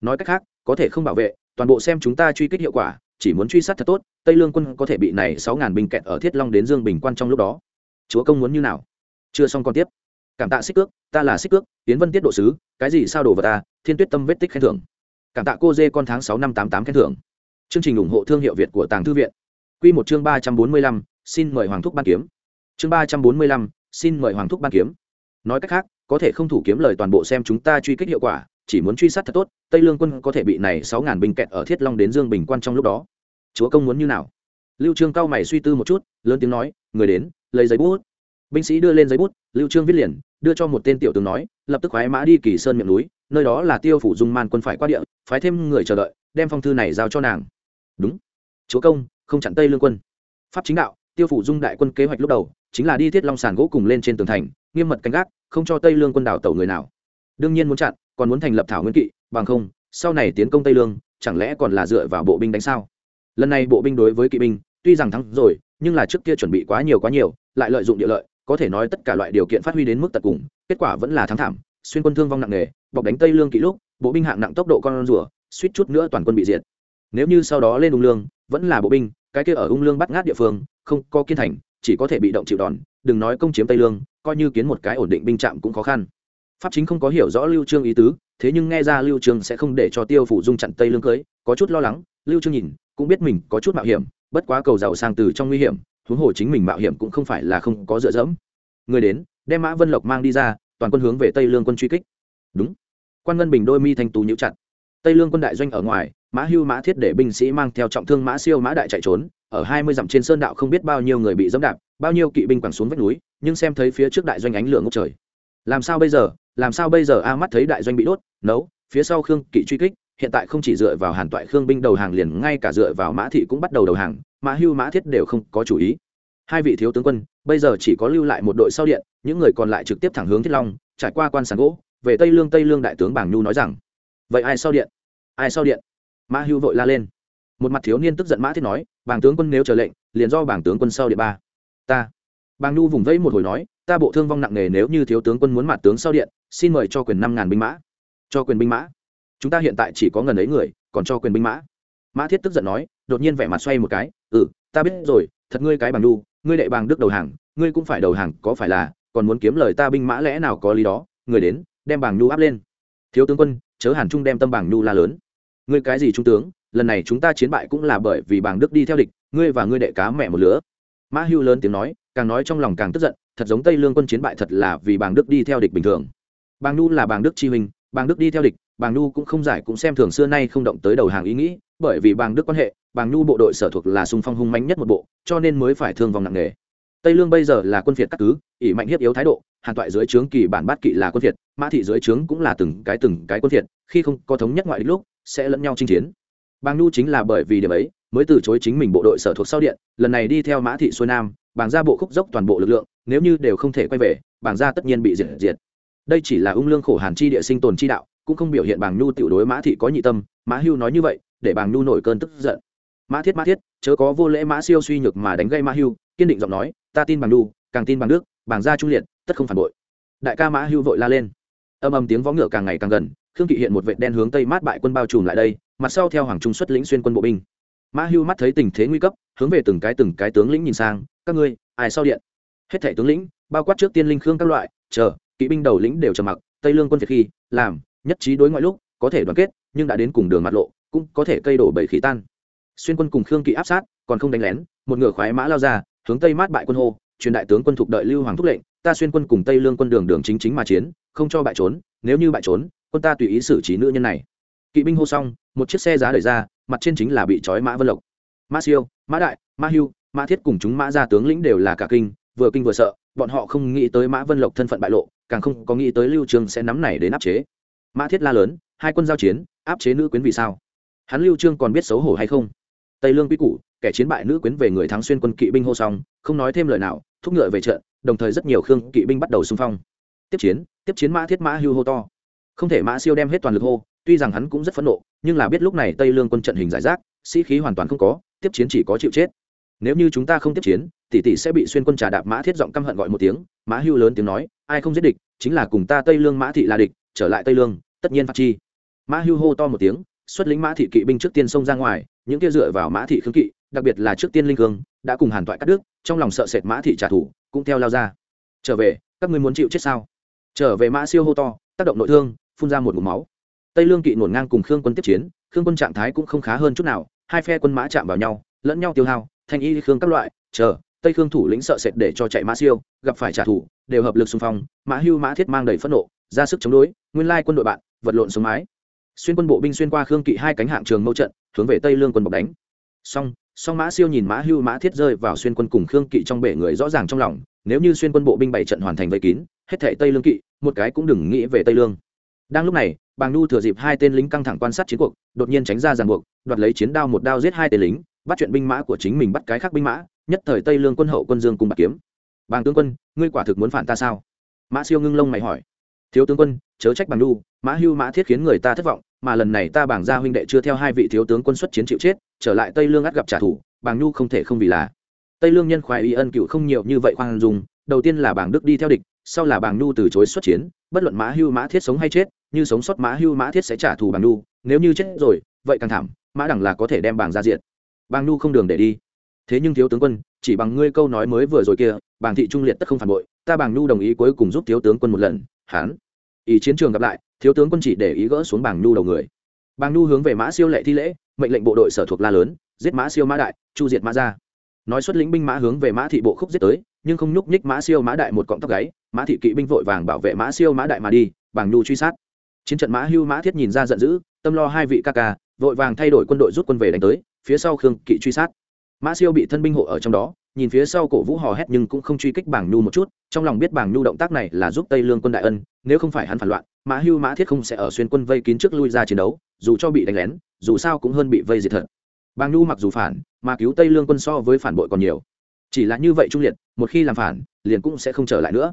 Speaker 1: Nói cách khác, có thể không bảo vệ, toàn bộ xem chúng ta truy kích hiệu quả, chỉ muốn truy sát thật tốt, tây lương quân có thể bị này sáu ngàn binh kẹt ở thiết long đến dương bình quan trong lúc đó. Chúa công muốn như nào? Chưa xong còn tiếp. Cảm tạ xích cước, ta là xích cước tiến vân tiết độ sứ, cái gì sao đổ vào ta thiên tuyết tâm vết tích khen thưởng. Cảm tạ cô dê con tháng sáu năm tám tám khen thưởng chương trình ủng hộ thương hiệu việt của tàng thư viện. Quy một chương ba trăm bốn mươi lăm, xin mời hoàng thúc ban kiếm. Chương ba trăm bốn mươi lăm, xin mời hoàng thúc ban kiếm. Nói cách khác, có thể không thủ kiếm lời toàn bộ xem chúng ta truy kích hiệu quả, chỉ muốn truy sát thật tốt, tây lương quân có thể bị này sáu ngàn binh kẹt ở thiết long đến dương bình quan trong lúc đó. Chúa công muốn như nào? Lưu trương cao mày suy tư một chút, lớn tiếng nói, người đến, lấy giấy bút. Binh sĩ đưa lên giấy bút, lưu trương viết liền, đưa cho một tên tiểu tướng nói, lập tức khoái mã đi kỳ sơn miệng núi, nơi đó là tiêu phủ dung man quân phải qua địa, phái thêm người chờ đợi, đem phong thư này giao cho nàng đúng. Chúa công, không chặn tây lương quân. Pháp chính đạo, tiêu phủ dung đại quân kế hoạch lúc đầu, chính là đi thiết long sàn gỗ cùng lên trên tường thành, nghiêm mật canh gác, không cho tây lương quân đảo tàu người nào. Đương nhiên muốn chặn, còn muốn thành lập thảo nguyên kỵ, bằng không, sau này tiến công tây lương, chẳng lẽ còn là dựa vào bộ binh đánh sao? Lần này bộ binh đối với kỵ binh, tuy rằng thắng rồi, nhưng là trước kia chuẩn bị quá nhiều quá nhiều, lại lợi dụng địa lợi, có thể nói tất cả loại điều kiện phát huy đến mức tận cùng, kết quả vẫn là thắng thảm, xuyên quân thương vong nặng nề, bọc đánh tây lương kỵ lúc, bộ binh hạng nặng tốc độ con rùa, suýt chút nữa toàn quân bị diệt nếu như sau đó lên ung lương, vẫn là bộ binh, cái kia ở ung lương bắt ngát địa phương, không có kiên thành, chỉ có thể bị động chịu đòn, đừng nói công chiếm tây lương, coi như kiến một cái ổn định binh trạm cũng khó khăn. Pháp chính không có hiểu rõ lưu trương ý tứ, thế nhưng nghe ra lưu trương sẽ không để cho tiêu phủ dung chặn tây lương cưới, có chút lo lắng, lưu trương nhìn, cũng biết mình có chút mạo hiểm, bất quá cầu giàu sang từ trong nguy hiểm, huống hồ chính mình mạo hiểm cũng không phải là không có dựa dẫm. Người đến, đem mã vân lộc mang đi ra, toàn quân hướng về tây lương quân truy kích. Đúng. Quan ngân bình đôi mi thanh tú nhíu chặt. Tây lương quân đại doanh ở ngoài mã hưu mã thiết để binh sĩ mang theo trọng thương mã siêu mã đại chạy trốn, ở hai mươi dặm trên sơn đạo không biết bao nhiêu người bị dẫm đạp, bao nhiêu kỵ binh quẳng xuống vách núi, nhưng xem thấy phía trước đại doanh ánh lửa ngốc trời. Làm sao bây giờ? Làm sao bây giờ? A mắt thấy đại doanh bị đốt, nấu, phía sau khương kỵ truy kích, hiện tại không chỉ dựa vào hàn toại khương binh đầu hàng liền ngay cả dựa vào mã thị cũng bắt đầu đầu hàng, mã hưu mã thiết đều không có chủ ý. Hai vị thiếu tướng quân, bây giờ chỉ có lưu lại một đội sau điện, những người còn lại trực tiếp thẳng hướng thiết long, trải qua quan sàn gỗ, về tây lương tây lương đại tướng bảng nhu nói rằng, vậy ai sau điện? Ai sau điện? Mã hưu vội la lên. Một mặt thiếu niên tức giận mã thiết nói, Bàng tướng quân nếu chờ lệnh, liền do Bàng tướng quân sau điện ba. Ta. Bàng nhu vùng vẫy một hồi nói, ta bộ thương vong nặng nề nếu như thiếu tướng quân muốn mặt tướng sau điện, xin mời cho quyền năm ngàn binh mã. Cho quyền binh mã? Chúng ta hiện tại chỉ có ngần ấy người, còn cho quyền binh mã. Mã thiết tức giận nói, đột nhiên vẻ mặt xoay một cái ừ ta biết rồi, thật ngươi cái Bàng nhu, ngươi đệ bàng đức đầu hàng, ngươi cũng phải đầu hàng, có phải là, còn muốn kiếm lời ta binh mã lẽ nào có lý đó, người đến, đem bàng nhu áp lên. Thiếu tướng quân, chớ hàn trung đem tâm bàng nhu la lớn ngươi cái gì trung tướng, lần này chúng ta chiến bại cũng là bởi vì bàng đức đi theo địch, ngươi và ngươi đệ cá mẹ một lứa. Mã hưu lớn tiếng nói, càng nói trong lòng càng tức giận, thật giống tây lương quân chiến bại thật là vì bàng đức đi theo địch bình thường. Bàng nu là bàng đức chi huynh, bàng đức đi theo địch, bàng nu cũng không giải cũng xem thường xưa nay không động tới đầu hàng ý nghĩ, bởi vì bàng đức quan hệ, bàng nu bộ đội sở thuộc là sung phong hung mạnh nhất một bộ, cho nên mới phải thương vong nặng nề tây lương bây giờ là quân phiệt các cứ, ỷ mạnh hiếp yếu thái độ, hàn toại dưới trướng kỳ bản bát kỵ là quân phiệt, mã thị dưới trướng cũng là từng cái từng cái quân phiệt, khi không có thống nhất ngoại địch lúc, sẽ lẫn nhau chinh chiến. Bàng nhu chính là bởi vì điểm ấy, mới từ chối chính mình bộ đội sở thuộc sau điện, lần này đi theo mã thị xuôi nam, Bàng ra bộ khúc dốc toàn bộ lực lượng, nếu như đều không thể quay về, Bàng ra tất nhiên bị diệt diệt. Đây chỉ là ung lương khổ hàn chi địa sinh tồn chi đạo, cũng không biểu hiện Bàng nhu tiểu đối mã thị có nhị tâm, mã hưu nói như vậy, để Bàng nhu nổi cơn tức giận. Mã thiết mã thiết, chớ có vô lễ mã siêu suy nhược mà đánh gây mã hưu, kiên định giọng nói ta tin bằng đu, càng tin bằng đức, bảng gia trung liệt, tất không phản bội. Đại ca mã hưu vội la lên. Âm âm tiếng võ ngựa càng ngày càng gần, khương kỵ hiện một vệ đen hướng tây mát bại quân bao trùm lại đây, mặt sau theo hoàng trung xuất lĩnh xuyên quân bộ binh. Mã hưu mắt thấy tình thế nguy cấp, hướng về từng cái từng cái tướng lĩnh nhìn sang, các ngươi, ai sau điện? Hết thảy tướng lĩnh, bao quát trước tiên linh khương các loại, chờ, kỵ binh đầu lĩnh đều trầm mặc, tây lương quân việt khi, làm, nhất trí đối ngoại lúc, có thể đoàn kết, nhưng đã đến cùng đường mặt lộ, cũng có thể cây đổ bảy khí tan. Xuyên quân cùng khương kỵ áp sát, còn không đánh lén, một ngựa khoái mã lao ra hướng tây mát bại quân hô, truyền đại tướng quân thuộc đợi lưu hoàng thúc lệnh, ta xuyên quân cùng tây lương quân đường đường chính chính mà chiến, không cho bại trốn, nếu như bại trốn, quân ta tùy ý xử trí nữ nhân này. Kỵ binh hô xong, một chiếc xe giá đẩy ra, mặt trên chính là bị trói mã vân lộc. Mã siêu, mã đại, mã hưu, mã thiết cùng chúng mã gia tướng lĩnh đều là cả kinh, vừa kinh vừa sợ, bọn họ không nghĩ tới mã vân lộc thân phận bại lộ, càng không có nghĩ tới lưu trường sẽ nắm này đến áp chế. Mã thiết la lớn, hai quân giao chiến, áp chế nữ quyến vì sao? Hắn lưu trương còn biết xấu hổ hay không? Tây lương quy củ kẻ chiến bại nữ quyến về người thắng xuyên quân kỵ binh hô xong, không nói thêm lời nào, thúc ngựa về trận, đồng thời rất nhiều khương kỵ binh bắt đầu xung phong. Tiếp chiến tiếp chiến mã thiết mã hưu hô to. Không thể mã siêu đem hết toàn lực hô, tuy rằng hắn cũng rất phẫn nộ, nhưng là biết lúc này tây lương quân trận hình giải rác, sĩ khí hoàn toàn không có, tiếp chiến chỉ có chịu chết. Nếu như chúng ta không tiếp chiến, tỷ tỷ sẽ bị xuyên quân trà đạp mã thiết giọng căm hận gọi một tiếng, mã hưu lớn tiếng nói, ai không giết địch, chính là cùng ta tây lương mã thị là địch, trở lại tây lương, tất nhiên phạt chi. Mã hưu hô to một tiếng, xuất lính mã thị kỵ binh trước tiên xông ra ngoài những kia dựa vào mã thị khương kỵ, đặc biệt là trước tiên linh cương, đã cùng hàn toại cắt đứt, trong lòng sợ sệt mã thị trả thù, cũng theo lao ra. Trở về, các ngươi muốn chịu chết sao? Trở về mã siêu hô to, tác động nội thương, phun ra một mụm máu. Tây lương kỵ nổn ngang cùng khương quân tiếp chiến, khương quân trạng thái cũng không khá hơn chút nào, hai phe quân mã chạm vào nhau, lẫn nhau tiêu hao, thanh y khương các loại, chờ, tây khương thủ lĩnh sợ sệt để cho chạy mã siêu, gặp phải trả thù, đều hợp lực xung phong, mã hưu mã thiết mang đầy phẫn nộ, ra sức chống đối, nguyên lai quân đội bạn, vật lộn xuống mái xuyên quân bộ binh xuyên qua khương kỵ hai cánh hạng trường mâu trận, hướng về tây lương quân bọc đánh. Song song mã siêu nhìn mã hưu mã thiết rơi vào xuyên quân cùng khương kỵ trong bể người rõ ràng trong lòng, nếu như xuyên quân bộ binh bảy trận hoàn thành vây kín, hết thệ tây lương kỵ, một cái cũng đừng nghĩ về tây lương. Đang lúc này, bàng nhu thừa dịp hai tên lính căng thẳng quan sát chiến cuộc, đột nhiên tránh ra ràng buộc, đoạt lấy chiến đao một đao giết hai tên lính, bắt chuyện binh mã của chính mình bắt cái khác binh mã, nhất thời tây lương quân hậu quân dương cùng bạc kiếm. Bàng tướng quân, ngươi quả thực muốn phản ta sao? Mã siêu ngưng lông mày hỏi thiếu tướng quân, chớ trách bàng nhu mã hưu mã thiết khiến người ta thất vọng, mà lần này ta bảng Gia huynh đệ chưa theo hai vị thiếu tướng quân xuất chiến chịu chết, trở lại tây lương ắt gặp trả thù bàng nhu không thể không vì là. Tây lương nhân khoái y ân cựu không nhiều như vậy khoan dùng đầu tiên là bảng đức đi theo địch, sau là bàng nhu từ chối xuất chiến, bất luận mã hưu mã thiết sống hay chết, như sống sót mã hưu mã thiết sẽ trả thù bàng nhu nếu như chết rồi, vậy càng thảm, mã đẳng là có thể đem bảng ra diện. Bàng nhu không đường để đi. Thế nhưng thiếu tướng quân, chỉ bằng ngươi câu nói mới vừa rồi kia bàng thị trung liệt tất không phản bội, ta bàng nhu đồng ý cuối cùng giúp thiếu tướng quân một lần hán ý chiến trường gặp lại, thiếu tướng quân chỉ để ý gỡ xuống bảng nhu đầu người. Bảng nhu hướng về mã siêu lệ thi lễ, mệnh lệnh bộ đội sở thuộc la lớn, giết mã siêu mã đại, chu diệt mã ra nói xuất lĩnh binh mã hướng về mã thị bộ khúc giết tới, nhưng không nhúc nhích mã siêu mã đại một cọng tóc gáy, mã thị kỵ binh vội vàng bảo vệ mã siêu mã đại mà đi Bảng nhu truy sát. Chiến trận mã hưu mã thiết nhìn ra giận dữ, tâm lo hai vị ca ca, vội vàng thay đổi quân đội rút quân về đánh tới, phía sau khương kỵ truy sát. Mã siêu bị thân binh hộ ở trong đó nhìn phía sau cổ vũ hò hét nhưng cũng không truy kích bảng nhu một chút, trong lòng biết bảng nhu động tác này là giúp tây lương quân đại ân, nếu không phải hắn phản loạn, mã hưu mã thiết không sẽ ở xuyên quân vây kín trước lui ra chiến đấu, dù cho bị đánh lén, dù sao cũng hơn bị vây diệt thật. Bảng nhu mặc dù phản, mà cứu tây lương quân so với phản bội còn nhiều. Chỉ là như vậy trung liệt, một khi làm phản, liền cũng sẽ không trở lại nữa.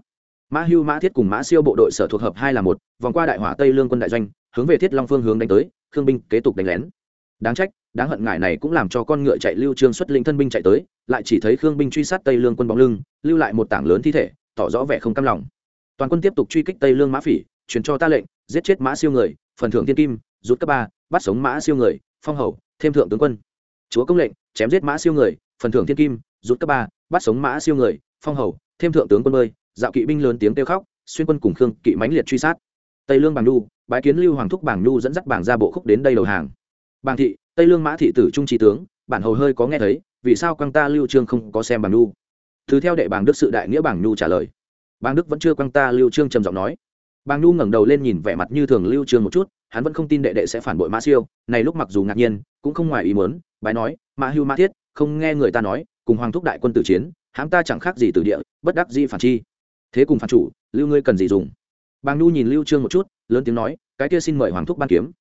Speaker 1: Mã hưu mã thiết cùng mã siêu bộ đội sở thuộc hợp hai là một, vòng qua đại hỏa tây lương quân đại doanh, hướng về thiết long phương hướng đánh tới, khương binh kế tục đánh lén. Đáng trách, đáng hận ngại này cũng làm cho con ngựa chạy lưu trương xuất linh thân binh chạy tới lại chỉ thấy khương binh truy sát tây lương quân bóng lưng, lưu lại một tảng lớn thi thể, tỏ rõ vẻ không cam lòng. Toàn quân tiếp tục truy kích tây lương mã phỉ, truyền cho ta lệnh, giết chết mã siêu người, phần thưởng thiên kim, rút cấp ba, bắt sống mã siêu người, phong hầu, thêm thượng tướng quân. Chúa công lệnh, chém giết mã siêu người, phần thưởng thiên kim, rút cấp ba, bắt sống mã siêu người, phong hầu, thêm thượng tướng quân bơi, dạo kỵ binh lớn tiếng kêu khóc, xuyên quân cùng khương kỵ mãnh liệt truy sát. Tây lương bàng nhu bái kiến lưu hoàng thúc bàng nhu dẫn dắt bảng ra bộ khúc đến đây đầu hàng. Bàng thị, tây lương mã thị tử trung trí tướng, bản hầu hơi có nghe thấy vì sao quăng ta lưu trương không có xem bằng nhu thứ theo đệ bàng đức sự đại nghĩa bàng nhu trả lời. Bàng đức vẫn chưa quăng ta lưu trương trầm giọng nói. Bàng nhu ngẩng đầu lên nhìn vẻ mặt như thường lưu trương một chút, hắn vẫn không tin đệ đệ sẽ phản bội mã siêu, này lúc mặc dù ngạc nhiên, cũng không ngoài ý muốn, bái nói, mã hưu, mã thiết, không nghe người ta nói, cùng hoàng thúc đại quân tử chiến, hãm ta chẳng khác gì từ địa, bất đắc di phản chi. Thế cùng phản chủ, lưu ngươi cần gì dùng? Bàng nhu nhìn lưu trương một chút, lớn tiếng nói, cái kia xin mời hoàng thúc ban kiếm.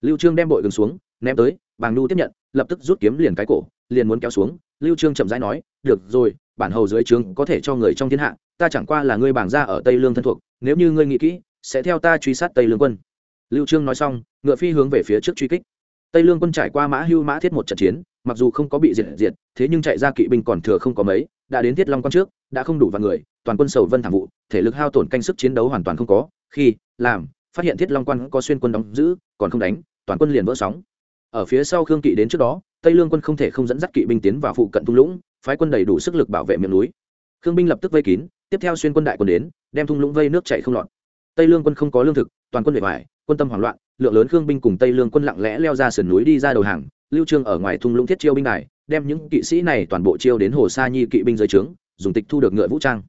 Speaker 1: Lưu trương đem bội gừng xuống, ném tới, bàng nhu tiếp nhận, lập tức rút kiếm liền cái cổ liền muốn kéo xuống, lưu trương chậm rãi nói, được rồi, bản hầu dưới trướng có thể cho người trong thiên hạ, ta chẳng qua là ngươi bảng ra ở tây lương thân thuộc, nếu như ngươi nghĩ kỹ, sẽ theo ta truy sát tây lương quân. Lưu trương nói xong, ngựa phi hướng về phía trước truy kích. Tây lương quân trải qua mã hưu mã thiết một trận chiến, mặc dù không có bị diệt diệt, thế nhưng chạy ra kỵ binh còn thừa không có mấy, đã đến thiết long quan trước, đã không đủ vạn người, toàn quân sầu vân thảm vụ, thể lực hao tổn canh sức chiến đấu hoàn toàn không có, khi, làm, phát hiện thiết long quan có xuyên quân đóng giữ, còn không đánh, toàn quân liền vỡ sóng. Ở phía sau khương kỵ đến trước đó tây lương quân không thể không dẫn dắt kỵ binh tiến vào phụ cận thung lũng, phái quân đầy đủ sức lực bảo vệ miệng núi. Khương binh lập tức vây kín, tiếp theo xuyên quân đại quân đến, đem thung lũng vây nước chạy không lọt. Tây lương quân không có lương thực, toàn quân vệ vải quân tâm hoảng loạn, lượng lớn khương binh cùng tây lương quân lặng lẽ leo ra sườn núi đi ra đầu hàng, lưu trương ở ngoài thung lũng thiết chiêu binh đài, đem những kỵ sĩ này toàn bộ chiêu đến hồ sa nhi kỵ binh dưới trướng, dùng tịch thu được ngựa vũ trang.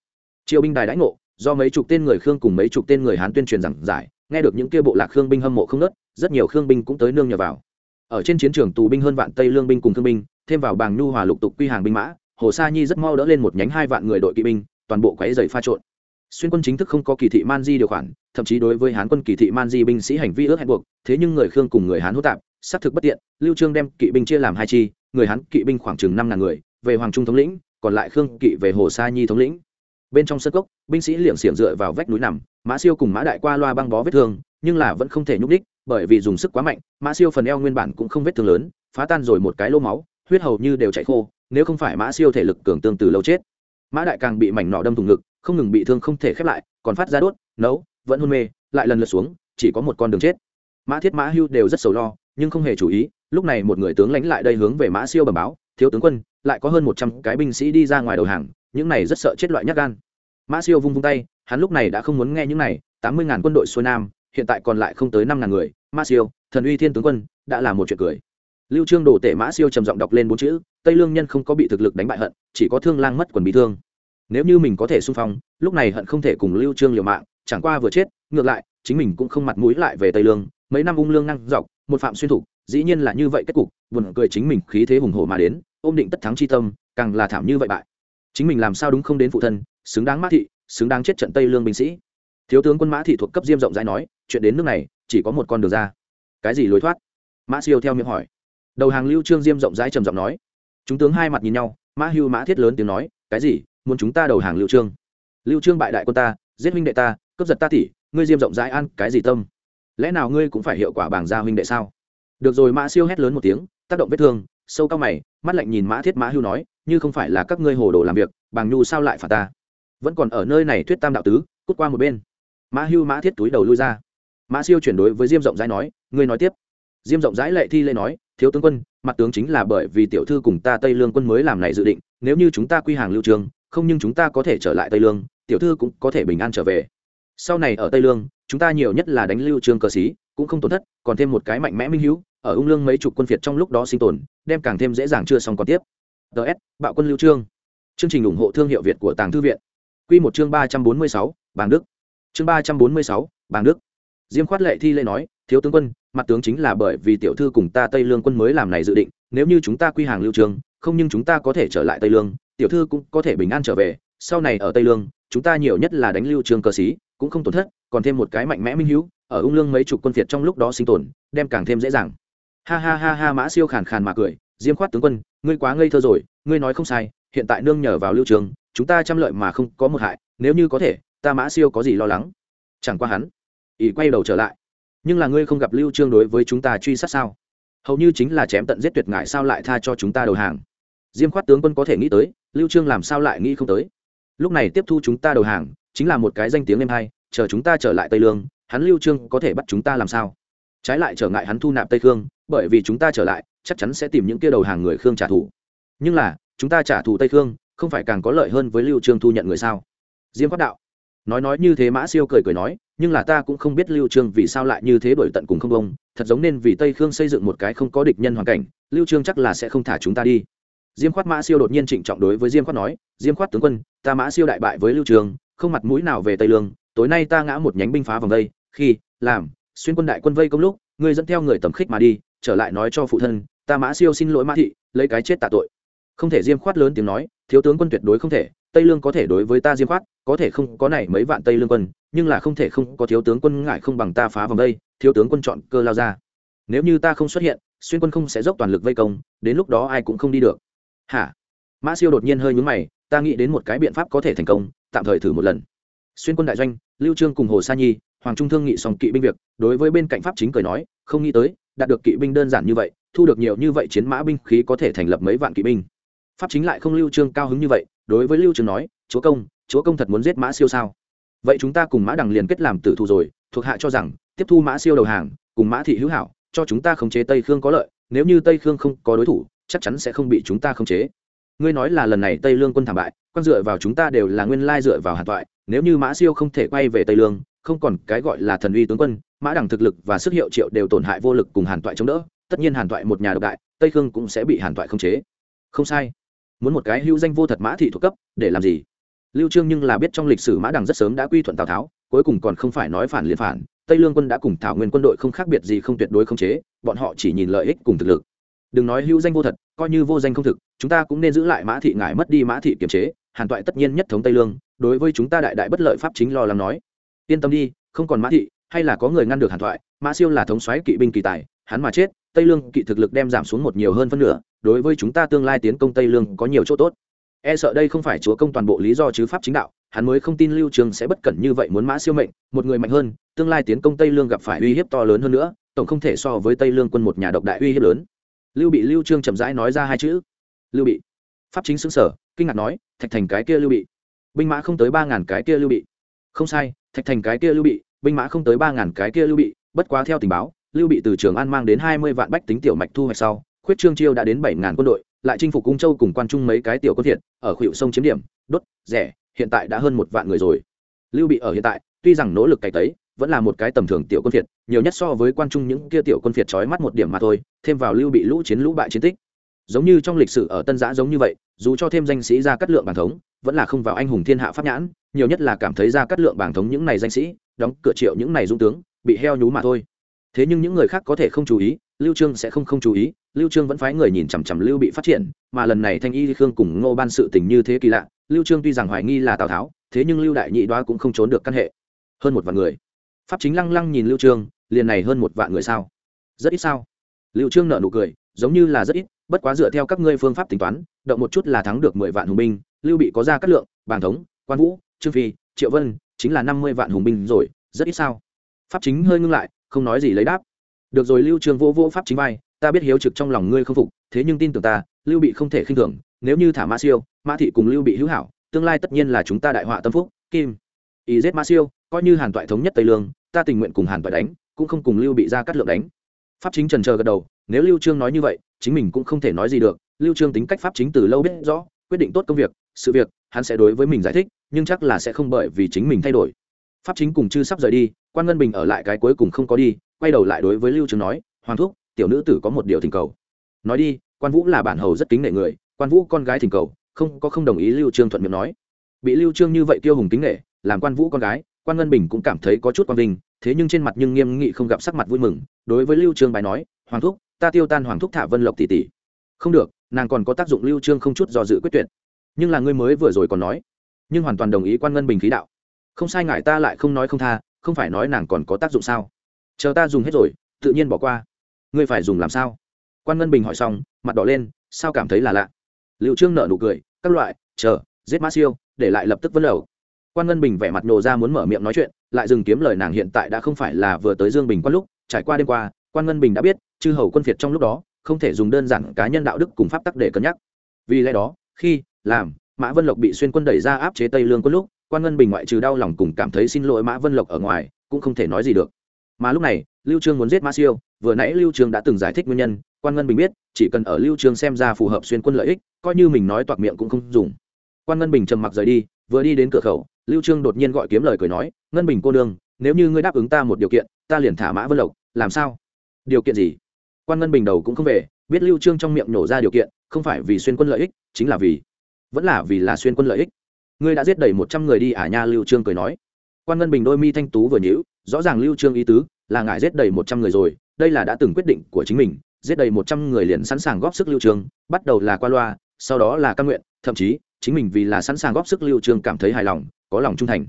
Speaker 1: Chiêu binh đài đãi ngộ, do mấy chục tên người khương cùng mấy chục tên người hán tuyên truyền rằng giải, nghe được những kia bộ lạc khương binh hâm mộ không nớt rất nhiều khương binh cũng tới nương nhờ vào ở trên chiến trường tù binh hơn vạn tây lương binh cùng thương binh, thêm vào bàng nhu hòa lục tục quy hàng binh mã, hồ sa nhi rất mau đỡ lên một nhánh hai vạn người đội kỵ binh, toàn bộ quấy dày pha trộn. Xuyên quân chính thức không có kỳ thị man di điều khoản, thậm chí đối với hán quân kỳ thị man di binh sĩ hành vi ước hẹn buộc, thế nhưng người khương cùng người hán hỗ tạp, xác thực bất tiện, lưu trương đem kỵ binh chia làm hai chi, người hán kỵ binh khoảng chừng năm ngàn người, về hoàng trung thống lĩnh, còn lại khương kỵ về hồ sa nhi thống lĩnh. Bên trong sân cốc, binh sĩ liệng xiềng dựa vào vách núi nằm, mã siêu cùng mã đại qua loa băng bó vết thương, nhưng là vẫn không thể nhúc đích bởi vì dùng sức quá mạnh, mã siêu phần eo nguyên bản cũng không vết thương lớn, phá tan rồi một cái lô máu, huyết hầu như đều chảy khô, nếu không phải mã siêu thể lực cường tương từ lâu chết. Mã đại càng bị mảnh nọ đâm thủng ngực, không ngừng bị thương không thể khép lại, còn phát ra đốt, nấu, vẫn hôn mê, lại lần lượt xuống, chỉ có một con đường chết. Mã thiết mã hưu đều rất sầu lo, nhưng không hề chú ý, lúc này một người tướng lãnh lại đây hướng về mã siêu bẩm báo, thiếu tướng quân, lại có hơn một trăm cái binh sĩ đi ra ngoài đầu hàng, những này rất sợ chết loại nhát gan. Mã siêu vung vung tay, hắn lúc này đã không muốn nghe những này, tám mươi ngàn quân đội xuôi nam hiện tại còn lại không tới năm ngàn người, Ma siêu, thần uy thiên tướng quân, đã là một chuyện cười. Lưu trương đồ tể mã siêu trầm giọng đọc lên bốn chữ, tây lương nhân không có bị thực lực đánh bại hận, chỉ có thương lang mất quần bị thương. Nếu như mình có thể xung phong, lúc này hận không thể cùng lưu trương liều mạng, chẳng qua vừa chết, ngược lại, chính mình cũng không mặt mũi lại về tây lương. Mấy năm ung lương năng dọc, một phạm xuyên thủ dĩ nhiên là như vậy kết cục, buồn cười chính mình khí thế hùng hổ mà đến, ôm định tất thắng chi tâm, càng là thảm như vậy bại. Chính mình làm sao đúng không đến phụ thân, xứng đáng mát thị, xứng đáng chết trận tây lương binh sĩ thiếu tướng quân mã thị thuộc cấp diêm rộng rãi nói, chuyện đến nước này, chỉ có một con đường ra. Cái gì lối thoát? Mã siêu theo miệng hỏi. Đầu hàng lưu trương diêm rộng rãi trầm giọng nói. Chúng tướng hai mặt nhìn nhau, mã hưu mã thiết lớn tiếng nói, cái gì? Muốn chúng ta đầu hàng lưu trương? Lưu trương bại đại quân ta, giết huynh đệ ta, cướp giật ta tỷ, ngươi diêm rộng rãi ăn cái gì tâm? Lẽ nào ngươi cũng phải hiệu quả bảng gia huynh đệ sao? Được rồi, mã siêu hét lớn một tiếng, tác động vết thương, sâu cao mày, mắt lạnh nhìn mã thiết mã hưu nói, như không phải là các ngươi hồ đồ làm việc, bàng nhu sao lại phạt ta? Vẫn còn ở nơi này thuyết tam đạo tứ, cút qua một bên mã hưu mã thiết túi đầu lui ra. Mã siêu chuyển đối với diêm rộng rãi nói ngươi nói tiếp. Diêm rộng rãi lệ thi lễ nói thiếu tướng quân mặt tướng chính là bởi vì tiểu thư cùng ta tây lương quân mới làm này dự định nếu như chúng ta quy hàng lưu trường không nhưng chúng ta có thể trở lại tây lương tiểu thư cũng có thể bình an trở về. Sau này ở tây lương chúng ta nhiều nhất là đánh lưu trương cờ xí cũng không tổn thất còn thêm một cái mạnh mẽ minh hữu ở ung lương mấy chục quân phiệt trong lúc đó sinh tồn đem càng thêm dễ dàng chưa xong còn tiếp. Ts bạo quân lưu trương chương trình ủng hộ thương hiệu việt của tàng thư viện. Quy một chương ba trăm bốn mươi sáu, bàng đức chương ba trăm bốn mươi sáu, bàng đức. Diêm khoát lệ thi lễ nói thiếu tướng quân mặt tướng chính là bởi vì tiểu thư cùng ta tây lương quân mới làm này dự định nếu như chúng ta quy hàng lưu Trường, không nhưng chúng ta có thể trở lại tây lương tiểu thư cũng có thể bình an trở về. Sau này ở tây lương chúng ta nhiều nhất là đánh lưu Trường cờ xí cũng không tổn thất còn thêm một cái mạnh mẽ minh hữu ở ung lương mấy chục quân phiệt trong lúc đó sinh tồn đem càng thêm dễ dàng. Ha ha ha ha mã siêu khàn khàn mà cười diêm khoát tướng quân ngươi quá ngây thơ rồi ngươi nói không sai hiện tại nương nhờ vào lưu trường chúng ta chăm lợi mà không có một hại nếu như có thể ta mã siêu có gì lo lắng? Chẳng qua hắn ý quay đầu trở lại. Nhưng là ngươi không gặp lưu trương đối với chúng ta truy sát sao? Hầu như chính là chém tận giết tuyệt ngại sao lại tha cho chúng ta đầu hàng? Diêm khoát tướng quân có thể nghĩ tới, lưu trương làm sao lại nghĩ không tới? Lúc này tiếp thu chúng ta đầu hàng, chính là một cái danh tiếng em hay, chờ chúng ta trở lại tây lương, hắn lưu trương có thể bắt chúng ta làm sao? Trái lại trở ngại hắn thu nạp tây khương, bởi vì chúng ta trở lại, chắc chắn sẽ tìm những kia đầu hàng người khương trả thù. Nhưng là, chúng ta trả thù tây khương, không phải càng có lợi hơn với lưu trương thu nhận người sao? Diêm quát đạo nói nói như thế mã siêu cười cười nói, nhưng là ta cũng không biết lưu trương vì sao lại như thế đổi tận cùng không bông, thật giống nên vì tây khương xây dựng một cái không có địch nhân hoàn cảnh, lưu trương chắc là sẽ không thả chúng ta đi. Diêm khoát mã siêu đột nhiên trịnh trọng đối với diêm khoát nói, diêm khoát tướng quân, ta mã siêu đại bại với lưu trương, không mặt mũi nào về tây lương, tối nay ta ngã một nhánh binh phá vòng đây, khi, làm, xuyên quân đại quân vây công lúc, ngươi dẫn theo người tầm khích mà đi, trở lại nói cho phụ thân, ta mã siêu xin lỗi mã thị, lấy cái chết tạ tội. Không thể diêm khoát lớn tiếng nói, thiếu tướng quân tuyệt đối không thể tây lương có thể đối với ta diêm khoát, có thể không có này mấy vạn tây lương quân, nhưng là không thể không có thiếu tướng quân ngại không bằng ta phá vòng đây, thiếu tướng quân chọn cơ lao ra. Nếu như ta không xuất hiện, xuyên quân không sẽ dốc toàn lực vây công, đến lúc đó ai cũng không đi được. Hả? Mã siêu đột nhiên hơi nhúng mày, ta nghĩ đến một cái biện pháp có thể thành công, tạm thời thử một lần. Xuyên quân đại doanh, lưu trương cùng hồ sa nhi, hoàng trung thương nghị xong kỵ binh việc, đối với bên cạnh pháp chính cười nói, không nghĩ tới, đạt được kỵ binh đơn giản như vậy, thu được nhiều như vậy chiến mã binh khí có thể thành lập mấy vạn kỵ binh. Pháp chính lại không lưu trương cao hứng như vậy đối với lưu trường nói, chúa công chúa công thật muốn giết mã siêu sao? Vậy chúng ta cùng mã đằng liền kết làm tử thù rồi, thuộc hạ cho rằng, tiếp thu mã siêu đầu hàng, cùng mã thị hữu hảo, cho chúng ta khống chế tây khương có lợi, nếu như tây khương không có đối thủ, chắc chắn sẽ không bị chúng ta khống chế. Ngươi nói là lần này tây lương quân thảm bại, quan dựa vào chúng ta đều là nguyên lai dựa vào hàn toại, nếu như mã siêu không thể quay về tây lương, không còn cái gọi là thần uy tướng quân, mã đẳng thực lực và sức hiệu triệu đều tổn hại vô lực cùng hàn toại chống đỡ, tất nhiên hàn toại một nhà độc đại, tây khương cũng sẽ bị hàn toại khống chế. Không sai muốn một cái hữu danh vô thật mã thị thuộc cấp, để làm gì? Lưu trương nhưng là biết trong lịch sử mã đằng rất sớm đã quy thuận tào tháo, cuối cùng còn không phải nói phản liên phản, tây lương quân đã cùng thảo nguyên quân đội không khác biệt gì không tuyệt đối không chế, bọn họ chỉ nhìn lợi ích cùng thực lực. Đừng nói hữu danh vô thật, coi như vô danh không thực, chúng ta cũng nên giữ lại mã thị ngải mất đi mã thị kiềm chế, hàn toại tất nhiên nhất thống tây lương, đối với chúng ta đại đại bất lợi pháp chính lo lắng nói. Yên tâm đi, không còn mã thị, hay là có người ngăn được hàn thoại mã siêu là thống soái kỵ binh kỳ tài, hắn mà chết tây lương kỵ thực lực đem giảm xuống một nhiều hơn phân nửa, đối với chúng ta tương lai tiến công tây lương có nhiều chỗ tốt. E sợ đây không phải chúa công toàn bộ lý do chứ pháp chính đạo, hắn mới không tin lưu trường sẽ bất cẩn như vậy muốn mã siêu mệnh, một người mạnh hơn, tương lai tiến công tây lương gặp phải uy hiếp to lớn hơn nữa, tổng không thể so với tây lương quân một nhà độc đại uy hiếp lớn. Lưu bị lưu trương chậm rãi nói ra hai chữ. Lưu bị. Pháp chính xứng sở, kinh ngạc nói, thạch thành cái kia lưu bị. Binh mã không tới ba ngàn cái kia lưu bị. Không sai, thạch thành cái kia lưu bị, binh mã không tới ba ngàn cái kia lưu bị, bất quá theo tình báo lưu bị từ trường an mang đến hai mươi vạn bách tính tiểu mạch thu hoạch sau, khuyết trương chiêu đã đến bảy ngàn quân đội, lại chinh phục cung châu cùng quan trung mấy cái tiểu quân thiệt, ở khuỵu sông chiếm điểm, đốt, rẻ, hiện tại đã hơn một vạn người rồi. Lưu bị ở hiện tại, tuy rằng nỗ lực cày tấy, vẫn là một cái tầm thường tiểu quân phiệt nhiều nhất so với quan trung những kia tiểu quân phiệt trói mắt một điểm mà thôi, thêm vào lưu bị lũ chiến lũ bại chiến tích. Giống như trong lịch sử ở tân giã giống như vậy, dù cho thêm danh sĩ ra cắt lượng bảng thống, vẫn là không vào anh hùng thiên hạ pháp nhãn, nhiều nhất là cảm thấy ra cắt lượng bảng thống những này danh sĩ, đóng cửa triệu những này dung tướng, bị heo nhú mà thôi thế nhưng những người khác có thể không chú ý, lưu trương sẽ không không chú ý, lưu trương vẫn phái người nhìn chằm chằm lưu bị phát triển, mà lần này thanh y khương cùng ngô ban sự tình như thế kỳ lạ, lưu trương tuy rằng hoài nghi là tào tháo, thế nhưng lưu đại nhị đoá cũng không trốn được căn hệ. Hơn một vạn người. Pháp chính lăng lăng nhìn lưu trương, liền này hơn một vạn người sao? Rất ít sao? Lưu trương nở nụ cười, giống như là rất ít, bất quá dựa theo các ngươi phương pháp tính toán, động một chút là thắng được mười vạn hùng binh, lưu bị có ra cát lượng, bàng thống, quan vũ, trương phi, triệu vân, chính là năm mươi vạn hùng binh rồi, rất ít sao? Pháp chính hơi ngưng lại không nói gì lấy đáp. Được rồi, lưu trương vô vô pháp chính vai, ta biết hiếu trực trong lòng ngươi không phục, thế nhưng tin tưởng ta, lưu bị không thể khinh thường, nếu như thả Ma siêu, Ma thị cùng lưu bị hữu hảo, tương lai tất nhiên là chúng ta đại họa tâm phúc, kim. Ý giết Ma siêu, coi như hàn toại thống nhất tây lương, ta tình nguyện cùng hàn toại đánh, cũng không cùng lưu bị ra cắt lượng đánh. Pháp chính trần chờ gật đầu, nếu lưu trương nói như vậy, chính mình cũng không thể nói gì được, lưu trương tính cách pháp chính từ lâu biết rõ, quyết định tốt công việc, sự việc, hắn sẽ đối với mình giải thích, nhưng chắc là sẽ không bởi vì chính mình thay đổi pháp chính cùng chư sắp rời đi, quan ngân bình ở lại cái cuối cùng không có đi, quay đầu lại đối với lưu trường nói, hoàng thúc, tiểu nữ tử có một điều thỉnh cầu. Nói đi, quan vũ là bản hầu rất kính nể người, quan vũ con gái thỉnh cầu, không, có không đồng ý lưu trương thuận miệng nói. Bị lưu trương như vậy tiêu hùng kính nể, làm quan vũ con gái, quan ngân bình cũng cảm thấy có chút quan vinh, thế nhưng trên mặt nhưng nghiêm nghị không gặp sắc mặt vui mừng, đối với lưu trương bài nói, hoàng thúc, ta tiêu tan hoàng thúc thả vân lộc tỷ tỷ. Không được, nàng còn có tác dụng lưu trương không chút do dự quyết tuyệt. Nhưng là ngươi mới vừa rồi còn nói. Nhưng hoàn toàn đồng ý quan ngân bình khí đạo không sai ngại ta lại không nói không tha, không phải nói nàng còn có tác dụng sao? Chờ ta dùng hết rồi, tự nhiên bỏ qua. Ngươi phải dùng làm sao? Quan ngân bình hỏi xong, mặt đỏ lên, sao cảm thấy là lạ? Liệu trương nợ nụ cười, các loại, chờ, giết mã siêu, để lại lập tức vân đầu. Quan ngân bình vẻ mặt nổ ra muốn mở miệng nói chuyện, lại dừng kiếm lời nàng hiện tại đã không phải là vừa tới dương bình quan lúc, trải qua đêm qua, quan ngân bình đã biết, chư hầu quân phiệt trong lúc đó, không thể dùng đơn giản cá nhân đạo đức cùng pháp tắc để cân nhắc. Vì lẽ đó, khi, làm, mã vân lộc bị xuyên quân đẩy ra áp chế tây lương quân lúc quan ngân bình ngoại trừ đau lòng cùng cảm thấy xin lỗi mã vân lộc ở ngoài, cũng không thể nói gì được. Mà lúc này, lưu trương muốn giết mã siêu, vừa nãy lưu trương đã từng giải thích nguyên nhân, quan ngân bình biết, chỉ cần ở lưu trương xem ra phù hợp xuyên quân lợi ích, coi như mình nói toạc miệng cũng không dùng. Quan ngân bình trầm mặc rời đi, vừa đi đến cửa khẩu, lưu trương đột nhiên gọi kiếm lời cười nói, ngân bình cô đương nếu như ngươi đáp ứng ta một điều kiện, ta liền thả mã vân lộc, làm sao? Điều kiện gì? Quan ngân bình đầu cũng không về, biết lưu trương trong miệng nổ ra điều kiện, không phải vì xuyên quân lợi ích, chính là vì, vẫn là vì là xuyên quân lợi ích ngươi đã giết đầy một trăm người đi à nha, lưu trương cười nói. Quan ngân bình đôi mi thanh tú vừa nhíu, rõ ràng lưu trương ý tứ, là ngài giết đầy một trăm người rồi, đây là đã từng quyết định của chính mình, giết đầy một trăm người liền sẵn sàng góp sức lưu trương, bắt đầu là qua loa, sau đó là căn nguyện, thậm chí, chính mình vì là sẵn sàng góp sức lưu trương cảm thấy hài lòng, có lòng trung thành.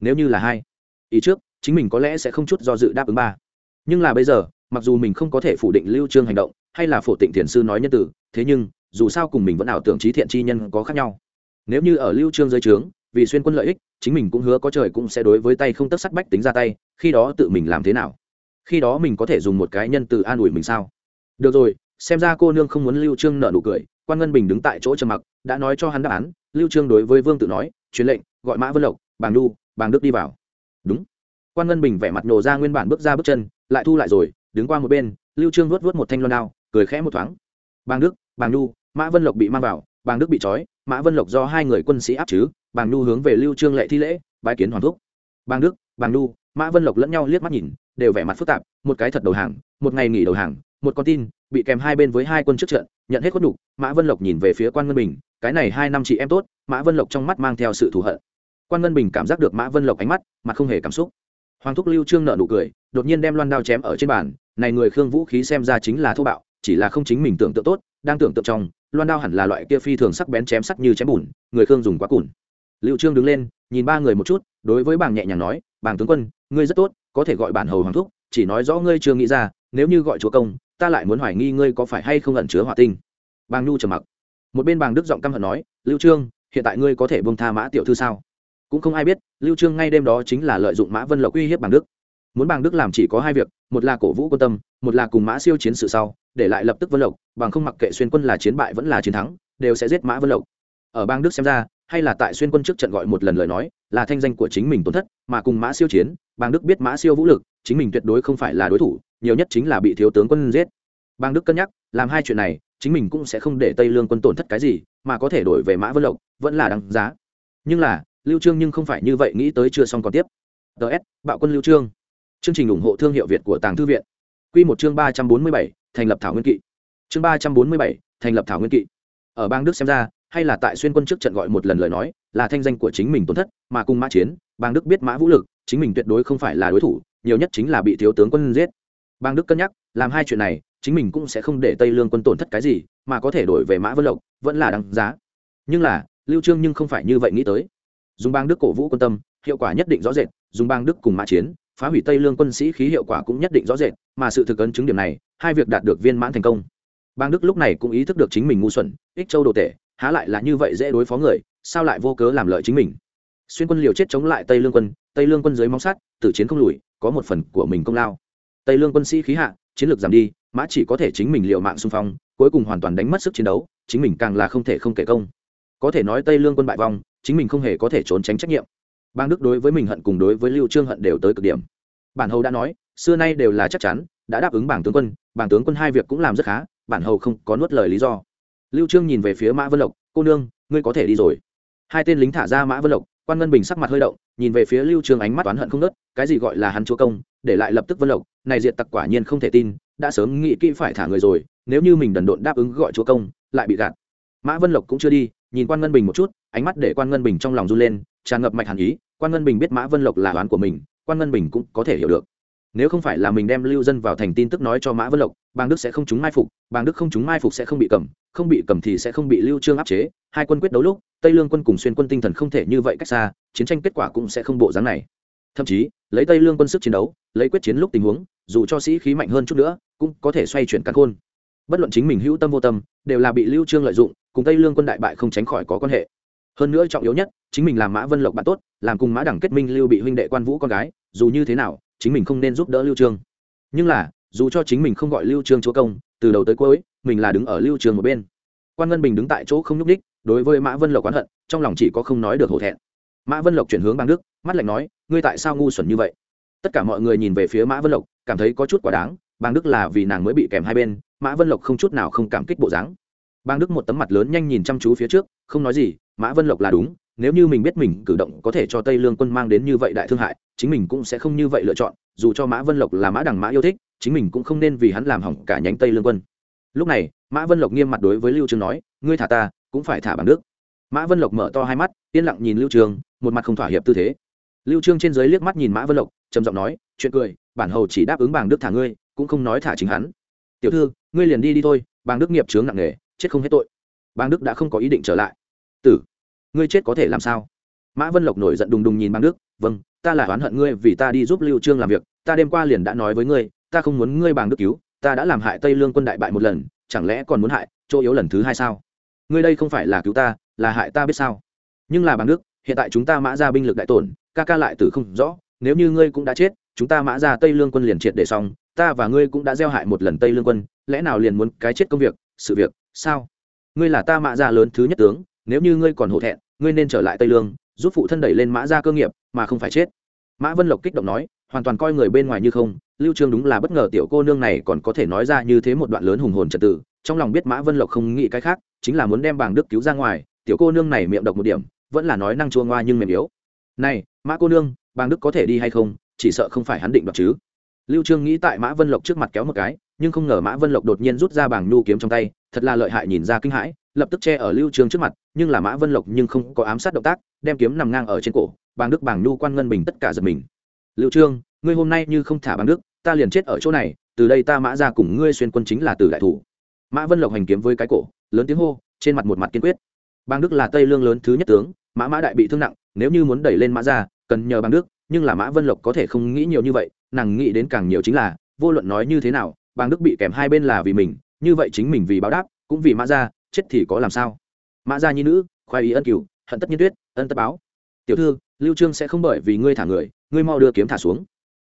Speaker 1: Nếu như là hai, ý trước, chính mình có lẽ sẽ không chút do dự đáp ứng ba. Nhưng là bây giờ, mặc dù mình không có thể phủ định lưu trương hành động, hay là phổ tịnh thiền sư nói nhân tử thế nhưng, dù sao cùng mình vẫn ảo tưởng trí thiện chi nhân có khác nhau nếu như ở lưu trương dưới trướng, vì xuyên quân lợi ích, chính mình cũng hứa có trời cũng sẽ đối với tay không tất sắt bách tính ra tay, khi đó tự mình làm thế nào? Khi đó mình có thể dùng một cái nhân từ an ủi mình sao? Được rồi, xem ra cô nương không muốn lưu trương nợ nụ cười, quan ngân bình đứng tại chỗ trầm mặc, đã nói cho hắn đáp án, lưu trương đối với vương tự nói, truyền lệnh, gọi mã vân lộc, bàng đu bàng đức đi vào. Đúng. Quan ngân bình vẻ mặt nổ ra nguyên bản bước ra bước chân, lại thu lại rồi, đứng qua một bên, lưu trương vuốt vuốt một thanh loan đao, cười khẽ một thoáng. Bàng đức, bàng đu mã vân lộc bị mang vào bàng đức bị trói, mã vân lộc do hai người quân sĩ áp chứ, bàng đu hướng về lưu trương lệ thi lễ, bái kiến hoàng thúc bàng đức, bàng đu mã vân lộc lẫn nhau liếc mắt nhìn, đều vẻ mặt phức tạp, một cái thật đầu hàng, một ngày nghỉ đầu hàng, một con tin, bị kèm hai bên với hai quân trước trận, nhận hết khuất đủ. mã vân lộc nhìn về phía quan ngân bình, cái này hai năm chị em tốt, mã vân lộc trong mắt mang theo sự thù hận quan ngân bình cảm giác được mã vân lộc ánh mắt, mặt không hề cảm xúc hoàng thúc lưu trương nợ nụ cười, đột nhiên đem loan đao chém ở trên bàn, này người khương vũ khí xem ra chính là thô bạo, chỉ là không chính mình tưởng tượng tốt, đang tưởng tượng trong loan đao hẳn là loại kia phi thường sắc bén chém sắc như chém bùn, người khương dùng quá cùn. Lưu trương đứng lên, nhìn ba người một chút, đối với bảng nhẹ nhàng nói, bảng tướng quân, ngươi rất tốt, có thể gọi bản hầu hoàng thúc, chỉ nói rõ ngươi chưa nghĩ ra, nếu như gọi chúa công, ta lại muốn hoài nghi ngươi có phải hay không ẩn chứa hỏa tinh. Bàng nhu trầm mặc. Một bên bàng đức giọng căm hận nói, lưu trương, hiện tại ngươi có thể buông tha mã tiểu thư sao? Cũng không ai biết, lưu trương ngay đêm đó chính là lợi dụng mã vân lộc uy hiếp bàng đức muốn bàng đức làm chỉ có hai việc, một là cổ vũ quân tâm, một là cùng mã siêu chiến sự sau, để lại lập tức vân lộc, bằng không mặc kệ xuyên quân là chiến bại vẫn là chiến thắng, đều sẽ giết mã vân lộc. Ở bang đức xem ra, hay là tại xuyên quân trước trận gọi một lần lời nói, là thanh danh của chính mình tổn thất, mà cùng mã siêu chiến, bang đức biết mã siêu vũ lực, chính mình tuyệt đối không phải là đối thủ, nhiều nhất chính là bị thiếu tướng quân giết. Bang đức cân nhắc, làm hai chuyện này, chính mình cũng sẽ không để tây lương quân tổn thất cái gì, mà có thể đổi về mã vân lộc, vẫn là đáng giá. Nhưng là, lưu trương nhưng không phải như vậy, nghĩ tới chưa xong còn tiếp. Ts bạo quân lưu trương chương trình ủng hộ thương hiệu việt của tàng thư viện. Quy một chương ba trăm bốn mươi bảy, thành lập thảo nguyên kỵ. Chương ba trăm bốn mươi bảy, thành lập thảo nguyên kỵ. Ở bang đức xem ra, hay là tại xuyên quân trước trận gọi một lần lời nói, là thanh danh của chính mình tổn thất, mà cùng mã chiến, bang đức biết mã vũ lực, chính mình tuyệt đối không phải là đối thủ, nhiều nhất chính là bị thiếu tướng quân giết. Bang đức cân nhắc, làm hai chuyện này, chính mình cũng sẽ không để tây lương quân tổn thất cái gì, mà có thể đổi về mã vân lộc, vẫn là đáng giá. Nhưng là, lưu trương nhưng không phải như vậy nghĩ tới. Dùng bang đức cổ vũ quân tâm, hiệu quả nhất định rõ rệt, dùng bang đức cùng mã chiến phá hủy tây lương quân sĩ khí hiệu quả cũng nhất định rõ rệt, mà sự thực ấn chứng điểm này, hai việc đạt được viên mãn thành công. Bang đức lúc này cũng ý thức được chính mình ngu xuẩn, ích châu đồ tể, há lại là như vậy dễ đối phó người, sao lại vô cớ làm lợi chính mình? Xuyên quân liều chết chống lại tây lương quân, tây lương quân dưới móng sắt, tử chiến không lùi, có một phần của mình công lao. Tây lương quân sĩ khí hạ, chiến lược giảm đi, mã chỉ có thể chính mình liều mạng xung phong, cuối cùng hoàn toàn đánh mất sức chiến đấu, chính mình càng là không thể không kể công. Có thể nói tây lương quân bại vong, chính mình không hề có thể trốn tránh trách nhiệm bang đức đối với mình hận cùng đối với lưu trương hận đều tới cực điểm. Bản hầu đã nói, xưa nay đều là chắc chắn, đã đáp ứng bảng tướng quân, bảng tướng quân hai việc cũng làm rất khá, bản hầu không có nuốt lời lý do. Lưu trương nhìn về phía mã vân lộc, cô nương, ngươi có thể đi rồi. Hai tên lính thả ra mã vân lộc, quan ngân bình sắc mặt hơi động, nhìn về phía lưu trương ánh mắt oán hận không nớt cái gì gọi là hắn chúa công, để lại lập tức vân lộc, này diệt tặc quả nhiên không thể tin, đã sớm nghĩ kỹ phải thả người rồi, nếu như mình đần độn đáp ứng gọi chúa công, lại bị gạt. Mã vân lộc cũng chưa đi, nhìn quan ngân bình một chút, ánh mắt để quan ngân bình trong lòng run lên tràn ngập mạch hàn ý, quan ngân bình biết mã vân lộc là oán của mình, quan ngân bình cũng có thể hiểu được. Nếu không phải là mình đem lưu dân vào thành tin tức nói cho mã vân lộc bang đức sẽ không chúng mai phục bang đức không chúng mai phục sẽ không bị cầm, không bị cầm thì sẽ không bị lưu trương áp chế. Hai quân quyết đấu lúc, tây lương quân cùng xuyên quân tinh thần không thể như vậy cách xa, chiến tranh kết quả cũng sẽ không bộ dáng này. Thậm chí, lấy tây lương quân sức chiến đấu, lấy quyết chiến lúc tình huống, dù cho sĩ khí mạnh hơn chút nữa, cũng có thể xoay chuyển căn khôn. Bất luận chính mình hữu tâm vô tâm, đều là bị lưu trương lợi dụng, cùng tây lương quân đại bại không tránh khỏi có quan hệ hơn nữa trọng yếu nhất, chính mình làm mã vân lộc bạn tốt, làm cùng mã đẳng kết minh lưu bị huynh đệ quan vũ con gái, dù như thế nào, chính mình không nên giúp đỡ lưu trương. Nhưng là, dù cho chính mình không gọi lưu trương chúa công, từ đầu tới cuối, mình là đứng ở lưu trương một bên. Quan ngân bình đứng tại chỗ không nhúc đích đối với mã vân lộc oán hận, trong lòng chỉ có không nói được hổ thẹn. Mã vân lộc chuyển hướng bang đức, mắt lạnh nói, ngươi tại sao ngu xuẩn như vậy? Tất cả mọi người nhìn về phía mã vân lộc, cảm thấy có chút quá đáng bang đức là vì nàng mới bị kèm hai bên, mã vân lộc không chút nào không cảm kích bộ dáng bang đức một tấm mặt lớn nhanh nhìn chăm chú phía trước, không nói gì, mã vân lộc là đúng, nếu như mình biết mình cử động có thể cho tây lương quân mang đến như vậy đại thương hại, chính mình cũng sẽ không như vậy lựa chọn, dù cho mã vân lộc là mã đằng mã yêu thích, chính mình cũng không nên vì hắn làm hỏng cả nhánh tây lương quân. Lúc này, mã vân lộc nghiêm mặt đối với lưu trương nói, ngươi thả ta, cũng phải thả bằng đức. Mã vân lộc mở to hai mắt, yên lặng nhìn lưu trương một mặt không thỏa hiệp tư thế. Lưu trương trên dưới liếc mắt nhìn mã vân lộc, trầm giọng nói, chuyện cười, bản hầu chỉ đáp ứng Bang đức thả ngươi, cũng không nói thả chính hắn. Tiểu thư, ngươi liền đi đi thôi, Bang đức nghiệp chướng nặng nề chết không hết tội. Bang đức đã không có ý định trở lại. Tử, ngươi chết có thể làm sao? Mã vân lộc nổi giận đùng đùng nhìn bang đức vâng ta là oán hận ngươi vì ta đi giúp lưu trương làm việc, ta đêm qua liền đã nói với ngươi, ta không muốn ngươi bang đức cứu, ta đã làm hại tây lương quân đại bại một lần, chẳng lẽ còn muốn hại chỗ yếu lần thứ hai sao? Ngươi đây không phải là cứu ta, là hại ta biết sao? Nhưng là bang đức, hiện tại chúng ta mã ra binh lực đại tổn, ca ca lại tử không rõ, nếu như ngươi cũng đã chết, chúng ta mã ra tây lương quân liền triệt để xong, ta và ngươi cũng đã gieo hại một lần tây lương quân, lẽ nào liền muốn cái chết công việc, sự việc sao? Ngươi là ta mã gia lớn thứ nhất tướng, nếu như ngươi còn hổ thẹn, ngươi nên trở lại tây lương, giúp phụ thân đẩy lên mã gia cơ nghiệp, mà không phải chết. Mã vân lộc kích động nói, hoàn toàn coi người bên ngoài như không, lưu trương đúng là bất ngờ tiểu cô nương này còn có thể nói ra như thế một đoạn lớn hùng hồn trật tự, trong lòng biết mã vân lộc không nghĩ cái khác, chính là muốn đem Bàng đức cứu ra ngoài, tiểu cô nương này miệng độc một điểm, vẫn là nói năng chua ngoa nhưng mềm yếu. Này, mã cô nương bàng đức có thể đi hay không, chỉ sợ không phải hắn định đoạt chứ. Lưu trương nghĩ tại mã vân lộc trước mặt kéo một cái, nhưng không ngờ mã vân lộc đột nhiên rút ra bảng nhu kiếm trong tay thật là lợi hại nhìn ra kinh hãi, lập tức che ở lưu Trường trước mặt, nhưng là mã vân lộc nhưng không có ám sát động tác, đem kiếm nằm ngang ở trên cổ, bàng đức Bàng nhu quan ngân bình tất cả giật mình. Lưu trương, ngươi hôm nay như không thả bàng đức, ta liền chết ở chỗ này, từ đây ta mã ra cùng ngươi xuyên quân chính là từ đại thủ. Mã vân lộc hành kiếm với cái cổ, lớn tiếng hô, trên mặt một mặt kiên quyết. Bang đức là tây lương lớn thứ nhất tướng, mã mã đại bị thương nặng, nếu như muốn đẩy lên mã ra, cần nhờ bang đức, nhưng là mã vân lộc có thể không nghĩ nhiều như vậy, nàng nghĩ đến càng nhiều chính là, vô luận nói như thế nào bang đức bị kèm hai bên là vì mình như vậy chính mình vì báo đáp, cũng vì mã ra chết thì có làm sao? Mã ra nhi nữ khoai ý ân cửu, hận tất nhiên tuyết, ân tất báo. Tiểu thư, lưu trương sẽ không bởi vì ngươi thả người, ngươi mau đưa kiếm thả xuống.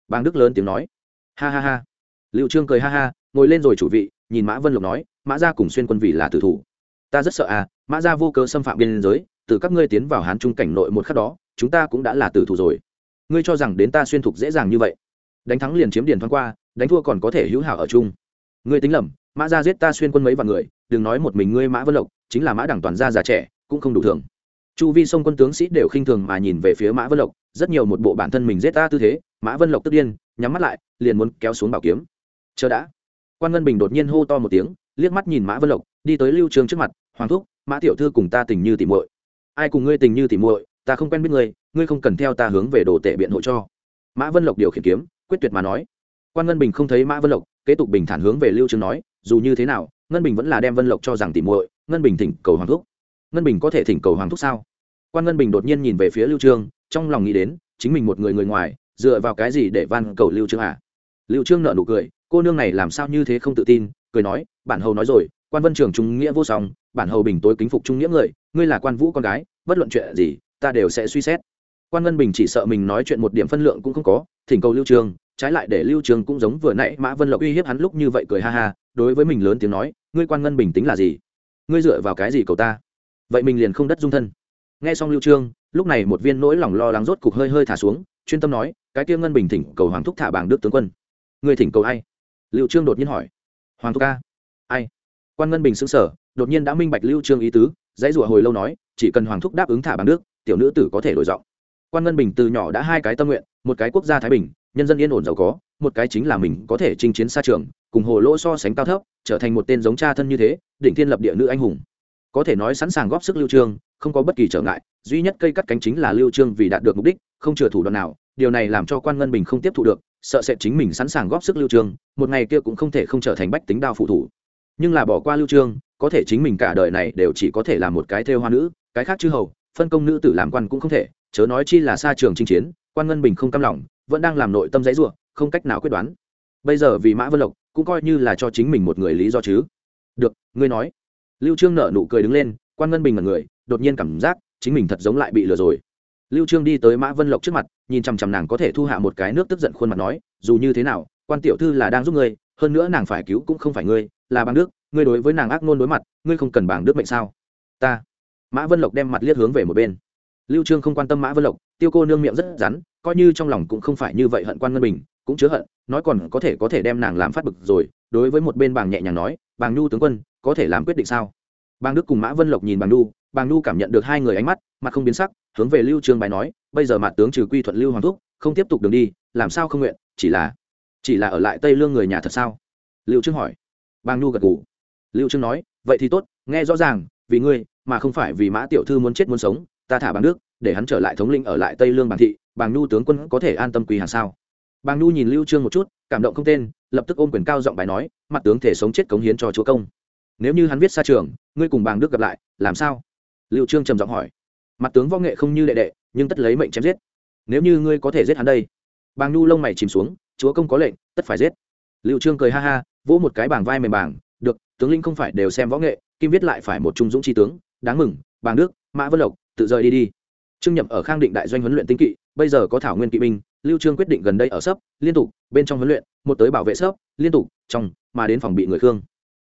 Speaker 1: Bang đức lớn tiếng nói. Ha ha ha. Lưu trương cười ha ha, ngồi lên rồi chủ vị, nhìn mã vân lộc nói, mã gia cùng xuyên quân vị là tử thủ. Ta rất sợ à mã gia vô cớ xâm phạm biên giới, từ các ngươi tiến vào hán trung cảnh nội một khắc đó, chúng ta cũng đã là tử thủ rồi. Ngươi cho rằng đến ta xuyên thục dễ dàng như vậy? Đánh thắng liền chiếm điền thoáng qua, đánh thua còn có thể hữu hảo ở chung ngươi tính lầm, mã ra giết ta xuyên quân mấy vạn người, đừng nói một mình ngươi mã vân lộc, chính là mã đẳng toàn gia già trẻ, cũng không đủ thường. Chu vi sông quân tướng sĩ đều khinh thường mà nhìn về phía mã vân lộc, rất nhiều một bộ bản thân mình giết ta tư thế, mã vân lộc tức điên, nhắm mắt lại, liền muốn kéo xuống bảo kiếm. Chờ đã. Quan ngân bình đột nhiên hô to một tiếng, liếc mắt nhìn mã vân lộc, đi tới lưu trường trước mặt, hoàng thúc, mã tiểu thư cùng ta tình như tỉ muội. Ai cùng ngươi tình như tỉ muội, ta không quen biết ngươi ngươi không cần theo ta hướng về đồ tệ biện hộ cho. Mã vân lộc điều khiển kiếm, quyết tuyệt mà nói. Quan ngân bình không thấy mã vân lộc kế tục bình thản hướng về lưu trương nói, dù như thế nào, ngân bình vẫn là đem vân lộc cho rằng tỉ muội, ngân bình thỉnh cầu hoàng thúc. Ngân bình có thể thỉnh cầu hoàng thúc sao? Quan ngân bình đột nhiên nhìn về phía lưu trương, trong lòng nghĩ đến, chính mình một người người ngoài, dựa vào cái gì để van cầu lưu trương à? Lưu trương nở nụ cười, cô nương này làm sao như thế không tự tin, cười nói, bản hầu nói rồi, quan vân trường trung nghĩa vô song, bản hầu bình tối kính phục trung nghĩa người, ngươi là quan vũ con gái, bất luận chuyện gì, ta đều sẽ suy xét. Quan ngân bình chỉ sợ mình nói chuyện một điểm phân lượng cũng không có, thỉnh cầu lưu trương trái lại để lưu Trường cũng giống vừa nãy mã vân lộc uy hiếp hắn lúc như vậy cười ha ha, đối với mình lớn tiếng nói, ngươi quan ngân bình tính là gì? Ngươi dựa vào cái gì cầu ta? Vậy mình liền không đất dung thân. Nghe xong lưu trương lúc này một viên nỗi lòng lo lắng rốt cục hơi hơi thả xuống, chuyên tâm nói, cái kia ngân bình thỉnh cầu hoàng thúc thả bảng đức tướng quân. Ngươi thỉnh cầu ai? Lưu trương đột nhiên hỏi. Hoàng thúc ca. Ai? Quan ngân bình sững sờ, đột nhiên đã minh bạch lưu trương ý tứ, dãy rủa hồi lâu nói, chỉ cần hoàng thúc đáp ứng thả bảng đức, tiểu nữ tử có thể đổi giọng. Quan ngân bình từ nhỏ đã hai cái tâm nguyện, một cái quốc gia thái bình nhân dân yên ổn giàu có, một cái chính là mình có thể chinh chiến xa trường, cùng hồ lỗ so sánh cao thấp, trở thành một tên giống cha thân như thế, đỉnh thiên lập địa nữ anh hùng. Có thể nói sẵn sàng góp sức lưu trương, không có bất kỳ trở ngại, duy nhất cây cắt cánh chính là lưu trương vì đạt được mục đích, không chừa thủ đoạn nào, điều này làm cho quan ngân bình không tiếp thu được, sợ sẽ chính mình sẵn sàng góp sức lưu trương, một ngày kia cũng không thể không trở thành bách tính đao phụ thủ. Nhưng là bỏ qua lưu trương, có thể chính mình cả đời này đều chỉ có thể là một cái theo hoa nữ, cái khác chư hầu, phân công nữ tử làm quan cũng không thể, chớ nói chi là xa trường chinh chiến, quan ngân bình không cam lòng vẫn đang làm nội tâm dãy rủa, không cách nào quyết đoán. Bây giờ vì mã vân lộc cũng coi như là cho chính mình một người lý do chứ. Được ngươi nói. Lưu trương nở nụ cười đứng lên quan ngân bình mặt người đột nhiên cảm giác chính mình thật giống lại bị lừa rồi. Lưu trương đi tới mã vân lộc trước mặt nhìn chăm chăm nàng có thể thu hạ một cái nước tức giận khuôn mặt nói dù như thế nào quan tiểu thư là đang giúp ngươi hơn nữa nàng phải cứu cũng không phải ngươi là bằng đức ngươi đối với nàng ác ngôn đối mặt ngươi không cần bằng đức mệnh sao? Ta. Mã vân lộc đem mặt liếc hướng về một bên. Lưu trương không quan tâm mã vân lộc tiêu cô nương miệng rất rắn coi như trong lòng cũng không phải như vậy hận quan ngân bình, cũng chứa hận, nói còn có thể có thể đem nàng làm phát bực rồi, đối với một bên bàng nhẹ nhàng nói, bàng nhu tướng quân, có thể làm quyết định sao? Bàng đức cùng mã vân lộc nhìn bàng nhu bàng nhu cảm nhận được hai người ánh mắt, mặt không biến sắc, hướng về lưu trương bài nói, bây giờ mặt tướng trừ quy thuận lưu hoàng thúc, không tiếp tục đường đi, làm sao không nguyện, chỉ là chỉ là ở lại tây lương người nhà thật sao? Lưu trương hỏi. Bàng nhu gật gù. Lưu trương nói, vậy thì tốt, nghe rõ ràng, vì ngươi, mà không phải vì mã tiểu thư muốn chết muốn sống, ta thả bàng đức, để hắn trở lại thống lĩnh ở lại tây lương bàng thị bàng nhu tướng quân có thể an tâm quỳ hàng sao? Bàng nhu nhìn lưu trương một chút, cảm động không tên, lập tức ôm quyền cao giọng bài nói, mặt tướng thể sống chết cống hiến cho chúa công. Nếu như hắn viết xa trường, ngươi cùng bàng đức gặp lại, làm sao? Lưu trương trầm giọng hỏi. Mặt tướng võ nghệ không như đệ đệ, nhưng tất lấy mệnh chém giết. Nếu như ngươi có thể giết hắn đây. Bàng nhu lông mày chìm xuống, chúa công có lệnh, tất phải giết. Lưu trương cười ha ha, vỗ một cái bàng vai mềm bàng, được, tướng lĩnh không phải đều xem võ nghệ, kim viết lại phải một trung dũng chi tướng. Đáng mừng, bàng đức, mã vân lộc, tự rời đi đi trương nhậm ở khang định đại doanh huấn luyện tinh kỵ, bây giờ có thảo nguyên kỵ binh, lưu trương quyết định gần đây ở sấp, liên tục, bên trong huấn luyện, một tới bảo vệ sấp, liên tục, trong, mà đến phòng bị người khương.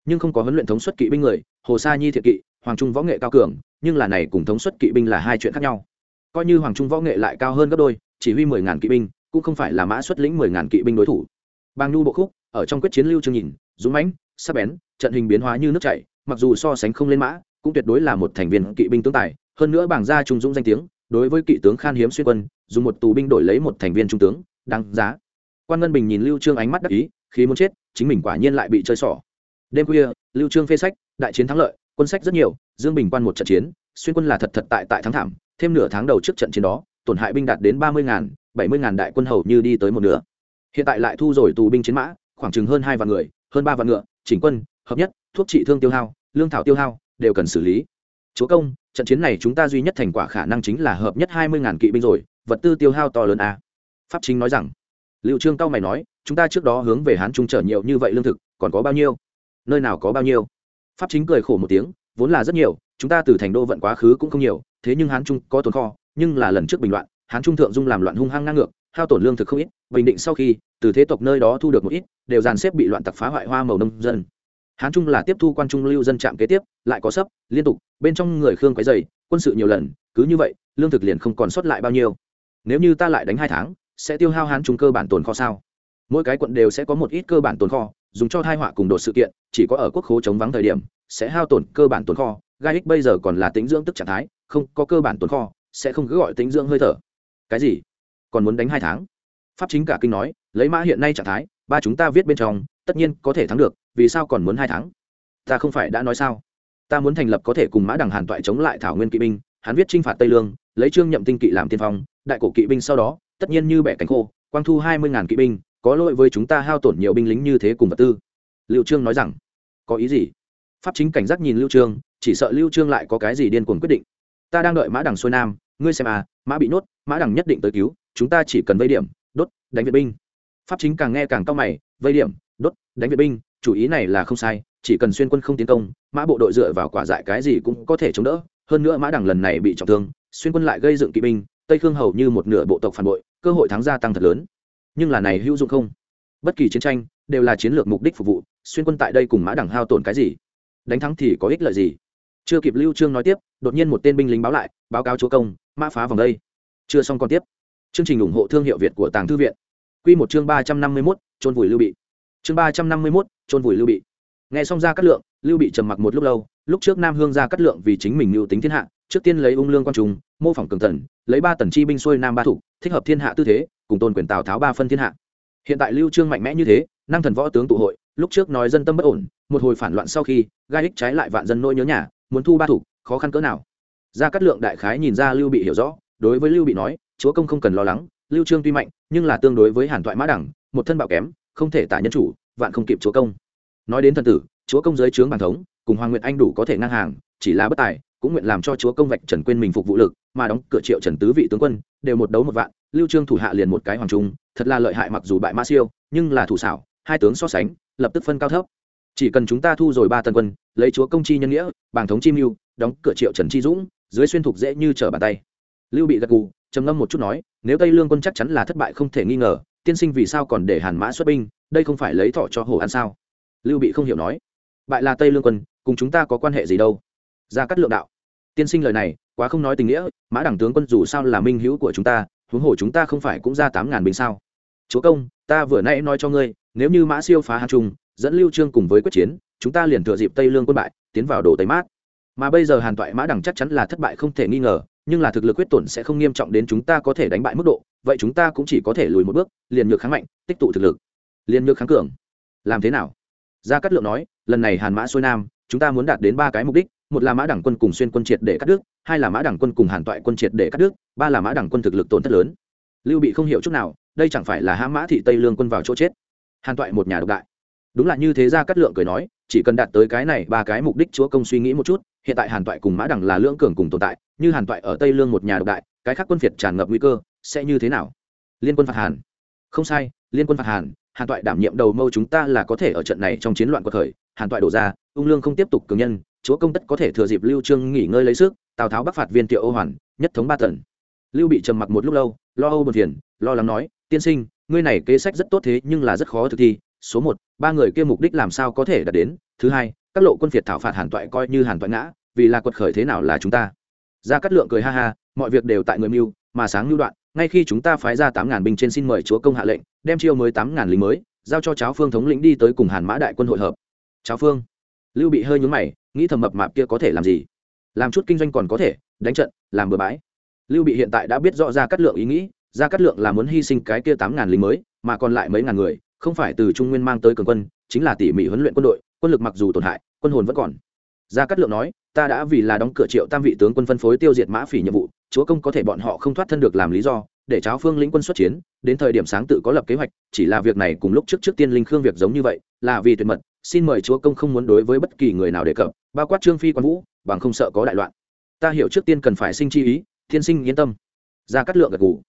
Speaker 1: Nhưng không có huấn luyện thống suất kỵ binh người, hồ sa nhi thiệt kỵ, hoàng trung võ nghệ cao cường, nhưng là này cùng thống suất kỵ binh là hai chuyện khác nhau. Coi như hoàng trung võ nghệ lại cao hơn gấp đôi, chỉ huy mười ngàn kỵ binh, cũng không phải là mã xuất lĩnh mười ngàn kỵ binh đối thủ. Bang nhu bộ khúc, ở trong quyết chiến lưu trương nhìn, dũng mãnh, sắc bén, trận hình biến hóa như nước chảy, mặc dù so sánh không lên mã, cũng tuyệt đối là một thành viên kỵ binh tướng tài, hơn nữa bảng gia trung dũng danh tiếng đối với kỵ tướng khan hiếm xuyên quân, dùng một tù binh đổi lấy một thành viên trung tướng, đáng giá. Quan ngân bình nhìn lưu trương ánh mắt đắc ý khi muốn chết, chính mình quả nhiên lại bị chơi xỏ. Đêm khuya, lưu trương phê sách, đại chiến thắng lợi, quân sách rất nhiều, dương bình quan một trận chiến, xuyên quân là thật thật tại tại thắng thảm, thêm nửa tháng đầu trước trận chiến đó, tổn hại binh đạt đến ba mươi ngàn, bảy mươi ngàn đại quân hầu như đi tới một nửa. Hiện tại lại thu rồi tù binh chiến mã, khoảng chừng hơn hai vạn người, hơn ba vạn ngựa, chỉnh quân, hợp nhất, thuốc trị thương tiêu hao, lương thảo tiêu hao, đều cần xử lý. Chúa công trận chiến này chúng ta duy nhất thành quả khả năng chính là hợp nhất hai mươi ngàn kỵ binh rồi, vật tư tiêu hao to lớn a pháp chính nói rằng liệu trương cao mày nói, chúng ta trước đó hướng về hán trung trở nhiều như vậy lương thực, còn có bao nhiêu? Nơi nào có bao nhiêu? Pháp chính cười khổ một tiếng, vốn là rất nhiều, chúng ta từ thành đô vận quá khứ cũng không nhiều, thế nhưng hán trung có tồn kho, nhưng là lần trước bình loạn, hán trung thượng dung làm loạn hung hăng ngang ngược, hao tổn lương thực không ít, bình định sau khi, từ thế tộc nơi đó thu được một ít, đều dàn xếp bị loạn tặc phá hoại hoa màu nông dân hán trung là tiếp thu quan trung lưu dân trạm kế tiếp, lại có sấp, liên tục, bên trong người khương quấy dày quân sự nhiều lần, cứ như vậy, lương thực liền không còn sót lại bao nhiêu. Nếu như ta lại đánh hai tháng, sẽ tiêu hao hán trung cơ bản tồn kho sao? Mỗi cái quận đều sẽ có một ít cơ bản tồn kho, dùng cho thai họa cùng đột sự kiện, chỉ có ở quốc khố chống vắng thời điểm, sẽ hao tổn cơ bản tồn kho, gai ích bây giờ còn là tính dưỡng tức trạng thái, không có cơ bản tồn kho, sẽ không cứ gọi tính dưỡng hơi thở. Cái gì? Còn muốn đánh hai tháng? Pháp chính cả kinh nói, lấy mã hiện nay trạng thái, ba chúng ta viết bên trong, tất nhiên có thể thắng được vì sao còn muốn hai tháng? Ta không phải đã nói sao? Ta muốn thành lập có thể cùng mã đằng hàn toại chống lại thảo nguyên kỵ binh, hắn viết t r i n h phạt tây lương, lấy trương nhậm tinh kỵ làm tiên phong, đại cổ kỵ binh sau đó, tất nhiên như bẻ cánh khô, quang thu hai mươi ngàn kỵ binh, có lỗi với chúng ta hao tổn nhiều binh lính như thế cùng vật tư. Liệu trương nói rằng, có ý gì? Pháp chính cảnh giác nhìn lưu trương, chỉ sợ lưu trương lại có cái gì điên cuồng quyết định. Ta đang đợi mã đằng xuôi nam, ngươi xem à mã bị nốt, mã đằng nhất định tới cứu, chúng ta chỉ cần vây điểm, đốt, đánh viện binh. Pháp chính càng nghe càng cao mày, vây điểm, đốt, đánh viện binh chủ ý này là không sai chỉ cần xuyên quân không tiến công mã bộ đội dựa vào quả dại cái gì cũng có thể chống đỡ. Hơn nữa mã đằng lần này bị trọng thương xuyên quân lại gây dựng kỵ binh tây khương hầu như một nửa bộ tộc phản bội cơ hội thắng gia tăng thật lớn. Nhưng là này hữu dụng không? Bất kỳ chiến tranh đều là chiến lược mục đích phục vụ xuyên quân tại đây cùng mã đằng hao tổn cái gì? Đánh thắng thì có ích lợi gì? Chưa kịp lưu trương nói tiếp đột nhiên một tên binh lính báo lại báo cáo chúa công mã phá vòng đây. Chưa xong còn tiếp. Chương trình ủng hộ thương hiệu việt của tàng thư viện. Quy một chương ba trăm năm mươi 351, trôn vùi lưu bị chương ba trăm năm mươi mốt trôn vùi lưu bị. Nghe xong ra cát lượng, lưu bị trầm mặc một lúc lâu, lúc trước nam hương ra cát lượng vì chính mình mưu tính thiên hạ, trước tiên lấy ung lương quan trung, mô phỏng cường thần, lấy ba tần chi binh xuôi nam ba thủ thích hợp thiên hạ tư thế, cùng tôn quyền tào tháo ba phân thiên hạ. Hiện tại lưu trương mạnh mẽ như thế, năng thần võ tướng tụ hội, lúc trước nói dân tâm bất ổn, một hồi phản loạn sau khi, gai ích trái lại vạn dân nỗi nhớ nhà, muốn thu ba thủ khó khăn cỡ nào. Ra cát lượng đại khái nhìn ra lưu bị hiểu rõ, đối với lưu bị nói, chúa công không cần lo lắng, lưu trương tuy mạnh, nhưng là tương đối với hàn thoại mã đẳng, một thân bạo kém không thể tả nhân chủ, vạn không kịp chúa công. Nói đến thần tử, chúa công giới trướng bàn thống, cùng hoàng nguyện anh đủ có thể ngang hàng, chỉ là bất tài, cũng nguyện làm cho chúa công vạch trần quên mình phục vụ lực, mà đóng cửa triệu trần tứ vị tướng quân, đều một đấu một vạn, lưu trương thủ hạ liền một cái hoàng trung, thật là lợi hại mặc dù bại mã siêu, nhưng là thủ xảo, hai tướng so sánh, lập tức phân cao thấp. Chỉ cần chúng ta thu rồi ba tân quân, lấy chúa công chi nhân nghĩa bàng thống chi mưu, đóng cửa triệu trần chi dũng, dưới xuyên thục dễ như trở bàn tay. Lưu bị gật gù, trầm ngâm một chút nói, nếu tây lương quân chắc chắn là thất bại không thể nghi ngờ tiên sinh vì sao còn để hàn mã xuất binh, đây không phải lấy thọ cho hồ ăn sao? Lưu bị không hiểu nói. Bại là tây lương quân, cùng chúng ta có quan hệ gì đâu? Ra cắt lượng đạo. Tiên sinh lời này, quá không nói tình nghĩa, mã đẳng tướng quân dù sao là minh hữu của chúng ta, huống hồ chúng ta không phải cũng ra tám ngàn binh sao? Chúa công, ta vừa nãy nói cho ngươi, nếu như mã siêu phá hàn trung, dẫn lưu trương cùng với quyết chiến, chúng ta liền thừa dịp tây lương quân bại, tiến vào đồ tây mát. Mà bây giờ hàn toại mã đẳng chắc chắn là thất bại không thể nghi ngờ nhưng là thực lực quyết tổn sẽ không nghiêm trọng đến chúng ta có thể đánh bại mức độ, vậy chúng ta cũng chỉ có thể lùi một bước, liền nhược kháng mạnh, tích tụ thực lực. Liền nhược kháng cường. Làm thế nào? Gia cát lượng nói, lần này hàn mã xuôi nam, chúng ta muốn đạt đến ba cái mục đích, một là mã đẳng quân cùng xuyên quân triệt để cắt đứt, hai là mã đẳng quân cùng hàn toại quân triệt để cắt đứt, ba là mã đẳng quân thực lực tổn thất lớn. Lưu bị không hiểu chút nào, đây chẳng phải là hãm mã thị tây lương quân vào chỗ chết? Hàn toại một nhà độc đại. Đúng là như thế gia cát lượng cười nói, chỉ cần đạt tới cái này ba cái mục đích chúa công suy nghĩ một chút hiện tại hàn toại cùng mã Đằng là lưỡng cường cùng tồn tại, như hàn toại ở tây lương một nhà độc đại, cái khác quân phiệt tràn ngập nguy cơ, sẽ như thế nào? Liên quân phạt hàn. Không sai, liên quân phạt hàn hàn toại đảm nhiệm đầu mâu chúng ta là có thể ở trận này trong chiến loạn của thời, hàn toại đổ ra, ung lương không tiếp tục cường nhân, chúa công tất có thể thừa dịp lưu trương nghỉ ngơi lấy sức, tào tháo bắc phạt viên tiệu ô hoàn, nhất thống ba tần lưu bị trầm mặc một lúc lâu, lo âu buồn phiền, lo lắng nói, tiên sinh, ngươi này kế sách rất tốt thế nhưng là rất khó thực thi, số một, ba người kia mục đích làm sao có thể đạt đến, thứ hai các lộ quân phiệt thảo phạt hàn toại coi như hàn toại ngã, vì là quật khởi thế nào là chúng ta. Ra cát lượng cười ha ha, mọi việc đều tại người mưu, mà sáng lưu đoạn, ngay khi chúng ta phái ra tám ngàn binh trên xin mời chúa công hạ lệnh, đem chiêu mới tám ngàn lính mới, giao cho cháo phương thống lĩnh đi tới cùng hàn mã đại quân hội hợp. Cháo phương. Lưu bị hơi nhúng mày, nghĩ thầm mập mạp kia có thể làm gì? Làm chút kinh doanh còn có thể, đánh trận, làm bừa bãi. Lưu bị hiện tại đã biết rõ ra cát lượng ý nghĩ ra cát lượng là muốn hy sinh cái kia tám ngàn lính mới, mà còn lại mấy ngàn người, không phải từ trung nguyên mang tới cường quân chính là tỉ mỉ huấn luyện quân đội quân lực mặc dù tổn hại quân hồn vẫn còn. Gia cát lượng nói ta đã vì là đóng cửa triệu tam vị tướng quân phân phối tiêu diệt mã phỉ nhiệm vụ chúa công có thể bọn họ không thoát thân được làm lý do để cháo phương lĩnh quân xuất chiến đến thời điểm sáng tự có lập kế hoạch chỉ là việc này cùng lúc trước trước tiên linh khương việc giống như vậy là vì tuyệt mật xin mời chúa công không muốn đối với bất kỳ người nào đề cập bao quát trương phi quan vũ bằng không sợ có đại loạn. Ta hiểu trước tiên cần phải sinh chi ý thiên sinh yên tâm. Ra cắt lượng gật gù,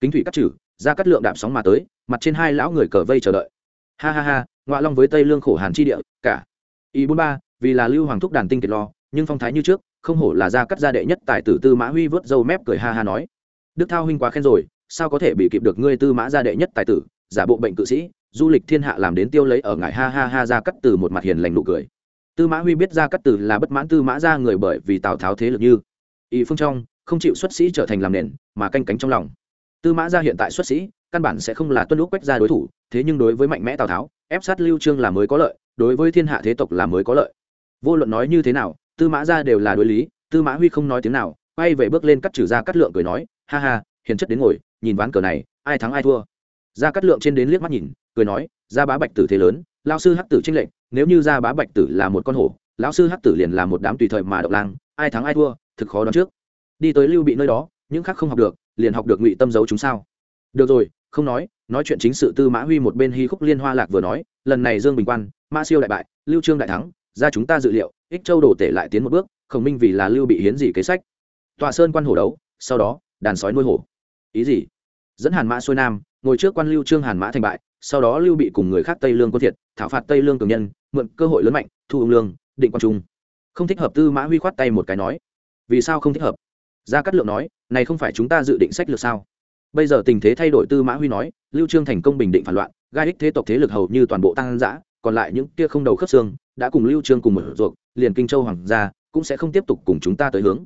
Speaker 1: kính thủy cắt trừ ra cắt lượng đạp sóng mà tới mặt trên hai lão người cờ vây chờ đợi ha ha ha ngoại long với tây lương khổ hàn chi địa, cả. Y bốn ba, vì là lưu hoàng thúc đàn tinh kiệt lo, nhưng phong thái như trước, không hổ là gia cắt gia đệ nhất tài tử tư mã huy vớt dâu mép cười ha ha nói. Đức thao huynh quá khen rồi, sao có thể bị kịp được ngươi tư mã gia đệ nhất tài tử, giả bộ bệnh cự sĩ, du lịch thiên hạ làm đến tiêu lấy ở ngài ha ha ha ra cắt từ một mặt hiền lành nụ cười. Tư mã huy biết ra cắt từ là bất mãn tư mã ra người bởi vì tào tháo thế lực như ý phương trong, không chịu xuất sĩ trở thành làm nền, mà canh cánh trong lòng. Tư mã ra hiện tại xuất sĩ, căn bản sẽ không là tuân lúc quách ra đối thủ thế nhưng đối với mạnh mẽ tào tháo, ép sát lưu trương là mới có lợi, đối với thiên hạ thế tộc là mới có lợi. Vô luận nói như thế nào, tư mã ra đều là đối lý, tư mã huy không nói tiếng nào, quay về bước lên cắt trừ ra cắt lượng cười nói, ha ha, hiền chất đến ngồi, nhìn ván cờ này, ai thắng ai thua. Gia cắt lượng trên đến liếc mắt nhìn, cười nói, gia bá bạch tử thế lớn lao sư hắc tử tranh lệnh, nếu như gia bá bạch tử là một con hổ, lão sư hắc tử liền là một đám tùy thời mà độc lang, ai thắng ai thua, thực khó đoán trước. Đi tới lưu bị nơi đó, những khác không học được, liền học được ngụy tâm giấu chúng sao. Được rồi không nói nói chuyện chính sự tư mã huy một bên hy khúc liên hoa lạc vừa nói, lần này dương bình quan mã siêu đại bại, lưu trương đại thắng, ra chúng ta dự liệu, ích châu đổ tể lại tiến một bước, khổng minh vì là lưu bị hiến gì kế sách. Tọa sơn quan hổ đấu, sau đó, đàn sói nuôi hổ. Ý gì? Dẫn hàn mã xuôi nam, ngồi trước quan lưu trương hàn mã thành bại, sau đó lưu bị cùng người khác tây lương quân thiệt, thảo phạt tây lương cường nhân, mượn cơ hội lớn mạnh, thu ung lương, định quan trung. Không thích hợp tư mã huy khoát tay một cái nói. Vì sao không thích hợp? Gia cát lượng nói, này không phải chúng ta dự định sách lược sao? Bây giờ tình thế thay đổi tư mã huy nói, lưu trương thành công bình định phản loạn, gai ích thế tộc thế lực hầu như toàn bộ tăng dã, còn lại những kia không đầu khớp xương, đã cùng lưu trương cùng một ruột, liền kinh châu hoàng gia, cũng sẽ không tiếp tục cùng chúng ta tới hướng.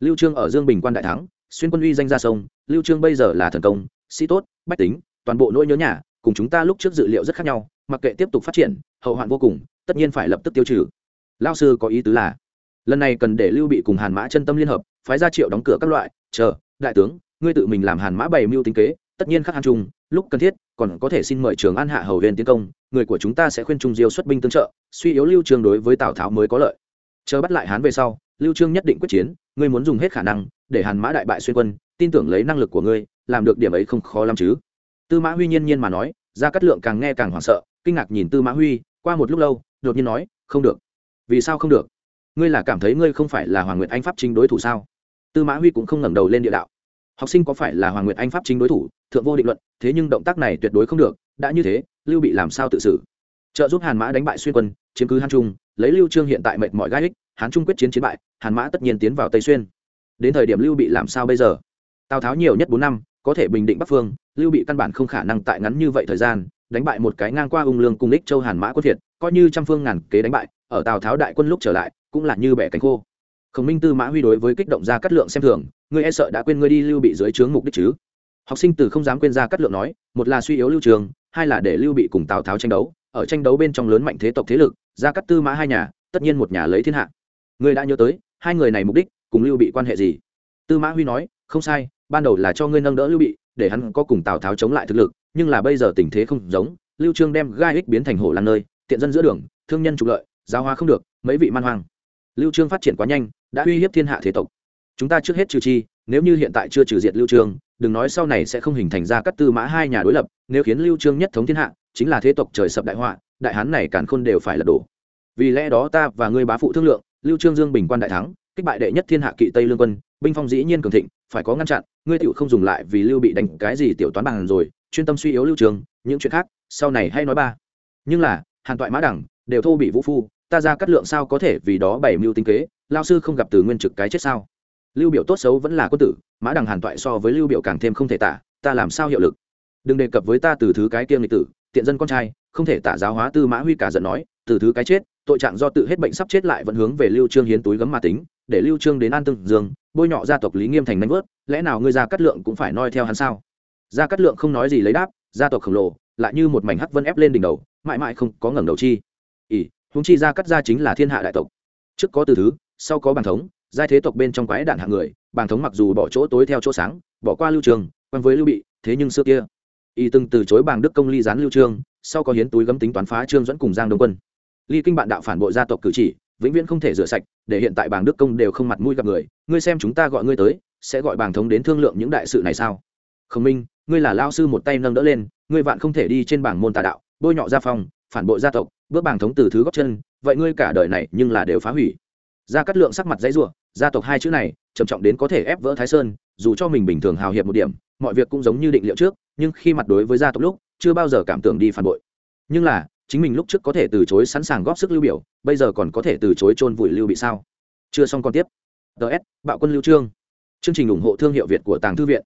Speaker 1: Lưu trương ở dương bình quan đại thắng, xuyên quân uy danh ra sông, lưu trương bây giờ là thần công, sĩ tốt, bách tính, toàn bộ nỗi nhớ nhà, cùng chúng ta lúc trước dự liệu rất khác nhau, mặc kệ tiếp tục phát triển, hậu hoạn vô cùng, tất nhiên phải lập tức tiêu trừ. Lao sư có ý tứ là, lần này cần để lưu bị cùng hàn mã chân tâm liên hợp, phái ra triệu đóng cửa các loại, chờ, đại tướng ngươi tự mình làm hàn mã bày mưu tính kế, tất nhiên khắc hàn trung, lúc cần thiết, còn có thể xin mời trường an hạ hầu huyền tiến công, người của chúng ta sẽ khuyên trung diêu xuất binh tương trợ, suy yếu lưu trương đối với tào tháo mới có lợi. Chờ bắt lại hán về sau, lưu trương nhất định quyết chiến, ngươi muốn dùng hết khả năng để hàn mã đại bại xuyên quân, tin tưởng lấy năng lực của ngươi, làm được điểm ấy không khó lắm chứ. Tư mã huy nhiên nhiên mà nói, gia cát lượng càng nghe càng hoảng sợ, kinh ngạc nhìn tư mã huy, qua một lúc lâu, đột nhiên nói, không được. Vì sao không được? Ngươi là cảm thấy ngươi không phải là hoàng nguyệt anh pháp chính đối thủ sao? Tư mã huy cũng không ngẩng đầu lên địa đạo học sinh có phải là hoàng nguyệt anh pháp chính đối thủ, thượng vô định luận, thế nhưng động tác này tuyệt đối không được, đã như thế, lưu bị làm sao tự xử? Trợ giúp hàn mã đánh bại xuyên quân, chiếm cứ hàn trung, lấy lưu trương hiện tại mệnh mọi gai ích hán trung quyết chiến chiến bại, hàn mã tất nhiên tiến vào tây xuyên. Đến thời điểm lưu bị làm sao bây giờ? Tào tháo nhiều nhất bốn năm, có thể bình định bắc phương, lưu bị căn bản không khả năng tại ngắn như vậy thời gian, đánh bại một cái ngang qua ung lương cùng ích châu hàn mã quân thiệt coi như trăm phương ngàn kế đánh bại, ở tào tháo đại quân lúc trở lại, cũng là như bẻ cánh khô. Khổng minh tư mã huy đối với kích động ra cắt lượng xem thường ngươi e sợ đã quên ngươi đi lưu bị dưới trướng mục đích chứ? Học sinh từ không dám quên ra cắt lượng nói, một là suy yếu lưu trường, hai là để lưu bị cùng tào tháo tranh đấu. Ở tranh đấu bên trong lớn mạnh thế tộc thế lực, ra cắt tư mã hai nhà, tất nhiên một nhà lấy thiên hạ. Ngươi đã nhớ tới, hai người này mục đích cùng lưu bị quan hệ gì? Tư mã huy nói, không sai, ban đầu là cho ngươi nâng đỡ lưu bị, để hắn có cùng tào tháo chống lại thực lực, nhưng là bây giờ tình thế không giống, lưu trương đem gai ích biến thành hổ làm nơi, tiện dân giữa đường, thương nhân trục lợi giao hoa không được, mấy vị man hoang. Lưu trương phát triển quá nhanh, đã uy hiếp thiên hạ thế tộc chúng ta trước hết trừ chi, nếu như hiện tại chưa trừ diệt lưu trương, đừng nói sau này sẽ không hình thành ra các tư mã hai nhà đối lập, nếu khiến lưu trương nhất thống thiên hạ, chính là thế tộc trời sập đại họa, đại hán này càn khôn đều phải là đổ. Vì lẽ đó ta và ngươi bá phụ thương lượng, lưu trương dương bình quan đại thắng, kích bại đệ nhất thiên hạ kỵ tây lương quân, binh phong dĩ nhiên cường thịnh, phải có ngăn chặn, ngươi tiểu không dùng lại vì lưu bị đánh cái gì tiểu toán bằng rồi, chuyên tâm suy yếu lưu trường những chuyện khác, sau này hay nói ba. Nhưng là, hàn toại mã đẳng, đều thô bị vũ phu, ta ra cắt lượng sao có thể vì đó bảy mưu tinh kế, lao sư không gặp từ nguyên trực cái chết sao? Lưu biểu tốt xấu vẫn là quân tử, mã đằng hàn toại so với lưu biểu càng thêm không thể tả, ta làm sao hiệu lực? Đừng đề cập với ta từ thứ cái kiêng lịch tử, tiện dân con trai, không thể tả giáo hóa tư mã huy cả giận nói, từ thứ cái chết, tội trạng do tự hết bệnh sắp chết lại vẫn hướng về lưu trương hiến túi gấm ma tính, để lưu trương đến an tương dương, bôi nhọ gia tộc lý nghiêm thành nanh vớt, lẽ nào ngươi gia cắt lượng cũng phải noi theo hắn sao? Gia cắt lượng không nói gì lấy đáp, gia tộc khổng lồ, lại như một mảnh hắc vân ép lên đỉnh đầu, mãi mãi không có ngẩng đầu chi. Ỉ, huống chi gia cắt gia chính là thiên hạ đại tộc. Trước có từ thứ, sau có bàn thống giai thế tộc bên trong quái đạn hạng người, bàng thống mặc dù bỏ chỗ tối theo chỗ sáng, bỏ qua lưu trường quen với lưu bị, thế nhưng xưa kia, y từng từ chối bàng đức công ly gián lưu trương sau có hiến túi gấm tính toán phá trương dẫn cùng giang đông quân. Ly kinh bạn đạo phản bội gia tộc cử chỉ, vĩnh viễn không thể rửa sạch, để hiện tại bàng đức công đều không mặt mũi gặp người, ngươi xem chúng ta gọi ngươi tới, sẽ gọi bàng thống đến thương lượng những đại sự này sao? Khổng minh, ngươi là lao sư một tay nâng đỡ lên, ngươi vạn không thể đi trên bảng môn tà đạo, bôi nhọ gia phong, phản bội gia tộc, bước bàng thống từ thứ góc chân, vậy ngươi cả đời này nhưng là đều phá hủy. Gia cát lượng sắc mặt dãy rủa gia tộc hai chữ này, trầm trọng đến có thể ép vỡ thái sơn, dù cho mình bình thường hào hiệp một điểm, mọi việc cũng giống như định liệu trước, nhưng khi mặt đối với gia tộc lúc, chưa bao giờ cảm tưởng đi phản bội. Nhưng là, chính mình lúc trước có thể từ chối sẵn sàng góp sức lưu biểu, bây giờ còn có thể từ chối chôn vùi lưu bị sao? Chưa xong còn tiếp. Ts bạo quân lưu trương. Chương trình ủng hộ thương hiệu việt của tàng thư viện.